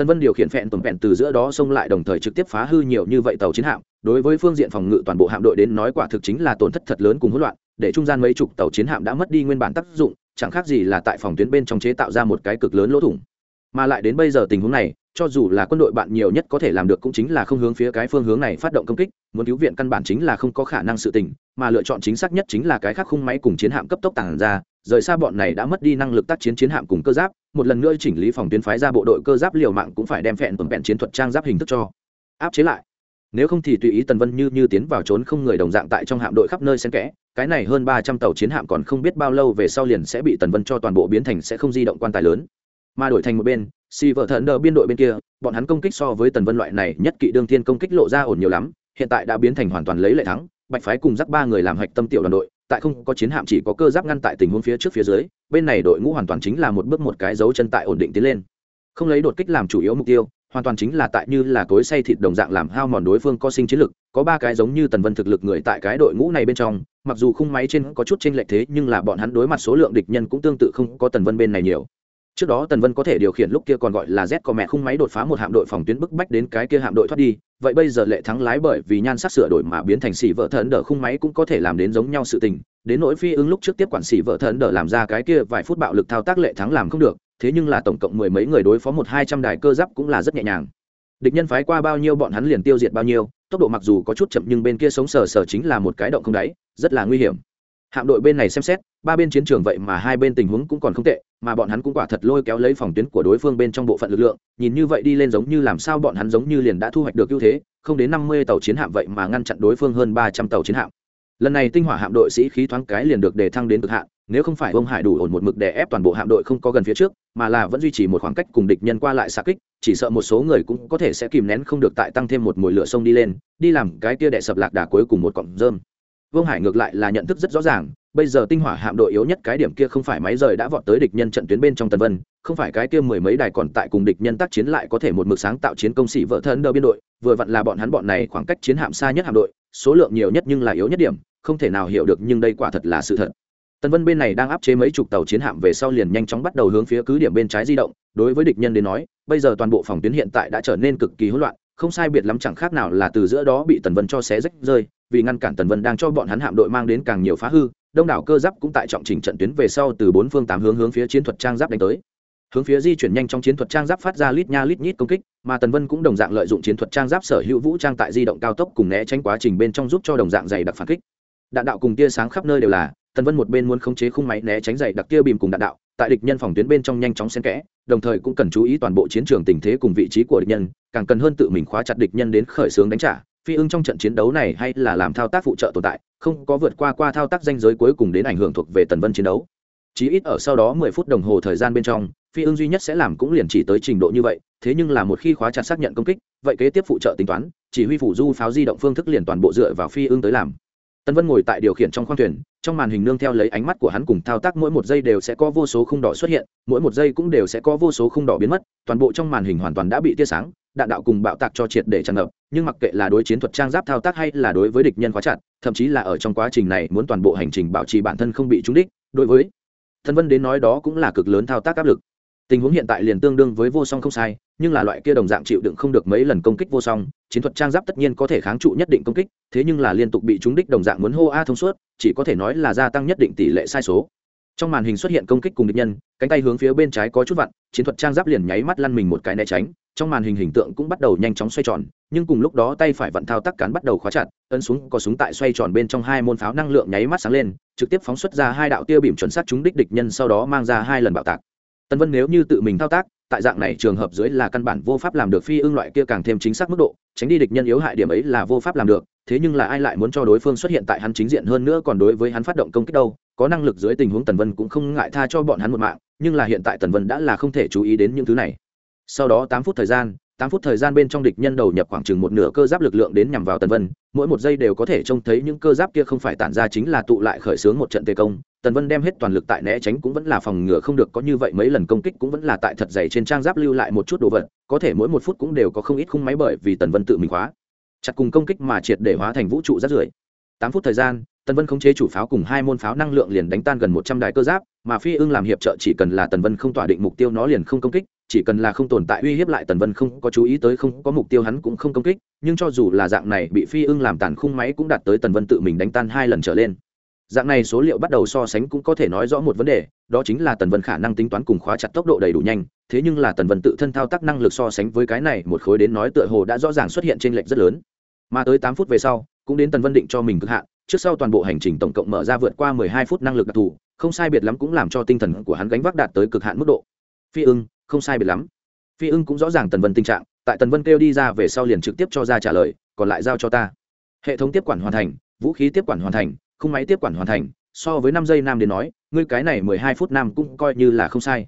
tân vân điều khiển phẹn tuần vẹn từ giữa đó xông lại đồng thời trực tiếp phá hư nhiều như vậy tàu chiến hạm. Đối với phương diện phòng ngự toàn bộ hạm đội đến nói quả thực chính là tổn thất thật lớn cùng hỗn loạn, để trung gian mấy chục tàu chiến hạm đã mất đi nguyên bản tác dụng, chẳng khác gì là tại phòng tuyến bên trong chế tạo ra một cái cực lớn lỗ thủng. Mà lại đến bây giờ tình huống này, cho dù là quân đội bạn nhiều nhất có thể làm được cũng chính là không hướng phía cái phương hướng này phát động công kích, muốn cứu viện căn bản chính là không có khả năng sự tình, mà lựa chọn chính xác nhất chính là cái khác khung máy cùng chiến hạm cấp tốc tàng ra, rời xa bọn này đã mất đi năng lực tác chiến chiến hạm cùng cơ giáp một lần nữa chỉnh lý phòng tuyến phái ra bộ đội cơ giáp liều mạng cũng phải đem phẹn tuần vẹn chiến thuật trang giáp hình thức cho áp chế lại. Nếu không thì tùy ý tần vân như như tiến vào trốn không người đồng dạng tại trong hạm đội khắp nơi xen kẽ, cái này hơn ba trăm tàu chiến hạm còn không biết bao lâu về sau liền sẽ bị tần vân cho toàn bộ biến thành sẽ không di động quan tài lớn. Mà đổi thành một bên si vợ thần đờ biên đội bên kia, bọn hắn công kích so với tần vân loại này nhất kỵ đương thiên công kích lộ ra ổn nhiều lắm, hiện tại đã biến thành hoàn toàn lấy lệ thắng, bạch phái cùng dắt ba người làm hạch tâm tiểu đoàn đội tại không có chiến hạm chỉ có cơ giáp ngăn tại tình huống phía trước phía dưới, bên này đội ngũ hoàn toàn chính là một bước một cái dấu chân tại ổn định tiến lên. Không lấy đột kích làm chủ yếu mục tiêu, hoàn toàn chính là tại như là cối say thịt đồng dạng làm hao mòn đối phương có sinh chiến lực, có ba cái giống như tần vân thực lực người tại cái đội ngũ này bên trong, mặc dù khung máy trên có chút chênh lệch thế nhưng là bọn hắn đối mặt số lượng địch nhân cũng tương tự không có tần vân bên này nhiều trước đó tần vân có thể điều khiển lúc kia còn gọi là z có mẹ khung máy đột phá một hạm đội phòng tuyến bức bách đến cái kia hạm đội thoát đi. Vậy bây giờ lệ thắng lái bởi vì nhan sắc sửa đổi mà biến thành xỉ vợ thần đỡ khung máy cũng có thể làm đến giống nhau sự tình. Đến nỗi phi ứng lúc trước tiếp quản xỉ vợ thần đỡ làm ra cái kia vài phút bạo lực thao tác lệ thắng làm không được, thế nhưng là tổng cộng mười mấy người đối phó một hai trăm đài cơ giáp cũng là rất nhẹ nhàng. Địch nhân phái qua bao nhiêu bọn hắn liền tiêu diệt bao nhiêu, tốc độ mặc dù có chút chậm nhưng bên kia sống sờ sờ chính là một cái động không đáy, rất là nguy hiểm. Hạm đội bên này xem xét, ba bên chiến trường vậy mà hai bên tình huống cũng còn không tệ mà bọn hắn cũng quả thật lôi kéo lấy phòng tuyến của đối phương bên trong bộ phận lực lượng, nhìn như vậy đi lên giống như làm sao bọn hắn giống như liền đã thu hoạch được ưu thế, không đến năm mươi tàu chiến hạm vậy mà ngăn chặn đối phương hơn ba trăm tàu chiến hạm. Lần này tinh hỏa hạm đội sĩ khí thoáng cái liền được đề thăng đến cực hạn, nếu không phải ông hải đủ ổn một mực để ép toàn bộ hạm đội không có gần phía trước, mà là vẫn duy trì một khoảng cách cùng địch nhân qua lại xa kích, chỉ sợ một số người cũng có thể sẽ kìm nén không được tại tăng thêm một mùi lửa sông đi lên, đi làm cái kia đệ sập lạc đà cuối cùng một cọng rơm. Vương hải ngược lại là nhận thức rất rõ ràng bây giờ tinh hỏa hạm đội yếu nhất cái điểm kia không phải máy rời đã vọt tới địch nhân trận tuyến bên trong tần vân, không phải cái kia mười mấy đài còn tại cùng địch nhân tác chiến lại có thể một mực sáng tạo chiến công sĩ vợ thân đỡ biên đội, vừa vặn là bọn hắn bọn này khoảng cách chiến hạm xa nhất hạm đội, số lượng nhiều nhất nhưng là yếu nhất điểm, không thể nào hiểu được nhưng đây quả thật là sự thật. Tần vân bên này đang áp chế mấy chục tàu chiến hạm về sau liền nhanh chóng bắt đầu hướng phía cứ điểm bên trái di động, đối với địch nhân đến nói, bây giờ toàn bộ phòng tuyến hiện tại đã trở nên cực kỳ hỗn loạn, không sai biệt lắm chẳng khác nào là từ giữa đó bị tần vân cho xé rách rơi, vì ngăn cản tần vân đang cho bọn hắn hạm đội mang đến càng nhiều phá hư đông đảo cơ giáp cũng tại trọng trình trận tuyến về sau từ bốn phương tám hướng hướng phía chiến thuật trang giáp đánh tới. Hướng phía di chuyển nhanh trong chiến thuật trang giáp phát ra lít nha lít nhít công kích, mà tần vân cũng đồng dạng lợi dụng chiến thuật trang giáp sở hữu vũ trang tại di động cao tốc cùng né tránh quá trình bên trong giúp cho đồng dạng dày đặc phản kích. Đạn đạo cùng tia sáng khắp nơi đều là, tần vân một bên muốn khống chế khung máy né tránh dày đặc tia bìm cùng đạn đạo, tại địch nhân phòng tuyến bên trong nhanh chóng xen kẽ, đồng thời cũng cần chú ý toàn bộ chiến trường tình thế cùng vị trí của địch nhân, càng cần hơn tự mình khóa chặt địch nhân đến khởi xướng đánh trả phi ưng trong trận chiến đấu này hay là làm thao tác phụ trợ tồn tại, không có vượt qua qua thao tác danh giới cuối cùng đến ảnh hưởng thuộc về tần vân chiến đấu. Chí ít ở sau đó mười phút đồng hồ thời gian bên trong, phi ưng duy nhất sẽ làm cũng liền chỉ tới trình độ như vậy, thế nhưng là một khi khóa chặt xác nhận công kích, vậy kế tiếp phụ trợ tính toán, chỉ huy phủ du pháo di động phương thức liền toàn bộ dựa vào phi ưng tới làm tân vân ngồi tại điều khiển trong khoang thuyền, trong màn hình nương theo lấy ánh mắt của hắn cùng thao tác mỗi một giây đều sẽ có vô số khung đỏ xuất hiện, mỗi một giây cũng đều sẽ có vô số khung đỏ biến mất, toàn bộ trong màn hình hoàn toàn đã bị tia sáng, đạn đạo cùng bạo tạc cho triệt để tràn ngập, nhưng mặc kệ là đối chiến thuật trang giáp thao tác hay là đối với địch nhân khóa chặt, thậm chí là ở trong quá trình này muốn toàn bộ hành trình bảo trì bản thân không bị trúng đích, đối với thân vân đến nói đó cũng là cực lớn thao tác áp lực. Tình huống hiện tại liền tương đương với vô song không sai nhưng là loại kia đồng dạng chịu đựng không được mấy lần công kích vô song, chiến thuật trang giáp tất nhiên có thể kháng trụ nhất định công kích, thế nhưng là liên tục bị trúng đích đồng dạng muốn hô a thông suốt, chỉ có thể nói là gia tăng nhất định tỷ lệ sai số. Trong màn hình xuất hiện công kích cùng địch nhân, cánh tay hướng phía bên trái có chút vặn, chiến thuật trang giáp liền nháy mắt lăn mình một cái né tránh, trong màn hình hình tượng cũng bắt đầu nhanh chóng xoay tròn, nhưng cùng lúc đó tay phải vặn thao tác cán bắt đầu khóa chặt, ấn xuống có súng tại xoay tròn bên trong hai môn pháo năng lượng nháy mắt sáng lên, trực tiếp phóng xuất ra hai đạo tiêu bìm chuẩn xác trúng đích địch nhân sau đó mang ra hai lần bạo tạc. Tân vân nếu như tự mình thao tác tại dạng này trường hợp dưới là căn bản vô pháp làm được phi ưng loại kia càng thêm chính xác mức độ, tránh đi địch nhân yếu hại điểm ấy là vô pháp làm được, thế nhưng là ai lại muốn cho đối phương xuất hiện tại hắn chính diện hơn nữa còn đối với hắn phát động công kích đâu, có năng lực dưới tình huống tần vân cũng không ngại tha cho bọn hắn một mạng, nhưng là hiện tại tần vân đã là không thể chú ý đến những thứ này. Sau đó tám phút thời gian, tám phút thời gian bên trong địch nhân đầu nhập khoảng chừng một nửa cơ giáp lực lượng đến nhằm vào tần vân, mỗi một giây đều có thể trông thấy những cơ giáp kia không phải tản ra chính là tụ lại khởi xướng một trận tê công tần vân đem hết toàn lực tại né tránh cũng vẫn là phòng ngừa không được, có như vậy mấy lần công kích cũng vẫn là tại thật dày trên trang giáp lưu lại một chút đồ vật, có thể mỗi một phút cũng đều có không ít khung máy bởi vì tần vân tự mình khóa. Chặt cùng công kích mà triệt để hóa thành vũ trụ rát rưởi. Tám phút thời gian, tần vân khống chế chủ pháo cùng hai môn pháo năng lượng liền đánh tan gần một trăm đài cơ giáp, mà phi ưng làm hiệp trợ chỉ cần là tần vân không tỏa định mục tiêu nó liền không công kích, chỉ cần là không tồn tại uy hiếp lại tần vân không có chú ý tới, không có mục tiêu hắn cũng không công kích, nhưng cho dù là dạng này bị phi ưng làm tàn khung máy cũng đạt tới tần vân tự mình đánh tan hai lần trở lên dạng này số liệu bắt đầu so sánh cũng có thể nói rõ một vấn đề, đó chính là tần vân khả năng tính toán cùng khóa chặt tốc độ đầy đủ nhanh, thế nhưng là tần vân tự thân thao tác năng lực so sánh với cái này một khối đến nói tựa hồ đã rõ ràng xuất hiện trên lệch rất lớn. Mà tới tám phút về sau, cũng đến tần vân định cho mình cực hạn, trước sau toàn bộ hành trình tổng cộng mở ra vượt qua mười hai phút năng lực đặc thù, không sai biệt lắm cũng làm cho tinh thần của hắn gánh vác đạt tới cực hạn mức độ. Phi ưng, không sai biệt lắm. Phi ưng cũng rõ ràng tần vân tình trạng, tại tần vân kêu đi ra về sau liền trực tiếp cho ra trả lời, còn lại giao cho ta. Hệ thống tiếp quản hoàn thành, vũ khí tiếp quản hoàn thành khung máy tiếp quản hoàn thành, so với năm giây nam đến nói, ngươi cái này mười hai phút nam cũng coi như là không sai.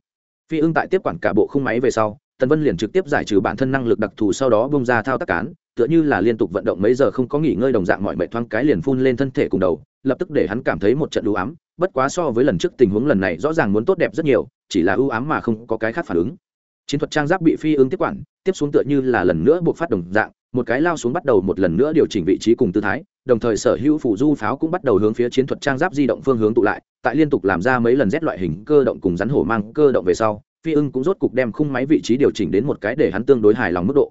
Phi ưng tại tiếp quản cả bộ khung máy về sau, tần vân liền trực tiếp giải trừ bản thân năng lực đặc thù sau đó bông ra thao tác cán, tựa như là liên tục vận động mấy giờ không có nghỉ ngơi đồng dạng mọi mệt thoáng cái liền phun lên thân thể cùng đầu, lập tức để hắn cảm thấy một trận ưu ám, bất quá so với lần trước tình huống lần này rõ ràng muốn tốt đẹp rất nhiều, chỉ là ưu ám mà không có cái khác phản ứng. Chiến thuật trang giáp bị phi ứng tiếp quản, tiếp xuống tựa như là lần nữa buộc phát đồng dạng, một cái lao xuống bắt đầu một lần nữa điều chỉnh vị trí cùng tư thái đồng thời sở hữu phủ du pháo cũng bắt đầu hướng phía chiến thuật trang giáp di động phương hướng tụ lại, tại liên tục làm ra mấy lần rét loại hình cơ động cùng rắn hổ mang cơ động về sau, phi ưng cũng rốt cục đem khung máy vị trí điều chỉnh đến một cái để hắn tương đối hài lòng mức độ.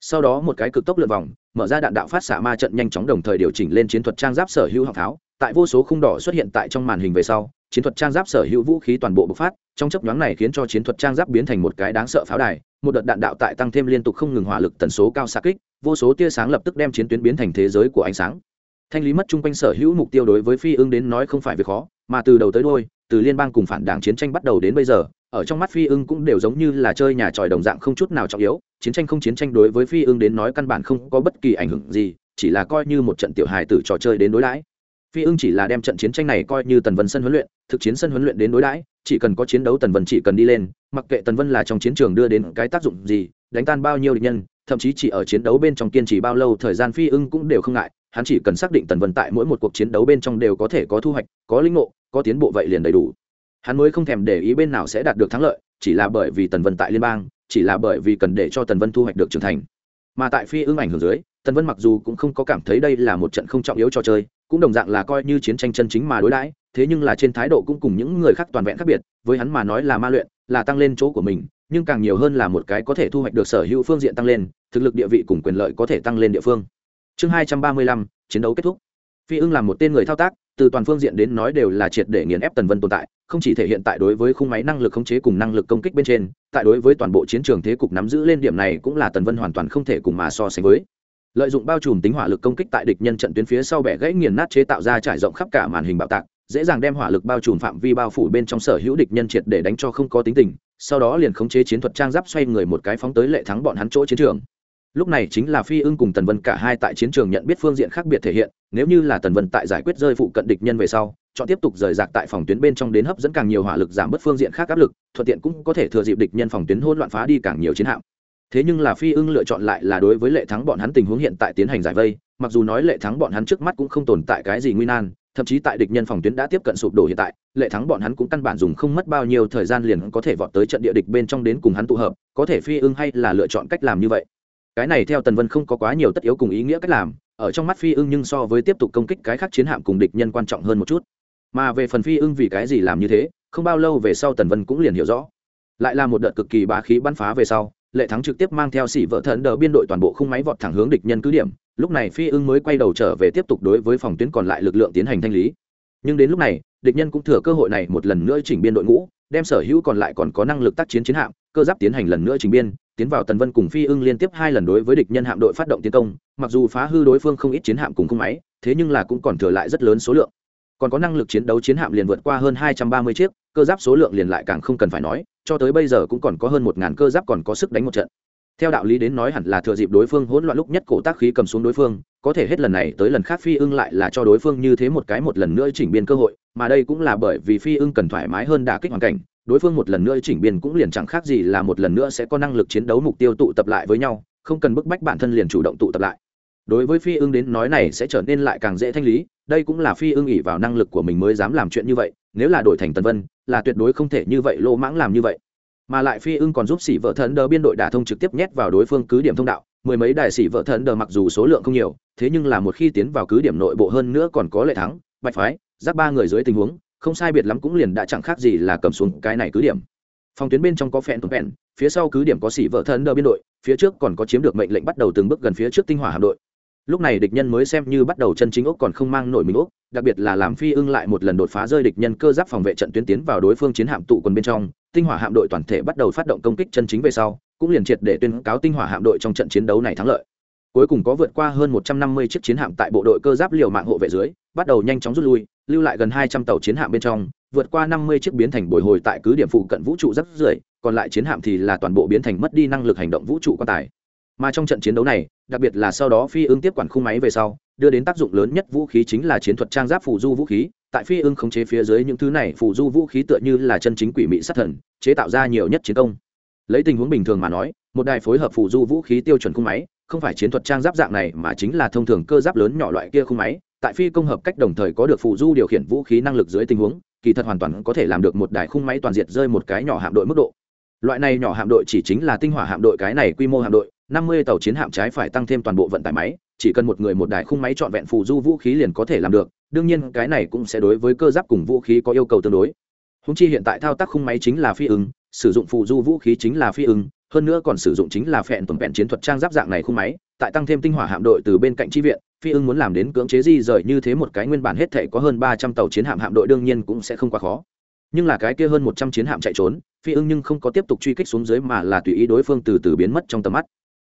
Sau đó một cái cực tốc lượt vòng, mở ra đạn đạo phát xạ ma trận nhanh chóng đồng thời điều chỉnh lên chiến thuật trang giáp sở hữu hạng pháo. Tại vô số khung đỏ xuất hiện tại trong màn hình về sau, chiến thuật trang giáp sở hữu vũ khí toàn bộ bộc phát, trong chấp nhoáng này khiến cho chiến thuật trang giáp biến thành một cái đáng sợ pháo đài, một đợt đạn đạo tại tăng thêm liên tục không ngừng hỏa lực tần số cao xa kích, vô số tia sáng lập tức đem chiến tuyến biến thành thế giới của ánh sáng thanh lý mất chung quanh sở hữu mục tiêu đối với phi ưng đến nói không phải việc khó, mà từ đầu tới đôi từ liên bang cùng phản đảng chiến tranh bắt đầu đến bây giờ, ở trong mắt phi ưng cũng đều giống như là chơi nhà tròi đồng dạng không chút nào trọng yếu, chiến tranh không chiến tranh đối với phi ưng đến nói căn bản không có bất kỳ ảnh hưởng gì, chỉ là coi như một trận tiểu hài tử trò chơi đến đối đãi. Phi ưng chỉ là đem trận chiến tranh này coi như tần vân sân huấn luyện, thực chiến sân huấn luyện đến đối đãi, chỉ cần có chiến đấu tần vân chỉ cần đi lên, mặc kệ tần vân là trong chiến trường đưa đến cái tác dụng gì, đánh tan bao nhiêu địch nhân, thậm chí chỉ ở chiến đấu bên trong kiên trì bao lâu, thời gian phi ưng cũng đều không ngại hắn chỉ cần xác định tần vân tại mỗi một cuộc chiến đấu bên trong đều có thể có thu hoạch, có linh ngộ, có tiến bộ vậy liền đầy đủ. Hắn mới không thèm để ý bên nào sẽ đạt được thắng lợi, chỉ là bởi vì tần vân tại liên bang, chỉ là bởi vì cần để cho tần vân thu hoạch được trưởng thành. Mà tại phi ưng ảnh hưởng dưới, tần vân mặc dù cũng không có cảm thấy đây là một trận không trọng yếu cho chơi, cũng đồng dạng là coi như chiến tranh chân chính mà đối đãi, thế nhưng là trên thái độ cũng cùng những người khác toàn vẹn khác biệt, với hắn mà nói là ma luyện, là tăng lên chỗ của mình, nhưng càng nhiều hơn là một cái có thể thu hoạch được sở hữu phương diện tăng lên, thực lực địa vị cùng quyền lợi có thể tăng lên địa phương chương hai trăm ba mươi lăm, chiến đấu kết thúc. Phi ưng là một tên người thao tác, từ toàn phương diện đến nói đều là triệt để nghiền ép tần vân tồn tại, không chỉ thể hiện tại đối với khung máy năng lực khống chế cùng năng lực công kích bên trên, tại đối với toàn bộ chiến trường thế cục nắm giữ lên điểm này cũng là tần vân hoàn toàn không thể cùng mà so sánh với. Lợi dụng bao trùm tính hỏa lực công kích tại địch nhân trận tuyến phía sau bẻ gãy nghiền nát chế tạo ra trải rộng khắp cả màn hình bạo tạc, dễ dàng đem hỏa lực bao trùm phạm vi bao phủ bên trong sở hữu địch nhân triệt để đánh cho không có tính tình, sau đó liền khống chế chiến thuật trang giáp xoay người một cái phóng tới lệ thắng bọn hắn chỗ chiến trường lúc này chính là phi ưng cùng tần vân cả hai tại chiến trường nhận biết phương diện khác biệt thể hiện, nếu như là tần vân tại giải quyết rơi phụ cận địch nhân về sau, chọn tiếp tục rời rạc tại phòng tuyến bên trong đến hấp dẫn càng nhiều hỏa lực giảm bớt phương diện khác áp lực, thuận tiện cũng có thể thừa dịp địch nhân phòng tuyến hỗn loạn phá đi càng nhiều chiến hạm. Thế nhưng là phi ưng lựa chọn lại là đối với lệ thắng bọn hắn tình huống hiện tại tiến hành giải vây, mặc dù nói lệ thắng bọn hắn trước mắt cũng không tồn tại cái gì nguy nan, thậm chí tại địch nhân phòng tuyến đã tiếp cận sụp đổ hiện tại, lệ thắng bọn hắn cũng căn bản dùng không mất bao nhiêu thời gian liền có thể vọt tới trận địa địch bên trong đến cùng hắn tụ hợp, có thể phi ưng hay là lựa chọn cách làm như vậy cái này theo tần vân không có quá nhiều tất yếu cùng ý nghĩa cách làm, ở trong mắt phi ưng nhưng so với tiếp tục công kích cái khác chiến hạm cùng địch nhân quan trọng hơn một chút. Mà về phần phi ưng vì cái gì làm như thế, không bao lâu về sau tần vân cũng liền hiểu rõ. Lại là một đợt cực kỳ bá khí bắn phá về sau, lệ thắng trực tiếp mang theo xỉ vợ thần đờ biên đội toàn bộ khung máy vọt thẳng hướng địch nhân cứ điểm, lúc này phi ưng mới quay đầu trở về tiếp tục đối với phòng tuyến còn lại lực lượng tiến hành thanh lý. Nhưng đến lúc này, địch nhân cũng thừa cơ hội này một lần nữa chỉnh biên đội ngũ, đem sở hữu còn lại còn có năng lực tác chiến chiến hạm, cơ giáp tiến hành lần nữa chỉnh biên tiến vào tần vân cùng phi ưng liên tiếp hai lần đối với địch nhân hạm đội phát động tiến công, mặc dù phá hư đối phương không ít chiến hạm cùng khung máy, thế nhưng là cũng còn thừa lại rất lớn số lượng. Còn có năng lực chiến đấu chiến hạm liền vượt qua hơn hai trăm ba mươi chiếc, cơ giáp số lượng liền lại càng không cần phải nói, cho tới bây giờ cũng còn có hơn một ngàn cơ giáp còn có sức đánh một trận. Theo đạo lý đến nói hẳn là thừa dịp đối phương hỗn loạn lúc nhất cổ tác khí cầm xuống đối phương, có thể hết lần này tới lần khác phi ưng lại là cho đối phương như thế một cái một lần nữa chỉnh biên cơ hội, mà đây cũng là bởi vì phi ưng cần thoải mái hơn đả kích hoàn cảnh đối phương một lần nữa chỉnh biên cũng liền chẳng khác gì là một lần nữa sẽ có năng lực chiến đấu mục tiêu tụ tập lại với nhau, không cần bức bách bản thân liền chủ động tụ tập lại. Đối với phi ưng đến nói này sẽ trở nên lại càng dễ thanh lý, đây cũng là phi ưng ỉ vào năng lực của mình mới dám làm chuyện như vậy, nếu là đổi thành tần vân, là tuyệt đối không thể như vậy lô mãng làm như vậy. Mà lại phi ưng còn giúp xỉ vợ thần đờ biên đội đả thông trực tiếp nhét vào đối phương cứ điểm thông đạo, mười mấy đại sĩ vợ thần đờ mặc dù số lượng không nhiều, thế nhưng là một khi tiến vào cứ điểm nội bộ hơn nữa còn có lệ thắng, bạch phái, giáp ba người dưới tình huống không sai biệt lắm cũng liền đã chẳng khác gì là cầm xuống cái này cứ điểm. Phòng tuyến bên trong có phẹn tuần phẹn phía sau cứ điểm có xỉ vợ thân đỡ biên đội, phía trước còn có chiếm được mệnh lệnh bắt đầu từng bước gần phía trước tinh hỏa hạm đội. Lúc này địch nhân mới xem như bắt đầu chân chính ốc còn không mang nổi mình ốc, đặc biệt là làm phi ưng lại một lần đột phá rơi địch nhân cơ giáp phòng vệ trận tuyến tiến vào đối phương chiến hạm tụ quân bên trong, tinh hỏa hạm đội toàn thể bắt đầu phát động công kích chân chính về sau, cũng liền triệt để tuyên cáo tinh hỏa hạm đội trong trận chiến đấu này thắng lợi cuối cùng có vượt qua hơn một trăm năm mươi chiếc chiến hạm tại bộ đội cơ giáp liều mạng hộ vệ dưới, bắt đầu nhanh chóng rút lui, lưu lại gần hai trăm tàu chiến hạm bên trong, vượt qua năm mươi chiếc biến thành bồi hồi tại cứ điểm phụ cận vũ trụ rất rưởi, còn lại chiến hạm thì là toàn bộ biến thành mất đi năng lực hành động vũ trụ quan tài. Mà trong trận chiến đấu này, đặc biệt là sau đó phi ưng tiếp quản khung máy về sau, đưa đến tác dụng lớn nhất vũ khí chính là chiến thuật trang giáp phù du vũ khí. Tại phi ưng khống chế phía dưới những thứ này, phù du vũ khí tựa như là chân chính quỷ mị sát thần, chế tạo ra nhiều nhất chiến công. Lấy tình huống bình thường mà nói, một đài phối hợp phù du vũ khí tiêu chuẩn khung máy không phải chiến thuật trang giáp dạng này mà chính là thông thường cơ giáp lớn nhỏ loại kia khung máy, tại phi công hợp cách đồng thời có được phụ du điều khiển vũ khí năng lực dưới tình huống, kỳ thật hoàn toàn có thể làm được một đài khung máy toàn diệt rơi một cái nhỏ hạm đội mức độ. Loại này nhỏ hạm đội chỉ chính là tinh hỏa hạm đội, cái này quy mô hạm đội, năm mươi tàu chiến hạm trái phải tăng thêm toàn bộ vận tải máy, chỉ cần một người một đài khung máy trọn vẹn phụ du vũ khí liền có thể làm được, đương nhiên cái này cũng sẽ đối với cơ giáp cùng vũ khí có yêu cầu tương đối. Húng chi hiện tại thao tác khung máy chính là phi ứng, sử dụng phụ du vũ khí chính là phi ứng hơn nữa còn sử dụng chính là phẹn tuần vẹn chiến thuật trang giáp dạng này khung máy, tại tăng thêm tinh hỏa hạm đội từ bên cạnh tri viện, phi ưng muốn làm đến cưỡng chế di rời như thế một cái nguyên bản hết thể có hơn ba trăm tàu chiến hạm hạm đội đương nhiên cũng sẽ không quá khó. Nhưng là cái kia hơn một trăm chiến hạm chạy trốn, phi ưng nhưng không có tiếp tục truy kích xuống dưới mà là tùy ý đối phương từ từ biến mất trong tầm mắt.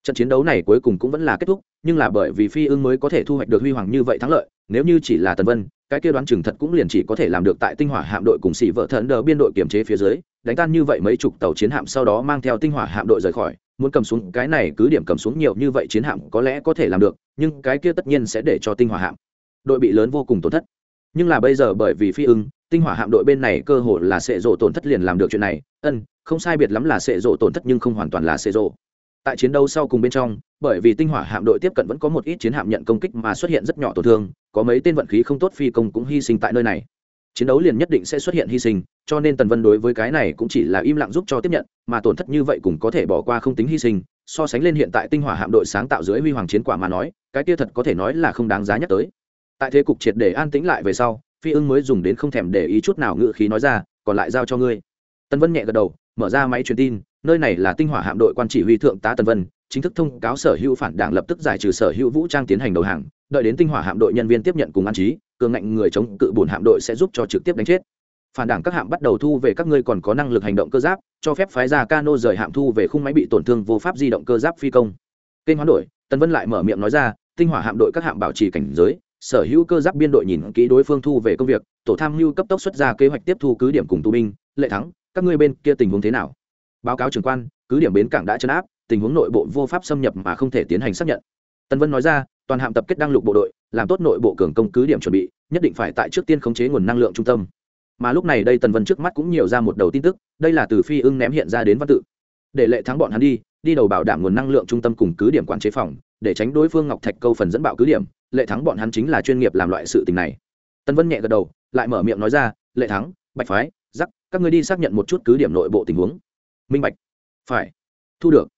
Trận chiến đấu này cuối cùng cũng vẫn là kết thúc, nhưng là bởi vì phi ưng mới có thể thu hoạch được huy hoàng như vậy thắng lợi, nếu như chỉ là tần vân cái kia đoán chừng thật cũng liền chỉ có thể làm được tại tinh hỏa hạm đội cùng xỉ vợ thần đờ biên đội kiểm chế phía dưới, đánh tan như vậy mấy chục tàu chiến hạm sau đó mang theo tinh hỏa hạm đội rời khỏi, muốn cầm xuống, cái này cứ điểm cầm xuống nhiều như vậy chiến hạm có lẽ có thể làm được, nhưng cái kia tất nhiên sẽ để cho tinh hỏa hạm đội bị lớn vô cùng tổn thất. Nhưng là bây giờ bởi vì phi ưng, tinh hỏa hạm đội bên này cơ hội là sẽ rộ tổn thất liền làm được chuyện này. Ân, không sai biệt lắm là sẽ rộ tổn thất nhưng không hoàn toàn là sẽ rộ tại chiến đấu sau cùng bên trong, bởi vì tinh hỏa hạm đội tiếp cận vẫn có một ít chiến hạm nhận công kích mà xuất hiện rất nhỏ tổn thương, có mấy tên vận khí không tốt phi công cũng hy sinh tại nơi này. Chiến đấu liền nhất định sẽ xuất hiện hy sinh, cho nên tần vân đối với cái này cũng chỉ là im lặng giúp cho tiếp nhận, mà tổn thất như vậy cũng có thể bỏ qua không tính hy sinh. So sánh lên hiện tại tinh hỏa hạm đội sáng tạo dưới huy hoàng chiến quả mà nói, cái kia thật có thể nói là không đáng giá nhắc tới. Tại thế cục triệt để an tĩnh lại về sau, phi ưng mới dùng đến không thèm để ý chút nào ngự khí nói ra, còn lại giao cho ngươi. Tần vân nhẹ gật đầu, mở ra máy truyền tin nơi này là tinh hỏa hạm đội quan chỉ huy thượng tá Tần vân, chính thức thông cáo sở hữu phản đảng lập tức giải trừ sở hữu vũ trang tiến hành đầu hàng, đợi đến tinh hỏa hạm đội nhân viên tiếp nhận cùng an trí, cường ngạnh người chống cự bổn hạm đội sẽ giúp cho trực tiếp đánh chết. Phản đảng các hạm bắt đầu thu về các ngươi còn có năng lực hành động cơ giáp, cho phép phái ra cano rời hạm thu về khung máy bị tổn thương vô pháp di động cơ giáp phi công. Kênh hoán đổi, Tần vân lại mở miệng nói ra, tinh hỏa hạm đội các hạm bảo trì cảnh giới, sở hữu cơ giáp biên đội nhìn kỹ đối phương thu về công việc, tổ tham mưu cấp tốc xuất ra kế hoạch tiếp thu cứ điểm cùng tù binh, lệ thắng, các ngươi bên kia tình huống thế nào? Báo cáo trưởng quan, cứ điểm bến cảng đã chấn áp, tình huống nội bộ vô pháp xâm nhập mà không thể tiến hành xác nhận. Tân vân nói ra, toàn hạm tập kết đăng lục bộ đội, làm tốt nội bộ cường công cứ điểm chuẩn bị, nhất định phải tại trước tiên khống chế nguồn năng lượng trung tâm. Mà lúc này đây tần vân trước mắt cũng nhiều ra một đầu tin tức, đây là từ phi ưng ném hiện ra đến văn tự. Để lệ thắng bọn hắn đi đi đầu bảo đảm nguồn năng lượng trung tâm cùng cứ điểm quản chế phòng, để tránh đối phương ngọc thạch câu phần dẫn bạo cứ điểm, lệ thắng bọn hắn chính là chuyên nghiệp làm loại sự tình này. Tân vân nhẹ gật đầu, lại mở miệng nói ra, lệ thắng, bạch phái giắc các người đi xác nhận một chút cứ điểm nội bộ tình huống minh bạch. Phải. Thu được.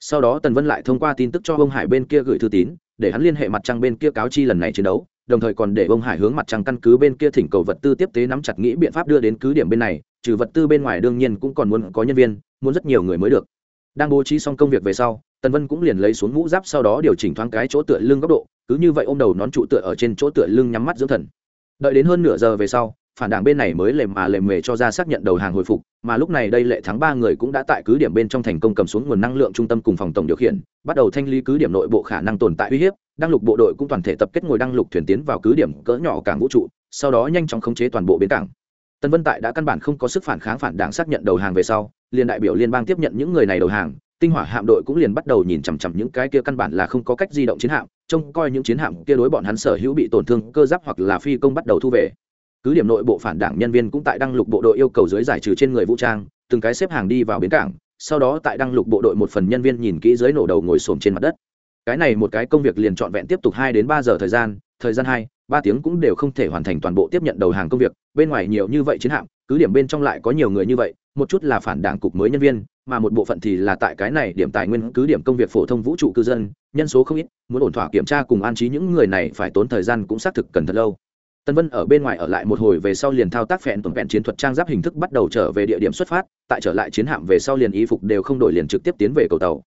Sau đó tần vân lại thông qua tin tức cho ông hải bên kia gửi thư tín, để hắn liên hệ mặt trăng bên kia cáo chi lần này chiến đấu, đồng thời còn để ông hải hướng mặt trăng căn cứ bên kia thỉnh cầu vật tư tiếp tế nắm chặt nghĩ biện pháp đưa đến cứ điểm bên này, trừ vật tư bên ngoài đương nhiên cũng còn muốn có nhân viên, muốn rất nhiều người mới được. Đang bố trí xong công việc về sau, tần vân cũng liền lấy xuống mũ giáp sau đó điều chỉnh thoáng cái chỗ tựa lưng góc độ, cứ như vậy ô m đầu nón trụ tựa ở trên chỗ tựa lưng nhắm mắt dưỡng thần. Đợi đến hơn nửa giờ về sau, phản đảng bên này mới lềm mà lềm mề cho ra xác nhận đầu hàng hồi phục mà lúc này đây lệ thắng ba người cũng đã tại cứ điểm bên trong thành công cầm xuống nguồn năng lượng trung tâm cùng phòng tổng điều khiển, bắt đầu thanh lý cứ điểm nội bộ khả năng tồn tại uy hiếp. Đăng lục bộ đội cũng toàn thể tập kết ngồi đăng lục thuyền tiến vào cứ điểm cỡ nhỏ cảng vũ trụ, sau đó nhanh chóng khống chế toàn bộ bến cảng. Tân vân tại đã căn bản không có sức phản kháng phản đảng xác nhận đầu hàng về sau, liền đại biểu liên bang tiếp nhận những người này đầu hàng, tinh hỏa hạm đội cũng liền bắt đầu nhìn chằm chằm những cái kia căn bản là không có cách di động chiến hạm, trông coi những chiến hạm kia đối bọn hắn sở hữu bị tổn thương cơ giáp hoặc là phi công bắt đầu thu về cứ điểm nội bộ phản đảng nhân viên cũng tại đăng lục bộ đội yêu cầu dưới giải trừ trên người vũ trang, từng cái xếp hàng đi vào bến cảng, sau đó tại đăng lục bộ đội một phần nhân viên nhìn kỹ dưới nổ đầu ngồi xổm trên mặt đất. Cái này một cái công việc liền trọn vẹn tiếp tục hai đến ba giờ thời gian thời gian hai, ba tiếng cũng đều không thể hoàn thành toàn bộ tiếp nhận đầu hàng công việc, bên ngoài nhiều như vậy chiến hạm, cứ điểm bên trong lại có nhiều người như vậy, một chút là phản đảng cục mới nhân viên, mà một bộ phận thì là tại cái này điểm tài nguyên cứ điểm công việc phổ thông vũ trụ cư dân, nhân số không ít, muốn ổn thỏa kiểm tra cùng an trí những người này phải tốn thời gian cũng xác thực cần thật lâu. Tần Vân ở bên ngoài ở lại một hồi về sau liền thao tác phèn tuần vẹn chiến thuật trang giáp hình thức bắt đầu trở về địa điểm xuất phát, tại trở lại chiến hạm về sau liền y phục đều không đổi liền trực tiếp tiến về cầu tàu.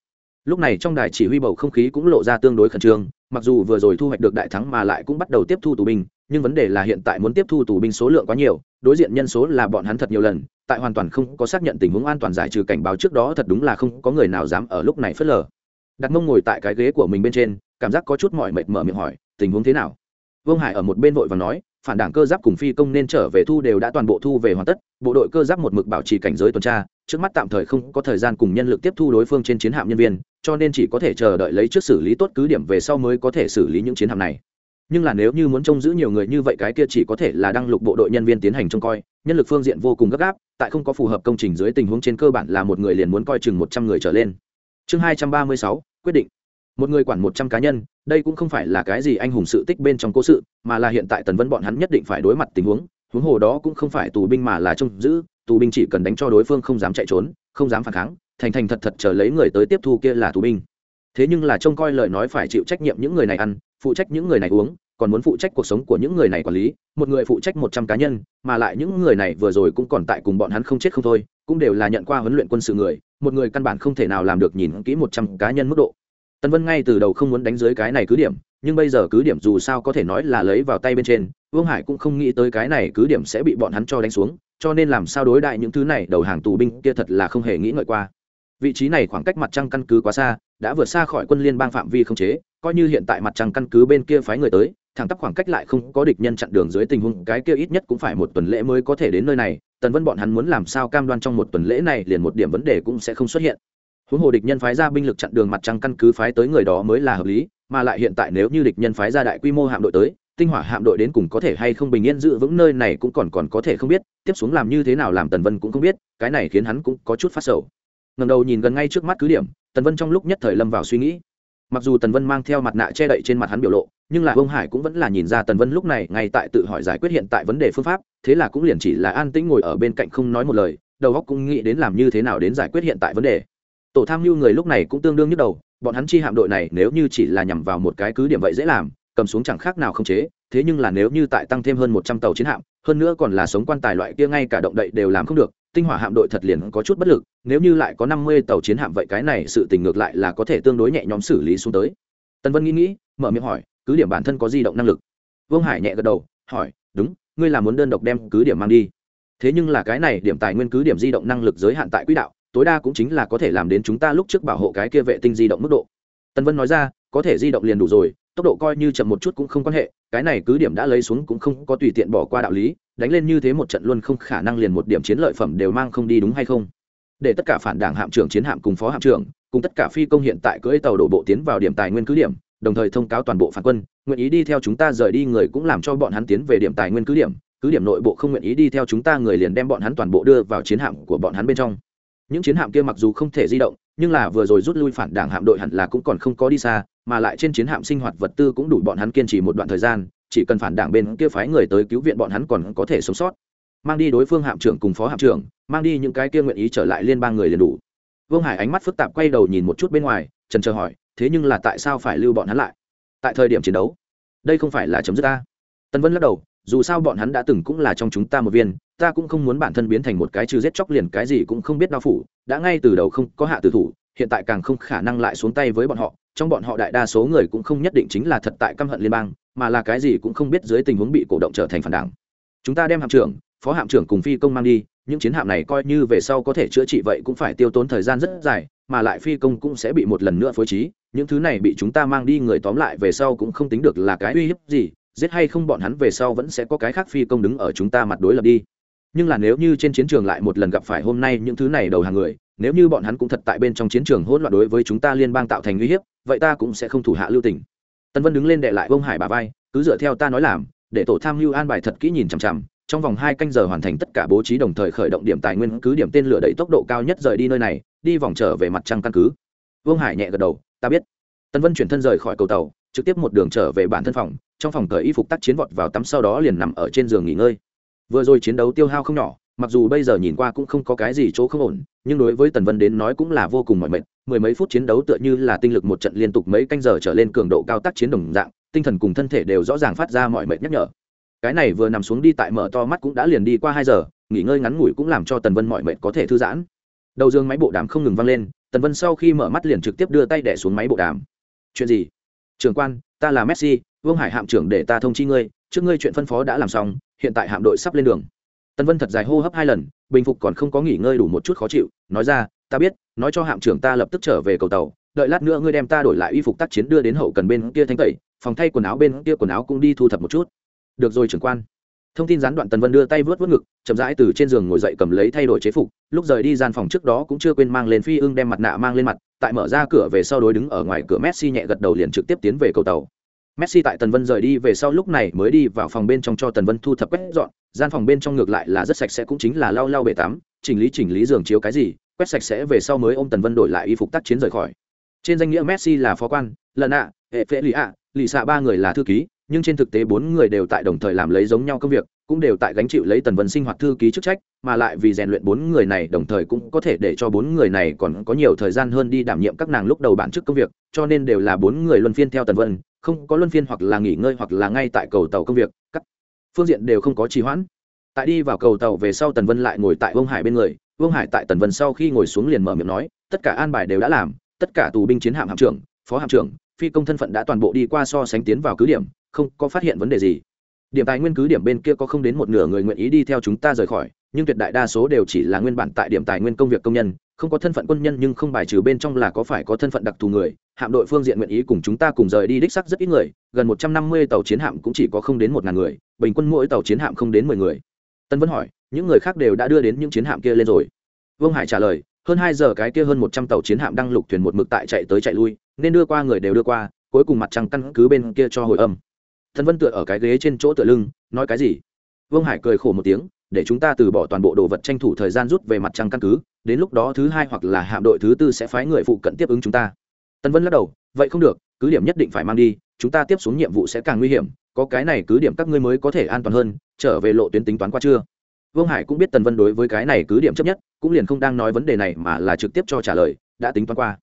Lúc này trong đài chỉ huy bầu không khí cũng lộ ra tương đối khẩn trương, mặc dù vừa rồi thu hoạch được đại thắng mà lại cũng bắt đầu tiếp thu tù binh, nhưng vấn đề là hiện tại muốn tiếp thu tù binh số lượng quá nhiều, đối diện nhân số là bọn hắn thật nhiều lần, tại hoàn toàn không có xác nhận tình huống an toàn giải trừ cảnh báo trước đó thật đúng là không có người nào dám ở lúc này phớt lờ. Đặt mông ngồi tại cái ghế của mình bên trên, cảm giác có chút mỏi mệt mở miệng hỏi, tình huống thế nào? Vương Hải ở một bên vội vàng nói, phản đảng cơ giáp cùng phi công nên trở về thu đều đã toàn bộ thu về hoàn tất bộ đội cơ giáp một mực bảo trì cảnh giới tuần tra trước mắt tạm thời không có thời gian cùng nhân lực tiếp thu đối phương trên chiến hạm nhân viên cho nên chỉ có thể chờ đợi lấy trước xử lý tốt cứ điểm về sau mới có thể xử lý những chiến hạm này. Nhưng là nếu như muốn trông giữ nhiều người như vậy cái kia chỉ có thể là đăng lục bộ đội nhân viên tiến hành trông coi nhân lực phương diện vô cùng gấp gáp tại không có phù hợp công trình dưới tình huống trên cơ bản là một người liền muốn coi chừng một trăm người trở lên. Chương hai trăm ba mươi sáu quyết định một người quản một trăm cá nhân, đây cũng không phải là cái gì anh hùng sự tích bên trong cố sự, mà là hiện tại tần vân bọn hắn nhất định phải đối mặt tình huống huống hồ đó cũng không phải tù binh mà là trông giữ, tù binh chỉ cần đánh cho đối phương không dám chạy trốn, không dám phản kháng, thành thành thật thật chờ lấy người tới tiếp thu kia là tù binh. Thế nhưng là trông coi lời nói phải chịu trách nhiệm những người này ăn, phụ trách những người này uống, còn muốn phụ trách cuộc sống của những người này quản lý, một người phụ trách một trăm cá nhân, mà lại những người này vừa rồi cũng còn tại cùng bọn hắn không chết không thôi, cũng đều là nhận qua huấn luyện quân sự người, một người căn bản không thể nào làm được nhìn kỹ một trăm cá nhân mức độ tần vân ngay từ đầu không muốn đánh dưới cái này cứ điểm, nhưng bây giờ cứ điểm dù sao có thể nói là lấy vào tay bên trên, vương hải cũng không nghĩ tới cái này cứ điểm sẽ bị bọn hắn cho đánh xuống, cho nên làm sao đối đại những thứ này, đầu hàng tù binh kia thật là không hề nghĩ ngợi qua. Vị trí này khoảng cách mặt trăng căn cứ quá xa, đã vượt xa khỏi quân liên bang phạm vi không chế, coi như hiện tại mặt trăng căn cứ bên kia phái người tới, thẳng tắp khoảng cách lại không có địch nhân chặn đường dưới tình huống, cái kia ít nhất cũng phải một tuần lễ mới có thể đến nơi này, tần vân bọn hắn muốn làm sao cam đoan trong một tuần lễ này liền một điểm vấn đề cũng sẽ không xuất hiện huống hồ địch nhân phái ra binh lực chặn đường mặt trăng căn cứ phái tới người đó mới là hợp lý, mà lại hiện tại nếu như địch nhân phái ra đại quy mô hạm đội tới, tinh hỏa hạm đội đến cùng có thể hay không bình yên giữ vững nơi này cũng còn còn có thể không biết, tiếp xuống làm như thế nào làm tần vân cũng không biết, cái này khiến hắn cũng có chút phát sầu. Ngầm đầu nhìn gần ngay trước mắt cứ điểm, tần vân trong lúc nhất thời lâm vào suy nghĩ. Mặc dù tần vân mang theo mặt nạ che đậy trên mặt hắn biểu lộ, nhưng là ông hải cũng vẫn là nhìn ra tần vân lúc này ngay tại tự hỏi giải quyết hiện tại vấn đề phương pháp, thế là cũng liền chỉ là an tĩnh ngồi ở bên cạnh không nói một lời, đầu óc cũng nghĩ đến làm như thế nào đến giải quyết hiện tại vấn đề tổ tham mưu người lúc này cũng tương đương nhức đầu, bọn hắn chi hạm đội này nếu như chỉ là nhằm vào một cái cứ điểm vậy dễ làm, cầm xuống chẳng khác nào không chế, thế nhưng là nếu như tại tăng thêm hơn một trăm tàu chiến hạm, hơn nữa còn là sống quan tài loại kia ngay cả động đậy đều làm không được, tinh hỏa hạm đội thật liền có chút bất lực, nếu như lại có năm mươi tàu chiến hạm vậy cái này sự tình ngược lại là có thể tương đối nhẹ nhõm xử lý xuống tới. Tân vân nghĩ nghĩ, mở miệng hỏi, cứ điểm bản thân có di động năng lực? Vương hải nhẹ gật đầu, hỏi, đúng, ngươi là muốn đơn độc đem cứ điểm mang đi. Thế nhưng là cái này, điểm tài nguyên cứ điểm di động năng lực giới hạn tại quỹ đạo tối đa cũng chính là có thể làm đến chúng ta lúc trước bảo hộ cái kia vệ tinh di động mức độ. Tân vân nói ra, có thể di động liền đủ rồi, tốc độ coi như chậm một chút cũng không quan hệ, cái này cứ điểm đã lấy xuống cũng không có tùy tiện bỏ qua đạo lý, đánh lên như thế một trận luôn không khả năng liền một điểm chiến lợi phẩm đều mang không đi đúng hay không. Để tất cả phản đảng hạm trưởng, chiến hạm cùng phó hạm trưởng, cùng tất cả phi công hiện tại cưỡi tàu đổ bộ tiến vào điểm tài nguyên cứ điểm, đồng thời thông cáo toàn bộ phản quân, nguyện ý đi theo chúng ta rời đi người cũng làm cho bọn hắn tiến về điểm tài nguyên cứ điểm cứ điểm nội bộ không nguyện ý đi theo chúng ta người liền đem bọn hắn toàn bộ đưa vào chiến hạm của bọn hắn bên trong những chiến hạm kia mặc dù không thể di động, nhưng là vừa rồi rút lui phản đảng hạm đội hẳn là cũng còn không có đi xa, mà lại trên chiến hạm sinh hoạt vật tư cũng đủ bọn hắn kiên trì một đoạn thời gian, chỉ cần phản đảng bên kia phái người tới cứu viện bọn hắn còn có thể sống sót. Mang đi đối phương hạm trưởng cùng phó hạm trưởng, mang đi những cái kia nguyện ý trở lại liên bang người liền đủ. Vương hải ánh mắt phức tạp quay đầu nhìn một chút bên ngoài, trần chờ hỏi, thế nhưng là tại sao phải lưu bọn hắn lại? Tại thời điểm chiến đấu, đây không phải là chấm dứt ta. Tân vân lắc đầu, dù sao bọn hắn đã từng cũng là trong chúng ta một viên ta cũng không muốn bản thân biến thành một cái trừ giết chóc liền cái gì cũng không biết đao phủ, đã ngay từ đầu không có hạ tử thủ, hiện tại càng không khả năng lại xuống tay với bọn họ, trong bọn họ đại đa số người cũng không nhất định chính là thật tại căm hận liên bang, mà là cái gì cũng không biết dưới tình huống bị cổ động trở thành phản đảng. Chúng ta đem hạm trưởng, phó hạm trưởng cùng phi công mang đi, những chiến hạm này coi như về sau có thể chữa trị vậy cũng phải tiêu tốn thời gian rất dài, mà lại phi công cũng sẽ bị một lần nữa phối trí, những thứ này bị chúng ta mang đi người tóm lại về sau cũng không tính được là cái uy hiếp gì, giết hay không bọn hắn về sau vẫn sẽ có cái khác phi công đứng ở chúng ta mặt đối lập đi nhưng là nếu như trên chiến trường lại một lần gặp phải hôm nay những thứ này đầu hàng người, nếu như bọn hắn cũng thật tại bên trong chiến trường hỗn loạn đối với chúng ta liên bang tạo thành uy hiếp, vậy ta cũng sẽ không thủ hạ lưu tình. Tân vân đứng lên đệ lại vông hải bà vai, cứ dựa theo ta nói làm, để tổ tham mưu an bài thật kỹ nhìn chằm chằm, trong vòng hai canh giờ hoàn thành tất cả bố trí đồng thời khởi động điểm tài nguyên, cứ điểm tên lửa đẩy tốc độ cao nhất rời đi nơi này, đi vòng trở về mặt trăng căn cứ. Vương hải nhẹ gật đầu, ta biết. Tân vân chuyển thân rời khỏi cầu tàu, trực tiếp một đường trở về bản thân phòng, trong phòng cởi y phục tác chiến vọt vào tắm sau đó liền nằm ở trên giường nghỉ ngơi vừa rồi chiến đấu tiêu hao không nhỏ, mặc dù bây giờ nhìn qua cũng không có cái gì chỗ không ổn, nhưng đối với tần vân đến nói cũng là vô cùng mỏi mệt, mười mấy phút chiến đấu tựa như là tinh lực một trận liên tục mấy canh giờ trở lên cường độ cao tác chiến đồng dạng, tinh thần cùng thân thể đều rõ ràng phát ra mọi mệt nhắc nhở. Cái này vừa nằm xuống đi tại mở to mắt cũng đã liền đi qua hai giờ, nghỉ ngơi ngắn ngủi cũng làm cho tần vân mọi mệt có thể thư giãn. Đầu dương máy bộ đàm không ngừng vang lên, tần vân sau khi mở mắt liền trực tiếp đưa tay đẻ xuống máy bộ đàm. Chuyện gì? Trường quan, ta là messi, vương hải hạm trưởng để ta thông chi ngươi trước ngươi chuyện phân phó đã làm xong, hiện tại hạm đội sắp lên đường. Tân vân thật dài hô hấp hai lần, bình phục còn không có nghỉ ngơi đủ một chút khó chịu, nói ra, ta biết, nói cho hạm trưởng ta lập tức trở về cầu tàu, đợi lát nữa ngươi đem ta đổi lại y phục tác chiến đưa đến hậu cần bên kia thanh tẩy, phòng thay quần áo bên kia quần áo cũng đi thu thập một chút. Được rồi trưởng quan. Thông tin gián đoạn tần vân đưa tay vớt vớt ngực, chậm rãi từ trên giường ngồi dậy cầm lấy thay đổi chế phục, lúc rời đi gian phòng trước đó cũng chưa quên mang lên phi ưng đem mặt nạ mang lên mặt, tại mở ra cửa về sau đối đứng ở ngoài cửa messi nhẹ gật đầu liền trực tiếp tiến về cầu tàu messi tại tần vân rời đi về sau lúc này mới đi vào phòng bên trong cho tần vân thu thập quét dọn. Gian phòng bên trong ngược lại là rất sạch sẽ cũng chính là lau lau bể tắm, chỉnh lý chỉnh lý giường chiếu cái gì, quét sạch sẽ về sau mới ôm tần vân đổi lại y phục tác chiến rời khỏi. Trên danh nghĩa messi là phó quan lần ạ hệ phệ lì ạ lì xạ ba người là thư ký nhưng trên thực tế bốn người đều tại đồng thời làm lấy giống nhau công việc, cũng đều tại gánh chịu lấy tần vân sinh hoạt thư ký chức trách, mà lại vì rèn luyện bốn người này đồng thời cũng có thể để cho bốn người này còn có nhiều thời gian hơn đi đảm nhiệm các nàng lúc đầu bản chức công việc, cho nên đều là bốn người luân phiên theo tần vân, không có luân phiên hoặc là nghỉ ngơi hoặc là ngay tại cầu tàu công việc, các phương diện đều không có trì hoãn. Tại đi vào cầu tàu về sau tần vân lại ngồi tại vương hải bên người, vương hải tại tần vân sau khi ngồi xuống liền mở miệng nói, tất cả an bài đều đã làm, tất cả tù binh chiến hạm hạm trưởng, phó hạm trưởng, phi công thân phận đã toàn bộ đi qua so sánh tiến vào cứ điểm không có phát hiện vấn đề gì. Điểm tài nguyên cứ điểm bên kia có không đến một nửa người nguyện ý đi theo chúng ta rời khỏi, nhưng tuyệt đại đa số đều chỉ là nguyên bản tại điểm tài nguyên công việc công nhân, không có thân phận quân nhân nhưng không bài trừ bên trong là có phải có thân phận đặc thù người, hạm đội phương diện nguyện ý cùng chúng ta cùng rời đi đích sắc rất ít người, gần một trăm năm mươi tàu chiến hạm cũng chỉ có không đến một ngàn người, bình quân mỗi tàu chiến hạm không đến mười người. Tân vân hỏi, những người khác đều đã đưa đến những chiến hạm kia lên rồi. Vương hải trả lời, hơn hai giờ cái kia hơn một trăm tàu chiến hạm đang lục thuyền một mực tại chạy tới chạy lui, nên đưa qua người đều đưa qua, cuối cùng mặt trăng căn cứ bên kia cho hồi âm thần vân tựa ở cái ghế trên chỗ tựa lưng, nói cái gì? Vương hải cười khổ một tiếng, để chúng ta từ bỏ toàn bộ đồ vật tranh thủ thời gian rút về mặt trăng căn cứ, đến lúc đó thứ hai hoặc là hạm đội thứ tư sẽ phái người phụ cận tiếp ứng chúng ta. Tân vân lắc đầu, vậy không được, cứ điểm nhất định phải mang đi, chúng ta tiếp xuống nhiệm vụ sẽ càng nguy hiểm, có cái này cứ điểm các ngươi mới có thể an toàn hơn, trở về lộ tuyến tính toán qua chưa vương hải cũng biết tần vân đối với cái này cứ điểm chấp nhất, cũng liền không đang nói vấn đề này mà là trực tiếp cho trả lời, đã tính toán qua.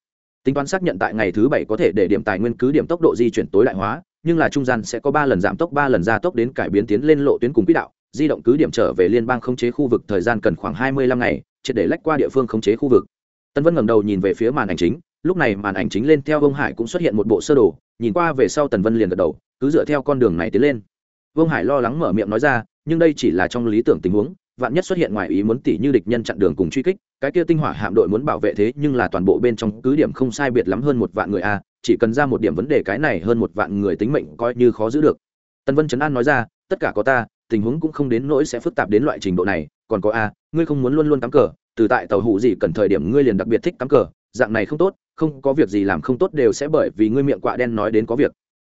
Tính toán xác nhận tại ngày thứ bảy có thể để điểm tài nguyên cứ điểm tốc độ di chuyển tối đại hóa nhưng là trung gian sẽ có ba lần giảm tốc, ba lần gia tốc đến cải biến tiến lên lộ tuyến cùng quỹ đạo, di động cứ điểm trở về liên bang khống chế khu vực thời gian cần khoảng hai mươi lăm ngày, triệt để lách qua địa phương khống chế khu vực. Tân vân ngẩng đầu nhìn về phía màn ảnh chính, lúc này màn ảnh chính lên theo vương hải cũng xuất hiện một bộ sơ đồ, nhìn qua về sau tần vân liền gật đầu, cứ dựa theo con đường này tiến lên. Vương hải lo lắng mở miệng nói ra, nhưng đây chỉ là trong lý tưởng tình huống, vạn nhất xuất hiện ngoài ý muốn tỉ như địch nhân chặn đường cùng truy kích, cái kia tinh hỏa hạm đội muốn bảo vệ thế nhưng là toàn bộ bên trong cứ điểm không sai biệt lắm hơn một vạn người a chỉ cần ra một điểm vấn đề cái này hơn một vạn người tính mệnh coi như khó giữ được. Tần vân trấn an nói ra, tất cả có ta, tình huống cũng không đến nỗi sẽ phức tạp đến loại trình độ này, còn có a, ngươi không muốn luôn luôn cắm cờ, từ tại tàu hủ gì cần thời điểm ngươi liền đặc biệt thích cắm cờ, dạng này không tốt, không có việc gì làm không tốt đều sẽ bởi vì ngươi miệng quạ đen nói đến có việc.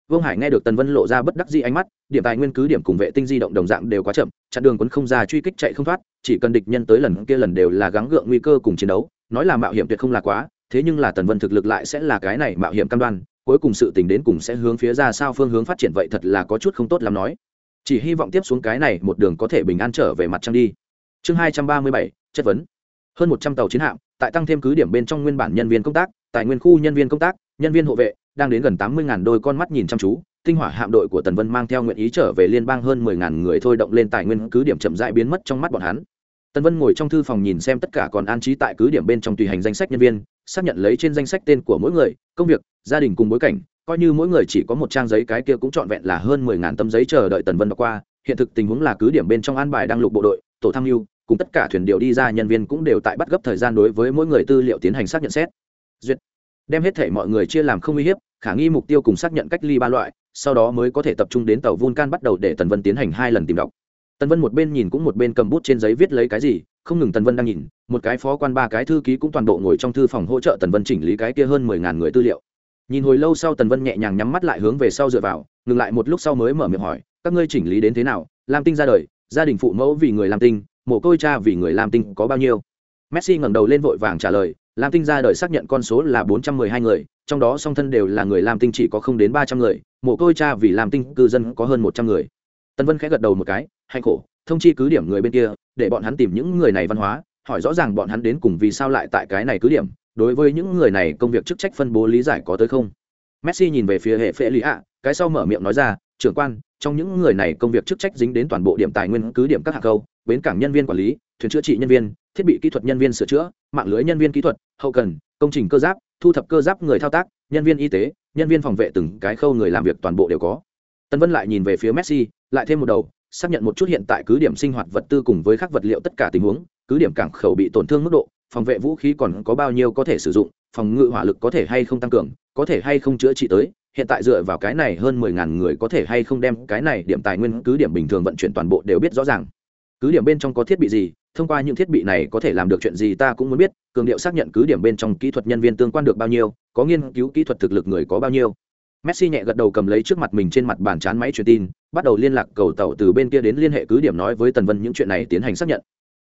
Vương hải nghe được tần vân lộ ra bất đắc dĩ ánh mắt, điểm tài nguyên cứ điểm cùng vệ tinh di động đồng dạng đều quá chậm, chặn đường quấn không ra truy kích chạy không thoát, chỉ cần địch nhân tới lần kia lần đều là gắng gượng nguy cơ cùng chiến đấu, nói là mạo hiểm tuyệt không là quá thế nhưng là tần vân thực lực lại sẽ là cái này mạo hiểm cam đoan, cuối cùng sự tình đến cùng sẽ hướng phía ra sao phương hướng phát triển vậy thật là có chút không tốt lắm nói. Chỉ hy vọng tiếp xuống cái này một đường có thể bình an trở về mặt trăng đi. Chương hai trăm ba mươi bảy, chất vấn. Hơn một trăm tàu chiến hạm, tại tăng thêm cứ điểm bên trong nguyên bản nhân viên công tác tài nguyên khu nhân viên công tác, nhân viên hộ vệ, đang đến gần tám mươi đôi con mắt nhìn chăm chú, tinh hỏa hạm đội của tần vân mang theo nguyện ý trở về liên bang hơn mười ngàn người thôi động lên tài nguyên cứ điểm chậm rãi biến mất trong mắt bọn hắn tần vân ngồi trong thư phòng nhìn xem tất cả còn an trí tại cứ điểm bên trong tùy hành danh sách nhân viên, xác nhận lấy trên danh sách tên của mỗi người, công việc, gia đình cùng bối cảnh, coi như mỗi người chỉ có một trang giấy cái kia cũng trọn vẹn là hơn mười ngàn tấm giấy chờ đợi tần vân đọc qua. Hiện thực tình huống là cứ điểm bên trong an bài đang lục bộ đội, tổ tham mưu, cùng tất cả thuyền điều đi ra nhân viên cũng đều tại bắt gấp thời gian đối với mỗi người tư liệu tiến hành xác nhận xét. Duyệt. Đem hết thể mọi người chia làm không uy hiếp, khả nghi mục tiêu cùng xác nhận cách ly ba loại, sau đó mới có thể tập trung đến tàu vulcan bắt đầu để tần vân tiến hành hai lần tìm đọc tần vân một bên nhìn cũng một bên cầm bút trên giấy viết lấy cái gì, không ngừng tần vân đang nhìn, một cái phó quan ba cái thư ký cũng toàn bộ ngồi trong thư phòng hỗ trợ tần vân chỉnh lý cái kia hơn mười ngàn người tư liệu. Nhìn hồi lâu sau tần vân nhẹ nhàng nhắm mắt lại hướng về sau dựa vào, ngừng lại một lúc sau mới mở miệng hỏi, các ngươi chỉnh lý đến thế nào? Lam tinh ra đời, gia đình phụ mẫu vì người lam tinh, mồ côi cha vì người lam tinh có bao nhiêu? Messi ngẩng đầu lên vội vàng trả lời, lam tinh ra đời xác nhận con số là bốn trăm mười hai người, trong đó song thân đều là người lam tinh chỉ có không đến ba trăm người, mồ côi cha vì lam tinh cư dân có hơn một trăm người. Tần vân khẽ gật đầu một cái hạnh khổ, thông chi cứ điểm người bên kia, để bọn hắn tìm những người này văn hóa, hỏi rõ ràng bọn hắn đến cùng vì sao lại tại cái này cứ điểm, đối với những người này công việc chức trách phân bố lý giải có tới không? Messi nhìn về phía hệ phệ lý ạ, cái sau mở miệng nói ra, trưởng quan, trong những người này công việc chức trách dính đến toàn bộ điểm tài nguyên cứ điểm các hạng câu, bến cảng nhân viên quản lý, thuyền chữa trị nhân viên, thiết bị kỹ thuật nhân viên sửa chữa, mạng lưới nhân viên kỹ thuật, hậu cần, công trình cơ giáp, thu thập cơ giáp người thao tác, nhân viên y tế, nhân viên phòng vệ từng cái khâu người làm việc toàn bộ đều có. Tân vân lại nhìn về phía messi, lại thêm một đầu xác nhận một chút hiện tại cứ điểm sinh hoạt vật tư cùng với các vật liệu tất cả tình huống, cứ điểm cảng khẩu bị tổn thương mức độ, phòng vệ vũ khí còn có bao nhiêu có thể sử dụng, phòng ngự hỏa lực có thể hay không tăng cường, có thể hay không chữa trị tới, hiện tại dựa vào cái này hơn mười ngàn người có thể hay không đem cái này điểm tài nguyên cứ điểm bình thường vận chuyển toàn bộ đều biết rõ ràng. Cứ điểm bên trong có thiết bị gì, thông qua những thiết bị này có thể làm được chuyện gì ta cũng muốn biết, cường điệu xác nhận cứ điểm bên trong kỹ thuật nhân viên tương quan được bao nhiêu, có nghiên cứu kỹ thuật thực lực người có bao nhiêu messi nhẹ gật đầu cầm lấy trước mặt mình trên mặt bàn chán máy truyền tin, bắt đầu liên lạc cầu tàu từ bên kia đến liên hệ cứ điểm nói với tần vân những chuyện này tiến hành xác nhận.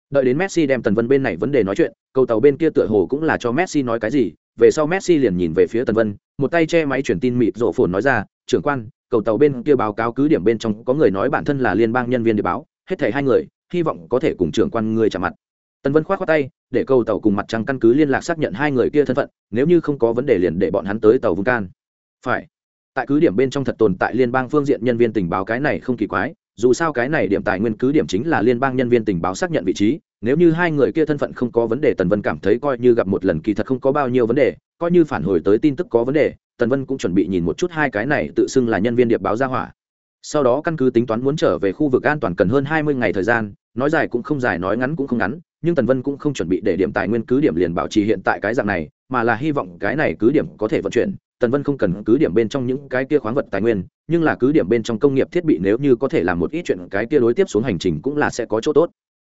Đợi đến messi đem tần vân bên này vấn đề nói chuyện, cầu tàu bên kia tựa hồ cũng là cho messi nói cái gì, về sau messi liền nhìn về phía tần vân, một tay che máy truyền tin mịt rộ phồn nói ra, trưởng quan, cầu tàu bên kia báo cáo cứ điểm bên trong, có người nói bản thân là liên bang nhân viên địa báo, hết thảy hai người, hy vọng có thể cùng trưởng quan người chạm mặt. Tần vân khoát khoát tay, để cầu tàu cùng mặt trăng căn cứ liên lạc xác nhận hai người kia thân phận, nếu như không có vấn đề liền để bọn hắn tới tàu vulcan phải tại cứ điểm bên trong thật tồn tại liên bang phương diện nhân viên tình báo cái này không kỳ quái, dù sao cái này điểm tài nguyên cứ điểm chính là liên bang nhân viên tình báo xác nhận vị trí. Nếu như hai người kia thân phận không có vấn đề, tần vân cảm thấy coi như gặp một lần kỳ thật không có bao nhiêu vấn đề, coi như phản hồi tới tin tức có vấn đề, tần vân cũng chuẩn bị nhìn một chút hai cái này tự xưng là nhân viên điệp báo ra hỏa. Sau đó căn cứ tính toán muốn trở về khu vực an toàn cần hơn hai mươi ngày thời gian, nói dài cũng không dài, nói ngắn cũng không ngắn, nhưng tần vân cũng không chuẩn bị để điểm tài nguyên cứ điểm liền bảo trì hiện tại cái dạng này, mà là hy vọng cái này cứ điểm có thể vận chuyển tần vân không cần cứ điểm bên trong những cái kia khoáng vật tài nguyên, nhưng là cứ điểm bên trong công nghiệp thiết bị nếu như có thể làm một ít chuyện cái kia đối tiếp xuống hành trình cũng là sẽ có chỗ tốt.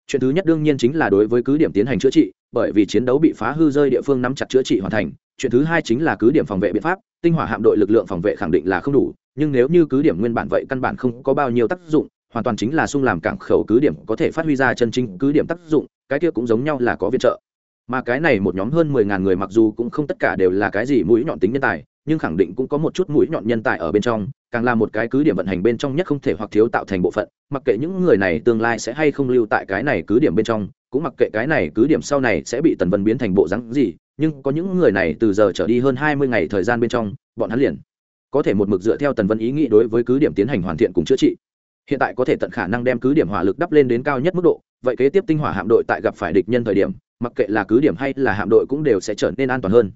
Chuyện thứ nhất đương nhiên chính là đối với cứ điểm tiến hành chữa trị, bởi vì chiến đấu bị phá hư rơi địa phương nắm chặt chữa trị hoàn thành. Chuyện thứ hai chính là cứ điểm phòng vệ biện pháp, tinh hỏa hạm đội lực lượng phòng vệ khẳng định là không đủ, nhưng nếu như cứ điểm nguyên bản vậy căn bản không có bao nhiêu tác dụng, hoàn toàn chính là sung làm cảng khẩu cứ điểm có thể phát huy ra chân chính cứ điểm tác dụng, cái kia cũng giống nhau là có viện trợ. Mà cái này một nhóm hơn mười ngàn người mặc dù cũng không tất cả đều là cái gì mũi nhọn tính nhân tài nhưng khẳng định cũng có một chút mũi nhọn nhân tài ở bên trong, càng là một cái cứ điểm vận hành bên trong nhất không thể hoặc thiếu tạo thành bộ phận, mặc kệ những người này tương lai sẽ hay không lưu tại cái này cứ điểm bên trong, cũng mặc kệ cái này cứ điểm sau này sẽ bị tần vân biến thành bộ rắn gì, nhưng có những người này từ giờ trở đi hơn hai mươi ngày thời gian bên trong, bọn hắn liền có thể một mực dựa theo tần vân ý nghĩ đối với cứ điểm tiến hành hoàn thiện cùng chữa trị. Hiện tại có thể tận khả năng đem cứ điểm hỏa lực đắp lên đến cao nhất mức độ, vậy kế tiếp tinh hỏa hạm đội tại gặp phải địch nhân thời điểm, mặc kệ là cứ điểm hay là hạm đội cũng đều sẽ trở nên an toàn hơn.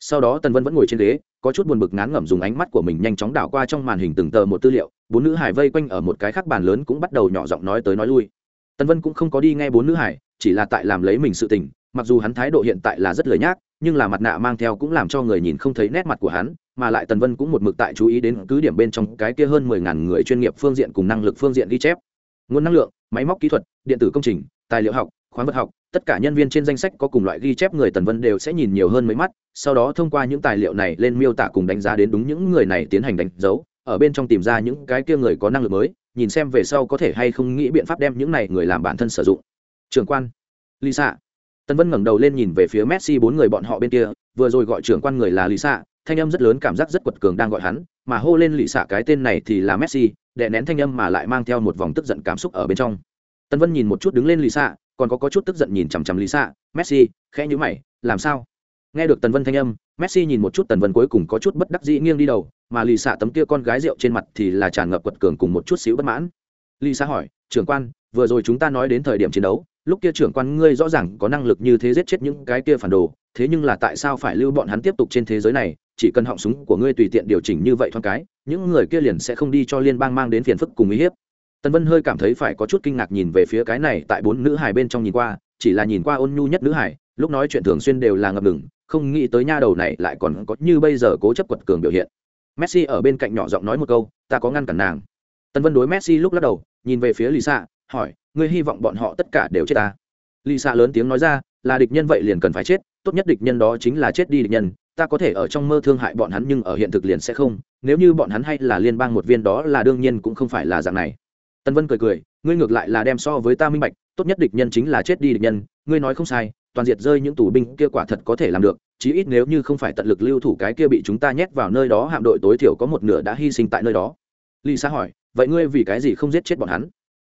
Sau đó tần vân vẫn ngồi trên ghế có chút buồn bực ngán ngẩm dùng ánh mắt của mình nhanh chóng đảo qua trong màn hình từng tờ một tư liệu, bốn nữ hải vây quanh ở một cái khác bàn lớn cũng bắt đầu nhỏ giọng nói tới nói lui. Tần vân cũng không có đi nghe bốn nữ hải, chỉ là tại làm lấy mình sự tình, mặc dù hắn thái độ hiện tại là rất lời nhác, nhưng là mặt nạ mang theo cũng làm cho người nhìn không thấy nét mặt của hắn, mà lại tần vân cũng một mực tại chú ý đến cứ điểm bên trong cái kia hơn mười ngàn người chuyên nghiệp phương diện cùng năng lực phương diện ghi chép. Nguồn năng lượng, máy móc kỹ thuật, điện tử công trình, tài liệu học khoáng vật học, tất cả nhân viên trên danh sách có cùng loại ghi chép người tần vân đều sẽ nhìn nhiều hơn mấy mắt, sau đó thông qua những tài liệu này lên miêu tả cùng đánh giá đến đúng những người này tiến hành đánh dấu, ở bên trong tìm ra những cái kia người có năng lực mới, nhìn xem về sau có thể hay không nghĩ biện pháp đem những này người làm bản thân sử dụng. Trường quan, lisa. Tần vân ngẩng đầu lên nhìn về phía messi bốn người bọn họ bên kia, vừa rồi gọi trưởng quan người là lisa, thanh âm rất lớn cảm giác rất quật cường đang gọi hắn, mà hô lên lì xạ cái tên này thì là messi, đè nén thanh âm mà lại mang theo một vòng tức giận cảm xúc ở bên trong tân vân nhìn một chút đứng lên lì xạ còn có, có chút tức giận nhìn chằm chằm lì xạ messi khẽ nhữ mày làm sao? Nghe được tần vân thanh âm messi nhìn một chút tần vân cuối cùng có chút bất đắc dĩ nghiêng đi đầu mà lì xạ tấm kia con gái rượu trên mặt thì là tràn ngập quật cường cùng một chút xíu bất mãn. Lì xạ hỏi trưởng quan vừa rồi chúng ta nói đến thời điểm chiến đấu lúc kia trưởng quan ngươi rõ ràng có năng lực như thế giết chết những cái kia phản đồ thế nhưng là tại sao phải lưu bọn hắn tiếp tục trên thế giới này chỉ cần họng súng của ngươi tùy tiện điều chỉnh như vậy thoáng cái những người kia liền sẽ không đi cho liên bang mang đến phiền phức cùng uy hiếp tần vân hơi cảm thấy phải có chút kinh ngạc nhìn về phía cái này tại bốn nữ hải bên trong nhìn qua, chỉ là nhìn qua ôn nhu nhất nữ hải lúc nói chuyện thường xuyên đều là ngập ngừng, không nghĩ tới nha đầu này lại còn có như bây giờ cố chấp quật cường biểu hiện. Messi ở bên cạnh nhỏ giọng nói một câu, ta có ngăn cản nàng. Tần vân đối messi lúc lắc đầu, nhìn về phía lisa, hỏi, ngươi hy vọng bọn họ tất cả đều chết ta? Lisa lớn tiếng nói ra, là địch nhân vậy liền cần phải chết, tốt nhất địch nhân đó chính là chết đi địch nhân, ta có thể ở trong mơ thương hại bọn hắn nhưng ở hiện thực liền sẽ không, nếu như bọn hắn hay là liên bang một viên đó là đương nhiên cũng không phải là dạng này tân vân cười cười, ngươi ngược lại là đem so với ta minh bạch, tốt nhất địch nhân chính là chết đi địch nhân, ngươi nói không sai, toàn diệt rơi những tù binh kia quả thật có thể làm được, chí ít nếu như không phải tận lực lưu thủ cái kia bị chúng ta nhét vào nơi đó hạm đội tối thiểu có một nửa đã hy sinh tại nơi đó. Lisa hỏi, vậy ngươi vì cái gì không giết chết bọn hắn?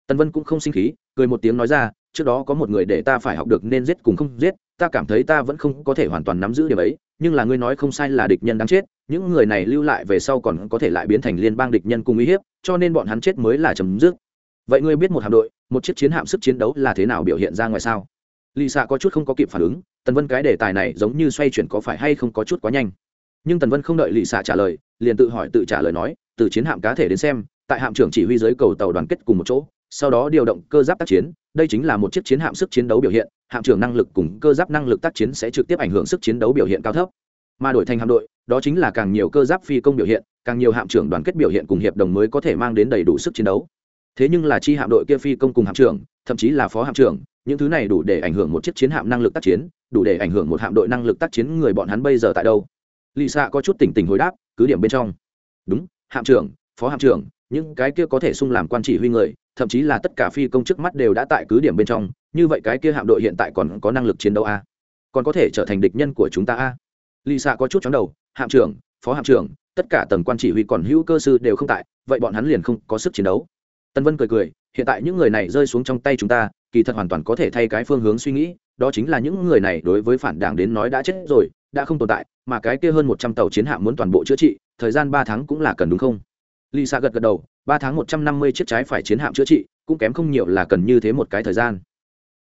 Tân vân cũng không sinh khí, cười một tiếng nói ra, trước đó có một người để ta phải học được nên giết cùng không giết, ta cảm thấy ta vẫn không có thể hoàn toàn nắm giữ điểm ấy nhưng là ngươi nói không sai là địch nhân đáng chết, những người này lưu lại về sau còn có thể lại biến thành liên bang địch nhân cùng uy hiếp, cho nên bọn hắn chết mới là chấm dứt. Vậy ngươi biết một hạm đội, một chiếc chiến hạm sức chiến đấu là thế nào biểu hiện ra ngoài sao? Lì xạ có chút không có kịp phản ứng, tần vân cái đề tài này giống như xoay chuyển có phải hay không có chút quá nhanh. Nhưng tần vân không đợi lì xạ trả lời, liền tự hỏi tự trả lời nói, từ chiến hạm cá thể đến xem, tại hạm trưởng chỉ huy dưới cầu tàu đoàn kết cùng một chỗ, sau đó điều động cơ giáp tác chiến, đây chính là một chiếc chiến hạm sức chiến đấu biểu hiện hạm trưởng năng lực cùng cơ giáp năng lực tác chiến sẽ trực tiếp ảnh hưởng sức chiến đấu biểu hiện cao thấp. Mà đổi thành hạm đội, đó chính là càng nhiều cơ giáp phi công biểu hiện, càng nhiều hạm trưởng đoàn kết biểu hiện cùng hiệp đồng mới có thể mang đến đầy đủ sức chiến đấu. Thế nhưng là chi hạm đội kia phi công cùng hạm trưởng, thậm chí là phó hạm trưởng, những thứ này đủ để ảnh hưởng một chiếc chiến hạm năng lực tác chiến, đủ để ảnh hưởng một hạm đội năng lực tác chiến người bọn hắn bây giờ tại đâu. Lì xạ có chút tỉnh tỉnh hồi đáp, cứ điểm bên trong. Đúng, hạm trưởng, phó hạm trưởng, những cái kia có thể sung làm quan chỉ huy người, thậm chí là tất cả phi công trước mắt đều đã tại cứ điểm bên trong như vậy cái kia hạm đội hiện tại còn có năng lực chiến đấu a? Còn có thể trở thành địch nhân của chúng ta a? Lì xạ có chút chóng đầu, hạm trưởng, phó hạm trưởng, tất cả tầng quan chỉ huy còn hữu cơ sư đều không tại, vậy bọn hắn liền không có sức chiến đấu. Tân vân cười cười, hiện tại những người này rơi xuống trong tay chúng ta, kỳ thật hoàn toàn có thể thay cái phương hướng suy nghĩ, đó chính là những người này đối với phản đảng đến nói đã chết rồi, đã không tồn tại, mà cái kia hơn một trăm tàu chiến hạm muốn toàn bộ chữa trị, thời gian ba tháng cũng là cần đúng không? Lisa gật gật đầu, ba tháng một trăm năm mươi chiếc trái phải chiến hạm chữa trị, cũng kém không nhiều là cần như thế một cái thời gian.